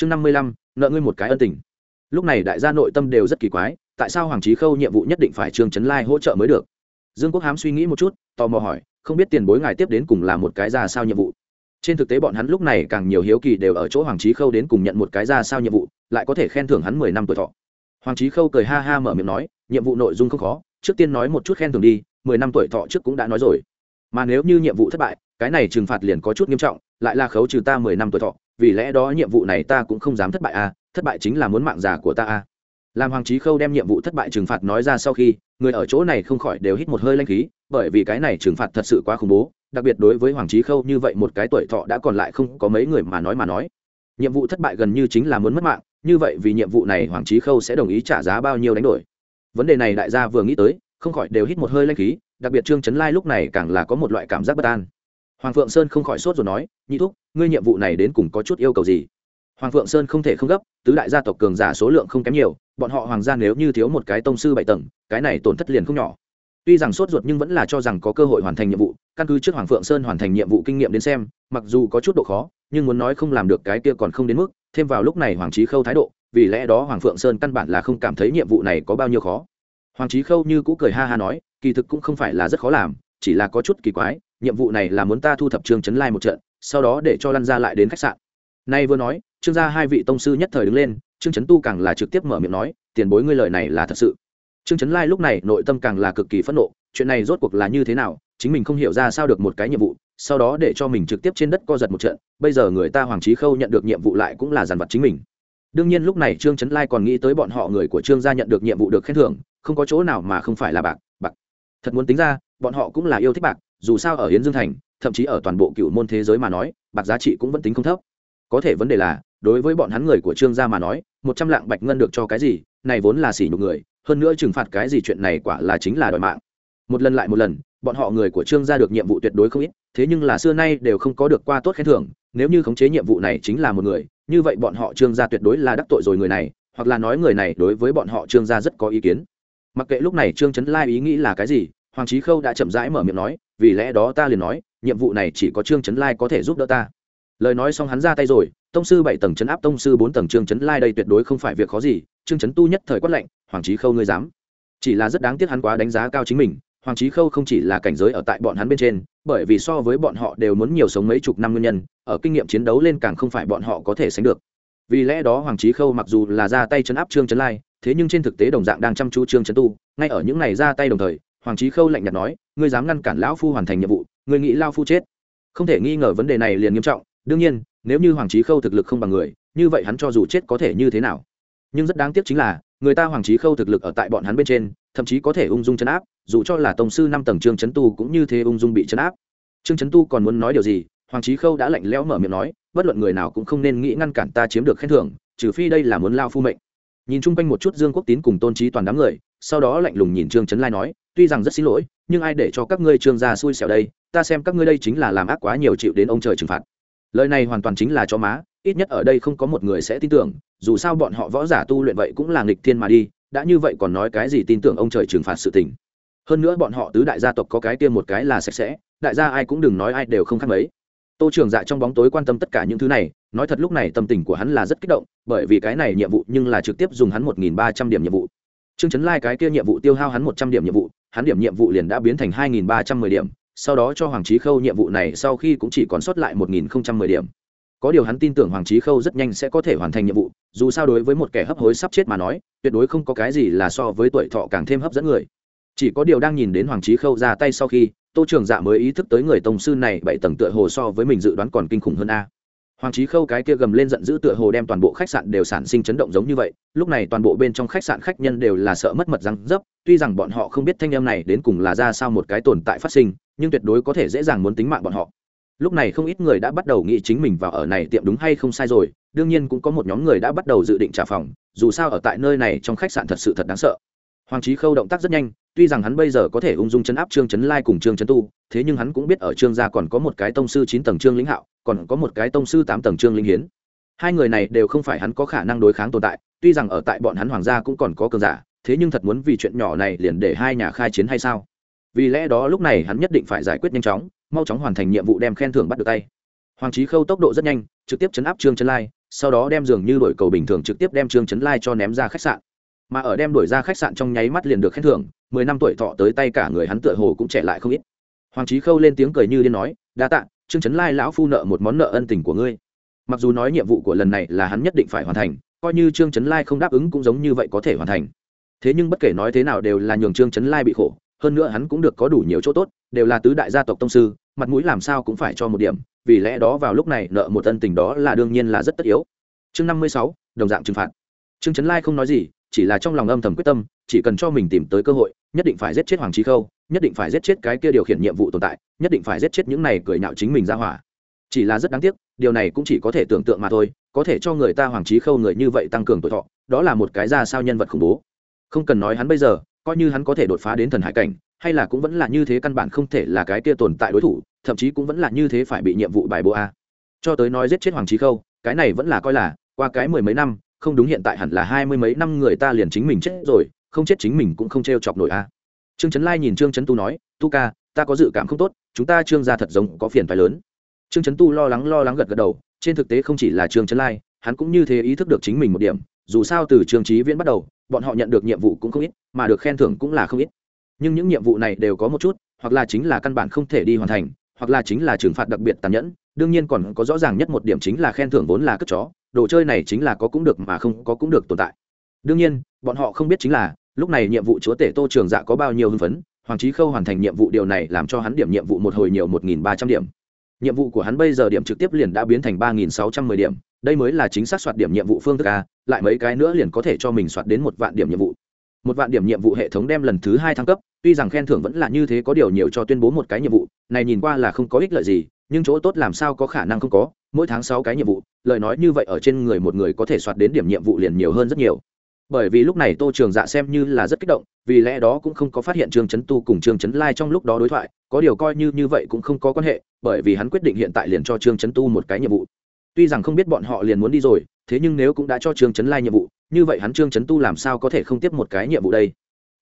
chương năm mươi lăm, nợ ngươi một cái ân tình. Lúc này đại gia nội tâm đều rất kỳ quái, tại sao hoàng trí khâu nhiệm vụ nhất định phải trương trấn lai hỗ trợ mới được? Dương quốc hám suy nghĩ một chút, tò mò hỏi, không biết tiền bối ngài tiếp đến cùng là một cái ra sao nhiệm vụ? Trên thực tế bọn hắn lúc này càng nhiều hiếu kỳ đều ở chỗ hoàng trí khâu đến cùng nhận một cái ra sao nhiệm vụ, lại có thể khen thưởng hắn mười năm tuổi thọ. Hoàng trí khâu cười ha ha mở miệng nói, nhiệm vụ nội dung không khó, trước tiên nói một chút khen thưởng đi, mười năm tuổi thọ trước cũng đã nói rồi. Mà nếu như nhiệm vụ thất bại, cái này trừng phạt liền có chút nghiêm trọng, lại là khấu trừ ta mười năm tuổi thọ vì lẽ đó nhiệm vụ này ta cũng không dám thất bại à thất bại chính là muốn mạng già của ta à. Làm hoàng trí khâu đem nhiệm vụ thất bại trừng phạt nói ra sau khi, người ở chỗ này không khỏi đều hít một hơi lanh khí, bởi vì cái này trừng phạt thật sự quá khủng bố, đặc biệt đối với hoàng trí khâu như vậy một cái tuổi thọ đã còn lại không có mấy người mà nói mà nói. Nhiệm vụ thất bại gần như chính là muốn mất mạng, như vậy vì nhiệm vụ này hoàng trí khâu sẽ đồng ý trả giá bao nhiêu đánh đổi. Vấn đề này đại gia vừa nghĩ tới, không khỏi đều hít một hơi lanh khí, đặc biệt trương trấn lai lúc này càng là có một loại cảm giác bất an. Hoàng phượng sơn không khỏi sốt rồi nói, nhị thúc ngươi nhiệm vụ này đến cùng có chút yêu cầu gì? Hoàng phượng sơn không thể không gấp, tứ đại gia tộc cường giả số lượng không kém nhiều, bọn họ hoàng gia nếu như thiếu một cái tông sư bảy tầng, cái này tổn thất liền không nhỏ. Tuy rằng sốt ruột nhưng vẫn là cho rằng có cơ hội hoàn thành nhiệm vụ, căn cứ trước hoàng phượng sơn hoàn thành nhiệm vụ kinh nghiệm đến xem, mặc dù có chút độ khó, nhưng muốn nói không làm được cái kia còn không đến mức, thêm vào lúc này hoàng trí khâu thái độ, vì lẽ đó hoàng phượng sơn căn bản là không cảm thấy nhiệm vụ này có bao nhiêu khó. Hoàng trí khâu như cũ cười ha ha nói, kỳ thực cũng không phải là rất khó làm, chỉ là có chút kỳ quái, nhiệm vụ này là muốn ta thu thập trương trấn lai một trận sau đó để cho lăn ra lại đến khách sạn. Nay vừa nói, trương gia hai vị tông sư nhất thời đứng lên, trương trấn tu càng là trực tiếp mở miệng nói, tiền bối ngươi lời này là thật sự. Trương trấn lai lúc này nội tâm càng là cực kỳ phẫn nộ, chuyện này rốt cuộc là như thế nào, chính mình không hiểu ra sao được một cái nhiệm vụ, sau đó để cho mình trực tiếp trên đất co giật một trận, bây giờ người ta hoàng trí khâu nhận được nhiệm vụ lại cũng là dàn vật chính mình. Đương nhiên lúc này trương trấn lai còn nghĩ tới bọn họ người của trương gia nhận được nhiệm vụ được khen thưởng, không có chỗ nào mà không phải là bạc bạc. Thật muốn tính ra, bọn họ cũng là yêu thích bạc, dù sao ở hiến dương thành thậm chí ở toàn bộ cựu môn thế giới mà nói, bạc giá trị cũng vẫn tính không thấp. Có thể vấn đề là, đối với bọn hắn người của trương gia mà nói, một trăm lạng bạch ngân được cho cái gì, này vốn là xỉ nhục người, hơn nữa trừng phạt cái gì chuyện này quả là chính là đòi mạng. Một lần lại một lần, bọn họ người của trương gia được nhiệm vụ tuyệt đối không ít, thế nhưng là xưa nay đều không có được qua tốt khen thưởng, nếu như khống chế nhiệm vụ này chính là một người, như vậy bọn họ trương gia tuyệt đối là đắc tội rồi người này, hoặc là nói người này đối với bọn họ trương gia rất có ý kiến. Mặc kệ lúc này trương trấn lai ý nghĩ là cái gì, hoàng trí khâu đã chậm rãi mở miệng nói, vì lẽ đó ta liền nói nhiệm vụ này chỉ có trương trấn lai có thể giúp đỡ ta. Lời nói xong hắn ra tay rồi, tông sư bảy tầng chấn áp tông sư bốn tầng trương trấn lai đây tuyệt đối không phải việc khó gì, trương trấn tu nhất thời quát lệnh hoàng trí khâu ngươi dám? Chỉ là rất đáng tiếc hắn quá đánh giá cao chính mình, hoàng trí khâu không chỉ là cảnh giới ở tại bọn hắn bên trên, bởi vì so với bọn họ đều muốn nhiều sống mấy chục năm nguyên nhân, ở kinh nghiệm chiến đấu lên càng không phải bọn họ có thể sánh được. Vì lẽ đó hoàng trí khâu mặc dù là ra tay chấn áp trương trấn lai, thế nhưng trên thực tế đồng dạng đang chăm chú trương trấn tu, ngay ở những ngày ra tay đồng thời, hoàng trí khâu lạnh nhạt nói, ngươi dám ngăn cản lão phu hoàn thành nhiệm vụ Người nghĩ lao phu chết? Không thể nghi ngờ vấn đề này liền nghiêm trọng. Đương nhiên, nếu như hoàng trí khâu thực lực không bằng người, như vậy hắn cho dù chết có thể như thế nào? Nhưng rất đáng tiếc chính là, người ta hoàng trí khâu thực lực ở tại bọn hắn bên trên, thậm chí có thể ung dung chấn áp, dù cho là tổng sư năm tầng trương Chấn tu cũng như thế ung dung bị chấn áp. Trương Chấn tu còn muốn nói điều gì? Hoàng trí khâu đã lạnh lẽo mở miệng nói, bất luận người nào cũng không nên nghĩ ngăn cản ta chiếm được khen thưởng, trừ phi đây là muốn lao phu mệnh. Nhìn chung quanh một chút dương quốc tín cùng tôn trí toàn đám người, sau đó lạnh lùng nhìn trương trấn lai nói tuy rằng rất xin lỗi, nhưng ai để cho các ngươi trương gia xui xẻo đây? Ta xem các ngươi đây chính là làm ác quá nhiều chịu đến ông trời trừng phạt. Lời này hoàn toàn chính là cho má, ít nhất ở đây không có một người sẽ tin tưởng, dù sao bọn họ võ giả tu luyện vậy cũng là nghịch thiên mà đi, đã như vậy còn nói cái gì tin tưởng ông trời trừng phạt sự tình? Hơn nữa bọn họ tứ đại gia tộc có cái tiêm một cái là sạch sẽ, đại gia ai cũng đừng nói ai đều không khác mấy. Tô trường dạ trong bóng tối quan tâm tất cả những thứ này, nói thật lúc này tâm tình của hắn là rất kích động, bởi vì cái này nhiệm vụ nhưng là trực tiếp dùng hắn một nghìn ba trăm điểm nhiệm vụ. Trương Chấn Lai cái kia nhiệm vụ tiêu hao hắn một trăm điểm nhiệm vụ, hắn điểm nhiệm vụ liền đã biến thành hai nghìn ba trăm mười điểm, sau đó cho Hoàng Chí Khâu nhiệm vụ này sau khi cũng chỉ còn sót lại một nghìn mười điểm. Có điều hắn tin tưởng Hoàng Chí Khâu rất nhanh sẽ có thể hoàn thành nhiệm vụ, dù sao đối với một kẻ hấp hối sắp chết mà nói, tuyệt đối không có cái gì là so với tuổi thọ càng thêm hấp dẫn người. Chỉ có điều đang nhìn đến Hoàng Chí Khâu ra tay sau khi, Tô Trường Dạ mới ý thức tới người tông sư này bảy tầng tựa hồ so với mình dự đoán còn kinh khủng hơn a hoàng trí khâu cái kia gầm lên giận dữ tựa hồ đem toàn bộ khách sạn đều sản sinh chấn động giống như vậy, lúc này toàn bộ bên trong khách sạn khách nhân đều là sợ mất mật răng dấp, tuy rằng bọn họ không biết thanh em này đến cùng là ra sao một cái tồn tại phát sinh, nhưng tuyệt đối có thể dễ dàng muốn tính mạng bọn họ. Lúc này không ít người đã bắt đầu nghĩ chính mình vào ở này tiệm đúng hay không sai rồi, đương nhiên cũng có một nhóm người đã bắt đầu dự định trả phòng, dù sao ở tại nơi này trong khách sạn thật sự thật đáng sợ. Hoàng trí khâu động tác rất nhanh tuy rằng hắn bây giờ có thể ung dung chấn áp trương chấn lai cùng trương chấn tu, thế nhưng hắn cũng biết ở trương gia còn có một cái tông sư chín tầng trương lĩnh hạo, còn có một cái tông sư tám tầng trương linh hiến. Hai người này đều không phải hắn có khả năng đối kháng tồn tại, tuy rằng ở tại bọn hắn hoàng gia cũng còn có cường giả, thế nhưng thật muốn vì chuyện nhỏ này liền để hai nhà khai chiến hay sao? Vì lẽ đó lúc này hắn nhất định phải giải quyết nhanh chóng, mau chóng hoàn thành nhiệm vụ đem khen thưởng bắt được tay. Hoàng trí khâu tốc độ rất nhanh, trực tiếp chấn áp trương chấn lai, sau đó đem giường như đổi cầu bình thường trực tiếp đem trương chấn lai cho ném ra khách sạn. Mà ở đem đổi ra khách sạn trong nháy mắt liền được khen thưởng mười năm tuổi thọ tới tay cả người hắn tựa hồ cũng trẻ lại không ít. Hoàng trí khâu lên tiếng cười như điên nói, đa tạ, trương trấn lai lão phu nợ một món nợ ân tình của ngươi. Mặc dù nói nhiệm vụ của lần này là hắn nhất định phải hoàn thành, coi như trương trấn lai không đáp ứng cũng giống như vậy có thể hoàn thành. Thế nhưng bất kể nói thế nào đều là nhường trương trấn lai bị khổ, hơn nữa hắn cũng được có đủ nhiều chỗ tốt, đều là tứ đại gia tộc tông sư, mặt mũi làm sao cũng phải cho một điểm, vì lẽ đó vào lúc này nợ một ân tình đó là đương nhiên là rất tất yếu. Chương năm mươi sáu, đồng dạng trừng phạt. Trương trấn lai không nói gì chỉ là trong lòng âm thầm quyết tâm, chỉ cần cho mình tìm tới cơ hội, nhất định phải giết chết hoàng trí khâu, nhất định phải giết chết cái kia điều khiển nhiệm vụ tồn tại, nhất định phải giết chết những này cười nhạo chính mình ra hỏa. Chỉ là rất đáng tiếc, điều này cũng chỉ có thể tưởng tượng mà thôi, có thể cho người ta hoàng trí khâu người như vậy tăng cường tuổi thọ, đó là một cái ra sao nhân vật khủng bố. Không cần nói hắn bây giờ, coi như hắn có thể đột phá đến thần hải cảnh, hay là cũng vẫn là như thế căn bản không thể là cái kia tồn tại đối thủ, thậm chí cũng vẫn là như thế phải bị nhiệm vụ bài bộ a. Cho tới nói giết chết hoàng trí khâu, cái này vẫn là coi là, qua cái mười mấy năm không đúng hiện tại hẳn là hai mươi mấy năm người ta liền chính mình chết rồi, không chết chính mình cũng không t r e o chọc nổi a. Trương trấn lai nhìn trương trấn tu nói, tu ca, ta có dự cảm không tốt, chúng ta trương gia thật giống có phiền phái lớn. Trương trấn tu lo lắng lo lắng gật gật đầu, trên thực tế không chỉ là trương trấn lai, hắn cũng như thế ý thức được chính mình một điểm, dù sao từ trương trí viễn bắt đầu, bọn họ nhận được nhiệm vụ cũng không ít, mà được khen thưởng cũng là không ít. Nhưng những nhiệm vụ này đều có một chút, hoặc là chính là căn bản không thể đi hoàn thành, hoặc là chính là trừng phạt đặc biệt tàn nhẫn, đương nhiên còn có rõ ràng nhất một điểm chính là khen thưởng vốn là cất chó đồ chơi này chính là có cũng được mà không có cũng được tồn tại. Đương nhiên, bọn họ không biết chính là, lúc này nhiệm vụ chúa tể tô trường dạ có bao nhiêu hưng phấn, hoàng trí khâu hoàn thành nhiệm vụ điều này làm cho hắn điểm nhiệm vụ một hồi nhiều một nghìn ba trăm điểm. Nhiệm vụ của hắn bây giờ điểm trực tiếp liền đã biến thành ba nghìn sáu trăm mười điểm, đây mới là chính xác soạt điểm nhiệm vụ phương thức a, lại mấy cái nữa liền có thể cho mình soạt đến một vạn điểm nhiệm vụ. Một vạn điểm nhiệm vụ hệ thống đem lần thứ hai thăng cấp, tuy rằng khen thưởng vẫn là như thế có điều nhiều cho tuyên bố một cái nhiệm vụ, này nhìn qua là không có ích lợi gì nhưng chỗ tốt làm sao có khả năng không có, mỗi tháng sáu cái nhiệm vụ, lời nói như vậy ở trên người một người có thể soạt đến điểm nhiệm vụ liền nhiều hơn rất nhiều. Bởi vì lúc này tô trường dạ xem như là rất kích động, vì lẽ đó cũng không có phát hiện trương trấn tu cùng trương trấn lai trong lúc đó đối thoại, có điều coi như như vậy cũng không có quan hệ, bởi vì hắn quyết định hiện tại liền cho trương trấn tu một cái nhiệm vụ. Tuy rằng không biết bọn họ liền muốn đi rồi, thế nhưng nếu cũng đã cho trương trấn lai nhiệm vụ, như vậy hắn trương trấn tu làm sao có thể không tiếp một cái nhiệm vụ đây?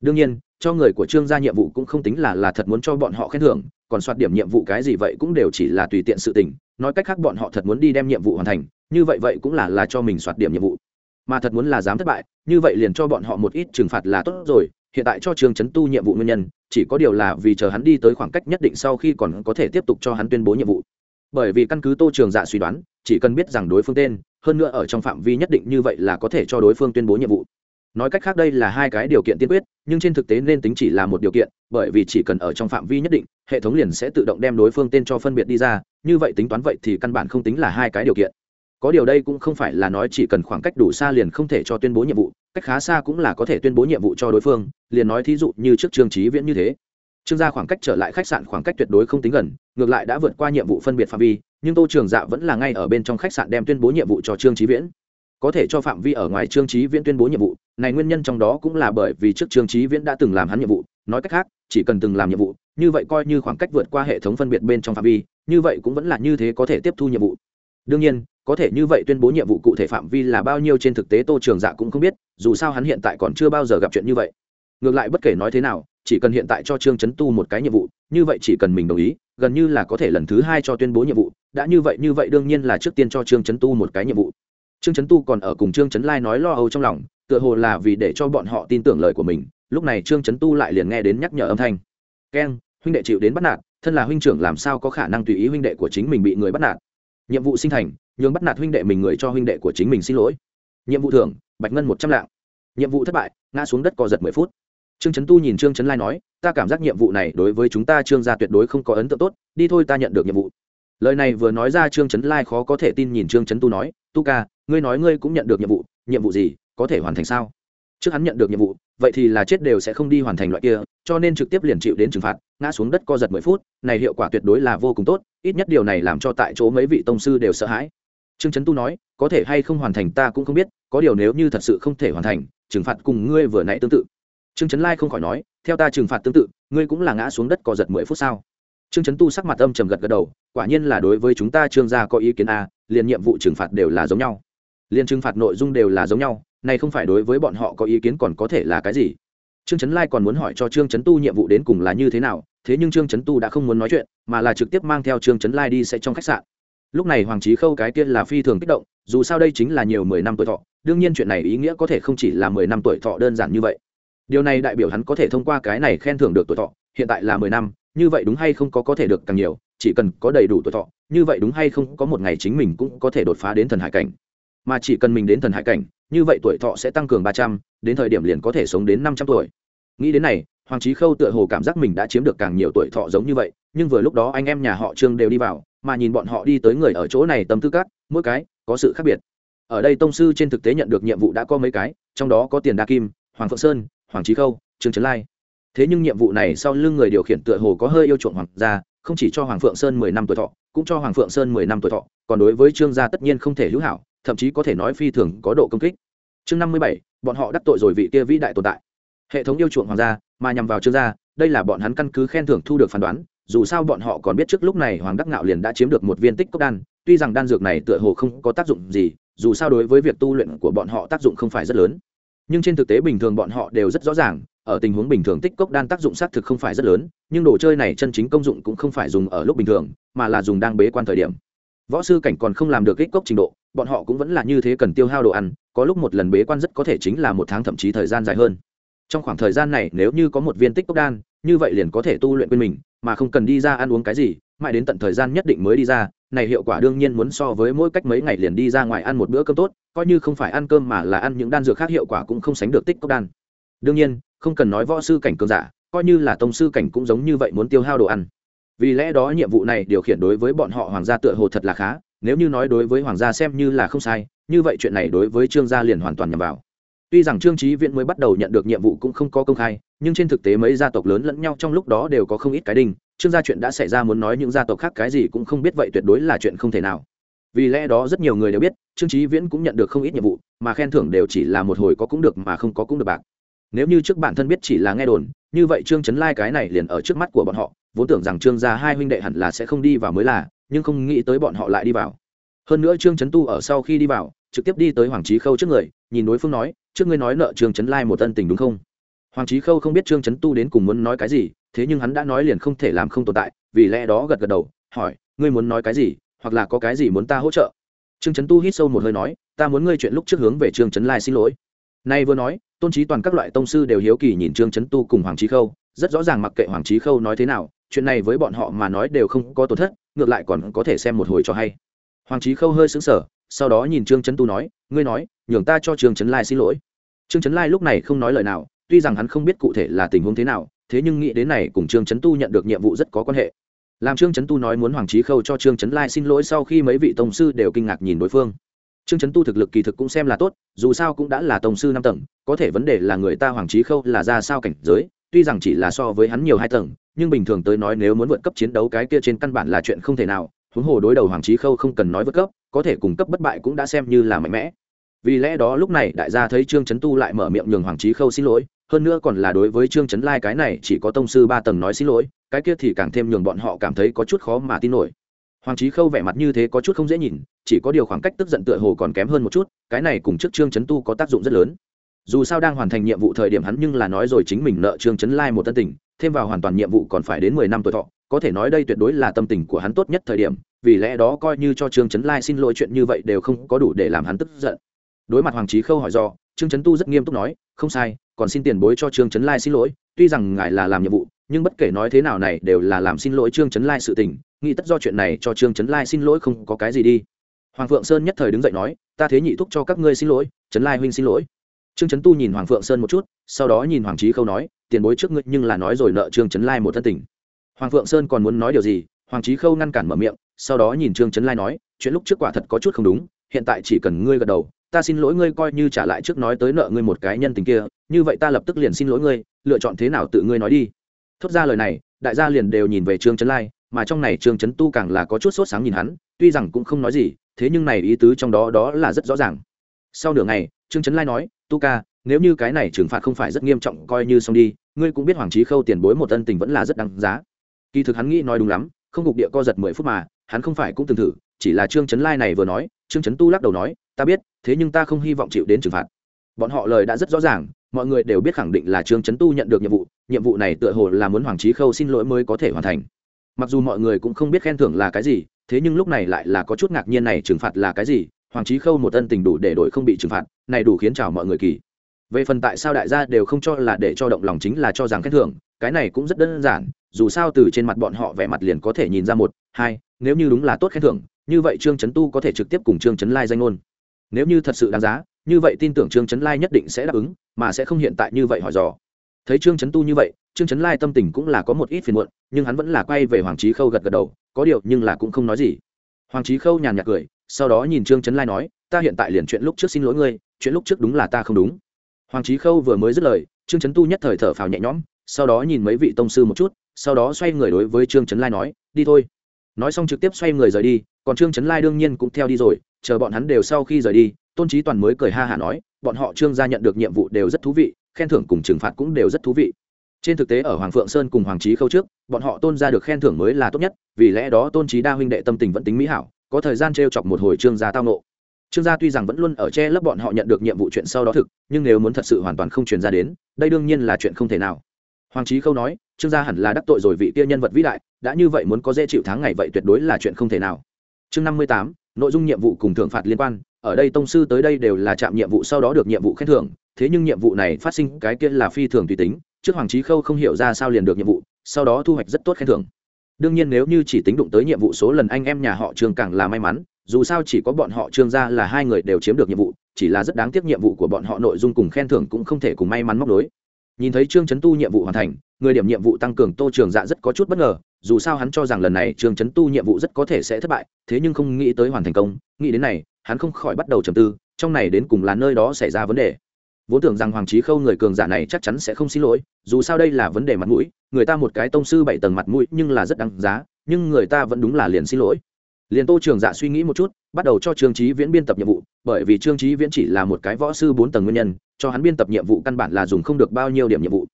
Đương nhiên cho người của trương gia nhiệm vụ cũng không tính là là thật muốn cho bọn họ khen thưởng, còn soạt điểm nhiệm vụ cái gì vậy cũng đều chỉ là tùy tiện sự tình, nói cách khác bọn họ thật muốn đi đem nhiệm vụ hoàn thành, như vậy vậy cũng là là cho mình soạt điểm nhiệm vụ. Mà thật muốn là dám thất bại, như vậy liền cho bọn họ một ít trừng phạt là tốt rồi, hiện tại cho trương chấn tu nhiệm vụ nguyên nhân, chỉ có điều là vì chờ hắn đi tới khoảng cách nhất định sau khi còn có thể tiếp tục cho hắn tuyên bố nhiệm vụ. Bởi vì căn cứ tô trường dạ suy đoán, chỉ cần biết rằng đối phương tên, hơn nữa ở trong phạm vi nhất định như vậy là có thể cho đối phương tuyên bố nhiệm vụ nói cách khác đây là hai cái điều kiện tiên quyết, nhưng trên thực tế nên tính chỉ là một điều kiện, bởi vì chỉ cần ở trong phạm vi nhất định, hệ thống liền sẽ tự động đem đối phương tên cho phân biệt đi ra, như vậy tính toán vậy thì căn bản không tính là hai cái điều kiện. Có điều đây cũng không phải là nói chỉ cần khoảng cách đủ xa liền không thể cho tuyên bố nhiệm vụ, cách khá xa cũng là có thể tuyên bố nhiệm vụ cho đối phương, liền nói thí dụ như trước trương trí viễn như thế. Trương gia khoảng cách trở lại khách sạn khoảng cách tuyệt đối không tính gần, ngược lại đã vượt qua nhiệm vụ phân biệt phạm vi, nhưng tô trường dạ vẫn là ngay ở bên trong khách sạn đem tuyên bố nhiệm vụ cho trương trí viễn. Có thể cho phạm vi ở ngoài trương trí viễn tuyên bố nhiệm vụ này nguyên nhân trong đó cũng là bởi vì trước trương trí viễn đã từng làm hắn nhiệm vụ, nói cách khác, chỉ cần từng làm nhiệm vụ, như vậy coi như khoảng cách vượt qua hệ thống phân biệt bên trong phạm vi, như vậy cũng vẫn là như thế có thể tiếp thu nhiệm vụ. Đương nhiên, có thể như vậy tuyên bố nhiệm vụ cụ thể phạm vi là bao nhiêu trên thực tế tô trường dạ cũng không biết, dù sao hắn hiện tại còn chưa bao giờ gặp chuyện như vậy. Ngược lại bất kể nói thế nào, chỉ cần hiện tại cho trương chấn tu một cái nhiệm vụ, như vậy chỉ cần mình đồng ý, gần như là có thể lần thứ hai cho tuyên bố nhiệm vụ, đã như vậy như vậy đương nhiên là trước tiên cho trương chấn tu một cái nhiệm vụ trương trấn tu còn ở cùng trương trấn lai nói lo âu trong lòng, tựa hồ là vì để cho bọn họ tin tưởng lời của mình. Lúc này trương trấn tu lại liền nghe đến nhắc nhở âm thanh. Keng huynh đệ chịu đến bắt nạt, thân là huynh trưởng làm sao có khả năng tùy ý huynh đệ của chính mình bị người bắt nạt? Nhiệm vụ sinh thành, nhường bắt nạt huynh đệ mình người cho huynh đệ của chính mình xin lỗi. Nhiệm vụ thưởng, bạch ngân một trăm lạng. Nhiệm vụ thất bại, ngã xuống đất co giật mười phút. Trương trấn tu nhìn trương trấn lai nói, ta cảm giác nhiệm vụ này đối với chúng ta trương gia tuyệt đối không có ấn tượng tốt, đi thôi ta nhận được nhiệm vụ. Lời này vừa nói ra trương trấn lai khó có thể tin nhìn trương trấn tu nói tu ca, ngươi nói ngươi cũng nhận được nhiệm vụ nhiệm vụ gì, có thể hoàn thành sao? Trước hắn nhận được nhiệm vụ, vậy thì là chết đều sẽ không đi hoàn thành loại kia, cho nên trực tiếp liền chịu đến trừng phạt, ngã xuống đất co giật mười phút, này hiệu quả tuyệt đối là vô cùng tốt, ít nhất điều này làm cho tại chỗ mấy vị tông sư đều sợ hãi. Trương trấn tu nói, có thể hay không hoàn thành ta cũng không biết, có điều nếu như thật sự không thể hoàn thành, trừng phạt cùng ngươi vừa nãy tương tự. Trương trấn lai không khỏi nói, theo ta trừng phạt tương tự, ngươi cũng là ngã xuống đất co giật mười phút sao? Trương trấn tu sắc mặt âm trầm gật gật đầu, quả nhiên là đối với chúng ta trương gia có ý kiến a liền nhiệm vụ trừng phạt đều là giống nhau. Liền trừng phạt nội dung đều là giống nhau này không phải đối với bọn họ có ý kiến còn có thể là cái gì? Trương trấn lai còn muốn hỏi cho trương trấn tu nhiệm vụ đến cùng là như thế nào, thế nhưng trương trấn tu đã không muốn nói chuyện, mà là trực tiếp mang theo trương trấn lai đi sẽ trong khách sạn. Lúc này hoàng trí khâu cái kia là phi thường kích động, dù sao đây chính là nhiều mười năm tuổi thọ, đương nhiên chuyện này ý nghĩa có thể không chỉ là mười năm tuổi thọ đơn giản như vậy. Điều này đại biểu hắn có thể thông qua cái này khen thưởng được tuổi thọ, hiện tại là mười năm, như vậy đúng hay không có có thể được càng nhiều chỉ cần có đầy đủ tuổi thọ, như vậy đúng hay không có một ngày chính mình cũng có thể đột phá đến thần hải cảnh. Mà chỉ cần mình đến thần hải cảnh, như vậy tuổi thọ sẽ tăng cường ba trăm, đến thời điểm liền có thể sống đến năm trăm tuổi. Nghĩ đến này, hoàng trí khâu tựa hồ cảm giác mình đã chiếm được càng nhiều tuổi thọ giống như vậy, nhưng vừa lúc đó anh em nhà họ trương đều đi vào, mà nhìn bọn họ đi tới người ở chỗ này tâm tư cát mỗi cái có sự khác biệt. Ở đây tông sư trên thực tế nhận được nhiệm vụ đã có mấy cái, trong đó có tiền đa kim, hoàng phượng sơn, hoàng trí khâu, trương trấn lai. Thế nhưng nhiệm vụ này sau lưng người điều khiển tựa hồ có hơi yêu chuộng hoàng gia không chỉ cho hoàng phượng sơn mười năm tuổi thọ, cũng cho hoàng phượng sơn mười năm tuổi thọ, còn đối với trương gia tất nhiên không thể hữu hảo, thậm chí có thể nói phi thường có độ công kích. Chương năm mươi bảy, bọn họ đắc tội rồi vị kia vĩ đại tồn tại. Hệ thống yêu chuộng hoàng gia, mà nhằm vào trương gia, đây là bọn hắn căn cứ khen thưởng thu được phán đoán, dù sao bọn họ còn biết trước lúc này hoàng đắc ngạo liền đã chiếm được một viên tích cốc đan, tuy rằng đan dược này tựa hồ không có tác dụng gì, dù sao đối với việc tu luyện của bọn họ tác dụng không phải rất lớn. Nhưng trên thực tế bình thường bọn họ đều rất rõ ràng ở tình huống bình thường tích cốc đan tác dụng xác thực không phải rất lớn, nhưng đồ chơi này chân chính công dụng cũng không phải dùng ở lúc bình thường, mà là dùng đang bế quan thời điểm. Võ sư cảnh còn không làm được kích cốc trình độ, bọn họ cũng vẫn là như thế cần tiêu hao đồ ăn, có lúc một lần bế quan rất có thể chính là một tháng thậm chí thời gian dài hơn. Trong khoảng thời gian này, nếu như có một viên tích cốc đan, như vậy liền có thể tu luyện quên mình, mà không cần đi ra ăn uống cái gì, mãi đến tận thời gian nhất định mới đi ra, này hiệu quả đương nhiên muốn so với mỗi cách mấy ngày liền đi ra ngoài ăn một bữa cơm tốt, coi như không phải ăn cơm mà là ăn những đan dược khác hiệu quả cũng không sánh được tích cốc đan. Đương nhiên không cần nói võ sư cảnh cường giả, coi như là tông sư cảnh cũng giống như vậy muốn tiêu hao đồ ăn. Vì lẽ đó nhiệm vụ này điều khiển đối với bọn họ hoàng gia tựa hồ thật là khá, nếu như nói đối với hoàng gia xem như là không sai, như vậy chuyện này đối với trương gia liền hoàn toàn nhằm vào. Tuy rằng trương trí viễn mới bắt đầu nhận được nhiệm vụ cũng không có công khai, nhưng trên thực tế mấy gia tộc lớn lẫn nhau trong lúc đó đều có không ít cái đinh, trương gia chuyện đã xảy ra muốn nói những gia tộc khác cái gì cũng không biết vậy tuyệt đối là chuyện không thể nào. Vì lẽ đó rất nhiều người đều biết, trương trí viễn cũng nhận được không ít nhiệm vụ, mà khen thưởng đều chỉ là một hồi có cũng được mà không có cũng được bạc nếu như trước bản thân biết chỉ là nghe đồn, như vậy trương trấn lai cái này liền ở trước mắt của bọn họ, vốn tưởng rằng trương gia hai huynh đệ hẳn là sẽ không đi vào mới là, nhưng không nghĩ tới bọn họ lại đi vào. Hơn nữa trương trấn tu ở sau khi đi vào, trực tiếp đi tới hoàng trí khâu trước người, nhìn đối phương nói, trước ngươi nói nợ trương trấn lai một ân tình đúng không? Hoàng trí khâu không biết trương trấn tu đến cùng muốn nói cái gì, thế nhưng hắn đã nói liền không thể làm không tồn tại, vì lẽ đó gật gật đầu, hỏi, ngươi muốn nói cái gì, hoặc là có cái gì muốn ta hỗ trợ? Trương trấn tu hít sâu một hơi nói, ta muốn ngươi chuyện lúc trước hướng về trương trấn lai xin lỗi nay vừa nói, tôn trí toàn các loại tông sư đều hiếu kỳ nhìn trương trấn tu cùng hoàng trí khâu, rất rõ ràng mặc kệ hoàng trí khâu nói thế nào, chuyện này với bọn họ mà nói đều không có tổn thất, ngược lại còn có thể xem một hồi cho hay. Hoàng trí khâu hơi xứng sở sau đó nhìn trương trấn tu nói, ngươi nói, nhường ta cho trương trấn lai xin lỗi. Trương trấn lai lúc này không nói lời nào, tuy rằng hắn không biết cụ thể là tình huống thế nào, thế nhưng nghĩ đến này cùng trương trấn tu nhận được nhiệm vụ rất có quan hệ. Làm trương trấn tu nói muốn hoàng trí khâu cho trương trấn lai xin lỗi sau khi mấy vị tông sư đều kinh ngạc nhìn đối phương trương trấn tu thực lực kỳ thực cũng xem là tốt, dù sao cũng đã là tông sư năm tầng, có thể vấn đề là người ta hoàng trí khâu là ra sao cảnh giới, tuy rằng chỉ là so với hắn nhiều hai tầng, nhưng bình thường tới nói nếu muốn vượt cấp chiến đấu cái kia trên căn bản là chuyện không thể nào, huống hồ đối đầu hoàng trí khâu không cần nói vượt cấp, có thể cùng cấp bất bại cũng đã xem như là mạnh mẽ. Vì lẽ đó lúc này đại gia thấy trương trấn tu lại mở miệng nhường hoàng trí khâu xin lỗi, hơn nữa còn là đối với trương trấn lai cái này chỉ có tông sư ba tầng nói xin lỗi, cái kia thì càng thêm nhường bọn họ cảm thấy có chút khó mà tin nổi hoàng trí khâu vẻ mặt như thế có chút không dễ nhìn, chỉ có điều khoảng cách tức giận tựa hồ còn kém hơn một chút, cái này cùng trước trương Chấn tu có tác dụng rất lớn. Dù sao đang hoàn thành nhiệm vụ thời điểm hắn nhưng là nói rồi chính mình nợ trương Chấn lai một tân tình, thêm vào hoàn toàn nhiệm vụ còn phải đến mười năm tuổi thọ, có thể nói đây tuyệt đối là tâm tình của hắn tốt nhất thời điểm, vì lẽ đó coi như cho trương Chấn lai xin lỗi chuyện như vậy đều không có đủ để làm hắn tức giận. Đối mặt hoàng trí khâu hỏi do, trương Chấn tu rất nghiêm túc nói, không sai, còn xin tiền bối cho trương trấn lai xin lỗi, tuy rằng ngài là làm nhiệm vụ nhưng bất kể nói thế nào này đều là làm xin lỗi trương trấn lai sự tình, nghĩ tất do chuyện này cho trương trấn lai xin lỗi không có cái gì đi. Hoàng phượng sơn nhất thời đứng dậy nói, ta thế nhị thúc cho các ngươi xin lỗi trấn lai huynh xin lỗi. Trương trấn tu nhìn hoàng phượng sơn một chút, sau đó nhìn hoàng trí khâu nói, tiền bối trước ngươi nhưng là nói rồi nợ trương trấn lai một thân tình. Hoàng phượng sơn còn muốn nói điều gì, hoàng trí khâu ngăn cản mở miệng, sau đó nhìn trương trấn lai nói, chuyện lúc trước quả thật có chút không đúng, hiện tại chỉ cần ngươi gật đầu, ta xin lỗi ngươi coi như trả lại trước nói tới nợ ngươi một cái nhân tình kia, như vậy ta lập tức liền xin lỗi ngươi, lựa chọn thế nào tự ngươi nói đi thốt ra lời này, đại gia liền đều nhìn về trương trấn lai, mà trong này trương trấn tu càng là có chút sốt sáng nhìn hắn, tuy rằng cũng không nói gì, thế nhưng này ý tứ trong đó đó là rất rõ ràng. Sau nửa ngày, trương trấn lai nói, tu ca, nếu như cái này trừng phạt không phải rất nghiêm trọng, coi như xong đi, ngươi cũng biết hoàng trí khâu tiền bối một ân tình vẫn là rất đáng giá. Kỳ thực hắn nghĩ nói đúng lắm, không gục địa co giật mười phút mà, hắn không phải cũng từng thử, chỉ là trương trấn lai này vừa nói, trương trấn tu lắc đầu nói, ta biết, thế nhưng ta không hy vọng chịu đến trừng phạt. Bọn họ lời đã rất rõ ràng mọi người đều biết khẳng định là trương trấn tu nhận được nhiệm vụ nhiệm vụ này tựa hồ là muốn hoàng trí khâu xin lỗi mới có thể hoàn thành. Mặc dù mọi người cũng không biết khen thưởng là cái gì, thế nhưng lúc này lại là có chút ngạc nhiên này trừng phạt là cái gì, hoàng trí khâu một ân tình đủ để đổi không bị trừng phạt, này đủ khiến chào mọi người kỳ. Về phần tại sao đại gia đều không cho là để cho động lòng chính là cho rằng khen thưởng, cái này cũng rất đơn giản, dù sao từ trên mặt bọn họ vẻ mặt liền có thể nhìn ra một, hai, nếu như đúng là tốt khen thưởng, như vậy trương trấn tu có thể trực tiếp cùng trương trấn lai danh ngôn. Nếu như thật sự đáng giá như vậy tin tưởng trương trấn lai nhất định sẽ đáp ứng, mà sẽ không hiện tại như vậy hỏi dò. Thấy trương trấn tu như vậy, trương trấn lai tâm tình cũng là có một ít phiền muộn, nhưng hắn vẫn là quay về hoàng trí khâu gật gật đầu, có điều nhưng là cũng không nói gì. Hoàng trí khâu nhàn nhạt cười, sau đó nhìn trương trấn lai nói, ta hiện tại liền chuyện lúc trước xin lỗi ngươi, chuyện lúc trước đúng là ta không đúng. Hoàng trí khâu vừa mới dứt lời, trương trấn tu nhất thời thở phào nhẹ nhõm, sau đó nhìn mấy vị tông sư một chút, sau đó xoay người đối với trương trấn lai nói, đi thôi. Nói xong trực tiếp xoay người rời đi, còn trương trấn lai đương nhiên cũng theo đi rồi, chờ bọn hắn đều sau khi rời đi tôn trí toàn mới cười ha hả nói, bọn họ trương gia nhận được nhiệm vụ đều rất thú vị, khen thưởng cùng trừng phạt cũng đều rất thú vị. Trên thực tế ở hoàng phượng sơn cùng hoàng trí khâu trước, bọn họ tôn ra được khen thưởng mới là tốt nhất, vì lẽ đó tôn trí đa huynh đệ tâm tình vẫn tính mỹ hảo, có thời gian t r e o chọc một hồi trương gia tao nộ trương gia tuy rằng vẫn luôn ở che lấp bọn họ nhận được nhiệm vụ chuyện sau đó thực, nhưng nếu muốn thật sự hoàn toàn không truyền ra đến, đây đương nhiên là chuyện không thể nào. Hoàng trí khâu nói, trương gia hẳn là đắc tội rồi vị kia nhân vật vĩ đại, đã như vậy muốn có dễ chịu tháng ngày vậy tuyệt đối là chuyện không thể nào. Chương năm mươi tám, nội dung nhiệm vụ cùng thưởng phạt liên quan ở đây tông sư tới đây đều là chạm nhiệm vụ sau đó được nhiệm vụ khen thưởng, thế nhưng nhiệm vụ này phát sinh cái kia là phi thường tùy tính, trước hoàng trí khâu không hiểu ra sao liền được nhiệm vụ, sau đó thu hoạch rất tốt khen thưởng. Đương nhiên nếu như chỉ tính đụng tới nhiệm vụ số lần anh em nhà họ trương càng là may mắn, dù sao chỉ có bọn họ trương ra là hai người đều chiếm được nhiệm vụ, chỉ là rất đáng tiếc nhiệm vụ của bọn họ nội dung cùng khen thưởng cũng không thể cùng may mắn móc đối nhìn thấy trương trấn tu nhiệm vụ hoàn thành, người điểm nhiệm vụ tăng cường tô trường dạ rất có chút bất ngờ, dù sao hắn cho rằng lần này trương trấn tu nhiệm vụ rất có thể sẽ thất bại, thế nhưng không nghĩ tới hoàn thành công, nghĩ đến này hắn không khỏi bắt đầu trầm tư, trong này đến cùng là nơi đó xảy ra vấn đề. Vốn tưởng rằng hoàng trí khâu người cường giả này chắc chắn sẽ không xin lỗi, dù sao đây là vấn đề mặt mũi, người ta một cái tông sư bảy tầng mặt mũi nhưng là rất đáng giá, nhưng người ta vẫn đúng là liền xin lỗi. Liền tô trường giả suy nghĩ một chút, bắt đầu cho trương trí viễn biên tập nhiệm vụ, bởi vì trương trí viễn chỉ là một cái võ sư bốn tầng nguyên nhân, cho hắn biên tập nhiệm vụ căn bản là dùng không được bao nhiêu điểm nhiệm vụ.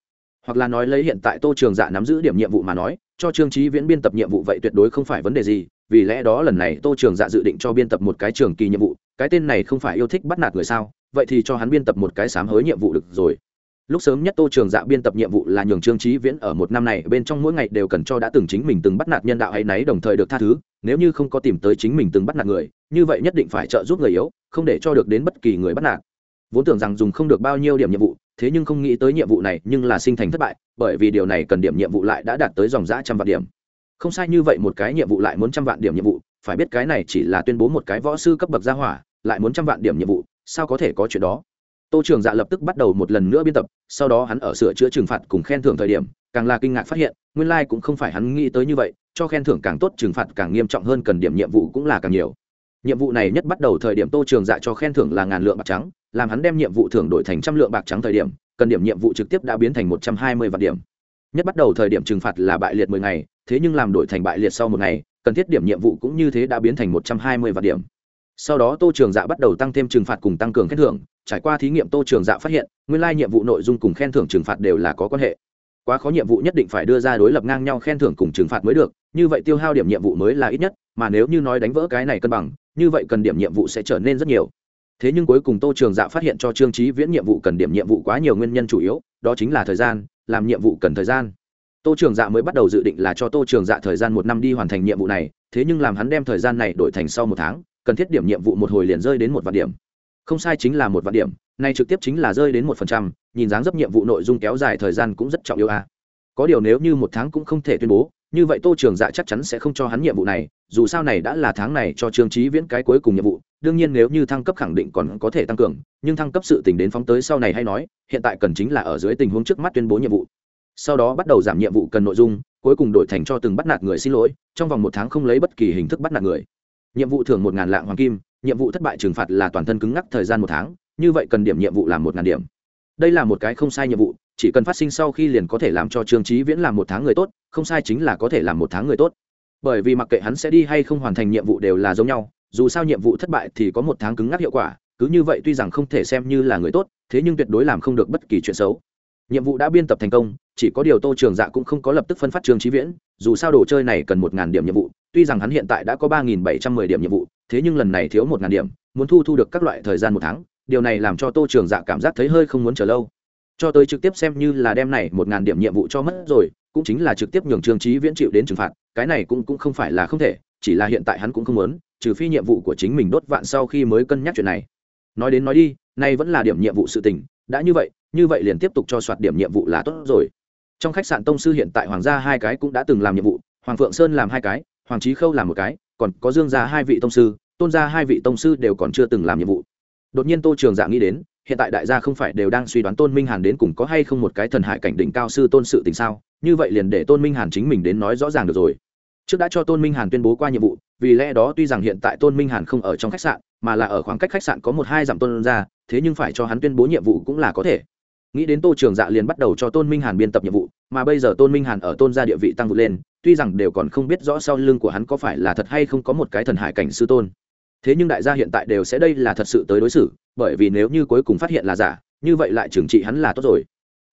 Hoặc là nói lấy hiện tại tô trường dạ nắm giữ điểm nhiệm vụ mà nói cho trương trí viễn biên tập nhiệm vụ vậy tuyệt đối không phải vấn đề gì, vì lẽ đó lần này tô trường dạ dự định cho biên tập một cái trường kỳ nhiệm vụ, cái tên này không phải yêu thích bắt nạt người sao, vậy thì cho hắn biên tập một cái sám hối nhiệm vụ được rồi. Lúc sớm nhất tô trường dạ biên tập nhiệm vụ là nhường trương trí viễn ở một năm này bên trong mỗi ngày đều cần cho đã từng chính mình từng bắt nạt nhân đạo hay náy đồng thời được tha thứ, nếu như không có tìm tới chính mình từng bắt nạt người, như vậy nhất định phải trợ giúp người yếu, không để cho được đến bất kỳ người bắt nạt. Vốn tưởng rằng dùng không được bao nhiêu điểm nhiệm vụ thế nhưng không nghĩ tới nhiệm vụ này nhưng là sinh thành thất bại, bởi vì điều này cần điểm nhiệm vụ lại đã đạt tới dòng giã trăm vạn điểm. Không sai như vậy một cái nhiệm vụ lại muốn trăm vạn điểm nhiệm vụ, phải biết cái này chỉ là tuyên bố một cái võ sư cấp bậc gia hỏa, lại muốn trăm vạn điểm nhiệm vụ, sao có thể có chuyện đó? Tô trường dạ lập tức bắt đầu một lần nữa biên tập, sau đó hắn ở sửa chữa trừng phạt cùng khen thưởng thời điểm, càng là kinh ngạc phát hiện, nguyên lai、like、cũng không phải hắn nghĩ tới như vậy, cho khen thưởng càng tốt, trừng phạt càng nghiêm trọng hơn, cần điểm nhiệm vụ cũng là càng nhiều nhiệm vụ này nhất bắt đầu thời điểm tô trường dạ cho khen thưởng là ngàn lượng bạc trắng, làm hắn đem nhiệm vụ thưởng đổi thành trăm lượng bạc trắng thời điểm, cần điểm nhiệm vụ trực tiếp đã biến thành một trăm hai mươi vạn điểm. Nhất bắt đầu thời điểm trừng phạt là bại liệt mười ngày, thế nhưng làm đổi thành bại liệt sau một ngày, cần thiết điểm nhiệm vụ cũng như thế đã biến thành một trăm hai mươi vạn điểm. Sau đó tô trường dạ bắt đầu tăng thêm trừng phạt cùng tăng cường khen thưởng, trải qua thí nghiệm tô trường dạ phát hiện, nguyên lai nhiệm vụ nội dung cùng khen thưởng trừng phạt đều là có quan hệ quá khó nhiệm vụ nhất định phải đưa ra đối lập ngang nhau khen thưởng cùng trừng phạt mới được, như vậy tiêu hao điểm nhiệm vụ mới là ít nhất, mà nếu như nói đánh vỡ cái này cân bằng, như vậy cần điểm nhiệm vụ sẽ trở nên rất nhiều. Thế nhưng cuối cùng tô trường dạ phát hiện cho trương trí viễn nhiệm vụ cần điểm nhiệm vụ quá nhiều nguyên nhân chủ yếu, đó chính là thời gian, làm nhiệm vụ cần thời gian. Tô trường dạ mới bắt đầu dự định là cho tô trường dạ thời gian một năm đi hoàn thành nhiệm vụ này, thế nhưng làm hắn đem thời gian này đổi thành sau một tháng, cần thiết điểm nhiệm vụ một hồi liền rơi đến một vạn điểm. Không sai chính là một vạn điểm, nay trực tiếp chính là rơi đến một phần trăm nhìn dáng dấp nhiệm vụ nội dung kéo dài thời gian cũng rất trọng yếu a có điều nếu như một tháng cũng không thể tuyên bố, như vậy tô trường dạ chắc chắn sẽ không cho hắn nhiệm vụ này, dù sao này đã là tháng này cho trương trí viễn cái cuối cùng nhiệm vụ, đương nhiên nếu như thăng cấp khẳng định còn có thể tăng cường, nhưng thăng cấp sự tình đến phóng tới sau này hay nói, hiện tại cần chính là ở dưới tình huống trước mắt tuyên bố nhiệm vụ. Sau đó bắt đầu giảm nhiệm vụ cần nội dung, cuối cùng đổi thành cho từng bắt nạt người xin lỗi, trong vòng một tháng không lấy bất kỳ hình thức bắt nạt người. Nhiệm vụ thưởng một ngàn lạng hoàng kim, nhiệm vụ thất bại trừng phạt là toàn thân cứng ngắc thời gian một tháng, như vậy cần điểm nhiệm vụ là một ngàn điểm đây là một cái không sai nhiệm vụ, chỉ cần phát sinh sau khi liền có thể làm cho trương trí viễn làm một tháng người tốt, không sai chính là có thể làm một tháng người tốt. Bởi vì mặc kệ hắn sẽ đi hay không hoàn thành nhiệm vụ đều là giống nhau, dù sao nhiệm vụ thất bại thì có một tháng cứng ngắc hiệu quả, cứ như vậy tuy rằng không thể xem như là người tốt, thế nhưng tuyệt đối làm không được bất kỳ chuyện xấu. Nhiệm vụ đã biên tập thành công, chỉ có điều tô trường dạ cũng không có lập tức phân phát trường trí viễn, dù sao đồ chơi này cần một ngàn điểm nhiệm vụ, tuy rằng hắn hiện tại đã có ba nghìn bảy trăm mười điểm nhiệm vụ, thế nhưng lần này thiếu một ngàn điểm, muốn thu thu được các loại thời gian một tháng điều này làm cho tô trường dạ cảm giác thấy hơi không muốn chờ lâu. Cho tới trực tiếp xem như là đem này một ngàn điểm nhiệm vụ cho mất rồi, cũng chính là trực tiếp nhường trương trí viễn chịu đến trừng phạt, cái này cũng cũng không phải là không thể, chỉ là hiện tại hắn cũng không muốn, trừ phi nhiệm vụ của chính mình đốt vạn sau khi mới cân nhắc chuyện này. Nói đến nói đi, nay vẫn là điểm nhiệm vụ sự tình, đã như vậy như vậy liền tiếp tục cho soạt điểm nhiệm vụ là tốt rồi. Trong khách sạn tông sư hiện tại hoàng gia hai cái cũng đã từng làm nhiệm vụ, hoàng phượng sơn làm hai cái, hoàng trí khâu làm một cái, còn có dương gia hai vị tông sư, tôn gia hai vị tông sư đều còn chưa từng làm nhiệm vụ đột nhiên tô trường dạ nghĩ đến, hiện tại đại gia không phải đều đang suy đoán tôn minh hàn đến cùng có hay không một cái thần hải cảnh đỉnh cao sư tôn sự tình sao? Như vậy liền để tôn minh hàn chính mình đến nói rõ ràng được rồi. Trước đã cho tôn minh hàn tuyên bố qua nhiệm vụ, vì lẽ đó tuy rằng hiện tại tôn minh hàn không ở trong khách sạn, mà là ở khoảng cách khách sạn có một hai dặm tôn ra, thế nhưng phải cho hắn tuyên bố nhiệm vụ cũng là có thể. Nghĩ đến tô trường dạ liền bắt đầu cho tôn minh hàn biên tập nhiệm vụ, mà bây giờ tôn minh hàn ở tôn gia địa vị tăng vượt lên, tuy rằng đều còn không biết rõ sau lưng của hắn có phải là thật hay không có một cái thần hải cảnh sư tôn thế nhưng đại gia hiện tại đều sẽ đây là thật sự tới đối xử, bởi vì nếu như cuối cùng phát hiện là giả, như vậy lại trừng trị hắn là tốt rồi.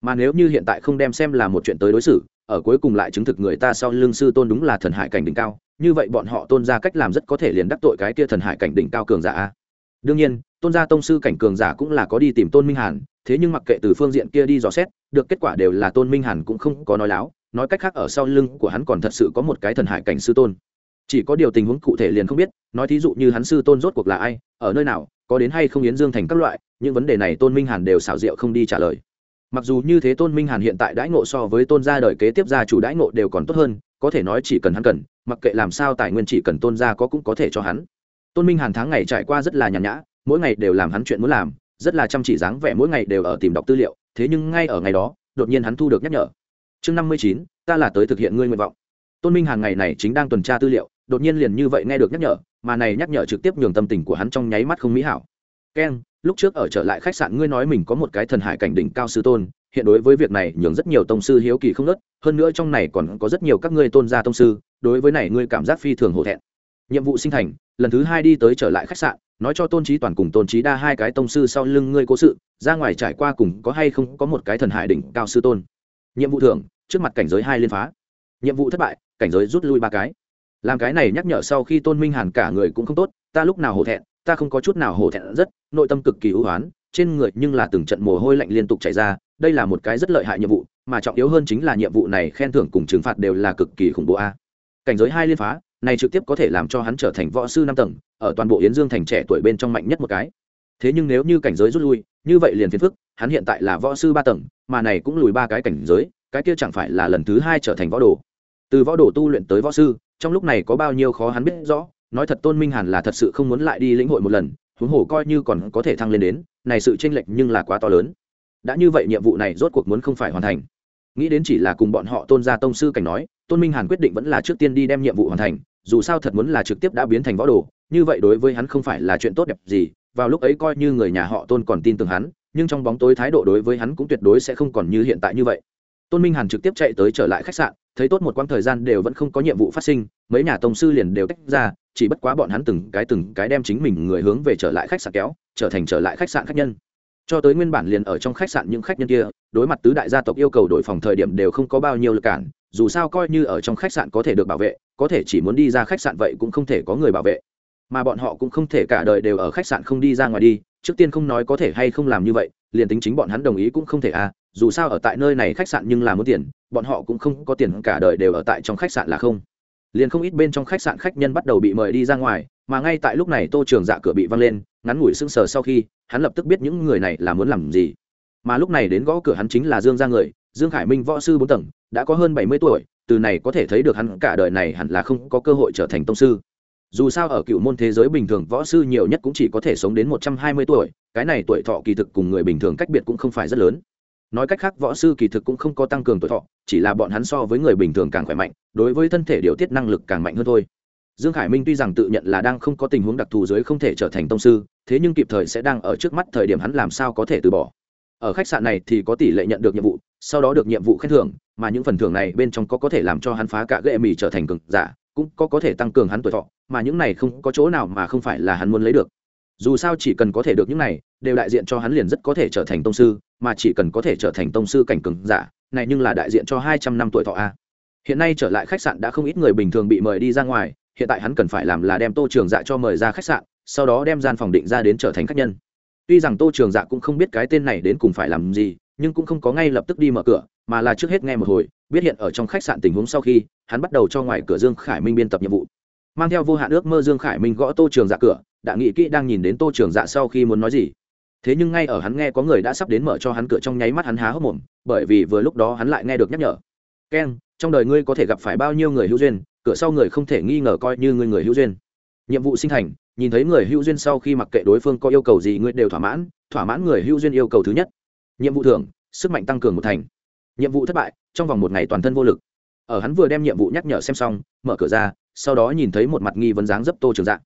Mà nếu như hiện tại không đem xem là một chuyện tới đối xử, ở cuối cùng lại chứng thực người ta sau lưng sư tôn đúng là thần hải cảnh đỉnh cao, như vậy bọn họ tôn ra cách làm rất có thể liền đắc tội cái kia thần hải cảnh đỉnh cao cường giả đương nhiên, tôn gia tông sư cảnh cường giả cũng là có đi tìm tôn minh hàn, thế nhưng mặc kệ từ phương diện kia đi dò xét, được kết quả đều là tôn minh hàn cũng không có nói láo, nói cách khác ở sau lưng của hắn còn thật sự có một cái thần hải cảnh sư tôn chỉ có điều tình huống cụ thể liền không biết, nói thí dụ như hắn sư tôn rốt cuộc là ai, ở nơi nào, có đến hay không yến dương thành các loại, những vấn đề này tôn minh hàn đều xảo diệu không đi trả lời. Mặc dù như thế tôn minh hàn hiện tại đãi ngộ so với tôn gia đời kế tiếp gia chủ đãi ngộ đều còn tốt hơn, có thể nói chỉ cần hắn cần, mặc kệ làm sao tài nguyên chỉ cần tôn gia có cũng có thể cho hắn. Tôn minh hàn tháng ngày trải qua rất là nhàn nhã, mỗi ngày đều làm hắn chuyện muốn làm, rất là chăm chỉ dáng vẻ mỗi ngày đều ở tìm đọc tư liệu, thế nhưng ngay ở ngày đó, đột nhiên hắn thu được nhắc nhở. Chương năm mươi chín, ta là tới thực hiện ngươi nguyện vọng. Tôn minh hàn ngày này chính đang tuần tra tư liệu đột nhiên liền như vậy nghe được nhắc nhở, mà này nhắc nhở trực tiếp nhường tâm tình của hắn trong nháy mắt không mỹ hảo. Keng lúc trước ở trở lại khách sạn ngươi nói mình có một cái thần hải cảnh đỉnh cao sư tôn, hiện đối với việc này nhường rất nhiều tông sư hiếu kỳ không nớt hơn nữa trong này còn có rất nhiều các ngươi tôn gia tông sư, đối với này ngươi cảm giác phi thường hổ thẹn. Nhiệm vụ sinh thành, lần thứ hai đi tới trở lại khách sạn, nói cho tôn trí toàn cùng tôn trí đa hai cái tông sư sau lưng ngươi cố sự, ra ngoài trải qua cùng có hay không có một cái thần hải đỉnh cao sư tôn. Nhiệm vụ thưởng, trước mặt cảnh giới hai liên phá. Nhiệm vụ thất bại, cảnh giới rút lui ba cái làm cái này nhắc nhở sau khi tôn minh hàn cả người cũng không tốt, ta lúc nào hổ thẹn, ta không có chút nào hổ thẹn rất, nội tâm cực kỳ ưu hoán, trên người nhưng là từng trận mồ hôi lạnh liên tục chảy ra, đây là một cái rất lợi hại nhiệm vụ, mà trọng yếu hơn chính là nhiệm vụ này khen thưởng cùng trừng phạt đều là cực kỳ khủng bố a. Cảnh giới hai liên phá, này trực tiếp có thể làm cho hắn trở thành võ sư năm tầng, ở toàn bộ yến dương thành trẻ tuổi bên trong mạnh nhất một cái. Thế nhưng nếu như cảnh giới rút lui, như vậy liền phiền phức, hắn hiện tại là võ sư ba tầng, mà này cũng lùi ba cái cảnh giới, cái kia chẳng phải là lần thứ hai trở thành võ đồ. Từ võ đồ tu luyện tới võ sư trong lúc này có bao nhiêu khó hắn biết rõ, nói thật tôn minh hàn là thật sự không muốn lại đi lĩnh hội một lần, huống hồ coi như còn có thể thăng lên đến, này sự tranh lệch nhưng là quá to lớn. Đã như vậy nhiệm vụ này rốt cuộc muốn không phải hoàn thành. Nghĩ đến chỉ là cùng bọn họ tôn gia tông sư cảnh nói, tôn minh hàn quyết định vẫn là trước tiên đi đem nhiệm vụ hoàn thành, dù sao thật muốn là trực tiếp đã biến thành võ đồ, như vậy đối với hắn không phải là chuyện tốt đẹp gì, vào lúc ấy coi như người nhà họ tôn còn tin tưởng hắn, nhưng trong bóng tối thái độ đối với hắn cũng tuyệt đối sẽ không còn như hiện tại như vậy tôn minh hàn trực tiếp chạy tới trở lại khách sạn, thấy tốt một quãng thời gian đều vẫn không có nhiệm vụ phát sinh, mấy nhà tông sư liền đều tách ra, chỉ bất quá bọn hắn từng cái từng cái đem chính mình người hướng về trở lại khách sạn kéo, trở thành trở lại khách sạn khách nhân. Cho tới nguyên bản liền ở trong khách sạn những khách nhân kia, đối mặt tứ đại gia tộc yêu cầu đổi phòng thời điểm đều không có bao nhiêu lực cản, dù sao coi như ở trong khách sạn có thể được bảo vệ, có thể chỉ muốn đi ra khách sạn vậy cũng không thể có người bảo vệ. Mà bọn họ cũng không thể cả đời đều ở khách sạn không đi ra ngoài đi, trước tiên không nói có thể hay không làm như vậy, liền tính chính bọn hắn đồng ý cũng không thể à dù sao ở tại nơi này khách sạn nhưng là muốn tiền, bọn họ cũng không có tiền cả đời đều ở tại trong khách sạn là không. Liền không ít bên trong khách sạn khách nhân bắt đầu bị mời đi ra ngoài, mà ngay tại lúc này tô trường dạ cửa bị văng lên, ngắn ngủi sưng sờ sau khi, hắn lập tức biết những người này là muốn làm gì. Mà lúc này đến gõ cửa hắn chính là dương ra người, dương khải minh võ sư bốn tầng, đã có hơn bảy mươi tuổi, từ này có thể thấy được hắn cả đời này hẳn là không có cơ hội trở thành tông sư. Dù sao ở cựu môn thế giới bình thường võ sư nhiều nhất cũng chỉ có thể sống đến một trăm hai mươi tuổi, cái này tuổi thọ kỳ thực cùng người bình thường cách biệt cũng không phải rất lớn nói cách khác, võ sư kỳ thực cũng không có tăng cường tuổi thọ, chỉ là bọn hắn so với người bình thường càng khỏe mạnh, đối với thân thể điều tiết năng lực càng mạnh hơn thôi. Dương khải minh tuy rằng tự nhận là đang không có tình huống đặc thù dưới không thể trở thành tông sư, thế nhưng kịp thời sẽ đang ở trước mắt thời điểm hắn làm sao có thể từ bỏ. Ở khách sạn này thì có tỷ lệ nhận được nhiệm vụ, sau đó được nhiệm vụ khen thưởng, mà những phần thưởng này bên trong có có thể làm cho hắn phá cả ghệ mì trở thành cực giả, cũng có có thể tăng cường hắn tuổi thọ, mà những này không có chỗ nào mà không phải là hắn muốn lấy được. Dù sao chỉ cần có thể được những này, đều đại diện cho hắn liền rất có thể trở thành tông sư mà chỉ cần có thể trở thành tông sư cảnh cường giả, này nhưng là đại diện cho hai trăm năm tuổi thọ a. Hiện nay trở lại khách sạn đã không ít người bình thường bị mời đi ra ngoài, hiện tại hắn cần phải làm là đem tô trường dạ cho mời ra khách sạn, sau đó đem gian phòng định ra đến trở thành khách nhân. Tuy rằng tô trường dạ cũng không biết cái tên này đến cùng phải làm gì, nhưng cũng không có ngay lập tức đi mở cửa, mà là trước hết nghe một hồi, biết hiện ở trong khách sạn tình huống sau khi, hắn bắt đầu cho ngoài cửa dương khải minh biên tập nhiệm vụ. Mang theo vô hạn ước mơ dương khải minh gõ tô trường dạ cửa, đã nghĩ kỹ đang nhìn đến tô trường dạ sau khi muốn nói gì thế nhưng ngay ở hắn nghe có người đã sắp đến mở cho hắn cửa trong nháy mắt hắn há hốc mồm, bởi vì vừa lúc đó hắn lại nghe được nhắc nhở. Keng trong đời ngươi có thể gặp phải bao nhiêu người hữu duyên, cửa sau người không thể nghi ngờ coi như ngươi người hữu duyên. Nhiệm vụ sinh thành, nhìn thấy người hữu duyên sau khi mặc kệ đối phương có yêu cầu gì ngươi đều thỏa mãn thỏa mãn người hữu duyên yêu cầu thứ nhất. Nhiệm vụ thưởng, sức mạnh tăng cường một thành. Nhiệm vụ thất bại, trong vòng một ngày toàn thân vô lực. Ở hắn vừa đem nhiệm vụ nhắc nhở xem xong, mở cửa ra, sau đó nhìn thấy một mặt nghi vấn dáng dấp tô trường dạ.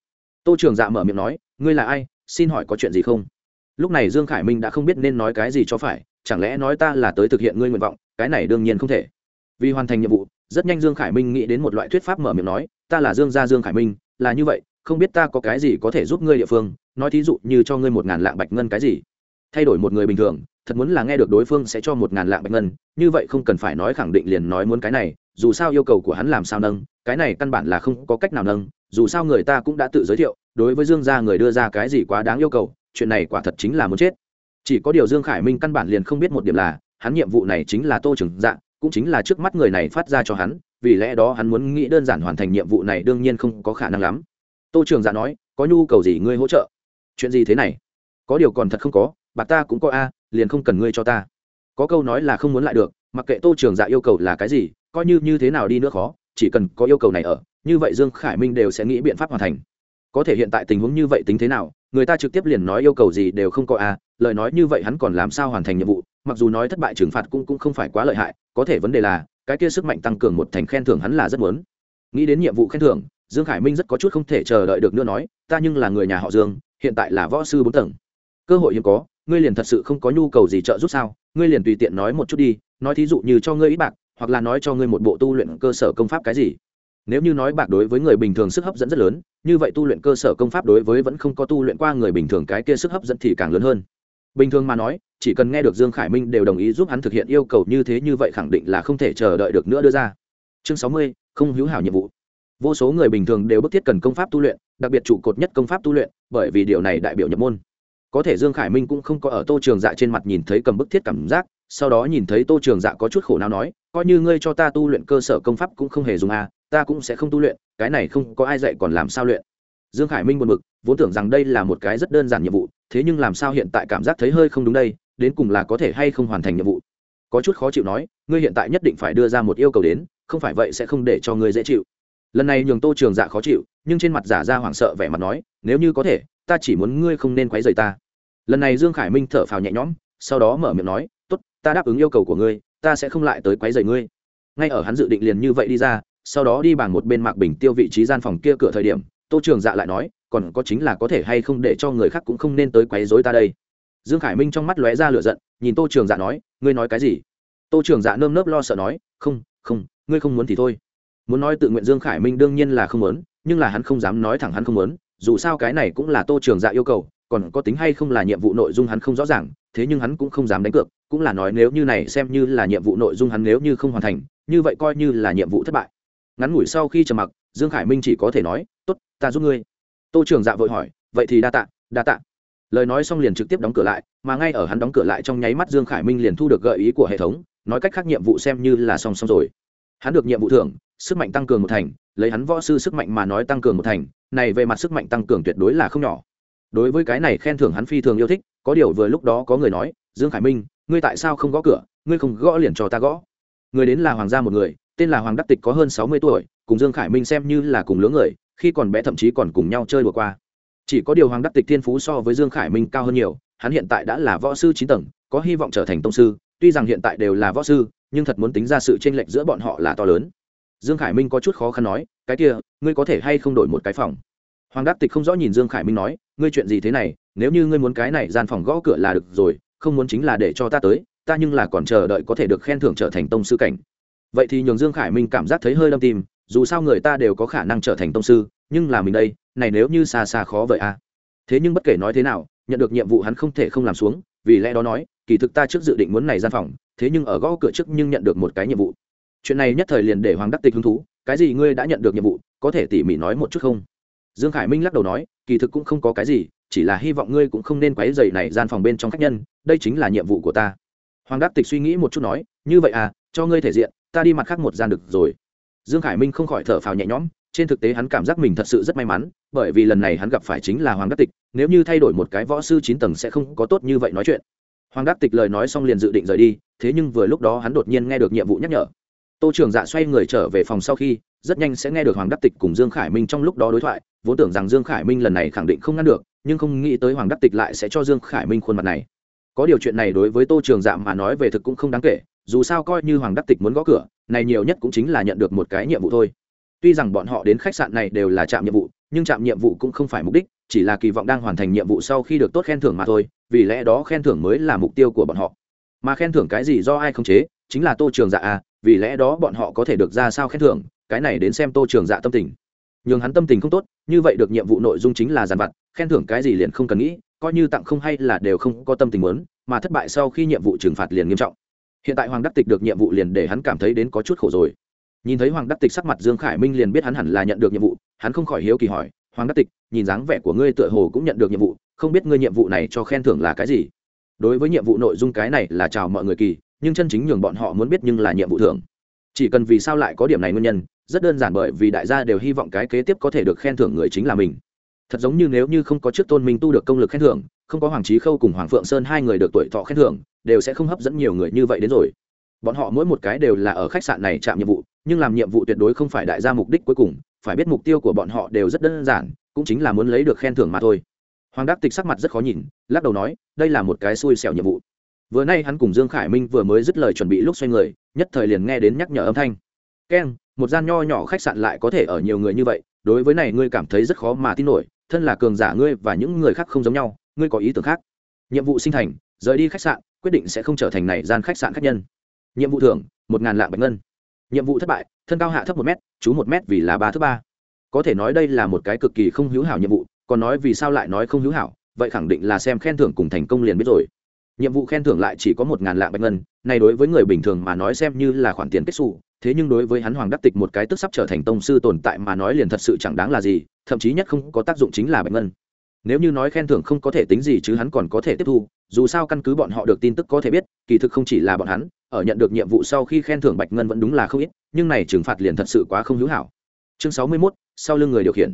Tô trường dạ mở miệng nói, ngươi là ai? Xin hỏi có chuyện gì không? Lúc này dương khải minh đã không biết nên nói cái gì cho phải, chẳng lẽ nói ta là tới thực hiện ngươi nguyện vọng, cái này đương nhiên không thể. Vì hoàn thành nhiệm vụ, rất nhanh dương khải minh nghĩ đến một loại thuyết pháp mở miệng nói, ta là dương gia dương khải minh, là như vậy, không biết ta có cái gì có thể giúp ngươi địa phương, nói thí dụ như cho ngươi một ngàn lạng bạch ngân cái gì. Thay đổi một người bình thường, thật muốn là nghe được đối phương sẽ cho một ngàn lạng bạch ngân, như vậy không cần phải nói khẳng định liền nói muốn cái này, dù sao yêu cầu của hắn làm sao nâng, cái này căn bản là không có cách nào nâng, dù sao người ta cũng đã tự giới thiệu, đối với dương gia người đưa ra cái gì quá đáng yêu cầu chuyện này quả thật chính là muốn chết. Chỉ có điều dương khải minh căn bản liền không biết một điểm là, hắn nhiệm vụ này chính là tô trưởng dạng cũng chính là trước mắt người này phát ra cho hắn, vì lẽ đó hắn muốn nghĩ đơn giản hoàn thành nhiệm vụ này đương nhiên không có khả năng lắm. Tô trường dạ nói, có nhu cầu gì ngươi hỗ trợ? Chuyện gì thế này? Có điều còn thật không có, bà ta cũng có a, liền không cần ngươi cho ta. Có câu nói là không muốn lại được, mặc kệ tô trường dạ yêu cầu là cái gì, coi như như thế nào đi nữa khó, chỉ cần có yêu cầu này ở, như vậy dương khải minh đều sẽ nghĩ biện pháp hoàn thành. Có thể hiện tại tình huống như vậy tính thế nào người ta trực tiếp liền nói yêu cầu gì đều không có à? lời nói như vậy hắn còn làm sao hoàn thành nhiệm vụ, mặc dù nói thất bại trừng phạt cũng cũng không phải quá lợi hại, có thể vấn đề là, cái kia sức mạnh tăng cường một thành khen thưởng hắn là rất muốn nghĩ đến nhiệm vụ khen thưởng, dương khải minh rất có chút không thể chờ đợi được nữa nói, ta nhưng là người nhà họ dương, hiện tại là võ sư bốn tầng cơ hội hiếm có, ngươi liền thật sự không có nhu cầu gì trợ giúp sao, ngươi liền tùy tiện nói một chút đi, nói thí dụ như cho ngươi ít bạc, hoặc là nói cho ngươi một bộ tu luyện cơ sở công pháp cái gì nếu như nói bạc đối với người bình thường sức hấp dẫn rất lớn như vậy tu luyện cơ sở công pháp đối với vẫn không có tu luyện qua người bình thường cái kia sức hấp dẫn thì càng lớn hơn. Bình thường mà nói, chỉ cần nghe được dương khải minh đều đồng ý giúp hắn thực hiện yêu cầu như thế như vậy khẳng định là không thể chờ đợi được nữa đưa ra. Chương sáu mươi, không hữu hảo nhiệm vụ. Vô số người bình thường đều bức thiết cần công pháp tu luyện, đặc biệt trụ cột nhất công pháp tu luyện, bởi vì điều này đại biểu nhập môn. Có thể dương khải minh cũng không có ở tô trường dạ trên mặt nhìn thấy cầm bức thiết cảm giác, sau đó nhìn thấy tô trường dạ có chút khổ nào nói, coi như ngươi cho ta tu luyện cơ sở công pháp cũng không hề dùng à ta cũng sẽ không tu luyện cái này không có ai dạy còn làm sao luyện. Dương khải minh buồn b ự c vốn tưởng rằng đây là một cái rất đơn giản nhiệm vụ, thế nhưng làm sao hiện tại cảm giác thấy hơi không đúng đây, đến cùng là có thể hay không hoàn thành nhiệm vụ. Có chút khó chịu nói, ngươi hiện tại nhất định phải đưa ra một yêu cầu đến, không phải vậy sẽ không để cho ngươi dễ chịu. Lần này nhường tô trường dạ khó chịu, nhưng trên mặt giả ra hoảng sợ vẻ mặt nói, nếu như có thể, ta chỉ muốn ngươi không nên quấy rầy ta. Lần này dương khải minh thở phào nhẹ nhõm, sau đó mở miệng nói, tốt, ta đáp ứng yêu cầu của ngươi, ta sẽ không lại tới quấy rầy ngươi. Ngay ở hắn dự định liền như vậy đi ra sau đó đi bằng một bên mạc bình tiêu vị trí gian phòng kia cửa thời điểm, tô trường dạ lại nói, còn có chính là có thể hay không để cho người khác cũng không nên tới quấy rối ta đây. Dương khải minh trong mắt lóe ra lửa giận, nhìn tô trường dạ nói, ngươi nói cái gì? Tô trường dạ nơm nớp lo sợ nói, không không, ngươi không muốn thì thôi. Muốn nói tự nguyện dương khải minh đương nhiên là không muốn, nhưng là hắn không dám nói thẳng hắn không muốn, dù sao cái này cũng là tô trường dạ yêu cầu, còn có tính hay không là nhiệm vụ nội dung hắn không rõ ràng, thế nhưng hắn cũng không dám đánh cược, cũng là nói nếu như này xem như là nhiệm vụ nội dung hắn nếu như không hoàn thành, như vậy coi như là nhiệm vụ thất bại ngắn ngủi sau khi trầm mặc, dương khải minh chỉ có thể nói, tốt, ta giúp ngươi. Tô trường dạ vội hỏi, vậy thì đa tạ đa tạ. Lời nói xong liền trực tiếp đóng cửa lại, mà ngay ở hắn đóng cửa lại trong nháy mắt dương khải minh liền thu được gợi ý của hệ thống, nói cách khác nhiệm vụ xem như là song song rồi. Hắn được nhiệm vụ thưởng, sức mạnh tăng cường một thành, lấy hắn võ sư sức mạnh mà nói tăng cường một thành, này về mặt sức mạnh tăng cường tuyệt đối là không nhỏ. Đối với cái này khen thưởng hắn phi thường yêu thích, có điều vừa lúc đó có người nói, dương khải minh, ngươi tại sao không gõ cửa? Ngươi không gõ liền cho ta gõ. Người đến là hoàng gia một người tên là hoàng đắc tịch có hơn sáu mươi tuổi, cùng dương khải minh xem như là cùng lứa người, khi còn bé thậm chí còn cùng nhau chơi vừa qua. Chỉ có điều hoàng đắc tịch thiên phú so với dương khải minh cao hơn nhiều, hắn hiện tại đã là võ sư chín tầng, có hy vọng trở thành tông sư, tuy rằng hiện tại đều là võ sư, nhưng thật muốn tính ra sự chênh lệch giữa bọn họ là to lớn. Dương khải minh có chút khó khăn nói, cái kia, ngươi có thể hay không đổi một cái phòng? Hoàng đắc tịch không rõ nhìn dương khải minh nói, ngươi chuyện gì thế này, nếu như ngươi muốn cái này gian phòng gõ cửa là được rồi, không muốn chính là để cho ta tới, ta nhưng là còn chờ đợi có thể được khen thưởng trở thành tông sư cảnh vậy thì nhường dương khải minh cảm giác thấy hơi đâm tim, dù sao người ta đều có khả năng trở thành tông sư, nhưng là mình đây, này nếu như xa xa khó vậy à? Thế nhưng bất kể nói thế nào, nhận được nhiệm vụ hắn không thể không làm xuống, vì lẽ đó nói, kỳ thực ta trước dự định muốn này gian phòng, thế nhưng ở gõ cửa trước nhưng nhận được một cái nhiệm vụ. Chuyện này nhất thời liền để hoàng đắc tịch hứng thú, cái gì ngươi đã nhận được nhiệm vụ, có thể tỉ mỉ nói một chút không? Dương khải minh lắc đầu nói, kỳ thực cũng không có cái gì, chỉ là hy vọng ngươi cũng không nên quấy dày này gian phòng bên trong khách nhân, đây chính là nhiệm vụ của ta. Hoàng đắc tịch suy nghĩ một chút nói, như vậy à cho ngươi thể diện ta đi mặt khác một gian được rồi. Dương khải minh không khỏi thở phào nhẹ nhõm, trên thực tế hắn cảm giác mình thật sự rất may mắn, bởi vì lần này hắn gặp phải chính là hoàng đắc tịch, nếu như thay đổi một cái võ sư chín tầng sẽ không có tốt như vậy nói chuyện. Hoàng đắc tịch lời nói xong liền dự định rời đi, thế nhưng vừa lúc đó hắn đột nhiên nghe được nhiệm vụ nhắc nhở. Tô trường dạ xoay người trở về phòng sau khi, rất nhanh sẽ nghe được hoàng đắc tịch cùng dương khải minh trong lúc đó đối thoại, vốn tưởng rằng dương khải minh lần này khẳng định không ngăn được, nhưng không nghĩ tới hoàng đắc tịch lại sẽ cho dương khải minh khuôn mặt này. Có điều chuyện này đối với tô trường dạ mà nói về thực cũng không đáng kể dù sao coi như hoàng đắc tịch muốn gõ cửa, này nhiều nhất cũng chính là nhận được một cái nhiệm vụ thôi. Tuy rằng bọn họ đến khách sạn này đều là trạm nhiệm vụ, nhưng trạm nhiệm vụ cũng không phải mục đích, chỉ là kỳ vọng đang hoàn thành nhiệm vụ sau khi được tốt khen thưởng mà thôi, vì lẽ đó khen thưởng mới là mục tiêu của bọn họ. Mà khen thưởng cái gì do ai không chế, chính là tô trường dạ à vì lẽ đó bọn họ có thể được ra sao khen thưởng, cái này đến xem tô trường dạ tâm tình. Nhường hắn tâm tình không tốt, như vậy được nhiệm vụ nội dung chính là giàn vặt, khen thưởng cái gì liền không cần nghĩ, coi như tặng không hay là đều không có tâm tình muốn, mà thất bại sau khi nhiệm vụ trừng phạt liền nghiêm trọng hiện tại hoàng đắc tịch được nhiệm vụ liền để hắn cảm thấy đến có chút khổ rồi. Nhìn thấy hoàng đắc tịch sắc mặt dương khải minh liền biết hắn hẳn là nhận được nhiệm vụ, hắn không khỏi hiếu kỳ hỏi, hoàng đắc tịch, nhìn dáng vẻ của ngươi tựa hồ cũng nhận được nhiệm vụ, không biết ngươi nhiệm vụ này cho khen thưởng là cái gì? Đối với nhiệm vụ nội dung cái này là chào mọi người kỳ, nhưng chân chính nhường bọn họ muốn biết nhưng là nhiệm vụ thưởng. Chỉ cần vì sao lại có điểm này nguyên nhân, rất đơn giản bởi vì đại gia đều hy vọng cái kế tiếp có thể được khen thưởng người chính là mình. Thật giống như nếu như không có trước tôn minh tu được công lực khen thưởng không có hoàng trí khâu cùng hoàng phượng sơn hai người được tuổi thọ khen thưởng, đều sẽ không hấp dẫn nhiều người như vậy đến rồi. Bọn họ mỗi một cái đều là ở khách sạn này chạm nhiệm vụ, nhưng làm nhiệm vụ tuyệt đối không phải đại gia mục đích cuối cùng, phải biết mục tiêu của bọn họ đều rất đơn giản, cũng chính là muốn lấy được khen thưởng mà thôi. Hoàng đắc tịch sắc mặt rất khó nhìn, lắc đầu nói, đây là một cái xui xẻo nhiệm vụ. Vừa nay hắn cùng dương khải minh vừa mới dứt lời chuẩn bị lúc xoay người, nhất thời liền nghe đến nhắc nhở âm thanh. Keng, một gian nho nhỏ khách sạn lại có thể ở nhiều người như vậy, đối với này ngươi cảm thấy rất khó mà tin nổi, thân là cường giả ngươi và những người khác không giống nhau ngươi có ý tưởng khác. Nhiệm vụ sinh thành, rời đi khách sạn, quyết định sẽ không trở thành này gian khách sạn khách nhân. Nhiệm vụ thưởng, một ngàn lạng bạch ngân. Nhiệm vụ thất bại, thân cao hạ thấp một m chú một m vì là ba thứ ba. Có thể nói đây là một cái cực kỳ không hữu hảo nhiệm vụ, còn nói vì sao lại nói không hữu hảo, vậy khẳng định là xem khen thưởng cùng thành công liền biết rồi. Nhiệm vụ khen thưởng lại chỉ có một ngàn lạng bạch ngân, này đối với người bình thường mà nói xem như là khoản tiền kết xù, thế nhưng đối với hắn hoàng đắc tịch một cái tức sắp trở thành tông sư tồn tại mà nói liền thật sự chẳng đáng là gì, thậm chí nhất không có tác dụng chính là bạch ngân nếu như nói khen thưởng không có thể tính gì chứ hắn còn có thể tiếp thu dù sao căn cứ bọn họ được tin tức có thể biết kỳ thực không chỉ là bọn hắn ở nhận được nhiệm vụ sau khi khen thưởng bạch ngân vẫn đúng là không ít nhưng này trừng phạt liền thật sự quá không hữu hảo. Chương sáu mươi 61, sau lưng người điều khiển.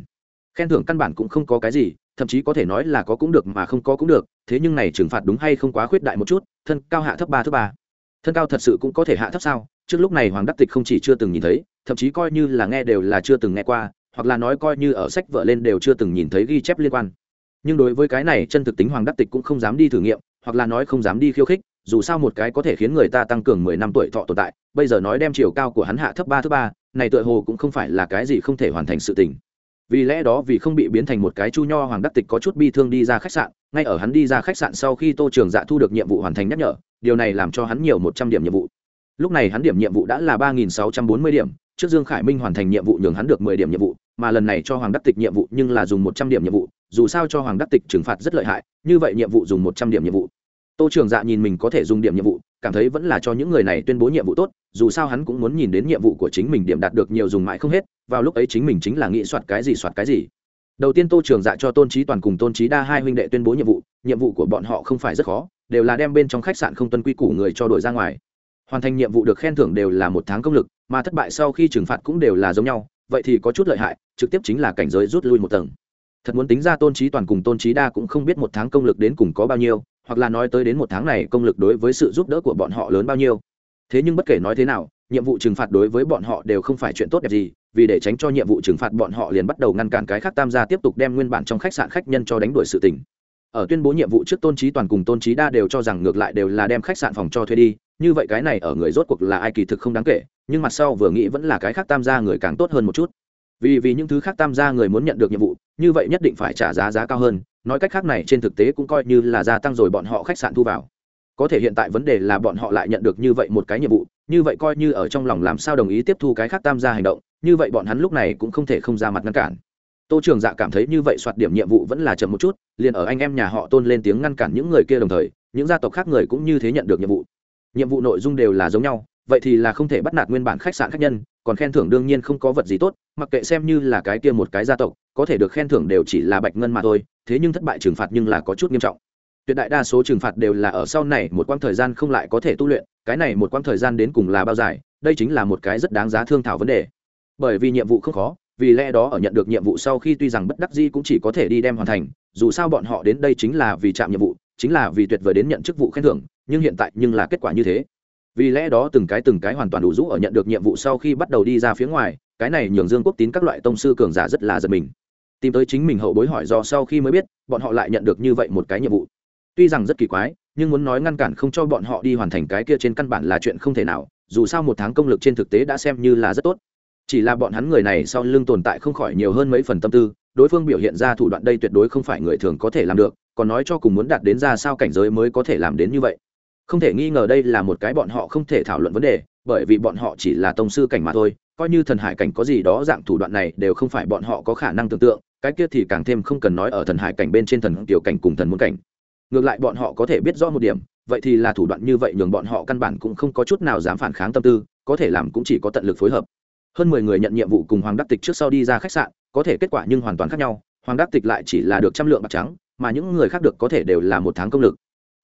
Khen thưởng căn bản cũng không có cái gì thậm chí có thể nói là có cũng được mà không có cũng được thế nhưng này trừng phạt đúng hay không quá khuyết đại một chút thân cao hạ thấp ba thứ ba. Thân cao thật sự cũng có thể hạ thấp sao? Trước lúc này hoàng đắc tịch không chỉ chưa từng nhìn thấy thậm chí coi như là nghe đều là chưa từng nghe qua hoặc là nói coi như ở sách vợ lên đều chưa từng nhìn thấy ghi chép liên quan nhưng đối với cái này chân thực tính hoàng đắc tịch cũng không dám đi thử nghiệm, hoặc là nói không dám đi khiêu khích, dù sao một cái có thể khiến người ta tăng cường mười năm tuổi thọ tồn tại, bây giờ nói đem chiều cao của hắn hạ thấp ba thứ ba, này tựa hồ cũng không phải là cái gì không thể hoàn thành sự tình. Vì lẽ đó vì không bị biến thành một cái chu nho hoàng đắc tịch có chút bi thương đi ra khách sạn, ngay ở hắn đi ra khách sạn sau khi tô trường dạ thu được nhiệm vụ hoàn thành nhắc nhở, điều này làm cho hắn nhiều một trăm điểm nhiệm vụ. Lúc này hắn điểm nhiệm vụ đã là ba nghìn sáu trăm bốn mươi điểm trước dương khải minh hoàn thành nhiệm vụ nhường hắn được mười điểm nhiệm vụ, mà lần này cho hoàng đắc tịch nhiệm vụ nhưng là dùng một trăm điểm nhiệm vụ, dù sao cho hoàng đắc tịch trừng phạt rất lợi hại, như vậy nhiệm vụ dùng một trăm điểm nhiệm vụ. Tô trường dạ nhìn mình có thể dùng điểm nhiệm vụ, cảm thấy vẫn là cho những người này tuyên bố nhiệm vụ tốt, dù sao hắn cũng muốn nhìn đến nhiệm vụ của chính mình điểm đạt được nhiều dùng mãi không hết, vào lúc ấy chính mình chính là nghĩ soạt cái gì soạt cái gì. Đầu tiên tô trường dạ cho tôn trí toàn cùng tôn trí đa hai huynh đệ tuyên bố nhiệm vụ nhiệm vụ của bọn họ không phải rất khó, đều là đem bên trong khách sạn không tuân quy củ người cho đổi ra ngoài hoàn thành nhiệm vụ được khen thưởng đều là một tháng công lực, mà thất bại sau khi trừng phạt cũng đều là giống nhau, vậy thì có chút lợi hại, trực tiếp chính là cảnh giới rút lui một tầng. Thật muốn tính ra tôn trí toàn cùng tôn trí đa cũng không biết một tháng công lực đến cùng có bao nhiêu, hoặc là nói tới đến một tháng này công lực đối với sự giúp đỡ của bọn họ lớn bao nhiêu. Thế nhưng bất kể nói thế nào, nhiệm vụ trừng phạt đối với bọn họ đều không phải chuyện tốt đẹp gì, vì để tránh cho nhiệm vụ trừng phạt bọn họ liền bắt đầu ngăn cản cái khác tam gia tiếp tục đem nguyên bản trong khách sạn khách nhân cho đánh đuổi sự tình. Ở tuyên bố nhiệm vụ trước tôn trí toàn cùng tôn trí đa đều cho rằng ngược lại đều là đem khách sạn phòng cho thuê đi như vậy cái này ở người rốt cuộc là ai kỳ thực không đáng kể, nhưng mặt sau vừa nghĩ vẫn là cái khác tam gia người càng tốt hơn một chút. Vì vì những thứ khác tam gia người muốn nhận được nhiệm vụ, như vậy nhất định phải trả giá giá cao hơn, nói cách khác này trên thực tế cũng coi như là gia tăng rồi bọn họ khách sạn thu vào. Có thể hiện tại vấn đề là bọn họ lại nhận được như vậy một cái nhiệm vụ, như vậy coi như ở trong lòng làm sao đồng ý tiếp thu cái khác tam gia hành động, như vậy bọn hắn lúc này cũng không thể không ra mặt ngăn cản. Tô trường dạ cảm thấy như vậy soạt điểm nhiệm vụ vẫn là chậm một chút, liền ở anh em nhà họ tôn lên tiếng ngăn cản những người kia đồng thời, những gia tộc khác người cũng như thế nhận được nhiệm vụ nhiệm vụ nội dung đều là giống nhau, vậy thì là không thể bắt nạt nguyên bản khách sạn khách nhân, còn khen thưởng đương nhiên không có vật gì tốt, mặc kệ xem như là cái kia một cái gia tộc, có thể được khen thưởng đều chỉ là bạch ngân mà thôi, thế nhưng thất bại trừng phạt nhưng là có chút nghiêm trọng. Tuyệt đại đa số trừng phạt đều là ở sau này một quãng thời gian không lại có thể tu luyện, cái này một quãng thời gian đến cùng là bao dài, đây chính là một cái rất đáng giá thương thảo vấn đề. Bởi vì nhiệm vụ không khó, vì lẽ đó ở nhận được nhiệm vụ sau khi tuy rằng bất đắc dĩ cũng chỉ có thể đi đem hoàn thành, dù sao bọn họ đến đây chính là vì chạm nhiệm vụ, chính là vì tuyệt vời đến nhận chức vụ khen thưởng nhưng hiện tại nhưng là kết quả như thế. Vì lẽ đó từng cái từng cái hoàn toàn đủ rũ ở nhận được nhiệm vụ sau khi bắt đầu đi ra phía ngoài, cái này nhường dương quốc tín các loại tông sư cường giả rất là giật mình. Tìm tới chính mình hậu bối hỏi do sau khi mới biết, bọn họ lại nhận được như vậy một cái nhiệm vụ. Tuy rằng rất kỳ quái, nhưng muốn nói ngăn cản không cho bọn họ đi hoàn thành cái kia trên căn bản là chuyện không thể nào, dù sao một tháng công lực trên thực tế đã xem như là rất tốt. Chỉ là bọn hắn người này sau lưng tồn tại không khỏi nhiều hơn mấy phần tâm tư, đối phương biểu hiện ra thủ đoạn đây tuyệt đối không phải người thường có thể làm được, còn nói cho cùng muốn đạt đến ra sao cảnh giới mới có thể làm đến như vậy không thể nghi ngờ đây là một cái bọn họ không thể thảo luận vấn đề, bởi vì bọn họ chỉ là tông sư cảnh mà thôi, coi như thần hải cảnh có gì đó dạng thủ đoạn này đều không phải bọn họ có khả năng tưởng tượng, cái kia thì càng thêm không cần nói ở thần hải cảnh bên trên thần tiểu cảnh cùng thần muốn cảnh. Ngược lại bọn họ có thể biết rõ một điểm, vậy thì là thủ đoạn như vậy nhường bọn họ căn bản cũng không có chút nào dám phản kháng tâm tư, có thể làm cũng chỉ có tận lực phối hợp. Hơn mười người nhận nhiệm vụ cùng hoàng đắc tịch trước sau đi ra khách sạn, có thể kết quả nhưng hoàn toàn khác nhau, hoàng đắc tịch lại chỉ là được trăm lượng bạc trắng, mà những người khác được có thể đều là một tháng công lực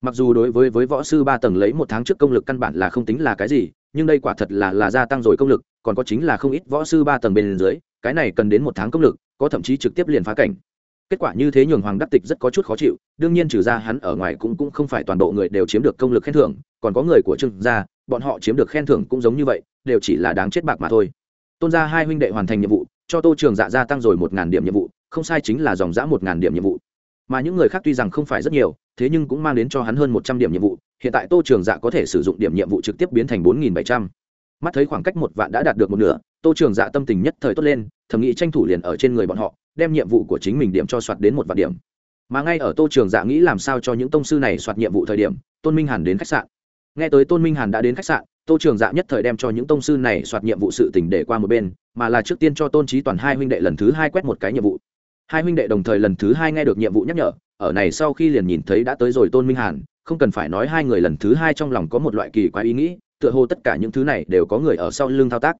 mặc dù đối với với võ sư ba tầng lấy một tháng trước công lực căn bản là không tính là cái gì, nhưng đây quả thật là là gia tăng rồi công lực, còn có chính là không ít võ sư ba tầng bên dưới, cái này cần đến một tháng công lực, có thậm chí trực tiếp liền phá cảnh. Kết quả như thế nhường hoàng đắc tịch rất có chút khó chịu, đương nhiên trừ ra hắn ở ngoài cũng cũng không phải toàn bộ người đều chiếm được công lực khen thưởng, còn có người của trương gia, bọn họ chiếm được khen thưởng cũng giống như vậy, đều chỉ là đáng chết bạc mà thôi. Tôn gia hai huynh đệ hoàn thành nhiệm vụ, cho tô trường dạ gia tăng rồi một ngàn điểm nhiệm vụ, không sai chính là dòng dã một ngàn điểm nhiệm vụ mà những người khác tuy rằng không phải rất nhiều, thế nhưng cũng mang đến cho hắn hơn một trăm điểm nhiệm vụ. Hiện tại tô trường dạ có thể sử dụng điểm nhiệm vụ trực tiếp biến thành bốn nghìn bảy trăm. Mắt thấy khoảng cách một vạn đã đạt được một nửa, tô trường dạ tâm tình nhất thời tốt lên, thầm nghĩ tranh thủ liền ở trên người bọn họ, đem nhiệm vụ của chính mình điểm cho soạt đến một vạn điểm. Mà ngay ở tô trường dạ nghĩ làm sao cho những tông sư này soạt nhiệm vụ thời điểm, tôn minh hàn đến khách sạn. Nghe tới tôn minh hàn đã đến khách sạn, tô trường dạ nhất thời đem cho những tông sư này soạt nhiệm vụ sự tình để qua một bên, mà là trước tiên cho tôn trí toàn hai huynh đệ lần thứ hai quét một cái nhiệm vụ hai huynh đệ đồng thời lần thứ hai nghe được nhiệm vụ nhắc nhở, ở này sau khi liền nhìn thấy đã tới rồi tôn minh hàn, không cần phải nói hai người lần thứ hai trong lòng có một loại kỳ quái ý nghĩ, tựa hồ tất cả những thứ này đều có người ở sau lưng thao tác.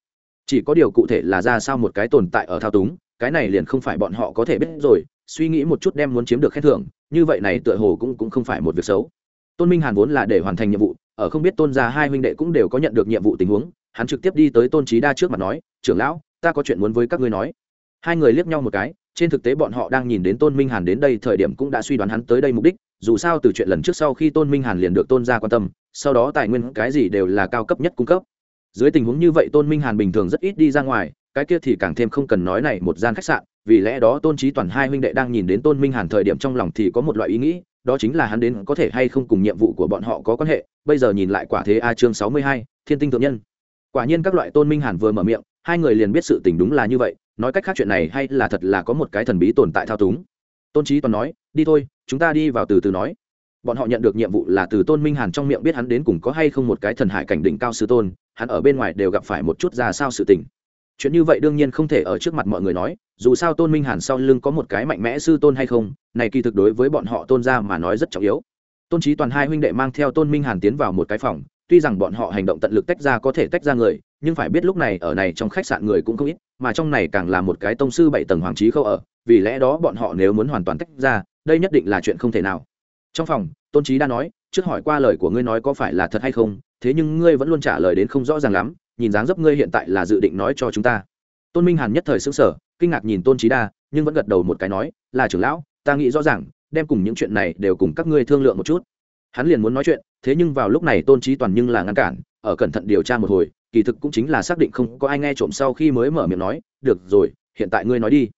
Chỉ có điều cụ thể là ra sao một cái tồn tại ở thao túng, cái này liền không phải bọn họ có thể biết rồi, suy nghĩ một chút đem muốn chiếm được khen thưởng, như vậy này tựa hồ cũng cũng không phải một việc xấu. Tôn minh hàn vốn là để hoàn thành nhiệm vụ, ở không biết tôn gia hai huynh đệ cũng đều có nhận được nhiệm vụ tình huống, hắn trực tiếp đi tới tôn trí đa trước mặt nói, trưởng lão, ta có chuyện muốn với các ngươi nói. Hai người liếc nhau một cái trên thực tế bọn họ đang nhìn đến tôn minh hàn đến đây thời điểm cũng đã suy đoán hắn tới đây mục đích, dù sao từ chuyện lần trước sau khi tôn minh hàn liền được tôn gia quan tâm, sau đó tài nguyên cái gì đều là cao cấp nhất cung cấp. Dưới tình huống như vậy tôn minh hàn bình thường rất ít đi ra ngoài, cái kia thì càng thêm không cần nói này một gian khách sạn, vì lẽ đó tôn trí toàn hai huynh đệ đang nhìn đến tôn minh hàn thời điểm trong lòng thì có một loại ý nghĩ, đó chính là hắn đến có thể hay không cùng nhiệm vụ của bọn họ có quan hệ, bây giờ nhìn lại quả thế a chương sáu mươi hai, thiên tinh thượng nhân. Quả nhiên các loại tôn minh hàn vừa mở miệng, hai người liền biết sự tình đúng là như vậy nói cách khác chuyện này hay là thật là có một cái thần bí tồn tại thao túng. Tôn trí toàn nói, đi thôi, chúng ta đi vào từ từ nói. Bọn họ nhận được nhiệm vụ là từ tôn minh hàn trong miệng biết hắn đến cùng có hay không một cái thần hải cảnh đỉnh cao sư tôn, hắn ở bên ngoài đều gặp phải một chút ra sao sự tình. Chuyện như vậy đương nhiên không thể ở trước mặt mọi người nói, dù sao tôn minh hàn sau lưng có một cái mạnh mẽ sư tôn hay không, này kỳ thực đối với bọn họ tôn ra mà nói rất trọng yếu. Tôn trí toàn hai huynh đệ mang theo tôn minh hàn tiến vào một cái phòng tuy rằng bọn họ hành động tận lực tách ra có thể tách ra người, nhưng phải biết lúc này ở này trong khách sạn người cũng không ít, mà trong này càng là một cái tông sư bảy tầng hoàng trí khâu ở, vì lẽ đó bọn họ nếu muốn hoàn toàn tách ra, đây nhất định là chuyện không thể nào. Trong phòng, tôn trí đã nói, trước hỏi qua lời của ngươi nói có phải là thật hay không, thế nhưng ngươi vẫn luôn trả lời đến không rõ ràng lắm, nhìn dáng dấp ngươi hiện tại là dự định nói cho chúng ta. Tôn minh hàn nhất thời xứng sở kinh ngạc nhìn tôn trí đa, nhưng vẫn gật đầu một cái nói, là trưởng lão, ta nghĩ rõ ràng, đem cùng những chuyện này đều cùng các ngươi thương lượng một chút hắn liền muốn nói chuyện, thế nhưng vào lúc này tôn trí toàn nhưng là ngăn cản, ở cẩn thận điều tra một hồi, kỳ thực cũng chính là xác định không có ai nghe trộm sau khi mới mở miệng nói, được rồi, hiện tại ngươi nói đi.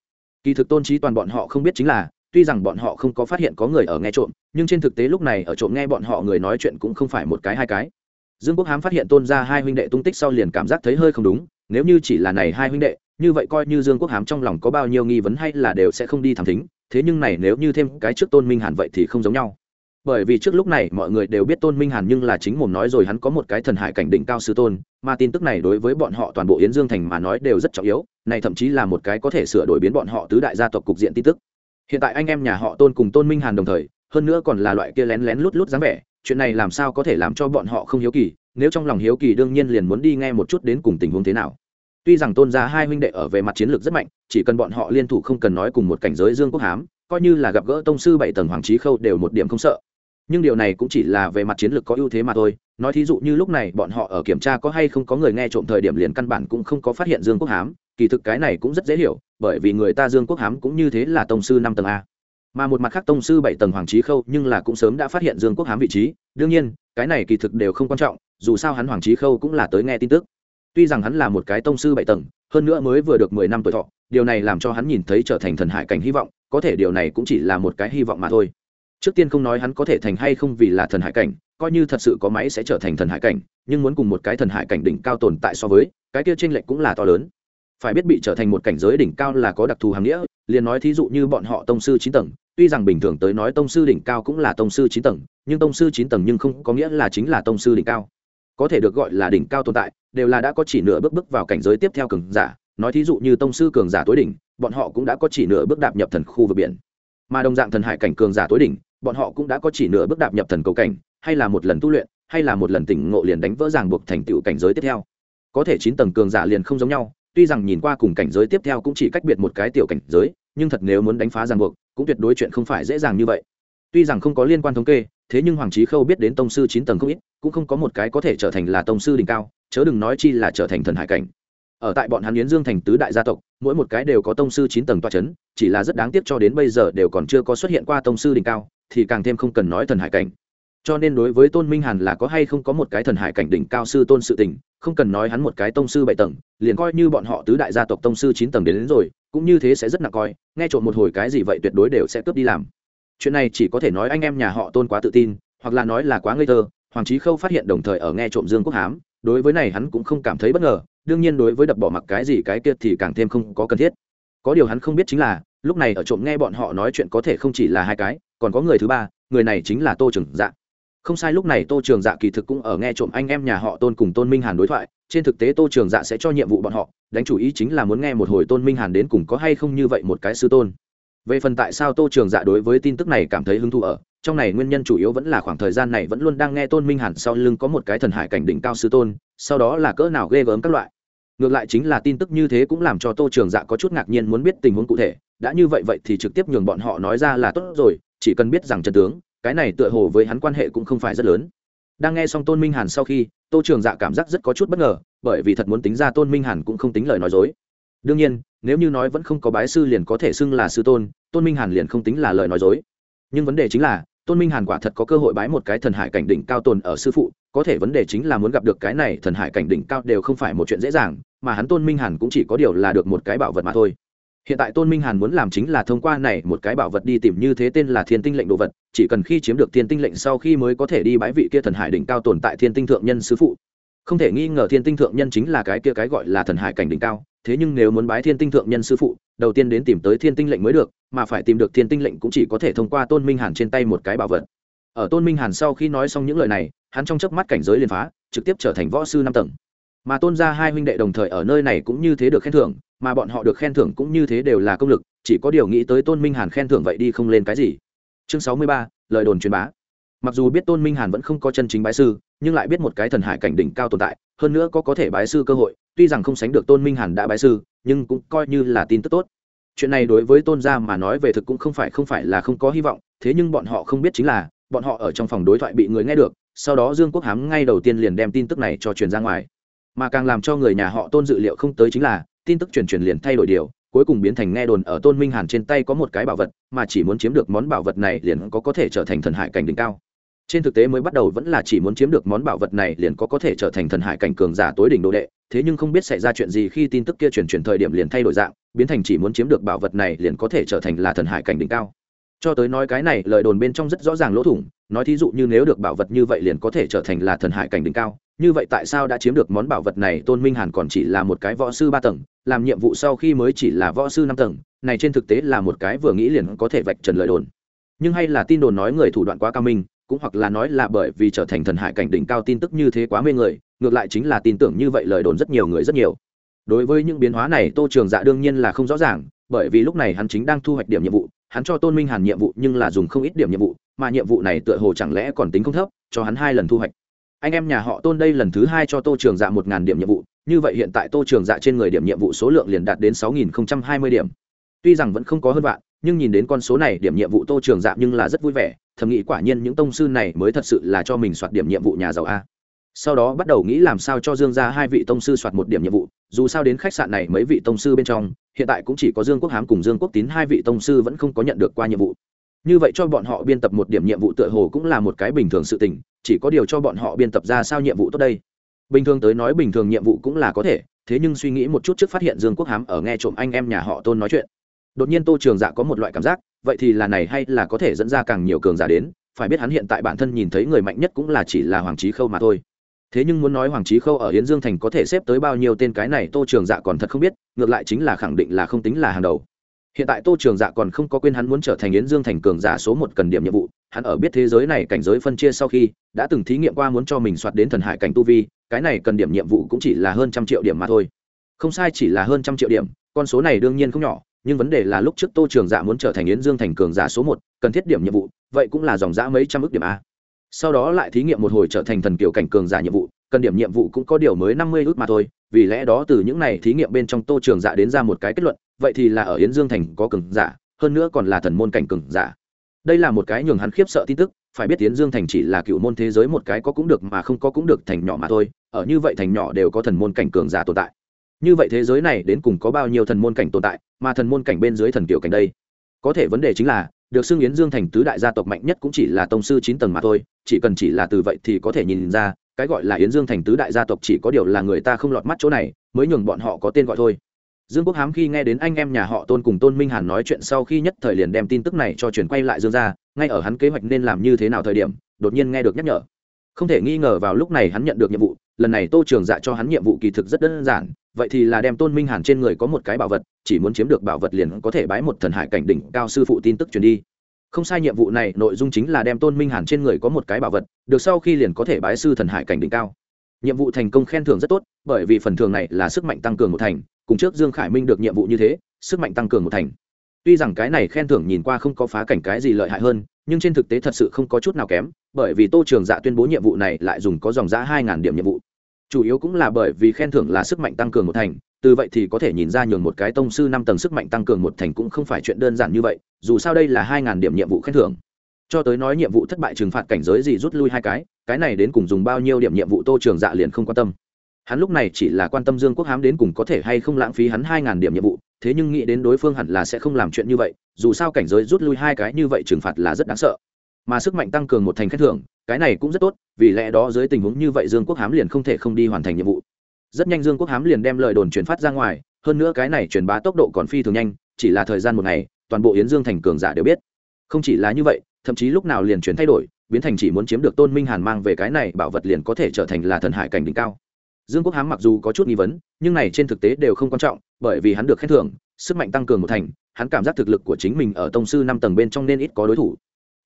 Kỳ thực tôn trí toàn bọn họ không biết chính là, tuy rằng bọn họ không có phát hiện có người ở nghe trộm, nhưng trên thực tế lúc này ở trộm nghe bọn họ người nói chuyện cũng không phải một cái hai cái. Dương quốc hám phát hiện tôn ra hai huynh đệ tung tích sau liền cảm giác thấy hơi không đúng, nếu như chỉ là này hai huynh đệ, như vậy coi như dương quốc hám trong lòng có bao nhiêu nghi vấn hay là đều sẽ không đi thẳng thính, thế nhưng này nếu như thêm cái trước tôn minh hàn vậy thì không giống nhau bởi vì trước lúc này mọi người đều biết tôn minh hàn nhưng là chính mồm nói rồi hắn có một cái thần hải cảnh đỉnh cao sư tôn, mà tin tức này đối với bọn họ toàn bộ yến dương thành mà nói đều rất trọng yếu, này thậm chí là một cái có thể sửa đổi biến bọn họ tứ đại gia tộc cục diện tin tức. Hiện tại anh em nhà họ tôn cùng tôn minh hàn đồng thời, hơn nữa còn là loại kia lén lén lút lút dáng vẻ, chuyện này làm sao có thể làm cho bọn họ không hiếu kỳ, nếu trong lòng hiếu kỳ đương nhiên liền muốn đi nghe một chút đến cùng tình huống thế nào. Tuy rằng tôn gia hai huynh đệ ở về mặt chiến lược rất mạnh, chỉ cần bọn họ liên thủ không cần nói cùng một cảnh giới dương quốc hám coi như là gặp gỡ tông sư bảy tầng hoàng trí khâu đều một điểm không sợ. Nhưng điều này cũng chỉ là về mặt chiến lược có ưu thế mà thôi. Nói thí dụ như lúc này bọn họ ở kiểm tra có hay không có người nghe trộm thời điểm liền căn bản cũng không có phát hiện dương quốc hám. Kỳ thực cái này cũng rất dễ hiểu, bởi vì người ta dương quốc hám cũng như thế là tông sư năm tầng a. Mà một mặt khác tông sư bảy tầng hoàng trí khâu nhưng là cũng sớm đã phát hiện dương quốc hám vị trí. Đương nhiên, cái này kỳ thực đều không quan trọng, dù sao hắn hoàng trí khâu cũng là tới nghe tin tức. Tuy rằng hắn là một cái tông sư bảy tầng, hơn nữa mới vừa được mười năm tuổi thọ, điều này làm cho hắn nhìn thấy trở thành thần hải cảnh hy vọng có thể điều này cũng chỉ là một cái hy vọng mà thôi. Trước tiên không nói hắn có thể thành hay không vì là thần hải cảnh, coi như thật sự có máy sẽ trở thành thần hải cảnh, nhưng muốn cùng một cái thần hải cảnh đỉnh cao tồn tại so với, cái kia tranh lệch cũng là to lớn. Phải biết bị trở thành một cảnh giới đỉnh cao là có đặc thù hàng nghĩa, liền nói thí dụ như bọn họ tông sư chín tầng, tuy rằng bình thường tới nói tông sư đỉnh cao cũng là tông sư chín tầng, nhưng tông sư chín tầng nhưng không có nghĩa là chính là tông sư đỉnh cao. Có thể được gọi là đỉnh cao tồn tại, đều là đã có chỉ nửa bước bước vào cảnh giới tiếp theo cường giả, nói thí dụ như tông sư cường giả tối đỉnh bọn họ cũng đã có chỉ nửa bước đạp nhập thần khu vực biển. Mà đồng dạng thần hải cảnh cường giả tối đỉnh, bọn họ cũng đã có chỉ nửa bước đạp nhập thần cầu cảnh, hay là một lần tu luyện, hay là một lần tỉnh ngộ liền đánh vỡ ràng buộc thành tựu cảnh giới tiếp theo. Có thể chín tầng cường giả liền không giống nhau, tuy rằng nhìn qua cùng cảnh giới tiếp theo cũng chỉ cách biệt một cái tiểu cảnh giới, nhưng thật nếu muốn đánh phá ràng buộc, cũng tuyệt đối chuyện không phải dễ dàng như vậy. Tuy rằng không có liên quan thống kê, thế nhưng hoàng trí khâu biết đến tông sư chín tầng không ít, cũng không có một cái có thể trở thành là tông sư đỉnh cao, chớ đừng nói chi là trở thành thần hải cảnh ở tại bọn hắn yến dương thành tứ đại gia tộc mỗi một cái đều có tông sư chín tầng toa c h ấ n chỉ là rất đáng tiếc cho đến bây giờ đều còn chưa có xuất hiện qua tông sư đỉnh cao thì càng thêm không cần nói thần hải cảnh. Cho nên đối với tôn minh hàn là có hay không có một cái thần hải cảnh đỉnh cao sư tôn sự tình không cần nói hắn một cái tông sư bảy tầng liền coi như bọn họ tứ đại gia tộc tông sư chín tầng đến, đến rồi cũng như thế sẽ rất nặng coi nghe trộm một hồi cái gì vậy tuyệt đối đều sẽ cướp đi làm. Chuyện này chỉ có thể nói anh em nhà họ tôn quá tự tin hoặc là nói là quá ngây thơ hoàng trí khâu phát hiện đồng thời ở nghe trộm dương quốc hám đối với này hắn cũng không cảm thấy bất ngờ đương nhiên đối với đập bỏ mặc cái gì cái kia thì càng thêm không có cần thiết. Có điều hắn không biết chính là, lúc này ở trộm nghe bọn họ nói chuyện có thể không chỉ là hai cái, còn có người thứ ba, người này chính là tô trường dạ. Không sai lúc này tô trường dạ kỳ thực cũng ở nghe trộm anh em nhà họ tôn cùng tôn minh hàn đối thoại, trên thực tế tô trường dạ sẽ cho nhiệm vụ bọn họ, đánh chủ ý chính là muốn nghe một hồi tôn minh hàn đến cùng có hay không như vậy một cái sư tôn. Về phần tại sao tô trường dạ đối với tin tức này cảm thấy hứng thú ở, trong này nguyên nhân chủ yếu vẫn là khoảng thời gian này vẫn luôn đang nghe tôn minh hàn sau lưng có một cái thần hải cảnh đỉnh cao sư tôn, sau đó là cỡ nào ghê gớm các loại ngược lại chính là tin tức như thế cũng làm cho tô trường dạ có chút ngạc nhiên muốn biết tình huống cụ thể. Đã như vậy vậy thì trực tiếp nhường bọn họ nói ra là tốt rồi, chỉ cần biết rằng trần tướng, cái này tựa hồ với hắn quan hệ cũng không phải rất lớn. Đang nghe xong tôn minh hàn sau khi, tô trường dạ cảm giác rất có chút bất ngờ, bởi vì thật muốn tính ra tôn minh hàn cũng không tính lời nói dối. Đương nhiên, nếu như nói vẫn không có bái sư liền có thể xưng là sư tôn tôn minh hàn liền không tính là lời nói dối. Nhưng vấn đề chính là tôn minh hàn quả thật có cơ hội bái một cái thần hải cảnh đỉnh cao tồn ở sư phụ, có thể vấn đề chính là muốn gặp được cái này thần hải cảnh đỉnh cao đều không phải một chuyện dễ dàng, mà hắn tôn minh hàn cũng chỉ có điều là được một cái bảo vật mà thôi. Hiện tại tôn minh hàn muốn làm chính là thông qua này một cái bảo vật đi tìm như thế tên là thiên tinh lệnh đồ vật, chỉ cần khi chiếm được thiên tinh lệnh sau khi mới có thể đi bái vị kia thần hải đỉnh cao tồn tại thiên tinh thượng nhân sư phụ. Không thể nghi ngờ thiên tinh thượng nhân chính là cái kia cái gọi là thần hải cảnh đỉnh cao thế nhưng nếu muốn bái thiên tinh thượng nhân sư phụ, đầu tiên đến tìm tới thiên tinh lệnh mới được, mà phải tìm được thiên tinh lệnh cũng chỉ có thể thông qua tôn minh hàn trên tay một cái bảo vật. Ở tôn minh hàn sau khi nói xong những lời này, hắn trong chớp mắt cảnh giới liền phá, trực tiếp trở thành võ sư năm tầng. Mà tôn ra hai huynh đệ đồng thời ở nơi này cũng như thế được khen thưởng, mà bọn họ được khen thưởng cũng như thế đều là công lực, chỉ có điều nghĩ tới tôn minh hàn khen thưởng vậy đi không lên cái gì. Chương sáu mươi ba, lời đồn truyền bá. Mặc dù biết tôn minh hàn vẫn không có chân chính bái sư, nhưng lại biết một cái thần hải cảnh đỉnh cao tồn tại, hơn nữa có có thể bái sư cơ hội tuy rằng không sánh được tôn minh hàn đã bái sư, nhưng cũng coi như là tin tức tốt. Chuyện này đối với tôn gia mà nói về thực cũng không phải không phải là không có hy vọng, thế nhưng bọn họ không biết chính là, bọn họ ở trong phòng đối thoại bị người nghe được, sau đó dương quốc hám ngay đầu tiên liền đem tin tức này cho truyền ra ngoài. Mà càng làm cho người nhà họ tôn dự liệu không tới chính là, tin tức truyền truyền liền thay đổi điều, cuối cùng biến thành nghe đồn ở tôn minh hàn trên tay có một cái bảo vật, mà chỉ muốn chiếm được món bảo vật này liền có có thể trở thành thần hải cảnh đỉnh cao trên thực tế mới bắt đầu vẫn là chỉ muốn chiếm được món bảo vật này liền có có thể trở thành thần hải cảnh cường giả tối đỉnh đồ đệ, thế nhưng không biết xảy ra chuyện gì khi tin tức kia chuyển chuyển thời điểm liền thay đổi dạng, biến thành chỉ muốn chiếm được bảo vật này liền có thể trở thành là thần hải cảnh đỉnh cao. Cho tới nói cái này, lời đồn bên trong rất rõ ràng lỗ thủng, nói thí dụ như nếu được bảo vật như vậy liền có thể trở thành là thần hải cảnh đỉnh cao, như vậy tại sao đã chiếm được món bảo vật này, tôn minh hàn còn chỉ là một cái võ sư ba tầng, làm nhiệm vụ sau khi mới chỉ là võ sư năm tầng, này trên thực tế là một cái vừa nghĩ liền có thể vạch trần lời đồn. Nhưng hay là tin đồn nói người thủ đoạn quá cao minh cũng hoặc là nói là bởi vì trở thành thần hải cảnh đỉnh cao tin tức như thế quá mê người, ngược lại chính là tin tưởng như vậy lời đồn rất nhiều người rất nhiều. Đối với những biến hóa này, tô trường dạ đương nhiên là không rõ ràng, bởi vì lúc này hắn chính đang thu hoạch điểm nhiệm vụ, hắn cho tôn minh hàn nhiệm vụ nhưng là dùng không ít điểm nhiệm vụ, mà nhiệm vụ này tựa hồ chẳng lẽ còn tính không thấp, cho hắn hai lần thu hoạch. Anh em nhà họ tôn đây lần thứ hai cho tô trường dạ một ngàn điểm nhiệm vụ, như vậy hiện tại tô trường dạ trên người điểm nhiệm vụ số lượng liền đạt đến sáu nghìn hai mươi điểm. Tuy rằng vẫn không có hơn vạn, nhưng nhìn đến con số này, điểm nhiệm vụ tô trường dạ nhưng là rất vui vẻ thầm nghĩ quả nhiên những tông sư này mới thật sự là cho mình soạt điểm nhiệm vụ nhà giàu a. Sau đó bắt đầu nghĩ làm sao cho dương ra hai vị tông sư soạt một điểm nhiệm vụ, dù sao đến khách sạn này mấy vị tông sư bên trong, hiện tại cũng chỉ có dương quốc hám cùng dương quốc tín hai vị tông sư vẫn không có nhận được qua nhiệm vụ. Như vậy cho bọn họ biên tập một điểm nhiệm vụ tựa hồ cũng là một cái bình thường sự tình, chỉ có điều cho bọn họ biên tập ra sao nhiệm vụ tốt đây. Bình thường tới nói bình thường nhiệm vụ cũng là có thể, thế nhưng suy nghĩ một chút trước phát hiện dương quốc hám ở nghe trộm anh em nhà họ tôn nói chuyện. Đột nhiên tô trường dạ có một loại cảm giác vậy thì là này hay là có thể dẫn ra càng nhiều cường giả đến? Phải biết hắn hiện tại bản thân nhìn thấy người mạnh nhất cũng là chỉ là hoàng trí khâu mà thôi. Thế nhưng muốn nói hoàng trí khâu ở hiến dương thành có thể xếp tới bao nhiêu tên cái này tô trường dạ còn thật không biết, ngược lại chính là khẳng định là không tính là hàng đầu. Hiện tại tô trường dạ còn không có quên hắn muốn trở thành yến dương thành cường giả số một cần điểm nhiệm vụ, hắn ở biết thế giới này cảnh giới phân chia sau khi, đã từng thí nghiệm qua muốn cho mình soạt đến thần hải cảnh tu vi, cái này cần điểm nhiệm vụ cũng chỉ là hơn trăm triệu điểm mà thôi. Không sai chỉ là hơn trăm triệu điểm, con số này đương nhiên không nhỏ nhưng vấn đề là lúc trước tô trường dạ muốn trở thành yến dương thành cường giả số một, cần thiết điểm nhiệm vụ, vậy cũng là dòng giã mấy trăm ước điểm a. Sau đó lại thí nghiệm một hồi trở thành thần kiểu cảnh cường giả nhiệm vụ, cần điểm nhiệm vụ cũng có điều mới năm mươi ước mà thôi, vì lẽ đó từ những này thí nghiệm bên trong tô trường dạ đến ra một cái kết luận, vậy thì là ở yến dương thành có cường giả, hơn nữa còn là thần môn cảnh cường giả. Đây là một cái nhường hắn khiếp sợ tin tức, phải biết yến dương thành chỉ là cựu môn thế giới một cái có cũng được mà không có cũng được thành nhỏ mà thôi, ở như vậy thành nhỏ đều có thần môn cảnh cường giả tồn tại như vậy thế giới này đến cùng có bao nhiêu thần môn cảnh tồn tại, mà thần môn cảnh bên dưới thần kiểu cảnh đây? Có thể vấn đề chính là, được xưng yến dương thành tứ đại gia tộc mạnh nhất cũng chỉ là tông sư chín tầng mà thôi, chỉ cần chỉ là từ vậy thì có thể nhìn ra, cái gọi là yến dương thành tứ đại gia tộc chỉ có điều là người ta không lọt mắt chỗ này, mới nhường bọn họ có tên gọi thôi. Dương quốc hám khi nghe đến anh em nhà họ tôn cùng tôn minh hàn nói chuyện sau khi nhất thời liền đem tin tức này cho chuyển quay lại dương ra ngay ở hắn kế hoạch nên làm như thế nào thời điểm, đột nhiên nghe được nhắc nhở. Không thể nghi ngờ vào lúc này hắn nhận được nhiệm vụ, lần này tô trường dạ cho hắn nhiệm vụ kỳ thực rất đơn giản vậy thì là đem tôn minh hàn trên người có một cái bảo vật, chỉ muốn chiếm được bảo vật liền có thể bái một thần hải cảnh đỉnh cao sư phụ tin tức truyền đi. Không sai nhiệm vụ này, nội dung chính là đem tôn minh hàn trên người có một cái bảo vật, được sau khi liền có thể bái sư thần hải cảnh đỉnh cao. Nhiệm vụ thành công khen thưởng rất tốt, bởi vì phần thưởng này là sức mạnh tăng cường một thành, cùng trước dương khải minh được nhiệm vụ như thế, sức mạnh tăng cường một thành. Tuy rằng cái này khen thưởng nhìn qua không có phá cảnh cái gì lợi hại hơn, nhưng trên thực tế thật sự không có chút nào kém, bởi vì tô trường dạ tuyên bố nhiệm vụ này lại dùng có dòng giã hai điểm nhiệm vụ chủ yếu cũng là bởi vì khen thưởng là sức mạnh tăng cường một thành, từ vậy thì có thể nhìn ra nhường một cái tông sư năm tầng sức mạnh tăng cường một thành cũng không phải chuyện đơn giản như vậy, dù sao đây là hai ngàn điểm nhiệm vụ khen thưởng. Cho tới nói nhiệm vụ thất bại trừng phạt cảnh giới gì rút lui hai cái cái này đến cùng dùng bao nhiêu điểm nhiệm vụ tô trường dạ liền không quan tâm. Hắn lúc này chỉ là quan tâm dương quốc hám đến cùng có thể hay không lãng phí hắn hai ngàn điểm nhiệm vụ, thế nhưng nghĩ đến đối phương hẳn là sẽ không làm chuyện như vậy, dù sao cảnh giới rút lui hai cái như vậy trừng phạt là rất đáng sợ mà sức mạnh tăng cường một thành khen thưởng, cái này cũng rất tốt, vì lẽ đó dưới tình huống như vậy dương quốc hám liền không thể không đi hoàn thành nhiệm vụ. Rất nhanh dương quốc hám liền đem lời đồn truyền phát ra ngoài, hơn nữa cái này truyền bá tốc độ còn phi thường nhanh, chỉ là thời gian một ngày, toàn bộ yến dương thành cường giả đều biết. Không chỉ là như vậy, thậm chí lúc nào liền chuyển thay đổi, biến thành chỉ muốn chiếm được tôn minh hàn mang về cái này bảo vật liền có thể trở thành là thần hải cảnh đỉnh cao. Dương quốc hám mặc dù có chút nghi vấn, nhưng này trên thực tế đều không quan trọng, bởi vì hắn được khen thưởng, sức mạnh tăng cường một thành, hắn cảm giác thực lực của chính mình ở tông sư năm tầng bên trong nên ít có đối thủ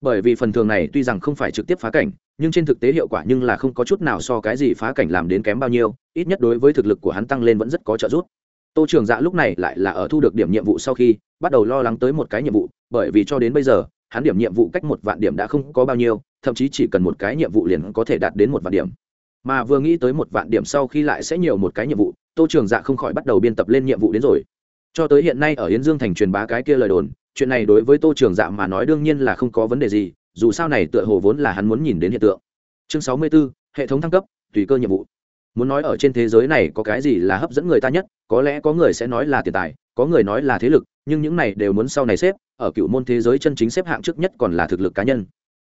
bởi vì phần thường này tuy rằng không phải trực tiếp phá cảnh, nhưng trên thực tế hiệu quả nhưng là không có chút nào so cái gì phá cảnh làm đến kém bao nhiêu, ít nhất đối với thực lực của hắn tăng lên vẫn rất có trợ giúp. Tô trường dạ lúc này lại là ở thu được điểm nhiệm vụ sau khi bắt đầu lo lắng tới một cái nhiệm vụ, bởi vì cho đến bây giờ, hắn điểm nhiệm vụ cách một vạn điểm đã không có bao nhiêu, thậm chí chỉ cần một cái nhiệm vụ liền có thể đạt đến một vạn điểm. Mà vừa nghĩ tới một vạn điểm sau khi lại sẽ nhiều một cái nhiệm vụ, tô trường dạ không khỏi bắt đầu biên tập lên nhiệm vụ đến rồi. Cho tới hiện nay ở yến dương thành truyền bá cái kia lời đồn chuyện này đối với tô trường dạ mà nói đương nhiên là không có vấn đề gì dù sao này tựa hồ vốn là hắn muốn nhìn đến hiện tượng. Chương sáu mươi 64, hệ thống thăng cấp tùy cơ nhiệm vụ. Muốn nói ở trên thế giới này có cái gì là hấp dẫn người ta nhất có lẽ có người sẽ nói là tiền tài có người nói là thế lực nhưng những này đều muốn sau này xếp ở cựu môn thế giới chân chính xếp hạng trước nhất còn là thực lực cá nhân.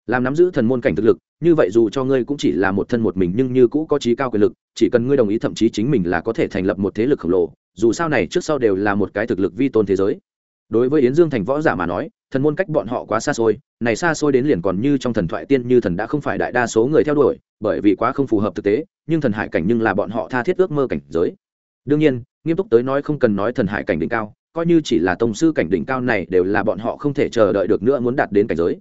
Làm nắm giữ thần môn cảnh thực lực như vậy dù cho ngươi cũng chỉ là một thân một mình nhưng như cũ có trí cao quyền lực chỉ cần ngươi đồng ý thậm chí chính mình là có thể thành lập một thế lực khổng lồ dù sao này trước sau đều là một cái thực lực vi tôn thế giới đối với yến dương thành võ giả mà nói, thần môn cách bọn họ quá xa xôi, này xa xôi đến liền còn như trong thần thoại tiên như thần đã không phải đại đa số người theo đuổi, bởi vì quá không phù hợp thực tế, nhưng thần hải cảnh nhưng là bọn họ tha thiết ước mơ cảnh giới. Đương nhiên, nghiêm túc tới nói không cần nói thần hải cảnh đỉnh cao, coi như chỉ là tông sư cảnh đỉnh cao này đều là bọn họ không thể chờ đợi được nữa muốn đạt đến cảnh giới.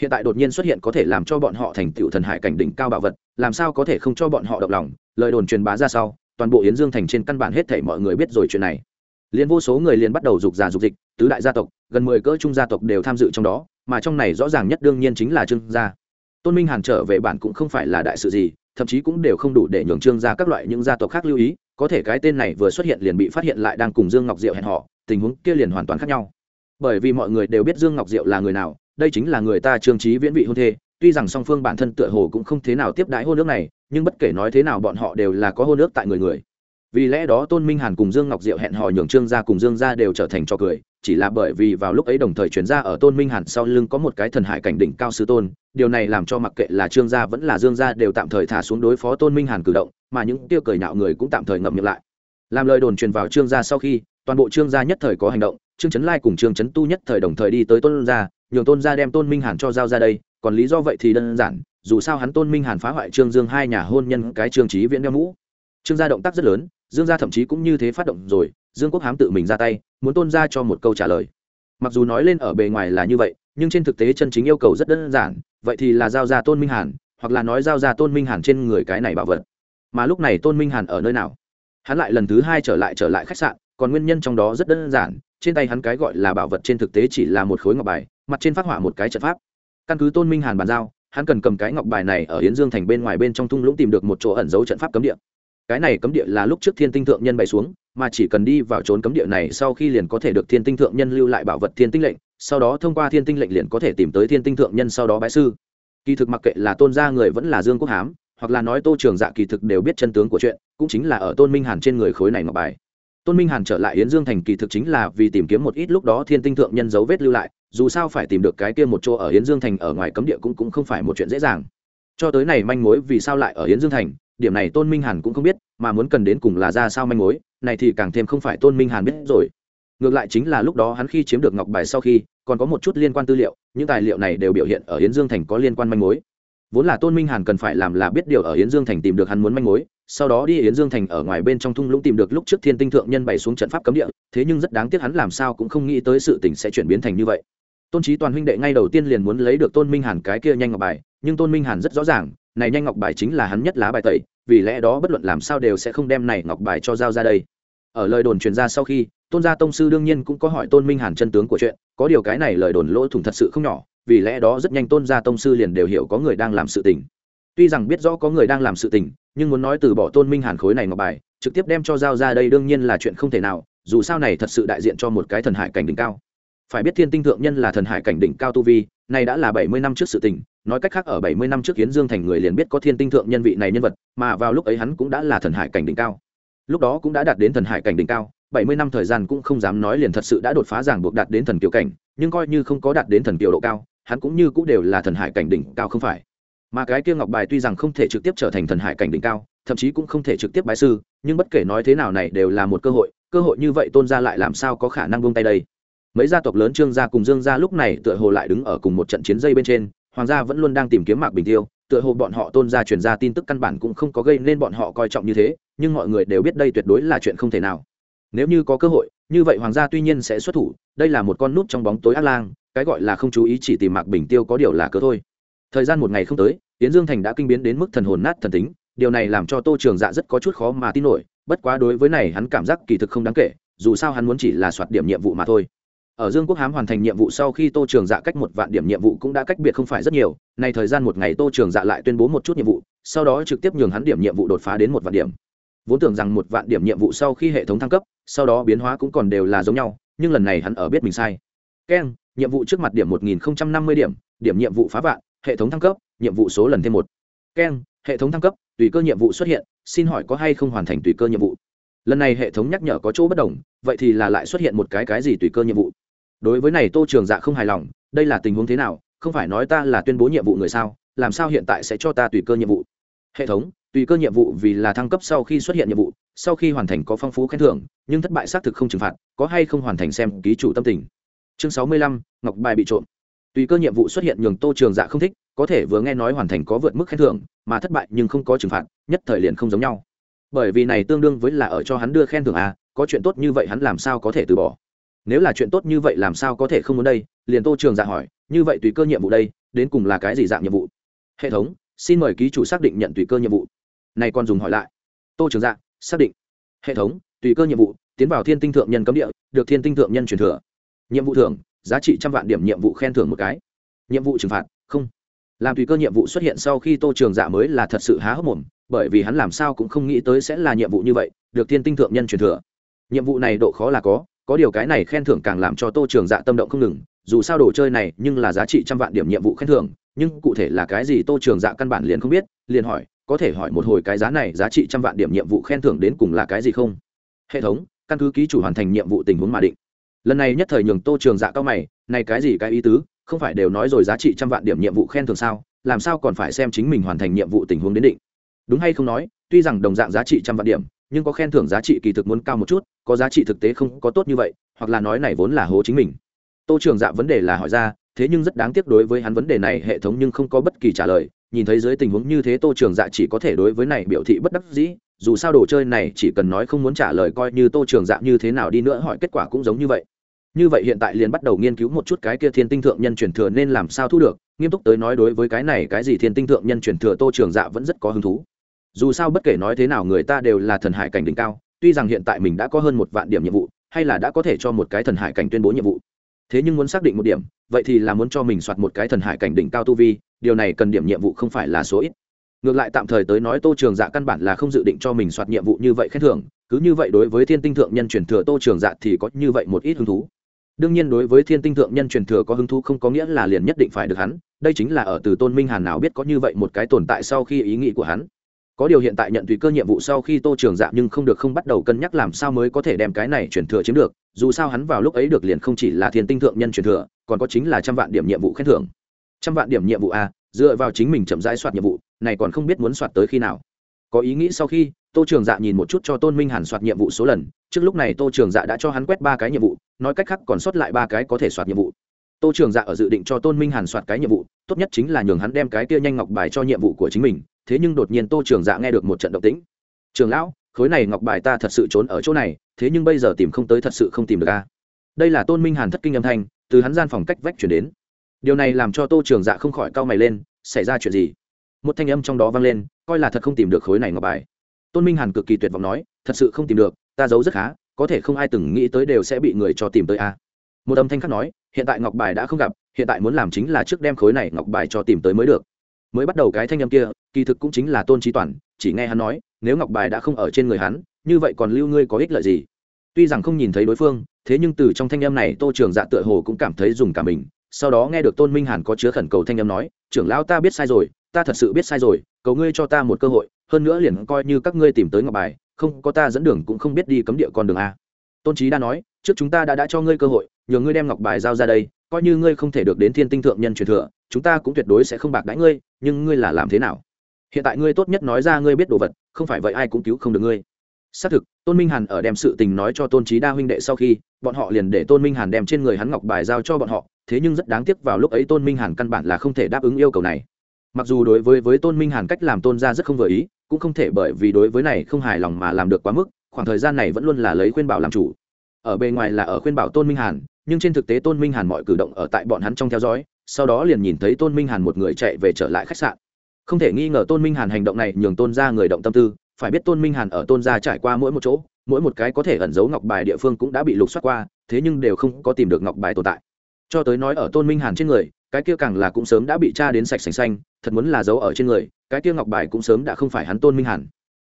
Hiện tại đột nhiên xuất hiện có thể làm cho bọn họ thành tựu thần hải cảnh đỉnh cao bảo vật, làm sao có thể không cho bọn họ động lòng? Lời đồn truyền bá ra sau, toàn bộ yến dương thành trên căn bản hết thảy mọi người biết rồi chuyện này. Liền vô số người liền bắt đầu rục già rục dịch tứ đại gia tộc, gần mười cỡ trung gia tộc đều tham dự trong đó, mà trong này rõ ràng nhất đương nhiên chính là trương gia. Tôn minh hàn trở về bản cũng không phải là đại sự gì, thậm chí cũng đều không đủ để nhường trương gia các loại những gia tộc khác lưu ý, có thể cái tên này vừa xuất hiện liền bị phát hiện lại đang cùng dương ngọc diệu hẹn họ tình huống kia liền hoàn toàn khác nhau. Bởi vì mọi người đều biết dương ngọc diệu là người nào, đây chính là người ta trương trí viễn vị hôn thê, tuy rằng song phương bản thân tựa hồ cũng không thế nào tiếp đãi hôn nước này, nhưng bất kể nói thế nào bọn họ đều là có hôn nước tại người người vì lẽ đó tôn minh hàn cùng dương ngọc diệu hẹn hò nhường trương gia cùng dương gia đều trở thành trò cười, chỉ là bởi vì vào lúc ấy đồng thời chuyển ra ở tôn minh hàn sau lưng có một cái thần hải cảnh đỉnh cao sư tôn, điều này làm cho mặc kệ là trương gia vẫn là dương gia đều tạm thời thả xuống đối phó tôn minh hàn cử động, mà những tiêu cười nạo người cũng tạm thời ngậm miệng lại. Làm lời đồn truyền vào trương gia sau khi, toàn bộ trương gia nhất thời có hành động, trương trấn lai cùng trương trấn tu nhất thời đồng thời đi tới tôn gia, nhường tôn gia đem tôn minh hàn cho giao ra đây, còn lý do vậy thì đơn giản, dù sao hắn tôn minh hàn phá hoại trương dương hai nhà hôn nhân cái trương trí viễn đeo mũ. Trương gia động tác rất lớn dương gia thậm chí cũng như thế phát động rồi, dương quốc hám tự mình ra tay, muốn tôn ra cho một câu trả lời. Mặc dù nói lên ở bề ngoài là như vậy, nhưng trên thực tế chân chính yêu cầu rất đơn giản, vậy thì là giao ra tôn minh hàn, hoặc là nói giao ra tôn minh hàn trên người cái này bảo vật. Mà lúc này tôn minh hàn ở nơi nào? Hắn lại lần thứ hai trở lại trở lại khách sạn, còn nguyên nhân trong đó rất đơn giản, trên tay hắn cái gọi là bảo vật trên thực tế chỉ là một khối ngọc bài, mặt trên phát họa một cái trận pháp. Căn cứ tôn minh hàn bàn giao, hắn cần cầm cái ngọc bài này ở yến dương thành bên ngoài bên trong thung lũng tìm được một chỗ ẩn giấu trận pháp cấm địa cái này cấm địa là lúc trước thiên tinh thượng nhân bày xuống, mà chỉ cần đi vào trốn cấm địa này sau khi liền có thể được thiên tinh thượng nhân lưu lại bảo vật thiên tinh lệnh, sau đó thông qua thiên tinh lệnh liền có thể tìm tới thiên tinh thượng nhân sau đó bái sư. Kỳ thực mặc kệ là tôn gia người vẫn là dương quốc hám, hoặc là nói tô trường dạ kỳ thực đều biết chân tướng của chuyện, cũng chính là ở tôn minh hàn trên người khối này ngọc bài. Tôn minh hàn trở lại yến dương thành kỳ thực chính là vì tìm kiếm một ít lúc đó thiên tinh thượng nhân dấu vết lưu lại, dù sao phải tìm được cái kia một chỗ ở yến dương thành ở ngoài cấm địa cũng cũng không phải một chuyện dễ dàng. Cho tới này manh mối vì sao lại ở yến dương thành điểm này tôn minh hàn cũng không biết, mà muốn cần đến cùng là ra sao manh mối, này thì càng thêm không phải tôn minh hàn biết rồi. Ngược lại chính là lúc đó hắn khi chiếm được ngọc bài sau khi, còn có một chút liên quan tư liệu, những tài liệu này đều biểu hiện ở hiến dương thành có liên quan manh mối. Vốn là tôn minh hàn cần phải làm là biết điều ở hiến dương thành tìm được hắn muốn manh mối, sau đó đi hiến dương thành ở ngoài bên trong thung lũng tìm được lúc trước thiên tinh thượng nhân bày xuống trận pháp cấm địa, thế nhưng rất đáng tiếc hắn làm sao cũng không nghĩ tới sự tình sẽ chuyển biến thành như vậy. Tôn trí toàn huynh đệ ngay đầu tiên liền muốn lấy được tôn minh hàn cái kia nhanh ngọc bài, nhưng tôn minh hàn rất rõ ràng này nhanh ngọc bài chính là hắn nhất lá bài tẩy, vì lẽ đó bất luận làm sao đều sẽ không đem này ngọc bài cho giao ra đây. Ở lời đồn truyền ra sau khi, tôn gia tông sư đương nhiên cũng có hỏi tôn minh hàn chân tướng của chuyện, có điều cái này lời đồn lỗ thủng thật sự không nhỏ, vì lẽ đó rất nhanh tôn gia tông sư liền đều hiểu có người đang làm sự tình. Tuy rằng biết rõ có người đang làm sự tình, nhưng muốn nói từ bỏ tôn minh hàn khối này ngọc bài, trực tiếp đem cho giao ra đây đương nhiên là chuyện không thể nào, dù sao này thật sự đại diện cho một cái thần hải cảnh đỉnh cao. Phải biết thiên tinh thượng nhân là thần hải cảnh đỉnh cao tu vi, này đã là bảy mươi năm trước sự tình nói cách khác ở bảy mươi năm trước yến dương thành người liền biết có thiên tinh thượng nhân vị này nhân vật, mà vào lúc ấy hắn cũng đã là thần hải cảnh đỉnh cao. Lúc đó cũng đã đạt đến thần hải cảnh đỉnh cao, bảy mươi năm thời gian cũng không dám nói liền thật sự đã đột phá ràng buộc đạt đến thần kiều cảnh, nhưng coi như không có đạt đến thần kiều độ cao, hắn cũng như cũng đều là thần hải cảnh đỉnh cao không phải. Mà cái kia ngọc bài tuy rằng không thể trực tiếp trở thành thần hải cảnh đỉnh cao, thậm chí cũng không thể trực tiếp bái sư, nhưng bất kể nói thế nào này đều là một cơ hội cơ hội như vậy tôn gia lại làm sao có khả năng buông tay đây? Mấy gia tộc lớn trương gia cùng dương gia lúc này tựa hồ lại đứng ở cùng một trận chiến dây bên trên hoàng gia vẫn luôn đang tìm kiếm mạc bình tiêu, tựa hồ bọn họ tôn gia truyền ra tin tức căn bản cũng không có gây nên bọn họ coi trọng như thế, nhưng mọi người đều biết đây tuyệt đối là chuyện không thể nào. Nếu như có cơ hội, như vậy hoàng gia tuy nhiên sẽ xuất thủ, đây là một con nút trong bóng tối ác lang, cái gọi là không chú ý chỉ tìm mạc bình tiêu có điều là cớ thôi. Thời gian một ngày không tới tiến dương thành đã kinh biến đến mức thần hồn nát thần tính, điều này làm cho tô trường dạ rất có chút khó mà tin nổi, bất quá đối với này hắn cảm giác kỳ thực không đáng kể, dù sao hắn muốn chỉ là soạt điểm nhiệm vụ mà thôi ở dương quốc hám hoàn thành nhiệm vụ sau khi tô trường dạ cách một vạn điểm nhiệm vụ cũng đã cách biệt không phải rất nhiều, nay thời gian một ngày tô trường dạ lại tuyên bố một chút nhiệm vụ, sau đó trực tiếp nhường hắn điểm nhiệm vụ đột phá đến một vạn điểm. Vốn tưởng rằng một vạn điểm nhiệm vụ sau khi hệ thống thăng cấp, sau đó biến hóa cũng còn đều là giống nhau, nhưng lần này hắn ở biết mình sai. Keng, nhiệm vụ trước mặt điểm một nghìn năm mươi điểm điểm nhiệm vụ phá vạn, hệ thống thăng cấp, nhiệm vụ số lần thêm một. Keng, hệ thống thăng cấp, tùy cơ nhiệm vụ xuất hiện, xin hỏi có hay không hoàn thành tùy cơ nhiệm vụ? Lần này hệ thống nhắc nhở có chỗ bất đồng, vậy thì là lại xuất hiện một cái cái gì tùy cơ nhiệm vụ? Đối với này tô trường dạ không hài lòng, đây là tình huống thế nào? Không phải nói ta là tuyên bố nhiệm vụ người sao? Làm sao hiện tại sẽ cho ta tùy cơ nhiệm vụ? Hệ thống, tùy cơ nhiệm vụ vì là thăng cấp sau khi xuất hiện nhiệm vụ, sau khi hoàn thành có phong phú khen thưởng, nhưng thất bại xác thực không trừng phạt, có hay không hoàn thành xem ký chủ tâm tình. Chương sáu mươi lăm, ngọc bài bị trộm. Tùy cơ nhiệm vụ xuất hiện nhường tô trường dạ không thích, có thể vừa nghe nói hoàn thành có vượt mức khen thưởng, mà thất bại nhưng không có trừng phạt, nhất thời liền không giống nhau. Bởi vì này tương đương với là ở cho hắn đưa khen thưởng à có chuyện tốt như vậy hắn làm sao có thể từ bỏ? Nếu là chuyện tốt như vậy làm sao có thể không muốn đây? Liền tô trường dạ hỏi, như vậy tùy cơ nhiệm vụ đây, đến cùng là cái gì dạng nhiệm vụ? Hệ thống, xin mời ký chủ xác định nhận tùy cơ nhiệm vụ. Này còn dùng hỏi lại. Tô trường dạ xác định. Hệ thống, tùy cơ nhiệm vụ, tiến vào thiên tinh thượng nhân cấm địa, được thiên tinh thượng nhân truyền thừa. Nhiệm vụ thưởng, giá trị trăm vạn điểm nhiệm vụ khen thưởng một cái. Nhiệm vụ trừng phạt, không. Làm tùy cơ nhiệm vụ xuất hiện sau khi tô trường dạ mới là thật sự há hốc mồm, bởi vì hắn làm sao cũng không nghĩ tới sẽ là nhiệm vụ như vậy, được thiên tinh thượng nhân truyền thừa. Nhiệm vụ này độ khó là có có điều cái này khen thưởng càng làm cho tô trường dạ tâm động không ngừng, dù sao đồ chơi này nhưng là giá trị trăm vạn điểm nhiệm vụ khen thưởng, nhưng cụ thể là cái gì tô trường dạ căn bản liền không biết, liền hỏi, có thể hỏi một hồi cái giá này giá trị trăm vạn điểm nhiệm vụ khen thưởng đến cùng là cái gì không? Hệ thống, căn cứ ký chủ hoàn thành nhiệm vụ tình huống mà định. Lần này nhất thời nhường tô trường dạ cao mày, này cái gì cái ý tứ, không phải đều nói rồi giá trị trăm vạn điểm nhiệm vụ khen thưởng sao, làm sao còn phải xem chính mình hoàn thành nhiệm vụ tình huống đến định? Đúng hay không nói, tuy rằng đồng dạng giá trị trăm vạn điểm nhưng có khen thưởng giá trị kỳ thực muốn cao một chút, có giá trị thực tế không có tốt như vậy, hoặc là nói này vốn là hố chính mình. Tô trường dạ vấn đề là hỏi ra, thế nhưng rất đáng tiếc đối với hắn vấn đề này hệ thống nhưng không có bất kỳ trả lời, nhìn thấy dưới tình huống như thế tô trường dạ chỉ có thể đối với này biểu thị bất đắc dĩ, dù sao đồ chơi này chỉ cần nói không muốn trả lời coi như tô trường dạ như thế nào đi nữa hỏi kết quả cũng giống như vậy. Như vậy hiện tại liền bắt đầu nghiên cứu một chút cái kia thiên tinh thượng nhân truyền thừa nên làm sao thu được, nghiêm túc tới nói đối với cái này cái gì thiên tinh thượng nhân truyền thừa tô trường dạ vẫn rất có hứng thú dù sao bất kể nói thế nào người ta đều là thần hải cảnh đỉnh cao, tuy rằng hiện tại mình đã có hơn một vạn điểm nhiệm vụ, hay là đã có thể cho một cái thần hải cảnh tuyên bố nhiệm vụ. Thế nhưng muốn xác định một điểm, vậy thì là muốn cho mình soạt một cái thần hải cảnh đỉnh cao tu vi, điều này cần điểm nhiệm vụ không phải là số ít. Ngược lại tạm thời tới nói tô trường dạ căn bản là không dự định cho mình soạt nhiệm vụ như vậy khen thưởng, cứ như vậy đối với thiên tinh thượng nhân truyền thừa tô trường dạ thì có như vậy một ít hứng thú. Đương nhiên đối với thiên tinh thượng nhân truyền thừa có hứng thú không có nghĩa là liền nhất định phải được hắn, đây chính là ở từ tôn minh hàn nào biết có như vậy một cái tồn tại sau khi ý nghĩ của hắn có điều hiện tại nhận tùy cơ nhiệm vụ sau khi tô trường dạ nhưng không được không bắt đầu cân nhắc làm sao mới có thể đem cái này truyền thừa chiếm được, dù sao hắn vào lúc ấy được liền không chỉ là thiên tinh thượng nhân truyền thừa, còn có chính là trăm vạn điểm nhiệm vụ khen thưởng. Trăm vạn điểm nhiệm vụ a dựa vào chính mình chậm rãi soạt nhiệm vụ, này còn không biết muốn soạt tới khi nào. Có ý nghĩ sau khi, tô trường dạ nhìn một chút cho tôn minh hàn soạt nhiệm vụ số lần, trước lúc này tô trường dạ đã cho hắn quét ba cái nhiệm vụ, nói cách khác còn sót lại ba cái có thể soạt nhiệm vụ tô trường dạ ở dự định cho tôn minh hàn soạt cái nhiệm vụ, tốt nhất chính là nhường hắn đem cái kia nhanh ngọc bài cho nhiệm vụ của chính mình, thế nhưng đột nhiên tô trường dạ nghe được một trận động tĩnh. Trường lão, khối này ngọc bài ta thật sự trốn ở chỗ này, thế nhưng bây giờ tìm không tới thật sự không tìm được a đây là tôn minh hàn thất kinh âm thanh, từ hắn gian phòng cách vách chuyển đến. Điều này làm cho tô trường dạ không khỏi cau mày lên, xảy ra chuyện gì? Một thanh âm trong đó vang lên, coi là thật không tìm được khối này ngọc bài. Tôn minh hàn cực kỳ tuyệt vọng nói, thật sự không tìm được, ta giấu rất khá, có thể không ai từng nghĩ tới đều sẽ bị người cho tìm tới a một âm thanh khác nói hiện tại ngọc bài đã không gặp, hiện tại muốn làm chính là trước đem khối này ngọc bài cho tìm tới mới được. Mới bắt đầu cái thanh âm kia, kỳ thực cũng chính là tôn trí toàn, chỉ nghe hắn nói, nếu ngọc bài đã không ở trên người hắn, như vậy còn lưu ngươi có ích lợi gì? Tuy rằng không nhìn thấy đối phương, thế nhưng từ trong thanh âm này tô trường dạ tựa hồ cũng cảm thấy dùng cả mình. Sau đó nghe được tôn minh hàn có chứa khẩn cầu thanh âm nói, trưởng lão ta biết sai rồi, ta thật sự biết sai rồi, cầu ngươi cho ta một cơ hội, hơn nữa liền coi như các ngươi tìm tới ngọc bài, không có ta dẫn đường cũng không biết đi cấm địa con đường a. Tôn trí đã nói, trước chúng ta đã đã cho ngươi cơ hội nhờ ngươi đem ngọc bài giao ra đây, coi như ngươi không thể được đến thiên tinh thượng nhân truyền thừa, chúng ta cũng tuyệt đối sẽ không bạc đãi ngươi, nhưng ngươi là làm thế nào? Hiện tại ngươi tốt nhất nói ra ngươi biết đồ vật, không phải vậy ai cũng cứu không được ngươi. Xác thực, tôn minh hàn ở đem sự tình nói cho tôn trí đa huynh đệ sau khi, bọn họ liền để tôn minh hàn đem trên người hắn ngọc bài giao cho bọn họ, thế nhưng rất đáng tiếc vào lúc ấy tôn minh hàn căn bản là không thể đáp ứng yêu cầu này. Mặc dù đối với với tôn minh hàn cách làm tôn ra rất không vừa ý, cũng không thể bởi vì đối với này không hài lòng mà làm được quá mức, khoảng thời gian này vẫn luôn là lấy khuyên bảo làm chủ. Ở bề ngoài là ở khuyên bảo tôn minh hàn nhưng trên thực tế tôn minh hàn mọi cử động ở tại bọn hắn trong theo dõi, sau đó liền nhìn thấy tôn minh hàn một người chạy về trở lại khách sạn. Không thể nghi ngờ tôn minh hàn hành động này nhường tôn ra người động tâm tư, phải biết tôn minh hàn ở tôn gia trải qua mỗi một chỗ, mỗi một cái có thể ẩn giấu ngọc bài địa phương cũng đã bị lục soát qua, thế nhưng đều không có tìm được ngọc bài tồn tại. Cho tới nói ở tôn minh hàn trên người, cái kia càng là cũng sớm đã bị tra đến sạch sành xanh, thật muốn là giấu ở trên người, cái kia ngọc bài cũng sớm đã không phải hắn tôn minh hàn.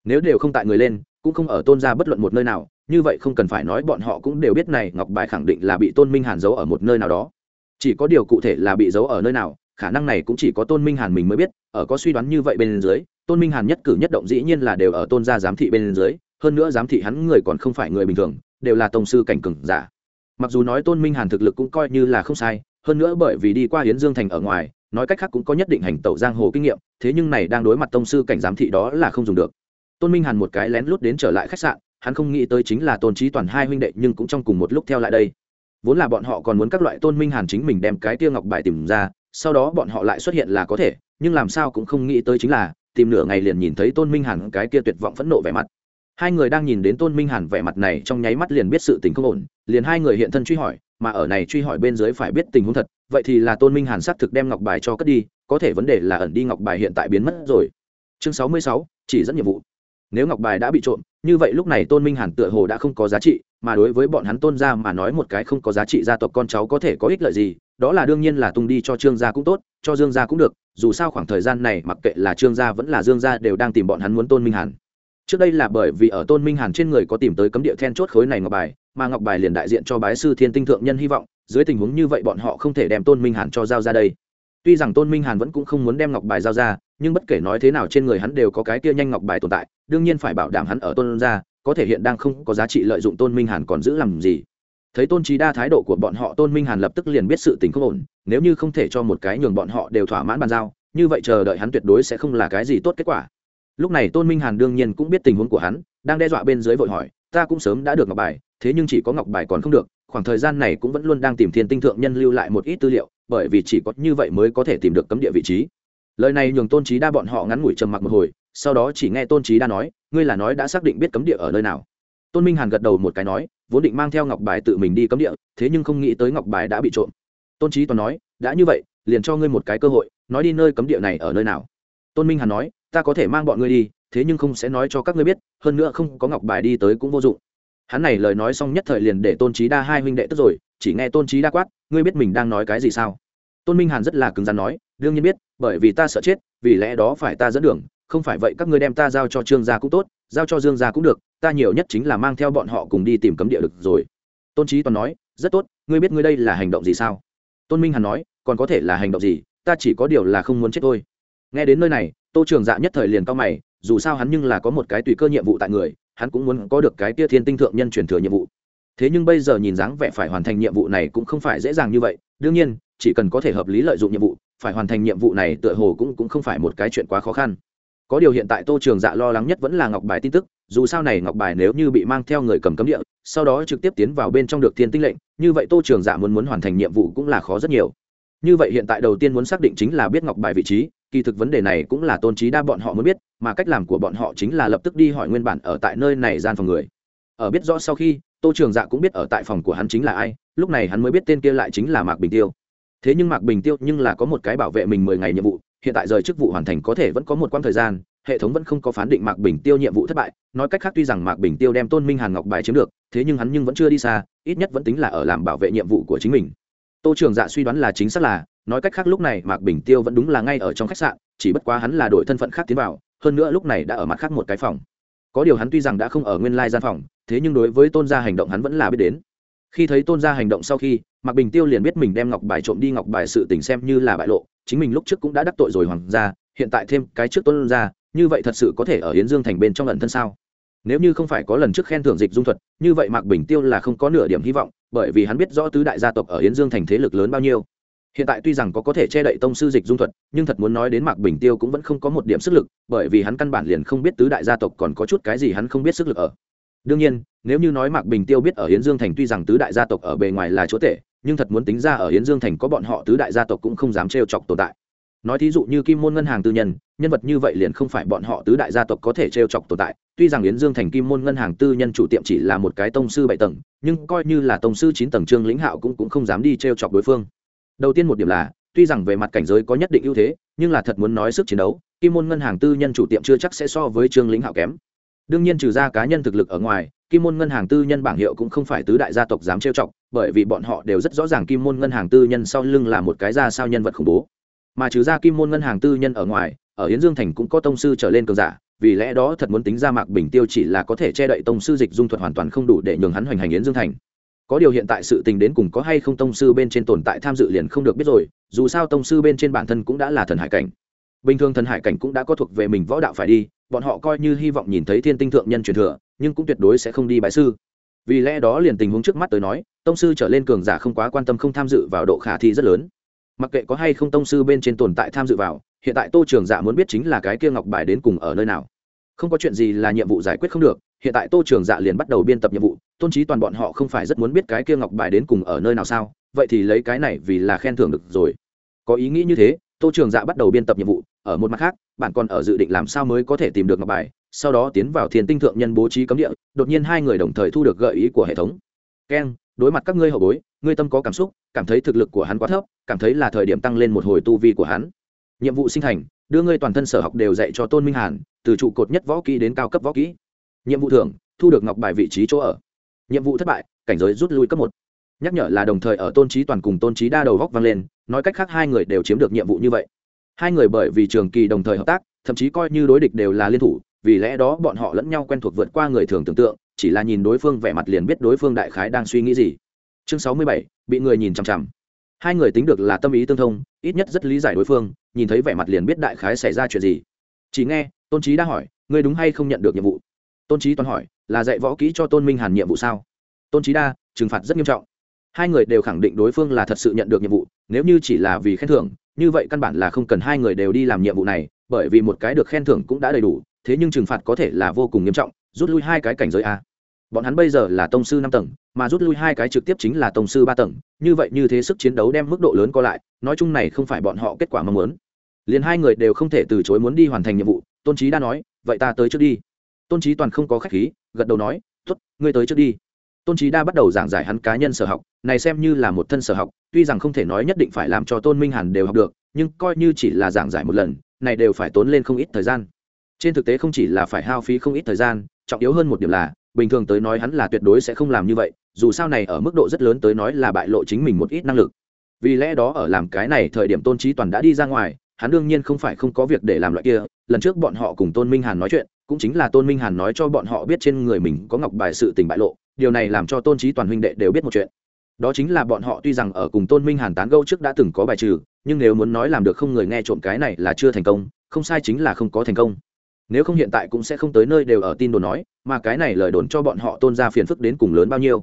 Nếu đều không tại người lên cũng không ở tôn gia bất luận một nơi nào, như vậy không cần phải nói bọn họ cũng đều biết này ngọc bài khẳng định là bị tôn minh hàn giấu ở một nơi nào đó. Chỉ có điều cụ thể là bị giấu ở nơi nào, khả năng này cũng chỉ có tôn minh hàn mình mới biết, ở có suy đoán như vậy bên dưới, tôn minh hàn nhất cử nhất động dĩ nhiên là đều ở tôn gia giám thị bên dưới, hơn nữa giám thị hắn người còn không phải người bình thường, đều là tổng sư cảnh cừng giả. Mặc dù nói tôn minh hàn thực lực cũng coi như là không sai, hơn nữa bởi vì đi qua hiến dương thành ở ngoài, nói cách khác cũng có nhất định hành tẩu giang hồ kinh nghiệm, thế nhưng này đang đối mặt tông sư cảnh giám thị đó là không dùng được tôn minh hàn một cái lén lút đến trở lại khách sạn, hắn không nghĩ tới chính là tôn trí toàn hai huynh đệ nhưng cũng trong cùng một lúc theo lại đây. Vốn là bọn họ còn muốn các loại tôn minh hàn chính mình đem cái tia ngọc bài tìm ra, sau đó bọn họ lại xuất hiện là có thể, nhưng làm sao cũng không nghĩ tới chính là, tìm nửa ngày liền nhìn thấy tôn minh hàn cái kia tuyệt vọng phẫn nộ vẻ mặt. Hai người đang nhìn đến tôn minh hàn vẻ mặt này trong nháy mắt liền biết sự tình không ổn, liền hai người hiện thân truy hỏi, mà ở này truy hỏi bên dưới phải biết tình huống thật, vậy thì là tôn minh hàn xác thực đem ngọc bài cho cất đi, có thể vấn đề là ẩn đi ngọc bài hiện tại biến mất rồi. Chương sáu mươi sáu, chỉ dẫn nhiệm vụ nếu ngọc bài đã bị trộm, như vậy lúc này tôn minh hàn tựa hồ đã không có giá trị, mà đối với bọn hắn tôn gia mà nói một cái không có giá trị gia tộc con cháu có thể có ích lợi gì, đó là đương nhiên là tung đi cho trương gia cũng tốt, cho dương gia cũng được, dù sao khoảng thời gian này mặc kệ là trương gia vẫn là dương gia đều đang tìm bọn hắn muốn tôn minh hàn. Trước đây là bởi vì ở tôn minh hàn trên người có tìm tới cấm địa then chốt khối này ngọc bài, mà ngọc bài liền đại diện cho bái sư thiên tinh thượng nhân hy vọng, dưới tình huống như vậy bọn họ không thể đem tôn minh hàn cho giao ra đây. Tuy rằng tôn minh hàn vẫn cũng không muốn đem ngọc bài giao ra nhưng bất kể nói thế nào trên người hắn đều có cái kia nhanh ngọc bài tồn tại, đương nhiên phải bảo đảm hắn ở tôn ra có thể hiện đang không có giá trị lợi dụng tôn minh hàn còn giữ làm gì. Thấy tôn trí đa thái độ của bọn họ, tôn minh hàn lập tức liền biết sự tình không ổn, nếu như không thể cho một cái nhường bọn họ đều thỏa mãn bàn giao, như vậy chờ đợi hắn tuyệt đối sẽ không là cái gì tốt kết quả. Lúc này tôn minh hàn đương nhiên cũng biết tình huống của hắn, đang đe dọa bên dưới vội hỏi, ta cũng sớm đã được ngọc bài, thế nhưng chỉ có ngọc bài còn không được, khoảng thời gian này cũng vẫn luôn đang tìm thiên tinh thượng nhân lưu lại một ít tư liệu, bởi vì chỉ có như vậy mới có thể tìm được cấm địa vị trí lời này nhường tôn trí đa bọn họ ngắn ngủi trầm mặc một hồi, sau đó chỉ nghe tôn trí đa nói, ngươi là nói đã xác định biết cấm địa ở nơi nào? Tôn minh hàn gật đầu một cái nói, vốn định mang theo ngọc bài tự mình đi cấm địa, thế nhưng không nghĩ tới ngọc bài đã bị trộm. Tôn trí toàn nói, đã như vậy, liền cho ngươi một cái cơ hội, nói đi nơi cấm địa này ở nơi nào. Tôn minh hàn nói, ta có thể mang bọn ngươi đi, thế nhưng không sẽ nói cho các ngươi biết, hơn nữa không có ngọc bài đi tới cũng vô dụng. Hắn này lời nói xong nhất thời liền để tôn trí đa hai huynh đệ tức rồi, chỉ nghe tôn trí đa quát, ngươi biết mình đang nói cái gì sao? Tôn minh hàn rất là cứng rắn nói, đương nhiên biết, bởi vì ta sợ chết, vì lẽ đó phải ta dẫn đường, không phải vậy các ngươi đem ta giao cho trương gia cũng tốt, giao cho dương gia cũng được, ta nhiều nhất chính là mang theo bọn họ cùng đi tìm cấm địa được rồi. Tôn trí toàn nói, rất tốt, ngươi biết ngươi đây là hành động gì sao? Tôn minh hàn nói, còn có thể là hành động gì, ta chỉ có điều là không muốn chết thôi. Nghe đến nơi này, tô trường dạ nhất thời liền cao mày, dù sao hắn nhưng là có một cái tùy cơ nhiệm vụ tại người, hắn cũng muốn có được cái tia thiên tinh thượng nhân truyền thừa nhiệm vụ. Thế nhưng bây giờ nhìn dáng vẻ phải hoàn thành nhiệm vụ này cũng không phải dễ dàng như vậy đương nhiên, chỉ cần có thể hợp lý lợi dụng nhiệm vụ, phải hoàn thành nhiệm vụ này tựa hồ cũng cũng không phải một cái chuyện quá khó khăn. Có điều hiện tại tô trường dạ lo lắng nhất vẫn là ngọc bài tin tức, dù sao này ngọc bài nếu như bị mang theo người cầm cấm địa, sau đó trực tiếp tiến vào bên trong được thiên tinh lệnh, như vậy tô trường dạ muốn muốn hoàn thành nhiệm vụ cũng là khó rất nhiều. Như vậy hiện tại đầu tiên muốn xác định chính là biết ngọc bài vị trí, kỳ thực vấn đề này cũng là tôn trí đa bọn họ muốn biết, mà cách làm của bọn họ chính là lập tức đi hỏi nguyên bản ở tại nơi này gian phòng người. Ở biết rõ sau khi, tô trường dạ cũng biết ở tại phòng của hắn chính là ai lúc này hắn mới biết tên kia lại chính là mạc bình tiêu. Thế nhưng mạc bình tiêu nhưng là có một cái bảo vệ mình mười ngày nhiệm vụ, hiện tại rời chức vụ hoàn thành có thể vẫn có một quãng thời gian, hệ thống vẫn không có phán định mạc bình tiêu nhiệm vụ thất bại, nói cách khác tuy rằng mạc bình tiêu đem tôn minh hàn ngọc bài chiếm được, thế nhưng hắn nhưng vẫn chưa đi xa, ít nhất vẫn tính là ở làm bảo vệ nhiệm vụ của chính mình. Tô trường dạ suy đoán là chính xác là, nói cách khác lúc này mạc bình tiêu vẫn đúng là ngay ở trong khách sạn, chỉ bất quá hắn là đổi thân phận khác tiến vào, hơn nữa lúc này đã ở mặt khác một cái phòng. Có điều hắn tuy rằng đã không ở nguyên lai gian phòng, thế nhưng đối với tôn gia hành động hắn vẫn là biết đến khi thấy tôn gia hành động sau khi, mạc bình tiêu liền biết mình đem ngọc bài trộm đi ngọc bài sự tình xem như là bại lộ, chính mình lúc trước cũng đã đắc tội rồi hoàng gia, hiện tại thêm cái trước tôn gia, như vậy thật sự có thể ở hiến dương thành bên trong lần thân sao? Nếu như không phải có lần trước khen thưởng dịch dung thuật, như vậy mạc bình tiêu là không có nửa điểm hy vọng, bởi vì hắn biết rõ tứ đại gia tộc ở hiến dương thành thế lực lớn bao nhiêu. Hiện tại tuy rằng có có thể che đậy tông sư dịch dung thuật, nhưng thật muốn nói đến mạc bình tiêu cũng vẫn không có một điểm sức lực, bởi vì hắn căn bản liền không biết tứ đại gia tộc còn có chút cái gì hắn không biết sức lực ở đương nhiên nếu như nói mạc bình tiêu biết ở hiến dương thành tuy rằng tứ đại gia tộc ở bề ngoài là chúa tể nhưng thật muốn tính ra ở hiến dương thành có bọn họ tứ đại gia tộc cũng không dám trêu chọc tồn tại. Nói thí dụ như kim môn ngân hàng tư nhân nhân vật như vậy liền không phải bọn họ tứ đại gia tộc có thể trêu chọc tồn tại. Tuy rằng yến dương thành kim môn ngân hàng tư nhân chủ tiệm chỉ là một cái tông sư bảy tầng nhưng coi như là tông sư chín tầng trương lĩnh hạo cũng, cũng không dám đi trêu chọc đối phương. Đầu tiên một điểm là tuy rằng về mặt cảnh giới có nhất định ưu thế nhưng là thật muốn nói sức chiến đấu kim môn ngân hàng tư nhân chủ tiệm chưa chắc sẽ so với trương lĩnh hạo kém đương nhiên trừ ra cá nhân thực lực ở ngoài, kim môn ngân hàng tư nhân bảng hiệu cũng không phải tứ đại gia tộc dám trêu chọc, bởi vì bọn họ đều rất rõ ràng kim môn ngân hàng tư nhân sau lưng là một cái ra sao nhân vật khủng bố. Mà trừ ra kim môn ngân hàng tư nhân ở ngoài, ở hiến dương thành cũng có tông sư trở lên cường giả, vì lẽ đó thật muốn tính ra mạc bình tiêu chỉ là có thể che đậy tông sư dịch dung thuật hoàn toàn không đủ để nhường hắn hoành hành yến dương thành. Có điều hiện tại sự tình đến cùng có hay không tông sư bên trên tồn tại tham dự liền không được biết rồi, dù sao tông sư bên trên bản thân cũng đã là thần hải cảnh bình thường thần hải cảnh cũng đã có thuộc về mình võ đạo phải đi, bọn họ coi như hy vọng nhìn thấy thiên tinh thượng nhân truyền thừa, nhưng cũng tuyệt đối sẽ không đi bái sư. Vì lẽ đó liền tình huống trước mắt tới nói, tông sư trở lên cường giả không quá quan tâm không tham dự vào độ khả thi rất lớn. Mặc kệ có hay không tông sư bên trên tồn tại tham dự vào, hiện tại tô trường giả muốn biết chính là cái kia ngọc bài đến cùng ở nơi nào. Không có chuyện gì là nhiệm vụ giải quyết không được, hiện tại tô trường dạ liền bắt đầu biên tập nhiệm vụ, tôn trí toàn bọn họ không phải rất muốn biết cái kia ngọc bài đến cùng ở nơi nào sao, vậy thì lấy cái này vì là khen thưởng được rồi. Có ý nghĩ như thế tô trường dạ bắt đầu biên tập nhiệm vụ, ở một mặt khác, bạn còn ở dự định làm sao mới có thể tìm được ngọc bài, sau đó tiến vào thiền tinh thượng nhân bố trí cấm địa, đột nhiên hai người đồng thời thu được gợi ý của hệ thống. Keng đối mặt các ngươi hậu bối, ngươi tâm có cảm xúc, cảm thấy thực lực của hắn quá thấp, cảm thấy là thời điểm tăng lên một hồi tu vi của hắn. Nhiệm vụ sinh thành, đưa ngươi toàn thân sở học đều dạy cho tôn minh hàn, từ trụ cột nhất võ kỹ đến cao cấp võ kỹ. Nhiệm vụ thưởng, thu được ngọc bài vị trí chỗ ở. Nhiệm vụ thất bại, cảnh giới rút lui cấp một. Nhắc nhở là đồng thời ở tôn trí toàn cùng tôn trí đa đầu góc vang lên nói cách khác hai người đều chiếm được nhiệm vụ như vậy. Hai người bởi vì trường kỳ đồng thời hợp tác, thậm chí coi như đối địch đều là liên thủ, vì lẽ đó bọn họ lẫn nhau quen thuộc vượt qua người thường tưởng tượng, chỉ là nhìn đối phương vẻ mặt liền biết đối phương đại khái đang suy nghĩ gì. Chương sáu mươi bảy, bị người nhìn chằm chằm. Hai người tính được là tâm ý tương thông, ít nhất rất lý giải đối phương, nhìn thấy vẻ mặt liền biết đại khái xảy ra chuyện gì. Chỉ nghe, tôn trí đã hỏi, ngươi đúng hay không nhận được nhiệm vụ? Tôn trí toàn hỏi, là dạy võ kỹ cho tôn minh hàn nhiệm vụ sao? Tôn trí đa, trừng phạt rất nghiêm trọng hai người đều khẳng định đối phương là thật sự nhận được nhiệm vụ, nếu như chỉ là vì khen thưởng, như vậy căn bản là không cần hai người đều đi làm nhiệm vụ này, bởi vì một cái được khen thưởng cũng đã đầy đủ, thế nhưng trừng phạt có thể là vô cùng nghiêm trọng, rút lui hai cái cảnh giới a. Bọn hắn bây giờ là tông sư năm tầng, mà rút lui hai cái trực tiếp chính là tông sư ba tầng, như vậy như thế sức chiến đấu đem mức độ lớn co lại, nói chung này không phải bọn họ kết quả mong muốn. Liền hai người đều không thể từ chối muốn đi hoàn thành nhiệm vụ, tôn trí đã nói, vậy ta tới trước đi. Tôn trí toàn không có khách khí, gật đầu nói t ố t ngươi tới trước đi. Tôn trí đa bắt đầu giảng giải hắn cá nhân sở học này xem như là một thân sở học, tuy rằng không thể nói nhất định phải làm cho tôn minh hàn đều học được, nhưng coi như chỉ là giảng giải một lần, này đều phải tốn lên không ít thời gian. Trên thực tế không chỉ là phải hao phí không ít thời gian, trọng yếu hơn một điểm là, bình thường tới nói hắn là tuyệt đối sẽ không làm như vậy, dù sao này ở mức độ rất lớn tới nói là bại lộ chính mình một ít năng lực. Vì lẽ đó ở làm cái này thời điểm tôn trí toàn đã đi ra ngoài, hắn đương nhiên không phải không có việc để làm loại kia, lần trước bọn họ cùng tôn minh hàn nói chuyện, cũng chính là tôn minh hàn nói cho bọn họ biết trên người mình có ngọc bài sự tình bại lộ, điều này làm cho tôn trí toàn huynh đệ đều biết một chuyện đó chính là bọn họ tuy rằng ở cùng tôn minh hàn tán gâu trước đã từng có bài trừ, nhưng nếu muốn nói làm được không người nghe trộm cái này là chưa thành công, không sai chính là không có thành công. Nếu không hiện tại cũng sẽ không tới nơi đều ở tin đồn nói, mà cái này lời đồn cho bọn họ tôn ra phiền phức đến cùng lớn bao nhiêu.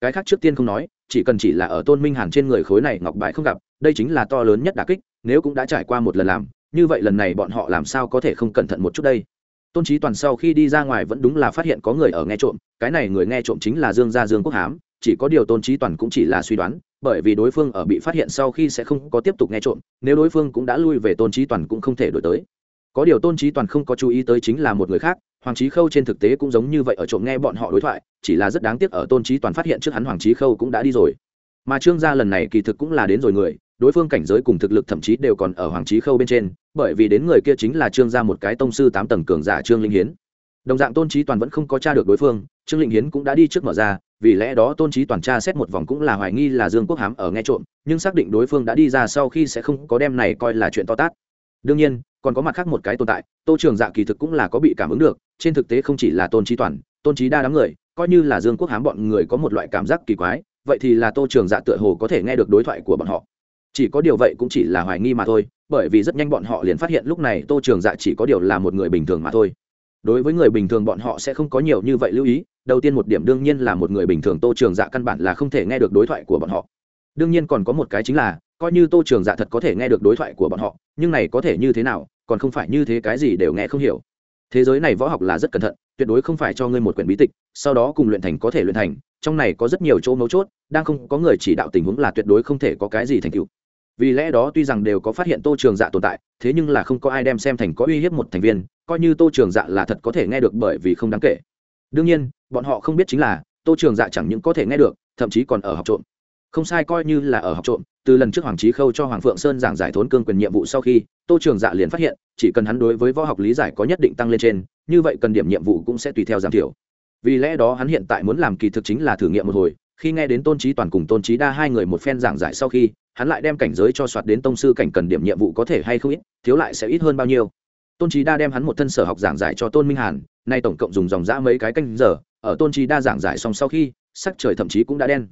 Cái khác trước tiên không nói, chỉ cần chỉ là ở tôn minh hàn trên người khối này ngọc bại không gặp, đây chính là to lớn nhất đà kích, nếu cũng đã trải qua một lần làm, như vậy lần này bọn họ làm sao có thể không cẩn thận một chút đây? Tôn trí toàn sau khi đi ra ngoài vẫn đúng là phát hiện có người ở nghe trộm, cái này người nghe trộm chính là dương gia dương quốc hám chỉ có điều tôn trí toàn cũng chỉ là suy đoán, bởi vì đối phương ở bị phát hiện sau khi sẽ không có tiếp tục nghe trộm, nếu đối phương cũng đã lui về tôn trí toàn cũng không thể đổi tới. Có điều tôn trí toàn không có chú ý tới chính là một người khác, hoàng trí khâu trên thực tế cũng giống như vậy ở trộm nghe bọn họ đối thoại, chỉ là rất đáng tiếc ở tôn trí toàn phát hiện trước hắn hoàng trí khâu cũng đã đi rồi. Mà trương gia lần này kỳ thực cũng là đến rồi người, đối phương cảnh giới cùng thực lực thậm chí đều còn ở hoàng trí khâu bên trên, bởi vì đến người kia chính là trương gia một cái tông sư tám tầng cường giả trương linh hiến đồng dạng tôn trí toàn vẫn không có t r a được đối phương, trương lĩnh hiến cũng đã đi trước mở ra, vì lẽ đó tôn trí toàn tra xét một vòng cũng là hoài nghi là dương quốc hám ở nghe trộm, nhưng xác định đối phương đã đi ra sau khi sẽ không có đem này coi là chuyện to tát. Đương nhiên, còn có mặt khác một cái tồn tại, tô trường dạ kỳ thực cũng là có bị cảm ứng được, trên thực tế không chỉ là tôn trí toàn, tôn trí đa đám người, coi như là dương quốc hám bọn người có một loại cảm giác kỳ quái, vậy thì là tô trường dạ tựa hồ có thể nghe được đối thoại của bọn họ. Chỉ có điều vậy cũng chỉ là hoài nghi mà thôi, bởi vì rất nhanh bọn họ liền phát hiện lúc này tô trường dạ chỉ có điều là một người bình thường mà thôi đối với người bình thường bọn họ sẽ không có nhiều như vậy lưu ý, đầu tiên một điểm đương nhiên là một người bình thường tô trường dạ căn bản là không thể nghe được đối thoại của bọn họ. Đương nhiên còn có một cái chính là, coi như tô trường dạ thật có thể nghe được đối thoại của bọn họ, nhưng này có thể như thế nào, còn không phải như thế cái gì đều nghe không hiểu. Thế giới này võ học là rất cẩn thận, tuyệt đối không phải cho ngươi một quyển bí tịch, sau đó cùng luyện thành có thể luyện thành, trong này có rất nhiều chỗ mấu chốt, đang không có người chỉ đạo tình huống là tuyệt đối không thể có cái gì thành tựu. Vì lẽ đó tuy rằng đều có phát hiện tô trường dạ tồn tại, thế nhưng là không có ai đem xem thành có uy hiếp một thành viên coi như tô trường dạ là thật có thể nghe được bởi vì không đáng kể. Đương nhiên, bọn họ không biết chính là, tô trường dạ chẳng những có thể nghe được, thậm chí còn ở học trộm. Không sai coi như là ở học trộm, từ lần trước hoàng trí khâu cho hoàng phượng sơn giảng giải thốn cương quyền nhiệm vụ sau khi, tô trường dạ liền phát hiện, chỉ cần hắn đối với võ học lý giải có nhất định tăng lên trên, như vậy cần điểm nhiệm vụ cũng sẽ tùy theo giảm thiểu. Vì lẽ đó hắn hiện tại muốn làm kỳ thực chính là thử nghiệm một hồi, khi nghe đến tôn trí toàn cùng tôn trí đa hai người một phen giảng giải sau khi, hắn lại đem cảnh giới cho soạt đến tông sư cảnh cần điểm nhiệm vụ có thể hay không ít, thiếu lại sẽ ít hơn bao nhiêu tôn trí đa đem hắn một thân sở học giảng giải cho tôn minh hàn, nay tổng cộng dùng dòng dã mấy cái canh giờ, ở tôn trí đa giảng giải xong sau khi, sắc trời thậm chí cũng đã đen.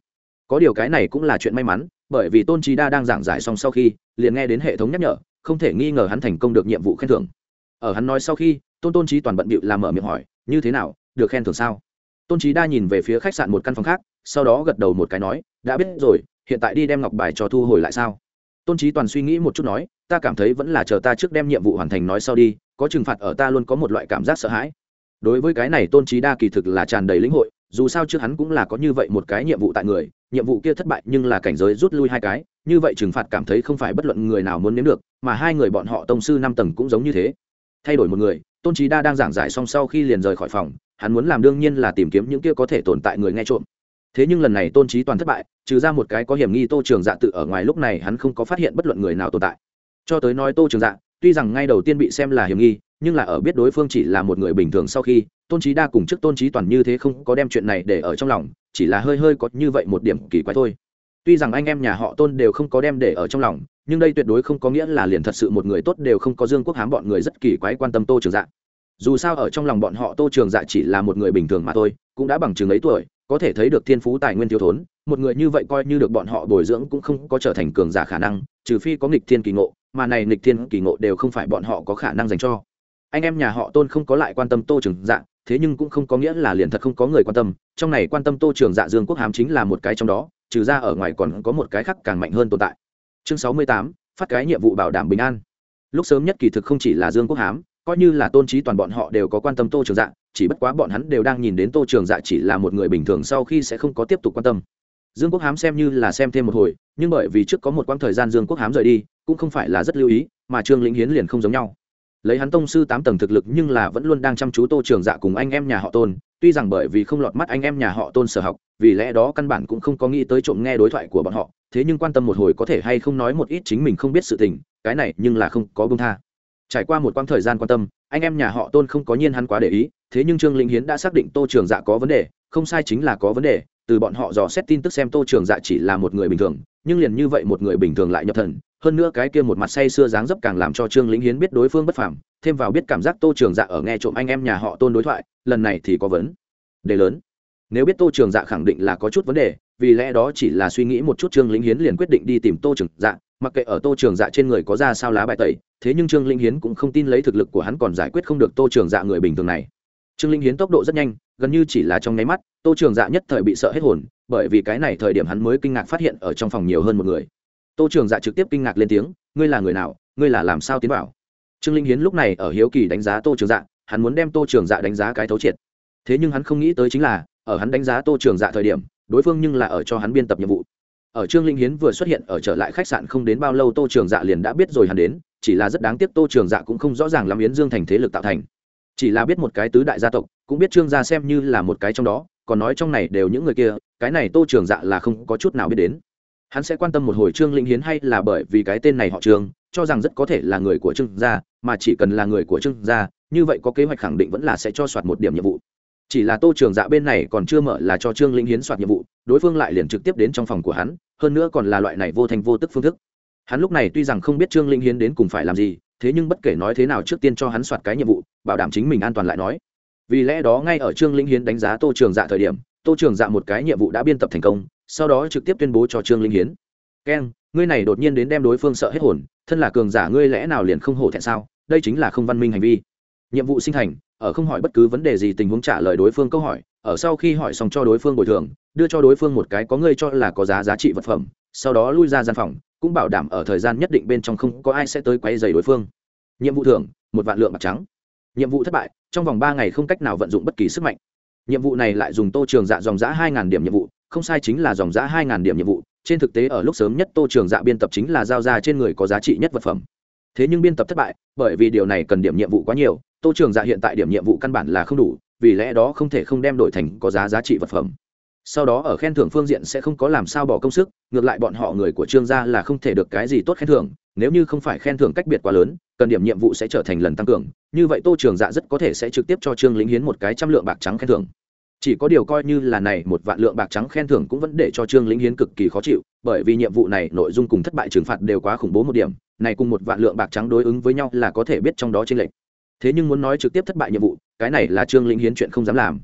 Có điều cái này cũng là chuyện may mắn, bởi vì tôn trí đa đang giảng giải xong sau khi, liền nghe đến hệ thống nhắc nhở, không thể nghi ngờ hắn thành công được nhiệm vụ khen thưởng. Ở hắn nói sau khi, tôn tôn trí toàn bận bịu làm mở miệng hỏi, như thế nào, được khen thưởng sao? Tôn trí đa nhìn về phía khách sạn một căn phòng khác, sau đó gật đầu một cái nói, đã biết rồi, hiện tại đi đem ngọc bài cho thu hồi lại sao? Tôn trí toàn suy nghĩ một chút nói ta cảm thấy vẫn là chờ ta trước đem nhiệm vụ hoàn thành nói sau đi, có trừng phạt ở ta luôn có một loại cảm giác sợ hãi. Đối với cái này tôn trí đa kỳ thực là tràn đầy lĩnh hội, dù sao trước hắn cũng là có như vậy một cái nhiệm vụ tại người, nhiệm vụ kia thất bại nhưng là cảnh giới rút lui hai cái, như vậy trừng phạt cảm thấy không phải bất luận người nào muốn nếm được, mà hai người bọn họ tông sư năm tầng cũng giống như thế. Thay đổi một người, tôn trí đa đang giảng giải xong sau khi liền rời khỏi phòng, hắn muốn làm đương nhiên là tìm kiếm những kia có thể tồn tại người nghe trộm. Thế nhưng lần này tôn trí toàn thất bại, trừ ra một cái có hiểm nghi tô trường dạ tự ở ngoài lúc này hắn không có phát hiện bất luận người nào tồn tại cho tới nói tô trường dạ tuy rằng ngay đầu tiên bị xem là hiểm nghi, nhưng là ở biết đối phương chỉ là một người bình thường sau khi, tôn trí đa cùng trước tôn trí toàn như thế không có đem chuyện này để ở trong lòng, chỉ là hơi hơi có như vậy một điểm kỳ quái thôi. Tuy rằng anh em nhà họ tôn đều không có đem để ở trong lòng, nhưng đây tuyệt đối không có nghĩa là liền thật sự một người tốt đều không có dương quốc hám bọn người rất kỳ quái quan tâm tô trường dạ. Dù sao ở trong lòng bọn họ tô trường dạ chỉ là một người bình thường mà thôi, cũng đã bằng chừng ấy tuổi, có thể thấy được thiên phú tài nguyên thiếu thốn, một người như vậy coi như được bọn họ bồi dưỡng cũng không có trở thành cường giả khả năng, trừ phi có nghịch thiên kỳ ngộ mà này nghịch thiên kỳ ngộ đều không phải bọn họ có khả năng dành cho. Anh em nhà họ tôn không có lại quan tâm tô trường dạ thế nhưng cũng không có nghĩa là liền thật không có người quan tâm. Trong này quan tâm tô trường dạ dương quốc hám chính là một cái trong đó, trừ ra ở ngoài còn có một cái khác càng mạnh hơn tồn tại. Chương sáu mươi tám, phát cái nhiệm vụ bảo đảm bình an. Lúc sớm nhất kỳ thực không chỉ là dương quốc hám, coi như là tôn trí toàn bọn họ đều có quan tâm tô trường dạ chỉ bất quá bọn hắn đều đang nhìn đến tô trường dạ chỉ là một người bình thường sau khi sẽ không có tiếp tục quan tâm dương quốc hám xem như là xem thêm một hồi, nhưng bởi vì trước có một quãng thời gian dương quốc hám rời đi, cũng không phải là rất lưu ý, mà trương lĩnh hiến liền không giống nhau. Lấy hắn tông sư tám tầng thực lực nhưng là vẫn luôn đang chăm chú tô trường dạ cùng anh em nhà họ tôn, tuy rằng bởi vì không lọt mắt anh em nhà họ tôn sở học, vì lẽ đó căn bản cũng không có nghĩ tới trộm nghe đối thoại của bọn họ, thế nhưng quan tâm một hồi có thể hay không nói một ít chính mình không biết sự tình, cái này nhưng là không có bông tha. Trải qua một quãng thời gian quan tâm, anh em nhà họ tôn không có nhiên hắn quá để ý, thế nhưng trương linh hiến đã xác định tô trường dạ có vấn đề, không sai chính là có vấn đề từ bọn họ dò xét tin tức xem tô trường dạ chỉ là một người bình thường, nhưng liền như vậy một người bình thường lại nhập thần, hơn nữa cái kia một mặt say sưa dáng dấp càng làm cho trương lĩnh hiến biết đối phương bất phàm, thêm vào biết cảm giác tô trường dạ ở nghe trộm anh em nhà họ tôn đối thoại, lần này thì có vấn đề lớn. Nếu biết tô trường dạ khẳng định là có chút vấn đề, vì lẽ đó chỉ là suy nghĩ một chút trương lĩnh hiến liền quyết định đi tìm tô trường dạ mặc kệ ở tô trường dạ trên người có ra sao lá bài tẩy, thế nhưng trương linh hiến cũng không tin lấy thực lực của hắn còn giải quyết không được tô trường dạ người bình thường này trương linh hiến tốc độ rất nhanh, gần như chỉ là trong nháy mắt, tô trường dạ nhất thời bị sợ hết hồn, bởi vì cái này thời điểm hắn mới kinh ngạc phát hiện ở trong phòng nhiều hơn một người. Tô trường dạ trực tiếp kinh ngạc lên tiếng, ngươi là người nào? Ngươi là làm sao tiến vào? Trương linh hiến lúc này ở hiếu kỳ đánh giá tô trường dạ hắn muốn đem tô trường dạ đánh giá cái thấu triệt. Thế nhưng hắn không nghĩ tới chính là, ở hắn đánh giá tô trường dạ thời điểm, đối phương nhưng là ở cho hắn biên tập nhiệm vụ. Ở trương linh hiến vừa xuất hiện ở trở lại khách sạn không đến bao lâu tô trường dạ liền đã biết rồi hắn đến, chỉ là rất đáng tiếc tô trường dạ cũng không rõ ràng lắm yến dương thành thế lực tạo thành chỉ là biết một cái tứ đại gia tộc, cũng biết trương gia xem như là một cái trong đó, còn nói trong này đều những người kia, cái này tô trường dạ là không có chút nào biết đến. Hắn sẽ quan tâm một hồi trương linh hiến hay là bởi vì cái tên này họ trương, cho rằng rất có thể là người của trương gia, mà chỉ cần là người của trương gia, như vậy có kế hoạch khẳng định vẫn là sẽ cho soạt một điểm nhiệm vụ. Chỉ là tô trường dạ bên này còn chưa mở là cho trương linh hiến soạt nhiệm vụ, đối phương lại liền trực tiếp đến trong phòng của hắn, hơn nữa còn là loại này vô thành vô tức phương thức. Hắn lúc này tuy rằng không biết trương linh hiến đến cùng phải làm gì thế nhưng bất kể nói thế nào trước tiên cho hắn soạt cái nhiệm vụ, bảo đảm chính mình an toàn lại nói. Vì lẽ đó ngay ở trương linh hiến đánh giá tô trường dạ thời điểm, tô trường dạ một cái nhiệm vụ đã biên tập thành công, sau đó trực tiếp tuyên bố cho trương linh hiến. Keng ngươi này đột nhiên đến đem đối phương sợ hết hồn, thân là cường giả ngươi lẽ nào liền không hổ thẹn sao? Đây chính là không văn minh hành vi. Nhiệm vụ sinh thành, ở không hỏi bất cứ vấn đề gì tình huống trả lời đối phương câu hỏi, ở sau khi hỏi xong cho đối phương bồi thường, đưa cho đối phương một cái có ngươi cho là có giá giá trị vật phẩm, sau đó lui ra gian phòng cũng bảo đảm ở thời gian nhất định bên trong không có ai sẽ tới quay dày đối phương. Nhiệm vụ thưởng, một vạn lượng bạc trắng. Nhiệm vụ thất bại, trong vòng ba ngày không cách nào vận dụng bất kỳ sức mạnh. Nhiệm vụ này lại dùng tô trường dạ dòng giã hai điểm nhiệm vụ, không sai chính là dòng giã hai điểm nhiệm vụ. Trên thực tế ở lúc sớm nhất tô trường dạ biên tập chính là giao ra trên người có giá trị nhất vật phẩm. Thế nhưng biên tập thất bại, bởi vì điều này cần điểm nhiệm vụ quá nhiều, tô trường dạ hiện tại điểm nhiệm vụ căn bản là không đủ, vì lẽ đó không thể không đem đổi thành có giá giá trị vật phẩm sau đó ở khen thưởng phương diện sẽ không có làm sao bỏ công sức, ngược lại bọn họ người của trương gia là không thể được cái gì tốt khen thưởng, nếu như không phải khen thưởng cách biệt quá lớn, cần điểm nhiệm vụ sẽ trở thành lần tăng cường. Như vậy tô trường dạ rất có thể sẽ trực tiếp cho trương lĩnh hiến một cái trăm lượng bạc trắng khen thưởng. Chỉ có điều coi như là này một vạn lượng bạc trắng khen thưởng cũng vẫn để cho trương lĩnh hiến cực kỳ khó chịu, bởi vì nhiệm vụ này nội dung cùng thất bại trừng phạt đều quá khủng bố một điểm, này cùng một vạn lượng bạc trắng đối ứng với nhau là có thể biết trong đó trên lệch. thế nhưng muốn nói trực tiếp thất bại nhiệm vụ, cái này là trương lĩnh hiến chuyện không dám làm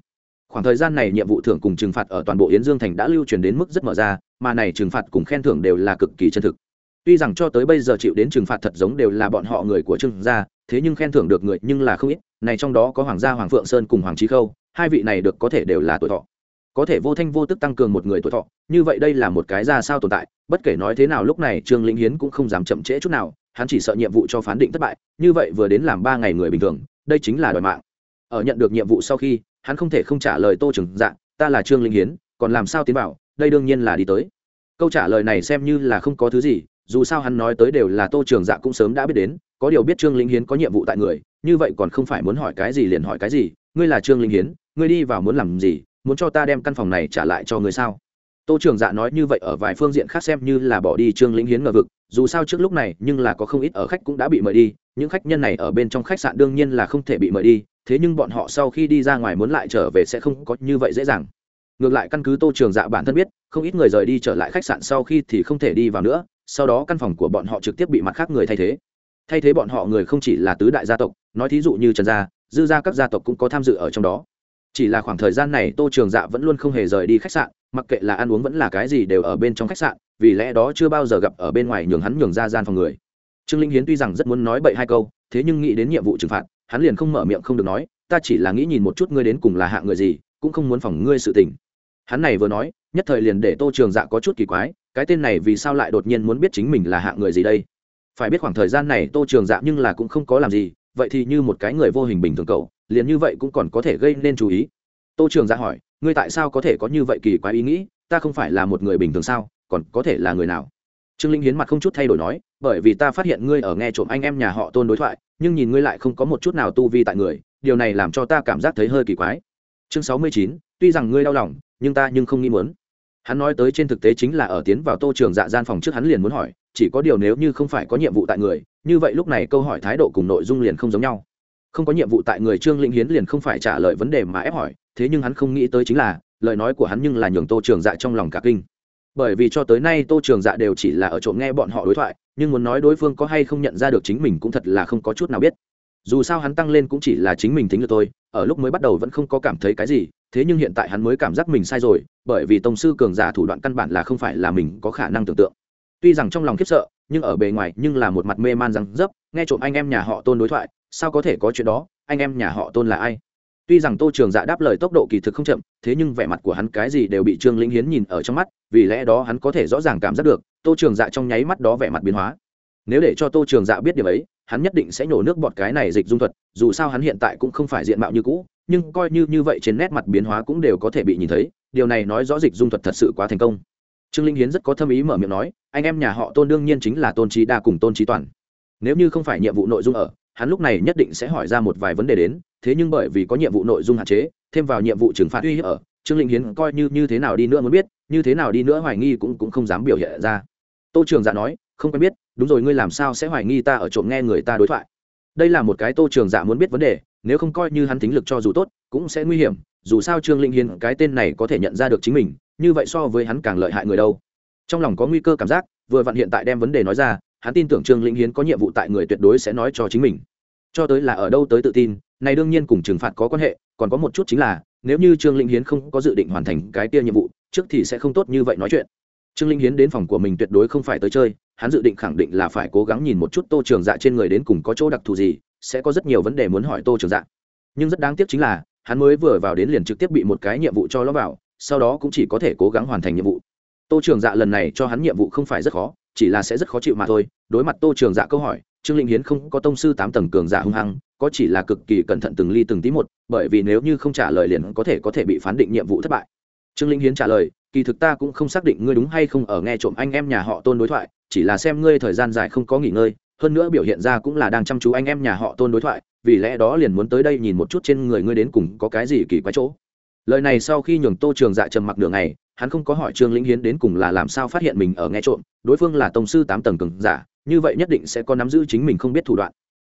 khoảng thời gian này nhiệm vụ thưởng cùng trừng phạt ở toàn bộ yến dương thành đã lưu truyền đến mức rất mở ra, mà này trừng phạt cùng khen thưởng đều là cực kỳ chân thực. Tuy rằng cho tới bây giờ chịu đến trừng phạt thật giống đều là bọn họ người của trương gia, thế nhưng khen thưởng được người nhưng là không ít, này trong đó có hoàng gia hoàng phượng sơn cùng hoàng trí khâu, hai vị này được có thể đều là tuổi thọ. Có thể vô thanh vô tức tăng cường một người tuổi thọ, như vậy đây là một cái ra sao tồn tại, bất kể nói thế nào lúc này trương lĩnh hiến cũng không dám chậm trễ chút nào, hắn chỉ sợ nhiệm vụ cho phán định thất bại, như vậy vừa đến làm ba ngày người bình thường, đây chính là đòi mạng. Ở nhận được nhiệm vụ sau khi hắn không thể không trả lời tô trường dạ ta là trương linh hiến, còn làm sao tiến bảo đây đương nhiên là đi tới. Câu trả lời này xem như là không có thứ gì, dù sao hắn nói tới đều là tô trường dạ cũng sớm đã biết đến, có điều biết trương linh hiến có nhiệm vụ tại người, như vậy còn không phải muốn hỏi cái gì liền hỏi cái gì, ngươi là trương linh hiến, ngươi đi vào muốn làm gì, muốn cho ta đem căn phòng này trả lại cho ngươi sao? Tô trường dạ nói như vậy ở vài phương diện khác xem như là bỏ đi trương linh hiến ngờ vực, dù sao trước lúc này nhưng là có không ít ở khách cũng đã bị mời đi, những khách nhân này ở bên trong khách sạn đương nhiên là không thể bị mời đi thế nhưng bọn họ sau khi đi ra ngoài muốn lại trở về sẽ không có như vậy dễ dàng. Ngược lại căn cứ tô trường dạ bản thân biết, không ít người rời đi trở lại khách sạn sau khi thì không thể đi vào nữa, sau đó căn phòng của bọn họ trực tiếp bị mặt khác người thay thế. Thay thế bọn họ người không chỉ là tứ đại gia tộc, nói thí dụ như trần gia, dư gia các gia tộc cũng có tham dự ở trong đó. Chỉ là khoảng thời gian này tô trường dạ vẫn luôn không hề rời đi khách sạn, mặc kệ là ăn uống vẫn là cái gì đều ở bên trong khách sạn, vì lẽ đó chưa bao giờ gặp ở bên ngoài nhường hắn nhường ra gian phòng người. Trương linh hiến tuy rằng rất muốn nói bậy hai câu, thế nhưng nghĩ đến nhiệm vụ trừng phạt hắn liền không mở miệng không được nói, ta chỉ là nghĩ nhìn một chút ngươi đến cùng là hạ người gì, cũng không muốn phòng ngươi sự tình. Hắn này vừa nói, nhất thời liền để tô trường dạ có chút kỳ quái, cái tên này vì sao lại đột nhiên muốn biết chính mình là hạ người gì đây? Phải biết khoảng thời gian này tô trường dạ nhưng là cũng không có làm gì, vậy thì như một cái người vô hình bình thường cậu, liền như vậy cũng còn có thể gây nên chú ý. Tô trường dạ hỏi, ngươi tại sao có thể có như vậy kỳ quái ý nghĩ? Ta không phải là một người bình thường sao? Còn có thể là người nào? Trương linh hiến mặt không chút thay đổi nói, bởi vì ta phát hiện ngươi ở nghe trộm anh em nhà họ tôn đối thoại nhưng nhìn ngươi lại không có một chút nào tu vi tại người, điều này làm cho ta cảm giác thấy hơi kỳ quái. Chương sáu mươi chín, tuy rằng ngươi đau lòng, nhưng ta nhưng không nghĩ muốn. Hắn nói tới trên thực tế chính là ở tiến vào tô trường dạ gian phòng trước hắn liền muốn hỏi, chỉ có điều nếu như không phải có nhiệm vụ tại người, như vậy lúc này câu hỏi thái độ cùng nội dung liền không giống nhau. Không có nhiệm vụ tại người trương linh hiến liền không phải trả lời vấn đề mà ép hỏi, thế nhưng hắn không nghĩ tới chính là, lời nói của hắn nhưng là nhường tô trường dạ trong lòng cả kinh. Bởi vì cho tới nay tô trường dạ đều chỉ là ở trộm nghe bọn họ đối thoại nhưng muốn nói đối phương có hay không nhận ra được chính mình cũng thật là không có chút nào biết. Dù sao hắn tăng lên cũng chỉ là chính mình tính được thôi, ở lúc mới bắt đầu vẫn không có cảm thấy cái gì, thế nhưng hiện tại hắn mới cảm giác mình sai rồi, bởi vì tổng sư cường giả thủ đoạn căn bản là không phải là mình có khả năng tưởng tượng. Tuy rằng trong lòng khiếp sợ, nhưng ở bề ngoài nhưng là một mặt mê man rằng dấp, nghe trộm anh em nhà họ tôn đối thoại, sao có thể có chuyện đó, anh em nhà họ tôn là ai? Tuy rằng tô trường dạ đáp lời tốc độ kỳ thực không chậm, thế nhưng vẻ mặt của hắn cái gì đều bị trương lĩnh hiến nhìn ở trong mắt, vì lẽ đó hắn có thể rõ ràng cảm giác được, tô trường dạ trong nháy mắt đó vẻ mặt biến hóa. Nếu để cho tô trường dạ biết điều ấy, hắn nhất định sẽ nhổ nước bọt cái này dịch dung thuật, dù sao hắn hiện tại cũng không phải diện mạo như cũ, nhưng coi như như vậy trên nét mặt biến hóa cũng đều có thể bị nhìn thấy, điều này nói rõ dịch dung thuật thật sự quá thành công. Trương linh hiến rất có thâm ý mở miệng nói, anh em nhà họ tôn đương nhiên chính là tôn trí đa cùng tôn trí toàn. Nếu như không phải nhiệm vụ nội dung ở hắn lúc này nhất định sẽ hỏi ra một vài vấn đề đến, thế nhưng bởi vì có nhiệm vụ nội dung hạn chế, thêm vào nhiệm vụ trừng phạt uy hiếp ở, trương linh hiến coi như như thế nào đi nữa muốn biết, như thế nào đi nữa hoài nghi cũng cũng không dám biểu hiện ra. Tô trường dạ nói, không quen biết, đúng rồi, ngươi làm sao sẽ hoài nghi ta ở trộm nghe người ta đối thoại? Đây là một cái tô trường dạ muốn biết vấn đề, nếu không coi như hắn tính lực cho dù tốt, cũng sẽ nguy hiểm, dù sao trương linh hiến cái tên này có thể nhận ra được chính mình, như vậy so với hắn càng lợi hại người đâu. Trong lòng có nguy cơ cảm giác, vừa vặn hiện tại đem vấn đề nói ra hắn tin tưởng trương lĩnh hiến có nhiệm vụ tại người tuyệt đối sẽ nói cho chính mình. Cho tới là ở đâu tới tự tin, này đương nhiên cùng trừng phạt có quan hệ, còn có một chút chính là, nếu như trương lĩnh hiến không có dự định hoàn thành cái kia nhiệm vụ, trước thì sẽ không tốt như vậy nói chuyện. Trương lĩnh hiến đến phòng của mình tuyệt đối không phải tới chơi, hắn dự định khẳng định là phải cố gắng nhìn một chút tô trường dạ trên người đến cùng có chỗ đặc thù gì, sẽ có rất nhiều vấn đề muốn hỏi tô trường dạ. Nhưng rất đáng tiếc chính là, hắn mới vừa vào đến liền trực tiếp bị một cái nhiệm vụ cho ló vào, sau đó cũng chỉ có thể cố gắng hoàn thành nhiệm vụ. Tô trường dạ lần này cho hắn nhiệm vụ không phải rất khó chỉ là sẽ rất khó chịu mà thôi. Đối mặt tô trường dạ câu hỏi, trương linh hiến không có tông sư tám tầng cường giả hung hăng, có chỉ là cực kỳ cẩn thận từng ly từng tí một, bởi vì nếu như không trả lời liền có thể có thể bị phán định nhiệm vụ thất bại. Trương linh hiến trả lời, kỳ thực ta cũng không xác định ngươi đúng hay không ở nghe trộm anh em nhà họ tôn đối thoại, chỉ là xem ngươi thời gian dài không có nghỉ ngơi, hơn nữa biểu hiện ra cũng là đang chăm chú anh em nhà họ tôn đối thoại, vì lẽ đó liền muốn tới đây nhìn một chút trên người ngươi đến cùng có cái gì kỳ quái chỗ. Lời này sau khi nhường tô trường dạ trầm mặc đường này hắn không có hỏi trương lĩnh hiến đến cùng là làm sao phát hiện mình ở nghe trộm, đối phương là tổng sư tám tầng cường giả, như vậy nhất định sẽ có nắm giữ chính mình không biết thủ đoạn.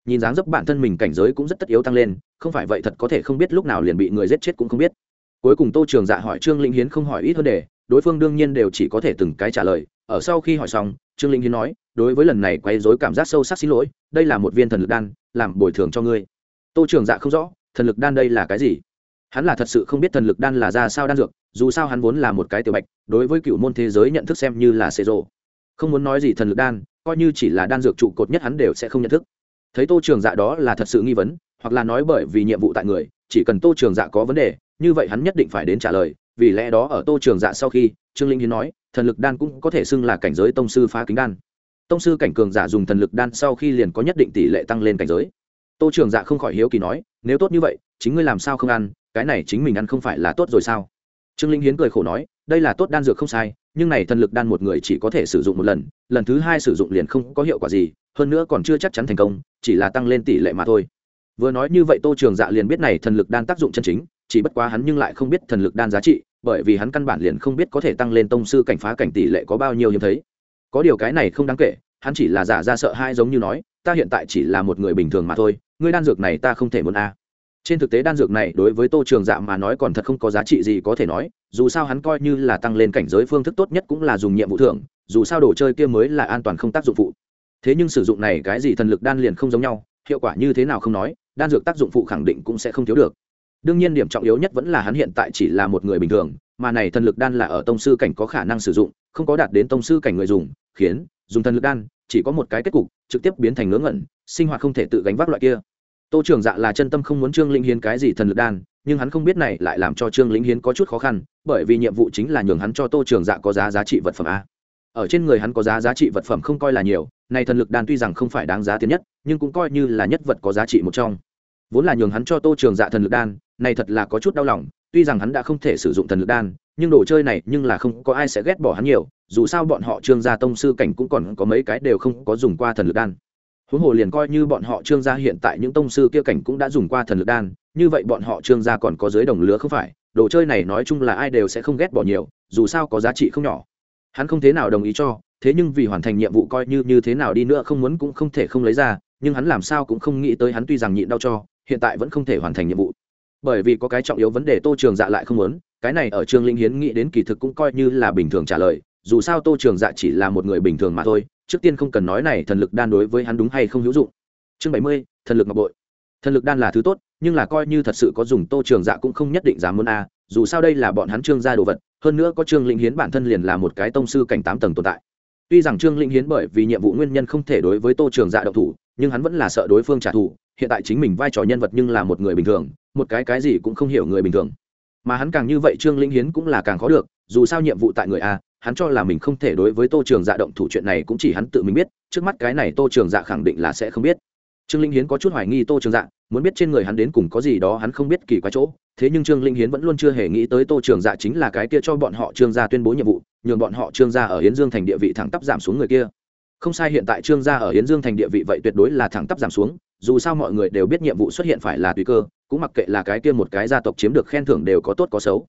Nhìn dáng dấp bản thân mình cảnh giới cũng rất tất yếu tăng lên, không phải vậy thật có thể không biết lúc nào liền bị người giết chết cũng không biết. Cuối cùng tô trường dạ hỏi trương Lĩnh hiến không hỏi ít hơn để, đối phương đương nhiên đều chỉ có thể từng cái trả lời. Ở sau khi hỏi xong, trương Lĩnh hiến nói, đối với lần này quấy dối cảm giác sâu sắc xin lỗi, đây là một viên thần lực đan, làm bồi thường cho ngươi. Tô trường dạ không rõ, thần lực đan đây là cái gì? Hắn là thật sự không biết thần lực đan là ra sao đan dược dù sao hắn vốn là một cái tiểu bạch, đối với cựu môn thế giới nhận thức xem như là xê rộ. Không muốn nói gì thần lực đan, coi như chỉ là đan dược trụ cột nhất hắn đều sẽ không nhận thức. Thấy tô trường dạ đó là thật sự nghi vấn, hoặc là nói bởi vì nhiệm vụ tại người, chỉ cần tô trường dạ có vấn đề, như vậy hắn nhất định phải đến trả lời, vì lẽ đó ở tô trường dạ sau khi, trương linh hiến nói, thần lực đan cũng có thể xưng là cảnh giới tông sư phá kính đan. Tông sư cảnh cường giả dùng thần lực đan sau khi liền có nhất định tỷ lệ tăng lên cảnh giới. Tô trường dạ không khỏi hiếu kỳ nói, nếu tốt như vậy, chính ngươi làm sao không ăn? Cái này chính mình ăn không phải là tốt rồi sao? Trương linh hiến cười khổ nói, đây là tốt đan dược không sai, nhưng này thần lực đan một người chỉ có thể sử dụng một lần lần thứ hai sử dụng liền không có hiệu quả gì, hơn nữa còn chưa chắc chắn thành công, chỉ là tăng lên tỷ lệ mà thôi. Vừa nói như vậy tô trường dạ liền biết này thần lực đan tác dụng chân chính, chỉ bất quá hắn nhưng lại không biết thần lực đan giá trị, bởi vì hắn căn bản liền không biết có thể tăng lên tông sư cảnh phá cảnh tỷ lệ có bao nhiêu hiếm thấy. Có điều cái này không đáng kể, hắn chỉ là giả ra sợ hai giống như nói, ta hiện tại chỉ là một người bình thường mà thôi, ngươi đan dược này ta không thể muốn a trên thực tế đan dược này đối với tô trường dạ mà nói còn thật không có giá trị gì có thể nói, dù sao hắn coi như là tăng lên cảnh giới phương thức tốt nhất cũng là dùng nhiệm vụ thưởng, dù sao đồ chơi kia mới là an toàn không tác dụng phụ. Thế nhưng sử dụng này cái gì thần lực đan liền không giống nhau, hiệu quả như thế nào không nói, đan dược tác dụng phụ khẳng định cũng sẽ không thiếu được. Đương nhiên điểm trọng yếu nhất vẫn là hắn hiện tại chỉ là một người bình thường, mà này thần lực đan là ở tông sư cảnh có khả năng sử dụng, không có đạt đến tông sư cảnh người dùng, khiến, dùng thần lực đan, chỉ có một cái kết cục, trực tiếp biến thành ngớ ngẩn, sinh hoạt không thể tự gánh vác loại kia tô trường dạ là chân tâm không muốn trương lĩnh hiến cái gì thần lực đan, nhưng hắn không biết này lại làm cho trương lĩnh hiến có chút khó khăn, bởi vì nhiệm vụ chính là nhường hắn cho tô trường dạ có giá giá trị vật phẩm a. Ở trên người hắn có giá giá trị vật phẩm không coi là nhiều, này thần lực đan tuy rằng không phải đáng giá tiền nhất, nhưng cũng coi như là nhất vật có giá trị một trong. Vốn là nhường hắn cho tô trường dạ thần lực đan, này thật là có chút đau lòng, tuy rằng hắn đã không thể sử dụng thần lực đan, nhưng đồ chơi này nhưng là không có ai sẽ ghét bỏ hắn nhiều, dù sao bọn họ trương gia tông sư cảnh cũng còn có mấy cái đều không có dùng qua thần lực đan huống hồ liền coi như bọn họ trương gia hiện tại những tông sư kia cảnh cũng đã dùng qua thần lực đan, như vậy bọn họ trương gia còn có dưới đồng lứa không phải? Đồ chơi này nói chung là ai đều sẽ không ghét bỏ nhiều, dù sao có giá trị không nhỏ. Hắn không thế nào đồng ý cho, thế nhưng vì hoàn thành nhiệm vụ coi như như thế nào đi nữa không muốn cũng không thể không lấy ra, nhưng hắn làm sao cũng không nghĩ tới hắn tuy rằng nhịn đau cho, hiện tại vẫn không thể hoàn thành nhiệm vụ. Bởi vì có cái trọng yếu vấn đề tô trường dạ lại không muốn, cái này ở trương linh hiến nghĩ đến kỳ thực cũng coi như là bình thường trả lời, dù sao tô trường dạ chỉ là một người bình thường mà thôi trước tiên không cần nói này thần lực đan đối với hắn đúng hay không hữu dụng. Chương bảy mươi, thần lực ngọc bội. Thần lực đan là thứ tốt, nhưng là coi như thật sự có dùng tô trường dạ cũng không nhất định dám muốn a, dù sao đây là bọn hắn trương gia đồ vật, hơn nữa có trương linh hiến bản thân liền là một cái tông sư cảnh tám tầng tồn tại. Tuy rằng trương linh hiến bởi vì nhiệm vụ nguyên nhân không thể đối với tô trường dạ độc thủ, nhưng hắn vẫn là sợ đối phương trả thù, hiện tại chính mình vai trò nhân vật nhưng là một người bình thường, một cái cái gì cũng không hiểu người bình thường. Mà hắn càng như vậy trương linh hiến cũng là càng khó được, dù sao nhiệm vụ tại người a hắn cho là mình không thể đối với tô trường dạ động thủ, chuyện này cũng chỉ hắn tự mình biết, trước mắt cái này tô trường dạ khẳng định là sẽ không biết. Trương linh hiến có chút hoài nghi tô trường dạ muốn biết trên người hắn đến cùng có gì đó hắn không biết kỳ quái chỗ, thế nhưng trương linh hiến vẫn luôn chưa hề nghĩ tới tô trường dạ chính là cái kia cho bọn họ trương gia tuyên bố nhiệm vụ, nhường bọn họ trương gia ở hiến dương thành địa vị thẳng tắp giảm xuống người kia. Không sai, hiện tại trương gia ở hiến dương thành địa vị vậy tuyệt đối là thẳng tắp giảm xuống, dù sao mọi người đều biết nhiệm vụ xuất hiện phải là tùy cơ, cũng mặc kệ là cái kia một cái gia tộc chiếm được khen thưởng đều có tốt có xấu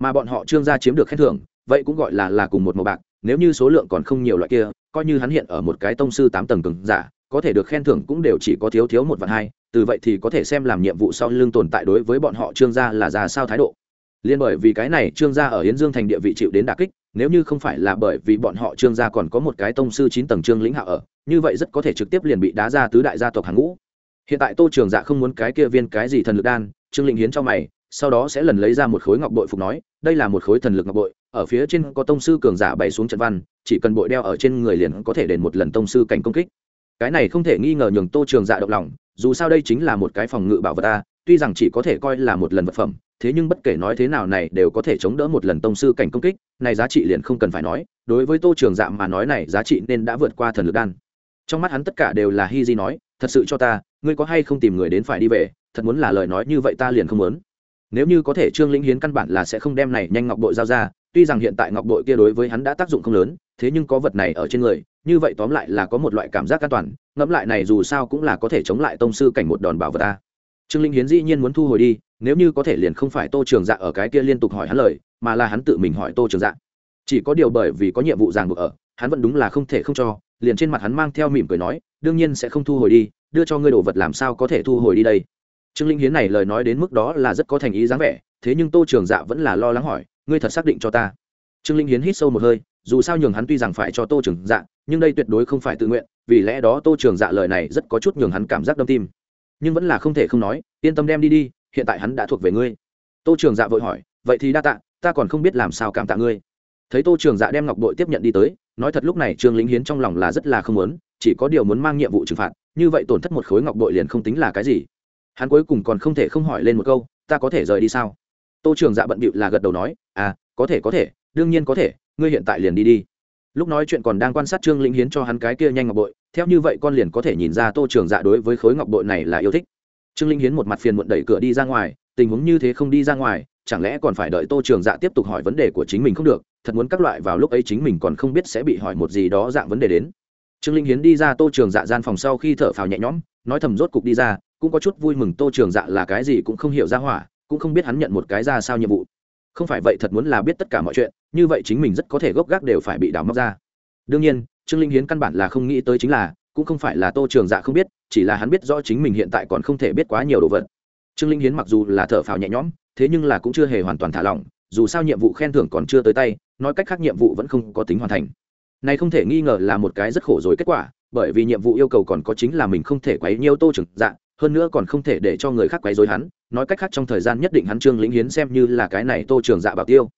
mà bọn họ trương gia chiếm được khen thưởng, vậy cũng gọi là là cùng một màu bạc, nếu như số lượng còn không nhiều loại kia, coi như hắn hiện ở một cái tông sư tám tầng cường giả, có thể được khen thưởng cũng đều chỉ có thiếu thiếu một vạn hai, từ vậy thì có thể xem làm nhiệm vụ sau lưng tồn tại đối với bọn họ trương gia là ra sao thái độ. Liên bởi vì cái này, trương gia ở yến dương thành địa vị chịu đến đà kích, nếu như không phải là bởi vì bọn họ trương gia còn có một cái tông sư chín tầng trương lĩnh hạ ở, như vậy rất có thể trực tiếp liền bị đá ra tứ đại gia tộc hàng ngũ. Hiện tại tô trường dạ không muốn cái kia viên cái gì thần lực đan, trương lĩnh hiến cho mày sau đó sẽ lần lấy ra một khối ngọc bội phục nói, đây là một khối thần lực ngọc bội, ở phía trên có tông sư cường giả bày xuống trận văn, chỉ cần bội đeo ở trên người liền có thể đền một lần tông sư cảnh công kích. Cái này không thể nghi ngờ nhường tô trường dạ động lòng, dù sao đây chính là một cái phòng ngự bảo vật ta tuy rằng chỉ có thể coi là một lần vật phẩm, thế nhưng bất kể nói thế nào này đều có thể chống đỡ một lần tông sư cảnh công kích, này giá trị liền không cần phải nói, đối với tô trường dạ mà nói này giá trị nên đã vượt qua thần lực đan. Trong mắt hắn tất cả đều là hi di nói, thật sự cho ta, ngươi có hay không tìm người đến phải đi về, thật muốn là lời nói như vậy ta liền không muốn nếu như có thể trương lĩnh hiến căn bản là sẽ không đem này nhanh ngọc bội giao ra, tuy rằng hiện tại ngọc bội kia đối với hắn đã tác dụng không lớn, thế nhưng có vật này ở trên người, như vậy tóm lại là có một loại cảm giác an toàn, ngẫm lại này dù sao cũng là có thể chống lại tông sư cảnh một đòn bảo vật ta. Trương linh hiến dĩ nhiên muốn thu hồi đi, nếu như có thể liền không phải tô trường dạ ở cái kia liên tục hỏi hắn lời, mà là hắn tự mình hỏi tô trường dạ. Chỉ có điều bởi vì có nhiệm vụ ràng buộc ở, hắn vẫn đúng là không thể không cho, liền trên mặt hắn mang theo mỉm cười nói, đương nhiên sẽ không thu hồi đi, đưa cho ngươi đồ vật làm sao có thể thu hồi đi đây? Trương linh hiến này lời nói đến mức đó là rất có thành ý dáng vẻ, thế nhưng tô trường dạ vẫn là lo lắng hỏi, ngươi thật xác định cho ta? Trương linh hiến hít sâu một hơi, dù sao nhường hắn tuy rằng phải cho tô trường dạ nhưng đây tuyệt đối không phải tự nguyện, vì lẽ đó tô trường dạ lời này rất có chút nhường hắn cảm giác đâm tim. Nhưng vẫn là không thể không nói, yên tâm đem đi đi, hiện tại hắn đã thuộc về ngươi. Tô trường dạ vội hỏi, vậy thì đa tạ, ta còn không biết làm sao cảm tạ ngươi. Thấy tô trường dạ đem ngọc đội tiếp nhận đi tới, nói thật lúc này trương lính hiến trong lòng là rất là không muốn, chỉ có điều muốn mang nhiệm vụ trừng phạt, như vậy tổn thất một khối ngọc đội liền không tính là cái gì hắn cuối cùng còn không thể không hỏi lên một câu, ta có thể rời đi sao? Tô trường dạ bận bịu là gật đầu nói à có thể có thể, đương nhiên có thể, ngươi hiện tại liền đi đi. Lúc nói chuyện còn đang quan sát trương lĩnh hiến cho hắn cái kia nhanh ngọc bội, theo như vậy con liền có thể nhìn ra tô trường dạ đối với khối ngọc bội này là yêu thích. Trương linh hiến một mặt phiền muộn đẩy cửa đi ra ngoài, tình huống như thế không đi ra ngoài, chẳng lẽ còn phải đợi tô trường dạ tiếp tục hỏi vấn đề của chính mình không được, thật muốn các loại vào lúc ấy chính mình còn không biết sẽ bị hỏi một gì đó dạng vấn đề đến. Trương linh hiến đi ra tô trường dạ gian phòng sau khi thở phào nhẹ nhõm, nói thầm rốt cục đi ra cũng có chút vui mừng tô trường dạ là cái gì cũng không hiểu ra hỏa, cũng không biết hắn nhận một cái ra sao nhiệm vụ. Không phải vậy thật muốn là biết tất cả mọi chuyện, như vậy chính mình rất có thể gốc gác đều phải bị đào móc ra. Đương nhiên, trương linh hiến căn bản là không nghĩ tới chính là, cũng không phải là tô trường dạ không biết, chỉ là hắn biết rõ chính mình hiện tại còn không thể biết quá nhiều đồ vật. Trương linh hiến mặc dù là thở phào nhẹ nhõm, thế nhưng là cũng chưa hề hoàn toàn thả lỏng, dù sao nhiệm vụ khen thưởng còn chưa tới tay, nói cách khác nhiệm vụ vẫn không có tính hoàn thành. Này không thể nghi ngờ là một cái rất khổ rồi kết quả, bởi vì nhiệm vụ yêu cầu còn có chính là mình không thể quấy nhiêu tô trường dạ hơn nữa còn không thể để cho người khác quấy rối hắn, nói cách khác trong thời gian nhất định hắn trương lĩnh hiến xem như là cái này tô trường dạ bảo tiêu.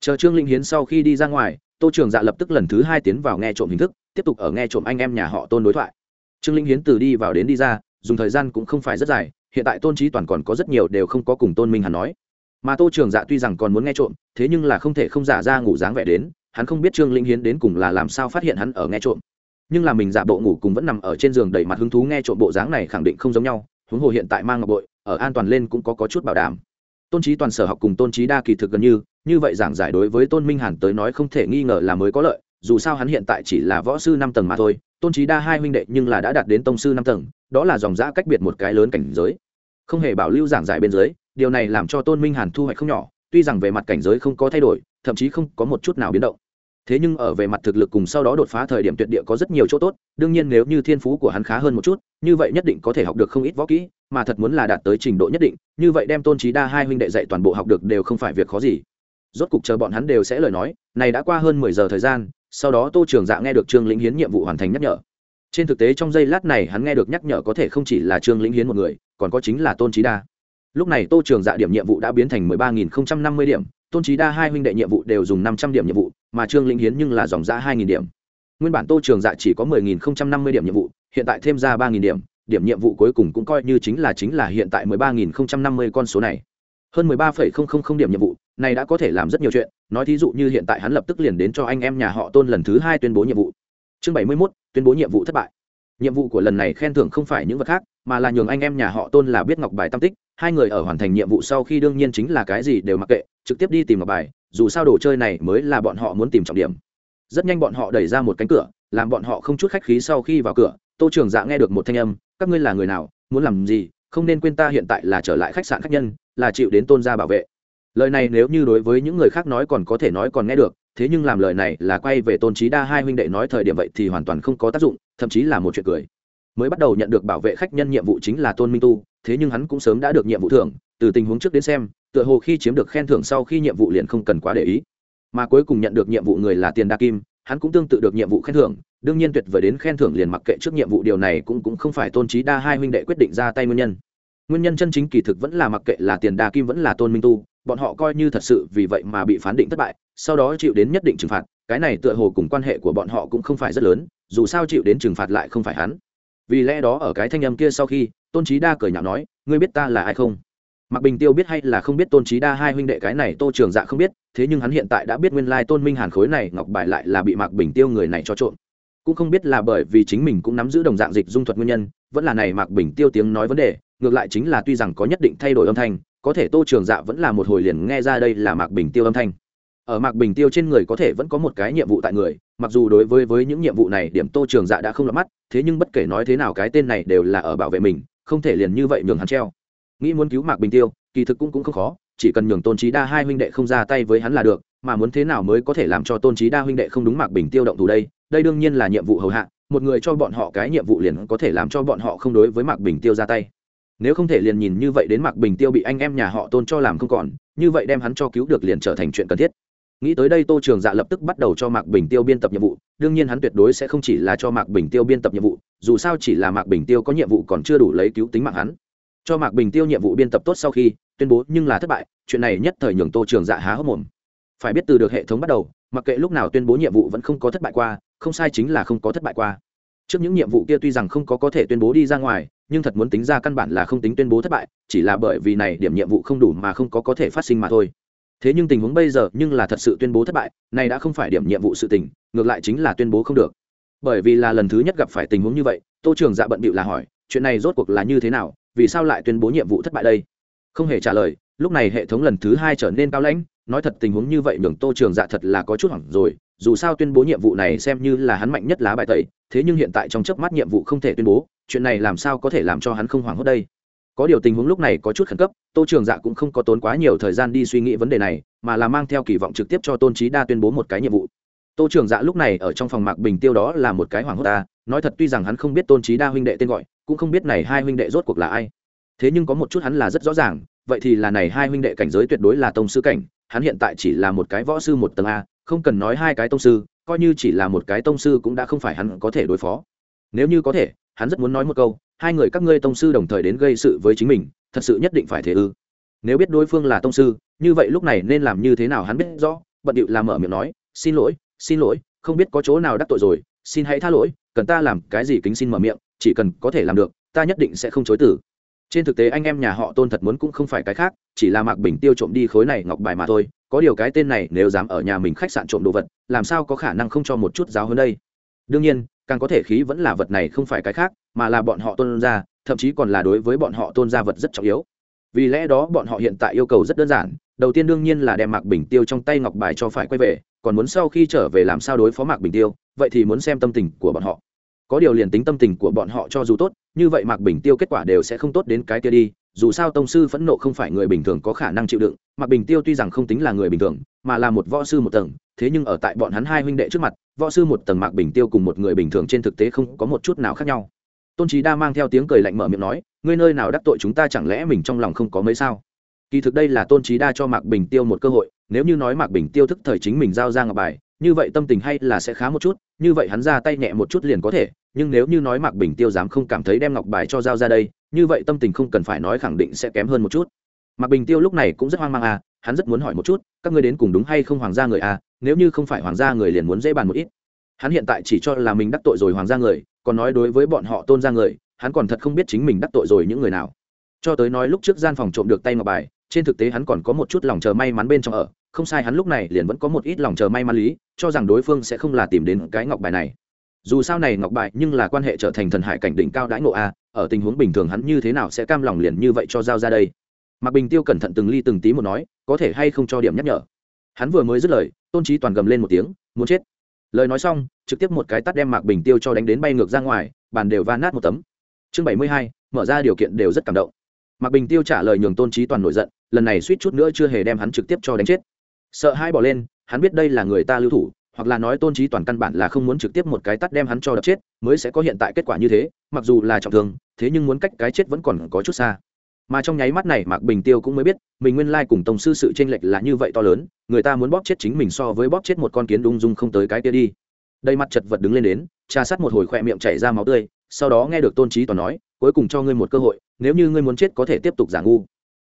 Chờ trương lĩnh hiến sau khi đi ra ngoài, tô trường dạ lập tức lần thứ hai tiến vào nghe trộm hình thức, tiếp tục ở nghe trộm anh em nhà họ tôn đối thoại. Trương lĩnh hiến từ đi vào đến đi ra, dùng thời gian cũng không phải rất dài, hiện tại tôn trí toàn còn có rất nhiều đều không có cùng tôn minh hắn nói. Mà tô trường dạ tuy rằng còn muốn nghe trộm, thế nhưng là không thể không giả ra ngủ dáng vẻ đến, hắn không biết trương linh hiến đến cùng là làm sao phát hiện hắn ở nghe trộm nhưng là mình giả bộ ngủ cùng vẫn nằm ở trên giường đầy mặt hứng thú nghe trộm bộ dáng này khẳng định không giống nhau huống hồ hiện tại mang ngọc bội ở an toàn lên cũng có, có chút bảo đảm. Tôn trí toàn sở học cùng tôn trí đa kỳ thực gần như như vậy giảng giải đối với tôn minh hàn tới nói không thể nghi ngờ là mới có lợi dù sao hắn hiện tại chỉ là võ sư năm tầng mà thôi tôn trí đa hai huynh đệ nhưng là đã đạt đến tông sư năm tầng đó là dòng giã cách biệt một cái lớn cảnh giới. Không hề bảo lưu giảng giải bên dưới điều này làm cho tôn minh hàn thu hoạch không nhỏ tuy rằng về mặt cảnh giới không có thay đổi thậm chí không có một chút nào biến động thế nhưng ở về mặt thực lực cùng sau đó đột phá thời điểm tuyệt địa có rất nhiều chỗ tốt, đương nhiên nếu như thiên phú của hắn khá hơn một chút, như vậy nhất định có thể học được không ít võ kỹ, mà thật muốn là đạt tới trình độ nhất định, như vậy đem tôn trí đa hai huynh đệ dạy toàn bộ học được đều không phải việc khó gì. Rốt cục chờ bọn hắn đều sẽ lời nói, này đã qua hơn mười giờ thời gian, sau đó tô trường dạ nghe được trương lĩnh hiến nhiệm vụ hoàn thành nhắc nhở. Trên thực tế trong giây lát này hắn nghe được nhắc nhở có thể không chỉ là trương lĩnh hiến một người, còn có chính là tôn trí đa. Lúc này tô trường dạ điểm nhiệm vụ đã biến thành mười ba nghìn không trăm năm mươi điểm, tôn trí đa hai huynh đệ nhiệm vụ đều dùng năm trăm điểm nhiệm vụ mà trương lĩnh hiến nhưng là dòng giã hai nghìn điểm. Nguyên bản tô trường dạ chỉ có mười nghìn không trăm năm mươi điểm nhiệm vụ, hiện tại thêm ra ba nghìn điểm điểm nhiệm vụ cuối cùng cũng coi như chính là chính là hiện tại mười ba nghìn không trăm năm mươi con số này. Hơn mười ba phẩy không không không điểm nhiệm vụ, này đã có thể làm rất nhiều chuyện, nói thí dụ như hiện tại hắn lập tức liền đến cho anh em nhà họ tôn lần thứ hai tuyên bố nhiệm vụ. Chương bảy mươi mốt, tuyên bố nhiệm vụ thất bại. Nhiệm vụ của lần này khen thưởng không phải những vật khác, mà là nhường anh em nhà họ tôn là biết ngọc bài tam tích, hai người ở hoàn thành nhiệm vụ sau khi đương nhiên chính là cái gì đều mặc kệ, trực tiếp đi tìm ngọc bài dù sao đồ chơi này mới là bọn họ muốn tìm trọng điểm. Rất nhanh bọn họ đẩy ra một cánh cửa, làm bọn họ không chút khách khí sau khi vào cửa, tô trường dạ nghe được một thanh âm, các ngươi là người nào, muốn làm gì, không nên quên ta hiện tại là trở lại khách sạn khách nhân, là chịu đến tôn gia bảo vệ. Lời này nếu như đối với những người khác nói còn có thể nói còn nghe được, thế nhưng làm lời này là quay về tôn trí đa hai huynh đệ nói thời điểm vậy thì hoàn toàn không có tác dụng, thậm chí là một chuyện cười. Mới bắt đầu nhận được bảo vệ khách nhân nhiệm vụ chính là tôn minh tu, thế nhưng hắn cũng sớm đã được nhiệm vụ thưởng, từ tình huống trước đến xem tựa hồ khi chiếm được khen thưởng sau khi nhiệm vụ liền không cần quá để ý. Mà cuối cùng nhận được nhiệm vụ người là tiền đa kim, hắn cũng tương tự được nhiệm vụ khen thưởng, đương nhiên tuyệt vời đến khen thưởng liền mặc kệ trước nhiệm vụ, điều này cũng cũng không phải tôn trí đa hai huynh đệ quyết định ra tay nguyên nhân. Nguyên nhân chân chính kỳ thực vẫn là mặc kệ là tiền đa kim vẫn là tôn minh tu, bọn họ coi như thật sự vì vậy mà bị phán định thất bại, sau đó chịu đến nhất định trừng phạt, cái này tựa hồ cùng quan hệ của bọn họ cũng không phải rất lớn, dù sao chịu đến trừng phạt lại không phải hắn. Vì lẽ đó ở cái thanh âm kia sau khi, tôn trí đa cười nhạo nói, ngươi biết ta là ai không? Mạc bình tiêu biết hay là không biết tôn trí đa hai huynh đệ cái này tô trường dạ không biết, thế nhưng hắn hiện tại đã biết nguyên lai tôn minh hàn khối này ngọc bài lại là bị mạc bình tiêu người này cho trộm. Cũng không biết là bởi vì chính mình cũng nắm giữ đồng dạng dịch dung thuật nguyên nhân, vẫn là này mạc bình tiêu tiếng nói vấn đề, ngược lại chính là tuy rằng có nhất định thay đổi âm thanh, có thể tô trường dạ vẫn là một hồi liền nghe ra đây là mạc bình tiêu âm thanh. Ở mạc bình tiêu trên người có thể vẫn có một cái nhiệm vụ tại người, mặc dù đối với với những nhiệm vụ này điểm tô trường dạ đã không lọt mắt, thế nhưng bất kể nói thế nào cái tên này đều là ở bảo vệ mình, không thể liền như vậy nhường hắn treo nghĩ muốn cứu mạc bình tiêu, kỳ thực cũng cũng không khó, chỉ cần nhường tôn trí đa hai huynh đệ không ra tay với hắn là được, mà muốn thế nào mới có thể làm cho tôn trí đa huynh đệ không đúng mạc bình tiêu động thủ đây đây đương nhiên là nhiệm vụ hầu hạ, một người cho bọn họ cái nhiệm vụ liền có thể làm cho bọn họ không đối với mạc bình tiêu ra tay. Nếu không thể liền nhìn như vậy đến mạc bình tiêu bị anh em nhà họ tôn cho làm không còn, như vậy đem hắn cho cứu được liền trở thành chuyện cần thiết. Nghĩ tới đây tô trường dạ lập tức bắt đầu cho mạc bình tiêu biên tập nhiệm vụ, đương nhiên hắn tuyệt đối sẽ không chỉ là cho mạc bình tiêu biên tập nhiệm vụ, dù sao chỉ là mạc bình tiêu có nhiệm vụ còn chưa đủ lấy cứu tính mạng hắn cho mạc bình tiêu nhiệm vụ biên tập tốt sau khi tuyên bố nhưng là thất bại, chuyện này nhất thời nhường tô trường dạ há hốc mồm. Phải biết từ được hệ thống bắt đầu, mặc kệ lúc nào tuyên bố nhiệm vụ vẫn không có thất bại qua, không sai chính là không có thất bại qua. Trước những nhiệm vụ kia tuy rằng không có có thể tuyên bố đi ra ngoài, nhưng thật muốn tính ra căn bản là không tính tuyên bố thất bại, chỉ là bởi vì này điểm nhiệm vụ không đủ mà không có có thể phát sinh mà thôi. Thế nhưng tình huống bây giờ nhưng là thật sự tuyên bố thất bại, này đã không phải điểm nhiệm vụ sự tình, ngược lại chính là tuyên bố không được. Bởi vì là lần thứ nhất gặp phải tình huống như vậy, tô trường dạ bận bịu là hỏi, chuyện này rốt cuộc là như thế nào vì sao lại tuyên bố nhiệm vụ thất bại đây? Không hề trả lời, lúc này hệ thống lần thứ hai trở nên cao lãnh, nói thật tình huống như vậy nhường tô trường dạ thật là có chút hoảng rồi, dù sao tuyên bố nhiệm vụ này xem như là hắn mạnh nhất lá bài tẩy, thế nhưng hiện tại trong chớp mắt nhiệm vụ không thể tuyên bố, chuyện này làm sao có thể làm cho hắn không hoảng hốt đây? Có điều tình huống lúc này có chút khẩn cấp, tô trường dạ cũng không có tốn quá nhiều thời gian đi suy nghĩ vấn đề này, mà là mang theo kỳ vọng trực tiếp cho tôn trí đa tuyên bố một cái nhiệm vụ tô trường dạ lúc này ở trong phòng mạc bình tiêu đó là một cái hoàng hốt ta, nói thật tuy rằng hắn không biết tôn trí đa huynh đệ tên gọi, cũng không biết này hai huynh đệ rốt cuộc là ai. Thế nhưng có một chút hắn là rất rõ ràng, vậy thì là này hai huynh đệ cảnh giới tuyệt đối là tông sư cảnh, hắn hiện tại chỉ là một cái võ sư một tầng a, không cần nói hai cái tông sư, coi như chỉ là một cái tông sư cũng đã không phải hắn có thể đối phó. Nếu như có thể, hắn rất muốn nói một câu, hai người các ngươi tông sư đồng thời đến gây sự với chính mình, thật sự nhất định phải thế ư. Nếu biết đối phương là tông sư, như vậy lúc này nên làm như thế nào hắn biết rõ, bận điệu làm mở miệng nói, xin lỗi xin lỗi, không biết có chỗ nào đắc tội rồi, xin hãy tha lỗi, cần ta làm cái gì kính xin mở miệng, chỉ cần có thể làm được, ta nhất định sẽ không chối tử trên thực tế anh em nhà họ tôn thật muốn cũng không phải cái khác, chỉ là mạc bình tiêu trộm đi khối này ngọc bài mà thôi, có điều cái tên này nếu dám ở nhà mình khách sạn trộm đồ vật, làm sao có khả năng không cho một chút giáo hơn đây? Đương nhiên, càng có thể khí vẫn là vật này không phải cái khác, mà là bọn họ tôn ra thậm chí còn là đối với bọn họ tôn ra vật rất trọng yếu. Vì lẽ đó bọn họ hiện tại yêu cầu rất đơn giản, đầu tiên đương nhiên là đem mạc bình tiêu trong tay ngọc bài cho phải quay về còn muốn sau khi trở về làm sao đối phó mạc bình tiêu, vậy thì muốn xem tâm tình của bọn họ. Có điều liền tính tâm tình của bọn họ cho dù tốt, như vậy mạc bình tiêu kết quả đều sẽ không tốt đến cái kia đi, dù sao tông sư phẫn nộ không phải người bình thường có khả năng chịu đựng, mạc bình tiêu tuy rằng không tính là người bình thường, mà là một võ sư một tầng, thế nhưng ở tại bọn hắn hai huynh đệ trước mặt, võ sư một tầng mạc bình tiêu cùng một người bình thường trên thực tế không có một chút nào khác nhau. Tôn trí đa mang theo tiếng cười lạnh mở miệng nói, ngươi nơi nào đắc tội chúng ta chẳng lẽ mình trong lòng không có mấy sao? Kỳ thực đây là tôn trí đa cho mạc bình tiêu một cơ hội nếu như nói mạc bình tiêu thức thời chính mình giao ra ngọc bài, như vậy tâm tình hay là sẽ khá một chút, như vậy hắn ra tay nhẹ một chút liền có thể, nhưng nếu như nói mạc bình tiêu dám không cảm thấy đem ngọc bài cho giao ra đây, như vậy tâm tình không cần phải nói khẳng định sẽ kém hơn một chút. Mạc bình tiêu lúc này cũng rất hoang mang à hắn rất muốn hỏi một chút, các ngươi đến cùng đúng hay không hoàng gia người à nếu như không phải hoàng gia người liền muốn dễ bàn một ít. Hắn hiện tại chỉ cho là mình đắc tội rồi hoàng gia người, còn nói đối với bọn họ tôn gia người, hắn còn thật không biết chính mình đắc tội rồi những người nào. Cho tới nói lúc trước gian phòng trộm được tay ngọc bài trên thực tế hắn còn có một chút lòng chờ may mắn bên trong ở, không sai hắn lúc này liền vẫn có một ít lòng chờ may mắn lý, cho rằng đối phương sẽ không là tìm đến cái ngọc bài này. Dù sao này ngọc bài nhưng là quan hệ trở thành thần hải cảnh đỉnh cao đãi ngộ a, ở tình huống bình thường hắn như thế nào sẽ cam lòng liền như vậy cho giao ra đây? Mạc bình tiêu cẩn thận từng ly từng tí một nói, có thể hay không cho điểm nhắc nhở. Hắn vừa mới dứt lời, tôn trí toàn gầm lên một tiếng, muốn chết. Lời nói xong, trực tiếp một cái tắt đem mạc bình tiêu cho đánh đến bay ngược ra ngoài, bàn đều va nát một tấm. Chương bảy mươi hai, mở ra điều kiện đều rất cảm động mạc bình tiêu trả lời nhường tôn trí toàn nổi giận, lần này suýt chút nữa chưa hề đem hắn trực tiếp cho đánh chết. Sợ hai bỏ lên, hắn biết đây là người ta lưu thủ, hoặc là nói tôn trí toàn căn bản là không muốn trực tiếp một cái tắt đem hắn cho đập chết, mới sẽ có hiện tại kết quả như thế, mặc dù là trọng thương, thế nhưng muốn cách cái chết vẫn còn có chút xa. Mà trong nháy mắt này, mạc bình tiêu cũng mới biết, mình nguyên lai cùng tổng sư sự tranh lệch là như vậy to lớn, người ta muốn bóp chết chính mình so với bóp chết một con kiến đung dung không tới cái kia đi. Đây mặt chật vật đứng lên đến, trà sát một hồi khỏe miệng chảy ra máu tươi, sau đó nghe được tôn trí toàn nói cuối cùng cho ngươi một cơ hội, nếu như ngươi muốn chết có thể tiếp tục giả ngu.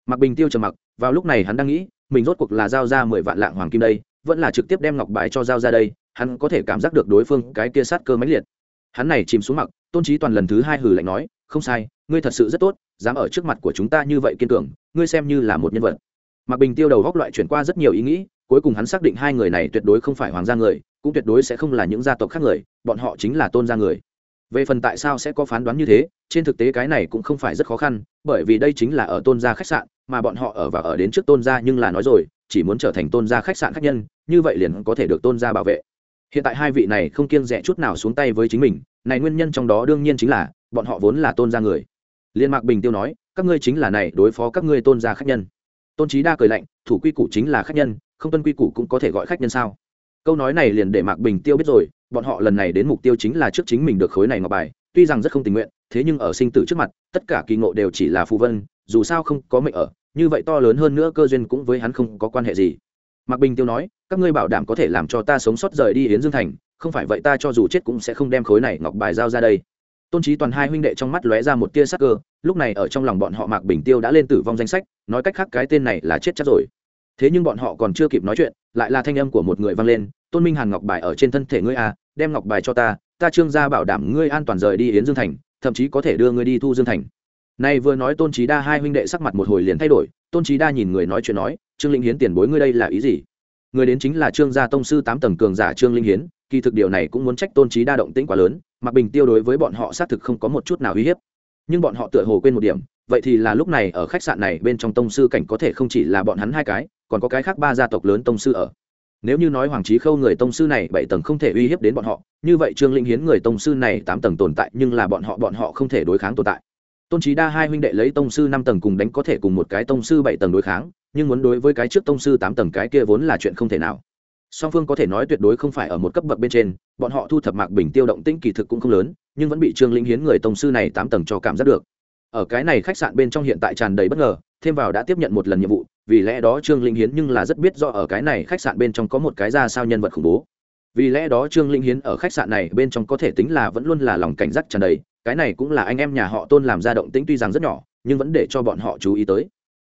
Mặc bình tiêu trầm mặc, vào lúc này hắn đang nghĩ, mình rốt cuộc là giao ra mười vạn lạng hoàng kim đây, vẫn là trực tiếp đem ngọc bài cho giao ra đây, hắn có thể cảm giác được đối phương cái kia sát cơ mãnh liệt. Hắn này chìm xuống mặc, tôn trí toàn lần thứ hai hử lạnh nói, không sai, ngươi thật sự rất tốt, dám ở trước mặt của chúng ta như vậy kiên cường, ngươi xem như là một nhân vật. Mặc bình tiêu đầu góc loại chuyển qua rất nhiều ý nghĩ, cuối cùng hắn xác định hai người này tuyệt đối không phải hoàng gia người, cũng tuyệt đối sẽ không là những gia tộc khác người, bọn họ chính là tôn gia người về phần tại sao sẽ có phán đoán như thế, trên thực tế cái này cũng không phải rất khó khăn, bởi vì đây chính là ở tôn gia khách sạn, mà bọn họ ở và ở đến trước tôn gia nhưng là nói rồi, chỉ muốn trở thành tôn gia khách sạn khách nhân, như vậy liền có thể được tôn gia bảo vệ. Hiện tại hai vị này không kiêng rẽ chút nào xuống tay với chính mình, này nguyên nhân trong đó đương nhiên chính là, bọn họ vốn là tôn gia người. Liên mạc bình tiêu nói, các ngươi chính là này đối phó các ngươi tôn gia khách nhân. Tôn trí đa cười lạnh, thủ quy củ chính là khách nhân, không tuân quy củ cũng có thể gọi khách nhân sao? Câu nói này liền để mạc bình tiêu biết rồi, bọn họ lần này đến mục tiêu chính là trước chính mình được khối này ngọc bài, tuy rằng rất không tình nguyện, thế nhưng ở sinh tử trước mặt, tất cả kỳ ngộ đều chỉ là phù vân, dù sao không có mệnh ở, như vậy to lớn hơn nữa cơ duyên cũng với hắn không có quan hệ gì. Mạc bình tiêu nói, các ngươi bảo đảm có thể làm cho ta sống sót rời đi hiến dương thành, không phải vậy ta cho dù chết cũng sẽ không đem khối này ngọc bài giao ra đây. Tôn trí toàn hai huynh đệ trong mắt lóe ra một tia sắc cơ, lúc này ở trong lòng bọn họ mạc bình tiêu đã lên tử vong danh sách, nói cách khác cái tên này là chết chắc rồi thế nhưng bọn họ còn chưa kịp nói chuyện, lại là thanh âm của một người vang lên, tôn minh hàn ngọc bài ở trên thân thể ngươi a đem ngọc bài cho ta ta trương gia bảo đảm ngươi an toàn rời đi yến dương thành, thậm chí có thể đưa ngươi đi thu dương thành. Này vừa nói tôn trí đa hai huynh đệ sắc mặt một hồi liền thay đổi, tôn trí đa nhìn người nói chuyện nói, trương linh hiến tiền bối ngươi đây là ý gì? Người đến chính là trương gia tông sư tám tầng cường giả trương linh hiến, kỳ thực điều này cũng muốn trách tôn trí đa động tĩnh quá lớn mặc bình tiêu đối với bọn họ xác thực không có một chút nào uy hiếp. Nhưng bọn họ tựa hồ quên một điểm, vậy thì là lúc này ở khách sạn này bên trong tông sư cảnh có thể không chỉ là bọn hắn hai cái còn có cái khác ba gia tộc lớn tông sư ở. Nếu như nói hoàng trí khâu người tông sư này bảy tầng không thể uy hiếp đến bọn họ, như vậy trương linh hiến người tông sư này tám tầng tồn tại nhưng là bọn họ bọn họ không thể đối kháng tồn tại. Tôn trí đa hai huynh đệ lấy tông sư năm tầng cùng đánh có thể cùng một cái tông sư bảy tầng đối kháng, nhưng muốn đối với cái trước tông sư tám tầng cái kia vốn là chuyện không thể nào. Song phương có thể nói tuyệt đối không phải ở một cấp bậc bên trên, bọn họ thu thập mạc bình tiêu động tĩnh kỳ thực cũng không lớn, nhưng vẫn bị trương linh hiến người tông sư này tám tầng cho cảm giác được. Ở cái này khách sạn bên trong hiện tại tràn đầy bất ngờ, thêm vào đã tiếp nhận một lần nhiệm vụ vì lẽ đó trương linh hiến nhưng là rất biết do ở cái này khách sạn bên trong có một cái ra sao nhân vật khủng bố. Vì lẽ đó trương linh hiến ở khách sạn này bên trong có thể tính là vẫn luôn là lòng cảnh giác tràn đầy, cái này cũng là anh em nhà họ tôn làm ra động tĩnh tuy rằng rất nhỏ, nhưng vẫn để cho bọn họ chú ý tới.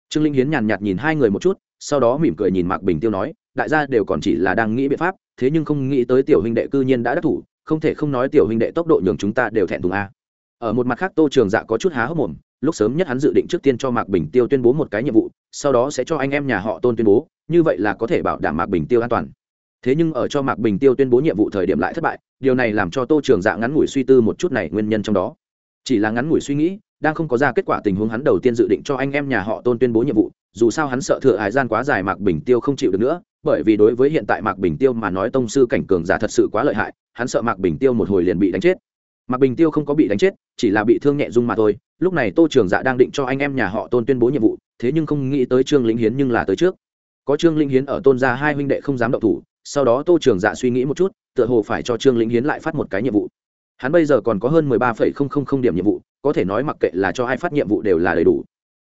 Trương linh hiến nhàn nhạt nhìn hai người một chút, sau đó mỉm cười nhìn mạc bình tiêu nói, đại gia đều còn chỉ là đang nghĩ biện pháp, thế nhưng không nghĩ tới tiểu huynh đệ cư nhiên đã đắc thủ, không thể không nói tiểu huynh đệ tốc độ nhường chúng ta đều thẹn thùng a. Ở một mặt khác, tô trường dạ có chút há hốc mồm lúc sớm nhất hắn dự định trước tiên cho mạc bình tiêu tuyên bố một cái nhiệm vụ, sau đó sẽ cho anh em nhà họ tôn tuyên bố, như vậy là có thể bảo đảm mạc bình tiêu an toàn. Thế nhưng ở cho mạc bình tiêu tuyên bố nhiệm vụ thời điểm lại thất bại, điều này làm cho tô trường dạ ngắn ngủi suy tư một chút này nguyên nhân trong đó. Chỉ là ngắn ngủi suy nghĩ, đang không có ra kết quả tình huống hắn đầu tiên dự định cho anh em nhà họ tôn tuyên bố nhiệm vụ, dù sao hắn sợ thừa hải gian quá dài mạc bình tiêu không chịu được nữa, bởi vì đối với hiện tại mạc bình tiêu mà nói tông sư cảnh cường giả thật sự quá lợi hại, hắn sợ mạc bình tiêu một hồi liền bị đánh chết. Mạc bình tiêu không có bị đánh chết, chỉ là bị thương nhẹ dung mà thôi lúc này tô trường dạ đang định cho anh em nhà họ tôn tuyên bố nhiệm vụ, thế nhưng không nghĩ tới trương lĩnh hiến nhưng là tới trước. Có trương lĩnh hiến ở tôn gia hai huynh đệ không dám động thủ, sau đó tô trường dạ suy nghĩ một chút, tựa hồ phải cho trương lĩnh hiến lại phát một cái nhiệm vụ. Hắn bây giờ còn có hơn mười ba phẩy không không không điểm nhiệm vụ, có thể nói mặc kệ là cho ai phát nhiệm vụ đều là đầy đủ.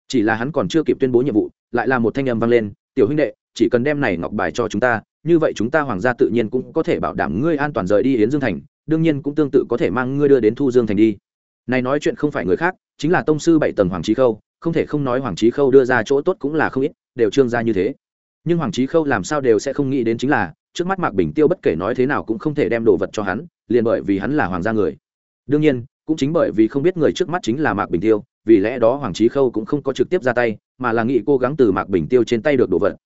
Chỉ là hắn còn chưa kịp tuyên bố nhiệm vụ, lại là một thanh âm vang lên, tiểu huynh đệ, chỉ cần đem này ngọc bài cho chúng ta, như vậy chúng ta hoàng gia tự nhiên cũng có thể bảo đảm ngươi an toàn rời đi yến dương thành, đương nhiên cũng tương tự có thể mang ngươi đưa đến thu dương thành đi này nói chuyện không phải người khác, chính là tông sư bảy tầng hoàng trí khâu, không thể không nói hoàng trí khâu đưa ra chỗ tốt cũng là không ít, đều trương ra như thế. Nhưng hoàng trí khâu làm sao đều sẽ không nghĩ đến chính là, trước mắt mạc bình tiêu bất kể nói thế nào cũng không thể đem đồ vật cho hắn, liền bởi vì hắn là hoàng gia người. Đương nhiên, cũng chính bởi vì không biết người trước mắt chính là mạc bình tiêu, vì lẽ đó hoàng trí khâu cũng không có trực tiếp ra tay, mà là nghĩ cố gắng từ mạc bình tiêu trên tay được đồ vật.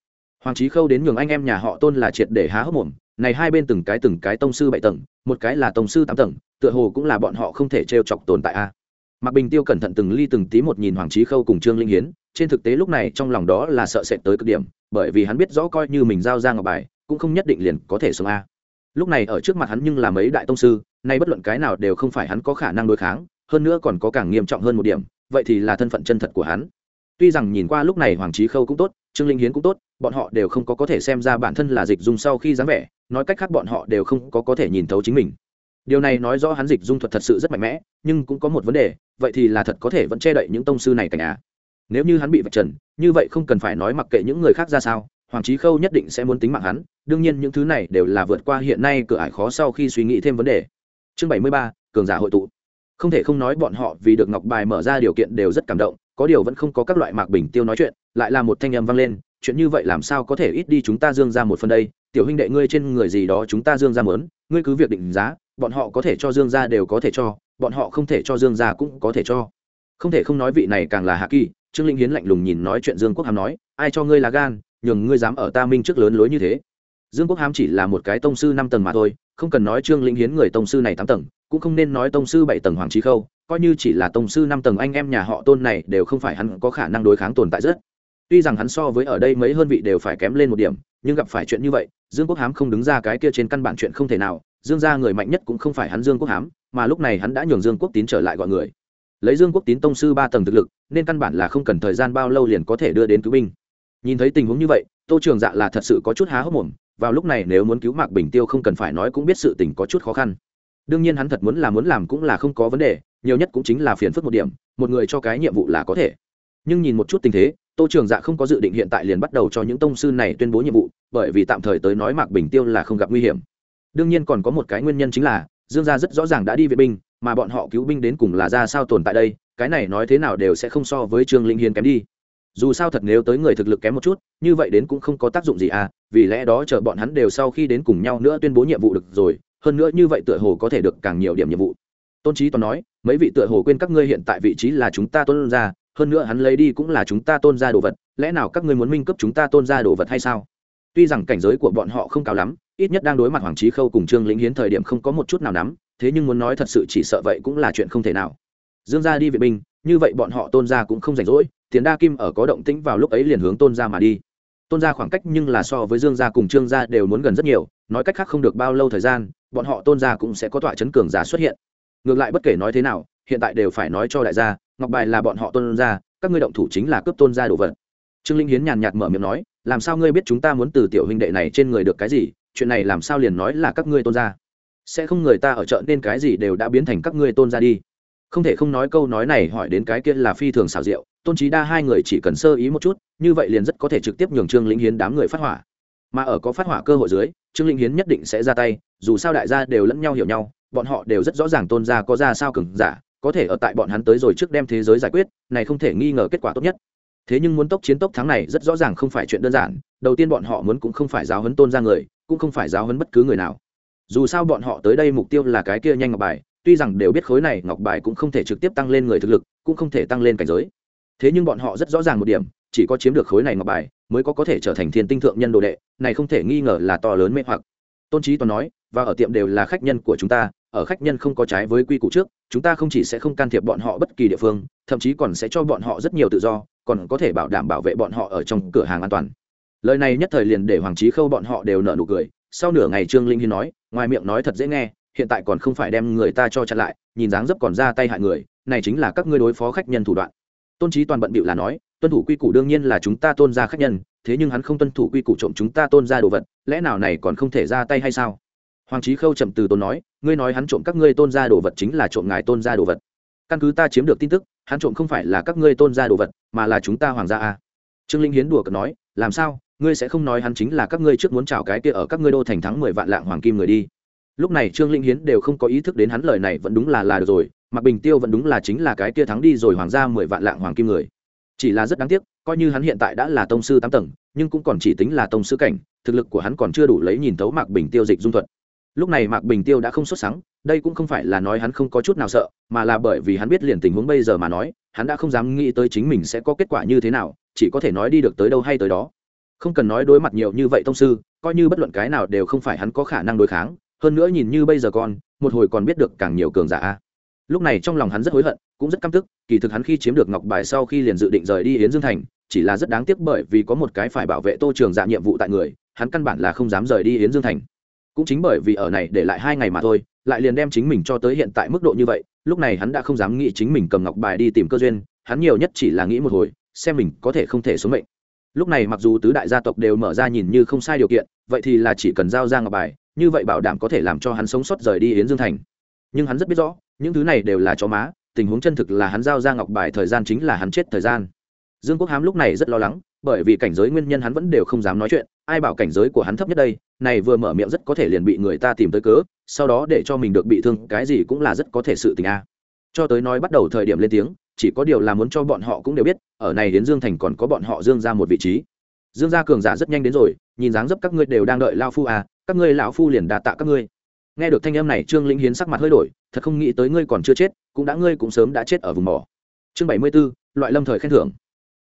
Hoàng trí khâu đến nhường anh em nhà họ tôn là triệt để há hốc mồm, này hai bên từng cái từng cái tông sư bảy tầng, một cái là tông sư tám tầng tựa hồ cũng là bọn họ không thể t chọc tồn tại a. Mạc bình tiêu cẩn thận từng ly từng tí một nhìn hoàng trí khâu cùng trương linh hiến, trên thực tế lúc này trong lòng đó là sợ sệt tới cực điểm, bởi vì hắn biết rõ coi như mình giao ra ngọc bài, cũng không nhất định liền có thể sống a. Lúc này ở trước mặt hắn nhưng là mấy đại tông sư, nay bất luận cái nào đều không phải hắn có khả năng đối kháng, hơn nữa còn có càng nghiêm trọng hơn một điểm, vậy thì là thân phận chân thật của hắn. Tuy rằng nhìn qua lúc này hoàng trí khâu cũng tốt, trương linh hiến cũng tốt, bọn họ đều không có có thể xem ra bản thân là dịch dung sau khi dáng vẻ, nói cách khác bọn họ đều không có có thể nhìn thấu chính mình điều này nói rõ hắn dịch dung thuật thật sự rất mạnh mẽ, nhưng cũng có một vấn đề, vậy thì là thật có thể vẫn che đậy những tông sư này cảnh á nếu như hắn bị vạch trần, như vậy không cần phải nói mặc kệ những người khác ra sao, hoàng trí khâu nhất định sẽ muốn tính mạng hắn, đương nhiên những thứ này đều là vượt qua hiện nay cửa ải khó sau khi suy nghĩ thêm vấn đề. Chương bảy mươi ba, cường giả hội tụ. Không thể không nói bọn họ vì được ngọc bài mở ra điều kiện đều rất cảm động, có điều vẫn không có các loại mạc bình tiêu nói chuyện, lại là một thanh âm vang lên, chuyện như vậy làm sao có thể ít đi chúng ta dương ra một phần đây? Tiểu huynh đệ ngươi trên người gì đó chúng ta dương ra mớn ngươi cứ việc định giá, bọn họ có thể cho dương gia đều có thể cho, bọn họ không thể cho dương gia cũng có thể cho. Không thể không nói vị này càng là hạ kỳ, trương linh hiến lạnh lùng nhìn nói chuyện dương quốc hàm nói, ai cho ngươi là gan, nhường ngươi dám ở ta minh trước lớn lối như thế? Dương quốc hàm chỉ là một cái tông sư năm tầng mà thôi, không cần nói trương linh hiến người tông sư này tám tầng, cũng không nên nói tông sư bảy tầng hoàng trí khâu, coi như chỉ là tông sư năm tầng anh em nhà họ tôn này đều không phải hắn có khả năng đối kháng tồn tại rất. Tuy rằng hắn so với ở đây mấy hơn vị đều phải kém lên một điểm nhưng gặp phải chuyện như vậy, dương quốc hám không đứng ra cái kia trên căn bản chuyện không thể nào, dương gia người mạnh nhất cũng không phải hắn dương quốc hám, mà lúc này hắn đã nhường dương quốc tín trở lại gọi người. Lấy dương quốc tín tông sư ba tầng thực lực, nên căn bản là không cần thời gian bao lâu liền có thể đưa đến cứu binh. Nhìn thấy tình huống như vậy, tô trường dạ là thật sự có chút há hốc mồm, vào lúc này nếu muốn cứu mạc bình tiêu không cần phải nói cũng biết sự tình có chút khó khăn. Đương nhiên hắn thật muốn là muốn làm cũng là không có vấn đề, nhiều nhất cũng chính là phiền phức một điểm, một người cho cái nhiệm vụ là có thể nhưng nhìn một chút tình thế, tô trường dạ không có dự định hiện tại liền bắt đầu cho những tông sư này tuyên bố nhiệm vụ, bởi vì tạm thời tới nói mạc bình tiêu là không gặp nguy hiểm. Đương nhiên còn có một cái nguyên nhân chính là, dương gia rất rõ ràng đã đi vệ binh, mà bọn họ cứu binh đến cùng là ra sao tồn tại đây, cái này nói thế nào đều sẽ không so với trương linh hiến kém đi. Dù sao thật nếu tới người thực lực kém một chút, như vậy đến cũng không có tác dụng gì à vì lẽ đó chờ bọn hắn đều sau khi đến cùng nhau nữa tuyên bố nhiệm vụ được rồi, hơn nữa như vậy tựa hồ có thể được càng nhiều điểm nhiệm vụ. Tôn trí toàn nói, mấy vị tựa hồ quên các ngươi hiện tại vị trí là chúng ta tôn ra hơn nữa hắn lấy đi cũng là chúng ta tôn ra đồ vật, lẽ nào các ngươi muốn minh cấp chúng ta tôn ra đồ vật hay sao? Tuy rằng cảnh giới của bọn họ không cao lắm, ít nhất đang đối mặt hoàng trí khâu cùng trương lĩnh hiến thời điểm không có một chút nào nắm, thế nhưng muốn nói thật sự chỉ sợ vậy cũng là chuyện không thể nào. Dương gia đi vệ binh, như vậy bọn họ tôn gia cũng không rảnh rỗi, tiền đa kim ở có động tĩnh vào lúc ấy liền hướng tôn gia mà đi. Tôn gia khoảng cách nhưng là so với dương gia cùng trương gia đều muốn gần rất nhiều, nói cách khác không được bao lâu thời gian, bọn họ tôn gia cũng sẽ có tọa chấn cường giả xuất hiện. Ngược lại bất kể nói thế nào hiện tại đều phải nói cho đại gia, ngọc bài là bọn họ tôn gia, các ngươi động thủ chính là cướp tôn gia đồ vật. Trương linh hiến nhàn nhạt mở miệng nói, làm sao ngươi biết chúng ta muốn từ tiểu huynh đệ này trên người được cái gì, chuyện này làm sao liền nói là các ngươi tôn gia. Sẽ không người ta ở chợ nên cái gì đều đã biến thành các ngươi tôn gia đi. Không thể không nói câu nói này hỏi đến cái kia là phi thường xảo diệu, tôn trí đa hai người chỉ cần sơ ý một chút, như vậy liền rất có thể trực tiếp nhường trương lĩnh hiến đám người phát hỏa. Mà ở có phát hỏa cơ hội dưới, trương lĩnh hiến nhất định sẽ ra tay, dù sao đại gia đều lẫn nhau hiểu nhau, bọn họ đều rất rõ ràng tôn gia có ra sao cừng giả có thể ở tại bọn hắn tới rồi trước đem thế giới giải quyết, này không thể nghi ngờ kết quả tốt nhất. Thế nhưng muốn tốc chiến tốc thắng này rất rõ ràng không phải chuyện đơn giản, đầu tiên bọn họ muốn cũng không phải giáo huấn tôn ra người, cũng không phải giáo huấn bất cứ người nào. Dù sao bọn họ tới đây mục tiêu là cái kia nhanh ngọc bài, tuy rằng đều biết khối này ngọc bài cũng không thể trực tiếp tăng lên người thực lực, cũng không thể tăng lên cảnh giới. Thế nhưng bọn họ rất rõ ràng một điểm, chỉ có chiếm được khối này ngọc bài, mới có có thể trở thành thiên tinh thượng nhân đồ đệ, này không thể nghi ngờ là to lớn mê hoặc. Tôn trí toàn nói, và ở tiệm đều là khách nhân của chúng ta ở khách nhân không có trái với quy củ trước, chúng ta không chỉ sẽ không can thiệp bọn họ bất kỳ địa phương, thậm chí còn sẽ cho bọn họ rất nhiều tự do, còn có thể bảo đảm bảo vệ bọn họ ở trong cửa hàng an toàn. Lời này nhất thời liền để hoàng trí khâu bọn họ đều nở nụ cười. Sau nửa ngày trương linh hiên nói, ngoài miệng nói thật dễ nghe, hiện tại còn không phải đem người ta cho chặn lại, nhìn dáng dấp còn ra tay hại người, này chính là các ngươi đối phó khách nhân thủ đoạn. Tôn trí toàn bận bịu là nói, tuân thủ quy củ đương nhiên là chúng ta tôn ra khách nhân, thế nhưng hắn không tuân thủ quy củ trộm chúng ta tôn ra đồ vật, lẽ nào này còn không thể ra tay hay sao? Hoàng trí khâu chậm từ tôn nói, ngươi nói hắn trộm các ngươi tôn ra đồ vật chính là trộm ngài tôn ra đồ vật. Căn cứ ta chiếm được tin tức, hắn trộm không phải là các ngươi tôn ra đồ vật, mà là chúng ta hoàng gia a. Trương linh hiến đùa cợt nói, làm sao? Ngươi sẽ không nói hắn chính là các ngươi trước muốn chào cái kia ở các ngươi đô thành thắng mười vạn lạng hoàng kim người đi? Lúc này trương linh hiến đều không có ý thức đến hắn lời này vẫn đúng là là được rồi mặc bình tiêu vẫn đúng là chính là cái kia thắng đi rồi hoàng gia mười vạn lạng hoàng kim người. Chỉ là rất đáng tiếc, coi như hắn hiện tại đã là tông sư tám tầng, nhưng cũng còn chỉ tính là tông sư cảnh, thực lực của hắn còn chưa đủ lấy nhìn thấu mạc bình tiêu dịch dung thuật lúc này mạc bình tiêu đã không xuất sáng đây cũng không phải là nói hắn không có chút nào sợ, mà là bởi vì hắn biết liền tình huống bây giờ mà nói, hắn đã không dám nghĩ tới chính mình sẽ có kết quả như thế nào, chỉ có thể nói đi được tới đâu hay tới đó. Không cần nói đối mặt nhiều như vậy tông sư, coi như bất luận cái nào đều không phải hắn có khả năng đối kháng, hơn nữa nhìn như bây giờ con, một hồi còn biết được càng nhiều cường giả. Lúc này trong lòng hắn rất hối hận, cũng rất căm tức, kỳ thực hắn khi chiếm được ngọc bài sau khi liền dự định rời đi yến dương thành, chỉ là rất đáng tiếc bởi vì có một cái phải bảo vệ tô trường dạ nhiệm vụ tại người, hắn căn bản là không dám rời đi yến dương thành cũng chính bởi vì ở này để lại hai ngày mà thôi, lại liền đem chính mình cho tới hiện tại mức độ như vậy, lúc này hắn đã không dám nghĩ chính mình cầm ngọc bài đi tìm cơ duyên, hắn nhiều nhất chỉ là nghĩ một hồi, xem mình có thể không thể xuống mệnh. Lúc này mặc dù tứ đại gia tộc đều mở ra nhìn như không sai điều kiện, vậy thì là chỉ cần giao ra ngọc bài, như vậy bảo đảm có thể làm cho hắn sống sót rời đi yến dương thành. Nhưng hắn rất biết rõ, những thứ này đều là chó má, tình huống chân thực là hắn giao ra ngọc bài thời gian chính là hắn chết thời gian. Dương quốc hám lúc này rất lo lắng, bởi vì cảnh giới nguyên nhân hắn vẫn đều không dám nói chuyện, ai bảo cảnh giới của hắn thấp nhất đây này vừa mở miệng rất có thể liền bị người ta tìm tới cớ sau đó để cho mình được bị thương cái gì cũng là rất có thể sự tình a. Cho tới nói bắt đầu thời điểm lên tiếng chỉ có điều là muốn cho bọn họ cũng đều biết ở này đến dương thành còn có bọn họ dương ra một vị trí. Dương gia cường giả rất nhanh đến rồi nhìn dáng dấp các ngươi đều đang đợi lao phu à các ngươi lão phu liền đà tạ các ngươi. Nghe được thanh âm này trương lĩnh hiến sắc mặt hơi đổi thật không nghĩ tới ngươi còn chưa chết cũng đã ngươi cũng sớm đã chết ở vùng mỏ. Chương bảy mươi 74, loại lâm thời khen thưởng.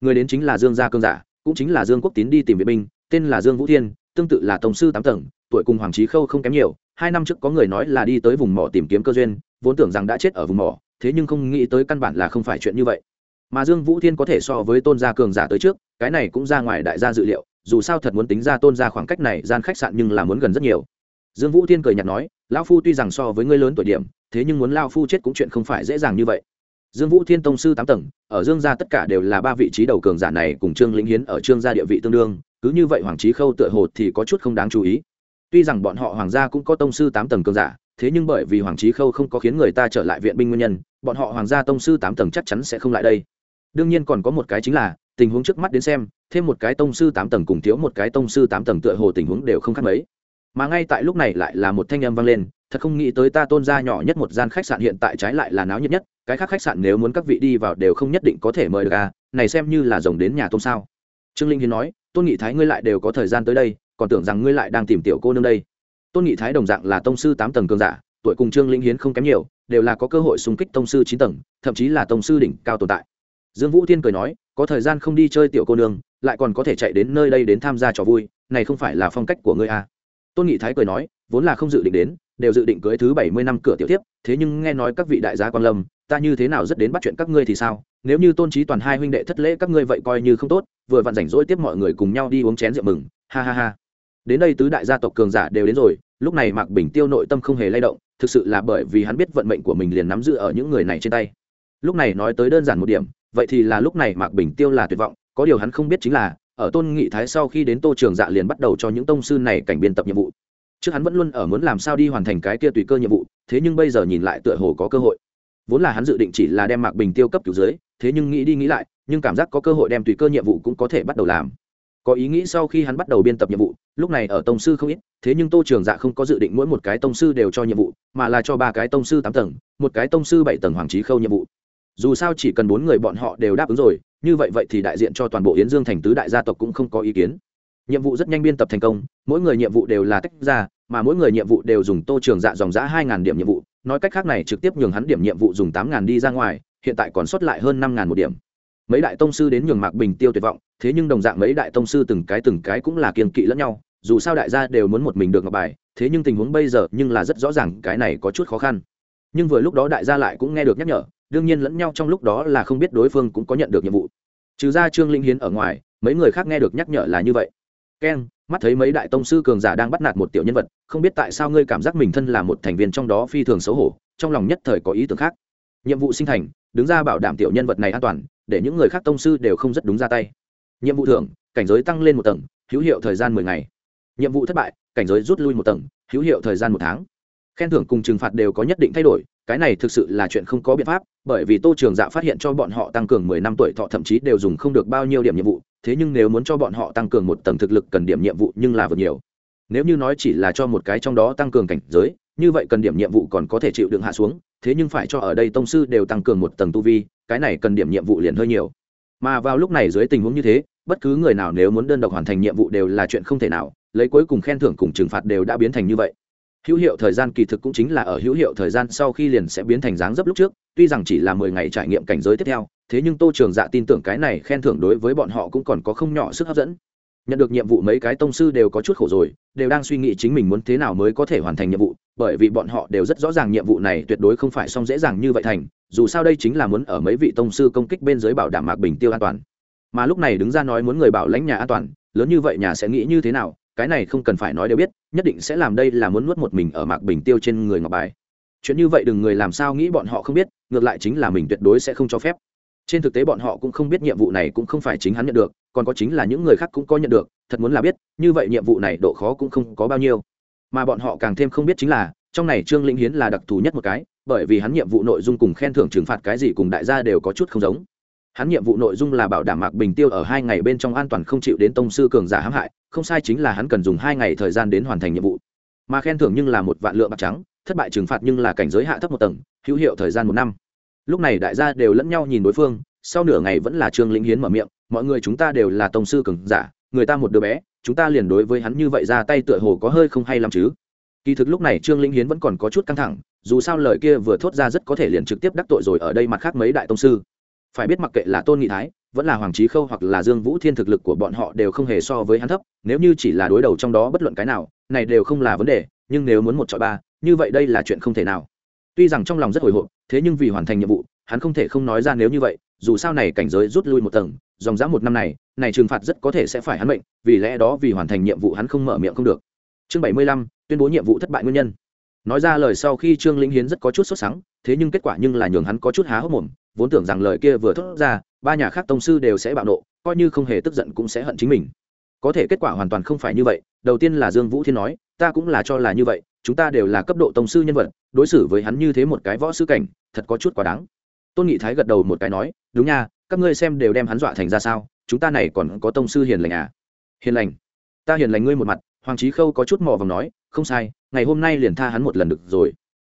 Người đến chính là dương gia cường giả cũng chính là dương quốc tín đi tìm vệ binh tên là dương vũ thiên tương tự là tổng sư tám tầng, tuổi cùng hoàng trí khâu không kém nhiều, hai năm trước có người nói là đi tới vùng mỏ tìm kiếm cơ duyên, vốn tưởng rằng đã chết ở vùng mỏ, thế nhưng không nghĩ tới căn bản là không phải chuyện như vậy. Mà dương vũ thiên có thể so với tôn gia cường giả tới trước, cái này cũng ra ngoài đại gia dự liệu, dù sao thật muốn tính ra tôn gia khoảng cách này, gian khách sạn nhưng là muốn gần rất nhiều. Dương vũ thiên cười nhạt nói, lão phu tuy rằng so với ngươi lớn tuổi điểm, thế nhưng muốn lao phu chết cũng chuyện không phải dễ dàng như vậy. Dương vũ thiên tông sư tám tầng, ở dương gia tất cả đều là ba vị trí đầu cường giả này cùng trương lĩnh hiến ở trương gia địa vị tương đương cứ như vậy hoàng trí khâu tựa hồ thì có chút không đáng chú ý. Tuy rằng bọn họ hoàng gia cũng có tông sư tám tầng cường giả, thế nhưng bởi vì hoàng trí khâu không có khiến người ta trở lại viện binh nguyên nhân, bọn họ hoàng gia tông sư tám tầng chắc chắn sẽ không lại đây. Đương nhiên còn có một cái chính là, tình huống trước mắt đến xem, thêm một cái tông sư tám tầng cùng thiếu một cái tông sư tám tầng tựa hồ tình huống đều không khác mấy. Mà ngay tại lúc này lại là một thanh âm vang lên, thật không nghĩ tới ta tôn gia nhỏ nhất một gian khách sạn hiện tại trái lại là náo nhiệt nhất, cái khác khách sạn nếu muốn các vị đi vào đều không nhất định có thể mời được à này xem như là rồng đến nhà tôn sao. Trương linh hiến nói tôn nghị thái ngươi lại đều có thời gian tới đây, còn tưởng rằng ngươi lại đang tìm tiểu cô nương đây tôn nghị thái đồng dạng là tông sư tám tầng cường giả, tuổi cùng trương linh hiến không kém nhiều, đều là có cơ hội xung kích tông sư chín tầng, thậm chí là tông sư đỉnh cao tồn tại dương vũ thiên cười nói, có thời gian không đi chơi tiểu cô nương, lại còn có thể chạy đến nơi đây đến tham gia trò vui, này không phải là phong cách của ngươi à. tôn nghị thái cười nói, vốn là không dự định đến đều dự định cưới thứ bảy mươi năm cửa tiểu tiếp thế nhưng nghe nói các vị đại gia quan lâm, ta như thế nào rất đến bắt chuyện các ngươi thì sao? Nếu như tôn trí toàn hai huynh đệ thất lễ các ngươi vậy coi như không tốt, vừa vặn rảnh rỗi tiếp mọi người cùng nhau đi uống chén rượu mừng. Ha ha ha. Đến đây tứ đại gia tộc cường giả đều đến rồi, lúc này mạc bình tiêu nội tâm không hề lay động, thực sự là bởi vì hắn biết vận mệnh của mình liền nắm giữ ở những người này trên tay. Lúc này nói tới đơn giản một điểm, vậy thì là lúc này mạc bình tiêu là tuyệt vọng, có điều hắn không biết chính là, ở tôn nghị thái sau khi đến tô trường dạ liền bắt đầu cho những tông sư này cảnh biên tập nhiệm vụ trước hắn vẫn luôn ở muốn làm sao đi hoàn thành cái kia tùy cơ nhiệm vụ, thế nhưng bây giờ nhìn lại tựa hồ có cơ hội. Vốn là hắn dự định chỉ là đem mạc bình tiêu cấp cứu dưới, thế nhưng nghĩ đi nghĩ lại, nhưng cảm giác có cơ hội đem tùy cơ nhiệm vụ cũng có thể bắt đầu làm. Có ý nghĩ sau khi hắn bắt đầu biên tập nhiệm vụ, lúc này ở tông sư không ít, thế nhưng tô trường dạ không có dự định mỗi một cái tông sư đều cho nhiệm vụ, mà là cho ba cái tông sư tám tầng, một cái tông sư bảy tầng hoàng trí khâu nhiệm vụ. Dù sao chỉ cần bốn người bọn họ đều đáp ứng rồi, như vậy vậy thì đại diện cho toàn bộ yến dương thành tứ đại gia tộc cũng không có ý kiến. Nhiệm vụ rất nhanh biên tập thành công, mỗi người nhiệm vụ đều là tách ra mà mỗi người nhiệm vụ đều dùng tô trường dạ dòng giã hai ngàn điểm nhiệm vụ, nói cách khác này trực tiếp nhường hắn điểm nhiệm vụ dùng tám ngàn đi ra ngoài, hiện tại còn sót lại hơn năm ngàn một điểm. Mấy đại tông sư đến nhường mạc bình tiêu tuyệt vọng, thế nhưng đồng dạng mấy đại tông sư từng cái từng cái cũng là kiên kỵ lẫn nhau, dù sao đại gia đều muốn một mình được ngọc bài, thế nhưng tình huống bây giờ nhưng là rất rõ ràng, cái này có chút khó khăn. Nhưng vừa lúc đó đại gia lại cũng nghe được nhắc nhở, đương nhiên lẫn nhau trong lúc đó là không biết đối phương cũng có nhận được nhiệm vụ. Trừ ra trương linh hiến ở ngoài, mấy người khác nghe được nhắc nhở là như vậy keng, mắt thấy mấy đại tông sư cường giả đang bắt nạt một tiểu nhân vật, không biết tại sao ngươi cảm giác mình thân là một thành viên trong đó phi thường xấu hổ, trong lòng nhất thời có ý tưởng khác. Nhiệm vụ sinh thành, đứng ra bảo đảm tiểu nhân vật này an toàn, để những người khác tông sư đều không rất đúng ra tay. Nhiệm vụ thưởng, cảnh giới tăng lên một tầng, hữu hiệu thời gian mười ngày. Nhiệm vụ thất bại, cảnh giới rút lui một tầng, hữu hiệu thời gian một tháng. Khen thưởng cùng trừng phạt đều có nhất định thay đổi, cái này thực sự là chuyện không có biện pháp, bởi vì tô trường dạ phát hiện cho bọn họ tăng cường mười năm tuổi thọ thậm chí đều dùng không được bao nhiêu điểm nhiệm vụ thế nhưng nếu muốn cho bọn họ tăng cường một tầng thực lực cần điểm nhiệm vụ nhưng là vượt nhiều. Nếu như nói chỉ là cho một cái trong đó tăng cường cảnh giới, như vậy cần điểm nhiệm vụ còn có thể chịu đựng hạ xuống, thế nhưng phải cho ở đây tông sư đều tăng cường một tầng tu vi, cái này cần điểm nhiệm vụ liền hơi nhiều. Mà vào lúc này dưới tình huống như thế, bất cứ người nào nếu muốn đơn độc hoàn thành nhiệm vụ đều là chuyện không thể nào, lấy cuối cùng khen thưởng cùng trừng phạt đều đã biến thành như vậy. Hữu hiệu thời gian kỳ thực cũng chính là ở hữu hiệu thời gian sau khi liền sẽ biến thành dáng dấp lúc trước tuy rằng chỉ là mười ngày trải nghiệm cảnh giới tiếp theo, thế nhưng tô trường dạ tin tưởng cái này khen thưởng đối với bọn họ cũng còn có không nhỏ sức hấp dẫn. Nhận được nhiệm vụ mấy cái tông sư đều có chút khổ rồi, đều đang suy nghĩ chính mình muốn thế nào mới có thể hoàn thành nhiệm vụ, bởi vì bọn họ đều rất rõ ràng nhiệm vụ này tuyệt đối không phải xong dễ dàng như vậy thành, dù sao đây chính là muốn ở mấy vị tông sư công kích bên dưới bảo đảm mạc bình tiêu an toàn. Mà lúc này đứng ra nói muốn người bảo lãnh nhà an toàn, lớn như vậy nhà sẽ nghĩ như thế nào, cái này không cần phải nói đều biết, nhất định sẽ làm đây là muốn nuốt một mình ở mạc bình tiêu trên người ngọc bài. Chuyện như vậy đừng người làm sao nghĩ bọn họ không biết ngược lại chính là mình tuyệt đối sẽ không cho phép. Trên thực tế bọn họ cũng không biết nhiệm vụ này cũng không phải chính hắn nhận được, còn có chính là những người khác cũng có nhận được, thật muốn là biết, như vậy nhiệm vụ này độ khó cũng không có bao nhiêu. Mà bọn họ càng thêm không biết chính là, trong này trương lĩnh hiến là đặc thù nhất một cái, bởi vì hắn nhiệm vụ nội dung cùng khen thưởng trừng phạt cái gì cùng đại gia đều có chút không giống. Hắn nhiệm vụ nội dung là bảo đảm mạc bình tiêu ở hai ngày bên trong an toàn không chịu đến tông sư cường giả hãm hại, không sai chính là hắn cần dùng hai ngày thời gian đến hoàn thành nhiệm vụ. Mà khen thưởng nhưng là một vạn lượng bạc trắng, thất bại trừng phạt nhưng là cảnh giới hạ thấp một tầng, hữu hiệu thời gian một năm lúc này đại gia đều lẫn nhau nhìn đối phương, sau nửa ngày vẫn là trương lĩnh hiến mở miệng, mọi người chúng ta đều là tổng sư cường giả, người ta một đứa bé, chúng ta liền đối với hắn như vậy ra tay tựa hồ có hơi không hay lắm chứ. Kỳ thực lúc này trương lĩnh hiến vẫn còn có chút căng thẳng, dù sao lời kia vừa thốt ra rất có thể liền trực tiếp đắc tội rồi ở đây mặt khác mấy đại tông sư. Phải biết mặc kệ là tôn nghị thái, vẫn là hoàng trí khâu hoặc là dương vũ thiên thực lực của bọn họ đều không hề so với hắn thấp, nếu như chỉ là đối đầu trong đó bất luận cái nào, này đều không là vấn đề, nhưng nếu muốn một chọi ba, như vậy đây là chuyện không thể nào tuy rằng trong lòng rất hồi hộp, thế nhưng vì hoàn thành nhiệm vụ, hắn không thể không nói ra nếu như vậy, dù sao này cảnh giới rút lui một tầng, dòng dã một năm này này trừng phạt rất có thể sẽ phải hắn mệnh, vì lẽ đó vì hoàn thành nhiệm vụ hắn không mở miệng không được. Chương bảy mươi lăm, tuyên bố nhiệm vụ thất bại nguyên nhân. Nói ra lời sau khi trương lĩnh hiến rất có chút sốt sắng, thế nhưng kết quả nhưng là nhường hắn có chút há hốc mồm, vốn tưởng rằng lời kia vừa thốt ra, ba nhà khác tông sư đều sẽ bạo nộ, coi như không hề tức giận cũng sẽ hận chính mình. Có thể kết quả hoàn toàn không phải như vậy, đầu tiên là dương vũ thiên nói, ta cũng là cho là như vậy chúng ta đều là cấp độ tông sư nhân vật, đối xử với hắn như thế một cái võ sư cảnh, thật có chút quá đáng. Tôn nghị thái gật đầu một cái nói, đúng nha, các ngươi xem đều đem hắn dọa thành ra sao, chúng ta này còn có tông sư hiền lành à? Hiền lành? Ta hiền lành ngươi một mặt. Hoàng trí khâu có chút mò vòng nói, không sai, ngày hôm nay liền tha hắn một lần được rồi.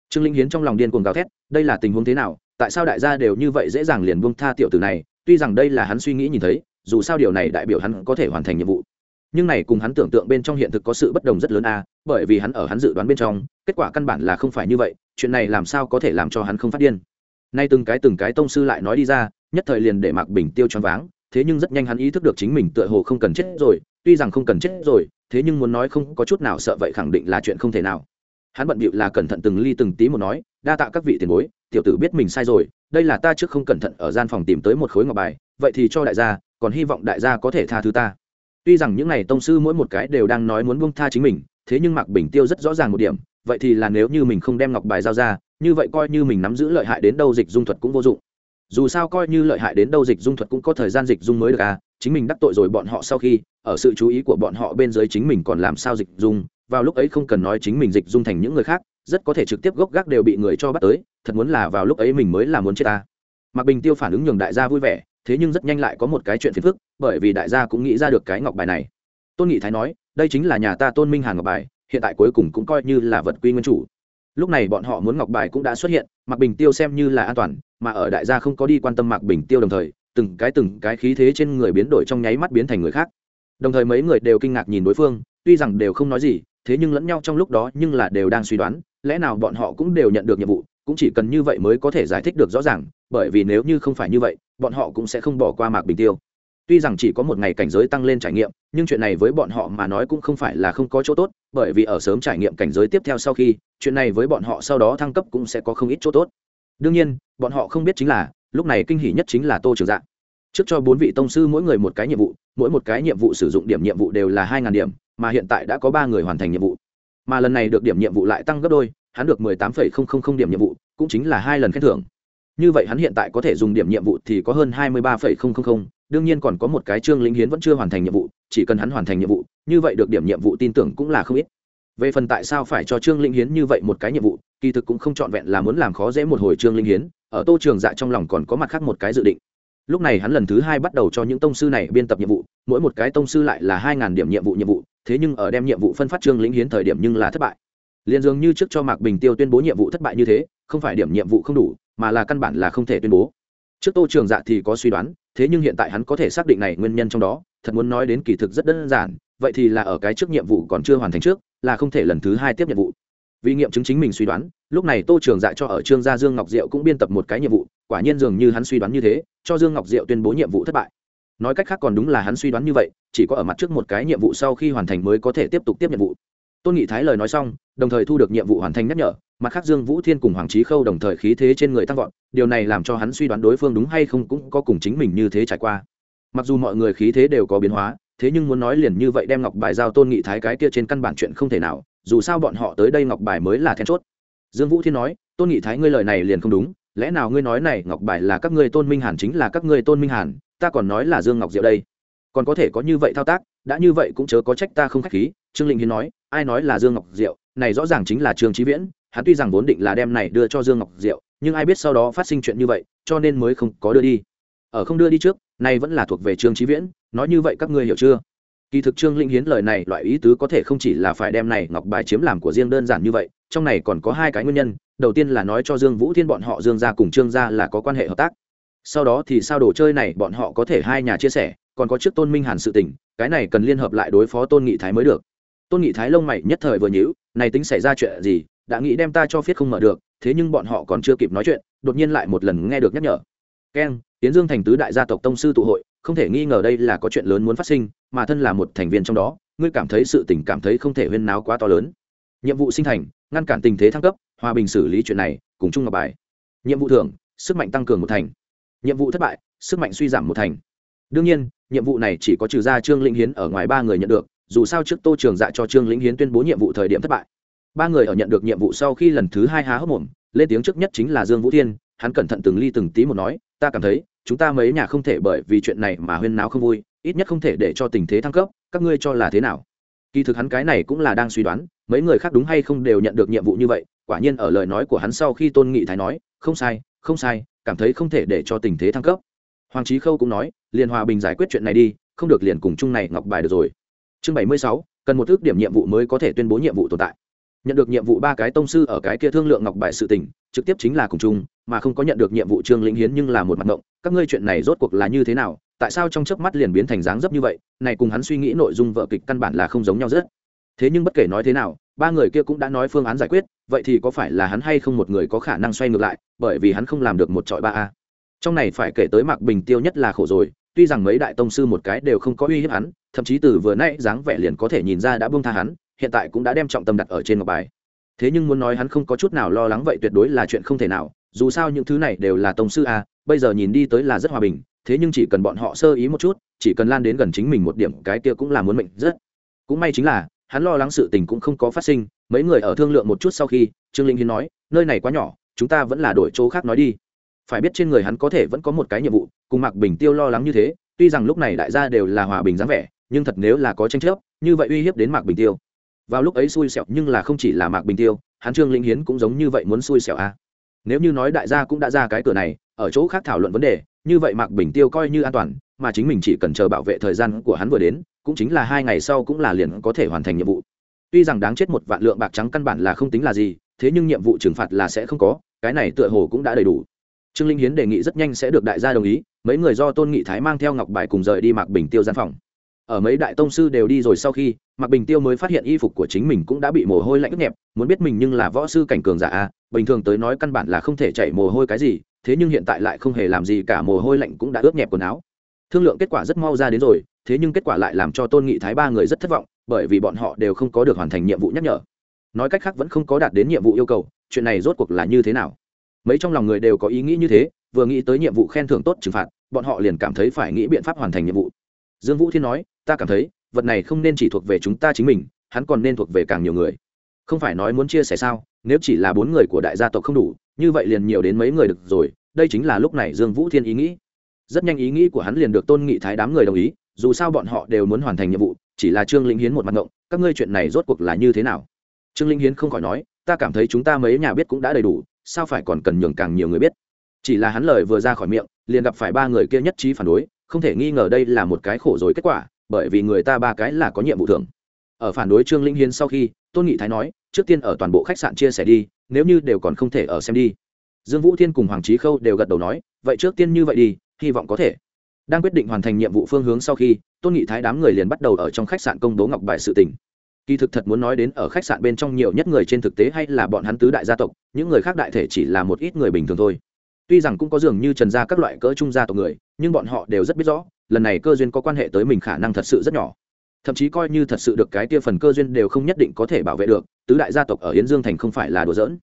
Trương linh hiến trong lòng điên cuồng gào thét, đây là tình huống thế nào? Tại sao đại gia đều như vậy dễ dàng liền buông tha tiểu tử này? Tuy rằng đây là hắn suy nghĩ nhìn thấy, dù sao điều này đại biểu hắn có thể hoàn thành nhiệm vụ nhưng này cùng hắn tưởng tượng bên trong hiện thực có sự bất đồng rất lớn a bởi vì hắn ở hắn dự đoán bên trong, kết quả căn bản là không phải như vậy, chuyện này làm sao có thể làm cho hắn không phát điên. Nay từng cái từng cái tông sư lại nói đi ra, nhất thời liền để mạc bình tiêu choáng váng, thế nhưng rất nhanh hắn ý thức được chính mình tựa hồ không cần chết rồi, tuy rằng không cần chết rồi, thế nhưng muốn nói không có chút nào sợ vậy khẳng định là chuyện không thể nào. Hắn bận bịu là cẩn thận từng ly từng tí một nói, đa tạ các vị tiền bối, tiểu tử biết mình sai rồi, đây là ta trước không cẩn thận ở gian phòng tìm tới một khối ngọc bài, vậy thì cho đại gia, còn hy vọng đại gia có thể tha thứ ta tuy rằng những n à y tông sư mỗi một cái đều đang nói muốn buông tha chính mình, thế nhưng mạc bình tiêu rất rõ ràng một điểm, vậy thì là nếu như mình không đem ngọc bài giao ra, như vậy coi như mình nắm giữ lợi hại đến đâu dịch dung thuật cũng vô dụng. Dù sao coi như lợi hại đến đâu dịch dung thuật cũng có thời gian dịch dung mới được à chính mình đắc tội rồi bọn họ sau khi, ở sự chú ý của bọn họ bên dưới chính mình còn làm sao dịch dung, vào lúc ấy không cần nói chính mình dịch dung thành những người khác, rất có thể trực tiếp gốc gác đều bị người cho bắt tới, thật muốn là vào lúc ấy mình mới là muốn chết ta. Mạc bình tiêu phản ứng nhường đại gia vui vẻ thế nhưng rất nhanh lại có một cái chuyện phiền phức, bởi vì đại gia cũng nghĩ ra được cái ngọc bài này. Tôn nghị thái nói, đây chính là nhà ta tôn minh hàn ngọc bài, hiện tại cuối cùng cũng coi như là vật quy nguyên chủ. Lúc này bọn họ muốn ngọc bài cũng đã xuất hiện, mạc bình tiêu xem như là an toàn, mà ở đại gia không có đi quan tâm mạc bình tiêu đồng thời, từng cái từng cái khí thế trên người biến đổi trong nháy mắt biến thành người khác. Đồng thời mấy người đều kinh ngạc nhìn đối phương, tuy rằng đều không nói gì, thế nhưng lẫn nhau trong lúc đó nhưng là đều đang suy đoán, lẽ nào bọn họ cũng đều nhận được nhiệm vụ, cũng chỉ cần như vậy mới có thể giải thích được rõ ràng, bởi vì nếu như không phải như vậy bọn họ cũng sẽ không bỏ qua mạc bình tiêu. Tuy rằng chỉ có một ngày cảnh giới tăng lên trải nghiệm, nhưng chuyện này với bọn họ mà nói cũng không phải là không có chỗ tốt, bởi vì ở sớm trải nghiệm cảnh giới tiếp theo sau khi, chuyện này với bọn họ sau đó thăng cấp cũng sẽ có không ít chỗ tốt. Đương nhiên, bọn họ không biết chính là, lúc này kinh hỉ nhất chính là tô trường dạng trước cho bốn vị tông sư mỗi người một cái nhiệm vụ, mỗi một cái nhiệm vụ sử dụng điểm nhiệm vụ đều là hai điểm, mà hiện tại đã có ba người hoàn thành nhiệm vụ. Mà lần này được điểm nhiệm vụ lại tăng gấp đôi, hắn được mười tám điểm nhiệm vụ, cũng chính là hai lần khen thưởng như vậy hắn hiện tại có thể dùng điểm nhiệm vụ thì có hơn hai mươi ba đương nhiên còn có một cái trương lĩnh hiến vẫn chưa hoàn thành nhiệm vụ, chỉ cần hắn hoàn thành nhiệm vụ, như vậy được điểm nhiệm vụ tin tưởng cũng là không ít. Về phần tại sao phải cho trương lĩnh hiến như vậy một cái nhiệm vụ, kỳ thực cũng không trọn vẹn là muốn làm khó dễ một hồi trương lĩnh hiến, ở tô trường dạ trong lòng còn có mặt khác một cái dự định. Lúc này hắn lần thứ hai bắt đầu cho những tông sư này biên tập nhiệm vụ, mỗi một cái tông sư lại là hai ngàn điểm nhiệm vụ nhiệm vụ, thế nhưng ở đem nhiệm vụ phân phát trương lĩnh hiến thời điểm nhưng là thất bại. Liền dường như trước cho mạc bình tiêu tuyên bố nhiệm vụ thất bại như thế, không phải điểm nhiệm vụ không đủ mà là căn bản là không thể tuyên bố. Trước tô trường dạ thì có suy đoán, thế nhưng hiện tại hắn có thể xác định này nguyên nhân trong đó, thật muốn nói đến kỳ thực rất đơn giản, vậy thì là ở cái trước nhiệm vụ còn chưa hoàn thành trước, là không thể lần thứ hai tiếp nhiệm vụ. Vì nghiệm chứng chính mình suy đoán, lúc này tô trường dạ cho ở trương gia dương ngọc diệu cũng biên tập một cái nhiệm vụ, quả nhiên dường như hắn suy đoán như thế, cho dương ngọc diệu tuyên bố nhiệm vụ thất bại. Nói cách khác còn đúng là hắn suy đoán như vậy, chỉ có ở mặt trước một cái nhiệm vụ sau khi hoàn thành mới có thể tiếp tục tiếp nhiệm vụ tôn nghị thái lời nói xong, đồng thời thu được nhiệm vụ hoàn thành nhắc nhở, mặt khác dương vũ thiên cùng hoàng trí khâu đồng thời khí thế trên người tăng vọt, điều này làm cho hắn suy đoán đối phương đúng hay không cũng có cùng chính mình như thế trải qua. Mặc dù mọi người khí thế đều có biến hóa, thế nhưng muốn nói liền như vậy đem ngọc bài giao tôn nghị thái cái kia trên căn bản chuyện không thể nào, dù sao bọn họ tới đây ngọc bài mới là then chốt. Dương vũ thiên nói, tôn nghị thái ngươi lời này liền không đúng, lẽ nào ngươi nói này ngọc bài là các ngươi tôn minh hàn chính là các ngươi tôn minh hàn, ta còn nói là dương ngọc diệu đây. Còn có thể có như vậy thao tác, đã như vậy cũng chớ có trách ta không khách khí trương linh hiến nói, ai nói là dương ngọc diệu, này rõ ràng chính là trương trí viễn, hắn tuy rằng vốn định là đem này đưa cho dương ngọc diệu, nhưng ai biết sau đó phát sinh chuyện như vậy, cho nên mới không có đưa đi. Ở không đưa đi trước, nay vẫn là thuộc về trương trí viễn, nói như vậy các ngươi hiểu chưa? Kỳ thực trương linh hiến lời này loại ý tứ có thể không chỉ là phải đem này ngọc bài chiếm làm của riêng đơn giản như vậy, trong này còn có hai cái nguyên nhân, đầu tiên là nói cho dương vũ thiên bọn họ dương gia cùng trương gia là có quan hệ hợp tác. Sau đó thì sao đồ chơi này bọn họ có thể hai nhà chia sẻ, còn có trước tôn minh hàn sự tình, cái này cần liên hợp lại đối phó tôn nghị thái mới được tôn nghị thái lông mày nhất thời vừa nhíu, này tính xảy ra chuyện gì? Đã nghĩ đem ta cho phiết không mở được, thế nhưng bọn họ còn chưa kịp nói chuyện, đột nhiên lại một lần nghe được nhắc nhở. Keng tiến dương thành tứ đại gia tộc tông sư tụ hội, không thể nghi ngờ đây là có chuyện lớn muốn phát sinh, mà thân là một thành viên trong đó, ngươi cảm thấy sự tình cảm thấy không thể huyên náo quá to lớn. Nhiệm vụ sinh thành, ngăn cản tình thế thăng cấp, hòa bình xử lý chuyện này, cùng chung ngọc bài. Nhiệm vụ thưởng, sức mạnh tăng cường một thành. Nhiệm vụ thất bại, sức mạnh suy giảm một thành. Đương nhiên, nhiệm vụ này chỉ có trừ ra trương linh hiến ở ngoài ba người nhận được dù sao trước tô trường dạ cho trương lĩnh hiến tuyên bố nhiệm vụ thời điểm thất bại. Ba người ở nhận được nhiệm vụ sau khi lần thứ hai há hốc mồm, lên tiếng trước nhất chính là dương vũ thiên, hắn cẩn thận từng ly từng tí một nói, ta cảm thấy, chúng ta mấy nhà không thể bởi vì chuyện này mà huyên náo không vui, ít nhất không thể để cho tình thế thăng cấp, các ngươi cho là thế nào? Kỳ thực hắn cái này cũng là đang suy đoán, mấy người khác đúng hay không đều nhận được nhiệm vụ như vậy, quả nhiên ở lời nói của hắn sau khi tôn nghị thái nói, không sai không sai, cảm thấy không thể để cho tình thế thăng cấp. Hoàng trí khâu cũng nói liền hòa bình giải quyết chuyện này đi, không được liền cùng chung này ngọc bài được rồi chương bảy mươi sáu, cần một ước điểm nhiệm vụ mới có thể tuyên bố nhiệm vụ tồn tại. Nhận được nhiệm vụ ba cái tông sư ở cái kia thương lượng ngọc bài sự tình, trực tiếp chính là cùng chung, mà không có nhận được nhiệm vụ trương lĩnh hiến nhưng là một mặt động các ngươi chuyện này rốt cuộc là như thế nào, tại sao trong chớp mắt liền biến thành dáng dấp như vậy, này cùng hắn suy nghĩ nội dung vợ kịch căn bản là không giống nhau rất. Thế nhưng bất kể nói thế nào, ba người kia cũng đã nói phương án giải quyết, vậy thì có phải là hắn hay không một người có khả năng xoay ngược lại, bởi vì hắn không làm được một trọi ba a. Trong này phải kể tới mạc bình tiêu nhất là khổ rồi, tuy rằng mấy đại tông sư một cái đều không có uy hiếp hắn thậm chí từ vừa nãy dáng vẻ liền có thể nhìn ra đã buông tha hắn, hiện tại cũng đã đem trọng tâm đặt ở trên ngọc bài. Thế nhưng muốn nói hắn không có chút nào lo lắng vậy tuyệt đối là chuyện không thể nào, dù sao những thứ này đều là tông sư a, bây giờ nhìn đi tới là rất hòa bình, thế nhưng chỉ cần bọn họ sơ ý một chút, chỉ cần lan đến gần chính mình một điểm, cái kia cũng là muốn mệnh rất. Cũng may chính là, hắn lo lắng sự tình cũng không có phát sinh, mấy người ở thương lượng một chút sau khi, trương linh Hiên nói, nơi này quá nhỏ, chúng ta vẫn là đổi chỗ khác nói đi. Phải biết trên người hắn có thể vẫn có một cái nhiệm vụ, cùng mạc bình tiêu lo lắng như thế, tuy rằng lúc này đại gia đều là hòa bình dáng vẻ nhưng thật nếu là có tranh chấp, như vậy uy hiếp đến mạc bình tiêu. Vào lúc ấy xui xẻo nhưng là không chỉ là mạc bình tiêu, hắn trương linh hiến cũng giống như vậy muốn xui xẻo a à. nếu như nói đại gia cũng đã ra cái cửa này, ở chỗ khác thảo luận vấn đề, như vậy mạc bình tiêu coi như an toàn, mà chính mình chỉ cần chờ bảo vệ thời gian của hắn vừa đến, cũng chính là hai ngày sau cũng là liền có thể hoàn thành nhiệm vụ. Tuy rằng đáng chết một vạn lượng bạc trắng căn bản là không tính là gì, thế nhưng nhiệm vụ trừng phạt là sẽ không có, cái này tựa hồ cũng đã đầy đủ. Trương linh hiến đề nghị rất nhanh sẽ được đại gia đồng ý, mấy người do tôn nghị thái mang theo ngọc bài cùng rời đi mạc bình tiêu gian phòng ở mấy đại tông sư đều đi rồi sau khi, mạc bình tiêu mới phát hiện y phục của chính mình cũng đã bị mồ hôi lạnh nhẹp, muốn biết mình nhưng là võ sư cảnh cường giả a, bình thường tới nói căn bản là không thể chạy mồ hôi cái gì, thế nhưng hiện tại lại không hề làm gì cả, mồ hôi lạnh cũng đã ướt nhẹp quần áo. Thương lượng kết quả rất mau ra đến rồi, thế nhưng kết quả lại làm cho tôn nghị thái ba người rất thất vọng, bởi vì bọn họ đều không có được hoàn thành nhiệm vụ nhắc nhở. Nói cách khác vẫn không có đạt đến nhiệm vụ yêu cầu, chuyện này rốt cuộc là như thế nào? Mấy trong lòng người đều có ý nghĩ như thế, vừa nghĩ tới nhiệm vụ khen thưởng tốt trừng phạt, bọn họ liền cảm thấy phải nghĩ biện pháp hoàn thành nhiệm vụ. Dương vũ thiên nói ta cảm thấy, vật này không nên chỉ thuộc về chúng ta chính mình, hắn còn nên thuộc về càng nhiều người. Không phải nói muốn chia sẻ sao, nếu chỉ là bốn người của đại gia tộc không đủ, như vậy liền nhiều đến mấy người được rồi, đây chính là lúc này dương vũ thiên ý nghĩ. Rất nhanh ý nghĩ của hắn liền được tôn nghị thái đám người đồng ý, dù sao bọn họ đều muốn hoàn thành nhiệm vụ, chỉ là trương linh hiến một mặt ngộng, các ngươi chuyện này rốt cuộc là như thế nào? Trương linh hiến không khỏi nói, ta cảm thấy chúng ta mấy nhà biết cũng đã đầy đủ, sao phải còn cần nhường càng nhiều người biết? Chỉ là hắn lời vừa ra khỏi miệng, liền gặp phải ba người kia nhất trí phản đối, không thể nghi ngờ đây là một cái khổ rồi kết quả bởi vì người ta ba cái là có nhiệm vụ thưởng. Ở phản đối trương linh hiến sau khi, tôn nghị thái nói, trước tiên ở toàn bộ khách sạn chia sẻ đi, nếu như đều còn không thể ở xem đi. Dương vũ thiên cùng hoàng trí khâu đều gật đầu nói, vậy trước tiên như vậy đi, hy vọng có thể. Đang quyết định hoàn thành nhiệm vụ phương hướng sau khi, tôn nghị thái đám người liền bắt đầu ở trong khách sạn công bố ngọc bài sự tình. Kỳ thực thật muốn nói đến ở khách sạn bên trong nhiều nhất người trên thực tế hay là bọn hắn tứ đại gia tộc, những người khác đại thể chỉ là một ít người bình thường thôi. Tuy rằng cũng có dường như trần gia các loại cỡ trung gia tộc người, nhưng bọn họ đều rất biết rõ lần này cơ duyên có quan hệ tới mình khả năng thật sự rất nhỏ. Thậm chí coi như thật sự được cái kia phần cơ duyên đều không nhất định có thể bảo vệ được, tứ đại gia tộc ở yến dương thành không phải là đùa giỡn.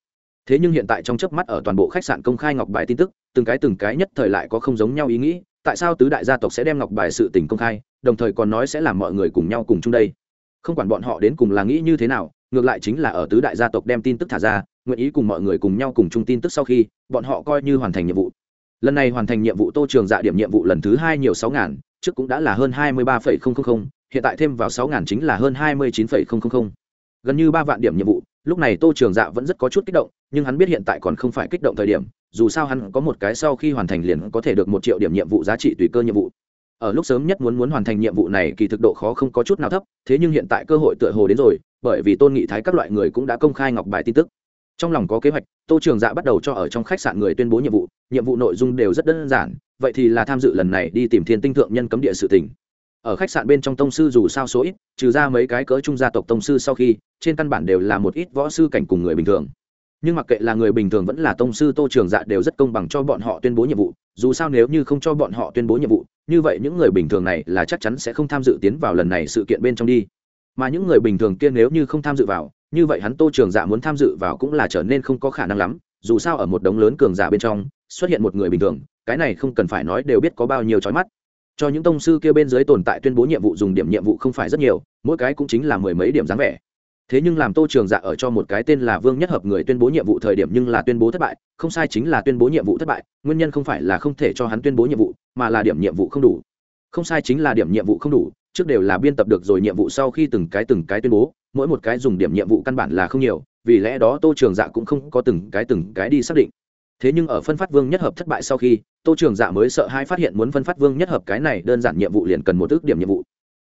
Thế nhưng hiện tại trong chớp mắt ở toàn bộ khách sạn công khai ngọc bài tin tức, từng cái từng cái nhất thời lại có không giống nhau ý nghĩ, tại sao tứ đại gia tộc sẽ đem ngọc bài sự tình công khai, đồng thời còn nói sẽ làm mọi người cùng nhau cùng chung đây? Không quản bọn họ đến cùng là nghĩ như thế nào, ngược lại chính là ở tứ đại gia tộc đem tin tức thả ra, nguyện ý cùng mọi người cùng nhau cùng chung tin tức sau khi, bọn họ coi như hoàn thành nhiệm vụ lần này hoàn thành nhiệm vụ tô trường dạ điểm nhiệm vụ lần thứ hai nhiều sáu ngàn, trước cũng đã là hơn hai mươi ba phẩy không không không, hiện tại thêm vào sáu ngàn chính là hơn hai mươi chín phẩy không không không. Gần như ba vạn điểm nhiệm vụ, lúc này tô trường dạ vẫn rất có chút kích động, nhưng hắn biết hiện tại còn không phải kích động thời điểm, dù sao hắn có một cái sau khi hoàn thành liền có thể được một triệu điểm nhiệm vụ giá trị tùy cơ nhiệm vụ. Ở lúc sớm nhất muốn muốn hoàn thành nhiệm vụ này kỳ thực độ khó không có chút nào thấp, thế nhưng hiện tại cơ hội tựa hồ đến rồi, bởi vì tôn nghị thái các loại người cũng đã công khai ngọc bài tin tức trong lòng có kế hoạch, tô trường dạ bắt đầu cho ở trong khách sạn người tuyên bố nhiệm vụ nhiệm vụ nội dung đều rất đơn giản, vậy thì là tham dự lần này đi tìm thiên tinh thượng nhân cấm địa sự tỉnh ở khách sạn bên trong tông sư dù sao số ít, trừ ra mấy cái cỡ trung gia tộc tông sư sau khi, trên căn bản đều là một ít võ sư cảnh cùng người bình thường. Nhưng mặc kệ là người bình thường vẫn là tông sư tô trường dạ đều rất công bằng cho bọn họ tuyên bố nhiệm vụ, dù sao nếu như không cho bọn họ tuyên bố nhiệm vụ, như vậy những người bình thường này là chắc chắn sẽ không tham dự tiến vào lần này sự kiện bên trong đi. Mà những người bình thường kia nếu như không tham dự vào như vậy hắn tô trường dạ muốn tham dự vào cũng là trở nên không có khả năng lắm, dù sao ở một đống lớn cường giả bên trong, xuất hiện một người bình thường, cái này không cần phải nói đều biết có bao nhiêu chói mắt. Cho những tông sư kia bên dưới tồn tại tuyên bố nhiệm vụ dùng điểm nhiệm vụ không phải rất nhiều, mỗi cái cũng chính là mười mấy điểm dáng vẻ. Thế nhưng làm tô trường dạ ở cho một cái tên là vương nhất hợp người tuyên bố nhiệm vụ thời điểm nhưng là tuyên bố thất bại, không sai chính là tuyên bố nhiệm vụ thất bại, nguyên nhân không phải là không thể cho hắn tuyên bố nhiệm vụ, mà là điểm nhiệm vụ không đủ. Không sai chính là điểm nhiệm vụ không đủ trước đều là biên tập được rồi nhiệm vụ sau khi từng cái từng cái tuyên bố, mỗi một cái dùng điểm nhiệm vụ căn bản là không nhiều, vì lẽ đó tô trường dạ cũng không có từng cái từng cái đi xác định. Thế nhưng ở phân phát vương nhất hợp thất bại sau khi, tô trường dạ mới sợ hai phát hiện muốn phân phát vương nhất hợp cái này đơn giản nhiệm vụ liền cần một ước điểm nhiệm vụ.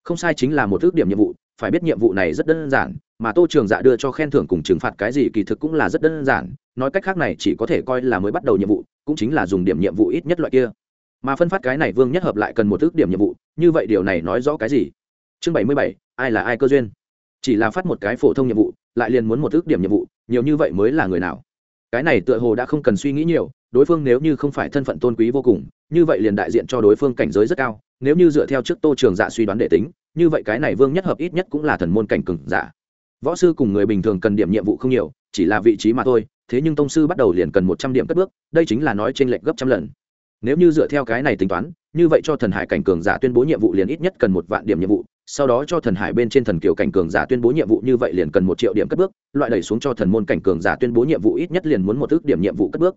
Không sai chính là một ước điểm nhiệm vụ, phải biết nhiệm vụ này rất đơn giản, mà tô trường dạ đưa cho khen thưởng cùng trừng phạt cái gì kỳ thực cũng là rất đơn giản, nói cách khác này chỉ có thể coi là mới bắt đầu nhiệm vụ, cũng chính là dùng điểm nhiệm vụ ít nhất loại kia mà phân phát cái này vương nhất hợp lại cần một ước điểm nhiệm vụ, như vậy điều này nói rõ cái gì? Chương bảy mươi bảy, ai là ai cơ duyên? Chỉ là phát một cái phổ thông nhiệm vụ, lại liền muốn một ước điểm nhiệm vụ, nhiều như vậy mới là người nào? Cái này tựa hồ đã không cần suy nghĩ nhiều, đối phương nếu như không phải thân phận tôn quý vô cùng, như vậy liền đại diện cho đối phương cảnh giới rất cao, nếu như dựa theo trước tô trường dạ suy đoán để tính, như vậy cái này vương nhất hợp ít nhất cũng là thần môn cảnh cừng giả. Võ sư cùng người bình thường cần điểm nhiệm vụ không nhiều, chỉ là vị trí mà thôi, thế nhưng tông sư bắt đầu liền cần một trăm điểm cất bước, đây chính là nói t r ê n lệch gấp trăm lần nếu như dựa theo cái này tính toán, như vậy cho thần hải cảnh cường giả tuyên bố nhiệm vụ liền ít nhất cần một vạn điểm nhiệm vụ, sau đó cho thần hải bên trên thần kiều cảnh cường giả tuyên bố nhiệm vụ như vậy liền cần một triệu điểm cất bước, loại đẩy xuống cho thần môn cảnh cường giả tuyên bố nhiệm vụ ít nhất liền muốn một ước điểm nhiệm vụ cất bước.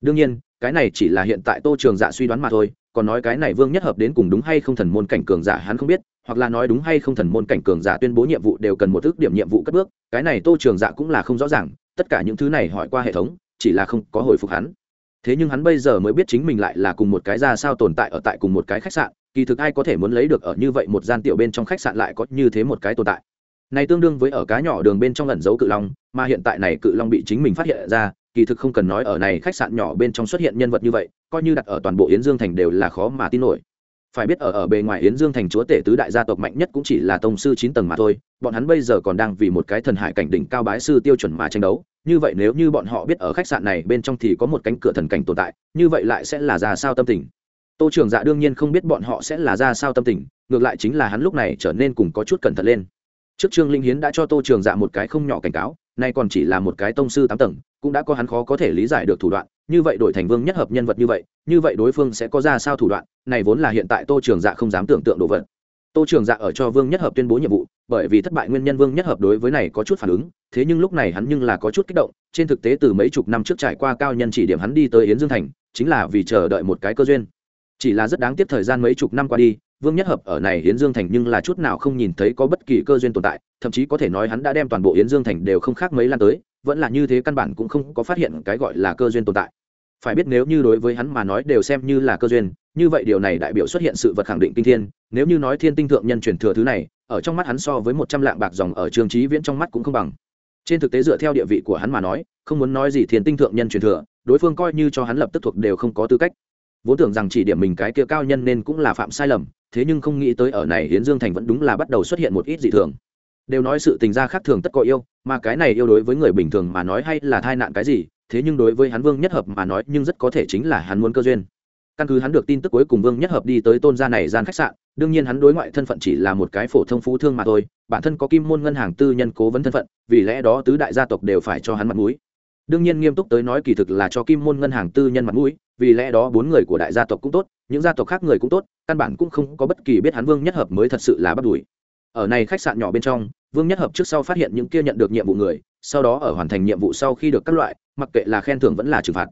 Đương nhiên, cái này chỉ là hiện tại tô trường giả suy đoán mà thôi, còn nói cái này vương nhất hợp đến cùng đúng hay không thần môn cảnh cường giả hắn không biết, hoặc là nói đúng hay không thần môn cảnh cường giả tuyên bố nhiệm vụ đều cần một ước điểm nhiệm vụ cất bước, cái này tô trường giả cũng là không rõ ràng, tất cả những thứ này hỏi qua hệ thống, chỉ là không có hồi phục hắn thế nhưng hắn bây giờ mới biết chính mình lại là cùng một cái ra sao tồn tại ở tại cùng một cái khách sạn, kỳ thực ai có thể muốn lấy được ở như vậy một gian tiểu bên trong khách sạn lại có như thế một cái tồn tại. Này tương đương với ở cá nhỏ đường bên trong ẩn giấu cự long, mà hiện tại này cự long bị chính mình phát hiện ra, kỳ thực không cần nói ở này khách sạn nhỏ bên trong xuất hiện nhân vật như vậy, coi như đặt ở toàn bộ yến dương thành đều là khó mà tin nổi phải biết ở ở bề ngoài yến dương thành chúa tể tứ đại gia tộc mạnh nhất cũng chỉ là tông sư chín tầng mà thôi, bọn hắn bây giờ còn đang vì một cái thần hải cảnh đỉnh cao bái sư tiêu chuẩn mà tranh đấu. Như vậy nếu như bọn họ biết ở khách sạn này bên trong thì có một cánh cửa thần cảnh tồn tại, như vậy lại sẽ là ra sao tâm tình? Tô trường dạ đương nhiên không biết bọn họ sẽ là ra sao tâm tình, ngược lại chính là hắn lúc này trở nên cùng có chút cẩn thận lên. Trước trương linh hiến đã cho tô trường dạ một cái không nhỏ cảnh cáo, nay còn chỉ là một cái tông sư tám tầng, cũng đã có hắn khó có thể lý giải được thủ đoạn như vậy đổi thành vương nhất hợp nhân vật như vậy như vậy đối phương sẽ có ra sao thủ đoạn, này vốn là hiện tại tô trường dạ không dám tưởng tượng đồ vật. Tô trường dạ ở cho vương nhất hợp tuyên bố nhiệm vụ, bởi vì thất bại nguyên nhân vương nhất hợp đối với này có chút phản ứng, thế nhưng lúc này hắn nhưng là có chút kích động, trên thực tế từ mấy chục năm trước trải qua cao nhân chỉ điểm hắn đi tới yến dương thành, chính là vì chờ đợi một cái cơ duyên. Chỉ là rất đáng tiếc thời gian mấy chục năm qua đi, vương nhất hợp ở này yến dương thành nhưng là chút nào không nhìn thấy có bất kỳ cơ duyên tồn tại, thậm chí có thể nói hắn đã đem toàn bộ yến dương thành đều không khác mấy lan tới vẫn là như thế căn bản cũng không có phát hiện cái gọi là cơ duyên tồn tại. Phải biết nếu như đối với hắn mà nói đều xem như là cơ duyên, như vậy điều này đại biểu xuất hiện sự vật khẳng định kinh thiên. Nếu như nói thiên tinh thượng nhân truyền thừa thứ này, ở trong mắt hắn so với một trăm lạng bạc dòng ở trường trí viễn trong mắt cũng không bằng. Trên thực tế dựa theo địa vị của hắn mà nói, không muốn nói gì thiên tinh thượng nhân truyền thừa, đối phương coi như cho hắn lập tức thuộc đều không có tư cách. Vốn tưởng rằng chỉ điểm mình cái kia cao nhân nên cũng là phạm sai lầm, thế nhưng không nghĩ tới ở này hiến dương thành vẫn đúng là bắt đầu xuất hiện một ít dị thường. Đều nói sự tình gia khác thường tất có yêu mà cái này yêu đối với người bình thường mà nói hay là tai nạn cái gì, thế nhưng đối với hắn vương nhất hợp mà nói nhưng rất có thể chính là hắn muốn cơ duyên. Căn cứ hắn được tin tức cuối cùng vương nhất hợp đi tới tôn gia này gian khách sạn, đương nhiên hắn đối ngoại thân phận chỉ là một cái phổ thông phú thương mà thôi, bản thân có kim môn ngân hàng tư nhân cố vấn thân phận, vì lẽ đó tứ đại gia tộc đều phải cho hắn mặt mũi. Đương nhiên nghiêm túc tới nói kỳ thực là cho kim môn ngân hàng tư nhân mặt mũi, vì lẽ đó bốn người của đại gia tộc cũng tốt, những gia tộc khác người cũng tốt, căn bản cũng không có bất kỳ biết hắn vương nhất hợp mới thật sự là bắt đuổi ở này khách sạn nhỏ bên trong, vương nhất hợp trước sau phát hiện những kia nhận được nhiệm vụ người, sau đó ở hoàn thành nhiệm vụ sau khi được các loại, mặc kệ là khen thưởng vẫn là trừng phạt.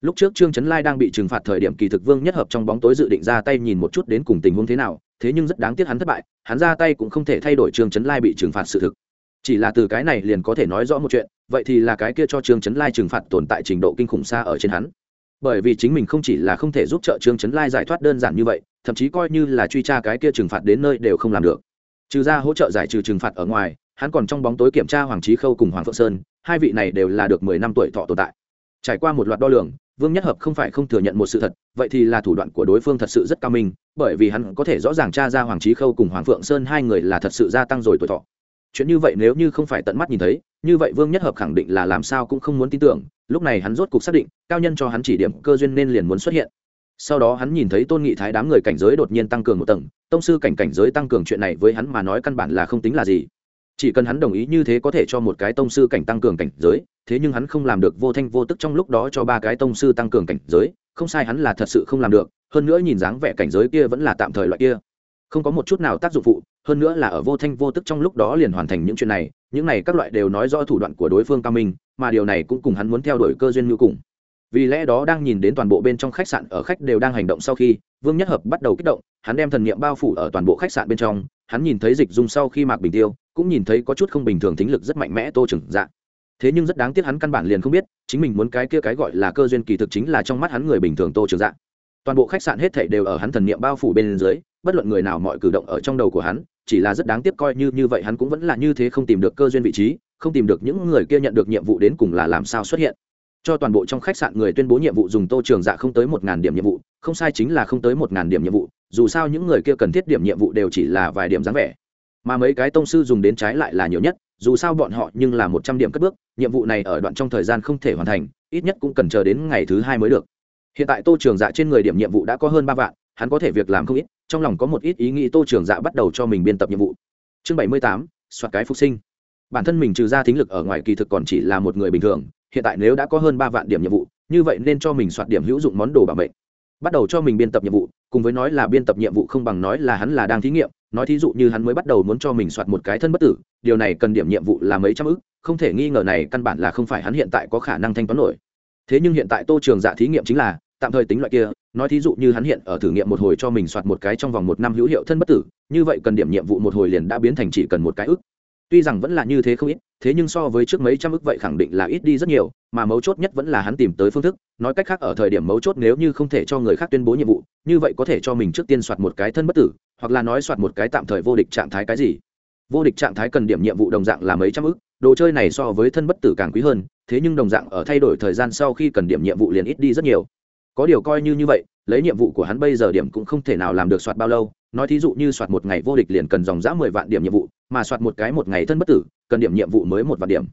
Lúc trước trương trấn lai đang bị trừng phạt thời điểm kỳ thực vương nhất hợp trong bóng tối dự định ra tay nhìn một chút đến cùng tình huống thế nào, thế nhưng rất đáng tiếc hắn thất bại, hắn ra tay cũng không thể thay đổi trương trấn lai bị trừng phạt sự thực. Chỉ là từ cái này liền có thể nói rõ một chuyện, vậy thì là cái kia cho trương trấn lai trừng phạt tồn tại trình độ kinh khủng xa ở trên hắn. Bởi vì chính mình không chỉ là không thể giúp trợ trương trấn lai giải thoát đơn giản như vậy, thậm chí coi như là truy tra cái kia trừng phạt đến nơi đều không làm được trừ ra hỗ trợ giải trừ trừng phạt ở ngoài, hắn còn trong bóng tối kiểm tra hoàng trí khâu cùng hoàng phượng sơn, hai vị này đều là được mười năm tuổi thọ tồn tại. Trải qua một loạt đo lường, vương nhất hợp không phải không thừa nhận một sự thật, vậy thì là thủ đoạn của đối phương thật sự rất cao minh, bởi vì hắn có thể rõ ràng tra ra hoàng trí khâu cùng hoàng phượng sơn hai người là thật sự gia tăng rồi tuổi thọ. Chuyện như vậy nếu như không phải tận mắt nhìn thấy, như vậy vương nhất hợp khẳng định là làm sao cũng không muốn tin tưởng, lúc này hắn rốt cuộc xác định, cao nhân cho hắn chỉ điểm cơ duyên nên liền muốn xuất hiện. Sau đó hắn nhìn thấy tôn nghị thái đám người cảnh giới đột nhiên tăng cường một tầng tông sư cảnh cảnh giới tăng cường chuyện này với hắn mà nói căn bản là không tính là gì. Chỉ cần hắn đồng ý như thế có thể cho một cái tông sư cảnh tăng cường cảnh giới, thế nhưng hắn không làm được vô thanh vô tức trong lúc đó cho ba cái tông sư tăng cường cảnh giới, không sai hắn là thật sự không làm được, hơn nữa nhìn dáng vẻ cảnh giới kia vẫn là tạm thời loại kia. Không có một chút nào tác dụng phụ, hơn nữa là ở vô thanh vô tức trong lúc đó liền hoàn thành những chuyện này, những này các loại đều nói rõ thủ đoạn của đối phương cao minh, mà điều này cũng cùng hắn muốn theo đuổi cơ duyên như cùng vì lẽ đó đang nhìn đến toàn bộ bên trong khách sạn ở khách đều đang hành động sau khi vương nhất hợp bắt đầu kích động hắn đem thần niệm bao phủ ở toàn bộ khách sạn bên trong hắn nhìn thấy dịch dung sau khi mạc bình tiêu cũng nhìn thấy có chút không bình thường tính lực rất mạnh mẽ tô trừng dạ thế nhưng rất đáng tiếc hắn căn bản liền không biết chính mình muốn cái kia cái gọi là cơ duyên kỳ thực chính là trong mắt hắn người bình thường tô trường dạ toàn bộ khách sạn hết thảy đều ở hắn thần niệm bao phủ bên dưới bất luận người nào mọi cử động ở trong đầu của hắn chỉ là rất đáng tiếc coi như như vậy hắn cũng vẫn là như thế không tìm được cơ duyên vị trí không tìm được những người kia nhận được nhiệm vụ đến cùng là làm sao xuất hiện cho toàn bộ trong khách sạn người tuyên bố nhiệm vụ dùng tô trường dạ không tới một ngàn điểm nhiệm vụ, không sai chính là không tới một ngàn điểm nhiệm vụ, dù sao những người kia cần thiết điểm nhiệm vụ đều chỉ là vài điểm dáng vẻ. Mà mấy cái tông sư dùng đến trái lại là nhiều nhất, dù sao bọn họ nhưng là một trăm điểm cất bước, nhiệm vụ này ở đoạn trong thời gian không thể hoàn thành, ít nhất cũng cần chờ đến ngày thứ hai mới được. Hiện tại tô trường dạ trên người điểm nhiệm vụ đã có hơn ba vạn, hắn có thể việc làm không ít, trong lòng có một ít ý nghĩ tô trường dạ bắt đầu cho mình biên tập nhiệm vụ. Chương bảy mươi tám, soạt cái phục sinh. Bản thân mình trừ ra thính lực ở ngoài kỳ thực còn chỉ là một người bình thường hiện tại nếu đã có hơn ba vạn điểm nhiệm vụ, như vậy nên cho mình soạt điểm hữu dụng món đồ bảo mệnh. Bắt đầu cho mình biên tập nhiệm vụ, cùng với nói là biên tập nhiệm vụ không bằng nói là hắn là đang thí nghiệm, nói thí dụ như hắn mới bắt đầu muốn cho mình soạt một cái thân bất tử, điều này cần điểm nhiệm vụ là mấy trăm ức, không thể nghi ngờ này căn bản là không phải hắn hiện tại có khả năng thanh toán nổi. Thế nhưng hiện tại tô trường dạ thí nghiệm chính là, tạm thời tính loại kia, nói thí dụ như hắn hiện ở thử nghiệm một hồi cho mình soạt một cái trong vòng một năm hữu hiệu thân bất tử, như vậy cần điểm nhiệm vụ một hồi liền đã biến thành chỉ cần một cái ức tuy rằng vẫn là như thế không ít, thế nhưng so với trước mấy trăm ức vậy khẳng định là ít đi rất nhiều, mà mấu chốt nhất vẫn là hắn tìm tới phương thức. Nói cách khác, ở thời điểm mấu chốt nếu như không thể cho người khác tuyên bố nhiệm vụ, như vậy có thể cho mình trước tiên soạt một cái thân bất tử, hoặc là nói soạt một cái tạm thời vô địch trạng thái cái gì. Vô địch trạng thái cần điểm nhiệm vụ đồng dạng là mấy trăm ức, đồ chơi này so với thân bất tử càng quý hơn, thế nhưng đồng dạng ở thay đổi thời gian sau khi cần điểm nhiệm vụ liền ít đi rất nhiều. Có điều coi như như vậy, lấy nhiệm vụ của hắn bây giờ điểm cũng không thể nào làm được soạt bao lâu. Nói thí dụ như soạt một ngày vô địch liền cần dòng giã mười vạn điểm nhiệm vụ mà soạt một cái một ngày thân bất tử, cần điểm nhiệm vụ mới một vạn điểm.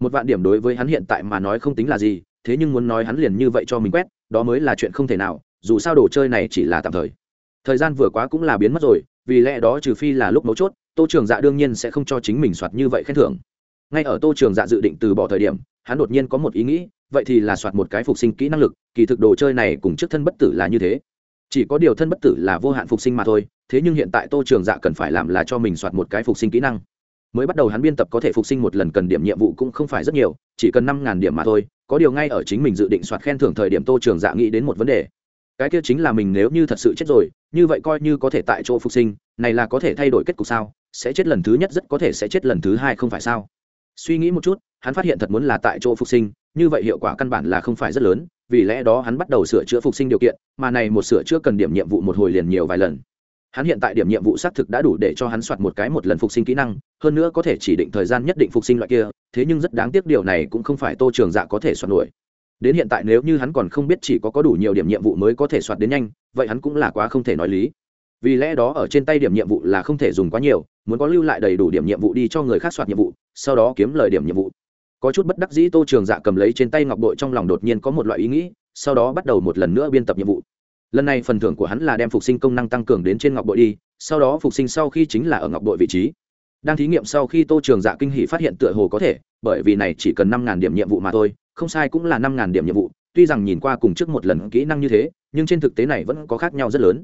Một vạn điểm đối với hắn hiện tại mà nói không tính là gì, thế nhưng muốn nói hắn liền như vậy cho mình quét, đó mới là chuyện không thể nào, dù sao đồ chơi này chỉ là tạm thời. Thời gian vừa quá cũng là biến mất rồi, vì lẽ đó trừ phi là lúc mấu chốt, tô trường dạ đương nhiên sẽ không cho chính mình soạt như vậy khen thưởng. Ngay ở tô trường dạ dự định từ bỏ thời điểm, hắn đột nhiên có một ý nghĩ, vậy thì là soạt một cái phục sinh kỹ năng lực, kỳ thực đồ chơi này cùng trước thân bất tử là như thế chỉ có điều thân bất tử là vô hạn phục sinh mà thôi, thế nhưng hiện tại tô trường dạ cần phải làm là cho mình soạt một cái phục sinh kỹ năng. Mới bắt đầu hắn biên tập có thể phục sinh một lần cần điểm nhiệm vụ cũng không phải rất nhiều, chỉ cần năm ngàn điểm mà thôi, có điều ngay ở chính mình dự định soạt khen thưởng thời điểm tô trường dạ nghĩ đến một vấn đề. Cái kia chính là mình nếu như thật sự chết rồi, như vậy coi như có thể tại chỗ phục sinh, này là có thể thay đổi kết cục sao? Sẽ chết lần thứ nhất rất có thể sẽ chết lần thứ hai không phải sao? Suy nghĩ một chút, hắn phát hiện thật muốn là tại chỗ phục sinh, như vậy hiệu quả căn bản là không phải rất lớn vì lẽ đó hắn bắt đầu sửa chữa phục sinh điều kiện, mà này một sửa chữa cần điểm nhiệm vụ một hồi liền nhiều vài lần. Hắn hiện tại điểm nhiệm vụ xác thực đã đủ để cho hắn soạt một cái một lần phục sinh kỹ năng, hơn nữa có thể chỉ định thời gian nhất định phục sinh loại kia, thế nhưng rất đáng tiếc điều này cũng không phải tô trường dạ có thể soạt nổi. Đến hiện tại nếu như hắn còn không biết chỉ có có đủ nhiều điểm nhiệm vụ mới có thể soạt đến nhanh, vậy hắn cũng là quá không thể nói lý. Vì lẽ đó ở trên tay điểm nhiệm vụ là không thể dùng quá nhiều, muốn có lưu lại đầy đủ điểm nhiệm vụ đi cho người khác soạt nhiệm vụ, sau đó kiếm lời điểm nhiệm vụ có chút bất đắc dĩ tô trường dạ cầm lấy trên tay ngọc bội trong lòng đột nhiên có một loại ý nghĩ, sau đó bắt đầu một lần nữa biên tập nhiệm vụ. Lần này phần thưởng của hắn là đem phục sinh công năng tăng cường đến trên ngọc bội đi, sau đó phục sinh sau khi chính là ở ngọc bội vị trí. Đang thí nghiệm sau khi tô trường dạ kinh hỷ phát hiện tựa hồ có thể, bởi vì này chỉ cần năm điểm nhiệm vụ mà thôi, không sai cũng là năm điểm nhiệm vụ, tuy rằng nhìn qua cùng trước một lần kỹ năng như thế, nhưng trên thực tế này vẫn có khác nhau rất lớn.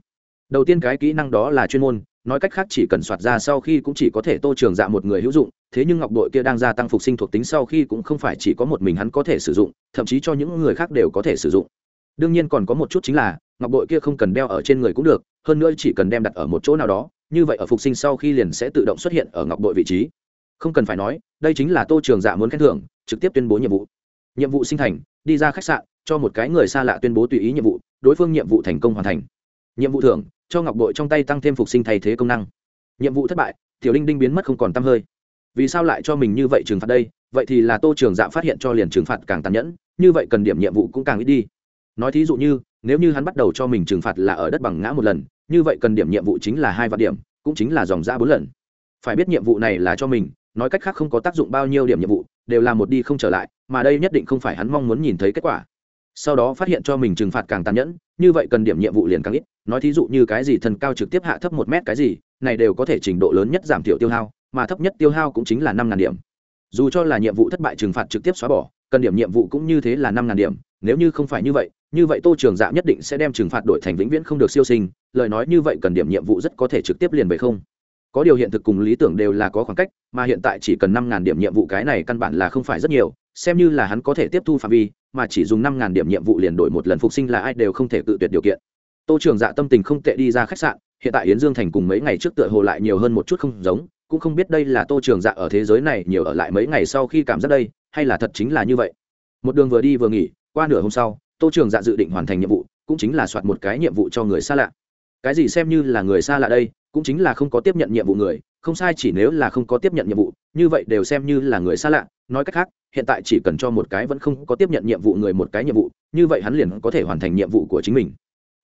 Đầu tiên cái kỹ năng đó là chuyên môn nói cách khác chỉ cần soạt ra sau khi cũng chỉ có thể tô trường dạ một người hữu dụng, thế nhưng ngọc đội kia đang gia tăng phục sinh thuộc tính sau khi cũng không phải chỉ có một mình hắn có thể sử dụng, thậm chí cho những người khác đều có thể sử dụng. Đương nhiên còn có một chút chính là, ngọc đội kia không cần đeo ở trên người cũng được, hơn nữa chỉ cần đem đặt ở một chỗ nào đó, như vậy ở phục sinh sau khi liền sẽ tự động xuất hiện ở ngọc đội vị trí. Không cần phải nói, đây chính là tô trường dạ muốn khen thưởng, trực tiếp tuyên bố nhiệm vụ. Nhiệm vụ sinh thành, đi ra khách sạn, cho một cái người xa lạ tuyên bố tùy ý nhiệm vụ, đối phương nhiệm vụ thành công hoàn thành. Nhiệm vụ thưởng cho ngọc bội trong tay tăng thêm phục sinh thay thế công năng. Nhiệm vụ thất bại, tiểu Linh đinh biến mất không còn t hơi. Vì sao lại cho mình như vậy trừng phạt đây? Vậy thì là tô trường dạ phát hiện cho liền trừng phạt càng tàn nhẫn, như vậy cần điểm nhiệm vụ cũng càng ít đi. Nói thí dụ như, nếu như hắn bắt đầu cho mình trừng phạt là ở đất bằng ngã một lần, như vậy cần điểm nhiệm vụ chính là hai vạn điểm, cũng chính là dòng ra bốn lần. Phải biết nhiệm vụ này là cho mình, nói cách khác không có tác dụng bao nhiêu điểm nhiệm vụ, đều là một đi không trở lại, mà đây nhất định không phải hắn mong muốn nhìn thấy kết quả sau đó phát hiện cho mình trừng phạt càng tàn nhẫn, như vậy cần điểm nhiệm vụ liền càng ít, nói thí dụ như cái gì thần cao trực tiếp hạ thấp một mét cái gì, này đều có thể trình độ lớn nhất giảm thiểu tiêu hao, mà thấp nhất tiêu hao cũng chính là năm ngàn điểm. Dù cho là nhiệm vụ thất bại trừng phạt trực tiếp xóa bỏ, cần điểm nhiệm vụ cũng như thế là năm ngàn điểm, nếu như không phải như vậy như vậy tô trường dạ nhất định sẽ đem trừng phạt đổi thành vĩnh viễn không được siêu sinh, lời nói như vậy cần điểm nhiệm vụ rất có thể trực tiếp liền về không. Có điều hiện thực cùng lý tưởng đều là có khoảng cách, mà hiện tại chỉ cần năm ngàn điểm nhiệm vụ cái này căn bản là không phải rất nhiều xem như là hắn có thể tiếp thu phạm vi, mà chỉ dùng năm ngàn điểm nhiệm vụ liền đổi một lần phục sinh là ai đều không thể tự tuyệt điều kiện. Tô trường dạ tâm tình không tệ đi ra khách sạn, hiện tại yến dương thành cùng mấy ngày trước tựa hồ lại nhiều hơn một chút không giống, cũng không biết đây là tô trường dạ ở thế giới này nhiều ở lại mấy ngày sau khi cảm giác đây, hay là thật chính là như vậy. Một đường vừa đi vừa nghỉ, qua nửa hôm sau, tô trường dạ dự định hoàn thành nhiệm vụ, cũng chính là soạt một cái nhiệm vụ cho người xa lạ. Cái gì xem như là người xa lạ đây, cũng chính là không có tiếp nhận nhiệm vụ người, không sai chỉ nếu là không có tiếp nhận nhiệm vụ, như vậy đều xem như là người xa lạ nói cách khác, hiện tại chỉ cần cho một cái vẫn không có tiếp nhận nhiệm vụ người một cái nhiệm vụ, như vậy hắn liền có thể hoàn thành nhiệm vụ của chính mình.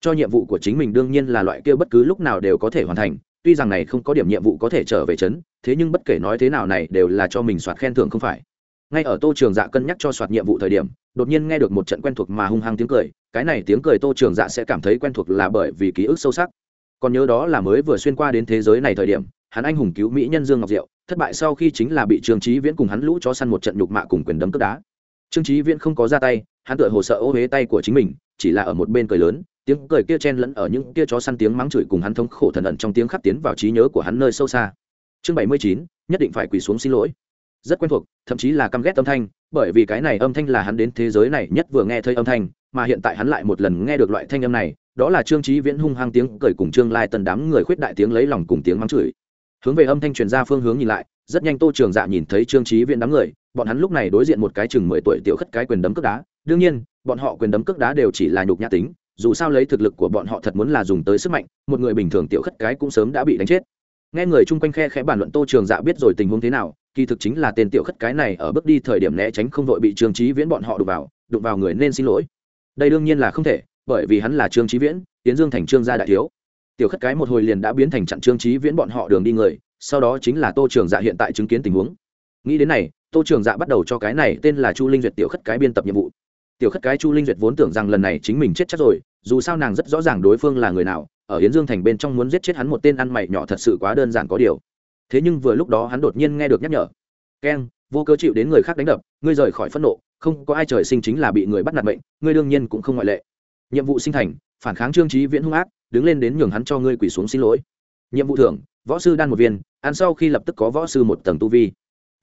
Cho nhiệm vụ của chính mình đương nhiên là loại kia bất cứ lúc nào đều có thể hoàn thành, tuy rằng này không có điểm nhiệm vụ có thể trở về chấn, thế nhưng bất kể nói thế nào này đều là cho mình soạt khen thưởng không phải. Ngay ở tô trường dạ cân nhắc cho soạt nhiệm vụ thời điểm, đột nhiên nghe được một trận quen thuộc mà hung hăng tiếng cười, cái này tiếng cười tô trường dạ sẽ cảm thấy quen thuộc là bởi vì ký ức sâu sắc. Còn nhớ đó là mới vừa xuyên qua đến thế giới này thời điểm, hắn anh hùng cứu mỹ nhân dương ngọc diệu thất bại sau khi chính là bị trương trí viễn cùng hắn lũ cho săn một trận nhục mạ cùng quyền đấm cướp đá. Trương trí viễn không có ra tay, hắn tựa hồ sợ ô huế tay của chính mình, chỉ là ở một bên cười lớn, tiếng cười kia chen lẫn ở những kia chó săn tiếng mắng chửi cùng hắn thống khổ thần ẩn trong tiếng khắc tiến vào trí nhớ của hắn nơi sâu xa. Chương bảy mươi chín, nhất định phải quỳ xuống xin lỗi. Rất quen thuộc, thậm chí là căm ghét âm thanh, bởi vì cái này âm thanh là hắn đến thế giới này nhất vừa nghe thấy âm thanh, mà hiện tại hắn lại một lần nghe được loại thanh âm này, đó là trương trí viễn hung hăng tiếng cười cùng trương lai tần đám người khuyết đại tiếng lấy lòng cùng tiếng mắng chửi hướng về âm thanh truyền ra phương hướng nhìn lại, rất nhanh tô trường dạ nhìn thấy trương trí viễn đám người, bọn hắn lúc này đối diện một cái chừng mười tuổi tiểu khất cái quyền đấm cước đá. Đương nhiên, bọn họ quyền đấm cước đá đều chỉ là nhục nhã tính, dù sao lấy thực lực của bọn họ thật muốn là dùng tới sức mạnh, một người bình thường tiểu khất cái cũng sớm đã bị đánh chết. Nghe người chung quanh khe khẽ bàn luận tô trường dạ biết rồi tình huống thế nào, kỳ thực chính là tên tiểu khất cái này ở bước đi thời điểm né tránh không vội bị trương trí viễn bọn họ đụng vào đụng vào người nên xin lỗi. Đây đương nhiên là không thể, bởi vì hắn là trương trí viễn tiến dương thành trương gia đại thiếu tiểu khất cái một hồi liền đã biến thành chặn trương trí viễn bọn họ đường đi người, sau đó chính là tô trường dạ hiện tại chứng kiến tình huống. Nghĩ đến này, tô trường dạ bắt đầu cho cái này tên là chu linh duyệt tiểu khất cái biên tập nhiệm vụ. Tiểu khất cái chu linh duyệt vốn tưởng rằng lần này chính mình chết chắc rồi, dù sao nàng rất rõ ràng đối phương là người nào, ở hiến dương thành bên trong muốn giết chết hắn một tên ăn mày nhỏ thật sự quá đơn giản có điều. Thế nhưng vừa lúc đó hắn đột nhiên nghe được nhắc nhở. Keng, vô cơ chịu đến người khác đánh đập, ngươi rời khỏi phẫn nộ, không có ai trời sinh chính là bị người bắt nạt bệnh ngươi đương nhiên cũng không ngoại lệ. Nhiệm vụ sinh thành phản kháng trương trí viễn hung ác, đứng lên đến nhường hắn cho ngươi quỳ xuống xin lỗi. Nhiệm vụ thưởng, võ sư đan một viên, ăn sau khi lập tức có võ sư một tầng tu vi.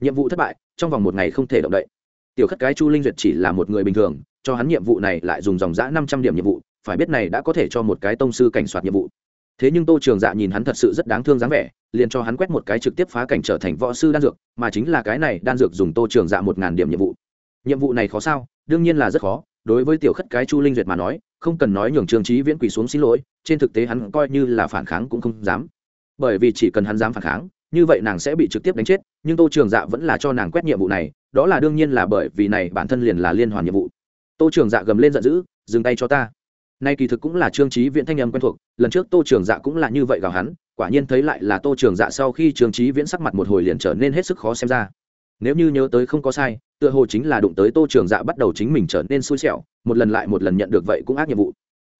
Nhiệm vụ thất bại, trong vòng một ngày không thể động đậy. Tiểu khất cái chu linh duyệt chỉ là một người bình thường, cho hắn nhiệm vụ này lại dùng dòng giã năm trăm điểm nhiệm vụ, phải biết này đã có thể cho một cái tông sư cảnh soạt nhiệm vụ. Thế nhưng tô trường dạ nhìn hắn thật sự rất đáng thương dáng vẻ, liền cho hắn quét một cái trực tiếp phá cảnh trở thành võ sư đan dược, mà chính là cái này đan dược dùng tô trường dạ một ngàn điểm nhiệm vụ. Nhiệm vụ này khó sao? Đương nhiên là rất khó đối với tiểu khất cái chu linh duyệt mà nói, không cần nói nhường trương trí viễn quỳ xuống xin lỗi, trên thực tế hắn coi như là phản kháng cũng không dám. Bởi vì chỉ cần hắn dám phản kháng, như vậy nàng sẽ bị trực tiếp đánh chết, nhưng tô trường dạ vẫn là cho nàng quét nhiệm vụ này, đó là đương nhiên là bởi vì này bản thân liền là liên hoàn nhiệm vụ. Tô trường dạ gầm lên giận dữ, dừng tay cho ta. Nay kỳ thực cũng là trương trí viễn thanh âm quen thuộc, lần trước tô trường dạ cũng là như vậy gào hắn, quả nhiên thấy lại là tô trường dạ sau khi trương trí viễn sắc mặt một hồi liền trở nên hết sức khó xem ra. Nếu như nhớ tới không có sai tựa hồ chính là đụng tới tô trường dạ bắt đầu chính mình trở nên xui xẻo, một lần lại một lần nhận được vậy cũng ác nhiệm vụ.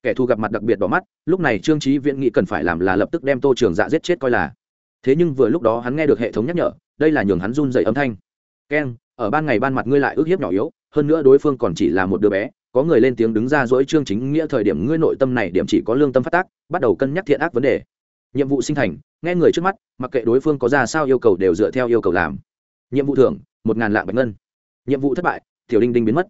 Kẻ thù gặp mặt đặc biệt đỏ mắt, lúc này trương trí viễn nghĩ cần phải làm là lập tức đem tô trường dạ giết chết coi là. Thế nhưng vừa lúc đó hắn nghe được hệ thống nhắc nhở, đây là nhường hắn run dày âm thanh. Keng ở ban ngày ban mặt ngươi lại ước hiếp nhỏ yếu, hơn nữa đối phương còn chỉ là một đứa bé, có người lên tiếng đứng ra dỗi trương chính nghĩa thời điểm ngươi nội tâm này điểm chỉ có lương tâm phát tác, bắt đầu cân nhắc thiện ác vấn đề. Nhiệm vụ sinh thành, nghe người trước mắt, mặc kệ đối phương có ra sao yêu cầu đều dựa theo yêu cầu làm. Nhiệm vụ thưởng, một ngàn lạng bạch ngân nhiệm vụ thất bại, tiểu đinh đinh biến mất.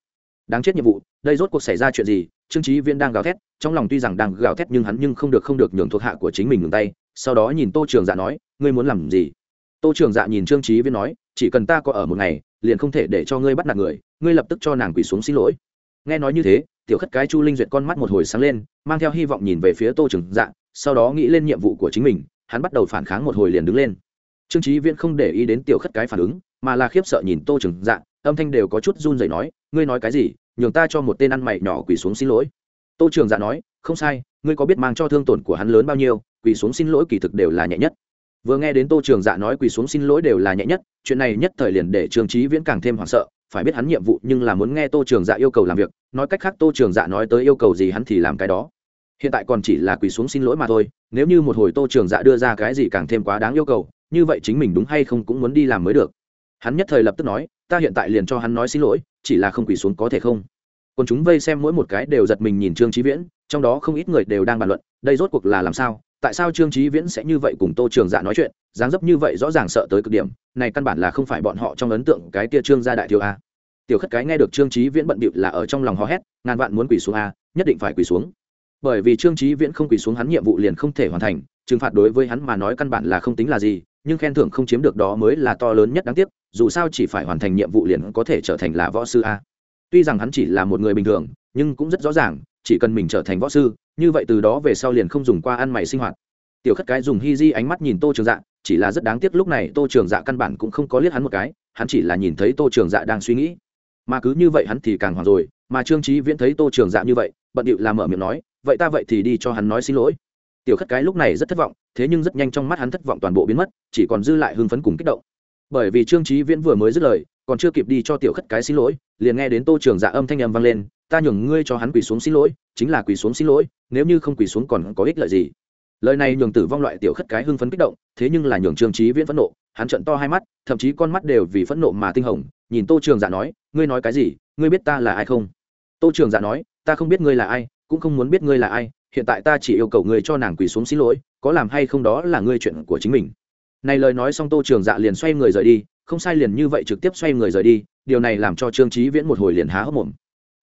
Đáng chết nhiệm vụ, đây rốt cuộc xảy ra chuyện gì? Trương trí viên đang gào thét, trong lòng tuy rằng đang gào thét nhưng hắn nhưng không được không được nhường thuộc hạ của chính mình ngừng tay. Sau đó nhìn tô trường dạ nói, ngươi muốn làm gì? Tô trường dạ nhìn trương trí viên nói, chỉ cần ta có ở một ngày, liền không thể để cho ngươi bắt nạt người, ngươi lập tức cho nàng quỳ xuống xin lỗi. Nghe nói như thế, tiểu khất cái chu linh duyệt con mắt một hồi sáng lên, mang theo hy vọng nhìn về phía tô trường dạ sau đó nghĩ lên nhiệm vụ của chính mình, hắn bắt đầu phản kháng một hồi liền đứng lên. Trương trí viễn không để ý đến tiểu khất cái phản ứng mà là khiếp sợ nhìn tô trường dạ âm thanh đều có chút run rẩy nói, ngươi nói cái gì? Nhường ta cho một tên ăn mày nhỏ quỳ xuống xin lỗi. Tô trường dạ nói, không sai, ngươi có biết mang cho thương tổn của hắn lớn bao nhiêu, quỳ xuống xin lỗi kỳ thực đều là nhẹ nhất. Vừa nghe đến tô trường dạ nói quỳ xuống xin lỗi đều là nhẹ nhất, chuyện này nhất thời liền để trường trí viễn càng thêm hoảng sợ, phải biết hắn nhiệm vụ nhưng là muốn nghe tô trường dạ yêu cầu làm việc, nói cách khác tô trường dạ nói tới yêu cầu gì hắn thì làm cái đó. Hiện tại còn chỉ là quỳ xuống xin lỗi mà thôi, nếu như một hồi tô trường dạ đưa ra cái gì càng thêm quá đáng yêu cầu, như vậy chính mình đúng hay không cũng muốn đi làm mới được hắn nhất thời lập tức nói, ta hiện tại liền cho hắn nói xin lỗi, chỉ là không quỳ xuống có thể không? Còn chúng vây xem mỗi một cái đều giật mình nhìn trương trí viễn, trong đó không ít người đều đang bàn luận, đây rốt cuộc là làm sao? Tại sao trương trí viễn sẽ như vậy cùng tô trường dạ nói chuyện? Dáng dấp như vậy rõ ràng sợ tới cực điểm, này căn bản là không phải bọn họ trong ấn tượng cái kia trương gia đại thiếu a. Tiểu khất cái nghe được trương trí viễn bận bịu là ở trong lòng hò hét, ngàn vạn muốn quỳ xuống a, nhất định phải quỳ xuống bởi vì trương trí viễn không quỳ xuống hắn nhiệm vụ liền không thể hoàn thành, trừng phạt đối với hắn mà nói căn bản là không tính là gì, nhưng khen thưởng không chiếm được đó mới là to lớn nhất đáng tiếc, dù sao chỉ phải hoàn thành nhiệm vụ liền có thể trở thành là võ sư a. Tuy rằng hắn chỉ là một người bình thường, nhưng cũng rất rõ ràng, chỉ cần mình trở thành võ sư, như vậy từ đó về sau liền không dùng qua ăn mày sinh hoạt. Tiểu khất cái dùng hi di ánh mắt nhìn tô trường dạ chỉ là rất đáng tiếc lúc này tô trường dạ căn bản cũng không có liếc hắn một cái, hắn chỉ là nhìn thấy tô trường dạ đang suy nghĩ. Mà cứ như vậy hắn thì càng hoảng rồi, mà trương trí viễn thấy tô trường dạ như vậy, bận điệu làm mở miệng nói vậy ta vậy thì đi cho hắn nói xin lỗi. Tiểu khất cái lúc này rất thất vọng, thế nhưng rất nhanh trong mắt hắn thất vọng toàn bộ biến mất, chỉ còn dư lại hưng phấn cùng kích động. Bởi vì trương trí viễn vừa mới dứt lời, còn chưa kịp đi cho tiểu khất cái xin lỗi, liền nghe đến tô trường dạ âm thanh âm vang lên, ta nhường ngươi cho hắn quỳ xuống xin lỗi, chính là quỳ xuống xin lỗi, nếu như không quỳ xuống còn có ích lợi gì? Lời này nhường tử vong loại tiểu khất cái hưng phấn kích động, thế nhưng là nhường trương trí viễn phẫn nộ, hắn trận to hai mắt, thậm chí con mắt đều vì phẫn nộ mà tinh hồng, nhìn tô trường dạ nói, ngươi nói cái gì? Ngươi biết ta là ai không? Tô trường dạ nói, ta không biết ngươi là ai cũng không muốn biết ngươi là ai, hiện tại ta chỉ yêu cầu ngươi cho nàng quỳ xuống xin lỗi, có làm hay không đó là ngươi chuyện của chính mình. Này lời nói xong tô trường dạ liền xoay người rời đi, không sai liền như vậy trực tiếp xoay người rời đi, điều này làm cho trương trí viễn một hồi liền há hốc mồm.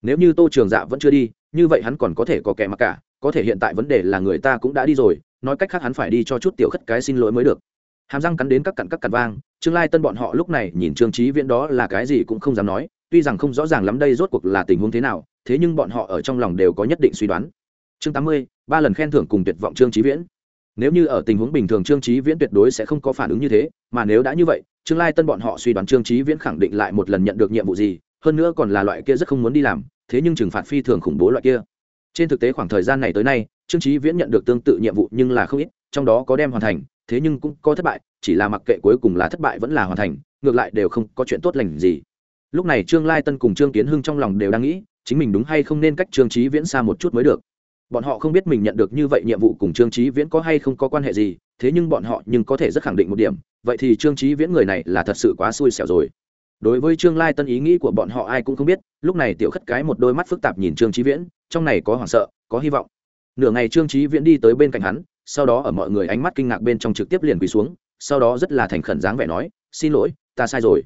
Nếu như tô trường dạ vẫn chưa đi, như vậy hắn còn có thể có kẻ mặc cả, có thể hiện tại vấn đề là người ta cũng đã đi rồi, nói cách khác hắn phải đi cho chút tiểu khất cái xin lỗi mới được. Hàm răng cắn đến các cặn các cặn vang, trương lai tân bọn họ lúc này nhìn trương trí viễn đó là cái gì cũng không dám nói, tuy rằng không rõ ràng lắm đây rốt cuộc là tình huống thế nào thế nhưng bọn họ ở trong lòng đều có nhất định suy đoán. Chương tám mươi, ba lần khen thưởng cùng tuyệt vọng trương trí viễn. Nếu như ở tình huống bình thường trương trí viễn tuyệt đối sẽ không có phản ứng như thế, mà nếu đã như vậy, trương lai tân bọn họ suy đoán trương trí viễn khẳng định lại một lần nhận được nhiệm vụ gì, hơn nữa còn là loại kia rất không muốn đi làm, thế nhưng trừng phạt phi thường khủng bố loại kia. Trên thực tế khoảng thời gian này tới nay, trương trí viễn nhận được tương tự nhiệm vụ nhưng là không ít, trong đó có đem hoàn thành, thế nhưng cũng có thất bại, chỉ là mặc kệ cuối cùng là thất bại vẫn là hoàn thành, ngược lại đều không có chuyện tốt lành gì. Lúc này trương lai tân cùng trương kiến hưng trong lòng đều đang nghĩ chính mình đúng hay không nên cách trương trí viễn xa một chút mới được. Bọn họ không biết mình nhận được như vậy nhiệm vụ cùng trương trí viễn có hay không có quan hệ gì, thế nhưng bọn họ nhưng có thể rất khẳng định một điểm, vậy thì trương trí viễn người này là thật sự quá xui xẻo rồi. Đối với trương lai tân ý nghĩ của bọn họ ai cũng không biết, lúc này tiểu khất cái một đôi mắt phức tạp nhìn trương trí viễn, trong này có hoảng sợ, có hy vọng. Nửa ngày trương trí viễn đi tới bên cạnh hắn, sau đó ở mọi người ánh mắt kinh ngạc bên trong trực tiếp liền quỳ xuống, sau đó rất là thành khẩn dáng vẻ nói, xin lỗi, ta sai rồi.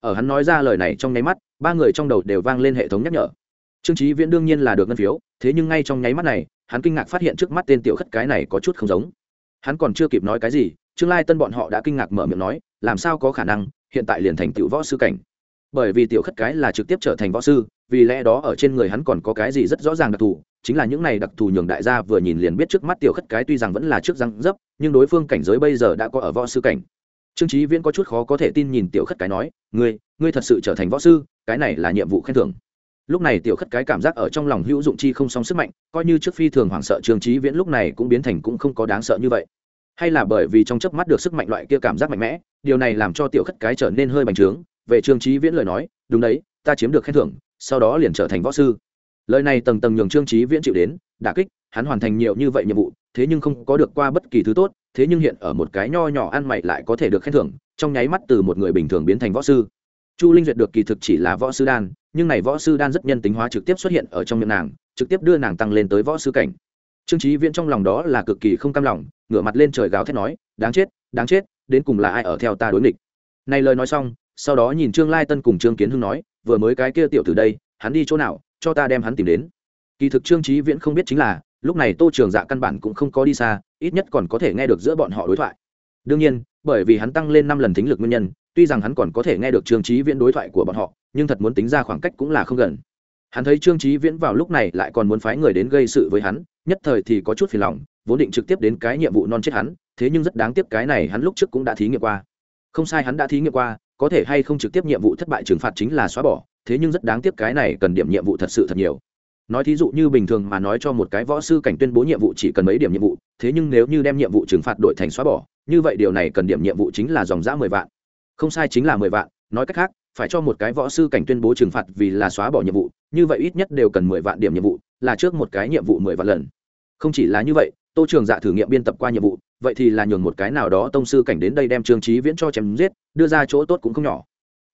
Ở hắn nói ra lời này trong nháy mắt, ba người trong đầu đều vang lên hệ thống nhắc nhở trương trí viễn đương nhiên là được ngân phiếu, thế nhưng ngay trong nháy mắt này, hắn kinh ngạc phát hiện trước mắt tên tiểu khất cái này có chút không giống. Hắn còn chưa kịp nói cái gì, trương lai tân bọn họ đã kinh ngạc mở miệng nói, làm sao có khả năng, hiện tại liền thành tiểu võ sư cảnh. Bởi vì tiểu khất cái là trực tiếp trở thành võ sư, vì lẽ đó ở trên người hắn còn có cái gì rất rõ ràng đặc thù, chính là những này đặc thù nhường đại gia vừa nhìn liền biết trước mắt tiểu khất cái tuy rằng vẫn là trước răng dấp, nhưng đối phương cảnh giới bây giờ đã có ở võ sư cảnh. Trương trí viễn có chút khó có thể tin nhìn tiểu khất cái nói, ngươi ngươi thật sự trở thành võ sư, cái này là nhiệm vụ khen thưởng lúc này tiểu khất cái cảm giác ở trong lòng hữu dụng chi không song sức mạnh, coi như trước phi thường hoảng sợ trương trí viễn lúc này cũng biến thành cũng không có đáng sợ như vậy. Hay là bởi vì trong chớp mắt được sức mạnh loại kia cảm giác mạnh mẽ, điều này làm cho tiểu khất cái trở nên hơi bành trướng. Về trương trí viễn lời nói, đúng đấy, ta chiếm được khen thưởng, sau đó liền trở thành võ sư. Lời này tầng tầng nhường trương trí viễn chịu đến, đả kích, hắn hoàn thành nhiều như vậy nhiệm vụ, thế nhưng không có được qua bất kỳ thứ tốt, thế nhưng hiện ở một cái nho nhỏ ăn mày lại có thể được khen thưởng, trong nháy mắt từ một người bình thường biến thành võ sư. Chu linh duyệt được kỳ thực chỉ là võ sư đan nhưng này võ sư đan rất nhân tính hóa trực tiếp xuất hiện ở trong miệng nàng, trực tiếp đưa nàng tăng lên tới võ sư cảnh. Trương trí viễn trong lòng đó là cực kỳ không cam lòng, ngửa mặt lên trời gào thét nói, đáng chết đáng chết, đến cùng là ai ở theo ta đối nghịch? Này lời nói xong, sau đó nhìn trương lai tân cùng trương kiến hưng nói, vừa mới cái kia tiểu từ đây, hắn đi chỗ nào, cho ta đem hắn tìm đến. Kỳ thực trương trí viễn không biết chính là, lúc này tô trường dạ căn bản cũng không có đi xa, ít nhất còn có thể nghe được giữa bọn họ đối thoại. Đương nhiên, bởi vì hắn tăng lên năm lần thính lực nguyên nhân tuy rằng hắn còn có thể nghe được trương trí viễn đối thoại của bọn họ, nhưng thật muốn tính ra khoảng cách cũng là không gần. Hắn thấy trương trí viễn vào lúc này lại còn muốn phái người đến gây sự với hắn, nhất thời thì có chút phiền lòng, vốn định trực tiếp đến cái nhiệm vụ non chết hắn, thế nhưng rất đáng tiếc cái này hắn lúc trước cũng đã thí nghiệm qua. Không sai hắn đã thí nghiệm qua, có thể hay không trực tiếp nhiệm vụ thất bại trừng phạt chính là xóa bỏ, thế nhưng rất đáng tiếc cái này cần điểm nhiệm vụ thật sự thật nhiều. Nói thí dụ như bình thường mà nói cho một cái võ sư cảnh tuyên bố nhiệm vụ chỉ cần mấy điểm nhiệm vụ, thế nhưng nếu như đem nhiệm vụ trừng phạt đổi thành xóa bỏ, như vậy điều này cần điểm nhiệm vụ chính là dòng giã mười vạn không sai chính là mười vạn, nói cách khác, phải cho một cái võ sư cảnh tuyên bố trừng phạt vì là xóa bỏ nhiệm vụ, như vậy ít nhất đều cần mười vạn điểm nhiệm vụ, là trước một cái nhiệm vụ mười vạn lần. Không chỉ là như vậy, tô trường dạ thử nghiệm biên tập qua nhiệm vụ, vậy thì là nhường một cái nào đó tông sư cảnh đến đây đem trương trí viễn cho chém giết, đưa ra chỗ tốt cũng không nhỏ.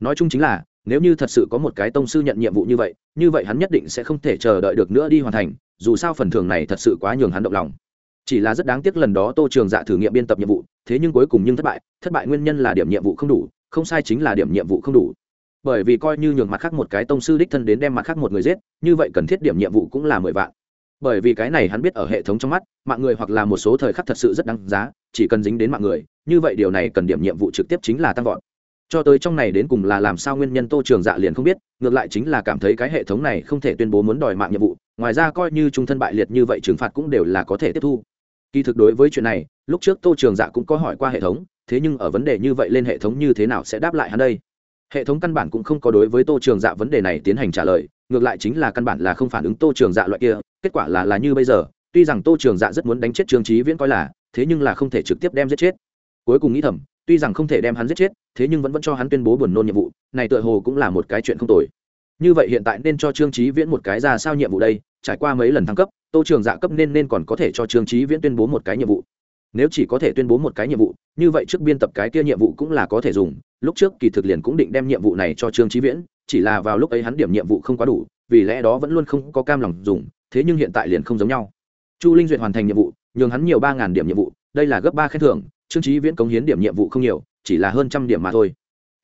Nói chung chính là, nếu như thật sự có một cái tông sư nhận nhiệm vụ như vậy như vậy hắn nhất định sẽ không thể chờ đợi được nữa đi hoàn thành, dù sao phần thưởng này thật sự quá nhường hắn động lòng. Chỉ là rất đáng tiếc lần đó tô trường dạ thử nghiệm biên tập nhiệm vụ, thế nhưng cuối cùng nhưng thất bại thất bại nguyên nhân là điểm nhiệm vụ không đủ không sai chính là điểm nhiệm vụ không đủ. Bởi vì coi như nhường mặt khác một cái tông sư đích thân đến đem mặt khác một người giết, như vậy cần thiết điểm nhiệm vụ cũng là mười vạn. Bởi vì cái này hắn biết ở hệ thống trong mắt, mạng người hoặc là một số thời khắc thật sự rất đáng giá, chỉ cần dính đến mạng người, như vậy điều này cần điểm nhiệm vụ trực tiếp chính là tăng vọt. Cho tới trong này đến cùng là làm sao nguyên nhân tô trường dạ liền không biết, ngược lại chính là cảm thấy cái hệ thống này không thể tuyên bố muốn đòi mạng nhiệm vụ, ngoài ra coi như trung thân bại liệt như vậy trừng phạt cũng đều là có thể tiếp thu. Kỳ thực đối với chuyện này, lúc trước tô trường dạ cũng có hỏi qua hệ thống thế nhưng ở vấn đề như vậy lên hệ thống như thế nào sẽ đáp lại hắn đây? Hệ thống căn bản cũng không có đối với tô trường dạ vấn đề này tiến hành trả lời, ngược lại chính là căn bản là không phản ứng tô trường dạ loại kia, kết quả là là như bây giờ, tuy rằng tô trường dạ rất muốn đánh chết trương trí viễn coi là, thế nhưng là không thể trực tiếp đem giết chết. Cuối cùng nghĩ thầm, tuy rằng không thể đem hắn giết chết, thế nhưng vẫn vẫn cho hắn tuyên bố buồn nôn nhiệm vụ, này tựa hồ cũng là một cái chuyện không tồi. Như vậy hiện tại nên cho trương trí viễn một cái ra sao nhiệm vụ đây, trải qua mấy lần thăng cấp, tô trường dạ cấp nên nên còn có thể cho trương trí viễn tuyên bố một cái nhiệm vụ nếu chỉ có thể tuyên bố một cái nhiệm vụ, như vậy trước biên tập cái kia nhiệm vụ cũng là có thể dùng. Lúc trước kỳ thực liền cũng định đem nhiệm vụ này cho trương trí viễn, chỉ là vào lúc ấy hắn điểm nhiệm vụ không quá đủ, vì lẽ đó vẫn luôn không có cam lòng dùng, thế nhưng hiện tại liền không giống nhau. Chu linh duyệt hoàn thành nhiệm vụ, nhường hắn nhiều ba điểm nhiệm vụ, đây là gấp ba khen thưởng, trương trí viễn cống hiến điểm nhiệm vụ không nhiều, chỉ là hơn trăm điểm mà thôi.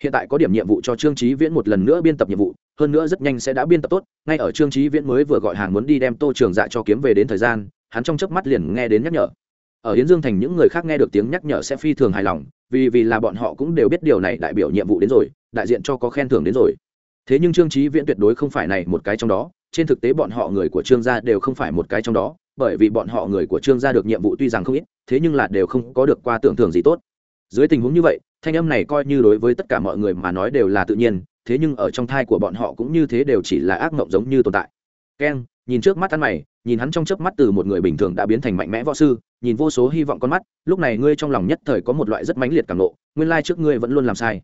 Hiện tại có điểm nhiệm vụ cho trương trí viễn một lần nữa biên tập nhiệm vụ, hơn nữa rất nhanh sẽ đã biên tập tốt, ngay ở trương trí viễn mới vừa gọi hàng muốn đi đem tô trường dạ cho kiếm về đến thời gian, hắn trong chớp mắt liền nghe đến nhắc nhở ở hiến dương thành những người khác nghe được tiếng nhắc nhở sẽ phi thường hài lòng, vì vì là bọn họ cũng đều biết điều này đại biểu nhiệm vụ đến rồi, đại diện cho có khen thưởng đến rồi. Thế nhưng trương trí viễn tuyệt đối không phải này một cái trong đó, trên thực tế bọn họ người của trương gia đều không phải một cái trong đó, bởi vì bọn họ người của trương gia được nhiệm vụ tuy rằng không ít, thế nhưng là đều không có được qua tưởng thưởng gì tốt. Dưới tình huống như vậy, thanh âm này coi như đối với tất cả mọi người mà nói đều là tự nhiên, thế nhưng ở trong thai của bọn họ cũng như thế đều chỉ là ác mộng giống như tồn tại. Keng nhìn trước mắt ăn mày nhìn hắn trong chớp mắt từ một người bình thường đã biến thành mạnh mẽ võ sư nhìn vô số hy vọng con mắt lúc này ngươi trong lòng nhất thời có một loại rất mãnh liệt cảm nộ nguyên lai trước ngươi vẫn luôn làm sai.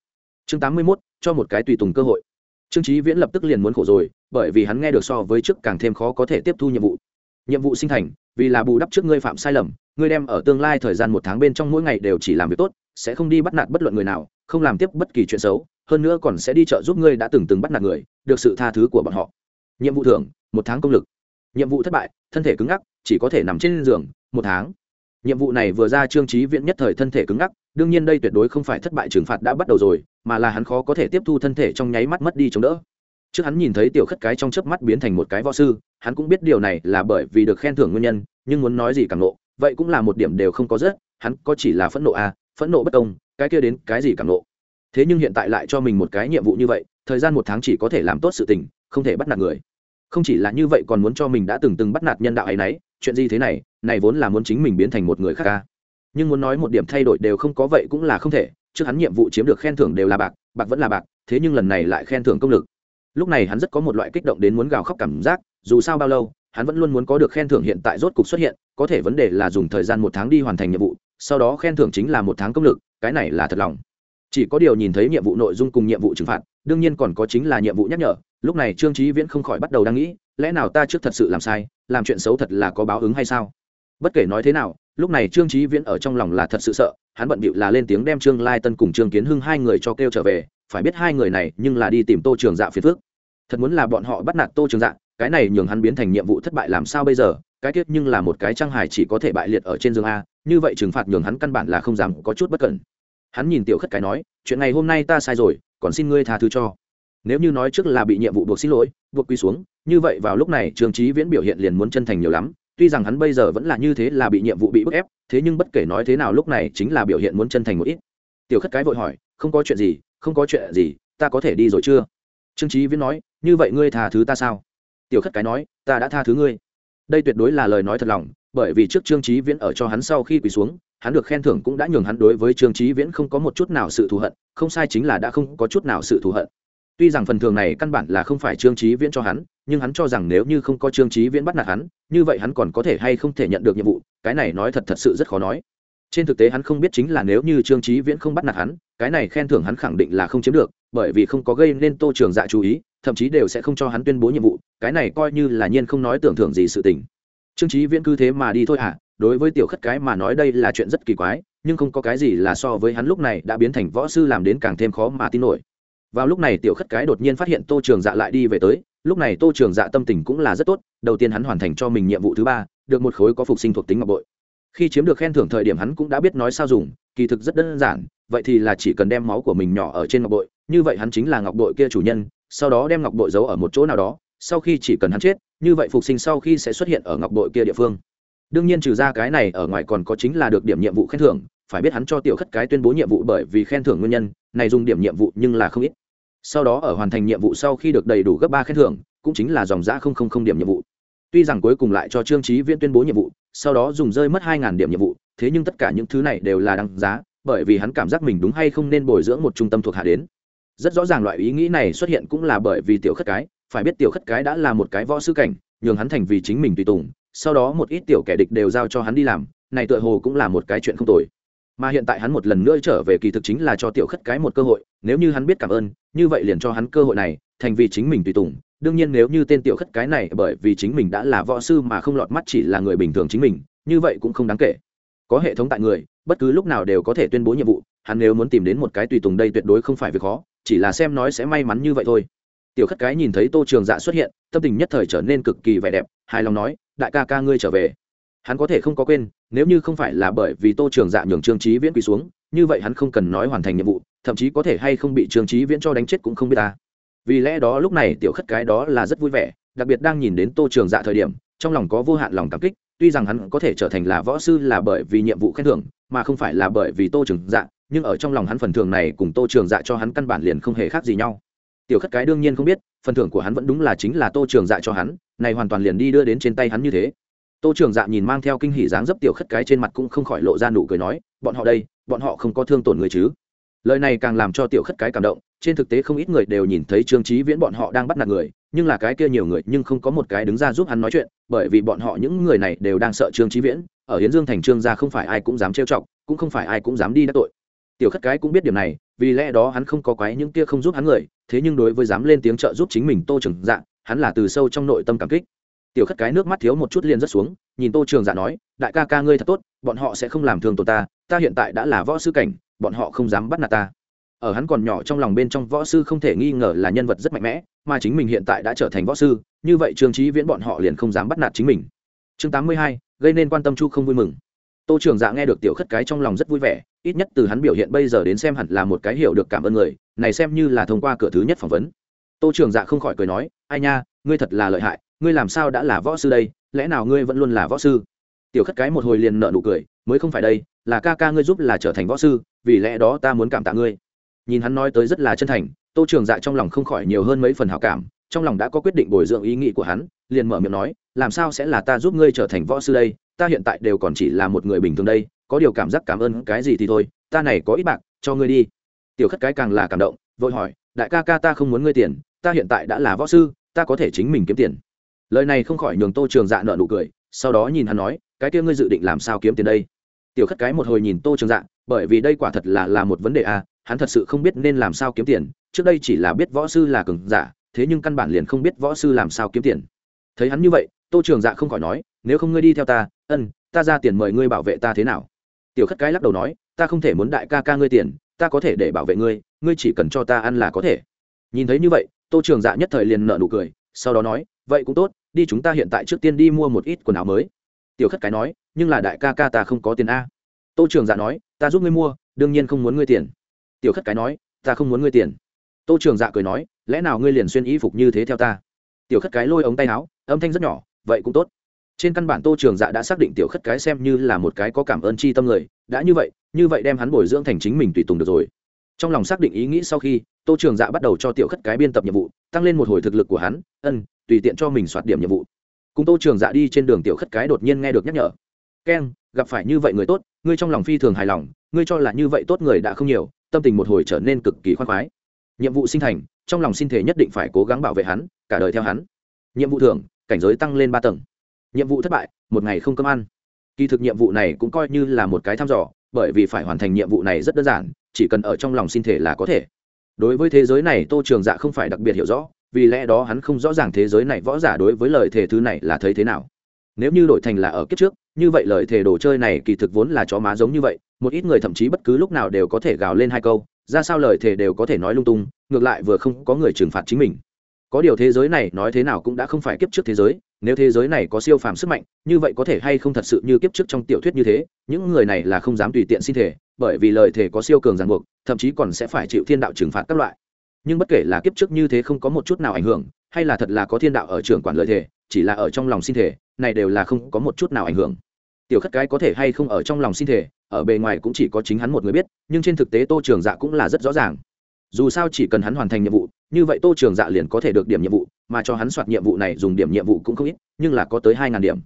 Chương tám mươi 81, cho một cái tùy tùng cơ hội. Trương trí viễn lập tức liền muốn khổ rồi bởi vì hắn nghe được so với trước càng thêm khó có thể tiếp thu nhiệm vụ. Nhiệm vụ sinh thành vì là bù đắp trước ngươi phạm sai lầm ngươi đem ở tương lai thời gian một tháng bên trong mỗi ngày đều chỉ làm việc tốt sẽ không đi bắt nạt bất luận người nào không làm tiếp bất kỳ chuyện xấu hơn nữa còn sẽ đi chợ giúp ngươi đã từng từng bắt nạt người được sự tha thứ của bọn họ nhiệm vụ thưởng, một tháng công lực. Nhiệm vụ thất bại, thân thể cứng ngắc, chỉ có thể nằm trên giường, một tháng. Nhiệm vụ này vừa ra trương trí viễn nhất thời thân thể cứng ngắc, đương nhiên đây tuyệt đối không phải thất bại trừng phạt đã bắt đầu rồi, mà là hắn khó có thể tiếp thu thân thể trong nháy mắt mất đi chống đỡ. Trước hắn nhìn thấy tiểu khất cái trong chớp mắt biến thành một cái võ sư, hắn cũng biết điều này là bởi vì được khen thưởng nguyên nhân, nhưng muốn nói gì càng nộ vậy cũng là một điểm đều không có rất, hắn có chỉ là phẫn nộ à phẫn nộ bất công, cái kia đến cái gì càng nộ thế nhưng hiện tại lại cho mình một cái nhiệm vụ như vậy, thời gian một tháng chỉ có thể làm tốt sự tình, không thể bắt nạt người không chỉ là như vậy còn muốn cho mình đã từng từng bắt nạt nhân đạo ấy nấy, chuyện gì thế này này vốn là muốn chính mình biến thành một người khác ca nhưng muốn nói một điểm thay đổi đều không có vậy cũng là không thể, trước hắn nhiệm vụ chiếm được khen thưởng đều là bạc bạc vẫn là bạc, thế nhưng lần này lại khen thưởng công lực. Lúc này hắn rất có một loại kích động đến muốn gào khóc cảm giác, dù sao bao lâu, hắn vẫn luôn muốn có được khen thưởng hiện tại rốt cục xuất hiện, có thể vấn đề là dùng thời gian một tháng đi hoàn thành nhiệm vụ, sau đó khen thưởng chính là một tháng công lực, cái này là thật lòng. Chỉ có điều nhìn thấy nhiệm vụ nội dung cùng nhiệm vụ trừng phạt, đương nhiên còn có chính là nhiệm vụ nhắc nhở lúc này trương trí viễn không khỏi bắt đầu đang nghĩ, lẽ nào ta trước thật sự làm sai, làm chuyện xấu thật là có báo ứng hay sao? Bất kể nói thế nào, lúc này trương trí viễn ở trong lòng là thật sự sợ, hắn bận bịu là lên tiếng đem trương lai tân cùng trương kiến hưng hai người cho kêu trở về, phải biết hai người này nhưng là đi tìm tô trường dạ phiền phước thật muốn là bọn họ bắt nạt tô trường dạ cái này nhường hắn biến thành nhiệm vụ thất bại làm sao bây giờ, cái tiết nhưng là một cái trang hài chỉ có thể bại liệt ở trên giường a, như vậy trừng phạt nhường hắn căn bản là không dám có chút bất cẩn. Hắn nhìn tiểu khất cái nói, chuyện này hôm nay ta sai rồi, còn xin ngươi tha thứ cho nếu như nói trước là bị nhiệm vụ buộc xin lỗi, buộc quy xuống, như vậy vào lúc này trường trí viễn biểu hiện liền muốn chân thành nhiều lắm, tuy rằng hắn bây giờ vẫn là như thế là bị nhiệm vụ bị bức ép, thế nhưng bất kể nói thế nào lúc này chính là biểu hiện muốn chân thành một ít. Tiểu khất cái vội hỏi, không có chuyện gì, không có chuyện gì, ta có thể đi rồi chưa? Trương trí viễn nói, như vậy ngươi tha thứ ta sao? Tiểu khất cái nói, ta đã tha thứ ngươi. Đây tuyệt đối là lời nói thật lòng, bởi vì trước trương trí viễn ở cho hắn sau khi quỳ xuống, hắn được khen thưởng cũng đã nhường hắn đối với trương trí viễn không có một chút nào sự thù hận, không sai chính là đã không có chút nào sự thù hận tuy rằng phần thường này căn bản là không phải trương trí viễn cho hắn, nhưng hắn cho rằng nếu như không có trương trí viễn bắt nạt hắn, như vậy hắn còn có thể hay không thể nhận được nhiệm vụ, cái này nói thật thật sự rất khó nói. Trên thực tế hắn không biết chính là nếu như trương trí viễn không bắt nạt hắn, cái này khen thưởng hắn khẳng định là không chiếm được, bởi vì không có gây nên tô trường dạ chú ý, thậm chí đều sẽ không cho hắn tuyên bố nhiệm vụ, cái này coi như là nhiên không nói tưởng thưởng gì sự tình. Trương trí viễn cứ thế mà đi thôi à đối với tiểu khất cái mà nói đây là chuyện rất kỳ quái, nhưng không có cái gì là so với hắn lúc này đã biến thành võ sư làm đến càng thêm khó mà tin nổi vào lúc này tiểu khất cái đột nhiên phát hiện tô trường dạ lại đi về tới, lúc này tô trường dạ tâm tình cũng là rất tốt, đầu tiên hắn hoàn thành cho mình nhiệm vụ thứ ba, được một khối có phục sinh thuộc tính ngọc bội. Khi chiếm được khen thưởng thời điểm hắn cũng đã biết nói sao dùng, kỳ thực rất đơn giản, vậy thì là chỉ cần đem máu của mình nhỏ ở trên ngọc bội, như vậy hắn chính là ngọc bội kia chủ nhân, sau đó đem ngọc bội giấu ở một chỗ nào đó, sau khi chỉ cần hắn chết, như vậy phục sinh sau khi sẽ xuất hiện ở ngọc bội kia địa phương. Đương nhiên trừ ra cái này ở ngoài còn có chính là được điểm nhiệm vụ khen thưởng, phải biết hắn cho tiểu khất cái tuyên bố nhiệm vụ bởi vì khen thưởng nguyên nhân, này dùng điểm nhiệm vụ nhưng là không ít sau đó ở hoàn thành nhiệm vụ sau khi được đầy đủ gấp ba khen thưởng, cũng chính là dòng giã không không không điểm nhiệm vụ. Tuy rằng cuối cùng lại cho trương trí viễn tuyên bố nhiệm vụ, sau đó dùng rơi mất hai điểm nhiệm vụ, thế nhưng tất cả những thứ này đều là đáng giá, bởi vì hắn cảm giác mình đúng hay không nên bồi dưỡng một trung tâm thuộc hạ đến. Rất rõ ràng loại ý nghĩ này xuất hiện cũng là bởi vì tiểu khất cái, phải biết tiểu khất cái đã là một cái võ sư cảnh, nhường hắn thành vì chính mình tùy tùng, sau đó một ít tiểu kẻ địch đều giao cho hắn đi làm, này tựa hồ cũng là một cái chuyện không tồi mà hiện tại hắn một lần nữa trở về kỳ thực chính là cho tiểu khất cái một cơ hội, nếu như hắn biết cảm ơn, như vậy liền cho hắn cơ hội này, thành vì chính mình tùy tùng. Đương nhiên nếu như tên tiểu khất cái này bởi vì chính mình đã là võ sư mà không lọt mắt chỉ là người bình thường chính mình, như vậy cũng không đáng kể. Có hệ thống tại người, bất cứ lúc nào đều có thể tuyên bố nhiệm vụ, hắn nếu muốn tìm đến một cái tùy tùng đây tuyệt đối không phải việc khó, chỉ là xem nói sẽ may mắn như vậy thôi. Tiểu khất cái nhìn thấy tô trường dạ xuất hiện, tâm tình nhất thời trở nên cực kỳ vẻ đẹp, hài lòng nói, đại ca ca ngươi trở về hắn có thể không có quên, nếu như không phải là bởi vì tô trường dạ nhường trương trí viễn quỳ xuống, như vậy hắn không cần nói hoàn thành nhiệm vụ, thậm chí có thể hay không bị trương trí viễn cho đánh chết cũng không biết ta. Vì lẽ đó lúc này tiểu khất cái đó là rất vui vẻ, đặc biệt đang nhìn đến tô trường dạ thời điểm, trong lòng có vô hạn lòng cảm kích, tuy rằng hắn có thể trở thành là võ sư là bởi vì nhiệm vụ khen thưởng, mà không phải là bởi vì tô trường dạ nhưng ở trong lòng hắn phần thưởng này cùng tô trường dạ cho hắn căn bản liền không hề khác gì nhau. Tiểu khất cái đương nhiên không biết, phần thưởng của hắn vẫn đúng là chính là tô trường dạ cho hắn, này hoàn toàn liền đi đưa đến trên tay hắn như thế tô trường dạ nhìn mang theo kinh hỉ dáng dấp tiểu khất cái trên mặt cũng không khỏi lộ ra nụ cười nói, bọn họ đây, bọn họ không có thương tổn người chứ? Lời này càng làm cho tiểu khất cái cảm động, trên thực tế không ít người đều nhìn thấy trương trí viễn bọn họ đang bắt nạt người, nhưng là cái kia nhiều người nhưng không có một cái đứng ra giúp hắn nói chuyện, bởi vì bọn họ những người này đều đang sợ trương trí viễn, ở hiến dương thành trương gia không phải ai cũng dám trêu chọc, cũng không phải ai cũng dám đi đắc tội. Tiểu khất cái cũng biết điểm này, vì lẽ đó hắn không có quái những kia không giúp hắn người, thế nhưng đối với dám lên tiếng trợ giúp chính mình tô trưởng dạ hắn là từ sâu trong nội tâm cảm kích tiểu khất cái nước mắt thiếu một chút liền rớt xuống, nhìn tô trường dạ nói, đại ca ca ngươi thật tốt, bọn họ sẽ không làm thương tổn ta ta hiện tại đã là võ sư cảnh, bọn họ không dám bắt nạt ta. Ở hắn còn nhỏ trong lòng bên trong võ sư không thể nghi ngờ là nhân vật rất mạnh mẽ, mà chính mình hiện tại đã trở thành võ sư, như vậy trương trí viễn bọn họ liền không dám bắt nạt chính mình. Chương tám mươi hai, gây nên quan tâm chu không vui mừng. Tô trường dạ nghe được tiểu khất cái trong lòng rất vui vẻ, ít nhất từ hắn biểu hiện bây giờ đến xem hẳn là một cái hiểu được cảm ơn người, này xem như là thông qua cửa thứ nhất phỏng vấn. Tô trường dạ không khỏi cười nói, ai nha, ngươi thật là lợi hại ngươi làm sao đã là võ sư đây? Lẽ nào ngươi vẫn luôn là võ sư? Tiểu khất cái một hồi liền nợ nụ cười, mới không phải đây, là ca ca ngươi giúp là trở thành võ sư, vì lẽ đó ta muốn cảm tạ ngươi. Nhìn hắn nói tới rất là chân thành, tô trường dạ trong lòng không khỏi nhiều hơn mấy phần hảo cảm, trong lòng đã có quyết định bồi dưỡng ý nghĩ của hắn, liền mở miệng nói, làm sao sẽ là ta giúp ngươi trở thành võ sư đây? Ta hiện tại đều còn chỉ là một người bình thường đây, có điều cảm giác cảm ơn cái gì thì thôi, ta này có ít bạc, cho ngươi đi. Tiểu khất cái càng là cảm động, vội hỏi, đại ca ca ta không muốn ngươi tiền, ta hiện tại đã là võ sư, ta có thể chính mình kiếm tiền lời này không khỏi nhường tô trường dạ nợ nụ cười, sau đó nhìn hắn nói, cái kia ngươi dự định làm sao kiếm tiền đây? Tiểu khất cái một hồi nhìn tô trường dạ bởi vì đây quả thật là là một vấn đề à hắn thật sự không biết nên làm sao kiếm tiền, trước đây chỉ là biết võ sư là cường giả, thế nhưng căn bản liền không biết võ sư làm sao kiếm tiền. Thấy hắn như vậy, tô trường dạ không khỏi nói, nếu không ngươi đi theo ta, ân, ta ra tiền mời ngươi bảo vệ ta thế nào? Tiểu khất cái lắc đầu nói, ta không thể muốn đại ca ca ngươi tiền, ta có thể để bảo vệ ngươi ngươi chỉ cần cho ta ăn là có thể. Nhìn thấy như vậy, tô trường dạ nhất thời liền nợ nụ cười, sau đó nói vậy cũng tốt, đi chúng ta hiện tại trước tiên đi mua một ít quần áo mới. Tiểu khất cái nói, nhưng là đại ca ca ta không có tiền a. Tô trường dạ nói, ta giúp ngươi mua, đương nhiên không muốn ngươi tiền. Tiểu khất cái nói, ta không muốn ngươi tiền. Tô trường dạ cười nói, lẽ nào ngươi liền xuyên y phục như thế theo ta? Tiểu khất cái lôi ống tay áo, âm thanh rất nhỏ, vậy cũng tốt. Trên căn bản tô trường dạ đã xác định tiểu khất cái xem như là một cái có cảm ơn chi tâm người, đã như vậy như vậy đem hắn bồi dưỡng thành chính mình tùy tùng được rồi trong lòng xác định ý nghĩ sau khi, tô trường dạ bắt đầu cho tiểu khất cái biên tập nhiệm vụ, tăng lên một hồi thực lực của hắn, ân, tùy tiện cho mình soạt điểm nhiệm vụ. Cùng tô trường dạ đi trên đường tiểu khất cái đột nhiên nghe được nhắc nhở. Keng gặp phải như vậy người tốt, ngươi trong lòng phi thường hài lòng, ngươi cho là như vậy tốt người đã không nhiều, tâm tình một hồi trở nên cực kỳ khoan khoái. Nhiệm vụ sinh thành, trong lòng xin thể nhất định phải cố gắng bảo vệ hắn, cả đời theo hắn. Nhiệm vụ thưởng, cảnh giới tăng lên ba tầng. Nhiệm vụ thất bại, một ngày không cơm ăn. Kỳ thực nhiệm vụ này cũng coi như là một cái thăm dò, bởi vì phải hoàn thành nhiệm vụ này rất đơn giản chỉ cần ở trong lòng xin thể là có thể. Đối với thế giới này, tô trường dạ không phải đặc biệt hiểu rõ, vì lẽ đó hắn không rõ ràng thế giới này võ giả đối với lời thề thứ này là thấy thế nào. Nếu như đổi thành là ở kiếp trước, như vậy lời thề đồ chơi này kỳ thực vốn là chó má giống như vậy, một ít người thậm chí bất cứ lúc nào đều có thể gào lên hai câu, ra sao lời thề đều có thể nói lung tung, ngược lại vừa không có người trừng phạt chính mình. Có điều thế giới này nói thế nào cũng đã không phải kiếp trước thế giới nếu thế giới này có siêu phàm sức mạnh, như vậy có thể hay không thật sự như kiếp trước trong tiểu thuyết như thế? Những người này là không dám tùy tiện xin thể, bởi vì lời thể có siêu cường ràng buộc, thậm chí còn sẽ phải chịu thiên đạo trừng phạt các loại. Nhưng bất kể là kiếp trước như thế không có một chút nào ảnh hưởng, hay là thật là có thiên đạo ở trường quản lời thể, chỉ là ở trong lòng xin thể, này đều là không có một chút nào ảnh hưởng. Tiểu khất cái có thể hay không ở trong lòng xin thể, ở bề ngoài cũng chỉ có chính hắn một người biết, nhưng trên thực tế tô trường dạ cũng là rất rõ ràng dù sao chỉ cần hắn hoàn thành nhiệm vụ, như vậy tô trường dạ liền có thể được điểm nhiệm vụ, mà cho hắn soạt nhiệm vụ này dùng điểm nhiệm vụ cũng không ít, nhưng là có tới hai ngàn điểm.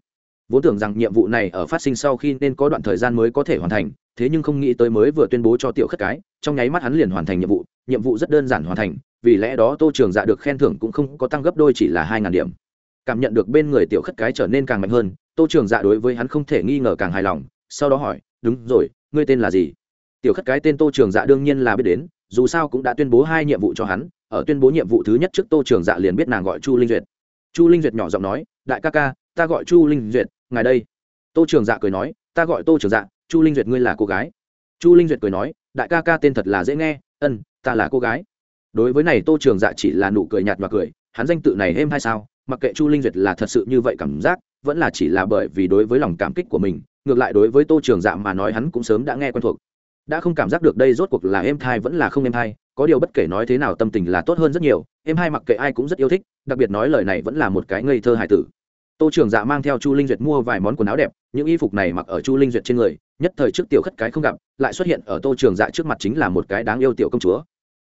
Vốn tưởng rằng nhiệm vụ này ở phát sinh sau khi nên có đoạn thời gian mới có thể hoàn thành, thế nhưng không nghĩ tới mới vừa tuyên bố cho tiểu khất cái, trong nháy mắt hắn liền hoàn thành nhiệm vụ nhiệm vụ rất đơn giản hoàn thành, vì lẽ đó tô trường dạ được khen thưởng cũng không có tăng gấp đôi chỉ là hai ngàn điểm. Cảm nhận được bên người tiểu khất cái trở nên càng mạnh hơn, tô trường dạ đối với hắn không thể nghi ngờ càng hài lòng, sau đó hỏi, đúng rồi, ngươi tên là gì? Tiểu khất cái tên tô trường dạ đương nhiên là biết đến dù sao cũng đã tuyên bố hai nhiệm vụ cho hắn, ở tuyên bố nhiệm vụ thứ nhất trước tô trường dạ liền biết nàng gọi chu linh duyệt. Chu linh duyệt nhỏ giọng nói, đại ca ca, ta gọi chu linh duyệt, ngài đây. Tô trường dạ cười nói, ta gọi tô trường dạ chu linh duyệt ngươi là cô gái. Chu linh duyệt cười nói, đại ca ca tên thật là dễ nghe, ân, ta là cô gái. Đối với này tô trường dạ chỉ là nụ cười nhạt và cười, hắn danh tự này êm hay sao, mặc kệ chu linh duyệt là thật sự như vậy cảm giác, vẫn là chỉ là bởi vì đối với lòng cảm kích của mình, ngược lại đối với tô trường dạ mà nói hắn cũng sớm đã nghe quen thuộc đã không cảm giác được đây rốt cuộc là em thai vẫn là không em thai, có điều bất kể nói thế nào tâm tình là tốt hơn rất nhiều, em hai mặc kệ ai cũng rất yêu thích, đặc biệt nói lời này vẫn là một cái ngây thơ hài tử. Tô trường dạ mang theo chu linh duyệt mua vài món quần áo đẹp, những y phục này mặc ở chu linh duyệt trên người, nhất thời trước tiểu khất cái không gặp, lại xuất hiện ở tô trường dạ trước mặt chính là một cái đáng yêu tiểu công chúa.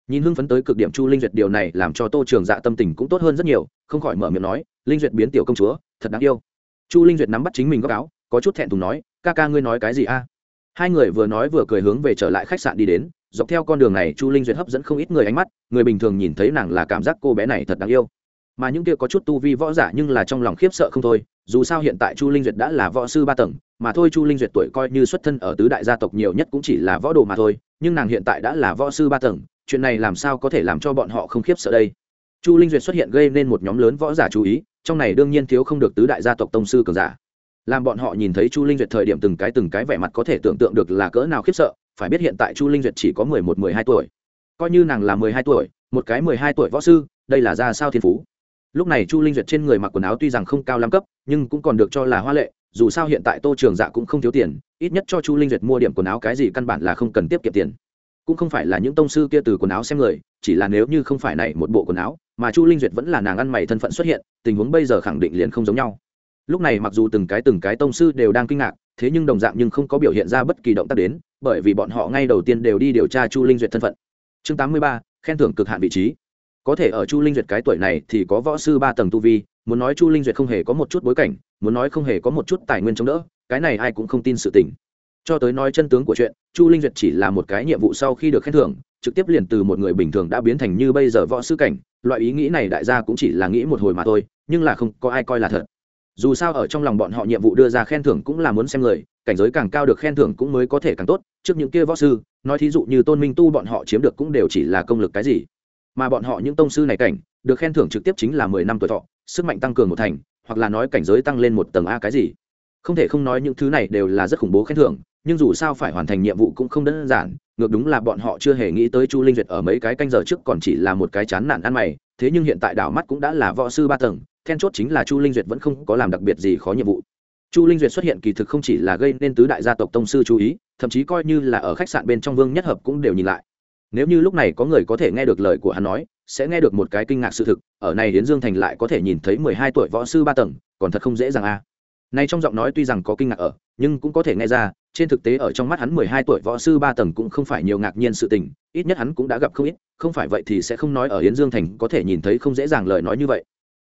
Nhìn hưng phấn tới cực điểm chu linh duyệt, điều này làm cho tô trường dạ tâm tình cũng tốt hơn rất nhiều, không khỏi mở miệng nói, linh duyệt biến tiểu công chúa, thật đáng yêu. Chu linh duyệt nắm bắt chính mình góc áo, có chút thẹn thùng nói, ca ca ngươi nói cái gì a? Hai người vừa nói vừa cười hướng về trở lại khách sạn đi đến, dọc theo con đường này chu linh duyệt hấp dẫn không ít người ánh mắt, người bình thường nhìn thấy nàng là cảm giác cô bé này thật đáng yêu. Mà những kia có chút tu vi võ giả nhưng là trong lòng khiếp sợ không thôi, dù sao hiện tại chu linh duyệt đã là võ sư ba tầng, mà thôi chu linh duyệt tuổi coi như xuất thân ở tứ đại gia tộc nhiều nhất cũng chỉ là võ đồ mà thôi, nhưng nàng hiện tại đã là võ sư ba tầng, chuyện này làm sao có thể làm cho bọn họ không khiếp sợ đây? Chu linh duyệt xuất hiện gây nên một nhóm lớn võ giả chú ý, trong này đương nhiên thiếu không được tứ đại gia tộc tông sư cường giả làm bọn họ nhìn thấy chu linh duyệt thời điểm từng cái từng cái vẻ mặt có thể tưởng tượng được là cỡ nào khiếp sợ, phải biết hiện tại chu linh duyệt chỉ có mười một, mười hai tuổi. Coi như nàng là mười hai tuổi, một cái mười hai tuổi võ sư, đây là ra sao thiên phú. Lúc này chu linh duyệt trên người mặc quần áo tuy rằng không cao lắm cấp, nhưng cũng còn được cho là hoa lệ, dù sao hiện tại tô trường dạ cũng không thiếu tiền, ít nhất cho chu linh duyệt mua điểm quần áo cái gì căn bản là không cần tiết kiệm tiền. Cũng không phải là những tông sư kia từ quần áo xem người, chỉ là nếu như không phải này một bộ quần áo, mà chu linh duyệt vẫn là nàng ăn mày thân phận xuất hiện, tình huống bây giờ khẳng định liền không giống nhau lúc này mặc dù từng cái từng cái tông sư đều đang kinh ngạc, thế nhưng đồng dạng nhưng không có biểu hiện ra bất kỳ động tác đến, bởi vì bọn họ ngay đầu tiên đều đi điều tra chu linh duyệt thân phận. Chương tám mươi ba, khen thưởng cực hạn vị trí. Có thể ở chu linh duyệt cái tuổi này thì có võ sư ba tầng tu vi, muốn nói chu linh duyệt không hề có một chút bối cảnh, muốn nói không hề có một chút tài nguyên chống đỡ, cái này ai cũng không tin sự tình. Cho tới nói chân tướng của chuyện, chu linh duyệt chỉ là một cái nhiệm vụ sau khi được khen thưởng, trực tiếp liền từ một người bình thường đã biến thành như bây giờ võ sư cảnh, loại ý nghĩ này đại gia cũng chỉ là nghĩ một hồi mà thôi, nhưng là không có ai coi là thật dù sao ở trong lòng bọn họ nhiệm vụ đưa ra khen thưởng cũng là muốn xem người, cảnh giới càng cao được khen thưởng cũng mới có thể càng tốt, trước những kia võ sư, nói thí dụ như tôn minh tu bọn họ chiếm được cũng đều chỉ là công lực cái gì. Mà bọn họ những tông sư này cảnh, được khen thưởng trực tiếp chính là mười năm tuổi thọ, sức mạnh tăng cường một thành, hoặc là nói cảnh giới tăng lên một tầng a cái gì. Không thể không nói những thứ này đều là rất khủng bố khen thưởng, nhưng dù sao phải hoàn thành nhiệm vụ cũng không đơn giản, ngược đúng là bọn họ chưa hề nghĩ tới chu linh duyệt ở mấy cái canh giờ trước còn chỉ là một cái chán nản ăn mày, thế nhưng hiện tại đảo mắt cũng đã là võ sư ba tầng then chốt chính là chu linh duyệt vẫn không có làm đặc biệt gì khó nhiệm vụ. Chu linh duyệt xuất hiện kỳ thực không chỉ là gây nên tứ đại gia tộc tông sư chú ý, thậm chí coi như là ở khách sạn bên trong vương nhất hợp cũng đều nhìn lại. Nếu như lúc này có người có thể nghe được lời của hắn nói, sẽ nghe được một cái kinh ngạc sự thực, ở này hiến dương thành lại có thể nhìn thấy mười hai tuổi võ sư ba tầng, còn thật không dễ dàng a. À. nay trong giọng nói tuy rằng có kinh ngạc ở, nhưng cũng có thể nghe ra, trên thực tế ở trong mắt hắn mười hai tuổi võ sư ba tầng cũng không phải nhiều ngạc nhiên sự tình, ít nhất hắn cũng đã gặp không ít, không phải vậy thì sẽ không nói ở hiến dương thành có thể nhìn thấy không dễ dàng lời nói như vậy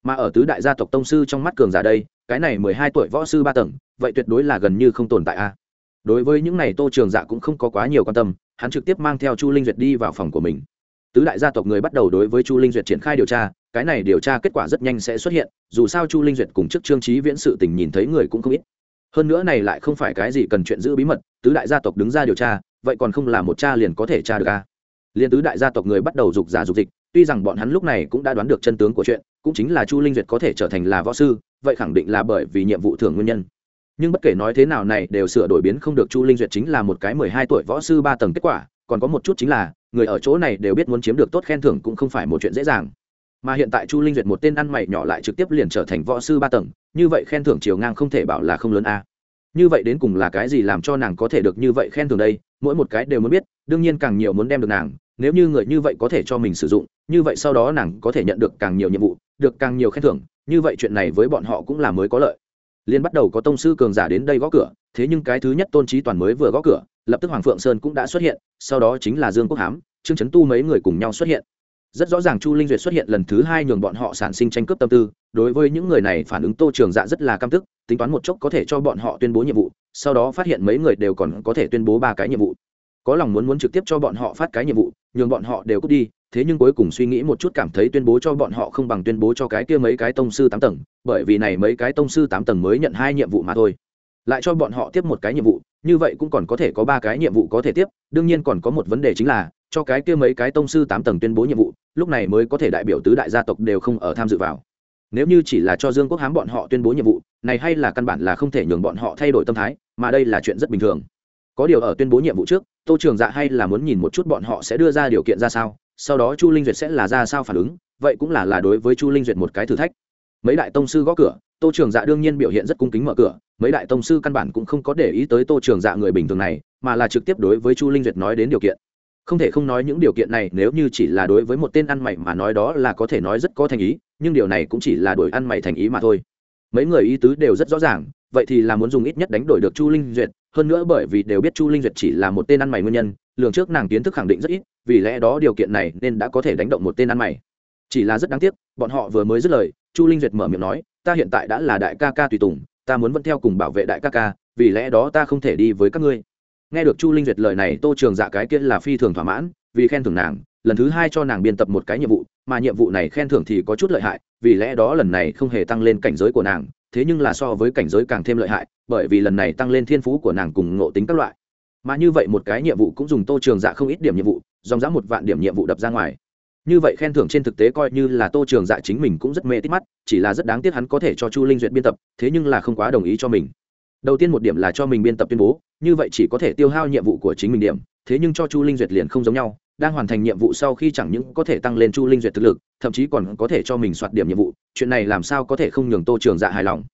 mà ở tứ đại gia tộc tông sư trong mắt cường giả đây, cái này mười hai tuổi võ sư ba tầng, vậy tuyệt đối là gần như không tồn tại a. Đối với những này tô trường dạ cũng không có quá nhiều quan tâm, hắn trực tiếp mang theo chu linh duyệt đi vào phòng của mình. Tứ đại gia tộc người bắt đầu đối với chu linh duyệt triển khai điều tra, cái này điều tra kết quả rất nhanh sẽ xuất hiện, dù sao chu linh duyệt cùng trước trương trí viễn sự tình nhìn thấy người cũng không ít. Hơn nữa này lại không phải cái gì cần chuyện giữ bí mật, tứ đại gia tộc đứng ra điều tra, vậy còn không là một cha liền có thể tra được a. À? liền tứ đại gia tộc người bắt đầu dục giả dục dịch tuy rằng bọn hắn lúc này cũng đã đoán được chân tướng của chuyện, cũng chính là chu linh duyệt có thể trở thành là võ sư, vậy khẳng định là bởi vì nhiệm vụ thưởng nguyên nhân. Nhưng bất kể nói thế nào này đều sửa đổi biến không được chu linh duyệt chính là một cái mười hai tuổi võ sư ba tầng kết quả, còn có một chút chính là, người ở chỗ này đều biết muốn chiếm được tốt khen thưởng cũng không phải một chuyện dễ dàng. Mà hiện tại chu linh duyệt một tên ăn mày nhỏ lại trực tiếp liền trở thành võ sư ba tầng, như vậy khen thưởng chiều ngang không thể bảo là không lớn a. Như vậy đến cùng là cái gì làm cho nàng có thể được như vậy khen thưởng đây, mỗi một cái đều muốn biết, đương nhiên càng nhiều muốn đem được nàng nếu như người như vậy có thể cho mình sử dụng, như vậy sau đó nàng có thể nhận được càng nhiều nhiệm vụ, được càng nhiều khen thưởng, như vậy chuyện này với bọn họ cũng là mới có lợi. Liên bắt đầu có tông sư cường giả đến đây gõ cửa, thế nhưng cái thứ nhất tôn trí toàn mới vừa gõ cửa, lập tức hoàng phượng sơn cũng đã xuất hiện, sau đó chính là dương quốc hám, trương trấn tu mấy người cùng nhau xuất hiện. Rất rõ ràng chu linh duyệt xuất hiện lần thứ hai nhường bọn họ sản sinh tranh cướp tâm tư, đối với những người này phản ứng tô trường dạ rất là căm tức, tính toán một chốc có thể cho bọn họ tuyên bố nhiệm vụ, sau đó phát hiện mấy người đều còn có thể tuyên bố ba cái nhiệm vụ có lòng muốn muốn trực tiếp cho bọn họ phát cái nhiệm vụ, nhường bọn họ đều cút đi, thế nhưng cuối cùng suy nghĩ một chút cảm thấy tuyên bố cho bọn họ không bằng tuyên bố cho cái kia mấy cái tông sư tám tầng, bởi vì này mấy cái tông sư tám tầng mới nhận hai nhiệm vụ mà thôi. Lại cho bọn họ tiếp một cái nhiệm vụ, như vậy cũng còn có thể có ba cái nhiệm vụ có thể tiếp, đương nhiên còn có một vấn đề chính là, cho cái kia mấy cái tông sư tám tầng tuyên bố nhiệm vụ, lúc này mới có thể đại biểu tứ đại gia tộc đều không ở tham dự vào. Nếu như chỉ là cho dương quốc hám bọn họ tuyên bố nhiệm vụ, này hay là căn bản là không thể nhường bọn họ thay đổi tâm thái, mà đây là chuyện rất bình thường. Có điều ở tuyên bố nhiệm vụ trước tô trường dạ hay là muốn nhìn một chút bọn họ sẽ đưa ra điều kiện ra sao, sau đó chu linh duyệt sẽ là ra sao phản ứng, vậy cũng là là đối với chu linh duyệt một cái thử thách. Mấy đại tông sư gõ cửa, tô trường dạ đương nhiên biểu hiện rất cung kính mở cửa, mấy đại tông sư căn bản cũng không có để ý tới tô trường dạ người bình thường này, mà là trực tiếp đối với chu linh duyệt nói đến điều kiện. Không thể không nói những điều kiện này nếu như chỉ là đối với một tên ăn mày mà nói đó là có thể nói rất có thành ý, nhưng điều này cũng chỉ là đổi ăn mày thành ý mà thôi. Mấy người ý tứ đều rất rõ ràng, vậy thì là muốn dùng ít nhất đánh đổi được chu linh duyệt hơn nữa bởi vì đều biết chu linh duyệt chỉ là một tên ăn mày nguyên nhân, lường trước nàng kiến thức khẳng định rất ít, vì lẽ đó điều kiện này nên đã có thể đánh động một tên ăn mày. Chỉ là rất đáng tiếc, bọn họ vừa mới dứt lời, chu linh duyệt mở miệng nói, ta hiện tại đã là đại ca ca tùy tùng, ta muốn vẫn theo cùng bảo vệ đại ca ca, vì lẽ đó ta không thể đi với các ngươi. Nghe được chu linh duyệt lời này, tô trường dạ cái kia là phi thường thỏa mãn, vì khen thưởng nàng, lần thứ hai cho nàng biên tập một cái nhiệm vụ, mà nhiệm vụ này khen thưởng thì có chút lợi hại, vì lẽ đó lần này không hề tăng lên cảnh giới của nàng thế nhưng là so với cảnh giới càng thêm lợi hại, bởi vì lần này tăng lên thiên phú của nàng cùng ngộ tính các loại. Mà như vậy một cái nhiệm vụ cũng dùng tô trường dạ không ít điểm nhiệm vụ, dòng dã một vạn điểm nhiệm vụ đập ra ngoài. Như vậy khen thưởng trên thực tế coi như là tô trường dạ chính mình cũng rất mê tít mắt, chỉ là rất đáng tiếc hắn có thể cho chu linh duyệt biên tập, thế nhưng là không quá đồng ý cho mình. Đầu tiên một điểm là cho mình biên tập tuyên bố, như vậy chỉ có thể tiêu hao nhiệm vụ của chính mình điểm, thế nhưng cho chu linh duyệt liền không giống nhau đang hoàn thành nhiệm vụ sau khi chẳng những có thể tăng lên chu linh duyệt thực lực, thậm chí còn có thể cho mình soạt điểm nhiệm vụ, chuyện này làm sao có thể không nhường tô trường dạ hài lòng?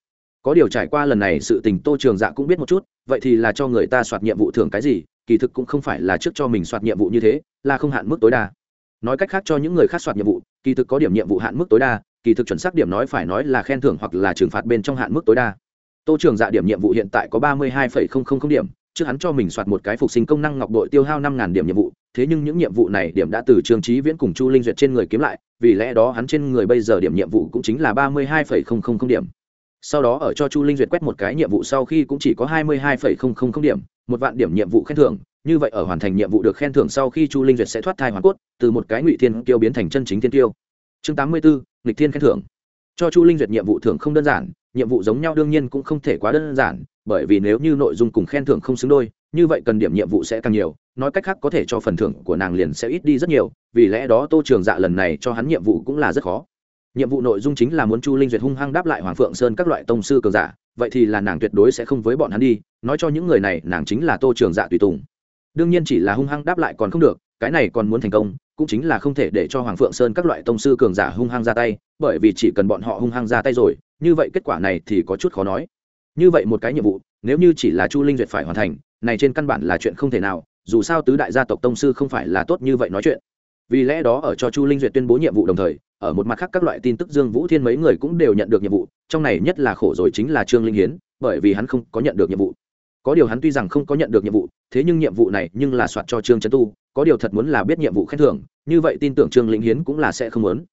Có điều trải qua lần này sự tình tô trường dạ cũng biết một chút, vậy thì là cho người ta soạt nhiệm vụ thường cái gì, kỳ thực cũng không phải là trước cho mình soạt nhiệm vụ như thế, là không hạn mức tối đa. Nói cách khác cho những người khác soạt nhiệm vụ, kỳ thực có điểm nhiệm vụ hạn mức tối đa, kỳ thực chuẩn xác điểm nói phải nói là khen thưởng hoặc là trừng phạt bên trong hạn mức tối đa. Tô trường dạ điểm nhiệm vụ hiện tại có ba mươi hai điểm, trước hắn cho mình soạt một cái phục sinh công năng ngọc đội tiêu hao năm điểm nhiệm vụ thế nhưng những nhiệm vụ này điểm đã từ trương trí viễn cùng chu linh duyệt trên người kiếm lại, vì lẽ đó hắn trên người bây giờ điểm nhiệm vụ cũng chính là ba mươi hai phẩy không không không điểm. Sau đó ở cho chu linh duyệt quét một cái nhiệm vụ sau khi cũng chỉ có hai mươi hai phẩy không không không điểm, một vạn điểm nhiệm vụ khen thưởng, như vậy ở hoàn thành nhiệm vụ được khen thưởng sau khi chu linh duyệt sẽ thoát thai hoàn cốt, từ một cái ngụy thiên tiêu biến thành chân chính thiên tiêu chương tám mươi bốn nghịch thiên khen thưởng. Cho chu linh duyệt nhiệm vụ thưởng không đơn giản, nhiệm vụ giống nhau đương nhiên cũng không thể quá đơn giản, bởi vì nếu như nội dung cùng khen thưởng không xứng đôi như vậy cần điểm nhiệm vụ sẽ càng nhiều, nói cách khác có thể cho phần thưởng của nàng liền sẽ ít đi rất nhiều, vì lẽ đó tô trường dạ lần này cho hắn nhiệm vụ cũng là rất khó. Nhiệm vụ nội dung chính là muốn chu linh duyệt hung hăng đáp lại hoàng phượng sơn các loại tông sư cường giả, vậy thì là nàng tuyệt đối sẽ không với bọn hắn đi, nói cho những người này nàng chính là tô trường dạ tùy tùng. Đương nhiên chỉ là hung hăng đáp lại còn không được, cái này còn muốn thành công, cũng chính là không thể để cho hoàng phượng sơn các loại tông sư cường giả hung hăng ra tay, bởi vì chỉ cần bọn họ hung hăng ra tay rồi, như vậy kết quả này thì có chút khó nói. Như vậy một cái nhiệm vụ, nếu như chỉ là chu linh duyệt phải hoàn thành này trên căn bản là chuyện không thể nào, dù sao tứ đại gia tộc tông sư không phải là tốt như vậy nói chuyện. Vì lẽ đó ở cho chu linh duyệt tuyên bố nhiệm vụ đồng thời, ở một mặt khác các loại tin tức dương vũ thiên mấy người cũng đều nhận được nhiệm vụ, trong này nhất là khổ rồi chính là trương linh hiến, bởi vì hắn không có nhận được nhiệm vụ. Có điều hắn tuy rằng không có nhận được nhiệm vụ, thế nhưng nhiệm vụ này nhưng là soạt cho trương trấn tu, có điều thật muốn là biết nhiệm vụ khen thưởng, như vậy tin tưởng trương linh hiến cũng là sẽ không muốn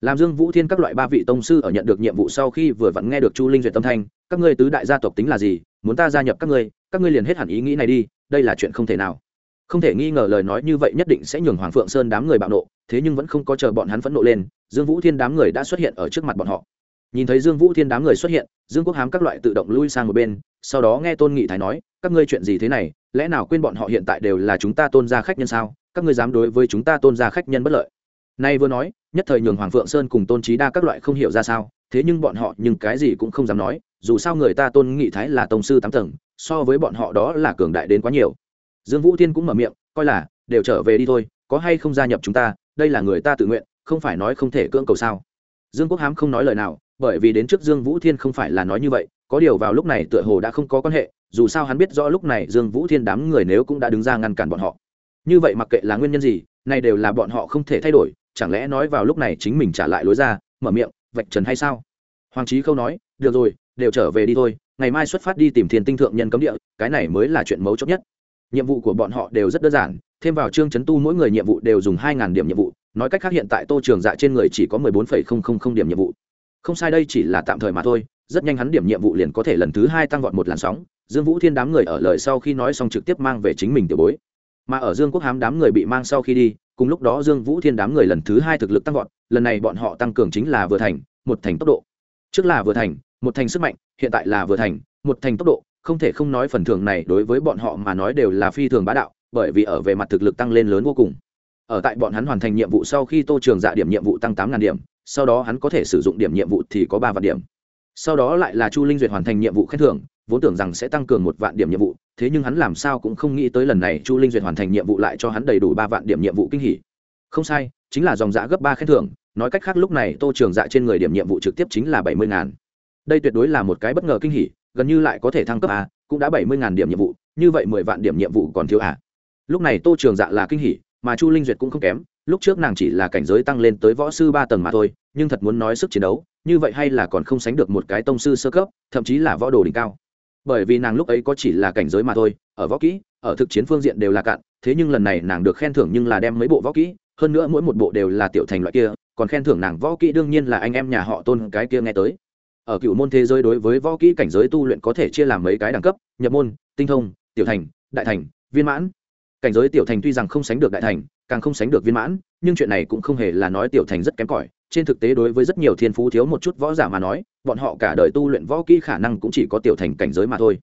làm dương vũ thiên các loại ba vị tông sư ở nhận được nhiệm vụ sau khi vừa vặn nghe được chu linh duyệt tâm thanh, các ngươi tứ đại gia tộc tính là gì, muốn ta gia nhập các ngươi các ngươi liền hết hẳn ý nghĩ này đi, đây là chuyện không thể nào. Không thể nghi ngờ lời nói như vậy nhất định sẽ nhường hoàng phượng sơn đám người bạo nộ, thế nhưng vẫn không có chờ bọn hắn phẫn nộ lên, dương vũ thiên đám người đã xuất hiện ở trước mặt bọn họ. Nhìn thấy dương vũ thiên đám người xuất hiện, dương quốc hám các loại tự động lui sang một bên, sau đó nghe tôn nghị thái nói, các ngươi chuyện gì thế này, lẽ nào quên bọn họ hiện tại đều là chúng ta tôn gia khách nhân sao, các ngươi dám đối với chúng ta tôn gia khách nhân bất lợi. Nay vừa nói nhất thời nhường hoàng phượng sơn cùng tôn trí đa các loại không hiểu ra sao, thế nhưng bọn họ nhưng cái gì cũng không dám nói, dù sao người ta tôn nghị thái là tổng sư tám tầng, so với bọn họ đó là cường đại đến quá nhiều. Dương vũ thiên cũng mở miệng, coi là, đều trở về đi thôi, có hay không gia nhập chúng ta, đây là người ta tự nguyện, không phải nói không thể cưỡng cầu sao. Dương quốc hám không nói lời nào, bởi vì đến trước dương vũ thiên không phải là nói như vậy, có điều vào lúc này tựa hồ đã không có quan hệ, dù sao hắn biết rõ lúc này dương vũ thiên đám người nếu cũng đã đứng ra ngăn cản bọn họ. Như vậy mặc kệ là nguyên nhân gì, này đều là bọn họ không thể thay đổi chẳng lẽ nói vào lúc này chính mình trả lại lối ra, mở miệng, vạch trần hay sao? Hoàng trí khâu nói, được rồi, đều trở về đi thôi, ngày mai xuất phát đi tìm thiền tinh thượng nhân cấm địa, cái này mới là chuyện mấu chốt nhất. Nhiệm vụ của bọn họ đều rất đơn giản, thêm vào Trương chấn tu mỗi người nhiệm vụ đều dùng hai ngàn điểm nhiệm vụ, nói cách khác hiện tại tô trường dạ trên người chỉ có mười bốn phẩy không không không điểm nhiệm vụ. Không sai đây chỉ là tạm thời mà thôi, rất nhanh hắn điểm nhiệm vụ liền có thể lần thứ hai tăng vọt một làn sóng. Dương vũ thiên đám người ở lời sau khi nói xong trực tiếp mang về chính mình tiểu bối. Mà ở dương quốc hám đám người bị mang sau khi đi cùng lúc đó dương vũ thiên đám người lần thứ hai thực lực tăng vọt, lần này bọn họ tăng cường chính là vừa thành, một thành tốc độ. Trước là vừa thành, một thành sức mạnh, hiện tại là vừa thành, một thành tốc độ, không thể không nói phần thưởng này đối với bọn họ mà nói đều là phi thường bá đạo, bởi vì ở về mặt thực lực tăng lên lớn vô cùng. Ở tại bọn hắn hoàn thành nhiệm vụ sau khi tô trường dạ điểm nhiệm vụ tăng tám điểm, sau đó hắn có thể sử dụng điểm nhiệm vụ thì có ba vạn điểm sau đó lại là chu linh duyệt hoàn thành nhiệm vụ khen thưởng, vốn tưởng rằng sẽ tăng cường một vạn điểm nhiệm vụ, thế nhưng hắn làm sao cũng không nghĩ tới lần này chu linh duyệt hoàn thành nhiệm vụ lại cho hắn đầy đủ ba vạn điểm nhiệm vụ kinh hỉ không sai, chính là dòng giã gấp ba khen thưởng, nói cách khác lúc này tô trường dạ trên người điểm nhiệm vụ trực tiếp chính là bảy mươi ngàn đây tuyệt đối là một cái bất ngờ kinh hỉ, gần như lại có thể thăng cấp à? cũng đã bảy mươi ngàn điểm nhiệm vụ, như vậy mười vạn điểm nhiệm vụ còn thiếu à lúc này tô trường dạ là kinh hỉ, mà chu linh duyệt cũng không kém, lúc trước nàng chỉ là cảnh giới tăng lên tới võ sư ba tầng mà thôi, nhưng thật muốn nói sức chiến đấu như vậy hay là còn không sánh được một cái tông sư sơ cấp, thậm chí là võ đồ đỉnh cao. Bởi vì nàng lúc ấy có chỉ là cảnh giới mà thôi, ở võ kỹ, ở thực chiến phương diện đều là cạn, thế nhưng lần này nàng được khen thưởng nhưng là đem mấy bộ võ kỹ, hơn nữa mỗi một bộ đều là tiểu thành loại kia, còn khen thưởng nàng võ kỹ đương nhiên là anh em nhà họ tôn cái kia nghe tới. Ở cựu môn thế giới đối với võ kỹ cảnh giới tu luyện có thể chia làm mấy cái đẳng cấp, nhập môn, tinh thông, tiểu thành, đại thành, viên mãn. Cảnh giới tiểu thành tuy rằng không sánh được đại thành, càng không sánh được viên mãn, nhưng chuyện này cũng không hề là nói tiểu thành rất kém cỏi trên thực tế đối với rất nhiều thiên phú thiếu một chút võ giả mà nói, bọn họ cả đời tu luyện võ kỹ khả năng cũng chỉ có tiểu thành cảnh giới mà thôi.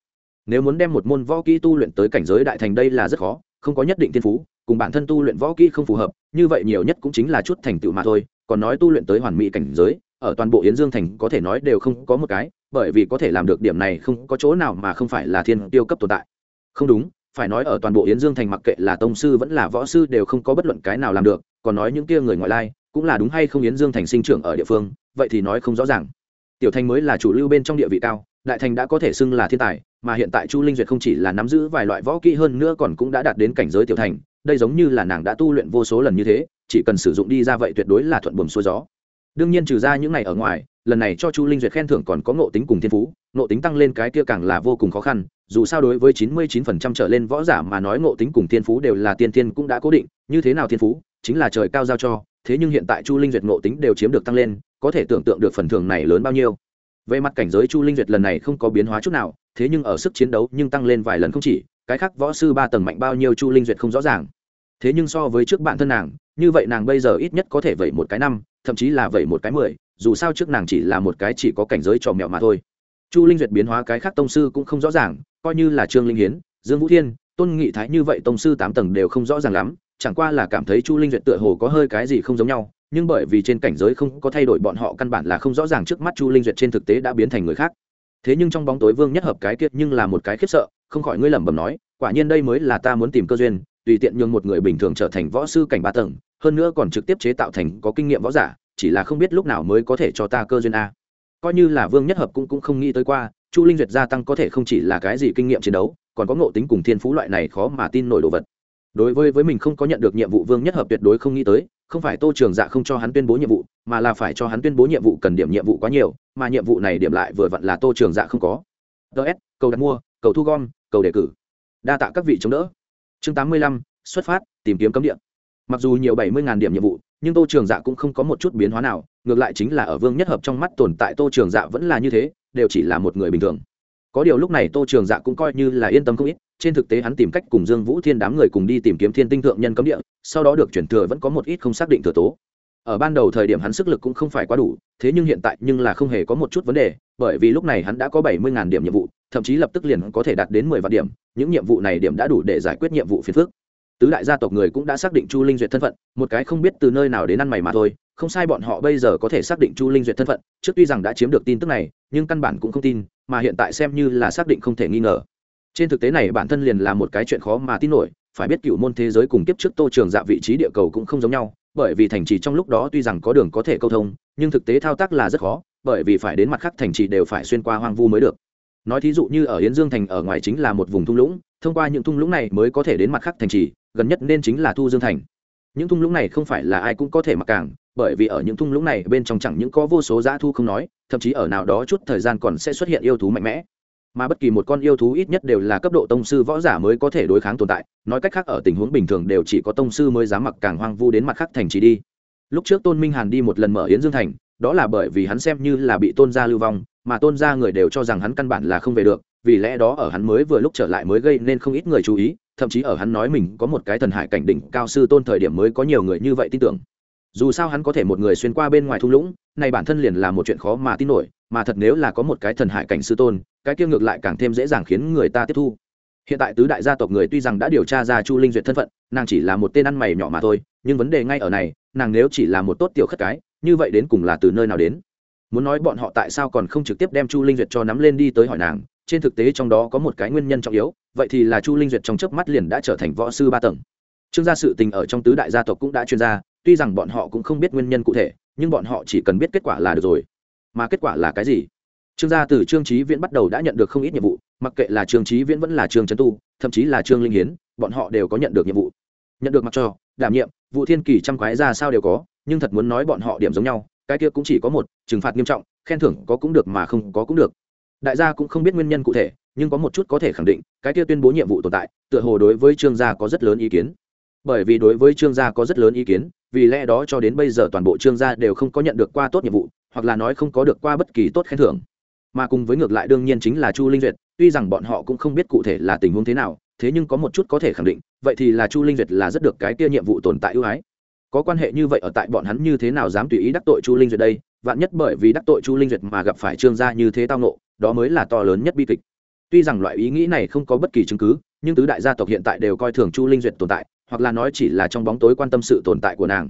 Nếu muốn đem một môn võ kỹ tu luyện tới cảnh giới đại thành đây là rất khó, không có nhất định thiên phú, cùng bản thân tu luyện võ kỹ không phù hợp, như vậy nhiều nhất cũng chính là chút thành tựu mà thôi. Còn nói tu luyện tới hoàn mỹ cảnh giới, ở toàn bộ yến dương thành có thể nói đều không có một cái, bởi vì có thể làm được điểm này không có chỗ nào mà không phải là thiên tiêu cấp tồn tại. Không đúng, phải nói ở toàn bộ yến dương thành mặc kệ là tông sư vẫn là võ sư đều không có bất luận cái nào làm được, còn nói những kia người ngoại lai cũng là đúng hay không yến dương thành sinh trưởng ở địa phương, vậy thì nói không rõ ràng. Tiểu thành mới là chủ lưu bên trong địa vị cao, đại thành đã có thể xưng là thiên tài, mà hiện tại chu linh duyệt không chỉ là nắm giữ vài loại võ kỹ hơn nữa còn cũng đã đạt đến cảnh giới tiểu thành, đây giống như là nàng đã tu luyện vô số lần như thế, chỉ cần sử dụng đi ra vậy tuyệt đối là thuận buồm xuôi gió. Đương nhiên trừ ra những này ở ngoài, lần này cho chu linh duyệt khen thưởng còn có ngộ tính cùng thiên phú, ngộ tính tăng lên cái kia càng là vô cùng khó khăn, dù sao đối với chín mươi chín phần trăm trở lên võ giả mà nói ngộ tính cùng thiên phú đều là tiên thiên cũng đã cố định, như thế nào thiên phú, chính là trời cao giao cho thế nhưng hiện tại chu linh duyệt ngộ tính đều chiếm được tăng lên, có thể tưởng tượng được phần thưởng này lớn bao nhiêu. Về mặt cảnh giới chu linh duyệt lần này không có biến hóa chút nào, thế nhưng ở sức chiến đấu nhưng tăng lên vài lần không chỉ, cái khác võ sư ba tầng mạnh bao nhiêu chu linh duyệt không rõ ràng. Thế nhưng so với trước bạn thân nàng, như vậy nàng bây giờ ít nhất có thể vậy một cái năm, thậm chí là vậy một cái mười, dù sao trước nàng chỉ là một cái chỉ có cảnh giới trò mẹo mà thôi. Chu linh duyệt biến hóa cái khác tông sư cũng không rõ ràng, coi như là trương linh hiến, dương vũ thiên, tôn nghị thái như vậy tông sư tám tầng đều không rõ ràng lắm chẳng qua là cảm thấy chu linh duyệt tựa hồ có hơi cái gì không giống nhau, nhưng bởi vì trên cảnh giới không có thay đổi bọn họ căn bản là không rõ ràng trước mắt chu linh duyệt trên thực tế đã biến thành người khác. Thế nhưng trong bóng tối vương nhất hợp cái kiệt nhưng là một cái khiếp sợ, không khỏi ngươi lẩm bẩm nói, quả nhiên đây mới là ta muốn tìm cơ duyên, tùy tiện nhường một người bình thường trở thành võ sư cảnh ba tầng, hơn nữa còn trực tiếp chế tạo thành có kinh nghiệm võ giả, chỉ là không biết lúc nào mới có thể cho ta cơ duyên a. Coi như là vương nhất hợp cũng cũng không nghĩ tới qua, chu linh duyệt gia tăng có thể không chỉ là cái gì kinh nghiệm chiến đấu, còn có ngộ tính cùng thiên phú loại này khó mà tin nổi đồ vật đối với với mình không có nhận được nhiệm vụ vương nhất hợp tuyệt đối không nghĩ tới, không phải tô trường dạ không cho hắn tuyên bố nhiệm vụ, mà là phải cho hắn tuyên bố nhiệm vụ cần điểm nhiệm vụ quá nhiều, mà nhiệm vụ này điểm lại vừa vặn là tô trường dạ không có. Ts cầu đặt mua, cầu thu gom, cầu đề cử. Đa tạ các vị chống đỡ. Chương tám mươi lăm, xuất phát, tìm kiếm cấm địa. Mặc dù nhiều bảy mươi điểm nhiệm vụ, nhưng tô trường dạ cũng không có một chút biến hóa nào, ngược lại chính là ở vương nhất hợp trong mắt tồn tại tô trường dạ vẫn là như thế, đều chỉ là một người bình thường. Có điều lúc này tô trường dạ cũng coi như là yên tâm không ít trên thực tế hắn tìm cách cùng dương vũ thiên đám người cùng đi tìm kiếm thiên tinh thượng nhân cấm địa, sau đó được chuyển thừa vẫn có một ít không xác định thừa tố. Ở ban đầu thời điểm hắn sức lực cũng không phải quá đủ, thế nhưng hiện tại nhưng là không hề có một chút vấn đề, bởi vì lúc này hắn đã có bảy mươi điểm nhiệm vụ, thậm chí lập tức liền có thể đạt đến mười vạn điểm, những nhiệm vụ này điểm đã đủ để giải quyết nhiệm vụ phiền phức. Tứ đại gia tộc người cũng đã xác định chu linh duyệt thân phận, một cái không biết từ nơi nào đến ăn mày mà thôi, không sai bọn họ bây giờ có thể xác định chu linh duyệt thân phận, trước tuy rằng đã chiếm được tin tức này, nhưng căn bản cũng không tin, mà hiện tại xem như là xác định không thể nghi ngờ trên thực tế này bản thân liền là một cái chuyện khó mà tin nổi, phải biết cựu môn thế giới cùng kiếp trước tô trường dạ vị trí địa cầu cũng không giống nhau, bởi vì thành trì trong lúc đó tuy rằng có đường có thể câu thông, nhưng thực tế thao tác là rất khó, bởi vì phải đến mặt khác thành trì đều phải xuyên qua hoang vu mới được. Nói thí dụ như ở yến dương thành ở ngoài chính là một vùng thung lũng, thông qua những thung lũng này mới có thể đến mặt khác thành trì, gần nhất nên chính là thu dương thành. Những thung lũng này không phải là ai cũng có thể mặc cảng bởi vì ở những thung lũng này bên trong chẳng những có vô số dã thu không nói, thậm chí ở nào đó chút thời gian còn sẽ xuất hiện yêu thú mạnh mẽ mà bất kỳ một con yêu thú ít nhất đều là cấp độ tông sư võ giả mới có thể đối kháng tồn tại. Nói cách khác, ở tình huống bình thường đều chỉ có tông sư mới dám mặc càng hoang vu đến mặt khác thành trì đi. Lúc trước tôn minh hàn đi một lần mở yến dương thành, đó là bởi vì hắn xem như là bị tôn gia lưu vong, mà tôn gia người đều cho rằng hắn căn bản là không về được, vì lẽ đó ở hắn mới vừa lúc trở lại mới gây nên không ít người chú ý, thậm chí ở hắn nói mình có một cái thần hải cảnh đỉnh cao sư tôn thời điểm mới có nhiều người như vậy tin tưởng dù sao hắn có thể một người xuyên qua bên ngoài thung lũng, này bản thân liền là một chuyện khó mà tin nổi, mà thật nếu là có một cái thần hải cảnh sư tôn, cái kia ngược lại càng thêm dễ dàng khiến người ta tiếp thu. Hiện tại tứ đại gia tộc người tuy rằng đã điều tra ra chu linh duyệt thân phận, nàng chỉ là một tên ăn mày nhỏ mà thôi, nhưng vấn đề ngay ở này, nàng nếu chỉ là một tốt tiểu khất cái, như vậy đến cùng là từ nơi nào đến? Muốn nói bọn họ tại sao còn không trực tiếp đem chu linh duyệt cho nắm lên đi tới hỏi nàng, trên thực tế trong đó có một cái nguyên nhân trọng yếu, vậy thì là chu linh duyệt trong chớp mắt liền đã trở thành võ sư ba tầng. Trương gia sự tình ở trong tứ đại gia tộc cũng đã chuyên gia tuy rằng bọn họ cũng không biết nguyên nhân cụ thể, nhưng bọn họ chỉ cần biết kết quả là được rồi. Mà kết quả là cái gì? Trương gia từ trương trí viễn bắt đầu đã nhận được không ít nhiệm vụ, mặc kệ là trương trí viễn vẫn là trương trấn tu, thậm chí là trương linh hiến, bọn họ đều có nhận được nhiệm vụ. Nhận được mặc cho, đảm nhiệm vụ thiên kỳ trăm quái ra sao đều có, nhưng thật muốn nói bọn họ điểm giống nhau, cái kia cũng chỉ có một, trừng phạt nghiêm trọng, khen thưởng có cũng được mà không có cũng được. Đại gia cũng không biết nguyên nhân cụ thể, nhưng có một chút có thể khẳng định, cái kia tuyên bố nhiệm vụ tồn tại, tựa hồ đối với trương gia có rất lớn ý kiến. Bởi vì đối với trương gia có rất lớn ý kiến vì lẽ đó cho đến bây giờ toàn bộ trương gia đều không có nhận được qua tốt nhiệm vụ, hoặc là nói không có được qua bất kỳ tốt khen thưởng. Mà cùng với ngược lại đương nhiên chính là chu linh duyệt, tuy rằng bọn họ cũng không biết cụ thể là tình huống thế nào, thế nhưng có một chút có thể khẳng định, vậy thì là chu linh duyệt là rất được cái kia nhiệm vụ tồn tại ưu ái. Có quan hệ như vậy ở tại bọn hắn như thế nào dám tùy ý đắc tội chu linh duyệt đây, vạn nhất bởi vì đắc tội chu linh duyệt mà gặp phải trương gia như thế tao nộ đó mới là to lớn nhất bi kịch. Tuy rằng loại ý nghĩ này không có bất kỳ chứng cứ, nhưng tứ đại gia tộc hiện tại đều coi thường chu linh duyệt tồn tại hoặc là nói chỉ là trong bóng tối quan tâm sự tồn tại của nàng.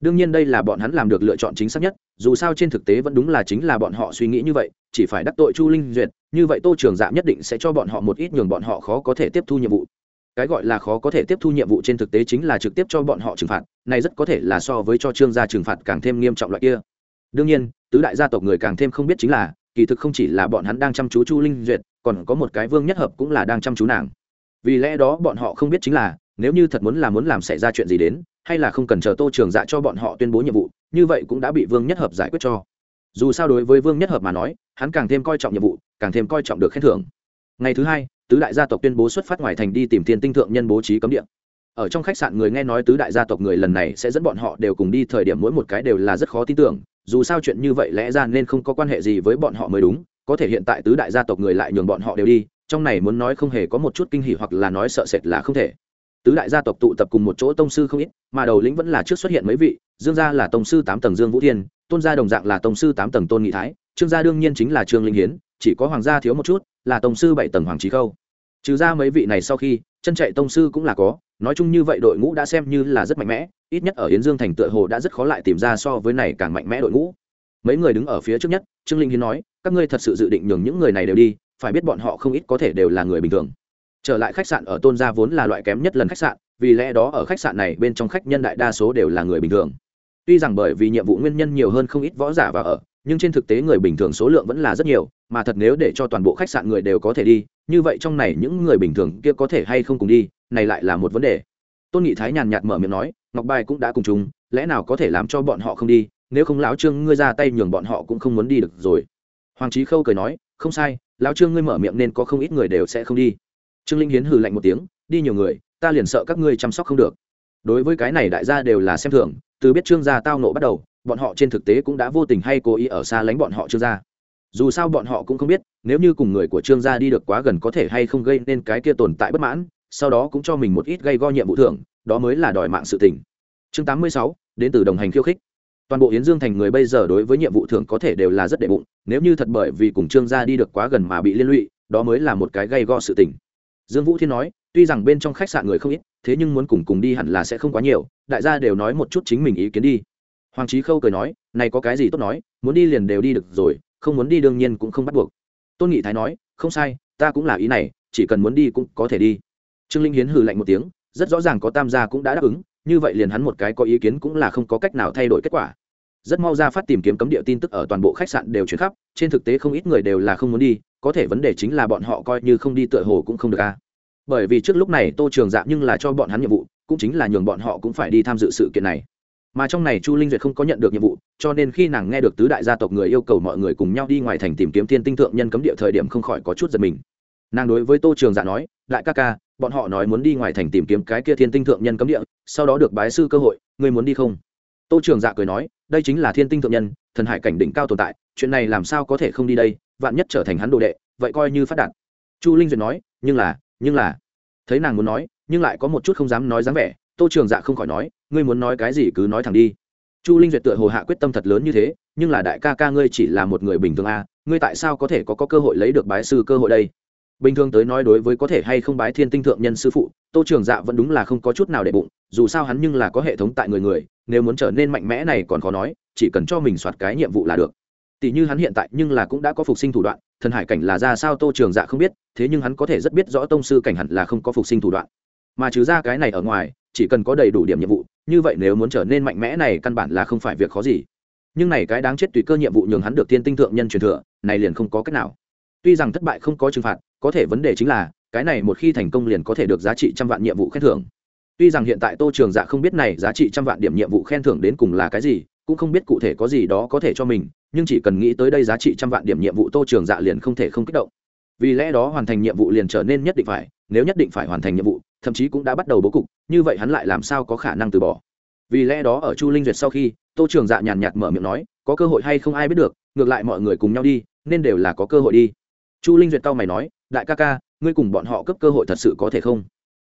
Đương nhiên đây là bọn hắn làm được lựa chọn chính xác nhất, dù sao trên thực tế vẫn đúng là chính là bọn họ suy nghĩ như vậy, chỉ phải đắc tội chu linh duyệt, như vậy tô trường dạ nhất định sẽ cho bọn họ một ít nhường bọn họ khó có thể tiếp thu nhiệm vụ. Cái gọi là khó có thể tiếp thu nhiệm vụ trên thực tế chính là trực tiếp cho bọn họ trừng phạt, này rất có thể là so với cho trương gia trừng phạt càng thêm nghiêm trọng loại kia. Đương nhiên, tứ đại gia tộc người càng thêm không biết chính là, kỳ thực không chỉ là bọn hắn đang chăm chú chu linh duyệt, còn có một cái vương nhất hợp cũng là đang chăm chú nàng. Vì lẽ đó bọn họ không biết chính là nếu như thật muốn là muốn làm xảy ra chuyện gì đến, hay là không cần chờ tô trường dạ cho bọn họ tuyên bố nhiệm vụ, như vậy cũng đã bị vương nhất hợp giải quyết cho. Dù sao đối với vương nhất hợp mà nói, hắn càng thêm coi trọng nhiệm vụ, càng thêm coi trọng được khen thưởng. Ngày thứ hai, tứ đại gia tộc tuyên bố xuất phát ngoài thành đi tìm thiên tinh thượng nhân bố trí cấm địa. Ở trong khách sạn người nghe nói tứ đại gia tộc người lần này sẽ dẫn bọn họ đều cùng đi, thời điểm mỗi một cái đều là rất khó tin tưởng, dù sao chuyện như vậy lẽ ra nên không có quan hệ gì với bọn họ mới đúng, có thể hiện tại tứ đại gia tộc người lại nhường bọn họ đều đi, trong này muốn nói không hề có một chút kinh hỉ hoặc là nói sợ sệt là không thể tứ đại gia tộc tụ tập cùng một chỗ tông sư không ít, mà đầu lĩnh vẫn là trước xuất hiện mấy vị, dương gia là tông sư tám tầng dương vũ thiên, tôn gia đồng dạng là tông sư tám tầng tôn nghị thái, trương gia đương nhiên chính là trương linh hiến, chỉ có hoàng gia thiếu một chút, là tông sư bảy tầng hoàng trí khâu. Trừ ra mấy vị này sau khi, chân chạy tông sư cũng là có, nói chung như vậy đội ngũ đã xem như là rất mạnh mẽ, ít nhất ở yến dương thành tựa hồ đã rất khó lại tìm ra so với này càng mạnh mẽ đội ngũ. Mấy người đứng ở phía trước nhất, trương linh hiến nói, các ngươi thật sự dự định nhường những người này đều đi, phải biết bọn họ không ít có thể đều là người bình thường trở lại khách sạn ở tôn gia vốn là loại kém nhất lần khách sạn, vì lẽ đó ở khách sạn này bên trong khách nhân đại đa số đều là người bình thường. Tuy rằng bởi vì nhiệm vụ nguyên nhân nhiều hơn không ít võ giả và ở, nhưng trên thực tế người bình thường số lượng vẫn là rất nhiều, mà thật nếu để cho toàn bộ khách sạn người đều có thể đi, như vậy trong này những người bình thường kia có thể hay không cùng đi, này lại là một vấn đề. Tôn nghị thái nhàn nhạt mở miệng nói, ngọc bài cũng đã cùng chúng, lẽ nào có thể làm cho bọn họ không đi? Nếu không lão trương ngươi ra tay nhường bọn họ cũng không muốn đi được rồi. Hoàng trí khâu cười nói, không sai, lão trương ngươi mở miệng nên có không ít người đều sẽ không đi trương linh hiến hừ lạnh một tiếng, đi nhiều người, ta liền sợ các ngươi chăm sóc không được. Đối với cái này đại gia đều là xem thường, từ biết trương gia tao nộ bắt đầu, bọn họ trên thực tế cũng đã vô tình hay cố ý ở xa lánh bọn họ trương gia. Dù sao bọn họ cũng không biết, nếu như cùng người của trương gia đi được quá gần có thể hay không gây nên cái kia tồn tại bất mãn, sau đó cũng cho mình một ít gây go nhiệm vụ thưởng, đó mới là đòi mạng sự tình. Chương tám mươi sáu, đến từ đồng hành khiêu khích. Toàn bộ yến dương thành người bây giờ đối với nhiệm vụ thưởng có thể đều là rất đệ bụng, nếu như thật bởi vì cùng trương gia đi được quá gần mà bị liên lụy, đó mới là một cái gây go sự tình dương vũ thiên nói, tuy rằng bên trong khách sạn người không ít, thế nhưng muốn cùng cùng đi hẳn là sẽ không quá nhiều, đại gia đều nói một chút chính mình ý kiến đi. Hoàng trí khâu cười nói, này có cái gì tốt nói, muốn đi liền đều đi được rồi, không muốn đi đương nhiên cũng không bắt buộc. Tôn nghị thái nói, không sai, ta cũng là ý này, chỉ cần muốn đi cũng có thể đi. Trương linh hiến hừ lạnh một tiếng, rất rõ ràng có tam gia cũng đã đáp ứng, như vậy liền hắn một cái có ý kiến cũng là không có cách nào thay đổi kết quả. Rất mau ra phát tìm kiếm cấm địa tin tức ở toàn bộ khách sạn đều chuyển khắp, trên thực tế không ít người đều là không muốn đi có thể vấn đề chính là bọn họ coi như không đi tựa hồ cũng không được a bởi vì trước lúc này tô trường dạ nhưng là cho bọn hắn nhiệm vụ, cũng chính là nhường bọn họ cũng phải đi tham dự sự kiện này. Mà trong này chu linh duyệt không có nhận được nhiệm vụ, cho nên khi nàng nghe được tứ đại gia tộc người yêu cầu mọi người cùng nhau đi ngoài thành tìm kiếm thiên tinh thượng nhân cấm địa thời điểm không khỏi có chút giật mình. Nàng đối với tô trường dạ nói lại ca ca, bọn họ nói muốn đi ngoài thành tìm kiếm cái kia thiên tinh thượng nhân cấm địa, sau đó được bái sư cơ hội, ngươi muốn đi không? Tô trường dạ cười nói, đây chính là thiên tinh thượng nhân, thần hải cảnh đỉnh cao tồn tại, chuyện này làm sao có thể không đi đây? Vạn nhất trở thành hắn đồ đệ vậy coi như phát đạt. Chu linh duyệt nói nhưng là nhưng là. Thấy nàng muốn nói nhưng lại có một chút không dám nói dáng vẻ tô trường dạ không khỏi nói ngươi muốn nói cái gì cứ nói thẳng đi. Chu linh duyệt tựa hồ hạ quyết tâm thật lớn như thế nhưng là đại ca ca ngươi chỉ là một người bình thường a à, ngươi tại sao có thể có, có cơ hội lấy được bái sư cơ hội đây? Bình thường tới nói đối với có thể hay không bái thiên tinh thượng nhân sư phụ tô trường dạ vẫn đúng là không có chút nào để bụng dù sao hắn nhưng là có hệ thống tại người người nếu muốn trở nên mạnh mẽ này còn khó nói chỉ cần cho mình soạt cái nhiệm vụ là được tỷ như hắn hiện tại nhưng là cũng đã có phục sinh thủ đoạn, thần hải cảnh là ra sao tô trường dạ không biết, thế nhưng hắn có thể rất biết rõ tông sư cảnh hẳn là không có phục sinh thủ đoạn. Mà trừ ra cái này ở ngoài, chỉ cần có đầy đủ điểm nhiệm vụ, như vậy nếu muốn trở nên mạnh mẽ này căn bản là không phải việc khó gì. Nhưng này cái đáng chết tùy cơ nhiệm vụ nhường hắn được tiên tinh thượng nhân truyền thừa, này liền không có cách nào. Tuy rằng thất bại không có trừng phạt, có thể vấn đề chính là, cái này một khi thành công liền có thể được giá trị trăm vạn nhiệm vụ khen thưởng. Tuy rằng hiện tại tô trường dạ không biết này giá trị trăm vạn điểm nhiệm vụ khen thưởng đến cùng là cái gì, cũng không biết cụ thể có gì đó có thể cho mình nhưng chỉ cần nghĩ tới đây giá trị trăm vạn điểm nhiệm vụ tô trường dạ liền không thể không kích động. Vì lẽ đó hoàn thành nhiệm vụ liền trở nên nhất định phải, nếu nhất định phải hoàn thành nhiệm vụ, thậm chí cũng đã bắt đầu bố cục, như vậy hắn lại làm sao có khả năng từ bỏ? Vì lẽ đó ở chu linh duyệt sau khi, tô trường dạ nhàn nhạt mở miệng nói, có cơ hội hay không ai biết được, ngược lại mọi người cùng nhau đi, nên đều là có cơ hội đi. Chu linh duyệt tao mày nói, đại ca ca, ngươi cùng bọn họ cấp cơ hội thật sự có thể không?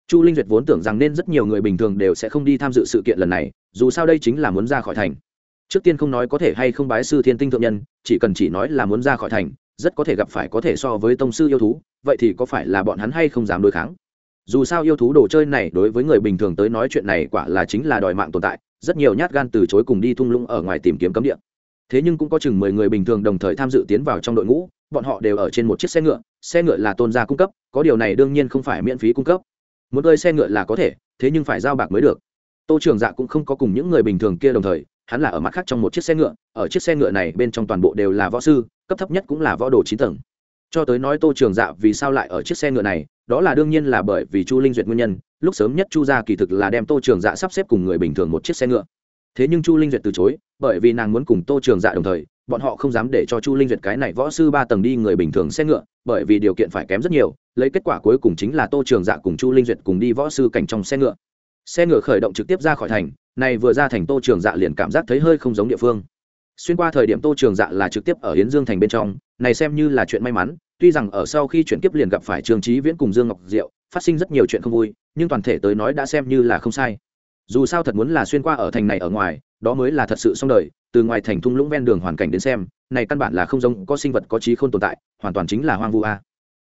Chu linh duyệt vốn tưởng rằng nên rất nhiều người bình thường đều sẽ không đi tham dự sự kiện lần này, dù sao đây chính là muốn ra khỏi thành trước tiên không nói có thể hay không bái sư thiên tinh thượng nhân, chỉ cần chỉ nói là muốn ra khỏi thành, rất có thể gặp phải có thể so với tông sư yêu thú, vậy thì có phải là bọn hắn hay không dám đối kháng? Dù sao yêu thú đồ chơi này đối với người bình thường tới nói chuyện này quả là chính là đòi mạng tồn tại, rất nhiều nhát gan từ chối cùng đi thung lũng ở ngoài tìm kiếm cấm địa. Thế nhưng cũng có chừng mười người bình thường đồng thời tham dự tiến vào trong đội ngũ, bọn họ đều ở trên một chiếc xe ngựa xe ngựa là tôn gia cung cấp, có điều này đương nhiên không phải miễn phí cung cấp. Muốn cơi xe ngựa là có thể, thế nhưng phải giao bạc mới được. Tô trường dạ cũng không có cùng những người bình thường kia đồng thời hắn là ở mặt khác trong một chiếc xe ngựa, ở chiếc xe ngựa này bên trong toàn bộ đều là võ sư, cấp thấp nhất cũng là võ đồ chín tầng. Cho tới nói tô trường dạ vì sao lại ở chiếc xe ngựa này, đó là đương nhiên là bởi vì chu linh duyệt nguyên nhân, lúc sớm nhất chu gia kỳ thực là đem tô trường dạ sắp xếp cùng người bình thường một chiếc xe ngựa. Thế nhưng chu linh duyệt từ chối, bởi vì nàng muốn cùng tô trường dạ đồng thời, bọn họ không dám để cho chu linh duyệt cái này võ sư ba tầng đi người bình thường xe ngựa, bởi vì điều kiện phải kém rất nhiều, lấy kết quả cuối cùng chính là tô trường dạ cùng chu linh duyệt cùng đi võ sư cảnh trong xe ngựa. Xe ngựa khởi động trực tiếp ra khỏi thành này vừa ra thành tô trường dạ liền cảm giác thấy hơi không giống địa phương. Xuyên qua thời điểm tô trường dạ là trực tiếp ở hiến dương thành bên trong, này xem như là chuyện may mắn, tuy rằng ở sau khi chuyển kiếp liền gặp phải trường trí viễn cùng dương ngọc diệu, phát sinh rất nhiều chuyện không vui, nhưng toàn thể tới nói đã xem như là không sai. Dù sao thật muốn là xuyên qua ở thành này ở ngoài, đó mới là thật sự xong đời, từ ngoài thành thung lũng ven đường hoàn cảnh đến xem, này căn bản là không giống có sinh vật có trí không tồn tại, hoàn toàn chính là hoang vu a.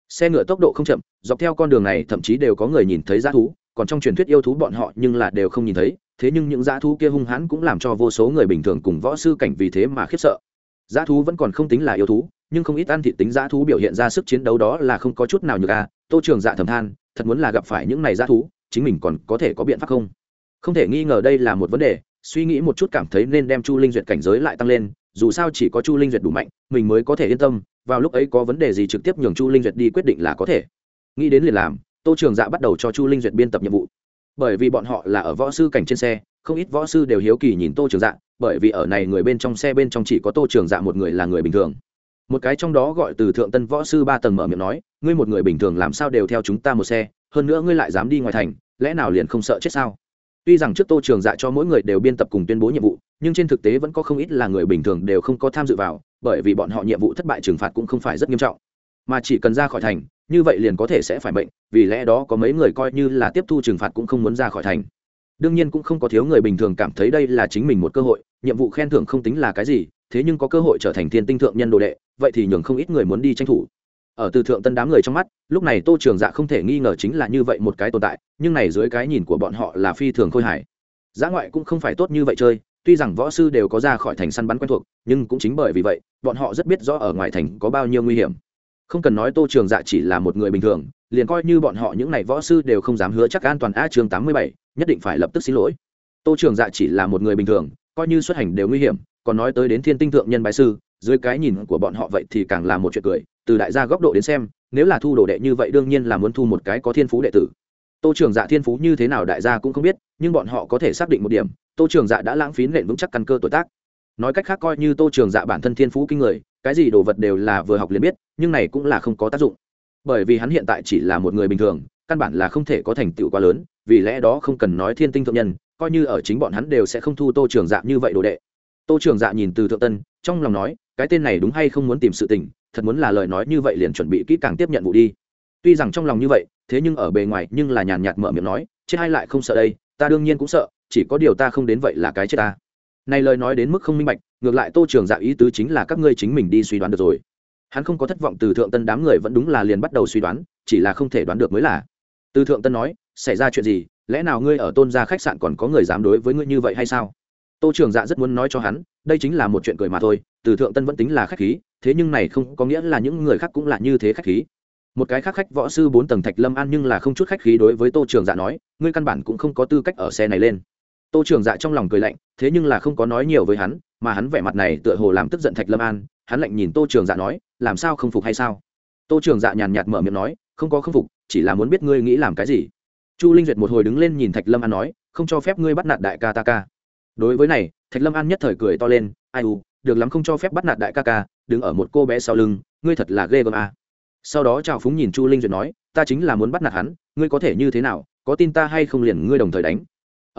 Xe ngựa tốc độ không chậm, dọc theo con đường này thậm chí đều có người nhìn thấy dã thú, còn trong truyền thuyết yêu thú bọn họ nhưng là đều không nhìn thấy thế nhưng những dã thú kia hung hãn cũng làm cho vô số người bình thường cùng võ sư cảnh vì thế mà khiếp sợ. Dã thú vẫn còn không tính là yêu thú, nhưng không ít ăn thị tính dã thú biểu hiện ra sức chiến đấu đó là không có chút nào nhược a. Tô trường dạ thầm than, thật muốn là gặp phải những này dã thú, chính mình còn có thể có biện pháp không? Không thể nghi ngờ đây là một vấn đề, suy nghĩ một chút cảm thấy nên đem chu linh duyệt cảnh giới lại tăng lên, dù sao chỉ có chu linh duyệt đủ mạnh, mình mới có thể yên tâm, vào lúc ấy có vấn đề gì trực tiếp nhường chu linh duyệt đi quyết định là có thể. Nghĩ đến liền làm, tô trường dạ bắt đầu cho chu linh duyệt biên tập nhiệm vụ bởi vì bọn họ là ở võ sư cảnh trên xe, không ít võ sư đều hiếu kỳ nhìn tô trường dạ bởi vì ở này người bên trong xe bên trong chỉ có tô trường dạ một người là người bình thường. Một cái trong đó gọi từ thượng tân võ sư ba tầng mở miệng nói, ngươi một người bình thường làm sao đều theo chúng ta một xe, hơn nữa ngươi lại dám đi ngoài thành, lẽ nào liền không sợ chết sao? Tuy rằng trước tô trường dạ cho mỗi người đều biên tập cùng tuyên bố nhiệm vụ, nhưng trên thực tế vẫn có không ít là người bình thường đều không có tham dự vào, bởi vì bọn họ nhiệm vụ thất bại trừng phạt cũng không phải rất nghiêm trọng. Mà chỉ cần ra khỏi thành như vậy liền có thể sẽ phải bệnh, vì lẽ đó có mấy người coi như là tiếp thu trừng phạt cũng không muốn ra khỏi thành. Đương nhiên cũng không có thiếu người bình thường cảm thấy đây là chính mình một cơ hội, nhiệm vụ khen thưởng không tính là cái gì, thế nhưng có cơ hội trở thành thiên tinh thượng nhân đồ đệ, vậy thì nhường không ít người muốn đi tranh thủ. Ở từ thượng tân đám người trong mắt, lúc này tô trường dạ không thể nghi ngờ chính là như vậy một cái tồn tại, nhưng này dưới cái nhìn của bọn họ là phi thường khôi hài. Giá ngoại cũng không phải tốt như vậy chơi, tuy rằng võ sư đều có ra khỏi thành săn bắn quen thuộc, nhưng cũng chính bởi vì vậy, bọn họ rất biết rõ ở ngoài thành có bao nhiêu nguy hiểm không cần nói tô trường dạ chỉ là một người bình thường, liền coi như bọn họ những n à y võ sư đều không dám hứa chắc an toàn a chương tám mươi bảy, nhất định phải lập tức xin lỗi. Tô trường dạ chỉ là một người bình thường, coi như xuất hành đều nguy hiểm, còn nói tới đến thiên tinh thượng nhân bái sư, dưới cái nhìn của bọn họ vậy thì càng là một chuyện cười, từ đại gia góc độ đến xem, nếu là thu đồ đệ như vậy đương nhiên là muốn thu một cái có thiên phú đệ tử. Tô trường dạ thiên phú như thế nào đại gia cũng không biết, nhưng bọn họ có thể xác định một điểm, tô trường dạ đã lãng phí nện vững chắc căn cơ tuổi tác. Nói cách khác coi như tô trường dạ bản thân thiên phú kinh người cái gì đồ vật đều là vừa học liền biết, nhưng này cũng là không có tác dụng. Bởi vì hắn hiện tại chỉ là một người bình thường, căn bản là không thể có thành tựu quá lớn, vì lẽ đó không cần nói thiên tinh thượng nhân, coi như ở chính bọn hắn đều sẽ không thu tô trường dạ như vậy đồ đệ. Tô trường dạ nhìn từ thượng tân, trong lòng nói, cái tên này đúng hay không muốn tìm sự tình, thật muốn là lời nói như vậy liền chuẩn bị kỹ càng tiếp nhận vụ đi. Tuy rằng trong lòng như vậy, thế nhưng ở bề ngoài nhưng là nhàn nhạt mở miệng nói, chết hay lại không sợ đây, ta đương nhiên cũng sợ, chỉ có điều ta không đến vậy là cái chết ta này lời nói đến mức không minh bạch, ngược lại tô trường dạ ý tứ chính là các ngươi chính mình đi suy đoán được rồi. Hắn không có thất vọng từ thượng tân đám người vẫn đúng là liền bắt đầu suy đoán, chỉ là không thể đoán được mới là. Từ thượng tân nói, xảy ra chuyện gì? Lẽ nào ngươi ở tôn gia khách sạn còn có người dám đối với ngươi như vậy hay sao? Tô trường dạ rất muốn nói cho hắn, đây chính là một chuyện cười mà thôi, từ thượng tân vẫn tính là khách khí, thế nhưng này không có nghĩa là những người khác cũng là như thế khách khí. Một cái khác khách võ sư bốn tầng thạch lâm an nhưng là không chút khách khí đối với tô trường dạ nói, ngươi căn bản cũng không có tư cách ở xe này lên tô trường dạ trong lòng cười lạnh, thế nhưng là không có nói nhiều với hắn, mà hắn vẻ mặt này tựa hồ làm tức giận thạch lâm an, hắn lạnh nhìn tô trường dạ nói, làm sao không phục hay sao? Tô trường dạ nhàn nhạt mở miệng nói, không có không phục, chỉ là muốn biết ngươi nghĩ làm cái gì. Chu linh duyệt một hồi đứng lên nhìn thạch lâm an nói, không cho phép ngươi bắt nạt đại ca ta ca. Đối với này, thạch lâm an nhất thời cười to lên, ai u, được lắm không cho phép bắt nạt đại ca ca, đứng ở một cô bé sau lưng, ngươi thật là ghê gớm à. sau đó chào phúng nhìn chu linh duyệt nói, ta chính là muốn bắt nạt hắn, ngươi có thể như thế nào, có tin ta hay không liền ngươi đồng thời đánh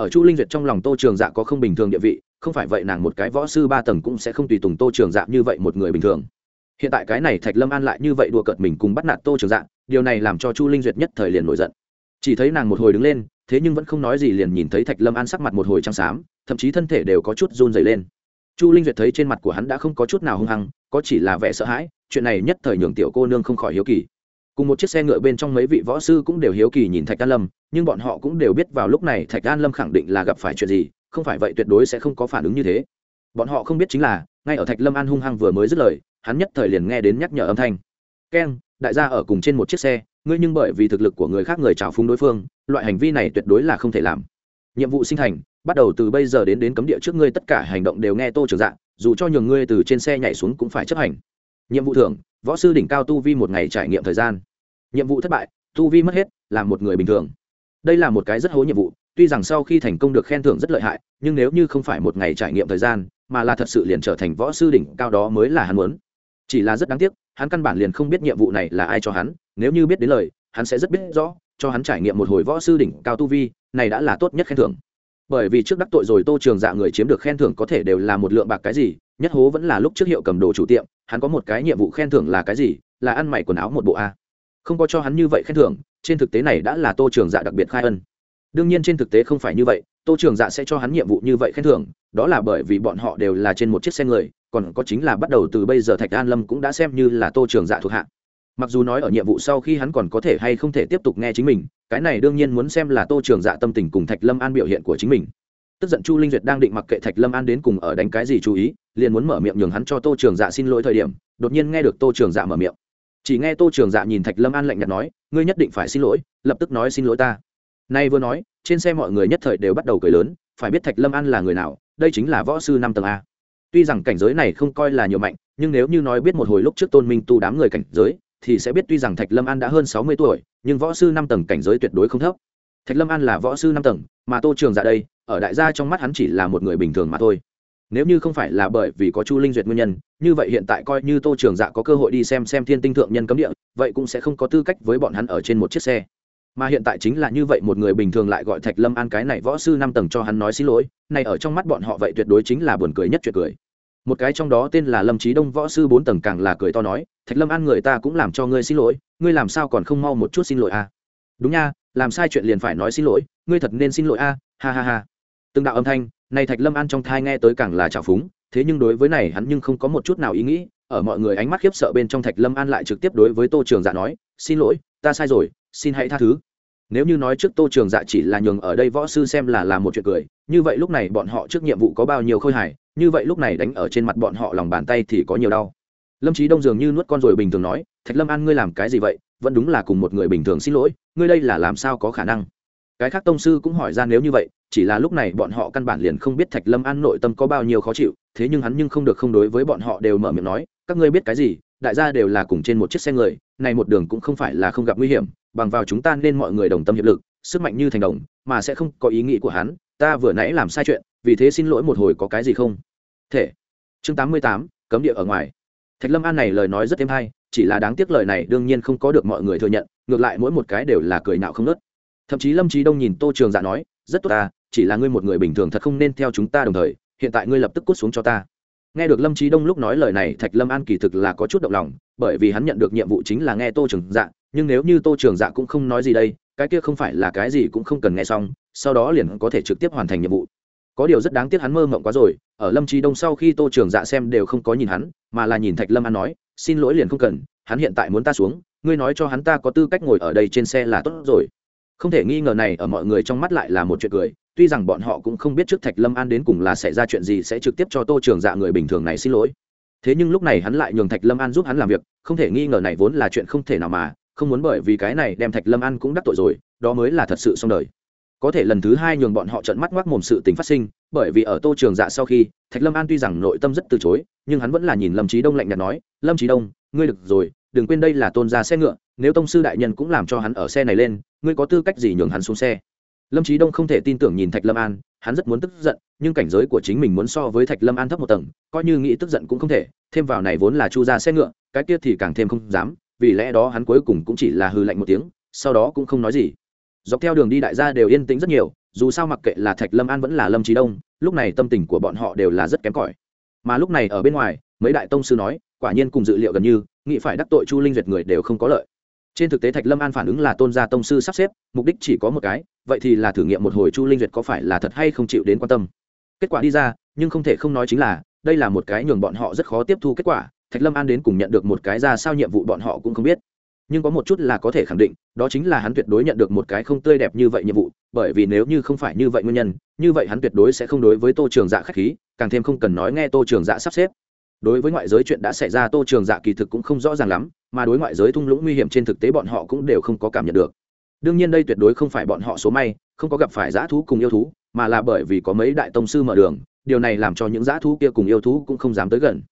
ở chu linh duyệt trong lòng tô trường dạ có không bình thường địa vị, không phải vậy nàng một cái võ sư ba tầng cũng sẽ không tùy tùng tô trường dạ như vậy một người bình thường. Hiện tại cái này thạch lâm an lại như vậy đùa cợt mình cùng bắt nạt tô trường dạ điều này làm cho chu linh duyệt nhất thời liền nổi giận. Chỉ thấy nàng một hồi đứng lên, thế nhưng vẫn không nói gì liền nhìn thấy thạch lâm an sắc mặt một hồi trắng xám, thậm chí thân thể đều có chút run dày lên. Chu linh duyệt thấy trên mặt của hắn đã không có chút nào hung hăng, có chỉ là vẻ sợ hãi, chuyện này nhất thời nhường tiểu cô nương không khỏi hiếu kỳ cùng một chiếc xe ngựa bên trong mấy vị võ sư cũng đều hiếu kỳ nhìn thạch an lâm, nhưng bọn họ cũng đều biết vào lúc này thạch an lâm khẳng định là gặp phải chuyện gì, không phải vậy tuyệt đối sẽ không có phản ứng như thế. Bọn họ không biết chính là, ngay ở thạch lâm an hung hăng vừa mới dứt lời, hắn nhất thời liền nghe đến nhắc nhở âm thanh. Keng, đại gia ở cùng trên một chiếc xe, ngươi nhưng bởi vì thực lực của người khác người trào phúng đối phương, loại hành vi này tuyệt đối là không thể làm. Nhiệm vụ sinh thành, bắt đầu từ bây giờ đến đến cấm địa trước ngươi tất cả hành động đều nghe tô trưởng dạng dù cho nhường ngươi từ trên xe nhảy xuống cũng phải chấp hành. Nhiệm vụ thưởng, võ sư đỉnh cao tu vi một ngày trải nghiệm thời gian nhiệm vụ thất bại, tu vi mất hết, là một người bình thường. Đây là một cái rất hố nhiệm vụ, tuy rằng sau khi thành công được khen thưởng rất lợi hại, nhưng nếu như không phải một ngày trải nghiệm thời gian, mà là thật sự liền trở thành võ sư đỉnh cao đó mới là hắn muốn. Chỉ là rất đáng tiếc, hắn căn bản liền không biết nhiệm vụ này là ai cho hắn, nếu như biết đến lời, hắn sẽ rất biết rõ, cho hắn trải nghiệm một hồi võ sư đỉnh cao tu vi, này đã là tốt nhất khen thưởng. Bởi vì trước đắc tội rồi tô trường dạ người chiếm được khen thưởng có thể đều là một lượng bạc cái gì, nhất hố vẫn là lúc trước hiệu cầm đồ chủ tiệm, hắn có một cái nhiệm vụ khen thưởng là cái gì, là ăn mày quần áo một bộ a không có cho hắn như vậy khen thưởng, trên thực tế này đã là tô trường dạ đặc biệt khai ân. Đương nhiên trên thực tế không phải như vậy, tô trường dạ sẽ cho hắn nhiệm vụ như vậy khen thưởng, đó là bởi vì bọn họ đều là trên một chiếc xe người, còn có chính là bắt đầu từ bây giờ thạch an lâm cũng đã xem như là tô trường dạ thuộc hạ. Mặc dù nói ở nhiệm vụ sau khi hắn còn có thể hay không thể tiếp tục nghe chính mình, cái này đương nhiên muốn xem là tô trường dạ tâm tình cùng thạch lâm an biểu hiện của chính mình. Tức giận chu linh duyệt đang định mặc kệ thạch lâm an đến cùng ở đánh cái gì chú ý, liền muốn mở miệng nhường hắn cho tô trường dạ xin lỗi thời điểm, đột nhiên nghe được tô trường dạ mở miệng chỉ nghe tô trường dạ nhìn thạch lâm an lạnh nhạt nói, ngươi nhất định phải xin lỗi, lập tức nói xin lỗi ta. Nay vừa nói, trên xe mọi người nhất thời đều bắt đầu cười lớn, phải biết thạch lâm an là người nào, đây chính là võ sư năm tầng a. Tuy rằng cảnh giới này không coi là nhiều mạnh, nhưng nếu như nói biết một hồi lúc trước tôn minh tu đám người cảnh giới, thì sẽ biết tuy rằng thạch lâm an đã hơn sáu mươi tuổi, nhưng võ sư năm tầng cảnh giới tuyệt đối không thấp. Thạch lâm an là võ sư năm tầng, mà tô trường dạ đây, ở đại gia trong mắt hắn chỉ là một người bình thường mà thôi nếu như không phải là bởi vì có chu linh duyệt nguyên nhân, như vậy hiện tại coi như tô trường dạ có cơ hội đi xem xem thiên tinh thượng nhân cấm địa, vậy cũng sẽ không có tư cách với bọn hắn ở trên một chiếc xe mà hiện tại chính là như vậy, một người bình thường lại gọi thạch lâm an cái này võ sư năm tầng cho hắn nói xin lỗi, này ở trong mắt bọn họ vậy tuyệt đối chính là buồn cười nhất chuyện cười một cái trong đó tên là lâm trí đông võ sư bốn tầng càng là cười to nói, thạch lâm an người ta cũng làm cho ngươi xin lỗi, ngươi làm sao còn không mau một chút xin lỗi a à? đúng nha, làm sai chuyện liền phải nói xin lỗi, ngươi thật nên xin lỗi a à? ha ha ha từng đạo âm thanh này thạch lâm an trong thai nghe tới càng là trào phúng, thế nhưng đối với này hắn nhưng không có một chút nào ý nghĩ, ở mọi người ánh mắt khiếp sợ bên trong thạch lâm an lại trực tiếp đối với tô trường dạ nói, xin lỗi, ta sai rồi, xin hãy tha thứ. Nếu như nói trước tô trường dạ chỉ là nhường ở đây võ sư xem là làm một chuyện cười, như vậy lúc này bọn họ trước nhiệm vụ có bao nhiêu khôi hài, như vậy lúc này đánh ở trên mặt bọn họ lòng bàn tay thì có nhiều đau. Lâm trí đông dường như nuốt con rồi bình thường nói, thạch lâm an ngươi làm cái gì vậy? Vẫn đúng là cùng một người bình thường xin lỗi, ngươi đây là làm sao có khả năng? Cái khác tông sư cũng hỏi ra nếu như vậy chỉ là lúc này bọn họ căn bản liền không biết thạch lâm an nội tâm có bao nhiêu khó chịu, thế nhưng hắn nhưng không được không đối với bọn họ đều mở miệng nói, các ngươi biết cái gì? Đại gia đều là cùng trên một chiếc xe người, này một đường cũng không phải là không gặp nguy hiểm, bằng vào chúng ta nên mọi người đồng tâm hiệp lực, sức mạnh như thành đồng, mà sẽ không có ý nghĩ của hắn, ta vừa nãy làm sai chuyện, vì thế xin lỗi một hồi có cái gì không? Thể. Chương tám mươi tám, cấm địa ở ngoài. Thạch lâm an này lời nói rất êm hay, chỉ là đáng tiếc lời này đương nhiên không có được mọi người thừa nhận, ngược lại mỗi một cái đều là cười nạo không nớt thậm chí lâm trí đông nhìn tô trường dạ nói, rất tốt ta chỉ là ngươi một người bình thường thật không nên theo chúng ta đồng thời, hiện tại ngươi lập tức cút xuống cho ta. Nghe được lâm trí đông lúc nói lời này, thạch lâm an kỳ thực là có chút động lòng, bởi vì hắn nhận được nhiệm vụ chính là nghe tô trường dạ nhưng nếu như tô trường dạ cũng không nói gì đây, cái kia không phải là cái gì cũng không cần nghe xong, sau đó liền có thể trực tiếp hoàn thành nhiệm vụ. Có điều rất đáng tiếc hắn mơ mộng quá rồi, ở lâm trí đông sau khi tô trường dạ xem đều không có nhìn hắn, mà là nhìn thạch lâm an nói, xin lỗi liền không cần, hắn hiện tại muốn ta xuống, ngươi nói cho hắn ta có tư cách ngồi ở đây trên xe là tốt rồi. Không thể nghi ngờ này ở mọi người trong mắt lại là một chuyện cười tuy rằng bọn họ cũng không biết trước thạch lâm an đến cùng là xảy ra chuyện gì sẽ trực tiếp cho tô trường dạ người bình thường này xin lỗi. Thế nhưng lúc này hắn lại nhường thạch lâm an giúp hắn làm việc, không thể nghi ngờ này vốn là chuyện không thể nào mà, không muốn bởi vì cái này đem thạch lâm an cũng đắc tội rồi, đó mới là thật sự xong đời. Có thể lần thứ hai nhường bọn họ trận mắt ngoác mồm sự tình phát sinh, bởi vì ở tô trường dạ sau khi, thạch lâm an tuy rằng nội tâm rất từ chối, nhưng hắn vẫn là nhìn lâm trí đông lạnh nhạt nói, lâm trí đông, ngươi được rồi, đừng quên đây là tôn gia xe ngựa, nếu tông sư đại nhân cũng làm cho hắn ở xe này lên, ngươi có tư cách gì nhường hắn xuống xe? Lâm trí đông không thể tin tưởng nhìn thạch lâm an, hắn rất muốn tức giận, nhưng cảnh giới của chính mình muốn so với thạch lâm an thấp một tầng, coi như nghĩ tức giận cũng không thể, thêm vào này vốn là chu ra xe ngựa, cái kia thì càng thêm không dám, vì lẽ đó hắn cuối cùng cũng chỉ là hư lạnh một tiếng, sau đó cũng không nói gì. Dọc theo đường đi đại gia đều yên tĩnh rất nhiều, dù sao mặc kệ là thạch lâm an vẫn là lâm trí đông, lúc này tâm tình của bọn họ đều là rất kém cỏi. Mà lúc này ở bên ngoài, mấy đại tông sư nói, quả nhiên cùng dự liệu gần như, nghĩ phải đắc tội chu linh duyệt người đều không có lợi. Trên thực tế thạch lâm an phản ứng là tôn gia tông sư sắp xếp, mục đích chỉ có một cái vậy thì là thử nghiệm một hồi chu linh duyệt có phải là thật hay không chịu đến quan tâm? Kết quả đi ra, nhưng không thể không nói chính là, đây là một cái nhường bọn họ rất khó tiếp thu kết quả, thạch lâm an đến cùng nhận được một cái ra sao nhiệm vụ bọn họ cũng không biết. Nhưng có một chút là có thể khẳng định, đó chính là hắn tuyệt đối nhận được một cái không tươi đẹp như vậy nhiệm vụ, bởi vì nếu như không phải như vậy nguyên nhân, như vậy hắn tuyệt đối sẽ không đối với tô trường dạ k h á c h khí, càng thêm không cần nói nghe tô trường dạ sắp xếp. Đối với ngoại giới chuyện đã xảy ra tô trường dạ kỳ thực cũng không rõ ràng lắm, mà đối ngoại giới thung lũng nguy hiểm trên thực tế bọn họ cũng đều không có cảm nhận được đương nhiên đây tuyệt đối không phải bọn họ số may, không có gặp phải dã thú cùng yêu thú, mà là bởi vì có mấy đại tông sư mở đường, điều này làm cho những dã thú kia cùng yêu thú cũng không dám tới gần.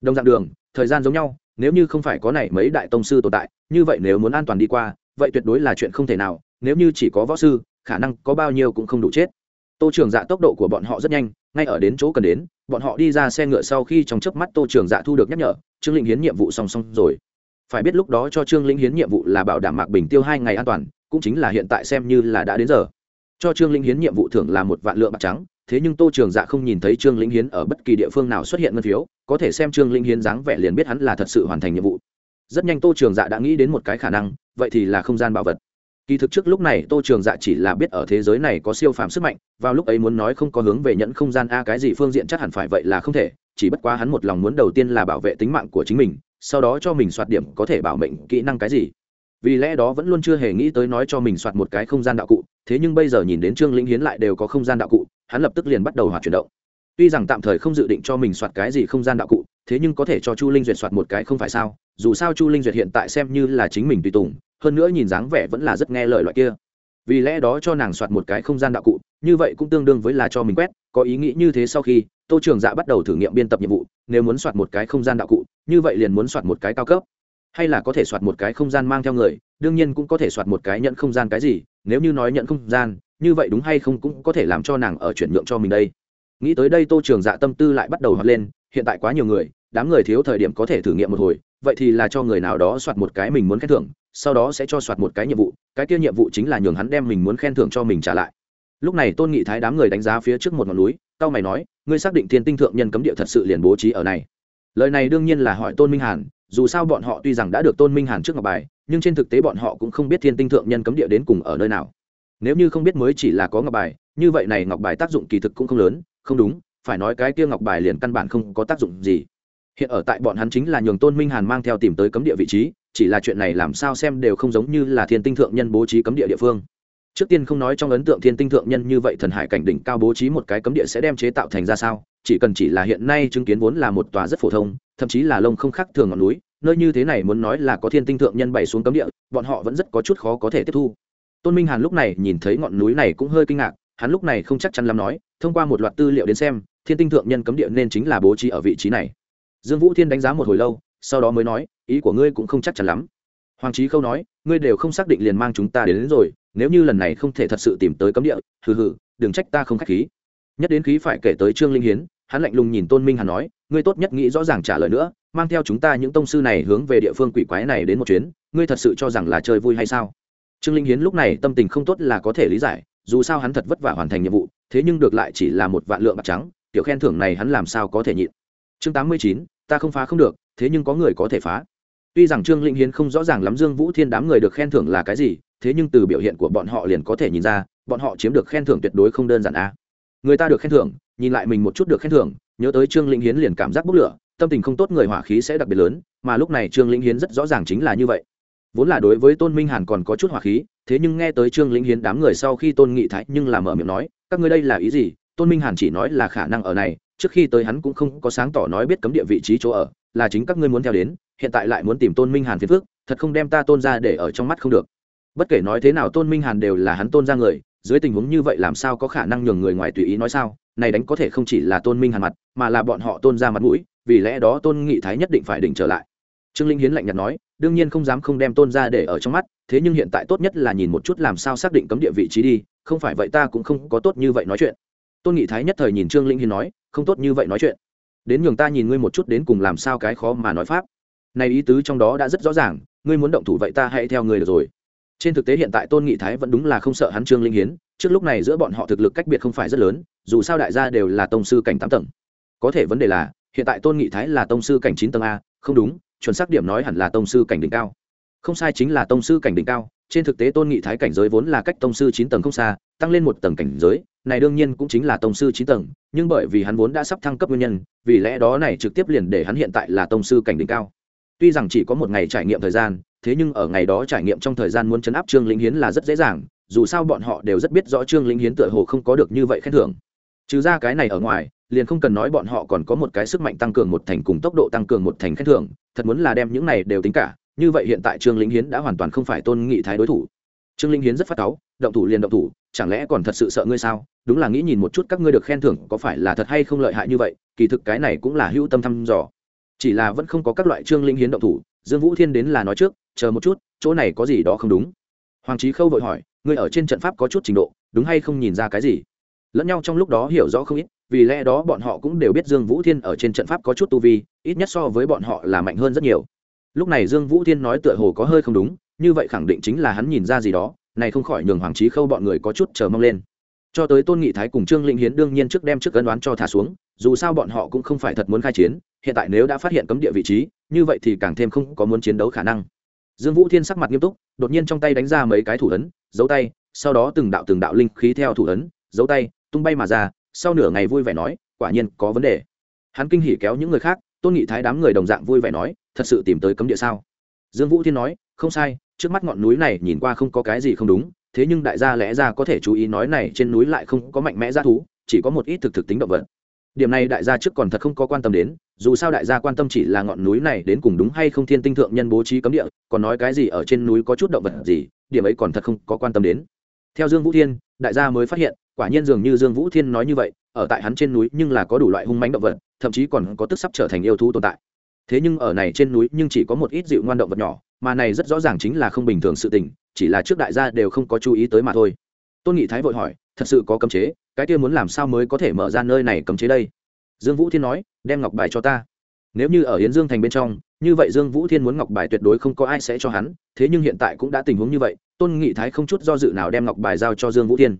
Đồng dạng đường, thời gian giống nhau, nếu như không phải có này mấy đại tông sư tồn tại, như vậy nếu muốn an toàn đi qua, vậy tuyệt đối là chuyện không thể nào, nếu như chỉ có võ sư, khả năng có bao nhiêu cũng không đủ chết. Tô trường dạ tốc độ của bọn họ rất nhanh, ngay ở đến chỗ cần đến, bọn họ đi ra xe ngựa sau khi trong chớp mắt tô trường dạ thu được nhắc nhở, trương lĩnh hiến nhiệm vụ song song rồi. Phải biết lúc đó cho trương lĩnh hiến nhiệm vụ là bảo đảm mạc bình tiêu hai ngày an toàn cũng chính là hiện tại xem như là đã đến giờ. Cho trương linh hiến nhiệm vụ thưởng là một vạn lượng bạc trắng, thế nhưng tô trường dạ không nhìn thấy trương linh hiến ở bất kỳ địa phương nào xuất hiện ngân phiếu, có thể xem trương linh hiến dáng vẻ liền biết hắn là thật sự hoàn thành nhiệm vụ. Rất nhanh tô trường dạ đã nghĩ đến một cái khả năng, vậy thì là không gian bảo vật. Kỳ thực trước lúc này tô trường dạ chỉ là biết ở thế giới này có siêu phàm sức mạnh, vào lúc ấy muốn nói không có hướng về nhẫn không gian a cái gì phương diện chắc hẳn phải vậy là không thể, chỉ bất quá hắn một lòng muốn đầu tiên là bảo vệ tính mạng của chính mình, sau đó cho mình soạt điểm có thể bảo mệnh kỹ năng cái gì vì lẽ đó vẫn luôn chưa hề nghĩ tới nói cho mình soạt một cái không gian đạo cụ, thế nhưng bây giờ nhìn đến trương lĩnh hiến lại đều có không gian đạo cụ, hắn lập tức liền bắt đầu hoạt chuyển động. Tuy rằng tạm thời không dự định cho mình soạt cái gì không gian đạo cụ, thế nhưng có thể cho chu linh duyệt soạt một cái không phải sao, dù sao chu linh duyệt hiện tại xem như là chính mình tùy tùng, hơn nữa nhìn dáng vẻ vẫn là rất nghe lời loại kia. Vì lẽ đó cho nàng soạt một cái không gian đạo cụ, như vậy cũng tương đương với là cho mình quét, có ý nghĩ như thế sau khi, tô trường dạ bắt đầu thử nghiệm biên tập nhiệm vụ, nếu muốn soạt một cái không gian đạo cụ, như vậy liền muốn soạt một cái cao cấp hay là có thể soạt một cái không gian mang theo người, đương nhiên cũng có thể soạt một cái nhận không gian cái gì, nếu như nói nhận không gian, như vậy đúng hay không cũng có thể làm cho nàng ở chuyển nhượng cho mình đây. Nghĩ tới đây tô trường dạ tâm tư lại bắt đầu hoạt lên, hiện tại quá nhiều người, đám người thiếu thời điểm có thể thử nghiệm một hồi, vậy thì là cho người nào đó soạt một cái mình muốn khen thưởng, sau đó sẽ cho soạt một cái nhiệm vụ, cái kia nhiệm vụ chính là nhường hắn đem mình muốn khen thưởng cho mình trả lại. Lúc này tôn nghị thái đám người đánh giá phía trước một ngọn núi cao mày nói, ngươi xác định thiên tinh thượng nhân cấm địa thật sự liền bố trí ở này? Lời này đương nhiên là hỏi tôn minh hàn dù sao bọn họ tuy rằng đã được tôn minh hàn trước ngọc bài, nhưng trên thực tế bọn họ cũng không biết thiên tinh thượng nhân cấm địa đến cùng ở nơi nào. Nếu như không biết mới chỉ là có ngọc bài, như vậy này ngọc bài tác dụng kỳ thực cũng không lớn, không đúng, phải nói cái kia ngọc bài liền căn bản không có tác dụng gì. Hiện ở tại bọn hắn chính là nhường tôn minh hàn mang theo tìm tới cấm địa vị trí, chỉ là chuyện này làm sao xem đều không giống như là thiên tinh thượng nhân bố trí cấm địa địa phương. Trước tiên không nói trong ấn tượng thiên tinh thượng nhân như vậy thần hải cảnh đỉnh cao bố trí một cái cấm địa sẽ đem chế tạo thành ra sao, chỉ cần chỉ là hiện nay chứng kiến vốn là một tòa rất phổ thông thậm chí là lông không khác thường ngọn núi nơi như thế này muốn nói là có thiên tinh thượng nhân bày xuống cấm địa bọn họ vẫn rất có chút khó có thể tiếp thu. Tôn minh hàn lúc này nhìn thấy ngọn núi này cũng hơi kinh ngạc hắn lúc này không chắc chắn lắm nói thông qua một loạt tư liệu đến xem thiên tinh thượng nhân cấm địa nên chính là bố trí ở vị trí này. Dương vũ thiên đánh giá một hồi lâu sau đó mới nói ý của ngươi cũng không chắc chắn lắm. Hoàng trí khâu nói ngươi đều không xác định liền mang chúng ta đến, đến rồi nếu như lần này không thể thật sự tìm tới cấm địa hừ hừ đừng trách ta không k h á c h khí. Nhất đến khí phải kể tới trương linh hiến hắn lạnh lùng nhìn tôn minh hàn nói, ngươi tốt nhất nghĩ rõ ràng trả lời nữa, mang theo chúng ta những tông sư này hướng về địa phương quỷ quái này đến một chuyến, ngươi thật sự cho rằng là chơi vui hay sao? Trương linh hiến lúc này tâm tình không tốt là có thể lý giải, dù sao hắn thật vất vả hoàn thành nhiệm vụ, thế nhưng được lại chỉ là một vạn lượng bạc trắng, tiểu khen thưởng này hắn làm sao có thể nhịn. Chương tám mươi chín, ta không phá không được, thế nhưng có người có thể phá. Tuy rằng trương linh hiến không rõ ràng lắm dương vũ thiên đám người được khen thưởng là cái gì, thế nhưng từ biểu hiện của bọn họ liền có thể nhìn ra, bọn họ chiếm được khen thưởng tuyệt đối không đơn giản a. Người ta được khen thưởng nhìn lại mình một chút được khen thưởng, nhớ tới trương lĩnh hiến liền cảm giác bốc lửa, tâm tình không tốt người hỏa khí sẽ đặc biệt lớn, mà lúc này trương lĩnh hiến rất rõ ràng chính là như vậy. Vốn là đối với tôn minh hàn còn có chút hỏa khí, thế nhưng nghe tới trương lĩnh hiến đám người sau khi tôn nghị thái nhưng là mở miệng nói, các ngươi đây là ý gì? Tôn minh hàn chỉ nói là khả năng ở này, trước khi tới hắn cũng không có sáng tỏ nói biết cấm địa vị trí chỗ ở, là chính các ngươi muốn theo đến, hiện tại lại muốn tìm tôn minh hàn phiền phước thật không đem ta tôn ra để ở trong mắt không được. Bất kể nói thế nào tôn minh hàn đều là hắn tôn ra người, dưới tình huống như vậy làm sao có khả năng nhường người ngoài tùy ý nói sao? Này đánh có thể không chỉ là tôn minh hàn mặt, mà là bọn họ tôn ra mặt mũi, vì lẽ đó tôn nghị thái nhất định phải đỉnh trở lại. Trương linh hiến lạnh nhạt nói, đương nhiên không dám không đem tôn ra để ở trong mắt, thế nhưng hiện tại tốt nhất là nhìn một chút làm sao xác định cấm địa vị trí đi, không phải vậy ta cũng không có tốt như vậy nói chuyện. Tôn nghị thái nhất thời nhìn trương linh hiến nói, không tốt như vậy nói chuyện. Đến nhường ta nhìn ngươi một chút đến cùng làm sao cái khó mà nói pháp. Này ý tứ trong đó đã rất rõ ràng, ngươi muốn động thủ vậy ta hãy theo ngươi được rồi trên thực tế hiện tại tôn nghị thái vẫn đúng là không sợ hắn trương linh hiến, trước lúc này giữa bọn họ thực lực cách biệt không phải rất lớn, dù sao đại gia đều là tông sư cảnh tám tầng. Có thể vấn đề là, hiện tại tôn nghị thái là tông sư cảnh chín tầng a, không đúng, chuẩn xác điểm nói hẳn là tông sư cảnh đỉnh cao. Không sai chính là tông sư cảnh đỉnh cao, trên thực tế tôn nghị thái cảnh giới vốn là cách tông sư chín tầng không xa, tăng lên một tầng cảnh giới, này đương nhiên cũng chính là tông sư chín tầng, nhưng bởi vì hắn vốn đã sắp thăng cấp nguyên nhân, vì lẽ đó này trực tiếp liền để hắn hiện tại là tông sư cảnh đỉnh cao. Tuy rằng chỉ có một ngày trải nghiệm thời gian thế nhưng ở ngày đó trải nghiệm trong thời gian muốn chấn áp trương lĩnh hiến là rất dễ dàng, dù sao bọn họ đều rất biết rõ trương lĩnh hiến tựa hồ không có được như vậy khen thưởng. Trừ ra cái này ở ngoài, liền không cần nói bọn họ còn có một cái sức mạnh tăng cường một thành cùng tốc độ tăng cường một thành khen thưởng, thật muốn là đem những này đều tính cả, như vậy hiện tại trương lĩnh hiến đã hoàn toàn không phải tôn nghị thái đối thủ. Trương linh hiến rất phát cáu, động thủ liền động thủ, chẳng lẽ còn thật sự sợ ngươi sao? Đúng là nghĩ nhìn một chút các ngươi được khen thưởng có phải là thật hay không lợi hại như vậy, kỳ thực cái này cũng là hữu tâm thăm dò. Chỉ là vẫn không có các loại trương linh hiến động thủ, dương vũ thiên đến là nói trước chờ một chút, chỗ này có gì đó không đúng. Hoàng trí khâu vội hỏi, ngươi ở trên trận pháp có chút trình độ, đúng hay không nhìn ra cái gì? Lẫn nhau trong lúc đó hiểu rõ không ít, vì lẽ đó bọn họ cũng đều biết dương vũ thiên ở trên trận pháp có chút tu vi, ít nhất so với bọn họ là mạnh hơn rất nhiều. Lúc này dương vũ thiên nói tựa hồ có hơi không đúng, như vậy khẳng định chính là hắn nhìn ra gì đó, này không khỏi nhường hoàng trí khâu bọn người có chút chờ mong lên. Cho tới tôn nghị thái cùng trương linh hiến đương nhiên trước đem trước cân đoán cho thả xuống, dù sao bọn họ cũng không phải thật muốn khai chiến, hiện tại nếu đã phát hiện cấm địa vị trí, như vậy thì càng thêm không có muốn chiến đấu khả năng dương vũ thiên sắc mặt nghiêm túc, đột nhiên trong tay đánh ra mấy cái thủ ấn, giấu tay, sau đó từng đạo từng đạo linh khí theo thủ ấn, giấu tay, tung bay mà ra, sau nửa ngày vui vẻ nói, quả nhiên có vấn đề. Hắn kinh hỉ kéo những người khác, tôn nghị thái đám người đồng dạng vui vẻ nói, thật sự tìm tới cấm địa sao? Dương vũ thiên nói, không sai, trước mắt ngọn núi này nhìn qua không có cái gì không đúng, thế nhưng đại gia lẽ ra có thể chú ý nói này trên núi lại không có mạnh mẽ g thú, chỉ có một ít thực thực tính động vật điểm này đại gia trước còn thật không có quan tâm đến, dù sao đại gia quan tâm chỉ là ngọn núi này đến cùng đúng hay không thiên tinh thượng nhân bố trí cấm địa, còn nói cái gì ở trên núi có chút động vật gì, điểm ấy còn thật không có quan tâm đến. Theo dương vũ thiên, đại gia mới phát hiện, quả nhiên dường như dương vũ thiên nói như vậy, ở tại hắn trên núi nhưng là có đủ loại hung mánh động vật, thậm chí còn có tức sắp trở thành yêu thú tồn tại. Thế nhưng ở này trên núi nhưng chỉ có một ít dịu ngoan động vật nhỏ, mà này rất rõ ràng chính là không bình thường sự tình, chỉ là trước đại gia đều không có chú ý tới mà thôi. Tôn nghị thái vội hỏi thật sự có cấm chế, cái kia muốn làm sao mới có thể mở ra nơi này cấm chế đây? Dương vũ thiên nói, đem ngọc bài cho ta. Nếu như ở yến dương thành bên trong, như vậy dương vũ thiên muốn ngọc bài tuyệt đối không có ai sẽ cho hắn, thế nhưng hiện tại cũng đã tình huống như vậy, tôn nghị thái không chút do dự nào đem ngọc bài giao cho dương vũ thiên.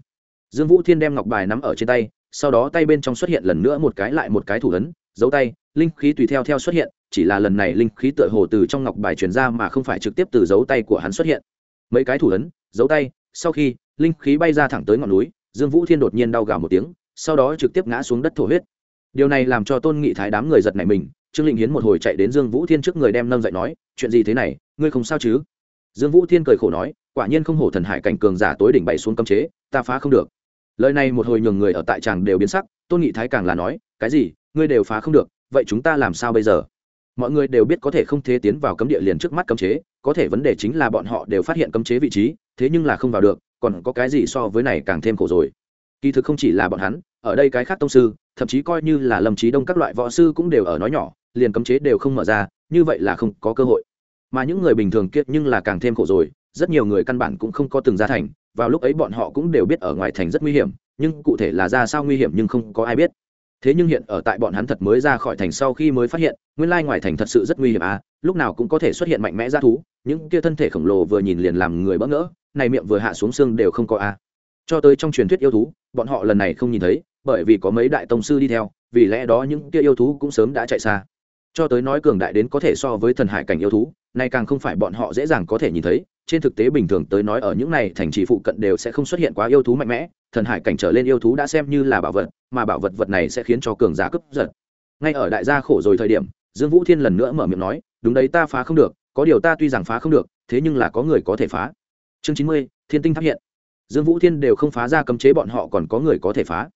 Dương vũ thiên đem ngọc bài nắm ở trên tay, sau đó tay bên trong xuất hiện lần nữa một cái lại một cái thủ ấn giấu tay, linh khí tùy theo theo xuất hiện, chỉ là lần này linh khí tựa hồ từ trong ngọc bài truyền ra mà không phải trực tiếp từ dấu tay của hắn xuất hiện. Mấy cái thủ ấn, dấu tay, sau khi linh khí bay ra thẳng tới ngọn núi dương vũ thiên đột nhiên đau gào một tiếng, sau đó trực tiếp ngã xuống đất thổ huyết. Điều này làm cho tôn nghị thái đám người giật nảy mình, trương linh hiến một hồi chạy đến dương vũ thiên trước người đem nâng dậy nói, chuyện gì thế này, ngươi không sao chứ? Dương vũ thiên cười khổ nói, quả nhiên không hổ thần hải cảnh cường giả tối đỉnh bày xuống cấm chế, ta phá không được. Lời này một hồi nhường người ở tại tràng đều biến sắc, tôn nghị thái càng là nói, cái gì, ngươi đều phá không được, vậy chúng ta làm sao bây giờ? Mọi người đều biết có thể không thế tiến vào cấm địa liền trước mắt cấm chế, có thể vấn đề chính là bọn họ đều phát hiện cấm chế vị trí, thế nhưng là không vào được còn có cái gì so với này càng thêm khổ rồi. Kỳ thực không chỉ là bọn hắn, ở đây cái khác tông sư, thậm chí coi như là lâm trí đông các loại võ sư cũng đều ở nói nhỏ, liền cấm chế đều không mở ra, như vậy là không có cơ hội. Mà những người bình thường kiệt nhưng là càng thêm khổ rồi, rất nhiều người căn bản cũng không có từng ra thành, vào lúc ấy bọn họ cũng đều biết ở ngoài thành rất nguy hiểm, nhưng cụ thể là ra sao nguy hiểm nhưng không có ai biết. Thế nhưng hiện ở tại bọn hắn thật mới ra khỏi thành sau khi mới phát hiện, nguyên lai ngoài thành thật sự rất nguy hiểm à lúc nào cũng có thể xuất hiện mạnh mẽ ra thú, những kia thân thể khổng lồ vừa nhìn liền làm người bỡ ngỡ này miệng vừa hạ xuống xương đều không có a. À. cho tới trong truyền thuyết yêu thú, bọn họ lần này không nhìn thấy, bởi vì có mấy đại tông sư đi theo, vì lẽ đó những kia yêu thú cũng sớm đã chạy xa. Cho tới nói cường đại đến có thể so với thần hải cảnh yêu thú này càng không phải bọn họ dễ dàng có thể nhìn thấy. Trên thực tế bình thường tới nói ở những này thành trì phụ cận đều sẽ không xuất hiện quá yêu thú mạnh mẽ, thần hải cảnh trở lên yêu thú đã xem như là bảo vật, mà bảo vật vật này sẽ khiến cho cường giả cướp giật. Ngay ở đại gia khổ rồi thời điểm, dương vũ thiên lần nữa mở miệng nói, đúng đấy, ta phá không được, có điều ta tuy rằng phá không được, thế nhưng là có người có thể phá chương chín mươi, thiên tinh tháp hiện. Dương vũ thiên đều không phá ra cấm chế bọn họ còn có người có thể phá.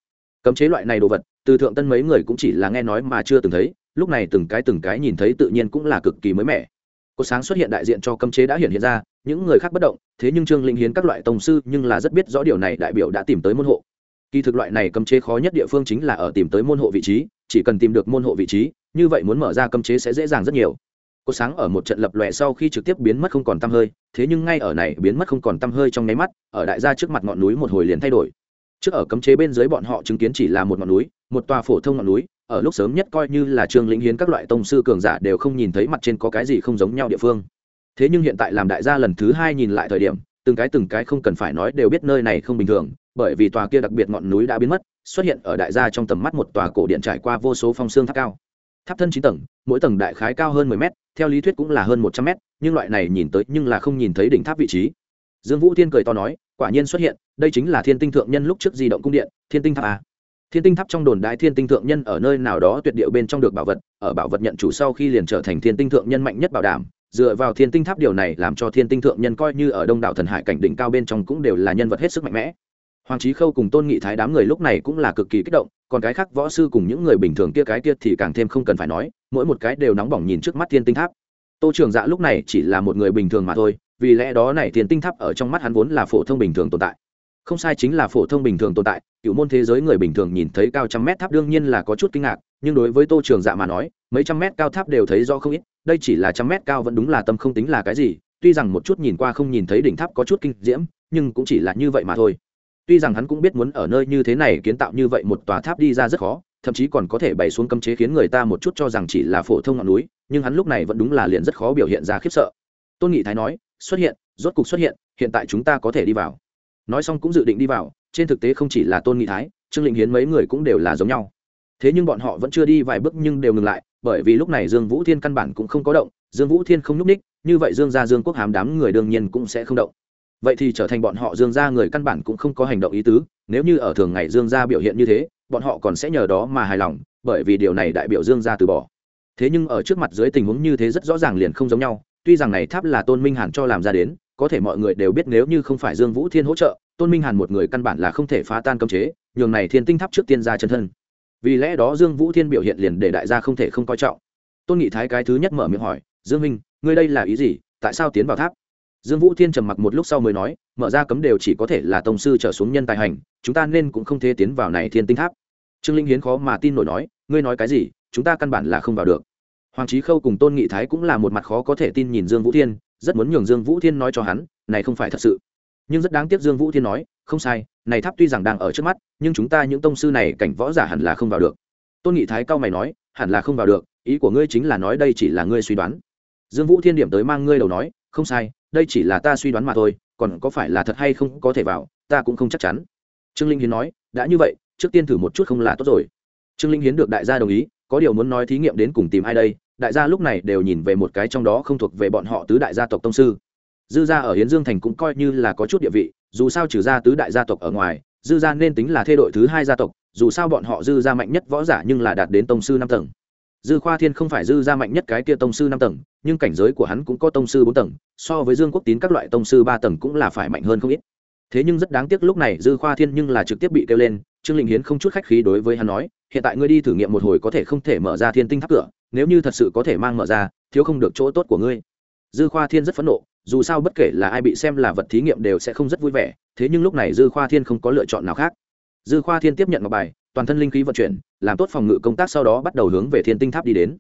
Cấm chế loại này đồ vật, từ thượng tân mấy người cũng chỉ là nghe nói mà chưa từng thấy, lúc này từng cái từng cái nhìn thấy tự nhiên cũng là cực kỳ mới mẻ. Có sáng xuất hiện đại diện cho cấm chế đã hiện hiện ra, những người khác bất động, thế nhưng trương linh hiến các loại tông sư nhưng là rất biết rõ điều này đại biểu đã tìm tới môn hộ. Kỳ thực loại này cấm chế khó nhất địa phương chính là ở tìm tới môn hộ vị trí, chỉ cần tìm được môn hộ vị trí, như vậy muốn mở ra cấm chế sẽ dễ dàng rất nhiều cột sáng ở một trận lập lòe sau khi trực tiếp biến mất không còn tăm hơi, thế nhưng ngay ở này biến mất không còn tăm hơi trong nháy mắt, ở đại gia trước mặt ngọn núi một hồi liền thay đổi. Trước ở cấm chế bên dưới bọn họ chứng kiến chỉ là một ngọn núi, một tòa phổ thông ngọn núi, ở lúc sớm nhất coi như là trương lĩnh hiến các loại tông sư cường giả đều không nhìn thấy mặt trên có cái gì không giống nhau địa phương. Thế nhưng hiện tại làm đại gia lần thứ hai nhìn lại thời điểm, từng cái từng cái không cần phải nói đều biết nơi này không bình thường, bởi vì tòa kia đặc biệt ngọn núi đã biến mất, xuất hiện ở đại gia trong tầm mắt một tòa cổ điện trải qua vô số phong xương tháp cao. Tháp thân chín tầng, mỗi tầng đại khái cao hơn mười mét theo lý thuyết cũng là hơn một trăm mét, nhưng loại này nhìn tới nhưng là không nhìn thấy đỉnh tháp vị trí dương vũ thiên cười to nói, quả nhiên xuất hiện, đây chính là thiên tinh thượng nhân lúc trước di động cung điện, thiên tinh tháp à. thiên tinh tháp trong đồn đại thiên tinh thượng nhân ở nơi nào đó tuyệt điệu bên trong được bảo vật, ở bảo vật nhận chủ sau khi liền trở thành thiên tinh thượng nhân mạnh nhất bảo đảm, dựa vào thiên tinh tháp điều này làm cho thiên tinh thượng nhân coi như ở đông đảo thần hải cảnh đỉnh cao bên trong cũng đều là nhân vật hết sức mạnh mẽ hoàng trí khâu cùng tôn nghị thái đám người lúc này cũng là cực kỳ kích động, còn cái khác võ sư cùng những người bình thường kia cái kia thì càng thêm không cần phải nói mỗi một cái đều nóng bỏng nhìn trước mắt thiên tinh tháp. Tô trường dạ lúc này chỉ là một người bình thường mà thôi, vì lẽ đó này thiên tinh tháp ở trong mắt hắn vốn là phổ thông bình thường tồn tại. Không sai chính là phổ thông bình thường tồn tại, cựu môn thế giới người bình thường nhìn thấy cao trăm mét tháp đương nhiên là có chút kinh ngạc, nhưng đối với tô trường dạ mà nói, mấy trăm mét cao tháp đều thấy do không ít, đây chỉ là trăm mét cao vẫn đúng là tâm không tính là cái gì, tuy rằng một chút nhìn qua không nhìn thấy đỉnh tháp có chút kinh diễm, nhưng cũng chỉ là như vậy mà thôi. Tuy rằng hắn cũng biết muốn ở nơi như thế này kiến tạo như vậy một tòa tháp đi ra rất khó thậm chí còn có thể bày xuống cấm chế khiến người ta một chút cho rằng chỉ là phổ thông ngọn núi, nhưng hắn lúc này vẫn đúng là liền rất khó biểu hiện ra khiếp sợ. Tôn nghị thái nói, xuất hiện, rốt cục xuất hiện hiện tại chúng ta có thể đi vào. Nói xong cũng dự định đi vào, trên thực tế không chỉ là tôn nghị thái, trương lĩnh hiến mấy người cũng đều là giống nhau. Thế nhưng bọn họ vẫn chưa đi vài bước nhưng đều ngừng lại, bởi vì lúc này dương vũ thiên căn bản cũng không có động, dương vũ thiên không n ních như vậy dương gia dương quốc hàm đám người đương nhiên cũng sẽ không động vậy thì trở thành bọn họ dương gia người căn bản cũng không có hành động ý tứ, nếu như ở thường ngày dương gia biểu hiện như thế, bọn họ còn sẽ nhờ đó mà hài lòng, bởi vì điều này đại biểu dương gia từ bỏ. Thế nhưng ở trước mặt dưới tình huống như thế rất rõ ràng liền không giống nhau, tuy rằng này tháp là tôn minh hàn cho làm ra đến, có thể mọi người đều biết nếu như không phải dương vũ thiên hỗ trợ, tôn minh hàn một người căn bản là không thể phá tan cấm chế, nhường này thiên tinh tháp trước tiên ra chân thân. Vì lẽ đó dương vũ thiên biểu hiện liền để đại gia không thể không coi trọng. Tôn nghị thái cái thứ nhất mở miệng hỏi, dương minh, ngươi đây là ý gì? Tại sao tiến vào tháp? Dương vũ thiên trầm mặc một lúc sau mới nói, mở ra cấm đều chỉ có thể là tông sư trở xuống nhân tài hành, chúng ta nên cũng không thể tiến vào này thiên tinh tháp. Trương linh hiến khó mà tin nổi nói, ngươi nói cái gì, chúng ta căn bản là không vào được. Hoàng trí khâu cùng tôn nghị thái cũng là một mặt khó có thể tin nhìn dương vũ thiên, rất muốn nhường dương vũ thiên nói cho hắn, này không phải thật sự. Nhưng rất đáng tiếc dương vũ thiên nói, không sai, này tháp tuy rằng đang ở trước mắt, nhưng chúng ta những tông sư này cảnh võ giả hẳn là không vào được. Tôn nghị thái cao mày nói, hẳn là không vào được, ý của ngươi chính là nói đây chỉ là ngươi suy đoán. Dương vũ thiên điểm tới mang ngươi đầu nói, không sai đây chỉ là ta suy đoán mà thôi, còn có phải là thật hay không có thể vào, ta cũng không chắc chắn. Trương linh hiến nói, đã như vậy, trước tiên thử một chút không là tốt rồi. Trương linh hiến được đại gia đồng ý, có điều muốn nói thí nghiệm đến cùng tìm ai đây, đại gia lúc này đều nhìn về một cái trong đó không thuộc về bọn họ tứ đại gia tộc tông sư. Dư gia ở hiến dương thành cũng coi như là có chút địa vị, dù sao trừ ra tứ đại gia tộc ở ngoài, dư gia nên tính là thê đội thứ hai gia tộc, dù sao bọn họ dư gia mạnh nhất võ giả nhưng là đạt đến tông sư năm tầng dư khoa thiên không phải dư gia mạnh nhất cái kia tông sư năm tầng, nhưng cảnh giới của hắn cũng có tông sư bốn tầng, so với dương quốc tín các loại tông sư ba tầng cũng là phải mạnh hơn không ít. Thế nhưng rất đáng tiếc lúc này dư khoa thiên nhưng là trực tiếp bị kêu lên, trương linh hiến không chút khách khí đối với hắn nói, hiện tại ngươi đi thử nghiệm một hồi có thể không thể mở ra thiên tinh tháp cửa, nếu như thật sự có thể mang mở ra, thiếu không được chỗ tốt của ngươi. Dư khoa thiên rất phẫn nộ, dù sao bất kể là ai bị xem là vật thí nghiệm đều sẽ không rất vui vẻ, thế nhưng lúc này dư khoa thiên không có lựa chọn nào khác. Dư khoa thiên tiếp nhận ngọc bài toàn thân linh khí vận chuyển, làm tốt phòng ngự công tác sau đó bắt đầu hướng về thiên tinh tháp đi đến.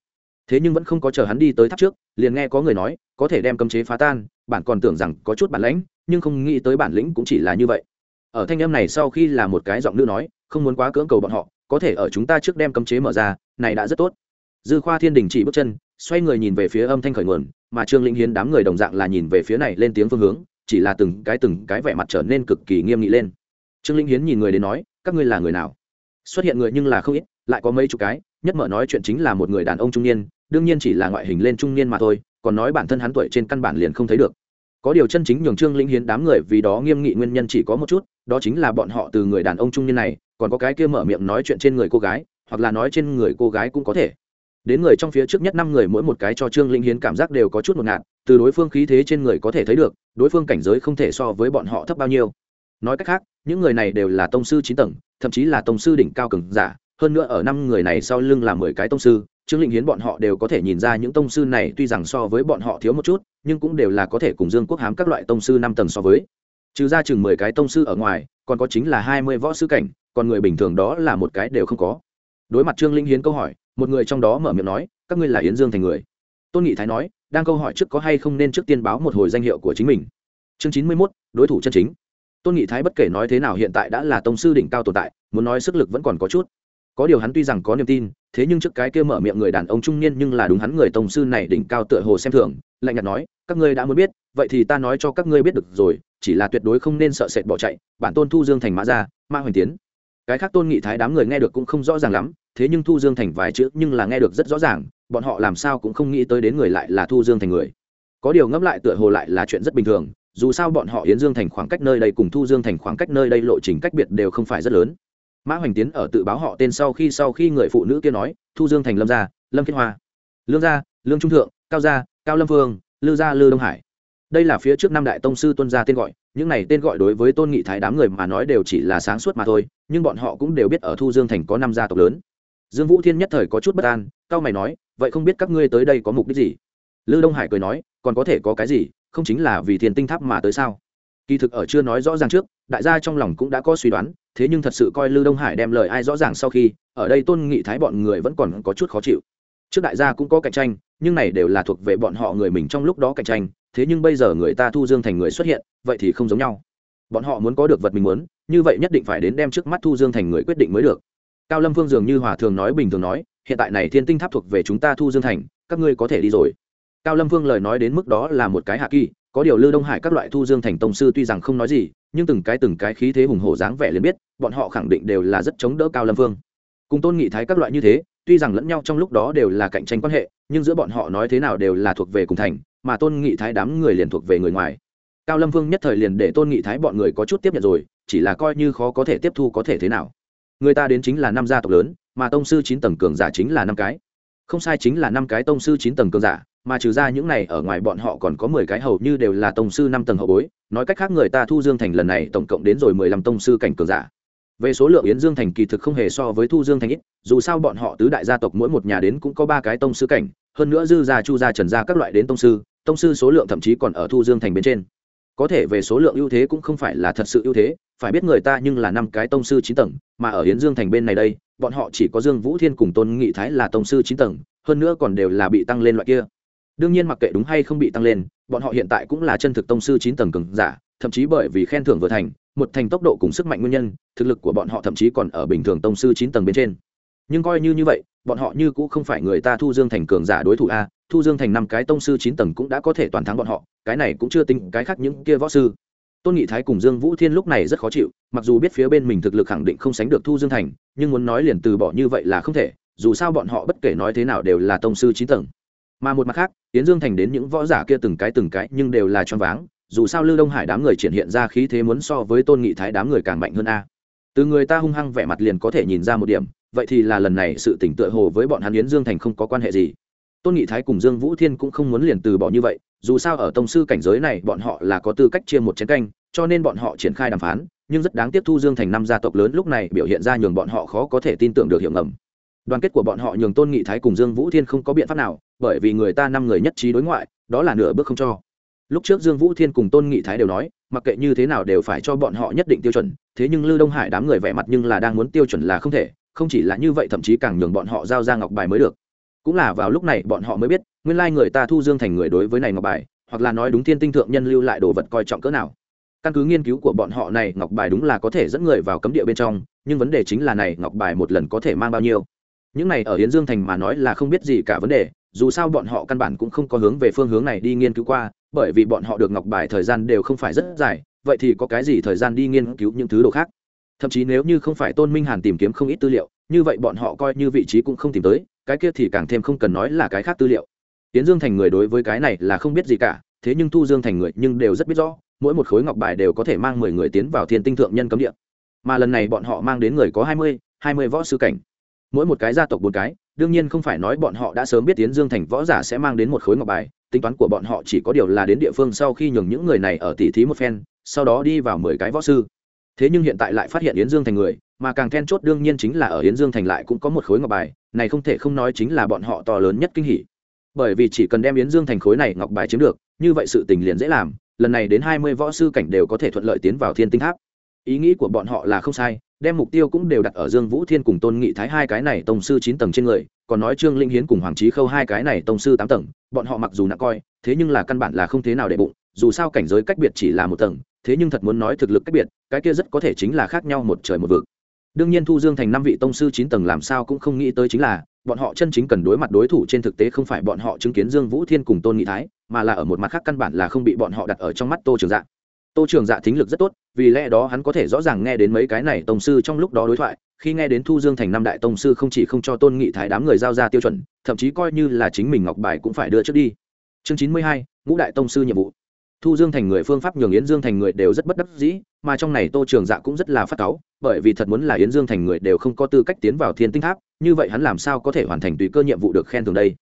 Thế nhưng vẫn không có chờ hắn đi tới tháp trước, liền nghe có người nói, có thể đem cấm chế phá tan bản còn tưởng rằng có chút bản lãnh, nhưng không nghĩ tới bản lĩnh cũng chỉ là như vậy. Ở thanh âm này sau khi là một cái giọng nữ nói, không muốn quá cưỡng cầu bọn họ, có thể ở chúng ta trước đem cấm chế mở ra, này đã rất tốt. Dư khoa thiên đình chỉ bước chân, xoay người nhìn về phía âm thanh khởi nguồn, mà trương linh hiến đám người đồng dạng là nhìn về phía này lên tiếng phương hướng, chỉ là từng cái từng cái vẻ mặt trở nên cực kỳ nghiêm nghị lên. Trương linh hiến nhìn người đến nói, các ngươi là người nào? Xuất hiện người nhưng là không ít, lại có mấy chục cái, nhất mở nói chuyện chính là một người đàn ông trung niên, đương nhiên chỉ là ngoại hình lên trung niên mà thôi, còn nói bản thân hắn tuổi trên căn bản liền không thấy được. Có điều chân chính nhường trương linh hiến đám người vì đó nghiêm nghị nguyên nhân chỉ có một chút, đó chính là bọn họ từ người đàn ông trung niên này, còn có cái kia mở miệng nói chuyện trên người cô gái, hoặc là nói trên người cô gái cũng có thể. Đến người trong phía trước nhất năm người mỗi một cái cho trương linh hiến cảm giác đều có chút một ngạt, từ đối phương khí thế trên người có thể thấy được, đối phương cảnh giới không thể so với bọn họ thấp bao nhiêu nói cách khác, những người này đều là tông sư chín tầng, thậm chí là tông sư đỉnh cao cường giả, hơn nữa ở năm người này sau lưng là mười cái tông sư, trương linh hiến bọn họ đều có thể nhìn ra những tông sư này tuy rằng so với bọn họ thiếu một chút, nhưng cũng đều là có thể cùng dương quốc hám các loại tông sư năm tầng so với. Trừ ra chừng mười cái tông sư ở ngoài, còn có chính là hai mươi võ sư cảnh, còn người bình thường đó là một cái đều không có. Đối mặt trương linh hiến câu hỏi, một người trong đó mở miệng nói, các ngươi là hiến dương thành người? Tôn nghị thái nói, đang câu hỏi trước có hay không nên trước tiên báo một hồi danh hiệu của chính mình. Chương chín mươi mốt, đối thủ chân chính tôn nghị thái bất kể nói thế nào hiện tại đã là tông sư đỉnh cao tồn tại, muốn nói sức lực vẫn còn có chút. Có điều hắn tuy rằng có niềm tin, thế nhưng trước cái kia mở miệng người đàn ông trung niên nhưng là đúng hắn người tông sư này đỉnh cao tựa hồ xem thường, lạnh nhạt nói, các ngươi đã muốn biết, vậy thì ta nói cho các ngươi biết được rồi, chỉ là tuyệt đối không nên sợ sệt bỏ chạy, bản tôn thu dương thành mã ra ma hoành tiến. Cái khác tôn nghị thái đám người nghe được cũng không rõ ràng lắm, thế nhưng thu dương thành vài chữ nhưng là nghe được rất rõ ràng, bọn họ làm sao cũng không nghĩ tới đến người lại là thu dương thành người. Có điều ngẫm lại tựa hồ lại là chuyện rất bình thường dù sao bọn họ yến dương thành khoảng cách nơi đây cùng thu dương thành khoảng cách nơi đây lộ trình cách biệt đều không phải rất lớn. Mã hoành tiến ở tự báo họ tên sau khi sau khi người phụ nữ kia nói, thu dương thành lâm gia, lâm kiên hoa. Lương gia, lương trung thượng, cao gia, cao lâm phương, lư gia, lư đông hải. Đây là phía trước năm đại tông sư tuân gia tên gọi, những này tên gọi đối với tôn nghị thái đám người mà nói đều chỉ là sáng suốt mà thôi, nhưng bọn họ cũng đều biết ở thu dương thành có năm gia tộc lớn. Dương vũ thiên nhất thời có chút bất an, cao mày nói, vậy không biết các ngươi tới đây có mục đích gì? Lư đông hải cười nói, còn có thể có cái gì? Không chính là vì thiên tinh tháp mà tới sao? Kỳ thực ở chưa nói rõ ràng trước, đại gia trong lòng cũng đã có suy đoán, thế nhưng thật sự coi lư đông hải đem lời ai rõ ràng sau khi, ở đây tôn nghị thái bọn người vẫn còn có chút khó chịu. Trước đại gia cũng có cạnh tranh, nhưng này đều là thuộc về bọn họ người mình trong lúc đó cạnh tranh, thế nhưng bây giờ người ta thu dương thành người xuất hiện, vậy thì không giống nhau. Bọn họ muốn có được vật mình muốn, như vậy nhất định phải đến đem trước mắt thu dương thành người quyết định mới được. Cao lâm phương dường như hòa thường nói bình thường nói, hiện tại này thiên tinh tháp thuộc về chúng ta thu dương thành, các ngươi có thể đi rồi cao lâm Vương lời nói đến mức đó là một cái hạ kỳ, có điều lư đông hải các loại thu dương thành tông sư tuy rằng không nói gì, nhưng từng cái từng cái khí thế hùng hổ dáng vẻ liền biết, bọn họ khẳng định đều là rất chống đỡ cao lâm Vương. cùng tôn nghị thái các loại như thế, tuy rằng lẫn nhau trong lúc đó đều là cạnh tranh quan hệ, nhưng giữa bọn họ nói thế nào đều là thuộc về cùng thành, mà tôn nghị thái đám người liền thuộc về người ngoài. Cao lâm Vương nhất thời liền để tôn nghị thái bọn người có chút tiếp nhận rồi, chỉ là coi như khó có thể tiếp thu có thể thế nào. Người ta đến chính là năm gia tộc lớn, mà tông sư chín tầng cường giả chính là năm cái. Không sai chính là năm cái tông sư chín tầng cường giả mà trừ ra những này ở ngoài bọn họ còn có mười cái hầu như đều là tông sư năm tầng hậu bối, nói cách khác người ta thu dương thành lần này tổng cộng đến rồi mười lăm tông sư cảnh cường giả. Về số lượng yến dương thành kỳ thực không hề so với thu dương thành ít, dù sao bọn họ tứ đại gia tộc mỗi một nhà đến cũng có ba cái tông sư cảnh, hơn nữa dư gia, chu gia, trần gia các loại đến tông sư tông sư số lượng thậm chí còn ở thu dương thành bên trên. Có thể về số lượng ưu thế cũng không phải là thật sự ưu thế, phải biết người ta nhưng là năm cái tông sư chín tầng, mà ở yến dương thành bên này đây, bọn họ chỉ có dương vũ thiên cùng tôn nghị thái là tông sư chín tầng, hơn nữa còn đều là bị tăng lên loại kia đương nhiên mặc kệ đúng hay không bị tăng lên, bọn họ hiện tại cũng là chân thực tông sư chín tầng cường giả, thậm chí bởi vì khen thưởng vừa thành, một thành tốc độ cùng sức mạnh nguyên nhân, thực lực của bọn họ thậm chí còn ở bình thường tông sư chín tầng bên trên. Nhưng coi như như vậy, bọn họ như cũng không phải người ta thu dương thành cường giả đối thủ a, thu dương thành năm cái tông sư chín tầng cũng đã có thể toàn thắng bọn họ, cái này cũng chưa tính cái khác những kia võ sư. Tôn nghị thái cùng dương vũ thiên lúc này rất khó chịu, mặc dù biết phía bên mình thực lực khẳng định không sánh được thu dương thành, nhưng muốn nói liền từ bỏ như vậy là không thể, dù sao bọn họ bất kể nói thế nào đều là tông sư chín tầng mà một mặt khác tiến dương thành đến những võ giả kia từng cái từng cái nhưng đều là choáng dù sao lưu đông hải đám người triển hiện ra khí thế muốn so với tôn nghị thái đám người càng mạnh hơn a. Từ người ta hung hăng vẻ mặt liền có thể nhìn ra một điểm, vậy thì là lần này sự tỉnh tựa hồ với bọn hắn yến dương thành không có quan hệ gì. Tôn nghị thái cùng dương vũ thiên cũng không muốn liền từ bỏ như vậy, dù sao ở tông sư cảnh giới này bọn họ là có tư cách chia một chén canh, cho nên bọn họ triển khai đàm phán, nhưng rất đáng tiếp thu dương thành năm gia tộc lớn lúc này biểu hiện ra nhường bọn họ khó có thể tin tưởng được hiệu ngầm đoàn kết của bọn họ nhường tôn nghị thái cùng dương vũ thiên không có biện pháp nào, bởi vì người ta năm người nhất trí đối ngoại, đó là nửa bước không cho. Lúc trước dương vũ thiên cùng tôn nghị thái đều nói, mặc kệ như thế nào đều phải cho bọn họ nhất định tiêu chuẩn, thế nhưng lư đông hải đám người vẻ mặt nhưng là đang muốn tiêu chuẩn là không thể, không chỉ là như vậy thậm chí càng nhường bọn họ giao ra ngọc bài mới được. Cũng là vào lúc này bọn họ mới biết, nguyên lai người ta thu dương thành người đối với này ngọc bài, hoặc là nói đúng thiên tinh thượng nhân lưu lại đồ vật coi trọng cỡ nào. Căn cứ nghiên cứu của bọn họ này, ngọc bài đúng là có thể dẫn người vào cấm địa bên trong, nhưng vấn đề chính là này, ngọc bài một lần có thể mang bao nhiêu? Những này ở hiến dương thành mà nói là không biết gì cả vấn đề, dù sao bọn họ căn bản cũng không có hướng về phương hướng này đi nghiên cứu qua, bởi vì bọn họ được ngọc bài thời gian đều không phải rất dài, vậy thì có cái gì thời gian đi nghiên cứu những thứ đồ khác? Thậm chí nếu như không phải tôn minh hàn tìm kiếm không ít tư liệu, như vậy bọn họ coi như vị trí cũng không tìm tới, cái kia thì càng thêm không cần nói là cái khác tư liệu. Tiến dương thành người đối với cái này là không biết gì cả, thế nhưng thu dương thành người nhưng đều rất biết rõ, mỗi một khối ngọc bài đều có thể mang mười người tiến vào thiên tinh thượng nhân cấm địa. Mà lần này bọn họ mang đến người có hai mươi hai mươi võ sư cảnh mỗi một cái gia tộc bốn cái, đương nhiên không phải nói bọn họ đã sớm biết tiến dương thành võ giả sẽ mang đến một khối ngọc bài, tính toán của bọn họ chỉ có điều là đến địa phương sau khi nhường những người này ở tỉ thí một phen, sau đó đi vào mười cái võ sư. Thế nhưng hiện tại lại phát hiện yến dương thành người, mà càng then chốt đương nhiên chính là ở yến dương thành lại cũng có một khối ngọc bài, này không thể không nói chính là bọn họ to lớn nhất kinh hỉ. Bởi vì chỉ cần đem yến dương thành khối này ngọc bài chiếm được, như vậy sự tình liền dễ làm, lần này đến hai mươi võ sư cảnh đều có thể thuận lợi tiến vào thiên tinh tháp. Ý nghĩ của bọn họ là không sai đem mục tiêu cũng đều đặt ở dương vũ thiên cùng tôn nghị thái hai cái này tông sư chín tầng trên người, còn nói trương linh hiến cùng hoàng trí khâu hai cái này tông sư tám tầng, bọn họ mặc dù nặng coi, thế nhưng là căn bản là không thế nào để bụng, dù sao cảnh giới cách biệt chỉ là một tầng, thế nhưng thật muốn nói thực lực cách biệt, cái kia rất có thể chính là khác nhau một trời một vực. Đương nhiên thu dương thành năm vị tông sư chín tầng làm sao cũng không nghĩ tới chính là, bọn họ chân chính cần đối mặt đối thủ trên thực tế không phải bọn họ chứng kiến dương vũ thiên cùng tôn nghị thái, mà là ở một mặt khác căn bản là không bị bọn họ đặt ở trong mắt tô trường dạ tô trường dạ thính lực rất tốt, vì lẽ đó hắn có thể rõ ràng nghe đến mấy cái này tông sư trong lúc đó đối thoại, khi nghe đến thu dương thành năm đại tông sư không chỉ không cho tôn nghị thái đám người giao ra tiêu chuẩn, thậm chí coi như là chính mình ngọc bài cũng phải đưa trước đi. Chương chín mươi hai, ngũ đại tông sư nhiệm vụ. Thu dương thành người phương pháp nhường yến dương thành người đều rất bất đắc dĩ, mà trong này tô trường dạ cũng rất là phát cáu, bởi vì thật muốn là yến dương thành người đều không có tư cách tiến vào thiên tinh tháp, như vậy hắn làm sao có thể hoàn thành tùy cơ nhiệm vụ được khen thường đây?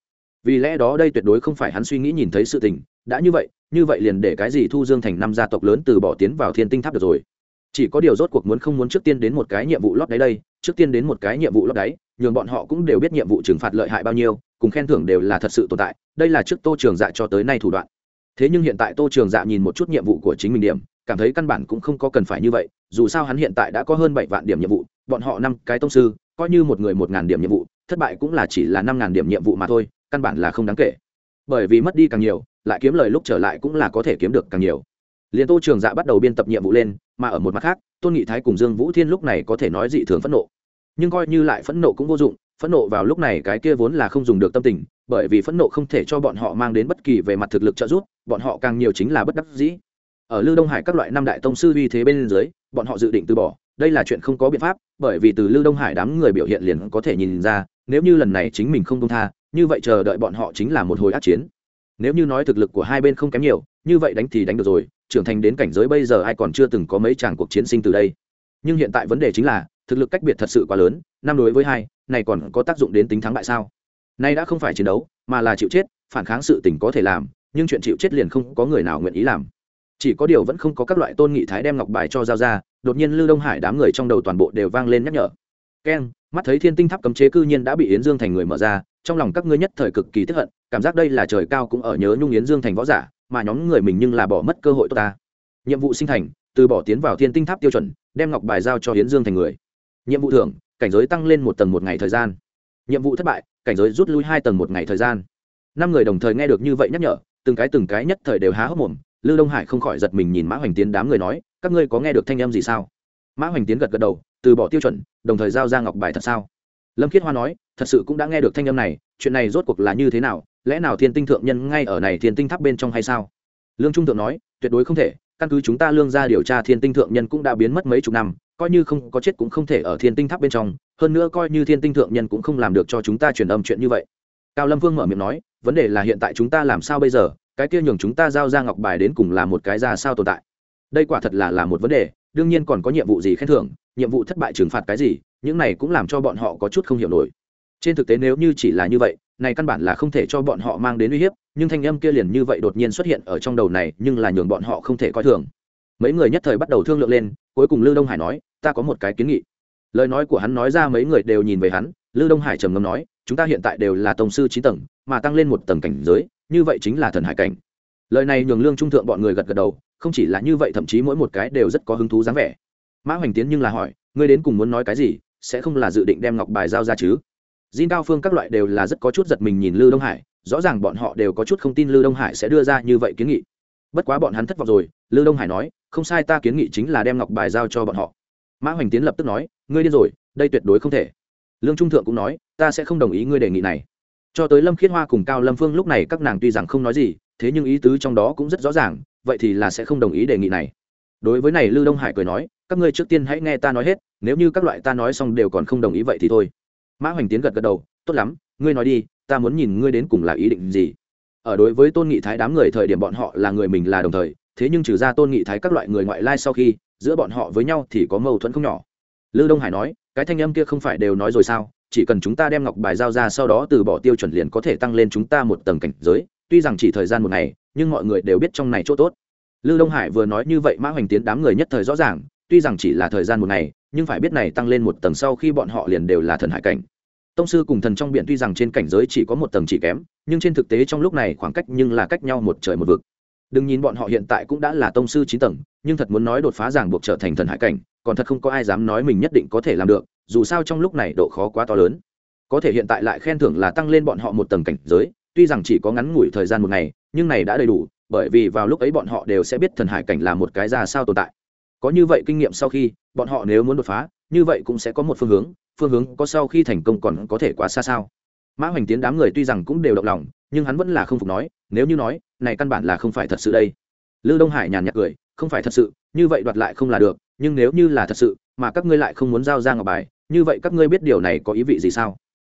Vì lẽ đó đây tuyệt đối không phải hắn suy nghĩ nhìn thấy sự tình đã như vậy như vậy liền để cái gì thu dương thành năm gia tộc lớn từ bỏ tiến vào thiên tinh tháp được rồi. Chỉ có điều rốt cuộc muốn không muốn trước tiên đến một cái nhiệm vụ lót đáy đây, trước tiên đến một cái nhiệm vụ lót đáy, nhường bọn họ cũng đều biết nhiệm vụ trừng phạt lợi hại bao nhiêu, cùng khen thưởng đều là thật sự tồn tại, đây là trước tô trường dạ cho tới nay thủ đoạn. Thế nhưng hiện tại tô trường dạ nhìn một chút nhiệm vụ của chính mình điểm, cảm thấy căn bản cũng không có cần phải như vậy, dù sao hắn hiện tại đã có hơn bảy vạn điểm nhiệm vụ, bọn họ năm cái tông sư, coi như một người một ngàn điểm nhiệm vụ, thất bại cũng là chỉ là năm ngàn điểm nhiệm vụ mà thôi, căn bản là không đáng kể. Bởi vì mất đi càng nhiều lại kiếm lời lúc trở lại cũng là có thể kiếm được càng nhiều. Liền tô trường dạ bắt đầu biên tập nhiệm vụ lên, mà ở một mặt khác, tôn nghị thái cùng dương vũ thiên lúc này có thể nói dị thường phẫn nộ. Nhưng coi như lại phẫn nộ cũng vô dụng, phẫn nộ vào lúc này cái kia vốn là không dùng được tâm tình, bởi vì phẫn nộ không thể cho bọn họ mang đến bất kỳ về mặt thực lực trợ giúp, bọn họ càng nhiều chính là bất đắc dĩ. Ở lưu đông hải các loại năm đại tông sư uy thế bên dưới, bọn họ dự định từ bỏ. Đây là chuyện không có biện pháp, bởi vì từ lưu đông hải đám người biểu hiện liền có thể nhìn ra, nếu như lần này chính mình không công tha, như vậy chờ đợi bọn họ chính là một hồi át chiến nếu như nói thực lực của hai bên không kém nhiều, như vậy đánh thì đánh được rồi, trưởng thành đến cảnh giới bây giờ ai còn chưa từng có mấy chàng cuộc chiến sinh từ đây. Nhưng hiện tại vấn đề chính là, thực lực cách biệt thật sự quá lớn, năm đối với hai, này còn có tác dụng đến tính thắng bại sao? Nay đã không phải chiến đấu, mà là chịu chết, phản kháng sự tình có thể làm, nhưng chuyện chịu chết liền không có người nào nguyện ý làm. Chỉ có điều vẫn không có các loại tôn nghị thái đem ngọc bài cho giao ra, đột nhiên lưu đông hải đám người trong đầu toàn bộ đều vang lên nhắc nhở. Keng, mắt thấy thiên tinh tháp cấm chế cư nhiên đã bị yến dương thành người mở ra trong lòng các ngươi nhất thời cực kỳ tức hận cảm giác đây là trời cao cũng ở nhớ nhung yến dương thành võ giả mà nhóm người mình nhưng là bỏ mất cơ hội tốt ta. Nhiệm vụ sinh thành từ bỏ tiến vào thiên tinh tháp tiêu chuẩn đem ngọc bài giao cho yến dương thành người. Nhiệm vụ thưởng cảnh giới tăng lên một tầng một ngày thời gian. Nhiệm vụ thất bại cảnh giới rút lui hai tầng một ngày thời gian. Năm người đồng thời nghe được như vậy nhắc nhở từng cái từng cái nhất thời đều há hốc mồm. Lưu Đông Hải không khỏi giật mình nhìn Mã Hoành Tiến đám người nói, các ngươi có nghe được thanh âm gì sao? Mã Hoành Tiến gật gật đầu, từ bỏ tiêu chuẩn, đồng thời giao ra ngọc bài thật sao? Lâm Kiết Hoa nói, thật sự cũng đã nghe được thanh âm này, chuyện này rốt cuộc là như thế nào? Lẽ nào Thiên Tinh thượng nhân ngay ở này Thiên Tinh tháp bên trong hay sao? Lương Trung thượng nói, tuyệt đối không thể, căn cứ chúng ta lương ra điều tra Thiên Tinh thượng nhân cũng đã biến mất mấy chục năm, coi như không có chết cũng không thể ở Thiên Tinh tháp bên trong, hơn nữa coi như Thiên Tinh thượng nhân cũng không làm được cho chúng ta truyền âm chuyện như vậy. Cao Lâm Vương mở miệng nói, vấn đề là hiện tại chúng ta làm sao bây giờ, cái kia nhường chúng ta giao ra ngọc bài đến cùng là một cái ra sao tồn tại đây quả thật là là một vấn đề đương nhiên còn có nhiệm vụ gì khen thưởng nhiệm vụ thất bại trừng phạt cái gì những này cũng làm cho bọn họ có chút không hiểu nổi trên thực tế nếu như chỉ là như vậy, này căn bản là không thể cho bọn họ mang đến uy hiếp, nhưng thanh âm kia liền như vậy đột nhiên xuất hiện ở trong đầu này, nhưng là nhường bọn họ không thể coi thường. Mấy người nhất thời bắt đầu thương lượng lên, cuối cùng lưu đông hải nói, ta có một cái kiến nghị. Lời nói của hắn nói ra mấy người đều nhìn về hắn, lưu đông hải trầm ngâm nói, chúng ta hiện tại đều là tổng sư chín tầng, mà tăng lên một tầng cảnh giới, như vậy chính là thần hải cảnh. Lời này nhường lương trung thượng bọn người gật gật đầu, không chỉ là như vậy thậm chí mỗi một cái đều rất có hứng thú dáng vẻ. Mã hoành tiến nhưng là hỏi, ngươi đến cùng muốn nói cái gì? Sẽ không là dự định đem ngọc bài giao ra chứ? Jin Cao Phương các loại đều là rất có chút giật mình nhìn Lưu Đông Hải, rõ ràng bọn họ đều có chút không tin Lưu Đông Hải sẽ đưa ra như vậy kiến nghị. Bất quá bọn hắn thất vọng rồi, Lưu Đông Hải nói, không sai ta kiến nghị chính là đem ngọc bài giao cho bọn họ. Mã Hoành Tiến lập tức nói, ngươi điên rồi, đây tuyệt đối không thể. Lương Trung Thượng cũng nói, ta sẽ không đồng ý ngươi đề nghị này cho tới lâm khiết hoa cùng cao lâm phương lúc này các nàng tuy rằng không nói gì thế nhưng ý tứ trong đó cũng rất rõ ràng vậy thì là sẽ không đồng ý đề nghị này đối với này lưu đông hải cười nói các ngươi trước tiên hãy nghe ta nói hết nếu như các loại ta nói xong đều còn không đồng ý vậy thì thôi mã hoành tiến gật gật đầu tốt lắm ngươi nói đi ta muốn nhìn ngươi đến cùng là ý định gì. Ở đối với tôn nghị thái đám người thời điểm bọn họ là người mình là đồng thời thế nhưng trừ ra tôn nghị thái các loại người ngoại lai sau khi giữa bọn họ với nhau thì có mâu thuẫn không nhỏ. Lưu đông hải nói cái thanh âm kia không phải đều nói rồi sao? Chỉ cần chúng ta đem ngọc bài giao ra sau đó từ bỏ tiêu chuẩn liền có thể tăng lên chúng ta một tầng cảnh giới. Tuy rằng chỉ thời gian một ngày nhưng mọi người đều biết trong này chỗ tốt. Lưu Đông Hải vừa nói như vậy Mã Hoành Tiến đám người nhất thời rõ ràng, tuy rằng chỉ là thời gian một ngày, nhưng phải biết này tăng lên một tầng sau khi bọn họ liền đều là thần hải cảnh. Tông sư cùng thần trong biển tuy rằng trên cảnh giới chỉ có một tầng chỉ kém, nhưng trên thực tế trong lúc này khoảng cách nhưng là cách nhau một trời một vực. Đừng nhìn bọn họ hiện tại cũng đã là tông sư chín tầng, nhưng thật muốn nói đột phá ràng buộc trở thành thần hải cảnh, còn thật không có ai dám nói mình nhất định có thể làm được dù sao trong lúc này độ khó quá to lớn có thể hiện tại lại khen thưởng là tăng lên bọn họ một tầng cảnh giới tuy rằng chỉ có ngắn ngủi thời gian một ngày nhưng này đã đầy đủ bởi vì vào lúc ấy bọn họ đều sẽ biết thần hải cảnh là một cái ra sao tồn tại có như vậy kinh nghiệm sau khi, bọn họ nếu muốn đột phá, như vậy cũng sẽ có một phương hướng phương hướng có sau khi thành công còn có thể quá xa sao? Mã hoành tiến đám người tuy rằng cũng đều động lòng, nhưng hắn vẫn là không phục nói, nếu như nói, này căn bản là không phải thật sự đây. Lư đông hải nhàn nhạt cười, không phải thật sự, như vậy đoạt lại không là được, nhưng nếu như là thật sự, mà các ngươi lại không muốn giao ra ngọc bài, như vậy các ngươi biết điều này có ý vị gì sao?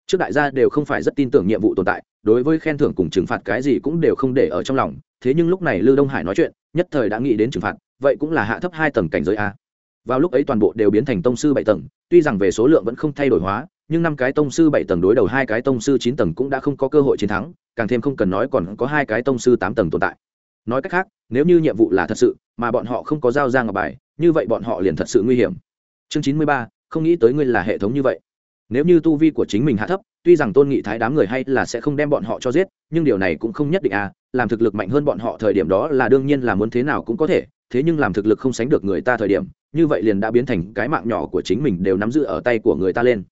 Trước đại gia đều không phải rất tin tưởng nhiệm vụ tồn tại, đối với khen thưởng cùng trừng phạt cái gì cũng đều không để ở trong lòng, thế nhưng lúc này lư đông hải nói chuyện, nhất thời đã nghĩ đến trừng phạt, vậy cũng là hạ thấp hai tầng cảnh giới a. Vào lúc ấy toàn bộ đều biến thành tông sư bảy tầng, tuy rằng về số lượng vẫn không thay đổi hóa, nhưng năm cái tông sư bảy tầng đối đầu hai cái tông sư chín tầng cũng đã không có cơ hội chiến thắng, càng thêm không cần nói còn có hai cái tông sư tám tầng tồn tại. Nói cách khác, nếu như nhiệm vụ là thật sự, mà bọn họ không có giao ra ngọc bài, như vậy bọn họ liền thật sự nguy hiểm. Chương chín mươi ba, không nghĩ tới ngươi là hệ thống như vậy nếu như tu vi của chính mình hạ thấp, tuy rằng tôn nghị thái đám người hay là sẽ không đem bọn họ cho giết, nhưng điều này cũng không nhất định à làm thực lực mạnh hơn bọn họ thời điểm đó là đương nhiên là muốn thế nào cũng có thể, thế nhưng làm thực lực không sánh được người ta thời điểm, như vậy liền đã biến thành cái mạng nhỏ của chính mình đều nắm giữ ở tay của người ta lên.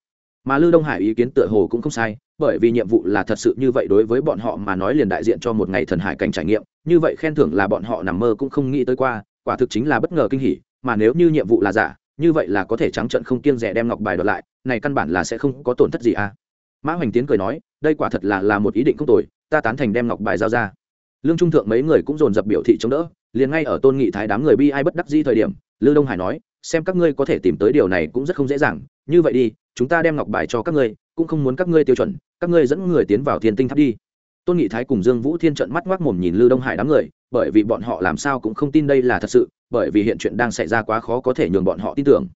Mà lư đông hải ý kiến tựa hồ cũng không sai, bởi vì nhiệm vụ là thật sự như vậy đối với bọn họ mà nói liền đại diện cho một ngày thần hải cảnh trải nghiệm, như vậy khen thưởng là bọn họ nằm mơ cũng không nghĩ tới qua, quả thực chính là bất ngờ kinh hỉ, mà nếu như nhiệm vụ là giả như vậy là có thể trắng trận không kiêng rẻ đem ngọc bài đoạt lại, này căn bản là sẽ không có tổn thất gì à? Mã hoành tiến cười nói, đây quả thật là là một ý định không tồi, ta tán thành đem ngọc bài giao ra. Lương trung thượng mấy người cũng dồn dập biểu thị chống đỡ, liền ngay ở tôn nghị thái đám người bi ai bất đắc di thời điểm, lư đông hải nói, xem các ngươi có thể tìm tới điều này cũng rất không dễ dàng, như vậy đi, chúng ta đem ngọc bài cho các ngươi, cũng không muốn các ngươi tiêu chuẩn, các ngươi dẫn người tiến vào thiên tinh tháp đi. Tôn nghị thái cùng dương vũ thiên trận mắt ngoác mồm nhìn lư đông hải đám người, bởi vì bọn họ làm sao cũng không tin đây là thật sự bởi vì hiện chuyện đang xảy ra quá khó có thể nhường bọn họ tin tưởng.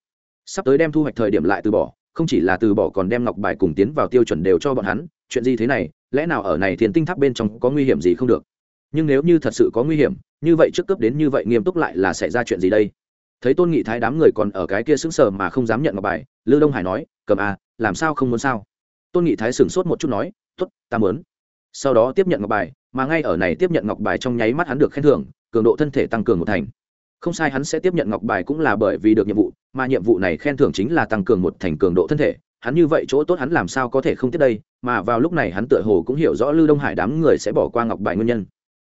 Sắp tới đem thu hoạch thời điểm lại từ bỏ không chỉ là từ bỏ còn đem ngọc bài cùng tiến vào tiêu chuẩn đều cho bọn hắn chuyện gì thế này lẽ nào ở này thiên tinh tháp bên trong có nguy hiểm gì không được? Nhưng nếu như thật sự có nguy hiểm như vậy trước cấp đến như vậy nghiêm túc lại là xảy ra chuyện gì đây? Thấy tôn nghị thái đám người còn ở cái kia sững sờ mà không dám nhận ngọc bài lư đông hải nói cầm a, làm sao không muốn sao? Tôn nghị thái sửng sốt một chút nói t ố t ta muốn. Sau đó tiếp nhận ngọc bài mà ngay ở này tiếp nhận ngọc bài trong nháy mắt hắn được khen thưởng cường độ thân thể tăng cường một thành không sai hắn sẽ tiếp nhận ngọc bài cũng là bởi vì được nhiệm vụ, mà nhiệm vụ này khen thưởng chính là tăng cường một thành cường độ thân thể. Hắn như vậy chỗ tốt hắn làm sao có thể không tiếp đây, mà vào lúc này hắn tựa hồ cũng hiểu rõ lưu đông hải đám người sẽ bỏ qua ngọc bài nguyên nhân.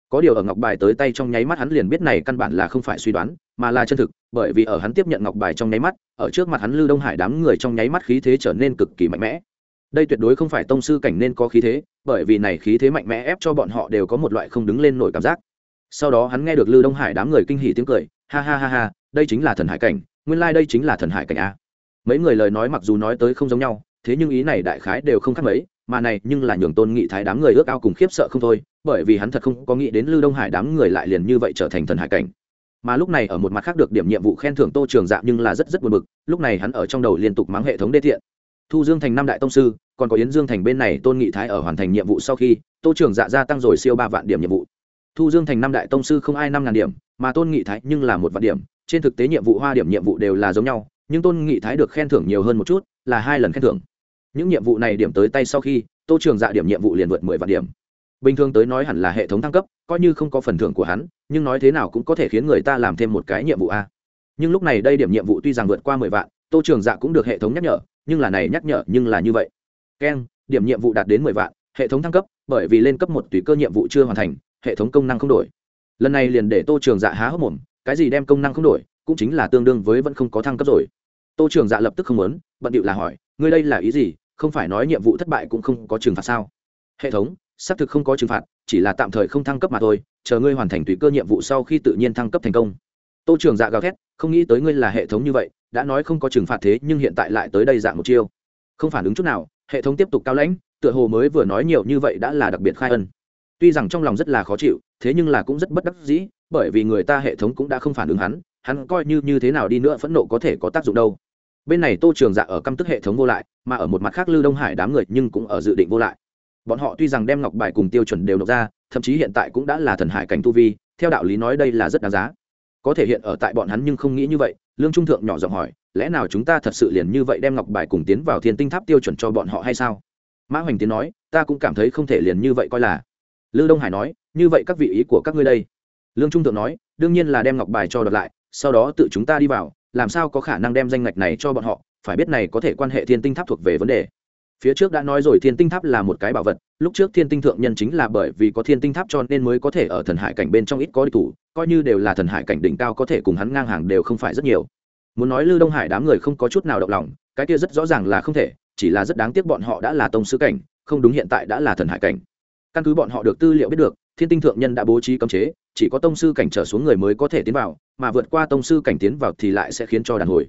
Có điều ở ngọc bài tới tay trong nháy mắt hắn liền biết này căn bản là không phải suy đoán, mà là chân thực, bởi vì ở hắn tiếp nhận ngọc bài trong nháy mắt, ở trước mặt hắn lưu đông hải đám người trong nháy mắt khí thế trở nên cực kỳ mạnh mẽ. Đây tuyệt đối không phải tông sư cảnh nên có khí thế, bởi vì này khí thế mạnh mẽ ép cho bọn họ đều có một loại không đứng lên nổi cảm giác. Sau đó hắn nghe được lưu đông hải đám người kinh hỉ tiếng cười ha ha ha ha, đây chính là thần hải cảnh, nguyên lai、like、đây chính là thần hải cảnh a. Mấy người lời nói mặc dù nói tới không giống nhau, thế nhưng ý này đại khái đều không khác mấy, mà này nhưng là nhường tôn nghị thái đám người ước ao cùng khiếp sợ không thôi, bởi vì hắn thật không có nghĩ đến lưu đông hải đám người lại liền như vậy trở thành thần hải cảnh. Mà lúc này ở một mặt khác được điểm nhiệm vụ khen thưởng tô trường dạ nhưng là rất rất buồn bực, lúc này hắn ở trong đầu liên tục mắng hệ thống đê thiện thu dương thành năm đại tông sư, còn có yến dương thành bên này tôn nghị thái ở hoàn thành nhiệm vụ sau khi, tô trường dạ gia tăng rồi siêu ba vạn điểm nhiệm vụ. Thu dương thành năm đại tông sư không ai năm ngàn điểm mà tôn nghị thái nhưng là một vạn điểm, trên thực tế nhiệm vụ hoa điểm nhiệm vụ đều là giống nhau, nhưng tôn nghị thái được khen thưởng nhiều hơn một chút, là hai lần khen thưởng. Những nhiệm vụ này điểm tới tay sau khi, tô trường dạ điểm nhiệm vụ liền vượt mười vạn điểm. Bình thường tới nói hẳn là hệ thống thăng cấp, coi như không có phần thưởng của hắn, nhưng nói thế nào cũng có thể khiến người ta làm thêm một cái nhiệm vụ a. Nhưng lúc này đây điểm nhiệm vụ tuy rằng vượt qua mười vạn, tô trường dạ cũng được hệ thống nhắc nhở, nhưng là này nhắc nhở nhưng là như vậy. Keng, điểm nhiệm vụ đạt đến mười vạn, hệ thống thăng cấp, bởi vì lên cấp một tùy cơ nhiệm vụ chưa hoàn thành, hệ thống công năng không đổi lần này liền để tô trường dạ há hốc mồm, cái gì đem công năng không đổi, cũng chính là tương đương với vẫn không có thăng cấp rồi. Tô trường dạ lập tức không muốn, bận điệu là hỏi, ngươi đây là ý gì? Không phải nói nhiệm vụ thất bại cũng không có trừng phạt sao? Hệ thống, xác thực không có trừng phạt, chỉ là tạm thời không thăng cấp mà thôi, chờ ngươi hoàn thành tùy cơ nhiệm vụ sau khi tự nhiên thăng cấp thành công. Tô trường dạ gào thét, không nghĩ tới ngươi là hệ thống như vậy, đã nói không có trừng phạt thế nhưng hiện tại lại tới đây dạng một chiêu. Không phản ứng chút nào, hệ thống tiếp tục cao lãnh, tựa hồ mới vừa nói nhiều như vậy đã là đặc biệt khai ân tuy rằng trong lòng rất là khó chịu, thế nhưng là cũng rất bất đắc dĩ, bởi vì người ta hệ thống cũng đã không phản ứng hắn hắn coi như như thế nào đi nữa phẫn nộ có thể có tác dụng đâu. Bên này tô trường dạ ở căm tức hệ thống vô lại, mà ở một mặt khác lưu đông hải đám người nhưng cũng ở dự định vô lại. Bọn họ tuy rằng đem ngọc bài cùng tiêu chuẩn đều nộp ra, thậm chí hiện tại cũng đã là thần hải cảnh tu vi, theo đạo lý nói đây là rất đáng giá. Có thể hiện ở tại bọn hắn nhưng không nghĩ như vậy, lương trung thượng nhỏ giọng hỏi, lẽ nào chúng ta thật sự liền như vậy đem ngọc bài cùng tiến vào thiên tinh tháp tiêu chuẩn cho bọn họ hay sao? Mã hoành tiến nói, ta cũng cảm thấy không thể liền như vậy coi là lư đông hải nói, như vậy các vị ý của các ngươi đây. Lương trung thượng nói, đương nhiên là đem ngọc bài cho đợt lại, sau đó tự chúng ta đi vào, làm sao có khả năng đem danh ngạch này cho bọn họ, phải biết này có thể quan hệ thiên tinh tháp thuộc về vấn đề. Phía trước đã nói rồi thiên tinh tháp là một cái bảo vật, lúc trước thiên tinh thượng nhân chính là bởi vì có thiên tinh tháp cho nên mới có thể ở thần hải cảnh bên trong ít có địch thủ, coi như đều là thần hải cảnh đỉnh cao có thể cùng hắn ngang hàng đều không phải rất nhiều. Muốn nói Lưu đông hải đám người không có chút nào động lòng, cái kia rất rõ ràng là không thể, chỉ là rất đáng tiếc bọn họ đã là tông sứ cảnh, không đúng hiện tại đã là thần hải cảnh căn cứ bọn họ được tư liệu biết được, thiên tinh thượng nhân đã bố trí cấm chế, chỉ có tông sư cảnh trở xuống người mới có thể tiến vào, mà vượt qua tông sư cảnh tiến vào thì lại sẽ khiến cho đàn hồi.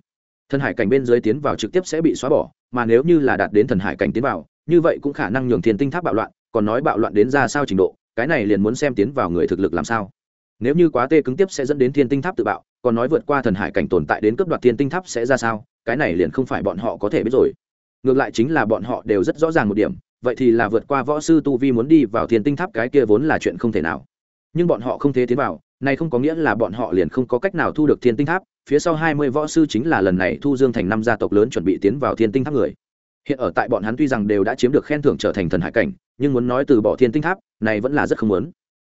Thần hải cảnh bên dưới tiến vào trực tiếp sẽ bị xóa bỏ, mà nếu như là đạt đến thần hải cảnh tiến vào, như vậy cũng khả năng nhường thiên tinh tháp bạo loạn, còn nói bạo loạn đến ra sao trình độ, cái này liền muốn xem tiến vào người thực lực làm sao. Nếu như quá tê cứng tiếp sẽ dẫn đến thiên tinh tháp tự bạo, còn nói vượt qua thần hải cảnh tồn tại đến cấp đoạt thiên tinh tháp sẽ ra sao, cái này liền không phải bọn họ có thể biết rồi. Ngược lại chính là bọn họ đều rất rõ ràng một điểm vậy thì là vượt qua võ sư tu vi muốn đi vào thiên tinh tháp cái kia vốn là chuyện không thể nào. Nhưng bọn họ không thế tiến vào, này không có nghĩa là bọn họ liền không có cách nào thu được thiên tinh tháp, phía sau hai mươi võ sư chính là lần này thu dương thành năm gia tộc lớn chuẩn bị tiến vào thiên tinh tháp người. Hiện ở tại bọn hắn tuy rằng đều đã chiếm được khen thưởng trở thành thần hải cảnh, nhưng muốn nói từ bỏ thiên tinh tháp, này vẫn là rất không muốn.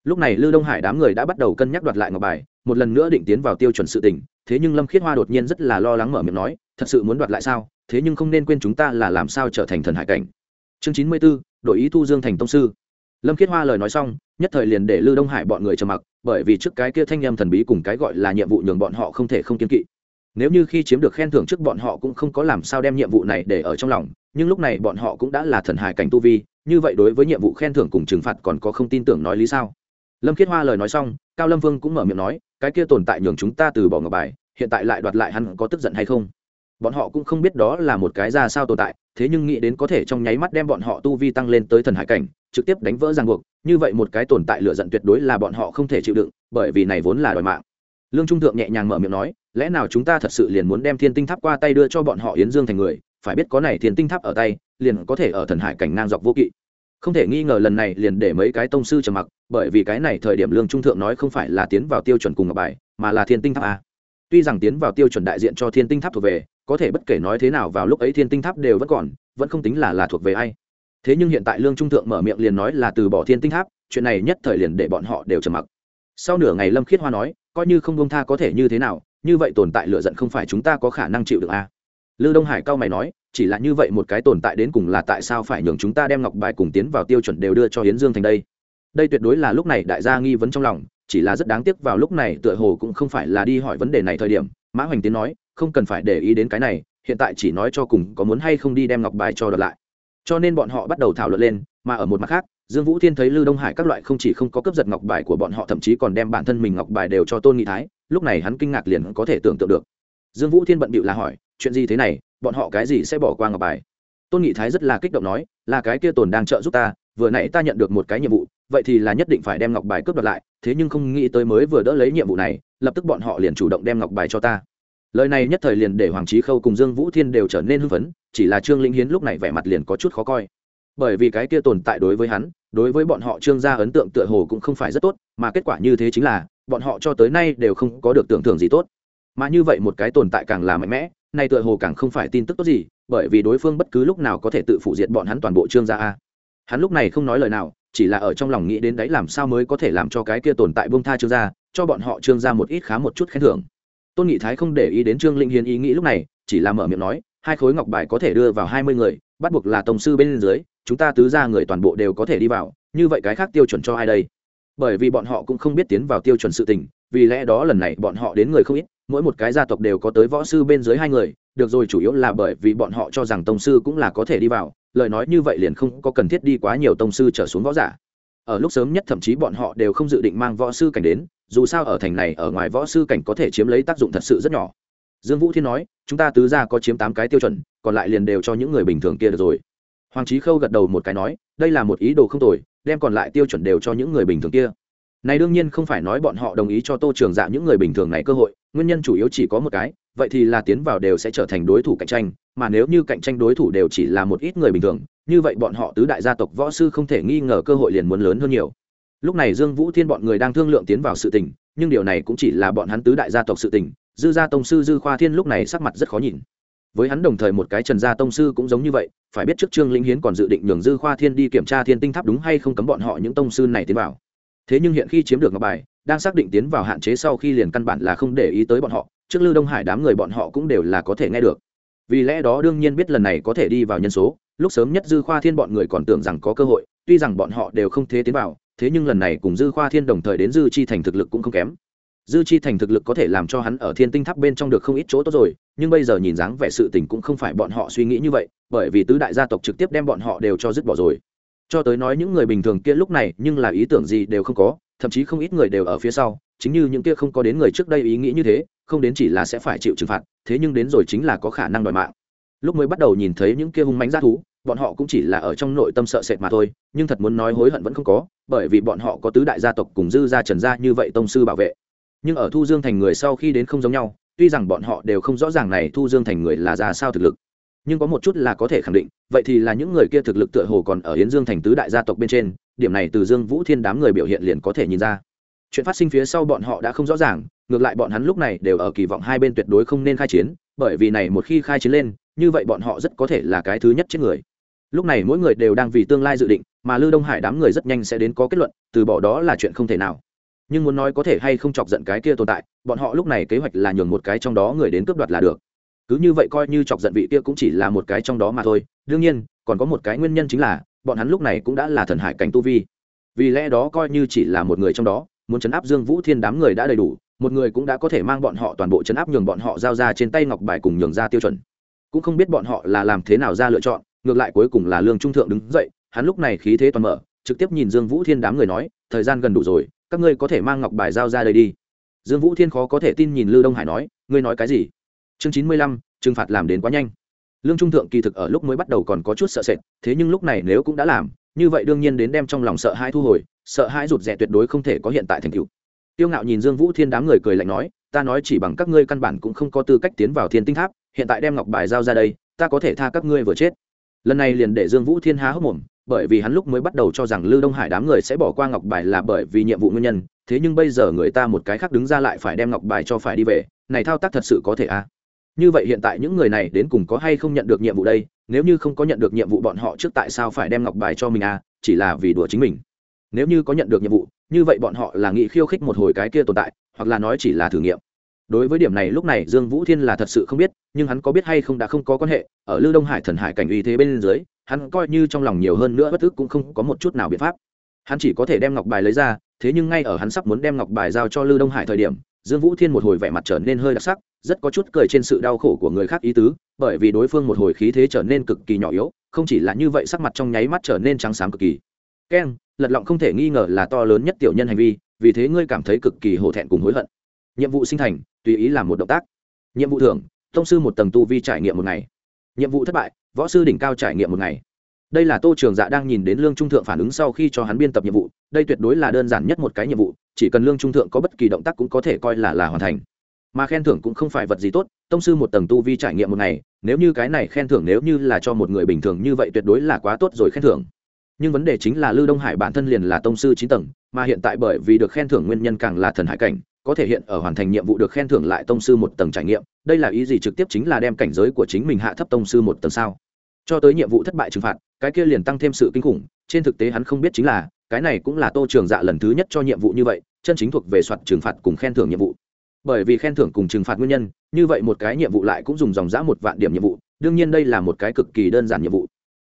Lúc này lư đông hải đám người đã bắt đầu cân nhắc đoạt lại ngọc bài, một lần nữa định tiến vào tiêu chuẩn sự tình, thế nhưng lâm khiết hoa đột nhiên rất là lo lắng mở miệng nói, thật sự muốn đoạt lại sao? Thế nhưng không nên quên chúng ta là làm sao trở thành thần hải cảnh chương chín mươi b ố đổi ý thu dương thành tông sư. Lâm khiết hoa lời nói xong, nhất thời liền để lư đông hải bọn người trầm mặc, bởi vì trước cái kia thanh em thần bí cùng cái gọi là nhiệm vụ nhường bọn họ không thể không kiên kỵ. Nếu như khi chiếm được khen thưởng trước bọn họ cũng không có làm sao đem nhiệm vụ này để ở trong lòng, nhưng lúc này bọn họ cũng đã là thần hải cảnh tu vi, như vậy đối với nhiệm vụ khen thưởng cùng trừng phạt còn có không tin tưởng nói lý sao? Lâm khiết hoa lời nói xong, cao lâm vương cũng mở miệng nói, cái kia tồn tại nhường chúng ta từ bỏ ngọc bài, hiện tại lại đoạt lại hắn có tức giận hay không? Bọn họ cũng không biết đó là một cái ra sao tồn tại, thế nhưng nghĩ đến có thể trong nháy mắt đem bọn họ tu vi tăng lên tới thần hải cảnh, trực tiếp đánh vỡ ràng buộc, như vậy một cái tồn tại lựa giận tuyệt đối là bọn họ không thể chịu đựng, bởi vì này vốn là đòi mạng. Lương trung thượng nhẹ nhàng mở miệng nói, lẽ nào chúng ta thật sự liền muốn đem thiên tinh tháp qua tay đưa cho bọn họ yến dương thành người, phải biết có này thiên tinh tháp ở tay, liền có thể ở thần hải cảnh ngang dọc vô kỵ. Không thể nghi ngờ lần này liền để mấy cái tông sư trầm mặc, bởi vì cái này thời điểm lương trung thượng nói không phải là tiến vào tiêu chuẩn cùng ngọc bài, mà là thiên tinh tháp a. Tuy rằng tiến vào tiêu chuẩn đại diện cho thiên tinh tháp thuộc về có thể bất kể nói thế nào vào lúc ấy thiên tinh tháp đều vẫn còn, vẫn không tính là là thuộc về ai. Thế nhưng hiện tại lương trung thượng mở miệng liền nói là từ bỏ thiên tinh tháp, chuyện này nhất thời liền để bọn họ đều trầm mặc. Sau nửa ngày lâm khiết hoa nói, coi như không công tha có thể như thế nào, như vậy tồn tại lựa giận không phải chúng ta có khả năng chịu được à. lư đông hải cao mày nói, chỉ là như vậy một cái tồn tại đến cùng là tại sao phải nhường chúng ta đem ngọc bài cùng tiến vào tiêu chuẩn đều đưa cho hiến dương thành đây? Đây tuyệt đối là lúc này đại gia nghi vấn trong lòng, chỉ là rất đáng tiếc vào lúc này tựa hồ cũng không phải là đi hỏi vấn đề này thời điểm, mã hoành tiến nói không cần phải để ý đến cái này, hiện tại chỉ nói cho cùng có muốn hay không đi đem ngọc bài cho đợt lại. Cho nên bọn họ bắt đầu thảo luận lên, mà ở một mặt khác, dương vũ thiên thấy lưu đông hải các loại không chỉ không có cướp giật ngọc bài của bọn họ, thậm chí còn đem bản thân mình ngọc bài đều cho tôn nghị thái, lúc này hắn kinh ngạc liền có thể tưởng tượng được. Dương vũ thiên bận bịu là hỏi, chuyện gì thế này? Bọn họ cái gì sẽ bỏ qua ngọc bài? Tôn nghị thái rất là kích động nói, là cái kia tồn đang trợ giúp ta, vừa nãy ta nhận được một cái nhiệm vụ, vậy thì là nhất định phải đem ngọc bài cướp đoạt lại, thế nhưng không nghĩ tới mới vừa đỡ lấy nhiệm vụ này, lập tức bọn họ liền chủ động đem ngọc bài cho ta lời này nhất thời liền để hoàng trí khâu cùng dương vũ thiên đều trở nên hưng phấn, chỉ là trương linh hiến lúc này vẻ mặt liền có chút khó coi. Bởi vì cái kia tồn tại đối với hắn, đối với bọn họ trương gia ấn tượng tựa hồ cũng không phải rất tốt, mà kết quả như thế chính là, bọn họ cho tới nay đều không có được tưởng thưởng gì tốt. Mà như vậy một cái tồn tại càng là mạnh mẽ, nay tựa hồ càng không phải tin tức tốt gì, bởi vì đối phương bất cứ lúc nào có thể tự phụ diệt bọn hắn toàn bộ trương gia a. Hắn lúc này không nói lời nào, chỉ là ở trong lòng nghĩ đến đấy làm sao mới có thể làm cho cái kia tồn tại bông tha trương gia, cho bọn họ trương gia một ít khá một chút khen thưởng tôn nghị thái không để ý đến trương linh hiến ý nghĩ lúc này, chỉ là mở miệng nói, hai khối ngọc bài có thể đưa vào hai mươi người, bắt buộc là tổng sư bên dưới, chúng ta tứ ra người toàn bộ đều có thể đi vào, như vậy cái khác tiêu chuẩn cho ai đây? Bởi vì bọn họ cũng không biết tiến vào tiêu chuẩn sự tình, vì lẽ đó lần này bọn họ đến người không ít, mỗi một cái gia tộc đều có tới võ sư bên dưới hai người, được rồi chủ yếu là bởi vì bọn họ cho rằng tông sư cũng là có thể đi vào, lời nói như vậy liền không có cần thiết đi quá nhiều tông sư trở xuống võ giả ở lúc sớm nhất thậm chí bọn họ đều không dự định mang võ sư cảnh đến, dù sao ở thành này, ở ngoài võ sư cảnh có thể chiếm lấy tác dụng thật sự rất nhỏ. Dương vũ thiên nói, chúng ta tứ ra có chiếm tám cái tiêu chuẩn, còn lại liền đều cho những người bình thường kia được rồi. Hoàng trí khâu gật đầu một cái nói, đây là một ý đồ không tồi, đem còn lại tiêu chuẩn đều cho những người bình thường kia này đương nhiên không phải nói bọn họ đồng ý cho tô trường dạ những người bình thường này cơ hội, nguyên nhân chủ yếu chỉ có một cái, vậy thì là tiến vào đều sẽ trở thành đối thủ cạnh tranh, mà nếu như cạnh tranh đối thủ đều chỉ là một ít người bình thường, như vậy bọn họ tứ đại gia tộc võ sư không thể nghi ngờ cơ hội liền muốn lớn hơn nhiều. Lúc này dương vũ thiên bọn người đang thương lượng tiến vào sự tình, nhưng điều này cũng chỉ là bọn hắn tứ đại gia tộc sự tình, dư gia tông sư dư khoa thiên lúc này sắc mặt rất khó nhìn. Với hắn đồng thời một cái trần gia tông sư cũng giống như vậy, phải biết trước trương linh hiến còn dự định nhường dư khoa thiên đi kiểm tra thiên tinh tháp đúng hay không cấm bọn họ những tông sư này tiến vào thế nhưng hiện khi chiếm được ngọc bài, đang xác định tiến vào hạn chế sau khi liền căn bản là không để ý tới bọn họ, trước lư đông hải đám người bọn họ cũng đều là có thể nghe được. Vì lẽ đó đương nhiên biết lần này có thể đi vào nhân số, lúc sớm nhất dư khoa thiên bọn người còn tưởng rằng có cơ hội, tuy rằng bọn họ đều không thế tiến vào, thế nhưng lần này cùng dư khoa thiên đồng thời đến dư chi thành thực lực cũng không kém. Dư chi thành thực lực có thể làm cho hắn ở thiên tinh tháp bên trong được không ít chỗ tốt rồi, nhưng bây giờ nhìn dáng vẻ sự tình cũng không phải bọn họ suy nghĩ như vậy, bởi vì tứ đại gia tộc trực tiếp đem bọn họ đều cho dứt bỏ rồi cho tới nói những người bình thường kia lúc này, nhưng là ý tưởng gì đều không có, thậm chí không ít người đều ở phía sau, chính như những kia không có đến người trước đây ý nghĩ như thế, không đến chỉ là sẽ phải chịu trừng phạt, thế nhưng đến rồi chính là có khả năng đòi mạng. Lúc mới bắt đầu nhìn thấy những kia hung mánh g thú, bọn họ cũng chỉ là ở trong nội tâm sợ sệt mà thôi, nhưng thật muốn nói hối hận vẫn không có, bởi vì bọn họ có tứ đại gia tộc cùng dư gia trần gia như vậy tông sư bảo vệ. Nhưng ở thu dương thành người sau khi đến không giống nhau, tuy rằng bọn họ đều không rõ ràng này thu dương thành người là ra sao thực lực nhưng có một chút là có thể khẳng định, vậy thì là những người kia thực lực tựa hồ còn ở yến dương thành tứ đại gia tộc bên trên, điểm này từ dương vũ thiên đám người biểu hiện liền có thể nhìn ra. Chuyện phát sinh phía sau bọn họ đã không rõ ràng, ngược lại bọn hắn lúc này đều ở kỳ vọng hai bên tuyệt đối không nên khai chiến, bởi vì này một khi khai chiến lên, như vậy bọn họ rất có thể là cái thứ nhất chết người. Lúc này mỗi người đều đang vì tương lai dự định, mà lư đông hải đám người rất nhanh sẽ đến có kết luận, từ bỏ đó là chuyện không thể nào. Nhưng muốn nói có thể hay không chọc giận cái kia tồn tại, bọn họ lúc này kế hoạch là nhường một cái trong đó người đến cướp đoạt là được cứ như vậy coi như chọc giận vị kia cũng chỉ là một cái trong đó mà thôi. Đương nhiên, còn có một cái nguyên nhân chính là, bọn hắn lúc này cũng đã là thần hải cảnh tu vi. Vì lẽ đó coi như chỉ là một người trong đó, muốn chấn áp dương vũ thiên đám người đã đầy đủ, một người cũng đã có thể mang bọn họ toàn bộ chấn áp nhường bọn họ giao ra trên tay ngọc bài cùng nhường ra tiêu chuẩn. Cũng không biết bọn họ là làm thế nào ra lựa chọn, ngược lại cuối cùng là lương trung thượng đứng dậy, hắn lúc này khí thế toàn mở, trực tiếp nhìn dương vũ thiên đám người nói, thời gian gần đủ rồi, các ngươi có thể mang ngọc bài giao ra đây đi. Dương vũ thiên khó có thể tin nhìn lư đông hải nói, ngươi nói cái gì? Chương chín mươi lăm trừng phạt làm đến quá nhanh. Lương trung thượng kỳ thực ở lúc mới bắt đầu còn có chút sợ sệt thế nhưng lúc này nếu cũng đã làm như vậy đương nhiên đến đem trong lòng sợ hãi thu hồi sợ hãi rụt rè tuyệt đối không thể có hiện tại thành cựu tiêu ngạo nhìn dương vũ thiên đám người cười lạnh nói ta nói chỉ bằng các ngươi căn bản cũng không có tư cách tiến vào thiên tinh tháp hiện tại đem ngọc bài giao ra đây ta có thể tha các ngươi vừa chết. Lần này liền để dương vũ thiên há hốc mồm bởi vì hắn lúc mới bắt đầu cho rằng Lưu Đông Hải đám người sẽ bỏ qua ngọc bài là bởi vì nhiệm vụ nguyên nhân, thế nhưng bây giờ người ta một cái khác đứng ra lại phải đem ngọc bài cho phải đi về, này thao tác thật sự có thể à? Như vậy hiện tại những người này đến cùng có hay không nhận được nhiệm vụ đây? Nếu như không có nhận được nhiệm vụ bọn họ trước tại sao phải đem ngọc bài cho mình à? Chỉ là vì đùa chính mình. Nếu như có nhận được nhiệm vụ, như vậy bọn họ là nghĩ khiêu khích một hồi cái kia tồn tại, hoặc là nói chỉ là thử nghiệm. Đối với điểm này lúc này Dương Vũ Thiên là thật sự không biết, nhưng hắn có biết hay không đã không có quan hệ, ở Lưu Đông Hải thần hải cảnh uy thế bên dưới, hắn coi như trong lòng nhiều hơn nữa bất thức cũng không có một chút nào biện pháp hắn chỉ có thể đem ngọc bài lấy ra thế nhưng ngay ở hắn sắp muốn đem ngọc bài giao cho lư đông hải thời điểm dương vũ thiên một hồi vẻ mặt trở nên hơi đặc sắc rất có chút cười trên sự đau khổ của người khác ý tứ, bởi vì đối phương một hồi khí thế trở nên cực kỳ nhỏ yếu, không chỉ là như vậy sắc mặt trong nháy mắt trở nên trắng xám cực kỳ. Keng lật lọng không thể nghi ngờ là to lớn nhất tiểu nhân hành vi, vì thế ngươi cảm thấy cực kỳ hổ thẹn cùng hối hận. Nhiệm vụ sinh thành, tùy ý làm một động tác. Nhiệm vụ thưởng thông sư một tầng tu vi trải nghiệm một ngày. Nhiệm vụ thất bại, võ sư đỉnh cao trải nghiệm một ngày. Đây là tô trường dạ đang nhìn đến lương trung thượng phản ứng sau khi cho hắn biên tập nhiệm vụ, đây tuyệt đối là đơn giản nhất một cái nhiệm vụ, chỉ cần lương trung thượng có bất kỳ động tác cũng có thể coi là là hoàn thành mà khen thưởng cũng không phải vật gì tốt, tông sư một tầng tu vi trải nghiệm một ngày, nếu như cái này khen thưởng nếu như là cho một người bình thường như vậy tuyệt đối là quá tốt rồi khen thưởng. Nhưng vấn đề chính là lưu đông hải bản thân liền là tông sư chín tầng, mà hiện tại bởi vì được khen thưởng nguyên nhân càng là thần hải cảnh, có thể hiện ở hoàn thành nhiệm vụ được khen thưởng lại tông sư một tầng trải nghiệm, đây là ý gì trực tiếp chính là đem cảnh giới của chính mình hạ thấp tông sư một tầng sao? Cho tới nhiệm vụ thất bại trừng phạt, cái kia liền tăng thêm sự kinh khủng, trên thực tế hắn không biết chính là, cái này cũng là tô trường dạ lần thứ nhất cho nhiệm vụ như vậy, chân chính thuộc về soạt trừng phạt cùng khen thưởng nhiệm vụ bởi vì khen thưởng cùng trừng phạt nguyên nhân, như vậy một cái nhiệm vụ lại cũng dùng dòng giã một vạn điểm nhiệm vụ, đương nhiên đây là một cái cực kỳ đơn giản nhiệm vụ.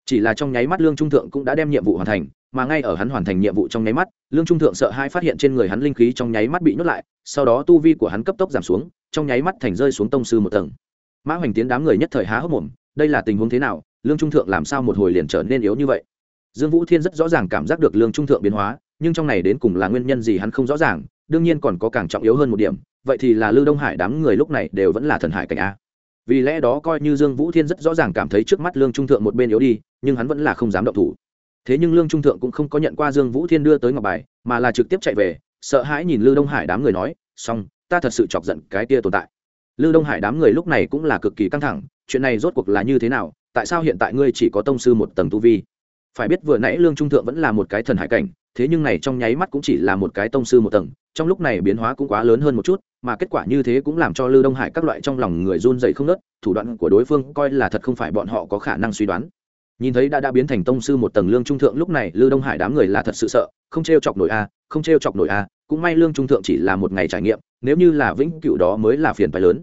Chỉ là trong nháy mắt lương trung thượng cũng đã đem nhiệm vụ hoàn thành, mà ngay ở hắn hoàn thành nhiệm vụ trong nháy mắt, lương trung thượng sợ hai phát hiện trên người hắn linh khí trong nháy mắt bị nhốt lại, sau đó tu vi của hắn cấp tốc giảm xuống, trong nháy mắt thành rơi xuống tông sư một tầng. Mã hoành tiến đám người nhất thời há hốc mồm, đây là tình huống thế nào, lương trung thượng làm sao một hồi liền trở nên yếu như vậy? Dương vũ thiên rất rõ ràng cảm giác được lương trung thượng biến hóa, nhưng trong này đến cùng là nguyên nhân gì hắn không rõ ràng, đương nhiên còn có càng trọng yếu hơn một điểm vậy thì là lưu đông hải đám người lúc này đều vẫn là thần hải cảnh a. Vì lẽ đó coi như dương vũ thiên rất rõ ràng cảm thấy trước mắt lương trung thượng một bên yếu đi, nhưng hắn vẫn là không dám động thủ. Thế nhưng lương trung thượng cũng không có nhận qua dương vũ thiên đưa tới ngọc bài, mà là trực tiếp chạy về, sợ hãi nhìn lưu đông hải đám người nói, xong, ta thật sự chọc giận cái kia tồn tại. Lưu đông hải đám người lúc này cũng là cực kỳ căng thẳng, chuyện này rốt cuộc là như thế nào? Tại sao hiện tại ngươi chỉ có tông sư một tầng tu vi? Phải biết vừa nãy lương trung thượng vẫn là một cái thần hải cảnh, thế nhưng này trong nháy mắt cũng chỉ là một cái tông sư một tầng, trong lúc này biến hóa cũng quá lớn hơn một chút, mà kết quả như thế cũng làm cho lưu đông hải các loại trong lòng người run dậy không nớt thủ đoạn của đối phương coi là thật không phải bọn họ có khả năng suy đoán. Nhìn thấy đã đã biến thành tông sư một tầng lương trung thượng lúc này, lưu đông hải đám người là thật sự sợ, không t r e o chọc nổi a, không t r e o chọc nổi a, cũng may lương trung thượng chỉ là một ngày trải nghiệm, nếu như là vĩnh cựu đó mới là phiền phái lớn.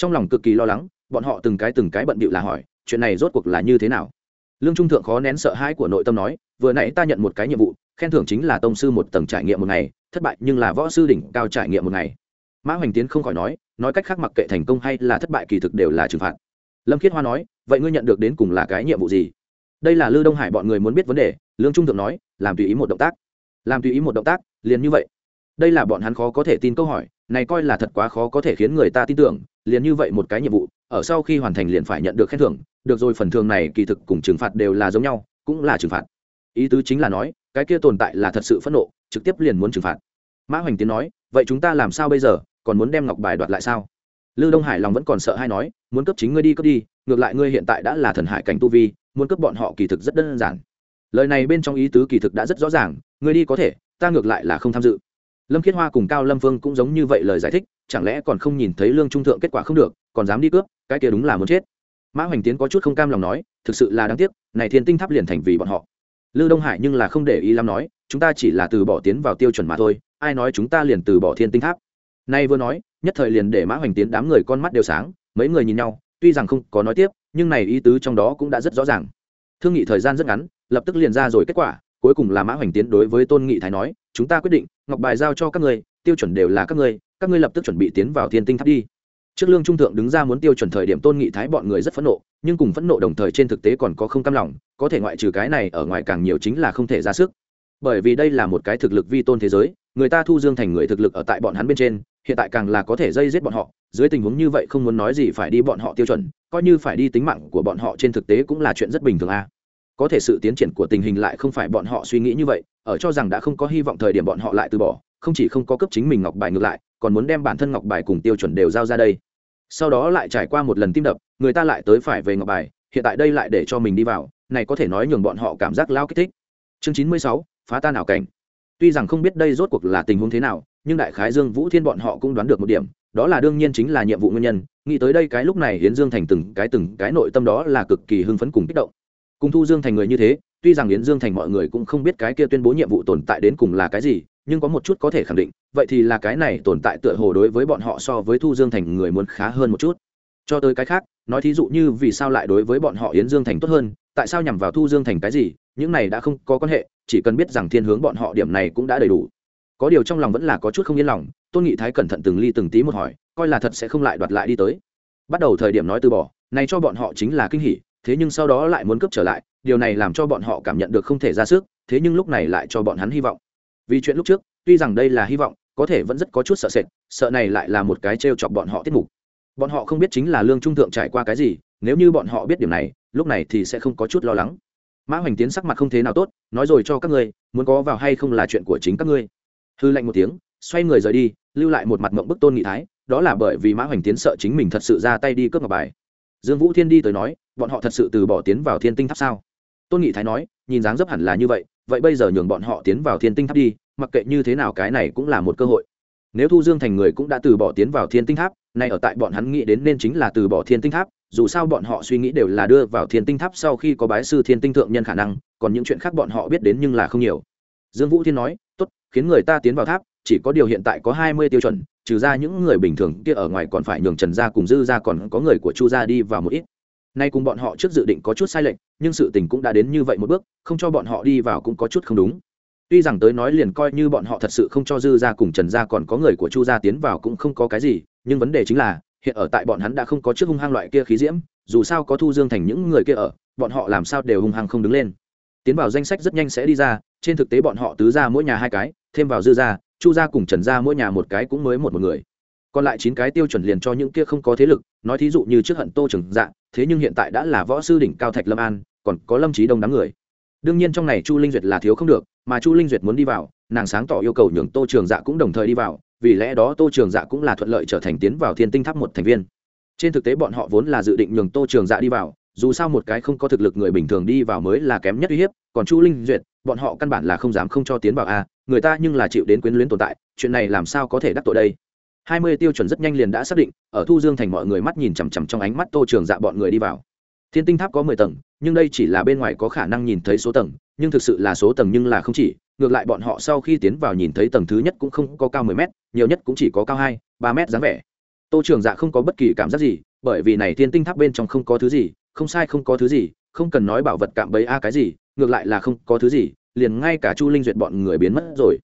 Trong lòng cực kỳ lo lắng, bọn họ từng cái từng cái bận bịu là hỏi, chuyện này rốt cuộc là như thế nào? Lương trung thượng khó nén sợ hãi của nội tâm nói, vừa nãy ta nhận một cái nhiệm vụ, khen thưởng chính là tông sư một tầng trải nghiệm một ngày, thất bại nhưng là võ sư đỉnh cao trải nghiệm một ngày. Mã hoành tiến không khỏi nói nói cách khác mặc kệ thành công hay là thất bại kỳ thực đều là trừng phạt. Lâm khiết hoa nói, vậy ngươi nhận được đến cùng là cái nhiệm vụ gì? Đây là lư đông hải bọn người muốn biết vấn đề, lương trung thượng nói, làm tùy ý một động tác. Làm tùy ý một động tác, liền như vậy. Đây là bọn hắn khó có thể tin câu hỏi này coi là thật quá khó có thể khiến người ta tin tưởng, liền như vậy một cái nhiệm vụ, ở sau khi hoàn thành liền phải nhận được khen thưởng, được rồi phần thưởng này kỳ thực cùng trừng phạt đều là giống nhau, cũng là trừng phạt. Ý tứ chính là nói, cái kia tồn tại là thật sự phẫn nộ, trực tiếp liền muốn trừng phạt. Mã hoành tiến nói, vậy chúng ta làm sao bây giờ, còn muốn đem ngọc bài đoạt lại sao? Lư đông hải lòng vẫn còn sợ hay nói, muốn cấp chính ngươi đi cấp đi, ngược lại ngươi hiện tại đã là thần hải cảnh tu vi, muốn cấp bọn họ kỳ thực rất đơn giản. Lời này bên trong ý tứ kỳ thực đã rất rõ ràng, ngươi đi có thể, ta ngược lại là không tham dự lâm khiết hoa cùng cao lâm phương cũng giống như vậy lời giải thích, chẳng lẽ còn không nhìn thấy lương trung thượng kết quả không được, còn dám đi cướp, cái kia đúng là muốn chết. Mã hoành tiến có chút không cam lòng nói, thực sự là đáng tiếc, này thiên tinh tháp liền thành vì bọn họ. Lư đông hải nhưng là không để ý lắm nói, chúng ta chỉ là từ bỏ tiến vào tiêu chuẩn mà thôi, ai nói chúng ta liền từ bỏ thiên tinh tháp. Nay vừa nói, nhất thời liền để mã hoành tiến đám người con mắt đều sáng, mấy người nhìn nhau, tuy rằng không có nói tiếp, nhưng này ý tứ trong đó cũng đã rất rõ ràng. Thương nghị thời gian rất ngắn, lập tức liền ra rồi kết quả cuối cùng là mã hoành tiến đối với tôn nghị thái nói, chúng ta quyết định, ngọc bài giao cho các người tiêu chuẩn đều là các người các ngươi lập tức chuẩn bị tiến vào thiên tinh tháp đi. Trước lương trung thượng đứng ra muốn tiêu chuẩn thời điểm tôn nghị thái bọn người rất phẫn nộ, nhưng cùng phẫn nộ đồng thời trên thực tế còn có không cam lòng, có thể ngoại trừ cái này ở ngoài càng nhiều chính là không thể ra sức. Bởi vì đây là một cái thực lực vi tôn thế giới, người ta thu dương thành người thực lực ở tại bọn hắn bên trên, hiện tại càng là có thể dây giết bọn họ, dưới tình huống như vậy không muốn nói gì phải đi bọn họ tiêu chuẩn, coi như phải đi tính mạng của bọn họ trên thực tế cũng là chuyện rất bình thường a có thể sự tiến triển của tình hình lại không phải bọn họ suy nghĩ như vậy, ở cho rằng đã không có hy vọng thời điểm bọn họ lại từ bỏ, không chỉ không có cấp chính mình ngọc bài ngược lại, còn muốn đem bản thân ngọc bài cùng tiêu chuẩn đều giao ra đây. Sau đó lại trải qua một lần tim đập, người ta lại tới phải về ngọc bài, hiện tại đây lại để cho mình đi vào, này có thể nói nhường bọn họ cảm giác lao kích thích. Chương chín mươi sáu, phá tan ảo cảnh. Tuy rằng không biết đây rốt cuộc là tình huống thế nào, nhưng đại khái dương vũ thiên bọn họ cũng đoán được một điểm, đó là đương nhiên chính là nhiệm vụ nguyên nhân, nghĩ tới đây cái lúc này hiến dương thành từng cái từng cái nội tâm đó là cực kỳ hưng phấn cùng kích động cùng thu dương thành người như thế, tuy rằng yến dương thành mọi người cũng không biết cái kia tuyên bố nhiệm vụ tồn tại đến cùng là cái gì, nhưng có một chút có thể khẳng định, vậy thì là cái này tồn tại tựa hồ đối với bọn họ so với thu dương thành người muốn khá hơn một chút. Cho tới cái khác, nói thí dụ như vì sao lại đối với bọn họ yến dương thành tốt hơn, tại sao nhằm vào thu dương thành cái gì, những này đã không có quan hệ, chỉ cần biết rằng thiên hướng bọn họ điểm này cũng đã đầy đủ. Có điều trong lòng vẫn là có chút không yên lòng, tôn nghị thái cẩn thận từng ly từng tí một hỏi, coi là thật sẽ không lại đoạt lại đi tới. Bắt đầu thời điểm nói từ bỏ, này cho bọn họ chính là kinh hỉ thế nhưng sau đó lại muốn cướp trở lại, điều này làm cho bọn họ cảm nhận được không thể ra sức, thế nhưng lúc này lại cho bọn hắn hy vọng. Vì chuyện lúc trước, tuy rằng đây là hy vọng, có thể vẫn rất có chút sợ sệt, sợ này lại là một cái t r e o chọc bọn họ tiết mục. Bọn họ không biết chính là lương trung thượng trải qua cái gì, nếu như bọn họ biết điểm này, lúc này thì sẽ không có chút lo lắng. Mã hoành tiến sắc mặt không thế nào tốt, nói rồi cho các ngươi, muốn có vào hay không là chuyện của chính các ngươi. Hư lạnh một tiếng, xoay người rời đi, lưu lại một mặt mộng bức tôn nghị thái, đó là bởi vì mã hoành tiến sợ chính mình thật sự ra tay đi cướp ngọc bài. Dương vũ thiên đi tới nói bọn họ thật sự từ bỏ tiến vào thiên tinh tháp sao? Tôn nghị thái nói, nhìn dáng dấp hẳn là như vậy vậy bây giờ nhường bọn họ tiến vào thiên tinh tháp đi, mặc kệ như thế nào cái này cũng là một cơ hội. Nếu thu dương thành người cũng đã từ bỏ tiến vào thiên tinh tháp, nay ở tại bọn hắn nghĩ đến nên chính là từ bỏ thiên tinh tháp, dù sao bọn họ suy nghĩ đều là đưa vào thiên tinh tháp sau khi có bái sư thiên tinh thượng nhân khả năng, còn những chuyện khác bọn họ biết đến nhưng là không nhiều. Dương vũ thiên nói, tốt, khiến người ta tiến vào tháp, chỉ có điều hiện tại có hai mươi tiêu chuẩn, trừ ra những người bình thường kia ở ngoài còn phải nhường trần gia cùng dư gia còn có người của chu gia đi vào một ít nay cùng bọn họ trước dự định có chút sai lệch, nhưng sự tình cũng đã đến như vậy một bước, không cho bọn họ đi vào cũng có chút không đúng. Tuy rằng tới nói liền coi như bọn họ thật sự không cho dư gia cùng trần gia còn có người của chu gia tiến vào cũng không có cái gì, nhưng vấn đề chính là, hiện ở tại bọn hắn đã không có trước hung hăng loại kia khí diễm, dù sao có thu dương thành những người kia ở, bọn họ làm sao đều hung hăng không đứng lên. Tiến vào danh sách rất nhanh sẽ đi ra, trên thực tế bọn họ tứ ra mỗi nhà hai cái, thêm vào dư gia, chu gia cùng trần gia mỗi nhà một cái cũng mới một một người còn lại chín cái tiêu chuẩn liền cho những kia không có thế lực, nói thí dụ như trước hận tô trường dạ thế nhưng hiện tại đã là võ sư đỉnh cao thạch lâm an, còn có lâm trí đông đám người. Đương nhiên trong này chu linh duyệt là thiếu không được, mà chu linh duyệt muốn đi vào, nàng sáng tỏ yêu cầu nhường tô trường dạ cũng đồng thời đi vào, vì lẽ đó tô trường dạ cũng là thuận lợi trở thành tiến vào thiên tinh tháp một thành viên. Trên thực tế bọn họ vốn là dự định nhường tô trường dạ đi vào, dù sao một cái không có thực lực người bình thường đi vào mới là kém nhất uy hiếp, còn chu linh duyệt, bọn họ căn bản là không dám không cho tiến vào a, người ta nhưng là chịu đến quyến luyến tồn tại, chuyện này làm sao có thể đắc tội đây? Hai mươi tiêu chuẩn rất nhanh liền đã xác định, ở thu dương thành mọi người mắt nhìn chằm chằm trong ánh mắt tô trường dạ bọn người đi vào. Thiên tinh tháp có mười tầng, nhưng đây chỉ là bên ngoài có khả năng nhìn thấy số tầng, nhưng thực sự là số tầng nhưng là không chỉ, ngược lại bọn họ sau khi tiến vào nhìn thấy tầng thứ nhất cũng không có cao mười m nhiều nhất cũng chỉ có cao hai, ba m dáng vẻ. Tô trường dạ không có bất kỳ cảm giác gì, bởi vì này thiên tinh tháp bên trong không có thứ gì, không sai không có thứ gì, không cần nói bảo vật cạm bẫy a cái gì, ngược lại là không có thứ gì, liền ngay cả chu linh duyệt bọn người biến mất rồi.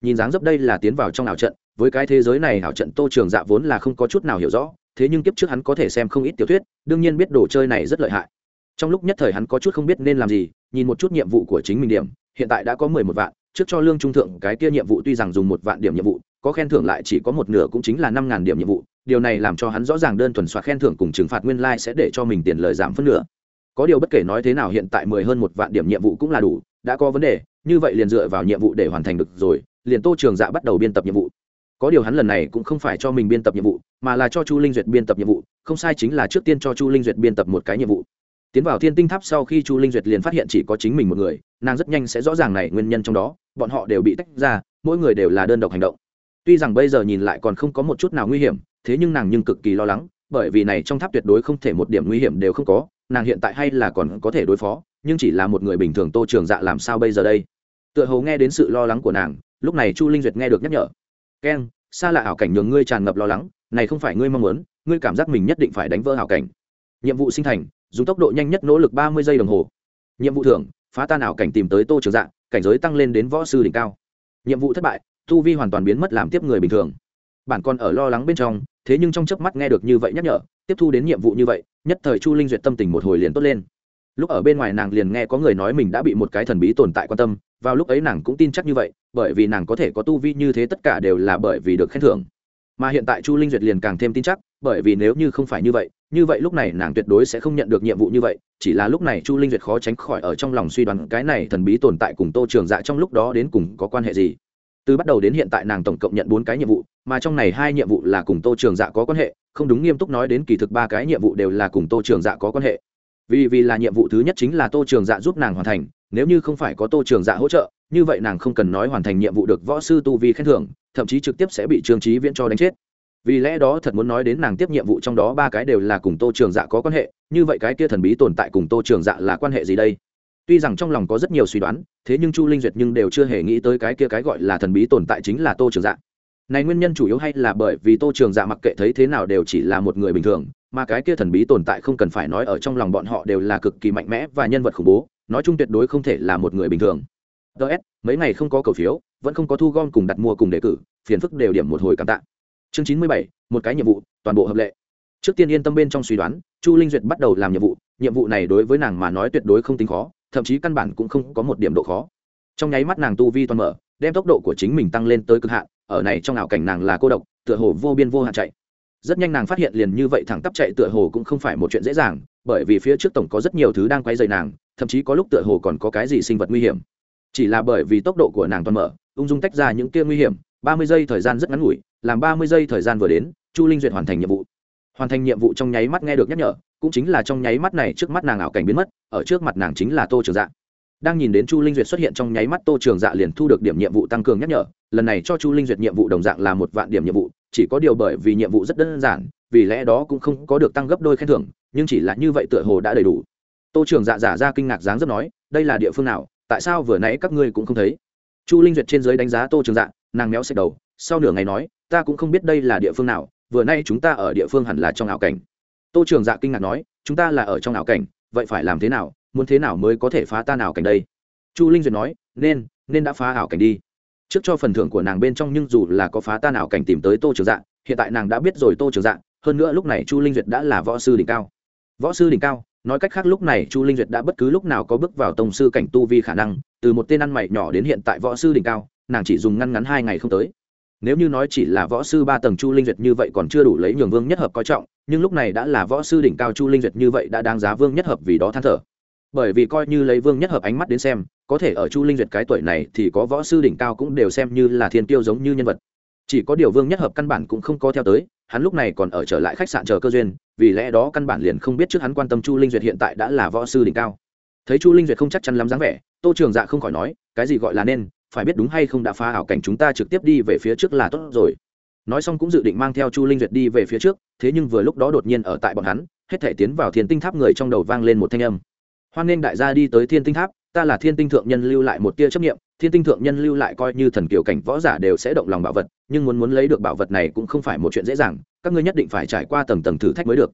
Nhìn dáng dấp đây là tiến vào trong ảo trận với cái thế giới này hảo trận tô trường dạ vốn là không có chút nào hiểu rõ, thế nhưng kiếp trước hắn có thể xem không ít tiểu thuyết, đương nhiên biết đồ chơi này rất lợi hại. Trong lúc nhất thời hắn có chút không biết nên làm gì, nhìn một chút nhiệm vụ của chính mình điểm, hiện tại đã có mười một vạn, trước cho lương trung thượng cái kia nhiệm vụ tuy rằng dùng một vạn điểm nhiệm vụ, có khen thưởng lại chỉ có một nửa cũng chính là năm ngàn điểm nhiệm vụ, điều này làm cho hắn rõ ràng đơn thuần soạt khen thưởng cùng trừng phạt nguyên lai、like、sẽ để cho mình tiền lời giảm phân nửa. Có điều bất kể nói thế nào hiện tại mười hơn một vạn điểm nhiệm vụ cũng là đủ, đã có vấn đề, như vậy liền dựa vào nhiệm vụ để hoàn thành được rồi, liền tô trường dạ bắt đầu biên tập nhiệm vụ có điều hắn lần này cũng không phải cho mình biên tập nhiệm vụ, mà là cho chu linh duyệt biên tập nhiệm vụ, không sai chính là trước tiên cho chu linh duyệt biên tập một cái nhiệm vụ. Tiến vào thiên tinh tháp sau khi chu linh duyệt liền phát hiện chỉ có chính mình một người, nàng rất nhanh sẽ rõ ràng này nguyên nhân trong đó, bọn họ đều bị tách ra, mỗi người đều là đơn độc hành động. Tuy rằng bây giờ nhìn lại còn không có một chút nào nguy hiểm, thế nhưng nàng nhưng cực kỳ lo lắng, bởi vì này trong tháp tuyệt đối không thể một điểm nguy hiểm đều không có, nàng hiện tại hay là còn có thể đối phó, nhưng chỉ là một người bình thường tô trường dạ làm sao bây giờ đây? Tựa hồ nghe đến sự lo lắng của nàng, lúc này chu linh duyệt nghe được nhắc nhở keng xa lạ ảo cảnh nhường ngươi tràn ngập lo lắng, này không phải ngươi mong muốn, ngươi cảm giác mình nhất định phải đánh vỡ ảo cảnh. Nhiệm vụ sinh thành, dùng tốc độ nhanh nhất nỗ lực ba mươi giây đồng hồ. Nhiệm vụ thưởng, phá tan ảo cảnh tìm tới tô trường dạ cảnh giới tăng lên đến võ sư đỉnh cao. Nhiệm vụ thất bại, tu vi hoàn toàn biến mất làm tiếp người bình thường. Bản còn ở lo lắng bên trong, thế nhưng trong chớp mắt nghe được như vậy nhắc nhở, tiếp thu đến nhiệm vụ như vậy, nhất thời chu linh duyệt tâm tình một hồi liền tốt lên lúc ở bên ngoài nàng liền nghe có người nói mình đã bị một cái thần bí tồn tại quan tâm, vào lúc ấy nàng cũng tin chắc như vậy, bởi vì nàng có thể có tu vi như thế tất cả đều là bởi vì được khen thưởng. Mà hiện tại chu linh duyệt liền càng thêm tin chắc, bởi vì nếu như không phải như vậy như vậy lúc này nàng tuyệt đối sẽ không nhận được nhiệm vụ như vậy, chỉ là lúc này chu linh duyệt khó tránh khỏi ở trong lòng suy đoán cái này thần bí tồn tại cùng tô trường dạ trong lúc đó đến cùng có quan hệ gì. Từ bắt đầu đến hiện tại nàng tổng cộng nhận bốn cái nhiệm vụ, mà trong này hai nhiệm vụ là cùng tô trường dạ có quan hệ, không đúng nghiêm túc nói đến kỳ thực ba cái nhiệm vụ đều là cùng tô trường dạ có quan hệ vì vì là nhiệm vụ thứ nhất chính là tô trường dạ giúp nàng hoàn thành, nếu như không phải có tô trường dạ hỗ trợ, như vậy nàng không cần nói hoàn thành nhiệm vụ được võ sư tu vi khen thưởng, thậm chí trực tiếp sẽ bị trương trí viễn cho đánh chết. Vì lẽ đó thật muốn nói đến nàng tiếp nhiệm vụ trong đó ba cái đều là cùng tô trường dạ có quan hệ, như vậy cái kia thần bí tồn tại cùng tô trường dạ là quan hệ gì đây? Tuy rằng trong lòng có rất nhiều suy đoán, thế nhưng chu linh duyệt nhưng đều chưa hề nghĩ tới cái kia cái gọi là thần bí tồn tại chính là tô trường dạ này nguyên nhân chủ yếu hay là bởi vì tô trường dạ mặc kệ thấy thế nào đều chỉ là một người bình thường, mà cái kia thần bí tồn tại không cần phải nói ở trong lòng bọn họ đều là cực kỳ mạnh mẽ và nhân vật khủng bố, nói chung tuyệt đối không thể là một người bình thường. Ts mấy ngày không có cầu phiếu, vẫn không có thu gom cùng đặt mua cùng đề cử, phiền phức đều điểm một hồi cảm tạ. Chương chín mươi bảy, một cái nhiệm vụ, toàn bộ hợp lệ. Trước tiên yên tâm bên trong suy đoán, chu linh duyệt bắt đầu làm nhiệm vụ nhiệm vụ này đối với nàng mà nói tuyệt đối không tính khó, thậm chí căn bản cũng không có một điểm độ khó. Trong nháy mắt nàng tu vi toàn mở, đem tốc độ của chính mình tăng lên tới cực hạn ở này trong ảo cảnh nàng là cô độc, tựa hồ vô biên vô hạn chạy. Rất nhanh nàng phát hiện liền như vậy thẳng tắp chạy tựa hồ cũng không phải một chuyện dễ dàng, bởi vì phía trước tổng có rất nhiều thứ đang quay dày nàng, thậm chí có lúc tựa hồ còn có cái gì sinh vật nguy hiểm. Chỉ là bởi vì tốc độ của nàng toàn mở, ung dung tách ra những kia nguy hiểm, ba mươi giây thời gian rất ngắn ngủi, làm ba mươi giây thời gian vừa đến, chu linh duyệt hoàn thành nhiệm vụ. Hoàn thành nhiệm vụ trong nháy mắt nghe được nhắc nhở, cũng chính là trong nháy mắt này trước mắt nàng ảo cảnh biến mất, ở trước mặt nàng chính là tô trường dạng đang nhìn đến chu linh duyệt xuất hiện trong nháy mắt, tô trường dạ liền thu được điểm nhiệm vụ tăng cường nhắc nhở. Lần này cho chu linh duyệt nhiệm vụ đồng dạng là một vạn điểm nhiệm vụ, chỉ có điều bởi vì nhiệm vụ rất đơn giản, vì lẽ đó cũng không có được tăng gấp đôi khen thưởng, nhưng chỉ là như vậy tựa hồ đã đầy đủ. Tô trường dạ giả ra kinh ngạc dáng rất nói, đây là địa phương nào? Tại sao vừa nãy các ngươi cũng không thấy? Chu linh duyệt trên giới đánh giá tô trường dạ nàng méo xẹt đầu, sau nửa ngày nói, ta cũng không biết đây là địa phương nào, vừa nay chúng ta ở địa phương hẳn là trong ảo cảnh. Tô trường dạ kinh ngạc nói, chúng ta là ở trong ảo cảnh, vậy phải làm thế nào? Muốn thế nào mới có thể phá tan ảo cảnh đây? Chu linh duyệt nói, nên nên đã phá ảo cảnh đi. Trước cho phần thưởng của nàng bên trong nhưng dù là có phá tan ảo cảnh tìm tới tô trường dạ hiện tại nàng đã biết rồi tô trường dạ hơn nữa lúc này chu linh duyệt đã là võ sư đỉnh cao. Võ sư đỉnh cao, nói cách khác lúc này chu linh duyệt đã bất cứ lúc nào có bước vào tông sư cảnh tu vi khả năng, từ một tên ăn mày nhỏ đến hiện tại võ sư đỉnh cao, nàng chỉ dùng ngăn ngắn hai ngày không tới. Nếu như nói chỉ là võ sư ba tầng chu linh duyệt như vậy còn chưa đủ lấy nhường vương nhất hợp coi trọng, nhưng lúc này đã là võ sư đỉnh cao chu linh duyệt như vậy đã đáng giá vương nhất hợp vì đó than thở bởi vì coi như lấy vương nhất hợp ánh mắt đến xem, có thể ở chu linh duyệt cái tuổi này thì có võ sư đỉnh cao cũng đều xem như là thiên tiêu giống như nhân vật. Chỉ có điều vương nhất hợp căn bản cũng không có theo tới, hắn lúc này còn ở trở lại khách sạn chờ cơ duyên, vì lẽ đó căn bản liền không biết trước hắn quan tâm chu linh duyệt hiện tại đã là võ sư đỉnh cao. Thấy chu linh duyệt không chắc chắn lắm dáng vẻ, tô trường dạ không khỏi nói, cái gì gọi là nên, phải biết đúng hay không đã phá ảo cảnh chúng ta trực tiếp đi về phía trước là tốt rồi. Nói xong cũng dự định mang theo chu linh duyệt đi về phía trước, thế nhưng vừa lúc đó đột nhiên ở tại bọn hắn, hết thể tiến vào thiên tinh tháp người trong đầu vang lên một thanh âm hoan nghênh đại gia đi tới thiên tinh tháp, ta là thiên tinh thượng nhân lưu lại một tia chấp nghiệm thiên tinh thượng nhân lưu lại coi như thần kiều cảnh võ giả đều sẽ động lòng bảo vật, nhưng muốn muốn lấy được bảo vật này cũng không phải một chuyện dễ dàng, các ngươi nhất định phải trải qua tầng tầng thử thách mới được.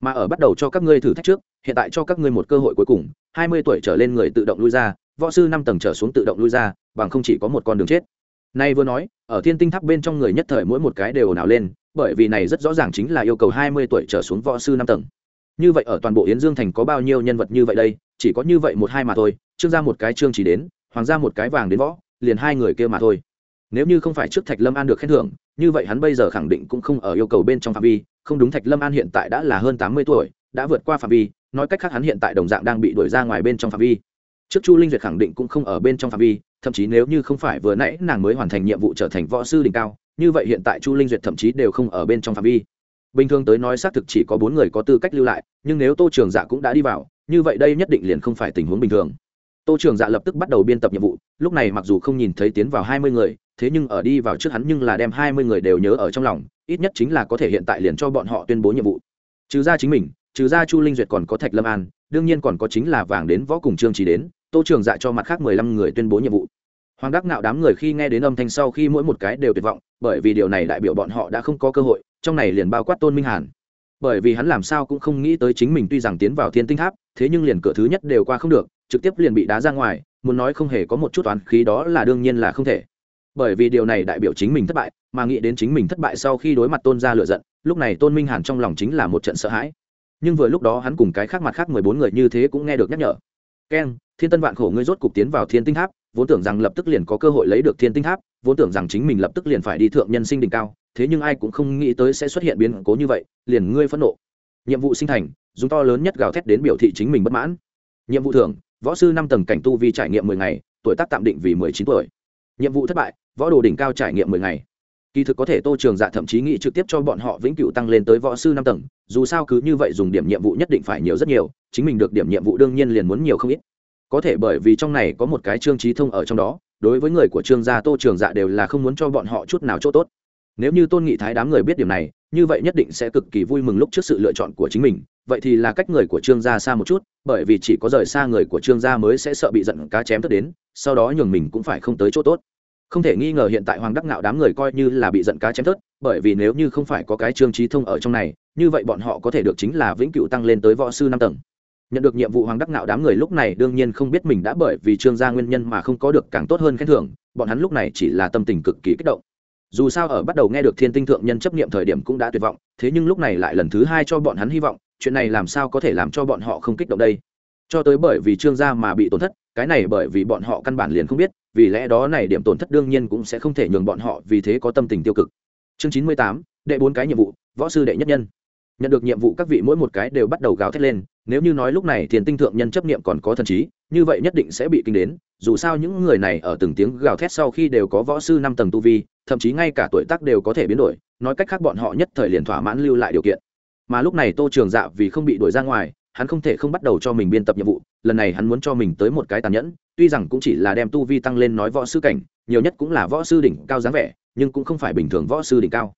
Mà ở bắt đầu cho các ngươi thử thách trước, hiện tại cho các ngươi một cơ hội cuối cùng, hai mươi tuổi trở lên người tự động lui ra, võ sư năm tầng trở xuống tự động lui ra, bằng không chỉ có một con đường chết. Nay vừa nói, ở thiên tinh tháp bên trong người nhất thời mỗi một cái đều ồn ào lên, bởi vì này rất rõ ràng chính là yêu cầu hai mươi tuổi trở xuống võ sư năm tầng như vậy ở toàn bộ yến dương thành có bao nhiêu nhân vật như vậy đây? Chỉ có như vậy một hai mà thôi, trương ra một cái trương chỉ đến, hoàng ra một cái vàng đến võ, liền hai người kia mà thôi. Nếu như không phải trước thạch lâm an được khen thưởng, như vậy hắn bây giờ khẳng định cũng không ở yêu cầu bên trong phạm vi. Không đúng, thạch lâm an hiện tại đã là hơn tám mươi tuổi, đã vượt qua phạm vi. Nói cách khác hắn hiện tại đồng dạng đang bị đuổi ra ngoài bên trong phạm vi. Trước chu linh duyệt khẳng định cũng không ở bên trong phạm vi, thậm chí nếu như không phải vừa nãy nàng mới hoàn thành nhiệm vụ trở thành võ sư đỉnh cao, như vậy hiện tại chu linh duyệt thậm chí đều không ở bên trong phạm vi bình thường tới nói xác thực chỉ có bốn người có tư cách lưu lại, nhưng nếu tô trường dạ cũng đã đi vào, như vậy đây nhất định liền không phải tình huống bình thường. Tô trường dạ lập tức bắt đầu biên tập nhiệm vụ, lúc này mặc dù không nhìn thấy tiến vào hai mươi người, thế nhưng ở đi vào trước hắn nhưng là đem hai mươi người đều nhớ ở trong lòng, ít nhất chính là có thể hiện tại liền cho bọn họ tuyên bố nhiệm vụ. Trừ ra chính mình, trừ ra chu linh duyệt còn có thạch lâm an, đương nhiên còn có chính là vàng đến võ cùng trương chỉ đến, tô trường dạ cho mặt khác mười lăm người tuyên bố nhiệm vụ. Hoàng đắc nạo đám người khi nghe đến âm thanh sau khi mỗi một cái đều tuyệt vọng, bởi vì điều này đại biểu bọn họ đã không có cơ hội trong này liền bao quát tôn minh hàn. Bởi vì hắn làm sao cũng không nghĩ tới chính mình tuy rằng tiến vào thiên tinh tháp, thế nhưng liền cửa thứ nhất đều qua không được, trực tiếp liền bị đá ra ngoài, muốn nói không hề có một chút toán khí đó là đương nhiên là không thể. Bởi vì điều này đại biểu chính mình thất bại, mà nghĩ đến chính mình thất bại sau khi đối mặt tôn ra lựa giận, lúc này tôn minh hàn trong lòng chính là một trận sợ hãi. Nhưng vừa lúc đó hắn cùng cái khác mặt khác mười bốn người như thế cũng nghe được nhắc nhở. Keng thiên tân vạn khổ ngươi rốt cục tiến vào thiên tinh tháp, vốn tưởng rằng lập tức liền có cơ hội lấy được thiên tinh tháp, vốn tưởng rằng chính mình lập tức liền phải đi thượng nhân sinh đỉnh cao thế nhưng ai cũng không nghĩ tới sẽ xuất hiện biến cố như vậy, liền ngươi phẫn nộ. Nhiệm vụ sinh thành, dùng to lớn nhất gào thét đến biểu thị chính mình bất mãn. Nhiệm vụ thưởng, võ sư năm tầng cảnh tu vi trải nghiệm mười ngày, tuổi tác tạm định vì mười chín tuổi. Nhiệm vụ thất bại, võ đồ đỉnh cao trải nghiệm mười ngày. Kỳ thực có thể tô trường dạ thậm chí nghĩ trực tiếp cho bọn họ vĩnh cửu tăng lên tới võ sư năm tầng, dù sao cứ như vậy dùng điểm nhiệm vụ nhất định phải nhiều rất nhiều, chính mình được điểm nhiệm vụ đương nhiên liền muốn nhiều không ít. Có thể bởi vì trong này có một cái trương trí thông ở trong đó, đối với người của trương gia tô trường dạ đều là không muốn cho bọn họ chút nào chỗ tốt nếu như tôn nghị thái đám người biết điểm này, như vậy nhất định sẽ cực kỳ vui mừng lúc trước sự lựa chọn của chính mình. Vậy thì là cách người của trương gia xa một chút, bởi vì chỉ có rời xa người của trương gia mới sẽ sợ bị giận cá chém tất đến, sau đó nhường mình cũng phải không tới chỗ tốt. Không thể nghi ngờ hiện tại hoàng đắc ngạo đám người coi như là bị giận cá chém thớt bởi vì nếu như không phải có cái trương trí thông ở trong này, như vậy bọn họ có thể được chính là vĩnh cựu tăng lên tới võ sư năm tầng. Nhận được nhiệm vụ hoàng đắc ngạo đám người lúc này đương nhiên không biết mình đã bởi vì trương gia nguyên nhân mà không có được càng tốt hơn khen thưởng, bọn hắn lúc này chỉ là tâm tình cực kỳ kích động dù sao ở bắt đầu nghe được thiên tinh thượng nhân chấp nghiệm thời điểm cũng đã tuyệt vọng, thế nhưng lúc này lại lần thứ hai cho bọn hắn hy vọng, chuyện này làm sao có thể làm cho bọn họ không kích động đây? Cho tới bởi vì trương gia mà bị tổn thất, cái này bởi vì bọn họ căn bản liền không biết, vì lẽ đó này điểm tổn thất đương nhiên cũng sẽ không thể nhường bọn họ vì thế có tâm tình tiêu cực. Chương chín mươi tám, đệ bốn cái nhiệm vụ, võ sư đệ nhất nhân. Nhận được nhiệm vụ các vị mỗi một cái đều bắt đầu gào thét lên nếu như nói lúc này thiền tinh thượng nhân chấp niệm còn có thần trí, như vậy nhất định sẽ bị kinh đến, dù sao những người này ở từng tiếng gào thét sau khi đều có võ sư năm tầng tu vi, thậm chí ngay cả tuổi tác đều có thể biến đổi, nói cách khác bọn họ nhất thời liền thỏa mãn lưu lại điều kiện. Mà lúc này tô trường dạ vì không bị đuổi ra ngoài, hắn không thể không bắt đầu cho mình biên tập nhiệm vụ, lần này hắn muốn cho mình tới một cái tàn nhẫn, tuy rằng cũng chỉ là đem tu vi tăng lên nói võ sư cảnh, nhiều nhất cũng là võ sư đỉnh cao dáng vẻ, nhưng cũng không phải bình thường võ sư đỉnh cao.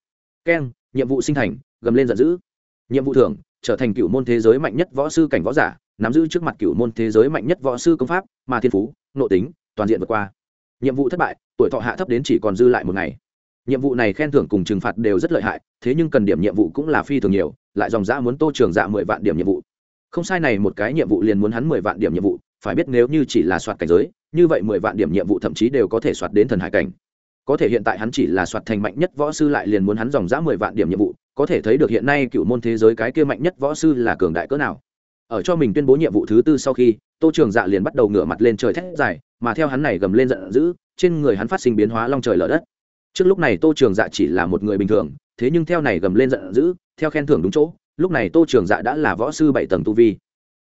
Keng, nhiệm vụ sinh thành, gầm lên giận dữ. Nhiệm vụ thưởng trở thành cựu môn thế giới mạnh nhất võ sư cảnh võ giả, nắm giữ trước mặt cựu môn thế giới mạnh nhất võ sư công pháp, mà thiên phú, nội tính, toàn diện vượt qua. Nhiệm vụ thất bại, tuổi thọ hạ thấp đến chỉ còn dư lại một ngày. Nhiệm vụ này khen thưởng cùng trừng phạt đều rất lợi hại, thế nhưng cần điểm nhiệm vụ cũng là phi thường nhiều, lại dòng dã muốn tô trường dạ mười vạn điểm nhiệm vụ. Không sai này một cái nhiệm vụ liền muốn hắn mười vạn điểm nhiệm vụ, phải biết nếu như chỉ là soạt cảnh giới, như vậy mười vạn điểm nhiệm vụ thậm chí đều có thể soạt đến thần hải cảnh. Có thể hiện tại hắn chỉ là soạt thành mạnh nhất võ sư lại liền muốn hắn dòng dã mười vạn điểm nhiệm vụ có thể thấy được hiện nay cựu môn thế giới cái kia mạnh nhất võ sư là cường đại cỡ nào. Ở cho mình tuyên bố nhiệm vụ thứ tư sau khi, tô trường dạ liền bắt đầu ngửa mặt lên trời thét dài, mà theo hắn này gầm lên giận dữ, trên người hắn phát sinh biến hóa long trời lở đất. Trước lúc này tô trường dạ chỉ là một người bình thường, thế nhưng theo này gầm lên giận dữ, theo khen thưởng đúng chỗ, lúc này tô trường dạ đã là võ sư bảy tầng tu vi.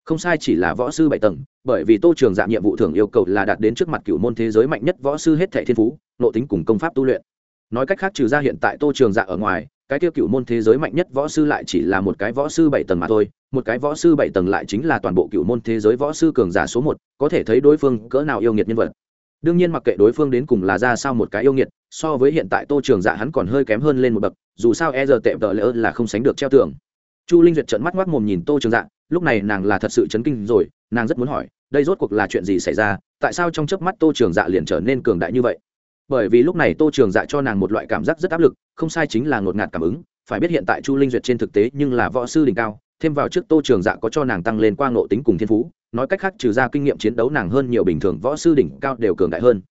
Không sai chỉ là võ sư bảy tầng, bởi vì tô trường dạ nhiệm vụ thường yêu cầu là đạt đến trước mặt cựu môn thế giới mạnh nhất võ sư hết thẻ thiên phú nộ tính cùng công pháp tu luyện. Nói cách khác trừ ra hiện tại tô trường dạ ở ngoài cái tiêu cựu môn thế giới mạnh nhất võ sư lại chỉ là một cái võ sư bảy tầng mà thôi, một cái võ sư bảy tầng lại chính là toàn bộ cựu môn thế giới võ sư cường giả số một, có thể thấy đối phương cỡ nào yêu nghiệt nhân vật. Đương nhiên mặc kệ đối phương đến cùng là ra sao một cái yêu nghiệt, so với hiện tại tô trường dạ hắn còn hơi kém hơn lên một bậc, dù sao e giờ tệ vợ lỡ là không sánh được treo tường. Chu linh duyệt trận mắt ngoác mồm nhìn tô trường dạ lúc này nàng là thật sự chấn kinh rồi, nàng rất muốn hỏi, đây rốt cuộc là chuyện gì xảy ra, tại sao trong chớp mắt tô trường dạ liền trở nên cường đại như vậy? Bởi vì lúc này tô trường dạ cho nàng một loại cảm giác rất áp lực, không sai chính là ngột ngạt cảm ứng, phải biết hiện tại chu linh duyệt trên thực tế nhưng là võ sư đỉnh cao, thêm vào trước tô trường dạ có cho nàng tăng lên qua ngộ tính cùng thiên phú, nói cách khác trừ ra kinh nghiệm chiến đấu nàng hơn nhiều bình thường võ sư đỉnh cao đều cường đại hơn.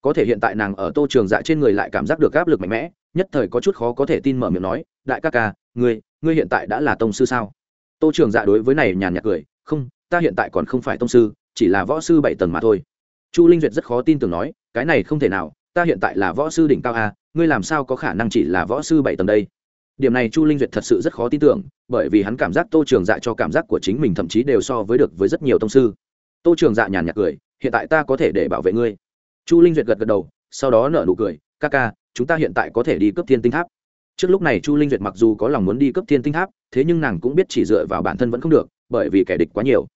Có thể hiện tại nàng ở tô trường dạ trên người lại cảm giác được áp lực mạnh mẽ, nhất thời có chút khó có thể tin mở miệng nói, đại ca ca, ngươi ngươi hiện tại đã là tông sư sao? Tô trường dạ đối với này nhàn nhạt cười, không, ta hiện tại còn không phải tông sư, chỉ là võ sư bảy tầng mà thôi. Chu linh duyệt rất khó tin tưởng nói, cái này không thể nào ta hiện tại là võ sư đỉnh cao a, ngươi làm sao có khả năng chỉ là võ sư bảy tầng đây? Điểm này chu linh duyệt thật sự rất khó tin tưởng, bởi vì hắn cảm giác tô trường dạ cho cảm giác của chính mình thậm chí đều so với được với rất nhiều tông sư. Tô trường dạ nhàn nhạt cười, hiện tại ta có thể để bảo vệ ngươi. Chu linh duyệt gật gật đầu, sau đó nở nụ cười, ca ca, chúng ta hiện tại có thể đi cấp thiên tinh tháp. Trước lúc này chu linh duyệt mặc dù có lòng muốn đi cấp thiên tinh tháp, thế nhưng nàng cũng biết chỉ dựa vào bản thân vẫn không được, bởi vì kẻ địch quá nhiều.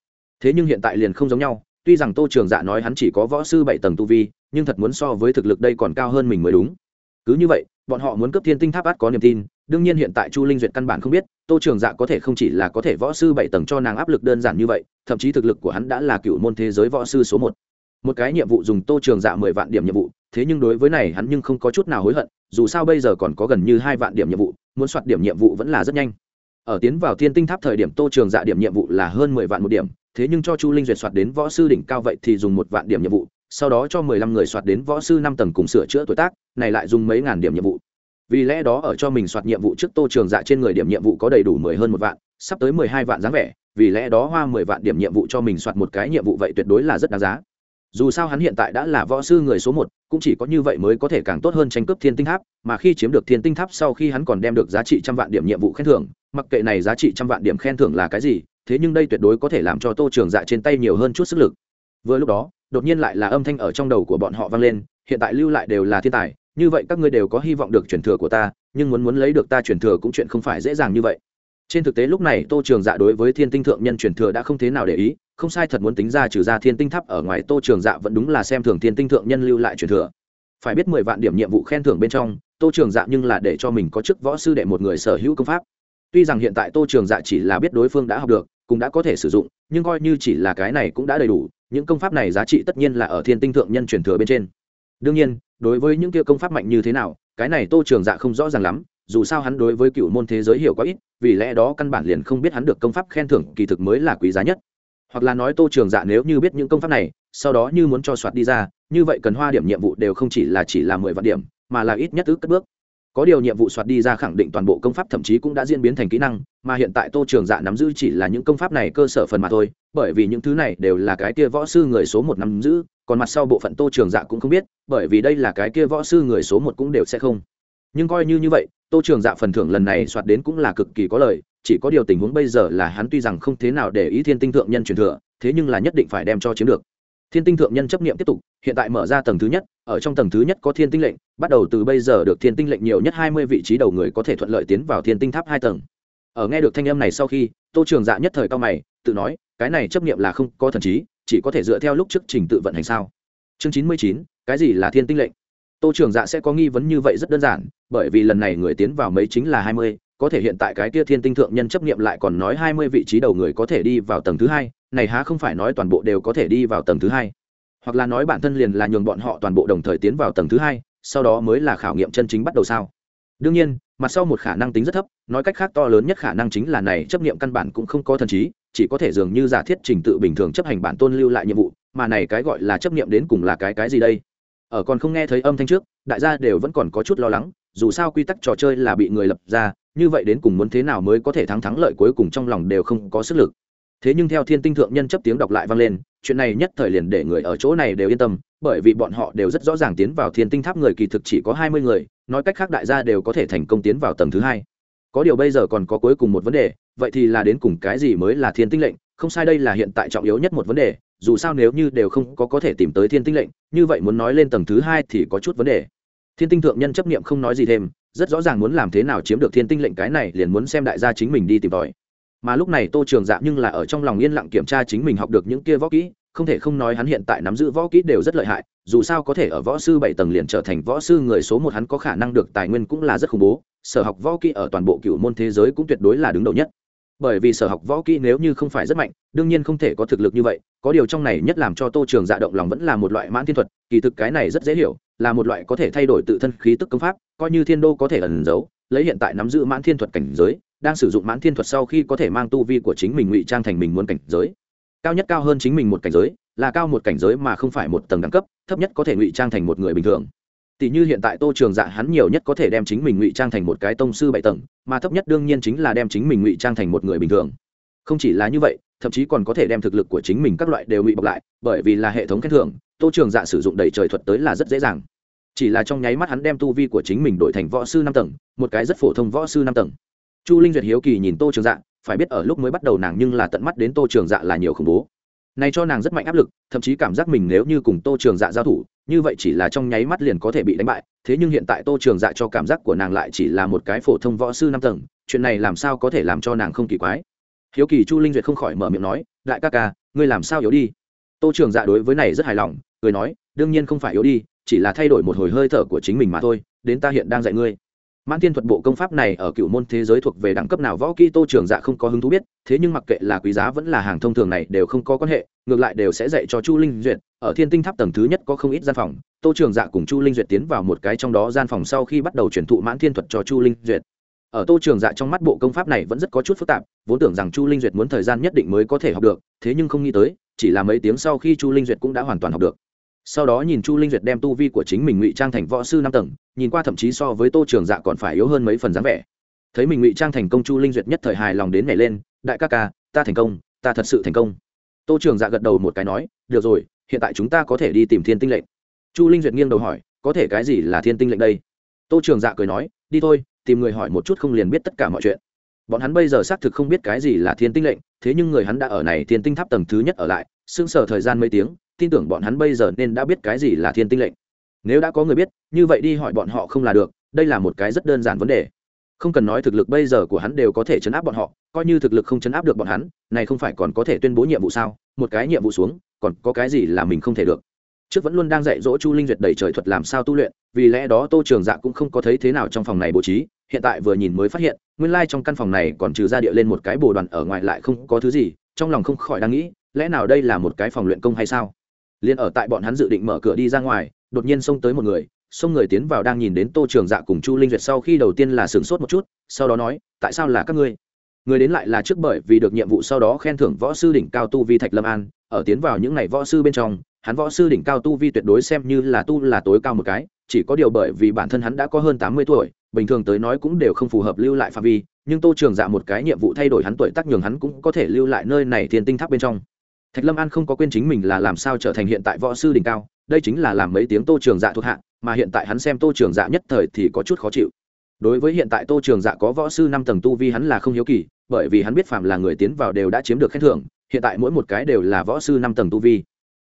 Thế nhưng hiện tại liền không giống nhau tuy rằng tô trường dạ nói hắn chỉ có võ sư bảy tầng tu vi, nhưng thật muốn so với thực lực đây còn cao hơn mình mới đúng. Cứ như vậy, bọn họ muốn cấp thiên tinh tháp át có niềm tin, đương nhiên hiện tại chu linh duyệt căn bản không biết, tô trường dạ có thể không chỉ là có thể võ sư bảy tầng cho nàng áp lực đơn giản như vậy, thậm chí thực lực của hắn đã là cựu môn thế giới võ sư số một. Một cái nhiệm vụ dùng tô trường dạ mười vạn điểm nhiệm vụ, thế nhưng đối với này hắn nhưng không có chút nào hối hận, dù sao bây giờ còn có gần như hai vạn điểm nhiệm vụ, muốn soạt điểm nhiệm vụ vẫn là rất nhanh. Ở tiến vào thiên tinh tháp thời điểm tô trường dạ điểm nhiệm vụ là hơn mười vạn một điểm thế nhưng cho chu linh duyệt soạt đến võ sư đỉnh cao vậy thì dùng một vạn điểm nhiệm vụ, sau đó cho mười lăm người soạt đến võ sư năm tầng cùng sửa chữa tuổi tác, này lại dùng mấy ngàn điểm nhiệm vụ. Vì lẽ đó ở cho mình soạt nhiệm vụ trước tô trường dạ trên người điểm nhiệm vụ có đầy đủ mười hơn một vạn, sắp tới mười hai vạn dáng vẻ, vì lẽ đó hoa mười vạn điểm nhiệm vụ cho mình soạt một cái nhiệm vụ vậy tuyệt đối là rất đáng giá. Dù sao hắn hiện tại đã là võ sư người số một, cũng chỉ có như vậy mới có thể càng tốt hơn tranh cướp thiên tinh tháp, mà khi chiếm được thiên tinh tháp sau khi hắn còn đem được giá trị trăm vạn điểm nhiệm vụ khen thưởng, mặc kệ này giá trị trăm vạn điểm khen thưởng là cái gì thế nhưng đây tuyệt đối có thể làm cho tô trường dạ trên tay nhiều hơn chút sức lực. Vừa lúc đó, đột nhiên lại là âm thanh ở trong đầu của bọn họ vang lên, hiện tại lưu lại đều là thiên tài, như vậy các ngươi đều có hy vọng được truyền thừa của ta, nhưng muốn muốn lấy được ta truyền thừa cũng chuyện không phải dễ dàng như vậy. Trên thực tế lúc này tô trường dạ đối với thiên tinh thượng nhân truyền thừa đã không thế nào để ý, không sai thật muốn tính ra trừ ra thiên tinh tháp ở ngoài tô trường dạ vẫn đúng là xem thường thiên tinh thượng nhân lưu lại truyền thừa. Phải biết mười vạn điểm nhiệm vụ khen thưởng bên trong, tô trường dạ nhưng là để cho mình có chức võ sư đệ một người sở hữu công pháp. Tuy rằng hiện tại tô trường dạ chỉ là biết đối phương đã học được cũng đã có thể sử dụng, nhưng coi như chỉ là cái này cũng đã đầy đủ, những công pháp này giá trị tất nhiên là ở thiên tinh thượng nhân truyền thừa bên trên. Đương nhiên, đối với những kia công pháp mạnh như thế nào, cái này tô trường dạ không rõ ràng lắm, dù sao hắn đối với cựu môn thế giới hiểu quá ít, vì lẽ đó căn bản liền không biết hắn được công pháp khen thưởng kỳ thực mới là quý giá nhất. Hoặc là nói tô trường dạ nếu như biết những công pháp này, sau đó như muốn cho soạt đi ra, như vậy cần hoa điểm nhiệm vụ đều không chỉ là chỉ là mười vạn điểm, mà là ít nhất ước cất bước có điều nhiệm vụ soạt đi ra khẳng định toàn bộ công pháp thậm chí cũng đã diễn biến thành kỹ năng, mà hiện tại tô trường dạ nắm giữ chỉ là những công pháp này cơ sở phần mà thôi, bởi vì những thứ này đều là cái kia võ sư người số một nắm giữ, còn mặt sau bộ phận tô trường dạ cũng không biết, bởi vì đây là cái kia võ sư người số một cũng đều sẽ không. Nhưng coi như như vậy, tô trường dạ phần thưởng lần này soạt đến cũng là cực kỳ có lời chỉ có điều tình huống bây giờ là hắn tuy rằng không thế nào để ý thiên tinh thượng nhân truyền thừa, thế nhưng là nhất định phải đem cho chiếm được. Thiên tinh thượng nhân chấp nghiệm tiếp tục, hiện tại mở ra tầng thứ nhất ở trong tầng thứ nhất có thiên tinh lệnh, bắt đầu từ bây giờ được thiên tinh lệnh nhiều nhất hai mươi vị trí đầu người có thể thuận lợi tiến vào thiên tinh tháp hai tầng. Ở nghe được thanh âm này sau khi, tô trường dạ nhất thời cao mày, tự nói, cái này chấp nghiệm là không có thần trí, chỉ có thể dựa theo lúc trước trình tự vận hành sao? Chương chín mươi chín, cái gì là thiên tinh lệnh? Tô trường dạ sẽ có nghi vấn như vậy rất đơn giản, bởi vì lần này người tiến vào mấy chính là hai mươi, có thể hiện tại cái kia thiên tinh thượng nhân chấp nghiệm lại còn nói hai mươi vị trí đầu người có thể đi vào tầng thứ hai, này há không phải nói toàn bộ đều có thể đi vào tầng thứ hai? Hoặc là nói bản thân liền là nhường bọn họ toàn bộ đồng thời tiến vào tầng thứ hai, sau đó mới là khảo nghiệm chân chính bắt đầu sao? Đương nhiên, mặt sau một khả năng tính rất thấp, nói cách khác to lớn nhất khả năng chính là này chấp nghiệm căn bản cũng không có thần trí, chỉ có thể dường như giả thiết trình tự bình thường chấp hành bản tôn lưu lại nhiệm vụ, mà này cái gọi là chấp nghiệm đến cùng là cái cái gì đây? Ở còn không nghe thấy âm thanh trước, đại gia đều vẫn còn có chút lo lắng, dù sao quy tắc trò chơi là bị người lập ra, như vậy đến cùng muốn thế nào mới có thể thắng thắng lợi cuối cùng trong lòng đều không có sức lực thế nhưng theo thiên tinh thượng nhân chấp tiếng đọc lại vang lên, chuyện này nhất thời liền để người ở chỗ này đều yên tâm, bởi vì bọn họ đều rất rõ ràng tiến vào thiên tinh tháp người kỳ thực chỉ có hai mươi người, nói cách khác đại gia đều có thể thành công tiến vào tầng thứ hai. Có điều bây giờ còn có cuối cùng một vấn đề, vậy thì là đến cùng cái gì mới là thiên tinh lệnh? Không sai đây là hiện tại trọng yếu nhất một vấn đề, dù sao nếu như đều không có có thể tìm tới thiên tinh lệnh, như vậy muốn nói lên tầng thứ hai thì có chút vấn đề. Thiên tinh thượng nhân chấp niệm không nói gì thêm, rất rõ ràng muốn làm thế nào chiếm được thiên tinh lệnh cái này liền muốn xem đại gia chính mình đi tìm tòi mà lúc này tô trường dạ nhưng là ở trong lòng yên lặng kiểm tra chính mình học được những kia võ kỹ, không thể không nói hắn hiện tại nắm giữ võ kỹ đều rất lợi hại, dù sao có thể ở võ sư bảy tầng liền trở thành võ sư người số một hắn có khả năng được tài nguyên cũng là rất khủng bố, sở học võ kỹ ở toàn bộ cựu môn thế giới cũng tuyệt đối là đứng đầu nhất. Bởi vì sở học võ kỹ nếu như không phải rất mạnh, đương nhiên không thể có thực lực như vậy, có điều trong này nhất làm cho tô trường dạ động lòng vẫn là một loại mãn thiên thuật, kỳ thực cái này rất dễ hiểu, là một loại có thể thay đổi tự thân khí tức công pháp, coi như thiên đô có thể ẩn giấu, lấy hiện tại nắm giữ mãn thiên thuật cảnh giới đang sử dụng mãn thiên thuật sau khi có thể mang tu vi của chính mình ngụy trang thành mình muốn cảnh giới. Cao nhất cao hơn chính mình một cảnh giới, là cao một cảnh giới mà không phải một tầng đẳng cấp, thấp nhất có thể ngụy trang thành một người bình thường. Tỷ như hiện tại tô trường dạ hắn nhiều nhất có thể đem chính mình ngụy trang thành một cái tông sư bảy tầng, mà thấp nhất đương nhiên chính là đem chính mình ngụy trang thành một người bình thường. Không chỉ là như vậy, thậm chí còn có thể đem thực lực của chính mình các loại đều ngụy bọc lại, bởi vì là hệ thống khen thưởng, tô trường dạ sử dụng đầy trời thuật tới là rất dễ dàng. Chỉ là trong nháy mắt hắn đem tu vi của chính mình đổi thành võ sư năm tầng, một cái rất phổ thông võ sư năm tầng chu linh duyệt hiếu kỳ nhìn tô trường dạ phải biết ở lúc mới bắt đầu nàng nhưng là tận mắt đến tô trường dạ là nhiều khủng bố. Này cho nàng rất mạnh áp lực, thậm chí cảm giác mình nếu như cùng tô trường dạ giao thủ, như vậy chỉ là trong nháy mắt liền có thể bị đánh bại, thế nhưng hiện tại tô trường dạ cho cảm giác của nàng lại chỉ là một cái phổ thông võ sư năm tầng, chuyện này làm sao có thể làm cho nàng không kỳ quái? Hiếu kỳ chu linh duyệt không khỏi mở miệng nói, đại ca ca, ngươi làm sao yếu đi? Tô trường dạ đối với này rất hài lòng, cười nói, đương nhiên không phải yếu đi, chỉ là thay đổi một hồi hơi thở của chính mình mà thôi, đến ta hiện đang dạy ngươi mãn thiên thuật bộ công pháp này ở cựu môn thế giới thuộc về đẳng cấp nào võ kỹ tô trường dạ không có hứng thú biết, thế nhưng mặc kệ là quý giá vẫn là hàng thông thường này đều không có quan hệ, ngược lại đều sẽ dạy cho chu linh duyệt. Ở thiên tinh tháp tầng thứ nhất có không ít gian phòng, tô trường dạ cùng chu linh duyệt tiến vào một cái trong đó gian phòng sau khi bắt đầu truyền thụ mãn thiên thuật cho chu linh duyệt. Ở tô trường dạ trong mắt bộ công pháp này vẫn rất có chút phức tạp, vốn tưởng rằng chu linh duyệt muốn thời gian nhất định mới có thể học được, thế nhưng không nghĩ tới, chỉ là mấy tiếng sau khi chu linh duyệt cũng đã hoàn toàn học được sau đó nhìn chu linh duyệt đem tu vi của chính mình ngụy trang thành võ sư năm tầng, nhìn qua thậm chí so với tô trường dạ còn phải yếu hơn mấy phần dáng vẻ. Thấy mình ngụy trang thành công chu linh duyệt nhất thời hài lòng đến nhảy lên, đại ca ca, ta thành công, ta thật sự thành công. Tô trường dạ gật đầu một cái nói, được rồi, hiện tại chúng ta có thể đi tìm thiên tinh lệnh. Chu linh duyệt nghiêng đầu hỏi, có thể cái gì là thiên tinh lệnh đây? Tô trường dạ cười nói, đi thôi, tìm người hỏi một chút không liền biết tất cả mọi chuyện. Bọn hắn bây giờ xác thực không biết cái gì là thiên tinh lệnh, thế nhưng người hắn đã ở này thiên tinh tháp tầng thứ nhất ở lại xương sở thời gian mấy tiếng tin tưởng bọn hắn bây giờ nên đã biết cái gì là thiên tinh lệnh. Nếu đã có người biết, như vậy đi hỏi bọn họ không là được, đây là một cái rất đơn giản vấn đề. Không cần nói thực lực bây giờ của hắn đều có thể chấn áp bọn họ, coi như thực lực không chấn áp được bọn hắn, này không phải còn có thể tuyên bố nhiệm vụ sao? Một cái nhiệm vụ xuống, còn có cái gì là mình không thể được? Trước vẫn luôn đang dạy dỗ chu linh duyệt đầy trời thuật làm sao tu luyện, vì lẽ đó tô trường dạ cũng không có thấy thế nào trong phòng này bố trí, hiện tại vừa nhìn mới phát hiện, nguyên lai、like、trong căn phòng này còn trừ ra địa lên một cái bồ đoàn ở ngoài lại không có thứ gì, trong lòng không khỏi đang nghĩ, lẽ nào đây là một cái phòng luyện công hay sao? Liền ở tại bọn hắn dự định mở cửa đi ra ngoài, đột nhiên xông tới một người, xông người tiến vào đang nhìn đến tô trường dạ cùng chu linh duyệt sau khi đầu tiên là sửng sốt một chút, sau đó nói, tại sao là các ngươi? Người đến lại là trước bởi vì được nhiệm vụ sau đó khen thưởng võ sư đỉnh cao tu vi thạch lâm an, ở tiến vào những ngày võ sư bên trong, hắn võ sư đỉnh cao tu vi tuyệt đối xem như là tu là tối cao một cái, chỉ có điều bởi vì bản thân hắn đã có hơn tám mươi tuổi, bình thường tới nói cũng đều không phù hợp lưu lại phạm vi, nhưng tô trường dạ một cái nhiệm vụ thay đổi hắn tuổi tác nhường hắn cũng có thể lưu lại nơi này thiên tinh tháp bên trong thạch lâm an không có quên chính mình là làm sao trở thành hiện tại võ sư đỉnh cao, đây chính là làm mấy tiếng tô trường dạ thuộc hạ, mà hiện tại hắn xem tô trường dạ nhất thời thì có chút khó chịu. Đối với hiện tại tô trường dạ có võ sư năm tầng tu vi hắn là không hiếu kỳ, bởi vì hắn biết phạm là người tiến vào đều đã chiếm được khen thưởng, hiện tại mỗi một cái đều là võ sư năm tầng tu vi.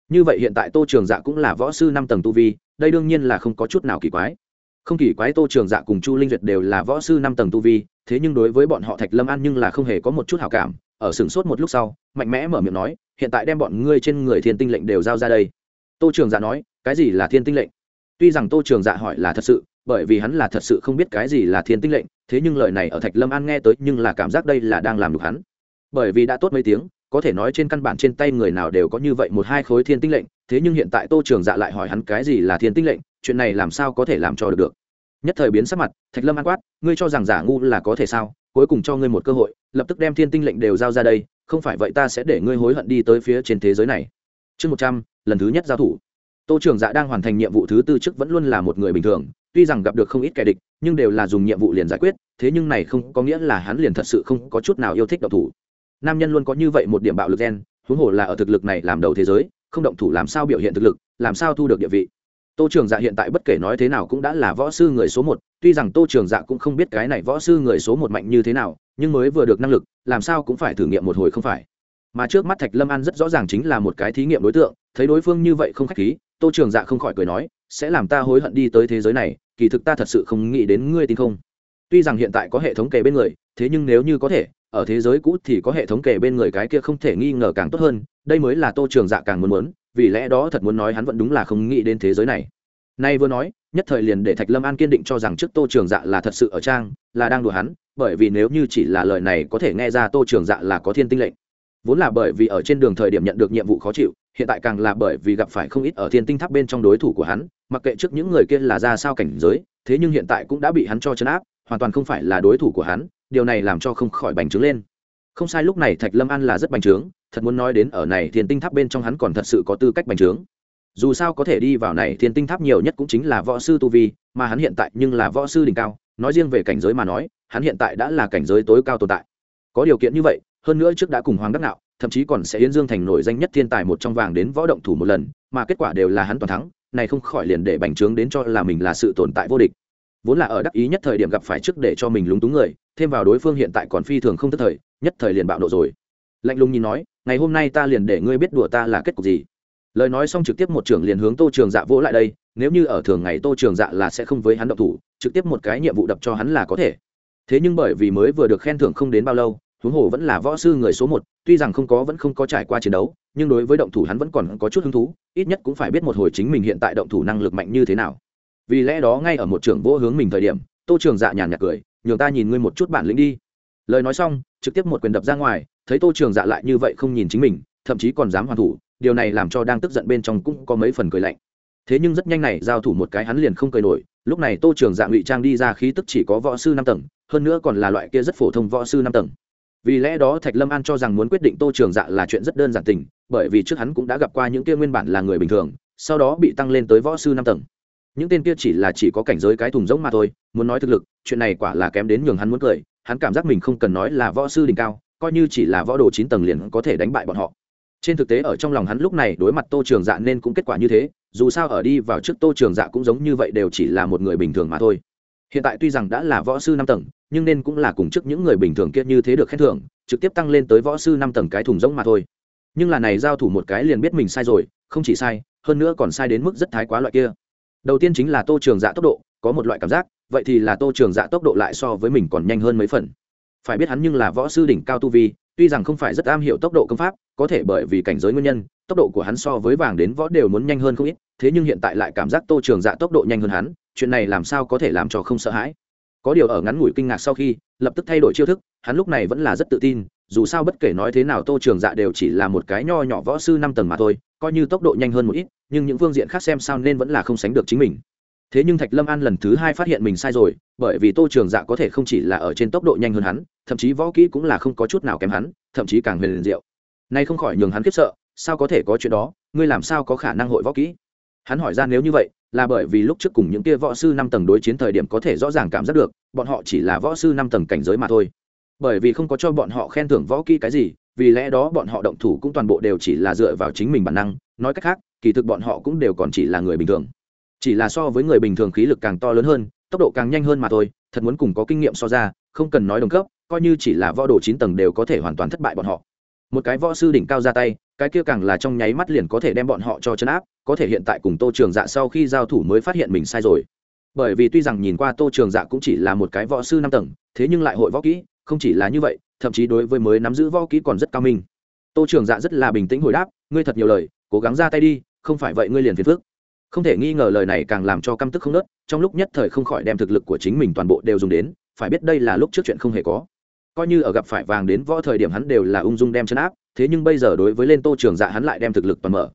Như vậy hiện tại tô trường dạ cũng là võ sư năm tầng tu vi, đây đương nhiên là không có chút nào kỳ quái. Không kỳ quái tô trường dạ cùng chu linh duyệt đều là võ sư năm tầng tu vi, thế nhưng đối với bọn họ thạch lâm an nhưng là không hề có một chút hảo cảm ở sừng sốt một lúc sau, mạnh mẽ mở miệng nói, hiện tại đem bọn ngươi trên người thiên tinh lệnh đều giao ra đây. Tô trường dạ nói, cái gì là thiên tinh lệnh? Tuy rằng tô trường dạ hỏi là thật sự, bởi vì hắn là thật sự không biết cái gì là thiên tinh lệnh, thế nhưng lời này ở thạch lâm an nghe tới nhưng là cảm giác đây là đang làm được hắn. Bởi vì đã tốt mấy tiếng, có thể nói trên căn bản trên tay người nào đều có như vậy một hai khối thiên tinh lệnh, thế nhưng hiện tại tô trường dạ lại hỏi hắn cái gì là thiên tinh lệnh, chuyện này làm sao có thể làm cho được được? Nhất thời biến sắc mặt, thạch lâm an quát, ngươi cho rằng giả ngu là có thể sao? Cuối cùng cho ngươi một cơ hội lập tức đem thiên tinh lệnh đều giao ra đây, không phải vậy ta sẽ để ngươi hối hận đi tới phía trên thế giới này. Chương một trăm, lần thứ nhất giao thủ. Tô trường dạ đang hoàn thành nhiệm vụ thứ tư trước vẫn luôn là một người bình thường, tuy rằng gặp được không ít kẻ địch, nhưng đều là dùng nhiệm vụ liền giải quyết, thế nhưng này không có nghĩa là hắn liền thật sự không có chút nào yêu thích độc thủ. Nam nhân luôn có như vậy một điểm bạo lực gen, huống hồ là ở thực lực này làm đầu thế giới, không động thủ làm sao biểu hiện thực lực, làm sao thu được địa vị. Tô trường dạ hiện tại bất kể nói thế nào cũng đã là võ sư người số một, tuy rằng tô trường dạ cũng không biết cái này võ sư người số một mạnh như thế nào nhưng mới vừa được năng lực, làm sao cũng phải thử nghiệm một hồi không phải. Mà trước mắt thạch lâm an rất rõ ràng chính là một cái thí nghiệm đối tượng, thấy đối phương như vậy không k h á c h khí, tô trường dạ không khỏi cười nói, sẽ làm ta hối hận đi tới thế giới này, kỳ thực ta thật sự không nghĩ đến ngươi tin không. Tuy rằng hiện tại có hệ thống kề bên người, thế nhưng nếu như có thể, ở thế giới cũ thì có hệ thống kề bên người cái kia không thể nghi ngờ càng tốt hơn, đây mới là tô trường dạ càng muốn muốn, vì lẽ đó thật muốn nói hắn vẫn đúng là không nghĩ đến thế giới này. Nay vừa nói, nhất thời liền để thạch lâm an kiên định cho rằng trước tô trường dạ là thật sự ở trang, là đang đùa hắn bởi vì nếu như chỉ là lời này có thể nghe ra tô trường dạ là có thiên tinh lệnh. Vốn là bởi vì ở trên đường thời điểm nhận được nhiệm vụ khó chịu, hiện tại càng là bởi vì gặp phải không ít ở thiên tinh tháp bên trong đối thủ của hắn, mặc kệ trước những người kia là ra sao cảnh giới, thế nhưng hiện tại cũng đã bị hắn cho chấn áp, hoàn toàn không phải là đối thủ của hắn, điều này làm cho không khỏi bành trướng lên. Không sai lúc này thạch lâm an là rất bành trướng, thật muốn nói đến ở này thiên tinh tháp bên trong hắn còn thật sự có tư cách bành trướng. Dù sao có thể đi vào này thiên tinh tháp nhiều nhất cũng chính là võ sư tu vi, mà hắn hiện tại nhưng là võ sư đỉnh cao, nói riêng về cảnh giới mà nói hắn hiện tại đã là cảnh giới tối cao tồn tại. Có điều kiện như vậy, hơn nữa trước đã cùng hoàng đắc nạo thậm chí còn sẽ yến dương thành nổi danh nhất thiên tài một trong vàng đến võ động thủ một lần, mà kết quả đều là hắn toàn thắng, này không khỏi liền để bành trướng đến cho là mình là sự tồn tại vô địch. Vốn là ở đắc ý nhất thời điểm gặp phải trước để cho mình lúng túng người, thêm vào đối phương hiện tại còn phi thường không tức thời, nhất thời liền bạo nộ rồi. Lạnh lùng nhìn nói, ngày hôm nay ta liền để ngươi biết đùa ta là kết cục gì. Lời nói xong trực tiếp một trưởng liền hướng tô trường dạ vỗ lại đây, nếu như ở thường ngày tô trường dạ là sẽ không với hắn động thủ, trực tiếp một cái nhiệm vụ đập cho hắn là có thể thế nhưng bởi vì mới vừa được khen thưởng không đến bao lâu, huống hồ vẫn là võ sư người số một, tuy rằng không có, vẫn không có trải qua chiến đấu, nhưng đối với động thủ hắn vẫn còn có chút hứng thú, ít nhất cũng phải biết một hồi chính mình hiện tại động thủ năng lực mạnh như thế nào. Vì lẽ đó ngay ở một trưởng vô hướng mình thời điểm, tô trường dạ nhàn nhạt cười, nhường ta nhìn ngươi một chút bản lĩnh đi. Lời nói xong, trực tiếp một quyền đập ra ngoài, thấy tô trường dạ lại như vậy không nhìn chính mình, thậm chí còn dám hoàn thủ, điều này làm cho đang tức giận bên trong cũng có mấy phần cười lạnh thế nhưng rất nhanh này, giao thủ một cái hắn liền không cười nổi. Lúc này tô trường dạ ngụy trang đi ra khí tức chỉ có võ sư năm tầng, hơn nữa còn là loại kia rất phổ thông võ sư năm tầng. Vì lẽ đó thạch lâm an cho rằng muốn quyết định tô trường dạ là chuyện rất đơn giản tình, bởi vì trước hắn cũng đã gặp qua những kia nguyên bản là người bình thường, sau đó bị tăng lên tới võ sư năm tầng. Những tên kia chỉ là chỉ có cảnh giới cái thùng rỗng mà thôi, muốn nói thực lực, chuyện này quả là kém đến nhường hắn muốn cười. Hắn cảm giác mình không cần nói là võ sư đỉnh cao, coi như chỉ là võ đồ chín tầng liền có thể đánh bại bọn họ trên thực tế ở trong lòng hắn lúc này đối mặt tô trường dạ nên cũng kết quả như thế, dù sao ở đi vào trước tô trường dạ cũng giống như vậy đều chỉ là một người bình thường mà thôi. Hiện tại tuy rằng đã là võ sư năm tầng, nhưng nên cũng là cùng trước những người bình thường kia như thế được khen thưởng, trực tiếp tăng lên tới võ sư năm tầng cái thùng rỗng mà thôi. Nhưng là này giao thủ một cái liền biết mình sai rồi, không chỉ sai, hơn nữa còn sai đến mức rất thái quá loại kia. Đầu tiên chính là tô trường dạ tốc độ, có một loại cảm giác, vậy thì là tô trường dạ tốc độ lại so với mình còn nhanh hơn mấy phần. Phải biết hắn nhưng là võ sư đỉnh cao tu vi tuy rằng không phải rất am hiểu tốc độ công pháp, có thể bởi vì cảnh giới nguyên nhân, tốc độ của hắn so với vàng đến võ đều muốn nhanh hơn không ít, thế nhưng hiện tại lại cảm giác tô trường dạ tốc độ nhanh hơn hắn, chuyện này làm sao có thể làm cho không sợ hãi. Có điều ở ngắn ngủi kinh ngạc sau khi, lập tức thay đổi chiêu thức, hắn lúc này vẫn là rất tự tin, dù sao bất kể nói thế nào tô trường dạ đều chỉ là một cái nho nhỏ võ sư năm tầng mà thôi, coi như tốc độ nhanh hơn một ít, nhưng những phương diện khác xem sao nên vẫn là không sánh được chính mình thế nhưng thạch lâm an lần thứ hai phát hiện mình sai rồi, bởi vì tô trường dạ có thể không chỉ là ở trên tốc độ nhanh hơn hắn, thậm chí võ kỹ cũng là không có chút nào kém hắn, thậm chí càng huyền liền diệu. Nay không khỏi nhường hắn khiếp sợ, sao có thể có chuyện đó, ngươi làm sao có khả năng hội võ kỹ? Hắn hỏi ra nếu như vậy, là bởi vì lúc trước cùng những kia võ sư năm tầng đối chiến thời điểm có thể rõ ràng cảm giác được, bọn họ chỉ là võ sư năm tầng cảnh giới mà thôi. Bởi vì không có cho bọn họ khen thưởng võ kỹ cái gì, vì lẽ đó bọn họ động thủ cũng toàn bộ đều chỉ là dựa vào chính mình bản năng, nói cách khác, kỳ thực bọn họ cũng đều còn chỉ là người bình thường chỉ là so với người bình thường khí lực càng to lớn hơn, tốc độ càng nhanh hơn mà thôi, thật muốn cùng có kinh nghiệm so ra, không cần nói đồng cấp, coi như chỉ là võ đồ chín tầng đều có thể hoàn toàn thất bại bọn họ. Một cái võ sư đỉnh cao ra tay, cái kia càng là trong nháy mắt liền có thể đem bọn họ cho chấn áp, có thể hiện tại cùng tô trường dạ sau khi giao thủ mới phát hiện mình sai rồi. Bởi vì tuy rằng nhìn qua tô trường dạ cũng chỉ là một cái võ sư năm tầng, thế nhưng lại hội võ kỹ, không chỉ là như vậy, thậm chí đối với mới nắm giữ võ kỹ còn rất cao minh. Tô trường dạ rất là bình tĩnh hồi đáp, ngươi thật nhiều lời, cố gắng ra tay đi, không phải vậy ngươi liền phiền phước không thể nghi ngờ lời này càng làm cho căm tức không nớt, trong lúc nhất thời không khỏi đem thực lực của chính mình toàn bộ đều dùng đến, phải biết đây là lúc trước chuyện không hề có. Coi như ở gặp phải vàng đến võ thời điểm hắn đều là ung dung đem chấn áp, thế nhưng bây giờ đối với lên tô trường dạ hắn lại đem thực lực toàn mở.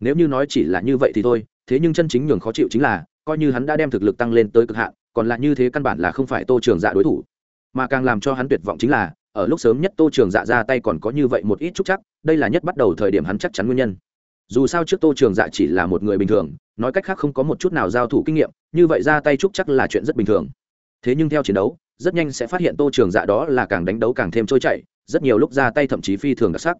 Nếu như nói chỉ là như vậy thì thôi, thế nhưng chân chính nhường khó chịu chính là, coi như hắn đã đem thực lực tăng lên tới cực hạn, còn lại như thế căn bản là không phải tô trường dạ đối thủ. Mà càng làm cho hắn tuyệt vọng chính là, ở lúc sớm nhất tô trường dạ ra tay còn có như vậy một ít trúc chắc, đây là nhất bắt đầu thời điểm hắn chắc chắn nguyên nhân dù sao trước tô trường dạ chỉ là một người bình thường, nói cách khác không có một chút nào giao thủ kinh nghiệm, như vậy ra tay trúc chắc là chuyện rất bình thường. Thế nhưng theo chiến đấu, rất nhanh sẽ phát hiện tô trường dạ đó là càng đánh đấu càng thêm trôi chảy, rất nhiều lúc ra tay thậm chí phi thường đặc sắc.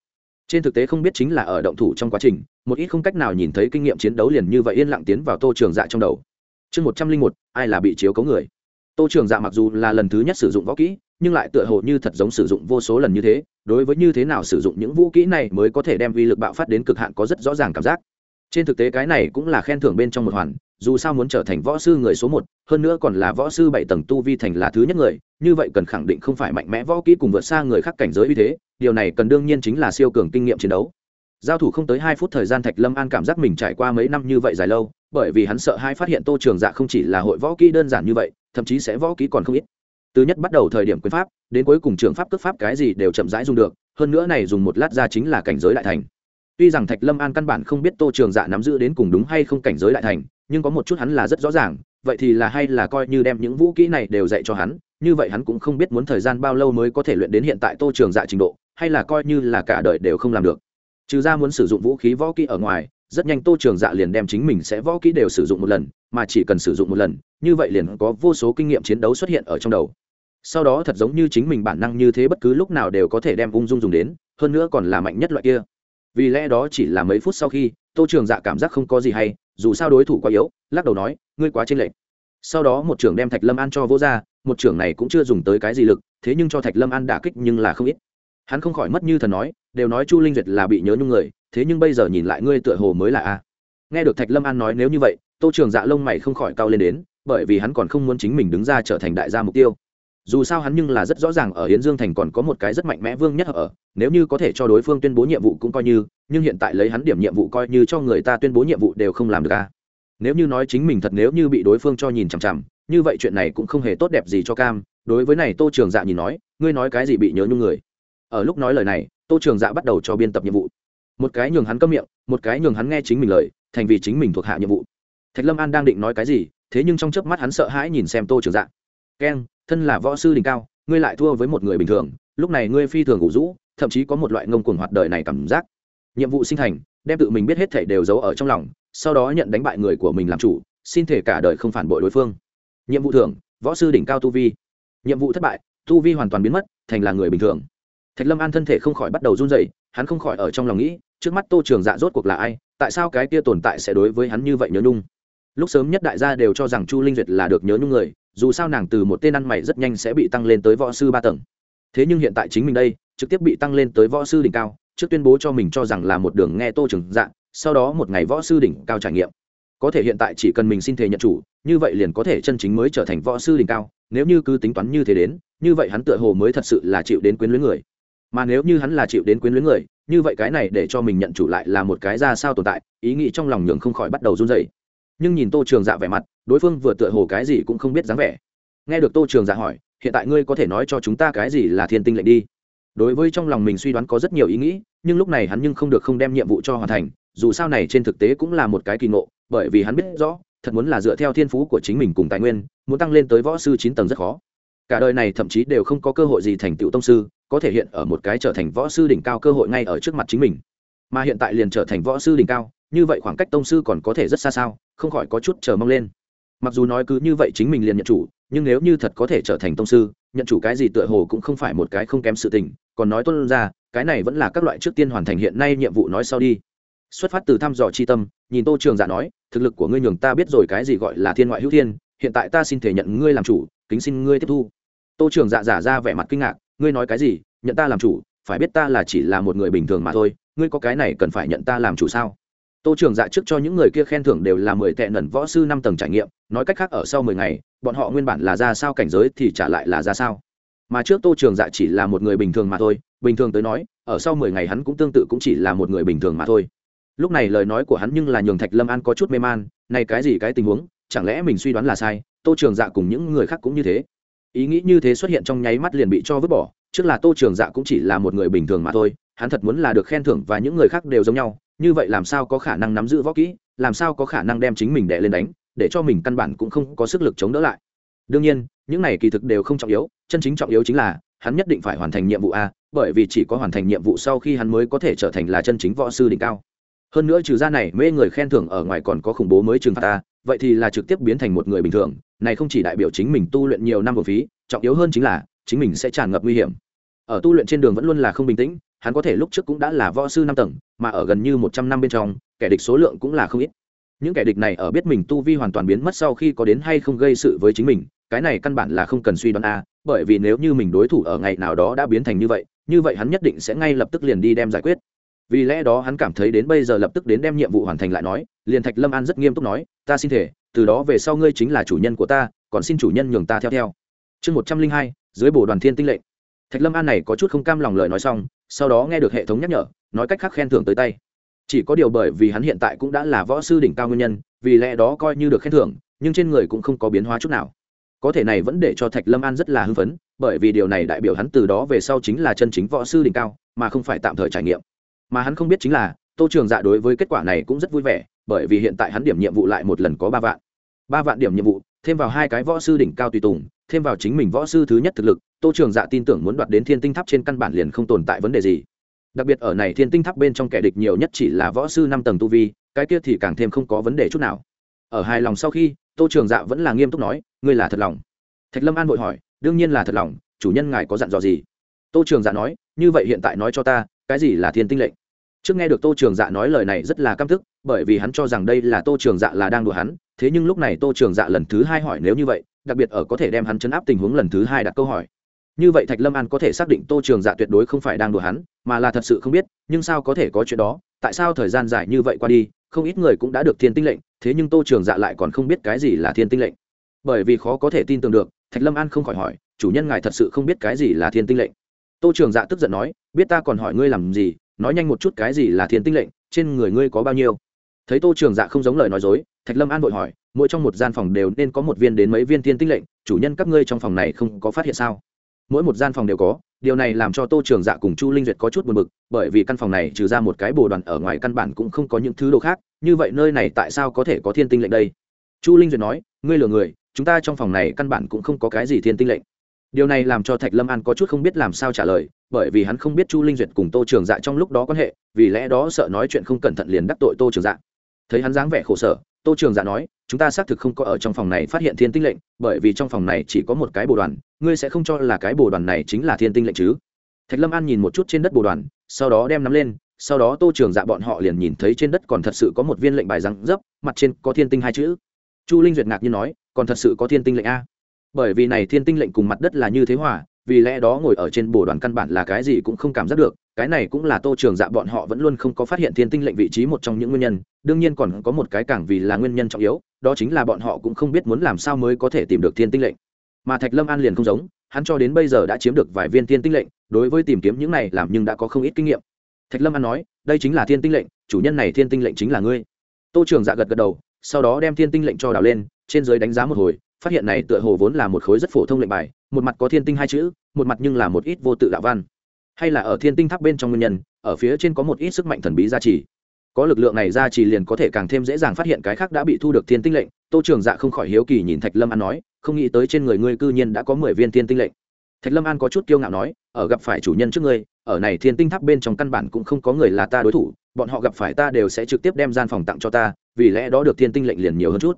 Trên thực tế không biết chính là ở động thủ trong quá trình, một ít không cách nào nhìn thấy kinh nghiệm chiến đấu liền như vậy yên lặng tiến vào tô trường dạ trong đầu. Chương một trăm linh một, ai là bị chiếu cấu người? Tô trường dạ mặc dù là lần thứ nhất sử dụng võ kỹ nhưng lại tựa hồ như thật giống sử dụng vô số lần như thế, đối với như thế nào sử dụng những vũ kỹ này mới có thể đem vi lực bạo phát đến cực hạn có rất rõ ràng cảm giác. Trên thực tế cái này cũng là khen thưởng bên trong một hoàn, dù sao muốn trở thành võ sư người số một, hơn nữa còn là võ sư bảy tầng tu vi thành là thứ nhất người, như vậy cần khẳng định không phải mạnh mẽ võ kỹ cùng vượt xa người khác cảnh giới uy thế, điều này cần đương nhiên chính là siêu cường kinh nghiệm chiến đấu. Giao thủ không tới hai phút thời gian thạch lâm an cảm giác mình trải qua mấy năm như vậy dài lâu, bởi vì hắn sợ hai phát hiện tô trường dạ không chỉ là hội võ kỹ đơn giản như vậy, thậm chí sẽ võ kỹ còn không ít từ nhất bắt đầu thời điểm quyền pháp, đến cuối cùng trường pháp cước pháp cái gì đều chậm rãi dùng được, hơn nữa này dùng một lát ra chính là cảnh giới đại thành. Tuy rằng thạch lâm an căn bản không biết tô trường dạ nắm giữ đến cùng đúng hay không cảnh giới đại thành, nhưng có một chút hắn là rất rõ ràng, vậy thì là hay là coi như đem những vũ kỹ này đều dạy cho hắn, như vậy hắn cũng không biết muốn thời gian bao lâu mới có thể luyện đến hiện tại tô trường dạ trình độ, hay là coi như là cả đời đều không làm được. Trừ ra muốn sử dụng vũ khí võ kỹ ở ngoài, rất nhanh tô trường dạ liền đem chính mình sẽ võ kỹ đều sử dụng một lần mà chỉ cần sử dụng một lần, như vậy liền có vô số kinh nghiệm chiến đấu xuất hiện ở trong đầu. Sau đó thật giống như chính mình bản năng như thế bất cứ lúc nào đều có thể đem ung dung dùng đến, hơn nữa còn là mạnh nhất loại kia. Vì lẽ đó chỉ là mấy phút sau khi, tô trường dạ cảm giác không có gì hay, dù sao đối thủ quá yếu, lắc đầu nói, ngươi quá chênh lệch. Sau đó một trưởng đem thạch lâm an cho vỗ ra, một trưởng này cũng chưa dùng tới cái gì lực, thế nhưng cho thạch lâm an đả kích nhưng là không ít. Hắn không khỏi mất như thần nói, đều nói chu linh duyệt là bị nhớ nhung người, thế nhưng bây giờ nhìn lại ngươi tựa hồ mới là a. Nghe được thạch lâm an nói nếu như vậy tô trường dạ lông mày không khỏi cao lên đến, bởi vì hắn còn không muốn chính mình đứng ra trở thành đại gia mục tiêu. Dù sao hắn nhưng là rất rõ ràng ở hiến dương thành còn có một cái rất mạnh mẽ vương nhất ở, nếu như có thể cho đối phương tuyên bố nhiệm vụ cũng coi như, nhưng hiện tại lấy hắn điểm nhiệm vụ coi như cho người ta tuyên bố nhiệm vụ đều không làm được ca nếu như nói chính mình thật nếu như bị đối phương cho nhìn chằm chằm, như vậy chuyện này cũng không hề tốt đẹp gì cho cam. Đối với này tô trường dạ nhìn nói, ngươi nói cái gì bị nhớ nhung người. Ở lúc nói lời này, tô trường dạ bắt đầu cho biên tập nhiệm vụ. Một cái nhường hắn câm miệng, một cái nhường hắn nghe chính mình lời, thành vì chính mình thuộc hạ nhiệm vụ thạch lâm an đang định nói cái gì, thế nhưng trong chớp mắt hắn sợ hãi nhìn xem tô trường dạ. Keng thân là võ sư đỉnh cao, ngươi lại thua với một người bình thường, lúc này ngươi phi thường ngủ rũ, thậm chí có một loại ngông cuồng hoạt đời này cảm giác. Nhiệm vụ sinh thành, đem tự mình biết hết thể đều giấu ở trong lòng, sau đó nhận đánh bại người của mình làm chủ, xin thể cả đời không phản bội đối phương. Nhiệm vụ thưởng, võ sư đỉnh cao tu vi. Nhiệm vụ thất bại, tu vi hoàn toàn biến mất, thành là người bình thường. Thạch lâm an thân thể không khỏi bắt đầu run rẩy, hắn không khỏi ở trong lòng nghĩ, trước mắt tô trường dạ rốt cuộc là ai, tại sao cái kia tồn tại sẽ đối với hắn như vậy nhớ nhung? Lúc sớm nhất đại gia đều cho rằng chu linh duyệt là được nhớ nhung người, dù sao nàng từ một tên ăn mày rất nhanh sẽ bị tăng lên tới võ sư ba tầng. Thế nhưng hiện tại chính mình đây, trực tiếp bị tăng lên tới võ sư đỉnh cao, trước tuyên bố cho mình cho rằng là một đường nghe tô trừng dạng sau đó một ngày võ sư đỉnh cao trải nghiệm. Có thể hiện tại chỉ cần mình xin thể nhận chủ, như vậy liền có thể chân chính mới trở thành võ sư đỉnh cao, nếu như cứ tính toán như thế đến, như vậy hắn tựa hồ mới thật sự là chịu đến quyến luyến người. Mà nếu như hắn là chịu đến quyến luyến người, như vậy cái này để cho mình nhận chủ lại là một cái ra sao tồn tại, ý nghĩ trong lòng nhường không khỏi bắt đầu run dày nhưng nhìn tô trường dạ vẻ mặt, đối phương vừa tựa hồ cái gì cũng không biết dáng vẻ. Nghe được tô trường dạ hỏi, hiện tại ngươi có thể nói cho chúng ta cái gì là thiên tinh lệnh đi? Đối với trong lòng mình suy đoán có rất nhiều ý nghĩ, nhưng lúc này hắn nhưng không được không đem nhiệm vụ cho hoàn thành, dù sao này trên thực tế cũng là một cái kỳ ngộ, bởi vì hắn biết rõ, thật muốn là dựa theo thiên phú của chính mình cùng tài nguyên, muốn tăng lên tới võ sư chín tầng rất khó. Cả đời này thậm chí đều không có cơ hội gì thành tựu tông sư, có thể hiện ở một cái trở thành võ sư đỉnh cao cơ hội ngay ở trước mặt chính mình. Mà hiện tại liền trở thành võ sư đỉnh cao như vậy khoảng cách tông sư còn có thể rất xa sao, không khỏi có chút chờ mong lên. Mặc dù nói cứ như vậy chính mình liền nhận chủ, nhưng nếu như thật có thể trở thành tông sư, nhận chủ cái gì tựa hồ cũng không phải một cái không kém sự tình, còn nói tuân ra, cái này vẫn là các loại trước tiên hoàn thành hiện nay nhiệm vụ nói sau đi. Xuất phát từ thăm dò chi tâm, nhìn tô trường giả nói, thực lực của ngươi nhường ta biết rồi cái gì gọi là thiên ngoại hữu thiên, hiện tại ta xin thể nhận ngươi làm chủ, kính xin ngươi tiếp thu. Tô trường dạ giả ra vẻ mặt kinh ngạc, ngươi nói cái gì, nhận ta làm chủ, phải biết ta là chỉ là một người bình thường mà thôi, ngươi có cái này cần phải nhận ta làm chủ sao? Tô trường dạ trước cho những người kia khen thưởng đều là mười tệ nẩn võ sư năm tầng trải nghiệm, nói cách khác ở sau mười ngày, bọn họ nguyên bản là ra sao cảnh giới thì trả lại là ra sao. Mà trước tô trường dạ chỉ là một người bình thường mà thôi, bình thường tới nói, ở sau mười ngày hắn cũng tương tự cũng chỉ là một người bình thường mà thôi. Lúc này lời nói của hắn nhưng là nhường thạch lâm an có chút mê man, này cái gì cái tình huống, chẳng lẽ mình suy đoán là sai, tô trường dạ cùng những người khác cũng như thế. Ý nghĩ như thế xuất hiện trong nháy mắt liền bị cho vứt bỏ, trước là tô trường dạ cũng chỉ là một người bình thường mà thôi, hắn thật muốn là được khen thưởng và những người khác đều giống nhau như vậy làm sao có khả năng nắm giữ võ kỹ, làm sao có khả năng đem chính mình đệ lên đánh, để cho mình căn bản cũng không có sức lực chống đỡ lại. Đương nhiên, những này kỳ thực đều không trọng yếu, chân chính trọng yếu chính là, hắn nhất định phải hoàn thành nhiệm vụ a, bởi vì chỉ có hoàn thành nhiệm vụ sau khi hắn mới có thể trở thành là chân chính võ sư đỉnh cao. Hơn nữa trừ ra này, mê người khen thưởng ở ngoài còn có khủng bố mới trừng phạt ta vậy thì là trực tiếp biến thành một người bình thường, này không chỉ đại biểu chính mình tu luyện nhiều năm một phí, trọng yếu hơn chính là, chính mình sẽ tràn ngập nguy hiểm. Ở tu luyện trên đường vẫn luôn là không bình tĩnh hắn có thể lúc trước cũng đã là võ sư năm tầng, mà ở gần như một trăm năm bên trong, kẻ địch số lượng cũng là không ít. Những kẻ địch này ở biết mình tu vi hoàn toàn biến mất sau khi có đến hay không gây sự với chính mình, cái này căn bản là không cần suy đoán a, bởi vì nếu như mình đối thủ ở ngày nào đó đã biến thành như vậy như vậy hắn nhất định sẽ ngay lập tức liền đi đem giải quyết. Vì lẽ đó hắn cảm thấy đến bây giờ lập tức đến đem nhiệm vụ hoàn thành lại nói, liền thạch lâm an rất nghiêm túc nói, ta xin thể từ đó về sau ngươi chính là chủ nhân của ta, còn xin chủ nhân nhường ta theo theo. Chương một trăm linh hai, dưới bồ đoàn thiên tinh lệnh thạch lâm an này có chút không cam lòng lời nói xong, sau đó nghe được hệ thống nhắc nhở, nói cách khác khen thưởng tới tay. Chỉ có điều bởi vì hắn hiện tại cũng đã là võ sư đỉnh cao nguyên nhân, vì lẽ đó coi như được khen thưởng, nhưng trên người cũng không có biến hóa chút nào. Có thể này vẫn để cho thạch lâm an rất là hưng phấn, bởi vì điều này đại biểu hắn từ đó về sau chính là chân chính võ sư đỉnh cao, mà không phải tạm thời trải nghiệm. Mà hắn không biết chính là, tô trường dạ đối với kết quả này cũng rất vui vẻ, bởi vì hiện tại hắn điểm nhiệm vụ lại một lần có ba vạn. Ba vạn điểm nhiệm vụ, thêm vào hai cái võ sư đỉnh cao tùy tùng, thêm vào chính mình võ sư thứ nhất thực lực tô trường dạ tin tưởng muốn đoạt đến thiên tinh tháp trên căn bản liền không tồn tại vấn đề gì. Đặc biệt ở này thiên tinh tháp bên trong kẻ địch nhiều nhất chỉ là võ sư năm tầng tu vi, cái kia thì càng thêm không có vấn đề chút nào. Ở hài lòng sau khi, tô trường dạ vẫn là nghiêm túc nói, ngươi là thật lòng. Thạch lâm an vội hỏi, đương nhiên là thật lòng, chủ nhân ngài có dặn dò gì? Tô trường dạ nói, như vậy hiện tại nói cho ta, cái gì là thiên tinh lệnh? Trước nghe được tô trường dạ nói lời này rất là căm thức bởi vì hắn cho rằng đây là tô trường dạ là đang đùa hắn, thế nhưng lúc này tô trường dạ lần thứ hai hỏi nếu như vậy, đặc biệt ở có thể đem hắn chấn áp tình huống lần thứ hai đặt câu hỏi như vậy thạch lâm an có thể xác định tô trường dạ tuyệt đối không phải đang đùa hắn, mà là thật sự không biết, nhưng sao có thể có chuyện đó, tại sao thời gian dài như vậy qua đi, không ít người cũng đã được thiên tinh lệnh, thế nhưng tô trường dạ lại còn không biết cái gì là thiên tinh lệnh. Bởi vì khó có thể tin tưởng được, thạch lâm an không khỏi hỏi, chủ nhân ngài thật sự không biết cái gì là thiên tinh lệnh? Tô trường dạ tức giận nói, biết ta còn hỏi ngươi làm gì, nói nhanh một chút cái gì là thiên tinh lệnh, trên người ngươi có bao nhiêu? Thấy tô trường dạ không giống lời nói dối, thạch lâm an vội hỏi, mỗi trong một gian phòng đều nên có một viên đến mấy viên thiên tinh lệnh, chủ nhân các ngươi trong phòng này không có phát hiện sao? Mỗi một gian phòng đều có, điều này làm cho tô trường dạ cùng chu linh duyệt có chút buồn b ự c bởi vì căn phòng này trừ ra một cái bồ đoàn ở ngoài căn bản cũng không có những thứ đồ khác, như vậy nơi này tại sao có thể có thiên tinh lệnh đây? Chu linh duyệt nói, ngươi lừa người, chúng ta trong phòng này căn bản cũng không có cái gì thiên tinh lệnh. Điều này làm cho thạch lâm an có chút không biết làm sao trả lời, bởi vì hắn không biết chu linh duyệt cùng tô trường dạ trong lúc đó quan hệ, vì lẽ đó sợ nói chuyện không cẩn thận liền đắc tội tô trường dạ. Thấy hắn dáng vẻ khổ sở tô trường dạ nói, chúng ta xác thực không có ở trong phòng này phát hiện thiên tinh lệnh, bởi vì trong phòng này chỉ có một cái bồ đoàn, ngươi sẽ không cho là cái bồ đoàn này chính là thiên tinh lệnh chứ? Thạch lâm an nhìn một chút trên đất bồ đoàn, sau đó đem nắm lên, sau đó tô trường dạ bọn họ liền nhìn thấy trên đất còn thật sự có một viên lệnh bài răng dấp, mặt trên có thiên tinh hai chữ. Chu linh duyệt ngạc nhiên nói, còn thật sự có thiên tinh lệnh a? Bởi vì này thiên tinh lệnh cùng mặt đất là như thế hòa vì lẽ đó ngồi ở trên bồ đoàn căn bản là cái gì cũng không cảm giác được, cái này cũng là tô trường dạ bọn họ vẫn luôn không có phát hiện thiên tinh lệnh vị trí một trong những nguyên nhân, đương nhiên còn có một cái càng vì là nguyên nhân trọng yếu, đó chính là bọn họ cũng không biết muốn làm sao mới có thể tìm được thiên tinh lệnh. Mà thạch lâm an liền không giống, hắn cho đến bây giờ đã chiếm được vài viên thiên tinh lệnh, đối với tìm kiếm những này làm nhưng đã có không ít kinh nghiệm. Thạch lâm an nói, đây chính là thiên tinh lệnh, chủ nhân này thiên tinh lệnh chính là ngươi. Tô trường dạ gật gật đầu, sau đó đem thiên tinh lệnh cho đào lên, trên giới đánh giá một hồi phát hiện này tựa hồ vốn là một khối rất phổ thông lệnh bài, một mặt có thiên tinh hai chữ, một mặt nhưng là một ít vô tự đạo văn. Hay là ở thiên tinh tháp bên trong nguyên nhân, ở phía trên có một ít sức mạnh thần bí gia trì. Có lực lượng này gia trì liền có thể càng thêm dễ dàng phát hiện cái khác đã bị thu được thiên tinh lệnh, tô trường dạ không khỏi hiếu kỳ nhìn thạch lâm an nói, không nghĩ tới trên người ngươi cư nhiên đã có mười viên thiên tinh lệnh. Thạch lâm an có chút kiêu ngạo nói, ở gặp phải chủ nhân trước ngươi, ở này thiên tinh tháp bên trong căn bản cũng không có người là ta đối thủ, bọn họ gặp phải ta đều sẽ trực tiếp đem gian phòng tặng cho ta, vì lẽ đó được thiên tinh lệnh liền nhiều hơn chút.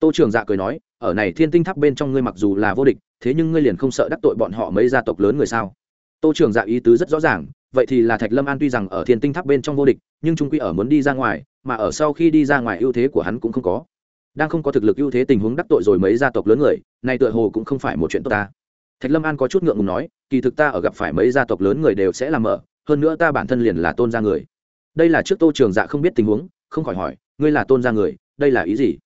Tô trường dạ cười nói ở này thiên tinh tháp bên trong ngươi mặc dù là vô địch, thế nhưng ngươi liền không sợ đắc tội bọn họ mấy gia tộc lớn người sao? Tô trường dạ ý tứ rất rõ ràng, vậy thì là thạch lâm an tuy rằng ở thiên tinh tháp bên trong vô địch, nhưng trung quy ở muốn đi ra ngoài, mà ở sau khi đi ra ngoài ưu thế của hắn cũng không có. Đang không có thực lực ưu thế tình huống đắc tội rồi mấy gia tộc lớn người, này tựa hồ cũng không phải một chuyện tốt ta. Thạch lâm an có chút ngượng ngùng nói, kỳ thực ta ở gặp phải mấy gia tộc lớn người đều sẽ làm mở, hơn nữa ta bản thân liền là tôn gia người. Đây là trước tô trường dạ không biết tình huống, không khỏi hỏi, ngươi là tôn gia người, đây là ý gì?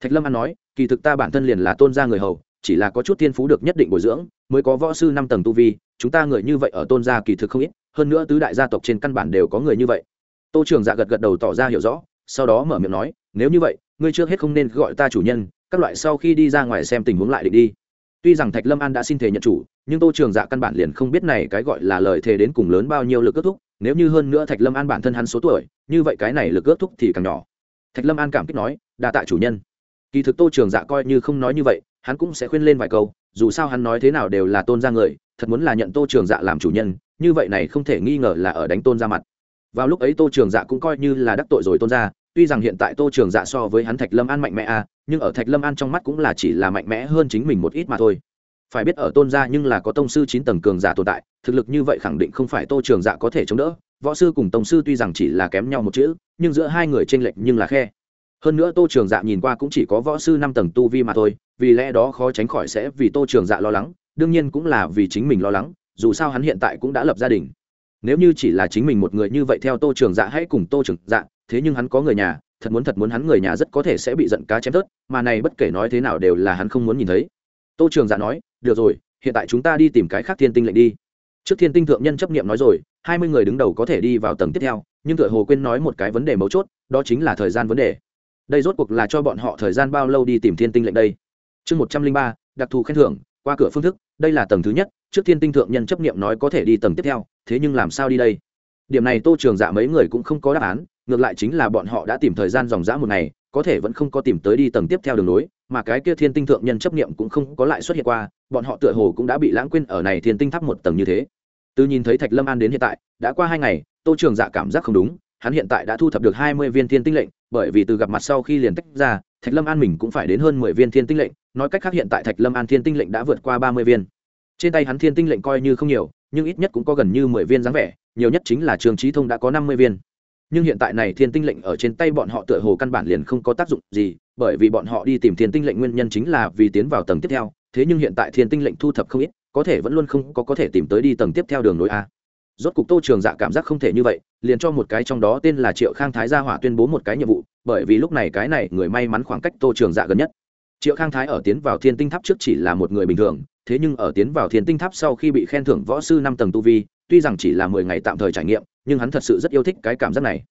Thạch lâm an nói kỳ thực ta bản thân liền là tôn gia người hầu, chỉ là có chút thiên phú được nhất định bồi dưỡng, mới có võ sư năm tầng tu vi, chúng ta người như vậy ở tôn gia kỳ thực không ít, hơn nữa tứ đại gia tộc trên căn bản đều có người như vậy. Tô trường dạ gật gật đầu tỏ ra hiểu rõ, sau đó mở miệng nói, nếu như vậy, ngươi trước hết không nên gọi ta chủ nhân, các loại sau khi đi ra ngoài xem tình huống lại định đi. Tuy rằng thạch lâm an đã xin thể nhận chủ, nhưng tô trường dạ căn bản liền không biết này cái gọi là lời thề đến cùng lớn bao nhiêu lực ước thúc, nếu như hơn nữa thạch lâm an bản thân hắn số tuổi, như vậy cái này lực ước thúc thì càng nhỏ. Thạch lâm an cảm kích nói, đa tạ chủ nhân kỳ thực tô trường dạ coi như không nói như vậy, hắn cũng sẽ khuyên lên vài câu, dù sao hắn nói thế nào đều là tôn ra người, thật muốn là nhận tô trường dạ làm chủ nhân, như vậy này không thể nghi ngờ là ở đánh tôn ra mặt. Vào lúc ấy tô trường dạ cũng coi như là đắc tội rồi tôn ra tuy rằng hiện tại tô trường dạ so với hắn thạch lâm an mạnh mẽ a nhưng ở thạch lâm an trong mắt cũng là chỉ là mạnh mẽ hơn chính mình một ít mà thôi. Phải biết ở tôn gia nhưng là có tông sư chín tầng cường giả tồn tại, thực lực như vậy khẳng định không phải tô trường dạ có thể chống đỡ. Võ sư cùng tông sư tuy rằng chỉ là kém nhau một chữ, nhưng giữa hai người t r ê n lệch nhưng là khe hơn nữa tô trường dạ nhìn qua cũng chỉ có võ sư năm tầng tu vi mà thôi, vì lẽ đó khó tránh khỏi sẽ vì tô trường dạ lo lắng, đương nhiên cũng là vì chính mình lo lắng, dù sao hắn hiện tại cũng đã lập gia đình. Nếu như chỉ là chính mình một người như vậy theo tô trường dạ hãy cùng tô trường dạ thế nhưng hắn có người nhà, thật muốn thật muốn hắn người nhà rất có thể sẽ bị giận cá chém tớt mà này bất kể nói thế nào đều là hắn không muốn nhìn thấy. Tô trường dạ nói, được rồi, hiện tại chúng ta đi tìm cái khác thiên tinh lệnh đi. Trước thiên tinh thượng nhân chấp nghiệm nói rồi, hai mươi người đứng đầu có thể đi vào tầng tiếp theo, nhưng tựa hồ quên nói một cái vấn đề mấu chốt, đó chính là thời gian vấn đề đây rốt cuộc là cho bọn họ thời gian bao lâu đi tìm thiên tinh lệnh đây? Chương một trăm linh ba, đặc thù khen thưởng, qua cửa phương thức, đây là tầng thứ nhất, trước thiên tinh thượng nhân chấp nghiệm nói có thể đi tầng tiếp theo, thế nhưng làm sao đi đây? Điểm này tô trường dạ mấy người cũng không có đáp án, ngược lại chính là bọn họ đã tìm thời gian dòng dã một ngày, có thể vẫn không có tìm tới đi tầng tiếp theo đường nối mà cái kia thiên tinh thượng nhân chấp nghiệm cũng không có lại xuất hiện qua, bọn họ tựa hồ cũng đã bị lãng quên ở này thiên tinh tháp một tầng như thế. Từ nhìn thấy thạch lâm an đến hiện tại, đã qua hai ngày, tô trường dạ cảm giác không đúng hắn hiện tại đã thu thập được hai mươi viên thiên tinh lệnh, bởi vì từ gặp mặt sau khi liền tách ra, thạch lâm an mình cũng phải đến hơn mười viên thiên tinh lệnh, nói cách khác hiện tại thạch lâm an thiên tinh lệnh đã vượt qua ba mươi viên. Trên tay hắn thiên tinh lệnh coi như không nhiều, nhưng ít nhất cũng có gần như mười viên dáng vẻ, nhiều nhất chính là trường trí thông đã có năm mươi viên. Nhưng hiện tại này thiên tinh lệnh ở trên tay bọn họ tựa hồ căn bản liền không có tác dụng gì, bởi vì bọn họ đi tìm thiên tinh lệnh nguyên nhân chính là vì tiến vào tầng tiếp theo, thế nhưng hiện tại thiên tinh lệnh thu thập không ít, có thể vẫn luôn không có có thể tìm tới đi tầng tiếp theo đường nối a rốt cục tô trường dạ cảm giác không thể như vậy, liền cho một cái trong đó tên là triệu khang thái gia hỏa tuyên bố một cái nhiệm vụ, bởi vì lúc này cái này người may mắn khoảng cách tô trường dạ gần nhất. Triệu khang thái ở tiến vào thiên tinh tháp trước chỉ là một người bình thường, thế nhưng ở tiến vào thiên tinh tháp sau khi bị khen thưởng võ sư năm tầng tu vi, tuy rằng chỉ là mười ngày tạm thời trải nghiệm, nhưng hắn thật sự rất yêu thích cái cảm giác này.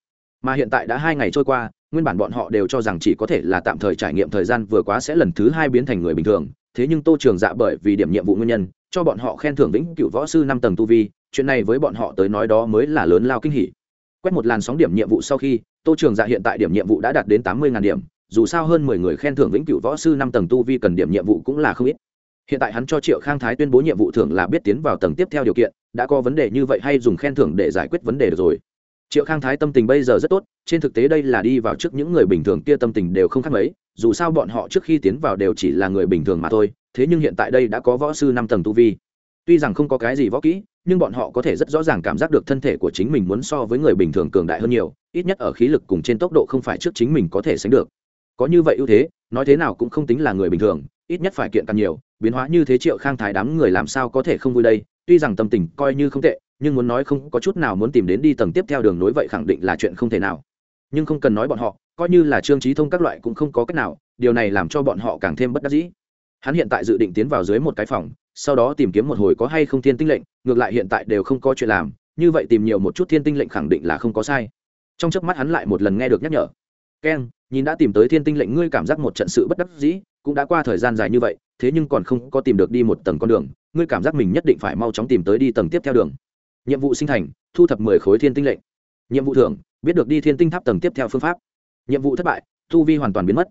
Mà hiện tại đã hai ngày trôi qua, nguyên bản bọn họ đều cho rằng chỉ có thể là tạm thời trải nghiệm thời gian vừa quá sẽ lần thứ hai biến thành người bình thường, thế nhưng tô trường dạ bởi vì điểm nhiệm vụ nguyên nhân, cho bọn họ khen thưởng vĩnh cựu võ sư năm tầng tu vi chuyện này với bọn họ tới nói đó mới là lớn lao kinh hỉ. Quét một làn sóng điểm nhiệm vụ sau khi, tô trường dạ hiện tại điểm nhiệm vụ đã đạt đến tám mươi điểm, dù sao hơn mười người khen thưởng vĩnh cửu võ sư năm tầng tu vi cần điểm nhiệm vụ cũng là không ít. Hiện tại hắn cho triệu khang thái tuyên bố nhiệm vụ thưởng là biết tiến vào tầng tiếp theo điều kiện, đã có vấn đề như vậy hay dùng khen thưởng để giải quyết vấn đề được rồi. Triệu khang thái tâm tình bây giờ rất tốt, trên thực tế đây là đi vào trước những người bình thường kia tâm tình đều không khác mấy, dù sao bọn họ trước khi tiến vào đều chỉ là người bình thường mà thôi, thế nhưng hiện tại đây đã có võ sư năm tầng tu vi. Tuy rằng không có cái gì võ kỹ nhưng bọn họ có thể rất rõ ràng cảm giác được thân thể của chính mình muốn so với người bình thường cường đại hơn nhiều, ít nhất ở khí lực cùng trên tốc độ không phải trước chính mình có thể sánh được. Có như vậy ưu thế, nói thế nào cũng không tính là người bình thường, ít nhất phải kiện càng nhiều, biến hóa như thế triệu khang thái đám người làm sao có thể không vui đây, tuy rằng tâm tình coi như không tệ, nhưng muốn nói không có chút nào muốn tìm đến đi tầng tiếp theo đường nối vậy khẳng định là chuyện không thể nào. Nhưng không cần nói bọn họ, coi như là trương trí thông các loại cũng không có cách nào, điều này làm cho bọn họ càng thêm bất đắc dĩ hắn hiện tại dự định tiến vào dưới một cái phòng, sau đó tìm kiếm một hồi có hay không thiên tinh lệnh, ngược lại hiện tại đều không có chuyện làm, như vậy tìm nhiều một chút thiên tinh lệnh khẳng định là không có sai. Trong chớp mắt hắn lại một lần nghe được nhắc nhở. Keng nhìn đã tìm tới thiên tinh lệnh, ngươi cảm giác một trận sự bất đắc dĩ, cũng đã qua thời gian dài như vậy, thế nhưng còn không có tìm được đi một tầng con đường, ngươi cảm giác mình nhất định phải mau chóng tìm tới đi tầng tiếp theo đường. Nhiệm vụ sinh thành, thu thập mười khối thiên tinh lệnh. Nhiệm vụ thưởng, biết được đi thiên tinh tháp tầng tiếp theo phương pháp. Nhiệm vụ thất bại thu vi hoàn toàn biến mất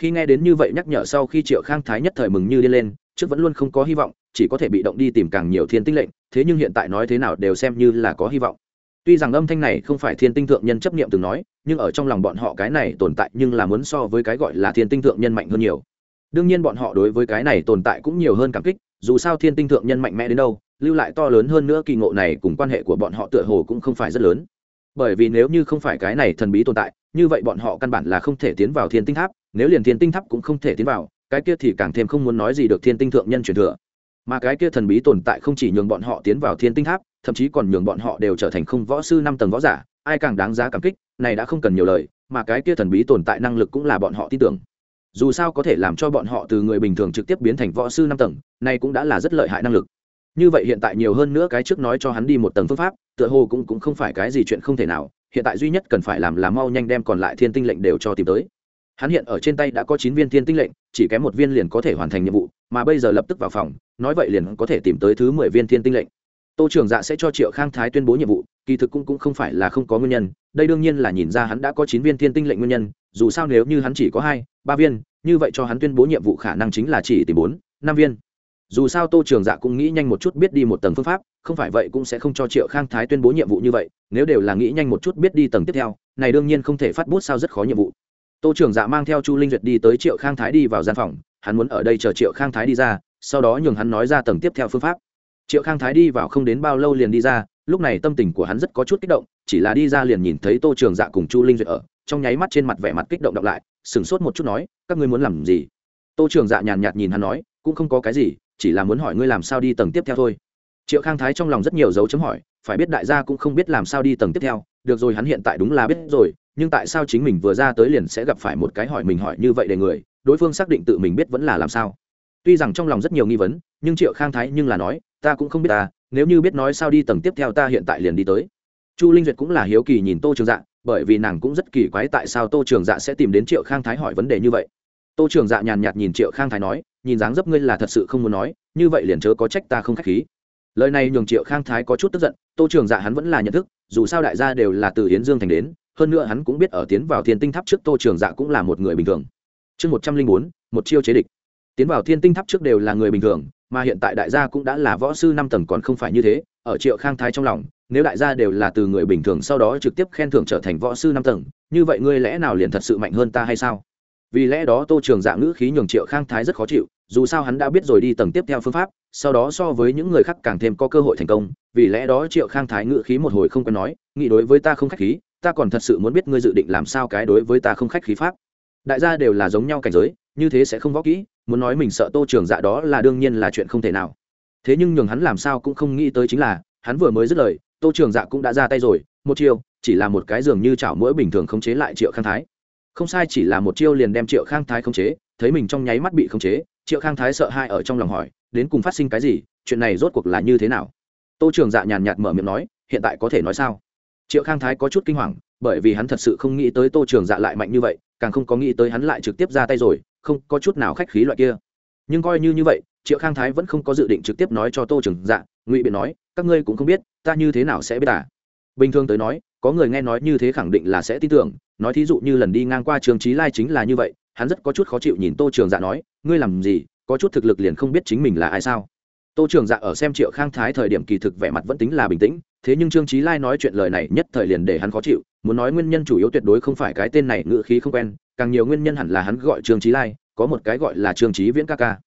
khi nghe đến như vậy nhắc nhở sau khi triệu khang thái nhất thời mừng như điên lên, trước vẫn luôn không có hy vọng, chỉ có thể bị động đi tìm càng nhiều thiên tinh lệnh, thế nhưng hiện tại nói thế nào đều xem như là có hy vọng. Tuy rằng âm thanh này không phải thiên tinh thượng nhân chấp niệm từng nói, nhưng ở trong lòng bọn họ cái này tồn tại nhưng là muốn so với cái gọi là thiên tinh thượng nhân mạnh hơn nhiều. Đương nhiên bọn họ đối với cái này tồn tại cũng nhiều hơn cảm kích, dù sao thiên tinh thượng nhân mạnh mẽ đến đâu, lưu lại to lớn hơn nữa kỳ ngộ này cùng quan hệ của bọn họ tựa hồ cũng không phải rất lớn. Bởi vì nếu như không phải cái này thần bí tồn tại, như vậy bọn họ căn bản là không thể tiến vào thiên tinh tháp nếu liền thiên tinh tháp cũng không thể tiến vào, cái kia thì càng thêm không muốn nói gì được thiên tinh thượng nhân truyền thừa. Mà cái kia thần bí tồn tại không chỉ nhường bọn họ tiến vào thiên tinh tháp, thậm chí còn nhường bọn họ đều trở thành không võ sư năm tầng võ giả, ai càng đáng giá cảm kích, này đã không cần nhiều lời, mà cái kia thần bí tồn tại năng lực cũng là bọn họ tin tưởng. Dù sao có thể làm cho bọn họ từ người bình thường trực tiếp biến thành võ sư năm tầng, này cũng đã là rất lợi hại năng lực. Như vậy hiện tại nhiều hơn nữa cái trước nói cho hắn đi một tầng phương pháp, tựa hồ cũng cũng không phải cái gì chuyện không thể nào, hiện tại duy nhất cần phải làm là mau nhanh đem còn lại thiên tinh lệnh đều cho tìm tới hắn hiện ở trên tay đã có chín viên thiên tinh lệnh chỉ kém một viên liền có thể hoàn thành nhiệm vụ mà bây giờ lập tức vào phòng nói vậy liền có thể tìm tới thứ mười viên thiên tinh lệnh. Tô trường dạ sẽ cho triệu khang thái tuyên bố nhiệm vụ kỳ thực cũng, cũng không phải là không có nguyên nhân đây đương nhiên là nhìn ra hắn đã có chín viên thiên tinh lệnh nguyên nhân dù sao nếu như hắn chỉ có hai ba viên như vậy cho hắn tuyên bố nhiệm vụ khả năng chính là chỉ tìm bốn năm viên. Dù sao tô trường dạ cũng nghĩ nhanh một chút biết đi một tầng phương pháp không phải vậy cũng sẽ không cho triệu khang thái tuyên bố nhiệm vụ như vậy nếu đều là nghĩ nhanh một chút biết đi tầng tiếp theo này đương nhiên không thể phát bút sao rất khó nhiệm vụ tô trường dạ mang theo chu linh duyệt đi tới triệu khang thái đi vào gian phòng, hắn muốn ở đây chờ triệu khang thái đi ra, sau đó nhường hắn nói ra tầng tiếp theo phương pháp. Triệu khang thái đi vào không đến bao lâu liền đi ra, lúc này tâm tình của hắn rất có chút kích động, chỉ là đi ra liền nhìn thấy tô trường dạ cùng chu linh duyệt ở, trong nháy mắt trên mặt vẻ mặt kích động đọc lại, sửng sốt một chút nói, các ngươi muốn làm gì? Tô trường dạ nhàn nhạt nhìn hắn nói, cũng không có cái gì, chỉ là muốn hỏi ngươi làm sao đi tầng tiếp theo thôi. Triệu khang thái trong lòng rất nhiều dấu chấm hỏi, phải biết đại gia cũng không biết làm sao đi tầng tiếp theo, được rồi hắn hiện tại đúng là biết rồi nhưng tại sao chính mình vừa ra tới liền sẽ gặp phải một cái hỏi mình hỏi như vậy để người? Đối phương xác định tự mình biết vẫn là làm sao. Tuy rằng trong lòng rất nhiều nghi vấn, nhưng triệu khang thái nhưng là nói, ta cũng không biết ta, nếu như biết nói sao đi tầng tiếp theo ta hiện tại liền đi tới. Chu linh duyệt cũng là hiếu kỳ nhìn tô trường dạ bởi vì nàng cũng rất kỳ quái tại sao tô trường dạ sẽ tìm đến triệu khang thái hỏi vấn đề như vậy. Tô trường dạ nhàn nhạt nhìn triệu khang thái nói, nhìn dáng dấp ngươi là thật sự không muốn nói, như vậy liền chớ có trách ta không k h á c h khí. Lời này nhường triệu khang thái có chút tức giận, tô trường dạ hắn vẫn là nhận thức, dù sao đại gia đều là từ hiến dương thành đến hơn nữa hắn cũng biết ở tiến vào thiên tinh tháp trước tô trường dạ cũng là một người bình thường. Chương một trăm linh bốn, một chiêu chế địch. Tiến vào thiên tinh tháp trước đều là người bình thường, mà hiện tại đại gia cũng đã là võ sư năm tầng còn không phải như thế, ở triệu khang thái trong lòng, nếu đại gia đều là từ người bình thường sau đó trực tiếp khen thưởng trở thành võ sư năm tầng, như vậy ngươi lẽ nào liền thật sự mạnh hơn ta hay sao? Vì lẽ đó tô trường dạ ngữ khí nhường triệu khang thái rất khó chịu, dù sao hắn đã biết rồi đi tầng tiếp theo phương pháp, sau đó so với những người khác càng thêm có cơ hội thành công, vì lẽ đó triệu khang thái ngữ khí một hồi không quen nói, nghĩ đối với ta không khách khí ta còn thật sự muốn biết ngươi dự định làm sao cái đối với ta không khách khí pháp. Đại gia đều là giống nhau cảnh giới, như thế sẽ không võ kỹ, muốn nói mình sợ tô trường dạ đó là đương nhiên là chuyện không thể nào. Thế nhưng nhường hắn làm sao cũng không nghĩ tới chính là, hắn vừa mới dứt lời, tô trường dạ cũng đã ra tay rồi, một chiêu, chỉ là một cái dường như chảo mũi bình thường khống chế lại triệu khang thái. Không sai chỉ là một chiêu liền đem triệu khang thái khống chế, thấy mình trong nháy mắt bị khống chế, triệu khang thái sợ hai ở trong lòng hỏi, đến cùng phát sinh cái gì, chuyện này rốt cuộc là như thế nào? Tô trường dạ nhàn nhạt mở miệng nói, hiện tại có thể nói sao? Triệu khang thái có chút kinh hoàng, bởi vì hắn thật sự không nghĩ tới tô trường dạ lại mạnh như vậy, càng không có nghĩ tới hắn lại trực tiếp ra tay rồi, không có chút nào khách khí loại kia. Nhưng coi như như vậy, triệu khang thái vẫn không có dự định trực tiếp nói cho tô trường dạ ngụy biện nói, các ngươi cũng không biết, ta như thế nào sẽ biết à? Bình thường tới nói, có người nghe nói như thế khẳng định là sẽ tin tưởng, nói thí dụ như lần đi ngang qua trường trí lai chính là như vậy, hắn rất có chút khó chịu nhìn tô trường dạ nói, ngươi làm gì, có chút thực lực liền không biết chính mình là ai sao? Tô trường dạ ở xem triệu khang thái thời điểm kỳ thực vẻ mặt vẫn tính là bình tĩnh, thế nhưng trương trí lai nói chuyện lời này nhất thời liền để hắn khó chịu, muốn nói nguyên nhân chủ yếu tuyệt đối không phải cái tên này, ngữ khí không quen, càng nhiều nguyên nhân hẳn là hắn gọi trương trí lai, có một cái gọi là trương trí viễn ca ca.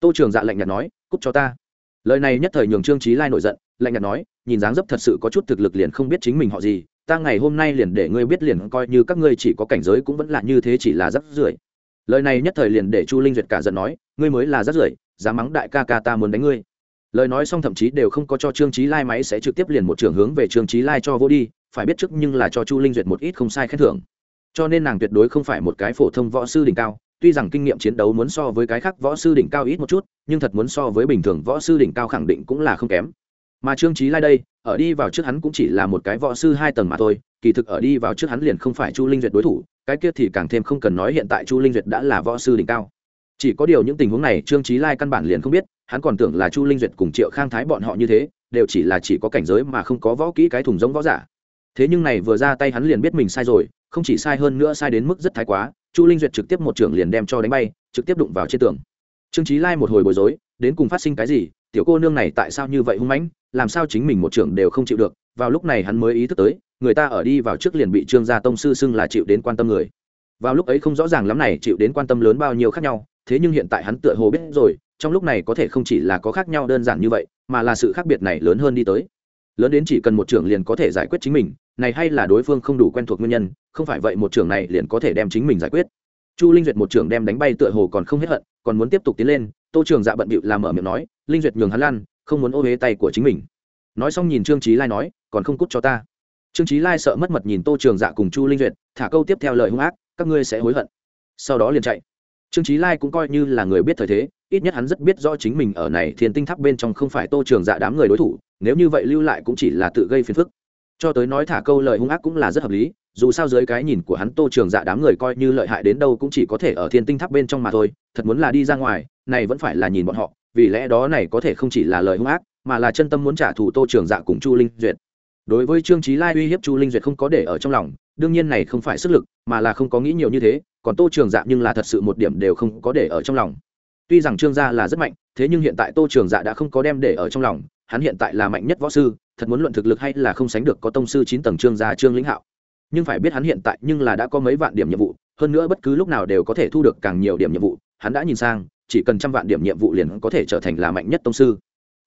Tô trường dạ lạnh nhạt nói cúc cho ta. Lời này nhất thời nhường trương trí lai nổi giận, lạnh nhạt nói, nhìn dáng dấp thật sự có chút thực lực liền không biết chính mình họ gì, ta ngày hôm nay liền để ngươi biết liền coi như các ngươi chỉ có cảnh giới cũng vẫn là như thế chỉ là rắc rưởi. Lời này nhất thời liền để chu linh duyệt cả giận nói, ngươi mới là rắc rưởi, dám mắng đại ca ca ta muốn đánh ngươi lời nói xong thậm chí đều không có cho trương trí lai máy sẽ trực tiếp liền một trường hướng về trương trí lai cho vô đi, phải biết trước nhưng là cho chu linh duyệt một ít không sai khen thưởng. Cho nên nàng tuyệt đối không phải một cái phổ thông võ sư đỉnh cao, tuy rằng kinh nghiệm chiến đấu muốn so với cái khác võ sư đỉnh cao ít một chút, nhưng thật muốn so với bình thường võ sư đỉnh cao khẳng định cũng là không kém. Mà trương trí lai đây, ở đi vào trước hắn cũng chỉ là một cái võ sư hai tầng mà thôi, kỳ thực ở đi vào trước hắn liền không phải chu linh duyệt đối thủ, cái kia thì càng thêm không cần nói hiện tại chu linh duyệt đã là võ sư đỉnh cao. Chỉ có điều những tình huống này trương trí lai căn bản liền không biết hắn còn tưởng là chu linh duyệt cùng triệu khang thái bọn họ như thế, đều chỉ là chỉ có cảnh giới mà không có võ kỹ cái thùng giống võ giả. Thế nhưng này vừa ra tay hắn liền biết mình sai rồi, không chỉ sai hơn nữa sai đến mức rất thái quá, chu linh duyệt trực tiếp một trưởng liền đem cho đánh bay, trực tiếp đụng vào trên tường. Trương trí lai một hồi bối rối, đến cùng phát sinh cái gì, tiểu cô nương này tại sao như vậy hung mãnh, làm sao chính mình một trưởng đều không chịu được, vào lúc này hắn mới ý thức tới, người ta ở đi vào trước liền bị trương gia tông sư xưng là chịu đến quan tâm người. Vào lúc ấy không rõ ràng lắm này chịu đến quan tâm lớn bao nhiêu khác nhau, thế nhưng hiện tại hắn tựa hồ biết rồi trong lúc này có thể không chỉ là có khác nhau đơn giản như vậy, mà là sự khác biệt này lớn hơn đi tới. Lớn đến chỉ cần một trưởng liền có thể giải quyết chính mình, này hay là đối phương không đủ quen thuộc nguyên nhân, không phải vậy một trưởng này liền có thể đem chính mình giải quyết. Chu linh duyệt một trưởng đem đánh bay tựa hồ còn không hết hận, còn muốn tiếp tục tiến lên, tô trường dạ bận bịu làm mở miệng nói, linh duyệt nhường hắn lan không muốn ô huế tay của chính mình. Nói xong nhìn trương trí lai nói, còn không cút cho ta. Trương trí lai sợ mất mật nhìn tô trường dạ cùng chu linh duyệt, thả câu tiếp theo lời hung ác, các ngươi sẽ hối hận. Sau đó liền chạy trương trí lai cũng coi như là người biết thời thế, ít nhất hắn rất biết rõ chính mình ở này thiên tinh tháp bên trong không phải tô trường dạ đám người đối thủ, nếu như vậy lưu lại cũng chỉ là tự gây phiền phức. Cho tới nói thả câu lời hung ác cũng là rất hợp lý, dù sao dưới cái nhìn của hắn tô trường dạ đám người coi như lợi hại đến đâu cũng chỉ có thể ở thiên tinh tháp bên trong mà thôi, thật muốn là đi ra ngoài, này vẫn phải là nhìn bọn họ, vì lẽ đó này có thể không chỉ là lời hung ác, mà là chân tâm muốn trả thù tô trường dạ cùng chu linh duyệt. Đối với trương trí lai uy hiếp chu linh duyệt không có để ở trong lòng, đương nhiên này không phải sức lực, mà là không có nghĩ nhiều như thế còn tô trường dạ nhưng là thật sự một điểm đều không có để ở trong lòng. Tuy rằng trương gia là rất mạnh, thế nhưng hiện tại tô trường dạ đã không có đem để ở trong lòng, hắn hiện tại là mạnh nhất võ sư, thật muốn luận thực lực hay là không sánh được có tông sư chín tầng trương gia, trương lĩnh hạo. Nhưng phải biết hắn hiện tại nhưng là đã có mấy vạn điểm nhiệm vụ, hơn nữa bất cứ lúc nào đều có thể thu được càng nhiều điểm nhiệm vụ, hắn đã nhìn sang, chỉ cần trăm vạn điểm nhiệm vụ liền có thể trở thành là mạnh nhất tông sư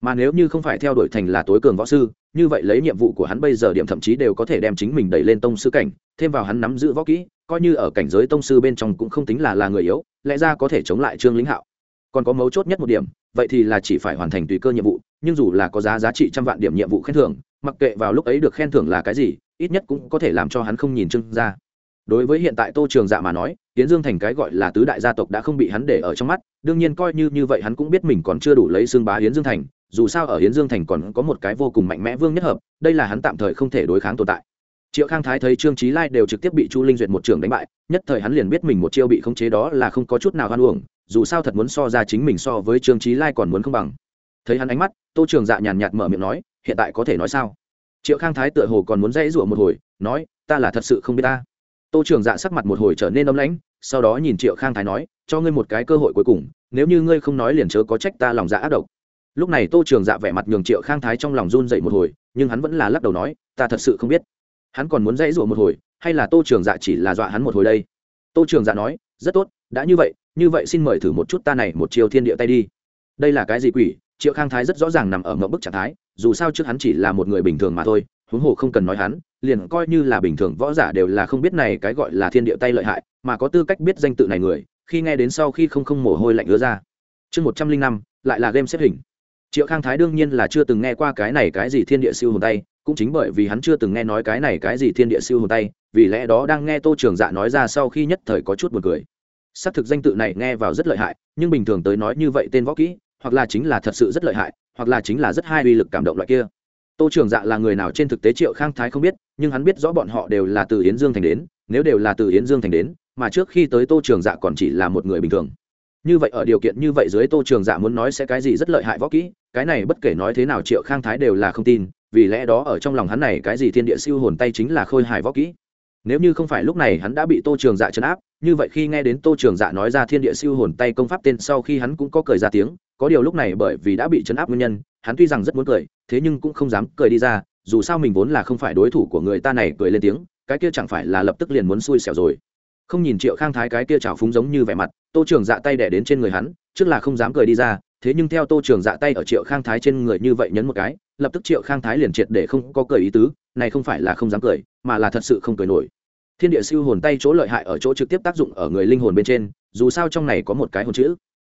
mà nếu như không phải theo đuổi thành là tối cường võ sư, như vậy lấy nhiệm vụ của hắn bây giờ điểm thậm chí đều có thể đem chính mình đẩy lên tông sư cảnh, thêm vào hắn nắm giữ võ kỹ, coi như ở cảnh giới tông sư bên trong cũng không tính là là người yếu, lẽ ra có thể chống lại trương lĩnh hạo. Còn có mấu chốt nhất một điểm, vậy thì là chỉ phải hoàn thành tùy cơ nhiệm vụ, nhưng dù là có giá giá trị trăm vạn điểm nhiệm vụ khen thưởng, mặc kệ vào lúc ấy được khen thưởng là cái gì, ít nhất cũng có thể làm cho hắn không nhìn trương ra đối với hiện tại tô trường dạ mà nói tiến dương thành cái gọi là tứ đại gia tộc đã không bị hắn để ở trong mắt, đương nhiên coi như như vậy hắn cũng biết mình còn chưa đủ lấy xương bá hiến dương thành dù sao ở hiến dương thành còn có một cái vô cùng mạnh mẽ vương nhất hợp, đây là hắn tạm thời không thể đối kháng tồn tại. Triệu khang thái thấy trương trí lai đều trực tiếp bị chu linh duyệt một trường đánh bại, nhất thời hắn liền biết mình một chiêu bị khống chế đó là không có chút nào hoan uổng, dù sao thật muốn so ra chính mình so với trương trí lai còn muốn không bằng. Thấy hắn ánh mắt, tô trường dạ nhàn nhạt mở miệng nói, hiện tại có thể nói sao? Triệu khang thái tựa hồ còn muốn dãy rủa một hồi, nói, ta là thật sự không biết ta. Tô trường dạ sắc mặt một hồi trở nên ấm lãnh, sau đó nhìn triệu khang thái nói, cho ngươi một cái cơ hội cuối cùng, nếu như ngươi không nói liền chớ có trách ta lòng dạ ác độc lúc này tô trường dạ vẻ mặt nhường triệu khang thái trong lòng run dậy một hồi, nhưng hắn vẫn là lắc đầu nói, ta thật sự không biết. Hắn còn muốn dãy rủa một hồi, hay là tô trường dạ chỉ là dọa hắn một hồi đây? Tô trường dạ nói, rất tốt, đã như vậy như vậy xin mời thử một chút ta này một chiều thiên địa tay đi. Đây là cái gì quỷ? Triệu khang thái rất rõ ràng nằm ở ngậm bức trạng thái, dù sao trước hắn chỉ là một người bình thường mà thôi, huống hồ không cần nói hắn, liền coi như là bình thường võ giả đều là không biết này cái gọi là thiên địa tay lợi hại, mà có tư cách biết danh tự này người, khi nghe đến sau khi không không mồ hôi lạnh ứa ra. Chương một trăm linh năm, lại là game xếp hình triệu khang thái đương nhiên là chưa từng nghe qua cái này cái gì thiên địa siêu hồn tay, cũng chính bởi vì hắn chưa từng nghe nói cái này cái gì thiên địa siêu hồn tay, vì lẽ đó đang nghe tô trường dạ nói ra sau khi nhất thời có chút buồn cười. C thực danh tự này nghe vào rất lợi hại, nhưng bình thường tới nói như vậy tên võ kỹ, hoặc là chính là thật sự rất lợi hại, hoặc là chính là rất hai uy lực cảm động loại kia. Tô trường dạ là người nào trên thực tế triệu khang thái không biết, nhưng hắn biết rõ bọn họ đều là từ yến dương thành đến, nếu đều là từ yến dương thành đến, mà trước khi tới tô trường dạ còn chỉ là một người bình thường. Như vậy ở điều kiện như vậy dưới tô trường dạ muốn nói sẽ cái gì rất lợi hại võ kỹ cái này bất kể nói thế nào triệu khang thái đều là không tin, vì lẽ đó ở trong lòng hắn này cái gì thiên địa siêu hồn tay chính là khôi hài võ kỹ. Nếu như không phải lúc này hắn đã bị tô trường dạ chấn áp, như vậy khi nghe đến tô trường dạ nói ra thiên địa siêu hồn tay công pháp tên sau khi hắn cũng có cười ra tiếng, có điều lúc này bởi vì đã bị chấn áp nguyên nhân, hắn tuy rằng rất muốn cười, thế nhưng cũng không dám cười đi ra, dù sao mình vốn là không phải đối thủ của người ta này cười lên tiếng, cái kia chẳng phải là lập tức liền muốn xui xẻo rồi. Không nhìn triệu khang thái cái kia trào phúng giống như vẻ mặt, tô trường dạ tay đẻ đến trên người hắn, trước là không dám cười đi ra thế nhưng theo tô trường dạ tay ở triệu khang thái trên người như vậy nhấn một cái, lập tức triệu khang thái liền triệt để không có cười ý tứ, này không phải là không dám cười, mà là thật sự không cười nổi. Thiên địa siêu hồn tay chỗ lợi hại ở chỗ trực tiếp tác dụng ở người linh hồn bên trên, dù sao trong này có một cái hồn chữ.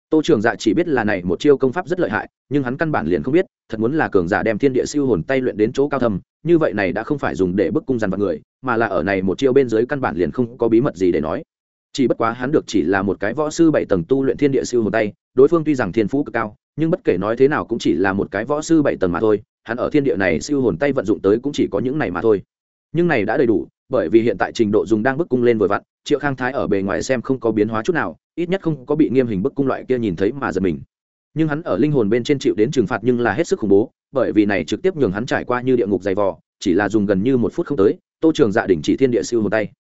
Tô trường dạ chỉ biết là này một chiêu công pháp rất lợi hại, nhưng hắn căn bản liền không biết, thật muốn là cường giả đem thiên địa siêu hồn tay luyện đến chỗ cao thầm như vậy này đã không phải dùng để bức cung dằn vào người, mà là ở này một chiêu bên dưới căn bản liền không có bí mật gì để nói chỉ bất quá hắn được chỉ là một cái võ sư bảy tầng tu luyện thiên địa siêu hồn tay, đối phương tuy rằng thiên phú cực cao, nhưng bất kể nói thế nào cũng chỉ là một cái võ sư bảy tầng mà thôi, hắn ở thiên địa này siêu hồn tay vận dụng tới cũng chỉ có những này mà thôi. Nhưng này đã đầy đủ, bởi vì hiện tại trình độ dùng đang bức cung lên vội vặn, triệu khang thái ở bề ngoài xem không có biến hóa chút nào, ít nhất không có bị nghiêm hình bức cung loại kia nhìn thấy mà giật mình. Nhưng hắn ở linh hồn bên trên chịu đến trừng phạt nhưng là hết sức khủng bố, bởi vì này trực tiếp nhường hắn trải qua như địa ngục dày vò, chỉ là dùng gần như một phút không tới, tô trường dạ đỉnh chỉ thiên địa siêu hồn tay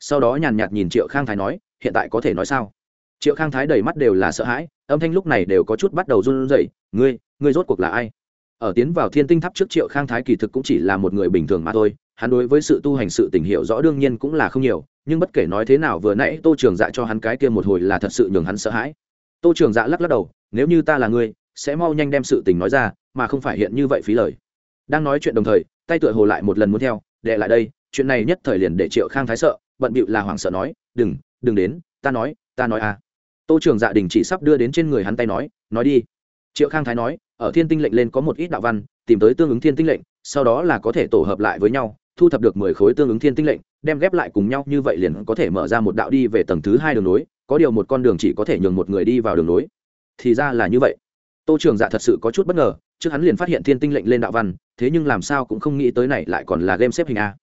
sau đó nhàn nhạt nhìn triệu khang thái nói, hiện tại có thể nói sao? Triệu khang thái đầy mắt đều là sợ hãi, âm thanh lúc này đều có chút bắt đầu run rẩy, ngươi ngươi rốt cuộc là ai? Ở tiến vào thiên tinh tháp trước triệu khang thái kỳ thực cũng chỉ là một người bình thường mà thôi, hắn đối với sự tu hành sự tình hiểu rõ đương nhiên cũng là không nhiều, nhưng bất kể nói thế nào vừa nãy tô trường dạ cho hắn cái kia một hồi là thật sự nhường hắn sợ hãi. Tô trường dạ lắc lắc đầu, nếu như ta là ngươi, sẽ mau nhanh đem sự tình nói ra, mà không phải hiện như vậy phí lời. Đang nói chuyện đồng thời, tay tựa hồ lại một lần muốn theo, đệ lại đây, chuyện này nhất thời liền để triệu khang thái sợ bận bịu là hoảng sợ nói, đừng đừng đến, ta nói ta nói à. Tô trường dạ đình chỉ sắp đưa đến trên người hắn tay nói nói đi. Triệu khang thái nói, ở thiên tinh lệnh lên có một ít đạo văn, tìm tới tương ứng thiên tinh lệnh, sau đó là có thể tổ hợp lại với nhau, thu thập được mười khối tương ứng thiên tinh lệnh, đem ghép lại cùng nhau, như vậy liền có thể mở ra một đạo đi về tầng thứ hai đường nối, có điều một con đường chỉ có thể nhường một người đi vào đường nối. Thì ra là như vậy. Tô trường dạ thật sự có chút bất ngờ, trước hắn liền phát hiện thiên tinh lệnh lên đạo văn, thế nhưng làm sao cũng không nghĩ tới này lại còn là game xếp hình a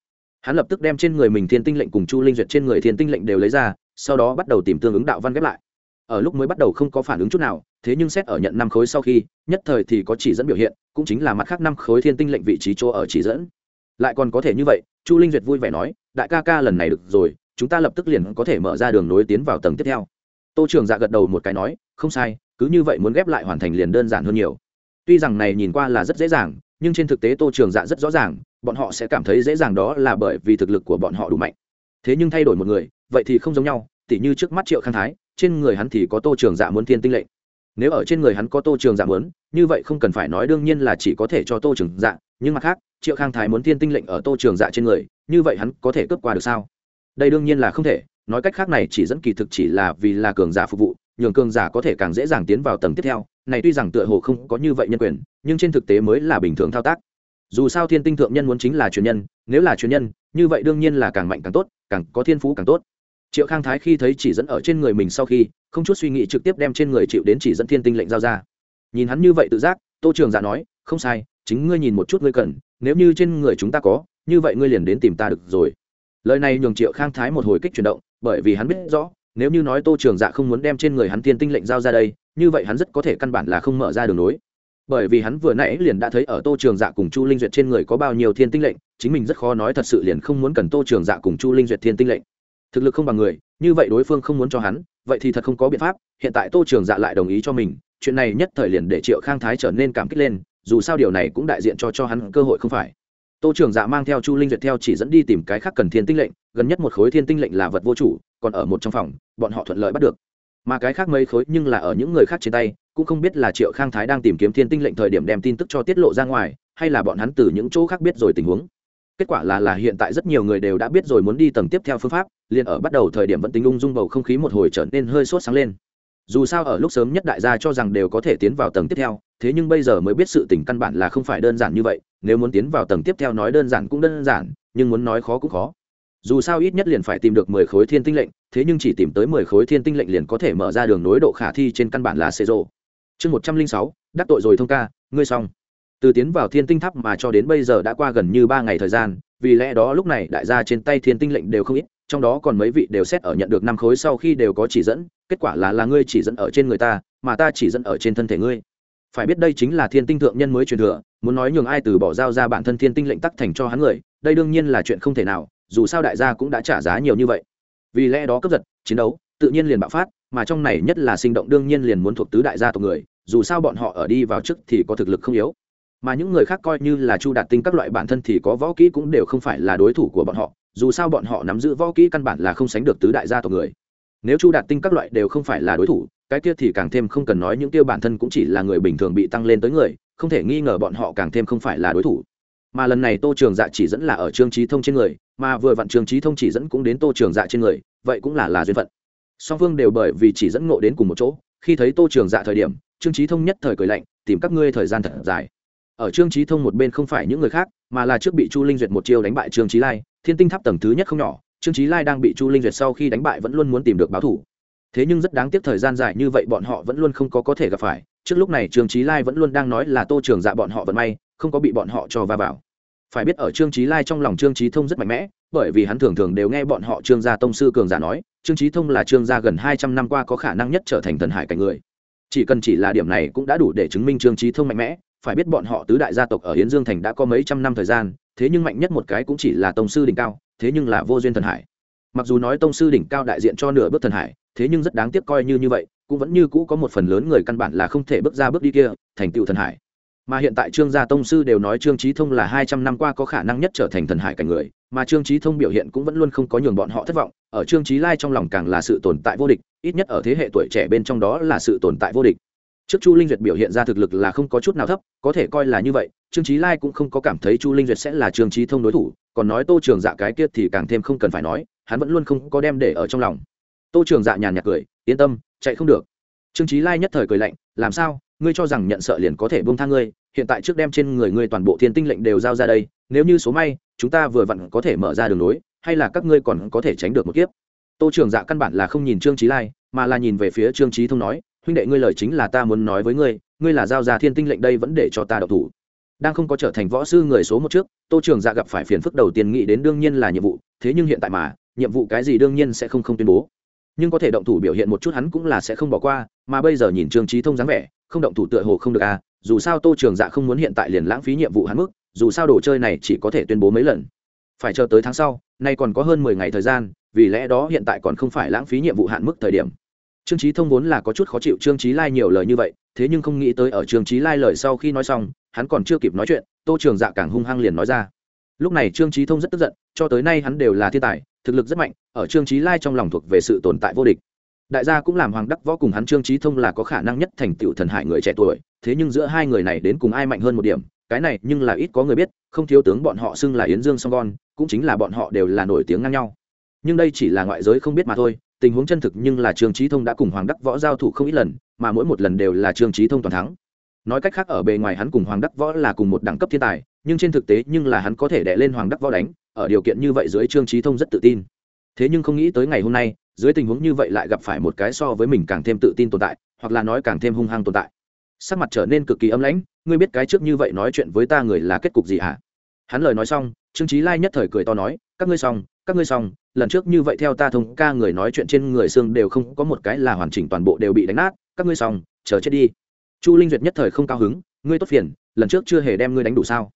hắn lập tức đem trên người mình thiên tinh lệnh cùng chu linh duyệt trên người thiên tinh lệnh đều lấy ra, sau đó bắt đầu tìm tương ứng đạo văn ghép lại. Ở lúc mới bắt đầu không có phản ứng chút nào, thế nhưng xét ở nhận năm khối sau khi, nhất thời thì có chỉ dẫn biểu hiện, cũng chính là mặt khác năm khối thiên tinh lệnh vị trí chỗ ở chỉ dẫn. Lại còn có thể như vậy, chu linh duyệt vui vẻ nói, đại ca ca lần này được rồi, chúng ta lập tức liền có thể mở ra đường nối tiến vào tầng tiếp theo. Tô trường dạ gật đầu một cái nói, không sai, cứ như vậy muốn ghép lại hoàn thành liền đơn giản hơn nhiều. Tuy rằng này nhìn qua là rất dễ dàng, nhưng trên thực tế tô trường dạ rất rõ ràng bọn họ sẽ cảm thấy dễ dàng đó là bởi vì thực lực của bọn họ đủ mạnh. Thế nhưng thay đổi một người, vậy thì không giống nhau, tỉ như trước mắt triệu khang thái, trên người hắn thì có tô trường dạ muốn thiên tinh lệnh. Nếu ở trên người hắn có tô trường dạ muốn như vậy không cần phải nói đương nhiên là chỉ có thể cho tô trường dạ nhưng mặt khác, triệu khang thái muốn thiên tinh lệnh ở tô trường dạ trên người, như vậy hắn có thể cướp qua được sao? Đây đương nhiên là không thể, nói cách khác này chỉ dẫn kỳ thực chỉ là vì là cường giả phục vụ, nhường cường giả có thể càng dễ dàng tiến vào tầng tiếp theo. Này tuy rằng tựa hồ không có như vậy nhân quyền, nhưng trên thực tế mới là bình thường thao tác dù sao thiên tinh thượng nhân muốn chính là truyền nhân, nếu là truyền nhân, như vậy đương nhiên là càng mạnh càng tốt, càng có thiên phú càng tốt. Triệu khang thái khi thấy chỉ dẫn ở trên người mình sau khi, không chút suy nghĩ trực tiếp đem trên người chịu đến chỉ dẫn thiên tinh lệnh giao ra. Nhìn hắn như vậy tự giác, tô trường giả nói, không sai, chính ngươi nhìn một chút ngươi cần, nếu như trên người chúng ta có, như vậy ngươi liền đến tìm ta được rồi. Lời này nhường triệu khang thái một hồi kích chuyển động, bởi vì hắn biết rõ, nếu như nói tô trường dạ không muốn đem trên người hắn thiên tinh lệnh giao ra đây, như vậy hắn rất có thể căn bản là không mở ra đường nối bởi vì hắn vừa nãy liền đã thấy ở tô trường dạ cùng chu linh duyệt trên người có bao nhiêu thiên tinh lệnh, chính mình rất khó nói thật sự liền không muốn cần tô trường dạ cùng chu linh duyệt thiên tinh lệnh. Thực lực không bằng người, như vậy đối phương không muốn cho hắn, vậy thì thật không có biện pháp, hiện tại tô trường dạ lại đồng ý cho mình, chuyện này nhất thời liền để triệu khang thái trở nên cảm kích lên, dù sao điều này cũng đại diện cho cho hắn cơ hội không phải. Tô trường dạ mang theo chu linh duyệt theo chỉ dẫn đi tìm cái khác cần thiên tinh lệnh, gần nhất một khối thiên tinh lệnh là vật vô chủ, còn ở một trong phòng, bọn họ thuận lợi bắt được. Mà cái khác mấy khối nhưng là ở những người khác trên tay cũng không biết là triệu khang thái đang tìm kiếm thiên tinh lệnh thời điểm đem tin tức cho tiết lộ ra ngoài, hay là bọn hắn từ những chỗ khác biết rồi tình huống. Kết quả là là hiện tại rất nhiều người đều đã biết rồi muốn đi tầng tiếp theo phương pháp, liền ở bắt đầu thời điểm vẫn tính ung dung bầu không khí một hồi trở nên hơi sốt sáng lên. Dù sao ở lúc sớm nhất đại gia cho rằng đều có thể tiến vào tầng tiếp theo, thế nhưng bây giờ mới biết sự tình căn bản là không phải đơn giản như vậy, nếu muốn tiến vào tầng tiếp theo nói đơn giản cũng đơn giản, nhưng muốn nói khó cũng khó. Dù sao ít nhất liền phải tìm được mười khối thiên tinh lệnh, thế nhưng chỉ tìm tới mười khối thiên tinh lệnh liền có thể mở ra đường nối độ khả thi trên căn bản là xê rộ chương một trăm linh sáu, đắc tội rồi thông ca, ngươi xong. Từ tiến vào thiên tinh tháp mà cho đến bây giờ đã qua gần như ba ngày thời gian, vì lẽ đó lúc này đại gia trên tay thiên tinh lệnh đều không ít, trong đó còn mấy vị đều xét ở nhận được năm khối sau khi đều có chỉ dẫn, kết quả là là ngươi chỉ dẫn ở trên người ta, mà ta chỉ dẫn ở trên thân thể ngươi. Phải biết đây chính là thiên tinh thượng nhân mới truyền thừa, muốn nói nhường ai từ bỏ giao ra bản thân thiên tinh lệnh tắc thành cho hắn người, đây đương nhiên là chuyện không thể nào, dù sao đại gia cũng đã trả giá nhiều như vậy. Vì lẽ đó cướp giật, chiến đấu, tự nhiên liền bạo phát, mà trong này nhất là sinh động đương nhiên liền muốn thuộc tứ đại gia tộc người dù sao bọn họ ở đi vào trước thì có thực lực không yếu. Mà những người khác coi như là chu đạt tinh các loại bản thân thì có võ kỹ cũng đều không phải là đối thủ của bọn họ, dù sao bọn họ nắm giữ võ kỹ căn bản là không sánh được tứ đại gia tộc người. Nếu chu đạt tinh các loại đều không phải là đối thủ, cái kia thì càng thêm không cần nói những kia bản thân cũng chỉ là người bình thường bị tăng lên tới người, không thể nghi ngờ bọn họ càng thêm không phải là đối thủ. Mà lần này tô trường dạ chỉ dẫn là ở trương trí thông trên người, mà vừa vặn trương trí thông chỉ dẫn cũng đến tô trường dạ trên người, vậy cũng là là duyên phận. Song phương đều bởi vì chỉ dẫn ngộ đến cùng một chỗ, khi thấy tô trường dạ thời điểm trương trí thông nhất thời cười lạnh, tìm các ngươi thời gian thật dài. Ở trương trí thông một bên không phải những người khác, mà là trước bị chu linh duyệt một chiêu đánh bại trương trí lai, thiên tinh tháp tầng thứ nhất không nhỏ, trương trí lai đang bị chu linh duyệt sau khi đánh bại vẫn luôn muốn tìm được báo thủ. Thế nhưng rất đáng tiếc thời gian dài như vậy bọn họ vẫn luôn không có có thể gặp phải, trước lúc này trương trí lai vẫn luôn đang nói là tô trường dạ bọn họ vận may, không có bị bọn họ cho va vào. Phải biết ở trương trí lai trong lòng trương trí thông rất mạnh mẽ, bởi vì hắn thường thường đều nghe bọn họ trương gia tông sư cường giả nói, trương trí thông là trương gia gần hai trăm năm qua có khả năng nhất trở thành thần hải cảnh người chỉ cần chỉ là điểm này cũng đã đủ để chứng minh trương trí thông mạnh mẽ, phải biết bọn họ tứ đại gia tộc ở hiến dương thành đã có mấy trăm năm thời gian, thế nhưng mạnh nhất một cái cũng chỉ là tông sư đỉnh cao, thế nhưng là vô duyên thần hải. Mặc dù nói tông sư đỉnh cao đại diện cho nửa bước thần hải, thế nhưng rất đáng tiếc coi như như vậy, cũng vẫn như cũ có một phần lớn người căn bản là không thể bước ra bước đi kia, thành tựu thần hải. Mà hiện tại trương gia tông sư đều nói trương trí thông là hai trăm năm qua có khả năng nhất trở thành thần hải cảnh người mà trương trí thông biểu hiện cũng vẫn luôn không có nhường bọn họ thất vọng, ở trương trí lai trong lòng càng là sự tồn tại vô địch, ít nhất ở thế hệ tuổi trẻ bên trong đó là sự tồn tại vô địch. Trước chu linh duyệt biểu hiện ra thực lực là không có chút nào thấp, có thể coi là như vậy, trương trí lai cũng không có cảm thấy chu linh duyệt sẽ là trương trí thông đối thủ, còn nói tô trường dạ cái kia thì càng thêm không cần phải nói, hắn vẫn luôn không có đem để ở trong lòng. Tô trường dạ nhàn nhạt cười, yên tâm, chạy không được. Trương trí lai nhất thời cười lạnh, làm sao? Ngươi cho rằng nhận sợ liền có thể buông tha ngươi, hiện tại trước đem trên người ngươi toàn bộ thiên tinh lệnh đều giao ra đây nếu như số may, chúng ta vừa vặn có thể mở ra đường lối, hay là các ngươi còn có thể tránh được một kiếp? Tô trường dạ căn bản là không nhìn trương trí lai, mà là nhìn về phía trương trí thông nói, huynh đệ ngươi lời chính là ta muốn nói với ngươi ngươi là giao ra thiên tinh lệnh đây vẫn để cho ta độc thủ. Đang không có trở thành võ sư người số một trước, tô trường dạ gặp phải phiền phức đầu tiên nghĩ đến đương nhiên là nhiệm vụ, thế nhưng hiện tại mà, nhiệm vụ cái gì đương nhiên sẽ không không tuyên bố. Nhưng có thể động thủ biểu hiện một chút hắn cũng là sẽ không bỏ qua, mà bây giờ nhìn trương trí thông dáng vẻ, không động thủ tựa hồ không được à dù sao tô trường dạ không muốn hiện tại liền lãng phí nhiệm vụ hắn mức dù sao đồ chơi này chỉ có thể tuyên bố mấy lần. Phải chờ tới tháng sau, nay còn có hơn mười ngày thời gian, vì lẽ đó hiện tại còn không phải lãng phí nhiệm vụ hạn mức thời điểm. Trương trí thông vốn là có chút khó chịu trương trí lai nhiều lời như vậy, thế nhưng không nghĩ tới ở trương trí lai lời sau khi nói xong, hắn còn chưa kịp nói chuyện, tô trường dạ càng hung hăng liền nói ra. Lúc này trương trí thông rất tức giận, cho tới nay hắn đều là thiên tài, thực lực rất mạnh, ở trương trí lai trong lòng thuộc về sự tồn tại vô địch. Đại gia cũng làm hoàng đắc võ cùng hắn trương trí thông là có khả năng nhất thành tựu thần hải người trẻ tuổi, thế nhưng giữa hai người này đến cùng ai mạnh hơn một điểm cái này nhưng là ít có người biết không thiếu tướng bọn họ xưng là yến dương song Gon, cũng chính là bọn họ đều là nổi tiếng ngang nhau. Nhưng đây chỉ là ngoại giới không biết mà thôi tình huống chân thực nhưng là trương trí thông đã cùng hoàng đắc võ giao thủ không ít lần mà mỗi một lần đều là trương trí thông toàn thắng. Nói cách khác ở bề ngoài hắn cùng hoàng đắc võ là cùng một đẳng cấp thiên tài nhưng trên thực tế nhưng là hắn có thể đè lên hoàng đắc võ đánh ở điều kiện như vậy dưới trương trí thông rất tự tin. Thế nhưng không nghĩ tới ngày hôm nay dưới tình huống như vậy lại gặp phải một cái so với mình càng thêm tự tin tồn tại hoặc là nói càng thêm hung hăng tồn tại. Sắc mặt trở nên cực kỳ ấm lãnh ngươi biết cái trước như vậy nói chuyện với ta người là kết cục gì hả? Hắn lời nói xong, trương trí lai nhất thời cười to nói, các ngươi xong, các ngươi xong, lần trước như vậy theo ta thông ca người nói chuyện trên người xương đều không có một cái là hoàn chỉnh toàn bộ đều bị đánh nát, các ngươi xong, chờ chết đi. Chu linh duyệt nhất thời không cao hứng, ngươi tốt phiền, lần trước chưa hề đem ngươi đánh đủ sao?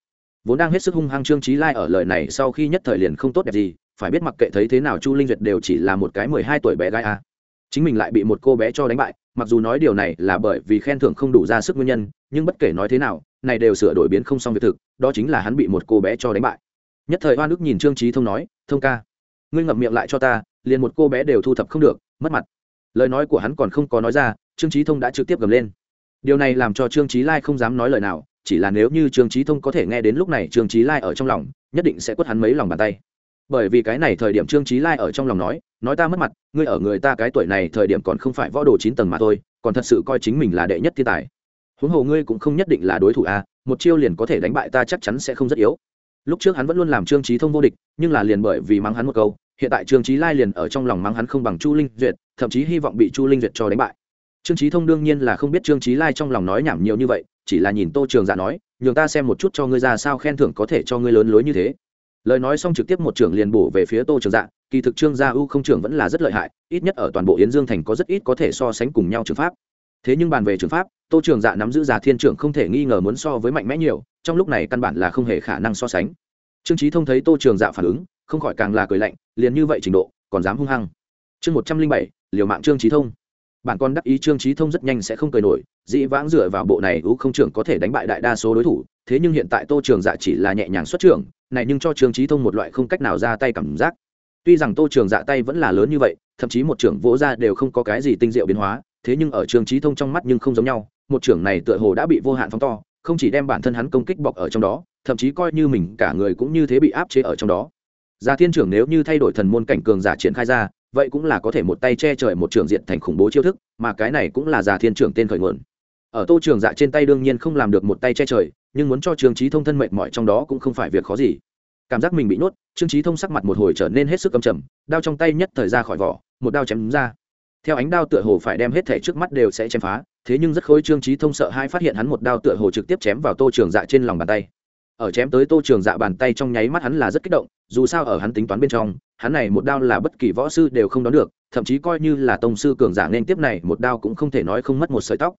Vốn đang hết sức hung hăng trương trí lai ở lời này sau khi nhất thời liền không tốt đẹp gì, phải biết mặc kệ thấy thế nào chu linh duyệt đều chỉ là một cái mười hai tuổi bé gái a à. chính mình lại bị một cô bé cho đánh bại mặc dù nói điều này là bởi vì khen thưởng không đủ ra sức nguyên nhân, nhưng bất kể nói thế nào, này đều sửa đổi biến không xong việc thực, đó chính là hắn bị một cô bé cho đánh bại. Nhất thời hoa nước nhìn trương trí thông nói, thông ca, ngươi ngậm miệng lại cho ta, liền một cô bé đều thu thập không được, mất mặt. Lời nói của hắn còn không có nói ra, trương trí thông đã trực tiếp gầm lên. Điều này làm cho trương trí lai không dám nói lời nào, chỉ là nếu như trương trí thông có thể nghe đến lúc này trương trí lai ở trong lòng, nhất định sẽ quất hắn mấy lòng bàn tay bởi vì cái này thời điểm trương trí lai ở trong lòng nói nói ta mất mặt, ngươi ở người ta cái tuổi này thời điểm còn không phải võ đồ chín tầng mà thôi, còn thật sự coi chính mình là đệ nhất thiên tài. Huống hồ ngươi cũng không nhất định là đối thủ a, một chiêu liền có thể đánh bại ta chắc chắn sẽ không rất yếu. Lúc trước hắn vẫn luôn làm trương trí thông vô địch, nhưng là liền bởi vì mắng hắn một câu, hiện tại trương trí lai liền ở trong lòng mắng hắn không bằng chu linh duyệt, thậm chí hy vọng bị chu linh duyệt cho đánh bại. Trương trí thông đương nhiên là không biết trương trí lai trong lòng nói nhảm nhiều như vậy, chỉ là nhìn tô trường giả nói, nhường ta xem một chút cho ngươi ra sao khen thưởng có thể cho ngươi lớn lối như thế lời nói xong trực tiếp một trưởng liền bổ về phía tô trường dạ kỳ thực trương gia ưu không trưởng vẫn là rất lợi hại, ít nhất ở toàn bộ yến dương thành có rất ít có thể so sánh cùng nhau trường pháp. Thế nhưng bàn về trường pháp, tô trường dạ nắm giữ già thiên trưởng không thể nghi ngờ muốn so với mạnh mẽ nhiều, trong lúc này căn bản là không hề khả năng so sánh. Trương trí thông thấy tô trường dạ phản ứng, không khỏi càng là cười lạnh, liền như vậy trình độ, còn dám hung hăng. Chương một trăm linh bảy, liều mạng trương trí thông. Bản con đắc ý trương trí thông rất nhanh sẽ không cười nổi, dĩ vãng dựa vào bộ này ưu không trưởng có thể đánh bại đại đa số đối thủ, thế nhưng hiện tại tô trường dạ chỉ là nhẹ nhàng xuất trưởng này nhưng cho trương trí thông một loại không cách nào ra tay cảm giác tuy rằng tô trường dạ tay vẫn là lớn như vậy thậm chí một trưởng vỗ ra đều không có cái gì tinh diệu biến hóa thế nhưng ở trương trí thông trong mắt nhưng không giống nhau một trưởng này tựa hồ đã bị vô hạn phóng to không chỉ đem bản thân hắn công kích bọc ở trong đó thậm chí coi như mình cả người cũng như thế bị áp chế ở trong đó Gia Thiên trưởng nếu như thay đổi thần môn cảnh cường giả triển khai ra, vậy cũng là có thể một tay che trời một trường diện thành khủng bố chiêu thức, mà cái này cũng là Gia Thiên trưởng tên khởi nguồn. Ở Tô Trường Dạ trên tay đương nhiên không làm được một tay che trời, nhưng muốn cho trương trí Thông thân mệnh mỏi trong đó cũng không phải việc khó gì. Cảm giác mình bị nhốt, Trương trí Thông sắc mặt một hồi trở nên hết sức âm trầm, đao trong tay nhất thời ra khỏi vỏ, một đao chém ra. Theo ánh đao tựa hồ phải đem hết thể trước mắt đều sẽ chém phá, thế nhưng rất khối Trương trí Thông sợ hai phát hiện hắn một đao tựa hồ trực tiếp chém vào Tô Trường Dạ trên lòng bàn tay ở chém tới tô trường dạ bàn tay trong nháy mắt hắn là rất kích động dù sao ở hắn tính toán bên trong hắn này một đao là bất kỳ võ sư đều không đón được thậm chí coi như là tông sư cường giả nên tiếp này một đao cũng không thể nói không mất một sợi tóc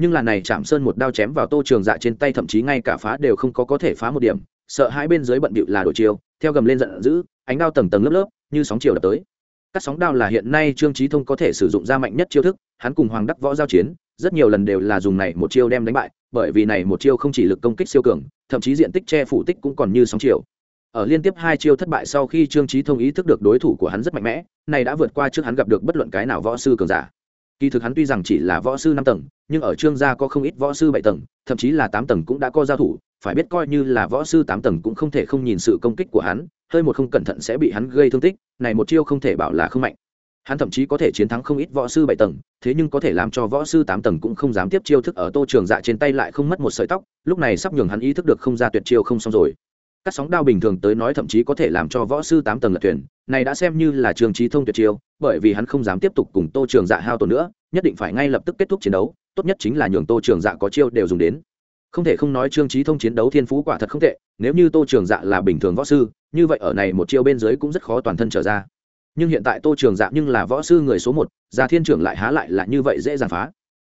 nhưng là này chạm sơn một đao chém vào tô trường dạ trên tay thậm chí ngay cả phá đều không có có thể phá một điểm, sợ hai bên dưới bận bịu là đổi chiều theo gầm lên giận dữ, ánh đao tầng tầng lớp lớp, như sóng chiều đập tới. Các sóng đao là hiện nay trương trí thông có thể sử dụng ra mạnh nhất chiêu thức, hắn cùng hoàng đắc võ giao chiến, rất nhiều lần đều là dùng này một chiêu đem đánh bại, bởi vì này một chiêu không chỉ lực công kích siêu cường, thậm chí diện tích che phủ tích cũng còn như sóng chiều. Ở liên tiếp hai chiêu thất bại sau khi trương trí thông ý thức được đối thủ của hắn rất mạnh mẽ, này đã vượt qua trước hắn gặp được bất luận cái nào võ sư cường giả kỳ thực hắn tuy rằng chỉ là võ sư năm tầng, nhưng ở trương gia có không ít võ sư bảy tầng, thậm chí là tám tầng cũng đã có giao thủ, phải biết coi như là võ sư tám tầng cũng không thể không nhìn sự công kích của hắn, hơi một không cẩn thận sẽ bị hắn gây thương tích, này một chiêu không thể bảo là không mạnh. Hắn thậm chí có thể chiến thắng không ít võ sư bảy tầng, thế nhưng có thể làm cho võ sư tám tầng cũng không dám tiếp chiêu thức ở tô trường dạ trên tay lại không mất một sợi tóc, lúc này sắp nhường hắn ý thức được không ra tuyệt chiêu không xong rồi các sóng đao bình thường tới nói thậm chí có thể làm cho võ sư tám tầng lật thuyền, này đã xem như là trường trí thông tuyệt chiêu, bởi vì hắn không dám tiếp tục cùng tô trường dạ hao tổn nữa, nhất định phải ngay lập tức kết thúc chiến đấu, tốt nhất chính là nhường tô trường dạ có chiêu đều dùng đến. Không thể không nói trương trí thông chiến đấu thiên phú quả thật không tệ, nếu như tô trường dạ là bình thường võ sư, như vậy ở này một chiêu bên dưới cũng rất khó toàn thân trở ra. Nhưng hiện tại tô trường dạ nhưng là võ sư người số một già thiên trưởng lại há lại là như vậy dễ dàng phá.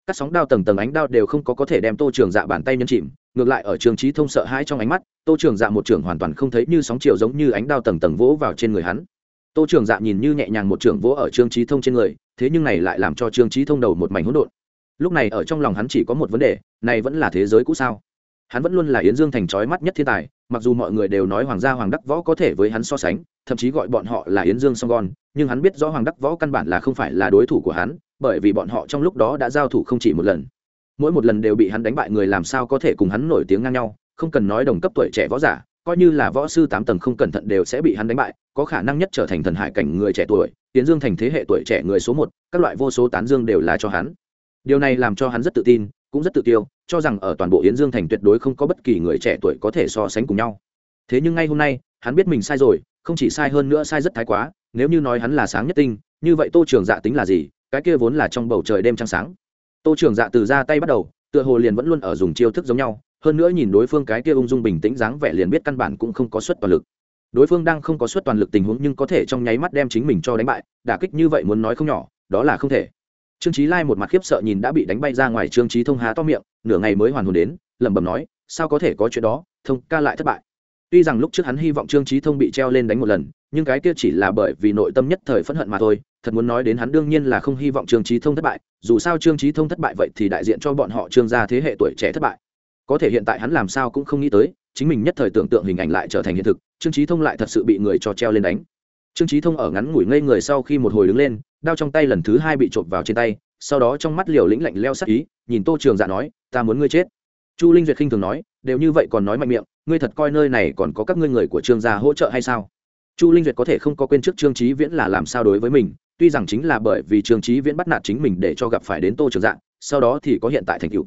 Các sóng đao tầng tầng ánh đao đều không có có thể đem tô trường dạ bàn tay nhấn chìm ngược lại ở trường trí thông sợ hãi trong ánh mắt, tô trường dạ một trưởng hoàn toàn không thấy như sóng chiều giống như ánh đao tầng tầng vỗ vào trên người hắn. Tô trường dạ nhìn như nhẹ nhàng một trưởng vỗ ở trương trí thông trên người, thế nhưng này lại làm cho trương trí thông đầu một mảnh hỗn độn. Lúc này ở trong lòng hắn chỉ có một vấn đề, này vẫn là thế giới cũ sao? Hắn vẫn luôn là yến dương thành trói mắt nhất thiên tài, mặc dù mọi người đều nói hoàng gia, hoàng đắc võ có thể với hắn so sánh, thậm chí gọi bọn họ là yến dương song gon, nhưng hắn biết rõ hoàng đắc võ căn bản là không phải là đối thủ của hắn, bởi vì bọn họ trong lúc đó đã giao thủ không chỉ một lần mỗi một lần đều bị hắn đánh bại người làm sao có thể cùng hắn nổi tiếng ngang nhau, không cần nói đồng cấp tuổi trẻ võ giả, coi như là võ sư tám tầng không cẩn thận đều sẽ bị hắn đánh bại, có khả năng nhất trở thành thần hải cảnh người trẻ tuổi, tiến dương thành thế hệ tuổi trẻ người số một, các loại vô số tán dương đều là cho hắn. Điều này làm cho hắn rất tự tin, cũng rất tự tiêu cho rằng ở toàn bộ yến dương thành tuyệt đối không có bất kỳ người trẻ tuổi có thể so sánh cùng nhau. Thế nhưng ngay hôm nay, hắn biết mình sai rồi, không chỉ sai hơn nữa sai rất thái quá, nếu như nói hắn là sáng nhất tinh, như vậy tô trường dạ tính là gì, cái kia vốn là trong bầu trời đêm trăng sáng tô trường dạ từ ra tay bắt đầu, tựa hồ liền vẫn luôn ở dùng chiêu thức giống nhau, hơn nữa nhìn đối phương cái kia ung dung bình tĩnh dáng vẻ liền biết căn bản cũng không có suất toàn lực. Đối phương đang không có suất toàn lực tình huống nhưng có thể trong nháy mắt đem chính mình cho đánh bại, đả kích như vậy muốn nói không nhỏ, đó là không thể. Trương trí lai một mặt khiếp sợ nhìn đã bị đánh bay ra ngoài trương trí thông há to miệng, nửa ngày mới hoàn hồn đến, lẩm bẩm nói, sao có thể có chuyện đó, thông ca lại thất bại tuy rằng lúc trước hắn hy vọng trương trí thông bị treo lên đánh một lần, nhưng cái kia chỉ là bởi vì nội tâm nhất thời phẫn hận mà thôi. Thật muốn nói đến hắn đương nhiên là không hy vọng trương trí thông thất bại, dù sao trương trí thông thất bại vậy thì đại diện cho bọn họ trương gia thế hệ tuổi trẻ thất bại. Có thể hiện tại hắn làm sao cũng không nghĩ tới, chính mình nhất thời tưởng tượng hình ảnh lại trở thành hiện thực, trương trí thông lại thật sự bị người cho treo lên đánh. Trương trí thông ở ngắn ngủi ngây người sau khi một hồi đứng lên, đao trong tay lần thứ hai bị trộm vào trên tay, sau đó trong mắt liều lĩnh lạnh leo sắc ý, nhìn tô trường dạ nói, ta muốn ngươi chết. Chu linh duyệt khinh thường nói, đều như vậy còn nói mạnh miệng ngươi thật coi nơi này còn có các ngươi người của trương gia hỗ trợ hay sao? Chu linh duyệt có thể không có quên trước trương trí viễn là làm sao đối với mình tuy rằng chính là bởi vì trương trí viễn bắt nạt chính mình để cho gặp phải đến tô trường dạng, sau đó thì có hiện tại thành cựu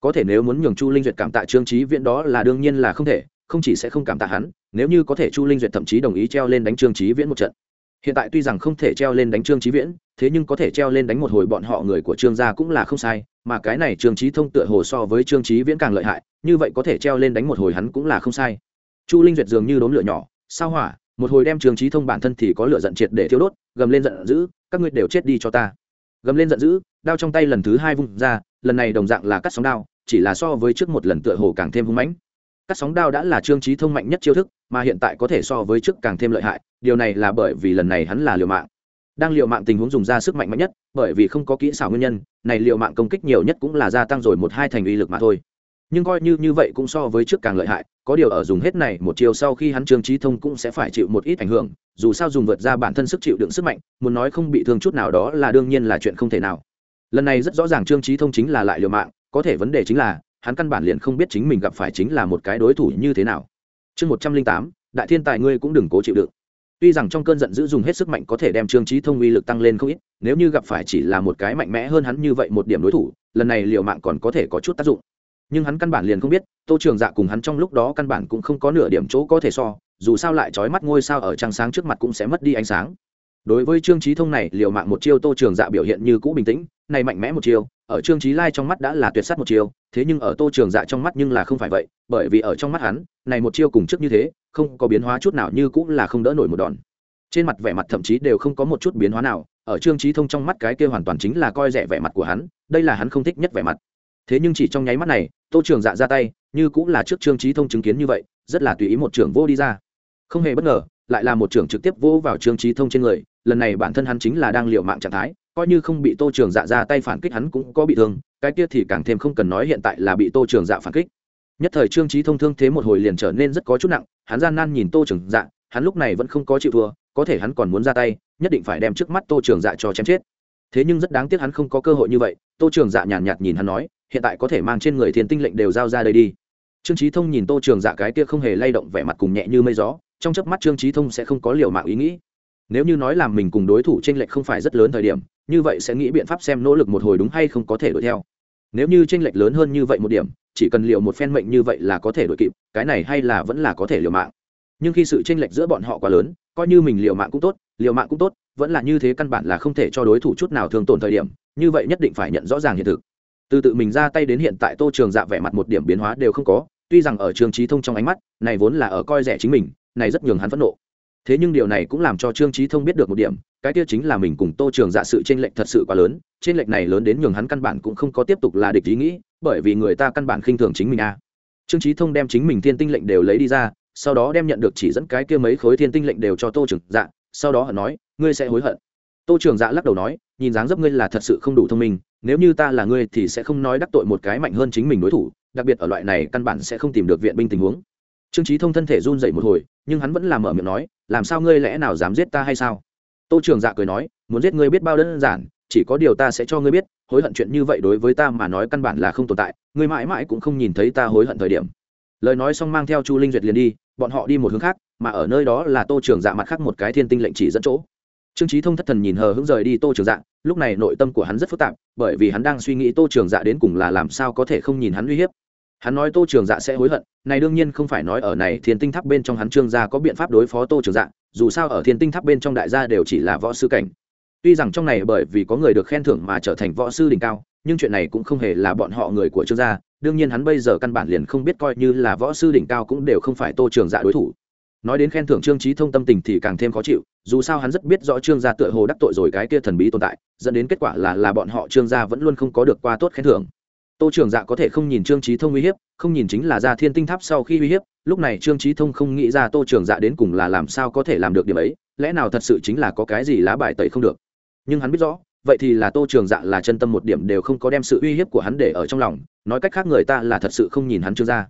có thể nếu muốn nhường chu linh duyệt cảm tạ trương trí viễn đó là đương nhiên là không thể không chỉ sẽ không cảm tạ hắn nếu như có thể chu linh duyệt thậm chí đồng ý treo lên đánh trương trí viễn một trận hiện tại tuy rằng không thể treo lên đánh trương trí viễn, thế nhưng có thể treo lên đánh một hồi bọn họ người của trương gia cũng là không sai, mà cái này trương trí thông tựa hồ so với trương trí viễn càng lợi hại, như vậy có thể treo lên đánh một hồi hắn cũng là không sai. Chu linh duyệt dường như đốm lửa nhỏ, sao hỏa, một hồi đem trương trí thông bản thân thì có lửa giận triệt để thiêu đốt, gầm lên giận dữ, các ngươi đều chết đi cho ta. Gầm lên giận dữ, đao trong tay lần thứ hai vung ra, lần này đồng dạng là cắt sóng đao, chỉ là so với trước một lần tựa hồ càng thêm hung mãnh cắt sóng đao đã là trương trí thông mạnh nhất chiêu thức, mà hiện tại có thể so với trước càng thêm lợi hại, điều này là bởi vì lần này hắn là liều mạng. Đang liều mạng tình huống dùng ra sức mạnh mạnh nhất, bởi vì không có kỹ xảo nguyên nhân, này liều mạng công kích nhiều nhất cũng là gia tăng rồi một hai thành uy lực mà thôi. Nhưng coi như như vậy cũng so với trước càng lợi hại, có điều ở dùng hết này một chiều sau khi hắn trương trí thông cũng sẽ phải chịu một ít ảnh hưởng, dù sao dùng vượt ra bản thân sức chịu đựng sức mạnh, muốn nói không bị thương chút nào đó là đương nhiên là chuyện không thể nào. Lần này rất rõ ràng trương trí thông chính là lại liều mạng, có thể vấn đề chính là hắn căn bản liền không biết chính mình gặp phải chính là một cái đối thủ như thế nào. Chương một trăm linh tám, đại thiên tài ngươi cũng đừng cố chịu đựng. Tuy rằng trong cơn giận dữ dùng hết sức mạnh có thể đem trương trí thông uy lực tăng lên không ít, nếu như gặp phải chỉ là một cái mạnh mẽ hơn hắn như vậy một điểm đối thủ, lần này liệu mạng còn có thể có chút tác dụng. Nhưng hắn căn bản liền không biết, tô trường dạ cùng hắn trong lúc đó căn bản cũng không có nửa điểm chỗ có thể so, dù sao lại trói mắt ngôi sao ở trăng sáng trước mặt cũng sẽ mất đi ánh sáng đối với trương trí thông này, liều mạng một chiêu tô trường dạ biểu hiện như cũ bình tĩnh, này mạnh mẽ một chiêu, ở trương trí lai trong mắt đã là tuyệt s á t một chiêu, thế nhưng ở tô trường dạ trong mắt nhưng là không phải vậy, bởi vì ở trong mắt hắn, này một chiêu cùng trước như thế, không có biến hóa chút nào như cũng là không đỡ nổi một đòn. Trên mặt vẻ mặt thậm chí đều không có một chút biến hóa nào, ở trương trí thông trong mắt cái kia hoàn toàn chính là coi rẻ vẻ mặt của hắn, đây là hắn không thích nhất vẻ mặt. Thế nhưng chỉ trong nháy mắt này, tô trường dạ ra tay, như cũng là trước trương trí thông chứng kiến như vậy, rất là tùy ý một trưởng vô đi ra. Không hề bất ngờ, lại là một trưởng trực tiếp vô vào trương trí thông trên người lần này bản thân hắn chính là đang liệu mạng trạng thái coi như không bị tô trường dạ ra tay phản kích hắn cũng có bị thương cái kia thì càng thêm không cần nói hiện tại là bị tô trường dạ phản kích. Nhất thời trương trí thông thương thế một hồi liền trở nên rất có chút nặng hắn gian nan nhìn tô trường dạ hắn lúc này vẫn không có chịu thua có thể hắn còn muốn ra tay nhất định phải đem trước mắt tô trường dạ cho chém chết. Thế nhưng rất đáng tiếc hắn không có cơ hội như vậy tô trường dạ nhàn nhạt, nhạt nhìn hắn nói hiện tại có thể mang trên người thiên tinh lệnh đều giao ra đây đi. Trương trí thông nhìn tô trường dạ cái kia không hề lay động vẻ mặt cùng nhẹ như mây gió trong chớp mắt trương trí thông sẽ không có liều mạng ý nghĩ nếu như nói làm mình cùng đối thủ tranh lệch không phải rất lớn thời điểm, như vậy sẽ nghĩ biện pháp xem nỗ lực một hồi đúng hay không có thể đuổi theo. Nếu như tranh lệch lớn hơn như vậy một điểm, chỉ cần liệu một phen mệnh như vậy là có thể đuổi kịp, cái này hay là vẫn là có thể liều mạng. Nhưng khi sự tranh lệch giữa bọn họ quá lớn, coi như mình liều mạng cũng tốt, liều mạng cũng tốt, vẫn là như thế căn bản là không thể cho đối thủ chút nào thường tổn thời điểm, như vậy nhất định phải nhận rõ ràng hiện thực. Từ tự mình ra tay đến hiện tại tô trường dạ vẻ mặt một điểm biến hóa đều không có, tuy rằng ở trường trí thông trong ánh mắt, này vốn là ở coi rẻ chính mình, này rất nhường hắn phẫn nộ thế nhưng điều này cũng làm cho trương trí thông biết được một điểm, cái kia chính là mình cùng tô trường dạ sự t r ê n lệch thật sự quá lớn t r ê n lệch này lớn đến nhường hắn căn bản cũng không có tiếp tục là địch ý nghĩ, bởi vì người ta căn bản khinh thường chính mình a. Trương trí thông đem chính mình thiên tinh lệnh đều lấy đi ra, sau đó đem nhận được chỉ dẫn cái kia mấy khối thiên tinh lệnh đều cho tô trường dạ sau đó hận nói, ngươi sẽ hối hận. Tô trường dạ lắc đầu nói, nhìn dáng dấp ngươi là thật sự không đủ thông minh, nếu như ta là ngươi thì sẽ không nói đắc tội một cái mạnh hơn chính mình đối thủ, đặc biệt ở loại này căn bản sẽ không tìm được viện binh tình huống. Trương trí thông thân thể run dậy một hồi nhưng hắn vẫn làm mở miệng nói, làm sao ngươi lẽ nào dám giết ta hay sao? Tô trường dạ cười nói, muốn giết ngươi biết bao đơn giản, chỉ có điều ta sẽ cho ngươi biết, hối hận chuyện như vậy đối với ta mà nói căn bản là không tồn tại, ngươi mãi mãi cũng không nhìn thấy ta hối hận thời điểm. Lời nói xong mang theo chu linh duyệt liền đi, bọn họ đi một hướng khác, mà ở nơi đó là tô trường dạ mặt khác một cái thiên tinh lệnh chỉ dẫn chỗ. Trương trí thông thất thần nhìn hờ hững rời đi tô trường dạ lúc này nội tâm của hắn rất phức tạp, bởi vì hắn đang suy nghĩ tô trường dạ đến cùng là làm sao có thể không nhìn hắn uy hiếp hắn nói tô trường dạ sẽ hối hận, này đương nhiên không phải nói ở này thiên tinh tháp bên trong hắn trương gia có biện pháp đối phó tô trường dạ dù sao ở thiên tinh tháp bên trong đại gia đều chỉ là võ sư cảnh. Tuy rằng trong này bởi vì có người được khen thưởng mà trở thành võ sư đỉnh cao, nhưng chuyện này cũng không hề là bọn họ người của trương gia, đương nhiên hắn bây giờ căn bản liền không biết coi như là võ sư đỉnh cao cũng đều không phải tô trường dạ đối thủ. Nói đến khen thưởng trương trí thông tâm tình thì càng thêm khó chịu, dù sao hắn rất biết rõ trương gia tựa hồ đắc tội rồi cái kia thần bí tồn tại, dẫn đến kết quả là là bọn họ trương gia vẫn luôn không có được qua tốt khen thưởng tô trường dạ có thể không nhìn trương trí thông uy hiếp, không nhìn chính là ra thiên tinh tháp sau khi uy hiếp, lúc này trương trí thông không nghĩ ra tô trường dạ đến cùng là làm sao có thể làm được điểm ấy, lẽ nào thật sự chính là có cái gì lá bài tẩy không được nhưng hắn biết rõ, vậy thì là tô trường dạ là chân tâm một điểm đều không có đem sự uy hiếp của hắn để ở trong lòng, nói cách khác người ta là thật sự không nhìn hắn trương ra.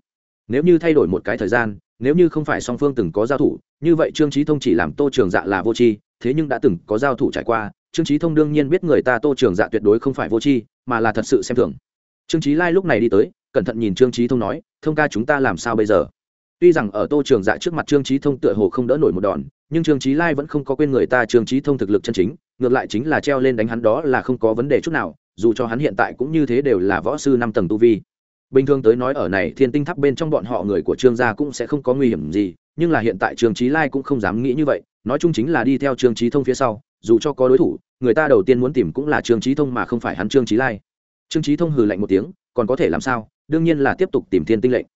nếu như thay đổi một cái thời gian, nếu như không phải song phương từng có giao thủ, như vậy trương trí thông chỉ làm tô trường dạ là vô tri, thế nhưng đã từng có giao thủ trải qua, trương trí thông đương nhiên biết người ta tô trường dạ tuyệt đối không phải vô tri, mà là thật sự xem thường trương trí lai lúc này đi tới, cẩn thận nhìn trương trí thông nói, thông ca chúng ta làm sao bây giờ? Tuy rằng ở tô trường dạ trước mặt trương trí thông tựa hồ không đỡ nổi một đòn, nhưng trương trí lai vẫn không có quên người ta trương trí thông thực lực chân chính, ngược lại chính là treo lên đánh hắn đó là không có vấn đề chút nào, dù cho hắn hiện tại cũng như thế đều là võ sư năm tầng tu vi. Bình thường tới nói ở này, thiên tinh tháp bên trong bọn họ người của trương gia cũng sẽ không có nguy hiểm gì, nhưng là hiện tại trương trí lai cũng không dám nghĩ như vậy, nói chung chính là đi theo trương trí thông phía sau, dù cho có đối thủ, người ta đầu tiên muốn tìm cũng là trương trí thông mà không phải hắn trương trí lai trương trí thông hừ lạnh một tiếng, còn có thể làm sao? Đương nhiên là tiếp tục tìm thiên tinh lệnh.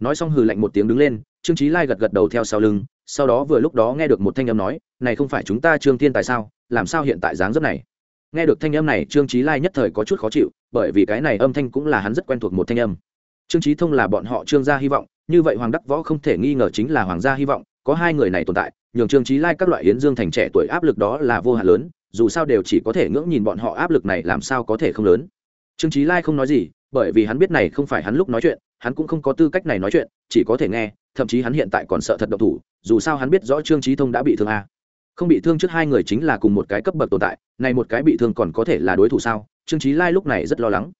Nói xong hừ lạnh một tiếng đứng lên, trương trí lai gật gật đầu theo sau lưng, sau đó vừa lúc đó nghe được một thanh âm nói, này không phải chúng ta trương thiên tại sao? Làm sao hiện tại dáng dấp này? Nghe được thanh âm này, trương trí lai nhất thời có chút khó chịu, bởi vì cái này âm thanh cũng là hắn rất quen thuộc một thanh âm. Trương trí thông là bọn họ trương gia hy vọng, như vậy hoàng đắc võ không thể nghi ngờ chính là hoàng gia hy vọng, có hai người này tồn tại, nhường trương trí lai các loại yến dương thành trẻ tuổi áp lực đó là vô hạn lớn, dù sao đều chỉ có thể ngưỡng nhìn bọn họ áp lực này làm sao có thể không lớn trương trí lai không nói gì, bởi vì hắn biết này không phải hắn lúc nói chuyện, hắn cũng không có tư cách này nói chuyện, chỉ có thể nghe, thậm chí hắn hiện tại còn sợ thật độc thủ, dù sao hắn biết rõ trương trí thông đã bị thương a. Không bị thương trước hai người chính là cùng một cái cấp bậc tồn tại, này một cái bị thương còn có thể là đối thủ sao? Trương trí lai lúc này rất lo lắng.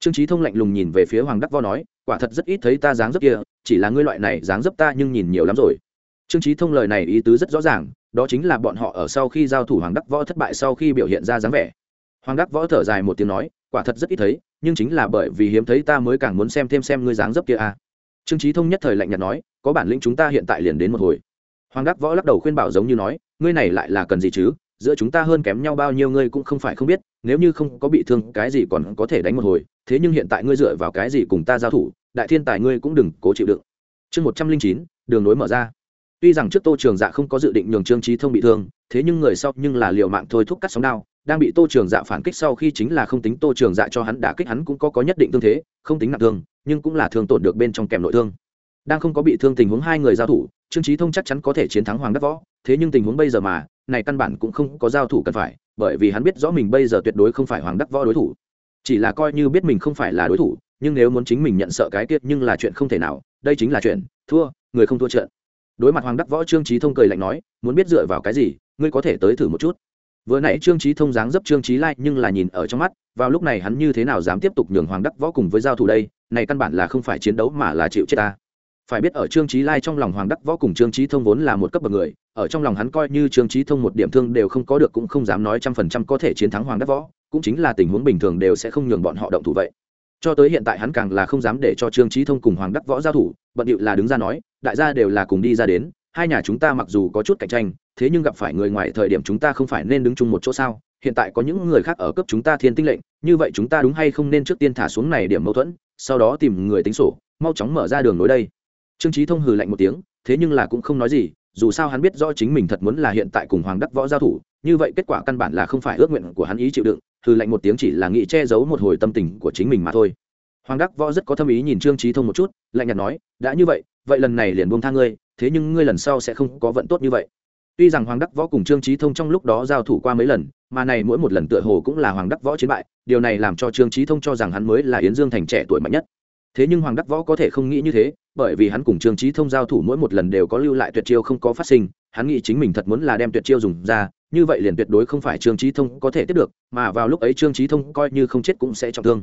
Trương trí thông lạnh lùng nhìn về phía hoàng đắc vo nói, quả thật rất ít thấy ta dáng dấp kia, chỉ là ngươi loại này dáng dấp ta nhưng nhìn nhiều lắm rồi. Trương trí thông lời này ý tứ rất rõ ràng, đó chính là bọn họ ở sau khi giao thủ hoàng đắc võ thất bại sau khi biểu hiện ra dáng vẻ. Hoàng đắc võ thở dài một tiếng nói quả thật rất ít thấy, nhưng chính là bởi vì hiếm thấy ta mới càng muốn xem thêm xem ngươi dáng dấp kia a à. trương trí thông nhất thời lạnh nhạt nói, có bản lĩnh chúng ta hiện tại liền đến một hồi. Hoàng đắc võ lắc đầu khuyên bảo giống như nói, ngươi này lại là cần gì chứ, giữa chúng ta hơn kém nhau bao nhiêu ngươi cũng không phải không biết, nếu như không có bị thương, cái gì còn có thể đánh một hồi, thế nhưng hiện tại ngươi dựa vào cái gì cùng ta giao thủ, đại thiên tài ngươi cũng đừng cố chịu đựng. Chương một trăm linh chín, đường nối mở ra. Tuy rằng trước tô trường dạ không có dự định nhường trương trí thông bị thương thế nhưng người sau nhưng là liều mạng thôi thúc cắt sóng đao, đang bị tô trường dạ phản kích sau khi chính là không tính tô trường dạ cho hắn đã kích hắn cũng có có nhất định tương thế, không tính nặng thương, nhưng cũng là thương tổn được bên trong kèm nội thương. Đang không có bị thương tình huống hai người giao thủ, trương trí thông chắc chắn có thể chiến thắng hoàng đắc võ, thế nhưng tình huống bây giờ mà, này căn bản cũng không có giao thủ cần phải, bởi vì hắn biết rõ mình bây giờ tuyệt đối không phải hoàng đắc võ đối thủ. Chỉ là coi như biết mình không phải là đối thủ, nhưng nếu muốn chính mình nhận sợ cái tiết nhưng là chuyện không thể nào, đây chính là chuyện, thua, người không thua trận. Đối mặt hoàng đắc võ, trương trí thông cười lạnh nói, muốn biết dựa vào cái gì ngươi có thể tới thử một chút. Vừa nãy trương trí thông dáng dấp trương trí lai nhưng là nhìn ở trong mắt, vào lúc này hắn như thế nào dám tiếp tục nhường hoàng đắc võ cùng với giao thủ đây, này căn bản là không phải chiến đấu mà là chịu chết ta. Phải biết ở trương trí lai trong lòng hoàng đắc võ cùng trương trí thông vốn là một cấp bậc người, ở trong lòng hắn coi như trương trí thông một điểm thương đều không có được cũng không dám nói trăm phần trăm có thể chiến thắng hoàng đắc võ, cũng chính là tình huống bình thường đều sẽ không nhường bọn họ động thủ vậy. Cho tới hiện tại hắn càng là không dám để cho trương trí thông cùng hoàng đắc võ giao thủ, bận điệu là đứng ra nói, đại gia đều là cùng đi ra đến, hai nhà chúng ta mặc dù có chút cạnh tranh thế nhưng gặp phải người ngoài thời điểm chúng ta không phải nên đứng chung một chỗ sao? Hiện tại có những người khác ở cấp chúng ta thiên tinh lệnh, như vậy chúng ta đúng hay không nên trước tiên thả xuống này điểm mâu thuẫn, sau đó tìm người tính sổ, mau chóng mở ra đường nối đây. Trương trí thông hừ lạnh một tiếng, thế nhưng là cũng không nói gì, dù sao hắn biết rõ chính mình thật muốn là hiện tại cùng hoàng đắc võ giao thủ, như vậy kết quả căn bản là không phải ước nguyện của hắn ý chịu đựng, hừ lạnh một tiếng chỉ là nghĩ che giấu một hồi tâm tình của chính mình mà thôi. Hoàng đắc võ rất có tâm ý nhìn trương trí thông một chút, lạnh nhạt nói, đã như vậy vậy lần này liền buông tha ngươi, thế nhưng ngươi lần sau sẽ không có vận tốt như vậy tuy rằng hoàng đắc võ cùng trương trí thông trong lúc đó giao thủ qua mấy lần, mà này mỗi một lần tựa hồ cũng là hoàng đắc võ chiến bại, điều này làm cho trương trí thông cho rằng hắn mới là yến dương thành trẻ tuổi mạnh nhất. Thế nhưng hoàng đắc võ có thể không nghĩ như thế, bởi vì hắn cùng trương trí thông giao thủ mỗi một lần đều có lưu lại tuyệt chiêu không có phát sinh, hắn nghĩ chính mình thật muốn là đem tuyệt chiêu dùng ra, như vậy liền tuyệt đối không phải trương trí thông có thể tiếp được, mà vào lúc ấy trương trí thông coi như không chết cũng sẽ trọng thương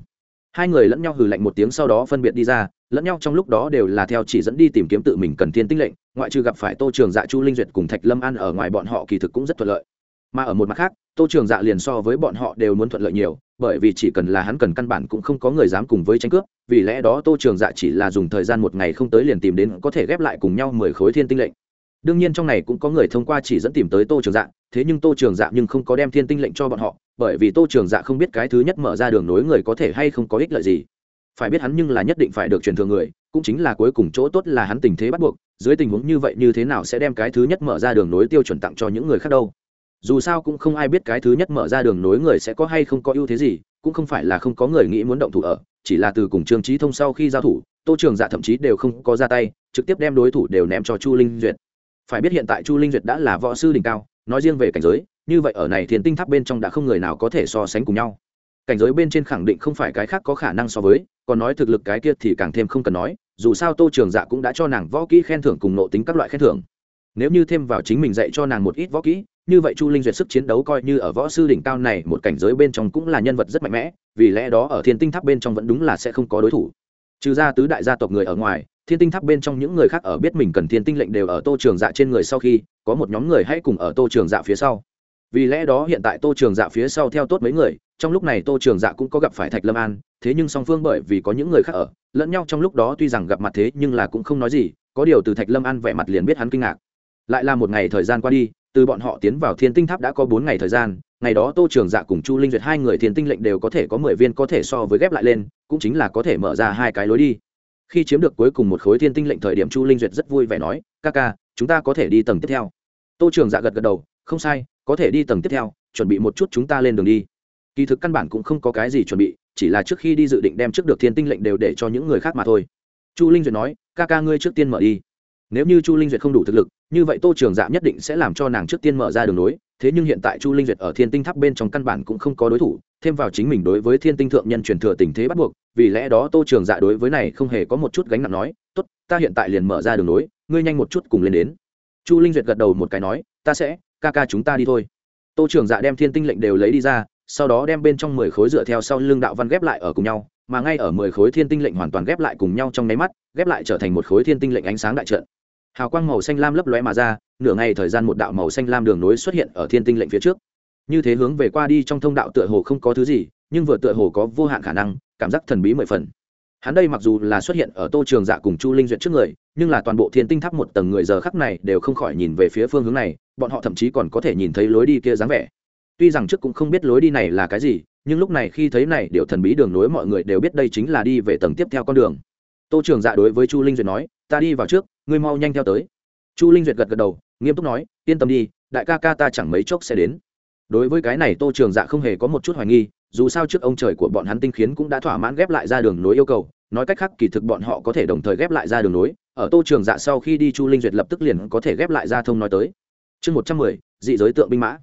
hai người lẫn nhau hừ lạnh một tiếng sau đó phân biệt đi ra, lẫn nhau trong lúc đó đều là theo chỉ dẫn đi tìm kiếm tự mình cần thiên tinh lệnh, ngoại trừ gặp phải tô trường dạ chu linh duyệt cùng thạch lâm an ở ngoài bọn họ kỳ thực cũng rất thuận lợi. Mà ở một mặt khác, tô trường dạ liền so với bọn họ đều muốn thuận lợi nhiều, bởi vì chỉ cần là hắn cần căn bản cũng không có người dám cùng với tranh cướp, vì lẽ đó tô trường dạ chỉ là dùng thời gian một ngày không tới liền tìm đến có thể ghép lại cùng nhau mười khối thiên tinh lệnh đương nhiên trong này cũng có người thông qua chỉ dẫn tìm tới tô trường dạ thế nhưng tô trường dạ nhưng không có đem thiên tinh lệnh cho bọn họ, bởi vì tô trường dạ không biết cái thứ nhất mở ra đường nối người có thể hay không có ích lợi gì. Phải biết hắn nhưng là nhất định phải được truyền thừa người, cũng chính là cuối cùng chỗ tốt là hắn tình thế bắt buộc, dưới tình huống như vậy như thế nào sẽ đem cái thứ nhất mở ra đường nối tiêu chuẩn tặng cho những người khác đâu? Dù sao cũng không ai biết cái thứ nhất mở ra đường nối người sẽ có hay không có ưu thế gì, cũng không phải là không có người nghĩ muốn động thủ ở, chỉ là từ cùng trương trí thông sau khi giao thủ, tô trường dạ thậm chí đều không có ra tay, trực tiếp đem đối thủ đều ném cho chu linh duyệt phải biết hiện tại chu linh duyệt đã là võ sư đỉnh cao, nói riêng về cảnh giới, như vậy ở này thiền tinh tháp bên trong đã không người nào có thể so sánh cùng nhau. Cảnh giới bên trên khẳng định không phải cái khác có khả năng so với, còn nói thực lực cái kia thì càng thêm không cần nói, dù sao tô trường dạ cũng đã cho nàng võ kỹ khen thưởng cùng nộ tính các loại khen thưởng. Nếu như thêm vào chính mình dạy cho nàng một ít võ kỹ, như vậy chu linh duyệt sức chiến đấu coi như ở võ sư đỉnh cao này một cảnh giới bên trong cũng là nhân vật rất mạnh mẽ, vì lẽ đó ở thiên tinh tháp bên trong vẫn đúng là sẽ không có đối thủ. Trừ ra tứ đại gia tộc người ở ngoài thiên tinh tháp bên trong những người khác ở biết mình cần thiên tinh lệnh đều ở tô trường dạ trên người sau khi, có một nhóm người hãy cùng ở tô trường dạ phía sau. Vì lẽ đó hiện tại tô trường dạ phía sau theo tốt mấy người, trong lúc này tô trường dạ cũng có gặp phải thạch lâm an, thế nhưng song phương bởi vì có những người khác ở, lẫn nhau trong lúc đó tuy rằng gặp mặt thế nhưng là cũng không nói gì, có điều từ thạch lâm an vẻ mặt liền biết hắn kinh ngạc. Lại là một ngày thời gian qua đi, từ bọn họ tiến vào thiên tinh tháp đã có bốn ngày thời gian, ngày đó tô trường dạ cùng chu linh duyệt hai người thiên tinh lệnh đều có thể có mười viên có thể so với ghép lại lên, cũng chính là có thể mở ra hai cái lối đi khi chiếm được cuối cùng một khối thiên tinh lệnh thời điểm chu linh duyệt rất vui vẻ nói, ca ca, chúng ta có thể đi tầng tiếp theo. Tô trường dạ gật gật đầu, không sai, có thể đi tầng tiếp theo, chuẩn bị một chút chúng ta lên đường đi. Kỳ thực căn bản cũng không có cái gì chuẩn bị, chỉ là trước khi đi dự định đem trước được thiên tinh lệnh đều để cho những người khác mà thôi. Chu linh duyệt nói, ca ca ngươi trước tiên mở đi. Nếu như chu linh duyệt không đủ thực lực, như vậy tô trường dạ nhất định sẽ làm cho nàng trước tiên mở ra đường nối. Thế nhưng hiện tại chu linh duyệt ở thiên tinh tháp bên trong căn bản cũng không có đối thủ, thêm vào chính mình đối với thiên tinh thượng nhân truyền thừa tình thế bắt buộc vì lẽ đó tô trường dạ đối với này không hề có một chút gánh nặng nói, tốt, ta hiện tại liền mở ra đường nối, ngươi nhanh một chút cùng lên đến. Chu linh duyệt gật đầu một cái nói, ta sẽ, ca ca chúng ta đi thôi. Tô trường dạ đem thiên tinh lệnh đều lấy đi ra, sau đó đem bên trong mười khối dựa theo sau lưng đạo văn ghép lại ở cùng nhau, mà ngay ở mười khối thiên tinh lệnh hoàn toàn ghép lại cùng nhau trong nháy mắt, ghép lại trở thành một khối thiên tinh lệnh ánh sáng đại trận. Hào quang màu xanh lam lấp lóe mà ra, nửa ngày thời gian một đạo màu xanh lam đường nối xuất hiện ở thiên tinh lệnh phía trước. Như thế hướng về qua đi trong thông đạo tựa hồ không có thứ gì, nhưng vừa tựa hồ có vô hạn khả năng cảm giác thần bí mười phần. Hắn đây mặc dù là xuất hiện ở tô trường dạ cùng chu linh duyệt trước người, nhưng là toàn bộ thiên tinh tháp một tầng người giờ khắc này đều không khỏi nhìn về phía phương hướng này, bọn họ thậm chí còn có thể nhìn thấy lối đi kia dáng vẻ. Tuy rằng trước cũng không biết lối đi này là cái gì, nhưng lúc này khi thấy này điều thần bí đường nối mọi người đều biết đây chính là đi về tầng tiếp theo con đường. Tô trường dạ đối với chu linh duyệt nói, ta đi vào trước, ngươi mau nhanh theo tới. Chu linh duyệt gật gật đầu, nghiêm túc nói, yên tâm đi, đại ca ca ta chẳng mấy chốc sẽ đến. Đối với cái này tô trường dạ không hề có một chút hoài nghi dù sao trước ông trời của bọn hắn tinh khiến cũng đã thỏa mãn ghép lại ra đường nối yêu cầu, nói cách khác kỳ thực bọn họ có thể đồng thời ghép lại ra đường nối, ở tô trường dạ sau khi đi chu linh duyệt lập tức liền có thể ghép lại ra thông nói tới. Chương một trăm mười, dị giới tượng binh mã.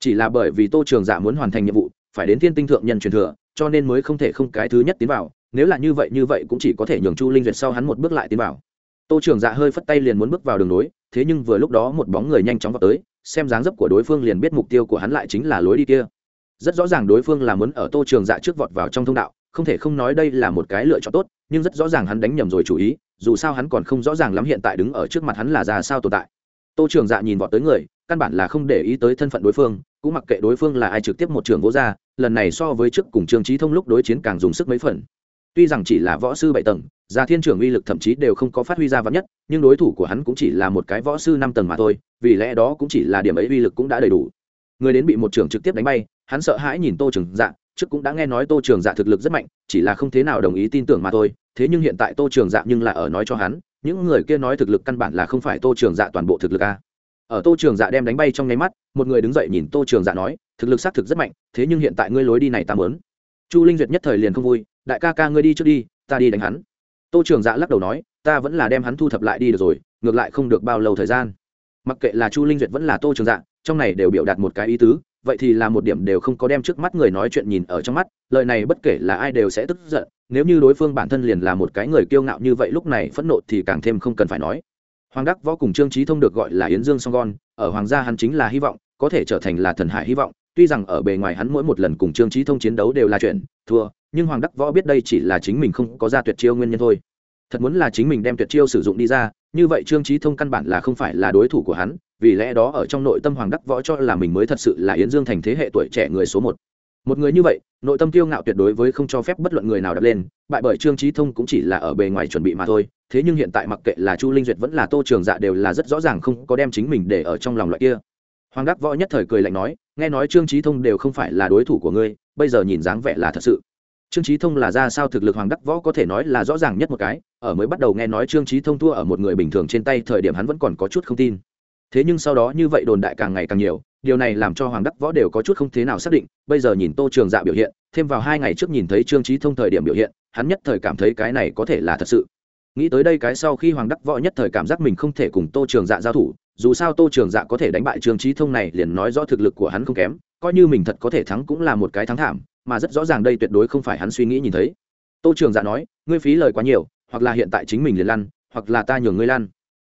Chỉ là bởi vì tô trường dạ muốn hoàn thành nhiệm vụ, phải đến thiên tinh thượng nhân truyền thừa, cho nên mới không thể không cái thứ nhất tiến vào, nếu là như vậy như vậy cũng chỉ có thể nhường chu linh duyệt sau hắn một bước lại tiến vào. Tô trường dạ hơi phất tay liền muốn bước vào đường nối, thế nhưng vừa lúc đó một bóng người nhanh chóng vào tới, xem dáng dấp của đối phương liền biết mục tiêu của hắn lại chính là lối đi kia rất rõ ràng đối phương là muốn ở tô trường dạ trước vọt vào trong thông đạo, không thể không nói đây là một cái lựa chọn tốt, nhưng rất rõ ràng hắn đánh nhầm rồi chủ ý, dù sao hắn còn không rõ ràng lắm hiện tại đứng ở trước mặt hắn là ra sao tồn tại. Tô trường dạ nhìn vọt tới người, căn bản là không để ý tới thân phận đối phương, cũng mặc kệ đối phương là ai trực tiếp một trường vỗ ra, lần này so với trước cùng trương trí thông lúc đối chiến càng dùng sức mấy phần. Tuy rằng chỉ là võ sư bảy tầng già thiên trưởng uy lực thậm chí đều không có phát huy ra vắn nhất, nhưng đối thủ của hắn cũng chỉ là một cái võ sư năm tầng mà thôi, vì lẽ đó cũng chỉ là điểm ấy uy lực cũng đã đầy đủ. Người đến bị một trưởng trực tiếp đánh bay hắn sợ hãi nhìn tô trường dạ trước cũng đã nghe nói tô trường dạ thực lực rất mạnh, chỉ là không thế nào đồng ý tin tưởng mà thôi. Thế nhưng hiện tại tô trường dạ nhưng là ở nói cho hắn, những người kia nói thực lực căn bản là không phải tô trường dạ toàn bộ thực lực a. Ở tô trường dạ đem đánh bay trong nháy mắt, một người đứng dậy nhìn tô trường dạ nói, thực lực xác thực rất mạnh, thế nhưng hiện tại ngươi lối đi này ta mớn chu linh duyệt nhất thời liền không vui, đại ca ca ngươi đi trước đi, ta đi đánh hắn. Tô trường dạ lắc đầu nói, ta vẫn là đem hắn thu thập lại đi được rồi, ngược lại không được bao lâu thời gian. Mặc kệ là chu linh duyệt vẫn là tô trường dạ trong này đều biểu đạt một cái ý tứ vậy thì là một điểm đều không có đem trước mắt người nói chuyện nhìn ở trong mắt, lời này bất kể là ai đều sẽ tức giận, nếu như đối phương bản thân liền là một cái người kiêu ngạo như vậy lúc này phẫn nộ thì càng thêm không cần phải nói. Hoàng đắc võ cùng trương trí thông được gọi là yến dương song gon, ở hoàng gia hắn chính là hy vọng, có thể trở thành là thần hải hy vọng, tuy rằng ở bề ngoài hắn mỗi một lần cùng trương trí thông chiến đấu đều là chuyện, thua, nhưng hoàng đắc võ biết đây chỉ là chính mình không có ra tuyệt chiêu nguyên nhân thôi. Thật muốn là chính mình đem tuyệt chiêu sử dụng đi ra, như vậy trương trí thông căn bản là không phải là đối thủ của hắn vì lẽ đó ở trong nội tâm hoàng đắc võ cho là mình mới thật sự là yến dương thành thế hệ tuổi trẻ người số một. Một người như vậy, nội tâm kiêu ngạo tuyệt đối với không cho phép bất luận người nào đập lên, bại bởi trương trí thông cũng chỉ là ở bề ngoài chuẩn bị mà thôi, thế nhưng hiện tại mặc kệ là chu linh duyệt vẫn là tô trường dạ đều là rất rõ ràng không có đem chính mình để ở trong lòng loại kia. Hoàng đắc võ nhất thời cười lạnh nói, nghe nói trương trí thông đều không phải là đối thủ của ngươi, bây giờ nhìn dáng vẻ là thật sự. Trương trí thông là ra sao thực lực hoàng đắc võ có thể nói là rõ ràng nhất một cái, ở mới bắt đầu nghe nói trương trí thông thua ở một người bình thường trên tay thời điểm hắn vẫn còn có chút không tin thế nhưng sau đó như vậy đồn đại càng ngày càng nhiều, điều này làm cho hoàng đắc võ đều có chút không thế nào xác định, bây giờ nhìn tô trường dạ biểu hiện, thêm vào hai ngày trước nhìn thấy trương trí thông thời điểm biểu hiện, hắn nhất thời cảm thấy cái này có thể là thật sự. Nghĩ tới đây cái sau khi hoàng đắc võ nhất thời cảm giác mình không thể cùng tô trường dạ giao thủ, dù sao tô trường dạ có thể đánh bại trương trí thông này liền nói rõ thực lực của hắn không kém, coi như mình thật có thể thắng cũng là một cái thắng thảm, mà rất rõ ràng đây tuyệt đối không phải hắn suy nghĩ nhìn thấy. Tô trường dạ nói, ngươi phí lời quá nhiều, hoặc là hiện tại chính mình liền lăn, hoặc là ta nhường ngươi lăn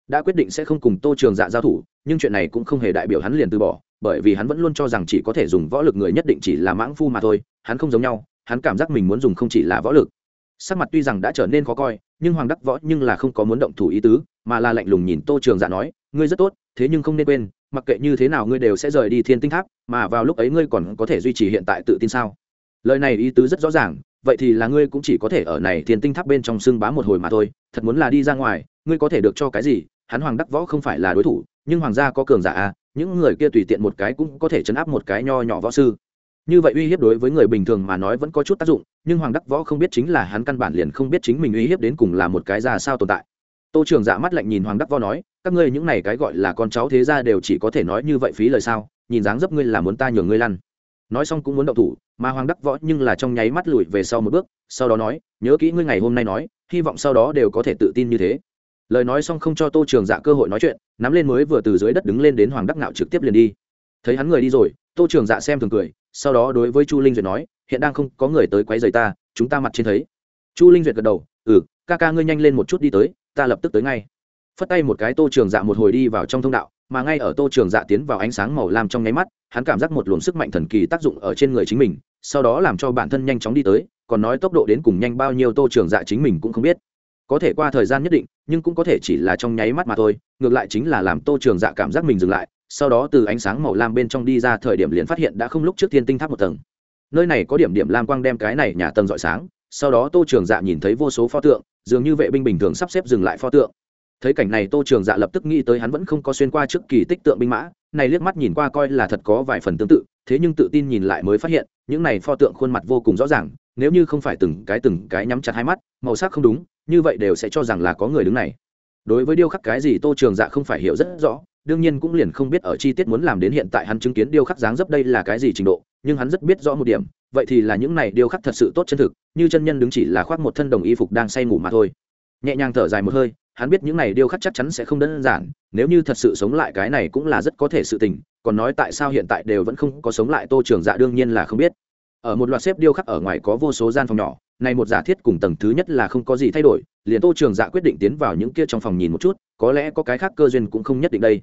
đã quyết định sẽ không cùng tô trường dạ giao thủ, nhưng chuyện này cũng không hề đại biểu hắn liền từ bỏ, bởi vì hắn vẫn luôn cho rằng chỉ có thể dùng võ lực người nhất định chỉ là mãng phu mà thôi, hắn không giống nhau, hắn cảm giác mình muốn dùng không chỉ là võ lực. Sắc mặt tuy rằng đã trở nên khó coi, nhưng hoàng đắc võ nhưng là không có muốn động thủ ý tứ, mà là lạnh lùng nhìn tô trường dạ nói, ngươi rất tốt, thế nhưng không nên quên, mặc kệ như thế nào ngươi đều sẽ rời đi thiên tinh tháp, mà vào lúc ấy ngươi còn có thể duy trì hiện tại tự tin sao? Lời này ý tứ rất rõ ràng, vậy thì là ngươi cũng chỉ có thể ở này thiên tinh tháp bên trong xương bá một hồi mà thôi, thật muốn là đi ra ngoài, ngươi có thể được cho cái gì hắn hoàng đắc võ không phải là đối thủ, nhưng hoàng gia có cường giả à những người kia tùy tiện một cái cũng có thể chấn áp một cái nho nhỏ võ sư. Như vậy uy hiếp đối với người bình thường mà nói vẫn có chút tác dụng, nhưng hoàng đắc võ không biết chính là hắn căn bản liền không biết chính mình uy hiếp đến cùng là một cái ra sao tồn tại. Tô trường dạ mắt lạnh nhìn hoàng đắc võ nói, các ngươi những này cái gọi là con cháu thế ra đều chỉ có thể nói như vậy phí lời sao, nhìn dáng dấp ngươi là muốn ta nhường ngươi lăn. Nói xong cũng muốn động thủ, mà hoàng đắc võ nhưng là trong nháy mắt lùi về sau một bước, sau đó nói, nhớ kỹ ngươi ngày hôm nay nói, hy vọng sau đó đều có thể tự tin như thế lời nói xong không cho tô trường dạ cơ hội nói chuyện, nắm lên mới vừa từ dưới đất đứng lên đến hoàng đắc nạo trực tiếp liền đi. Thấy hắn người đi rồi, tô trường dạ xem thường cười, sau đó đối với chu linh duyệt nói, hiện đang không có người tới quấy rầy ta, chúng ta mặt trên thấy. Chu linh duyệt gật đầu ừ ca ca ngươi nhanh lên một chút đi tới, ta lập tức tới ngay. Phất tay một cái tô trường dạ một hồi đi vào trong thông đạo, mà ngay ở tô trường dạ tiến vào ánh sáng màu lam trong nháy mắt, hắn cảm giác một luồng sức mạnh thần kỳ tác dụng ở trên người chính mình, sau đó làm cho bản thân nhanh chóng đi tới, còn nói tốc độ đến cùng nhanh bao nhiêu tô trường dạ chính mình cũng không biết có thể qua thời gian nhất định, nhưng cũng có thể chỉ là trong nháy mắt mà thôi, ngược lại chính là làm tô trường dạ cảm giác mình dừng lại, sau đó từ ánh sáng màu lam bên trong đi ra thời điểm liền phát hiện đã không lúc trước thiên tinh tháp một tầng. Nơi này có điểm điểm lam quang đem cái này nhà tầng dọi sáng, sau đó tô trường dạ nhìn thấy vô số pho tượng, dường như vệ binh bình thường sắp xếp dừng lại pho tượng. Thấy cảnh này tô trường dạ lập tức nghĩ tới hắn vẫn không có xuyên qua trước kỳ tích tượng binh mã, này liếc mắt nhìn qua coi là thật có vài phần tương tự, thế nhưng tự tin nhìn lại mới phát hiện, những này pho tượng khuôn mặt vô cùng rõ ràng nếu như không phải từng cái từng cái nhắm chặt hai mắt, màu sắc không đúng, như vậy đều sẽ cho rằng là có người đứng này. Đối với điêu khắc cái gì tô trường dạ không phải hiểu rất rõ, đương nhiên cũng liền không biết ở chi tiết muốn làm đến hiện tại hắn chứng kiến điêu khắc dáng dấp đây là cái gì trình độ, nhưng hắn rất biết rõ một điểm, vậy thì là những này điêu khắc thật sự tốt chân thực, như chân nhân đứng chỉ là khoác một thân đồng y phục đang say ngủ mà thôi. Nhẹ nhàng thở dài một hơi, hắn biết những này điêu khắc chắc chắn sẽ không đơn giản, nếu như thật sự sống lại cái này cũng là rất có thể sự tình, còn nói tại sao hiện tại đều vẫn không có sống lại tô trường dạ đương nhiên là không biết ở một loạt xếp điêu khắc ở ngoài có vô số gian phòng nhỏ, này một giả thiết cùng tầng thứ nhất là không có gì thay đổi, liền tô trường dạ quyết định tiến vào những kia trong phòng nhìn một chút, có lẽ có cái khác cơ duyên cũng không nhất định đây.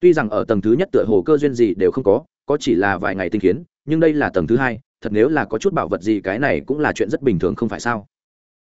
Tuy rằng ở tầng thứ nhất tựa hồ cơ duyên gì đều không có có chỉ là vài ngày tinh kiến, nhưng đây là tầng thứ hai, thật nếu là có chút bảo vật gì cái này cũng là chuyện rất bình thường không phải sao?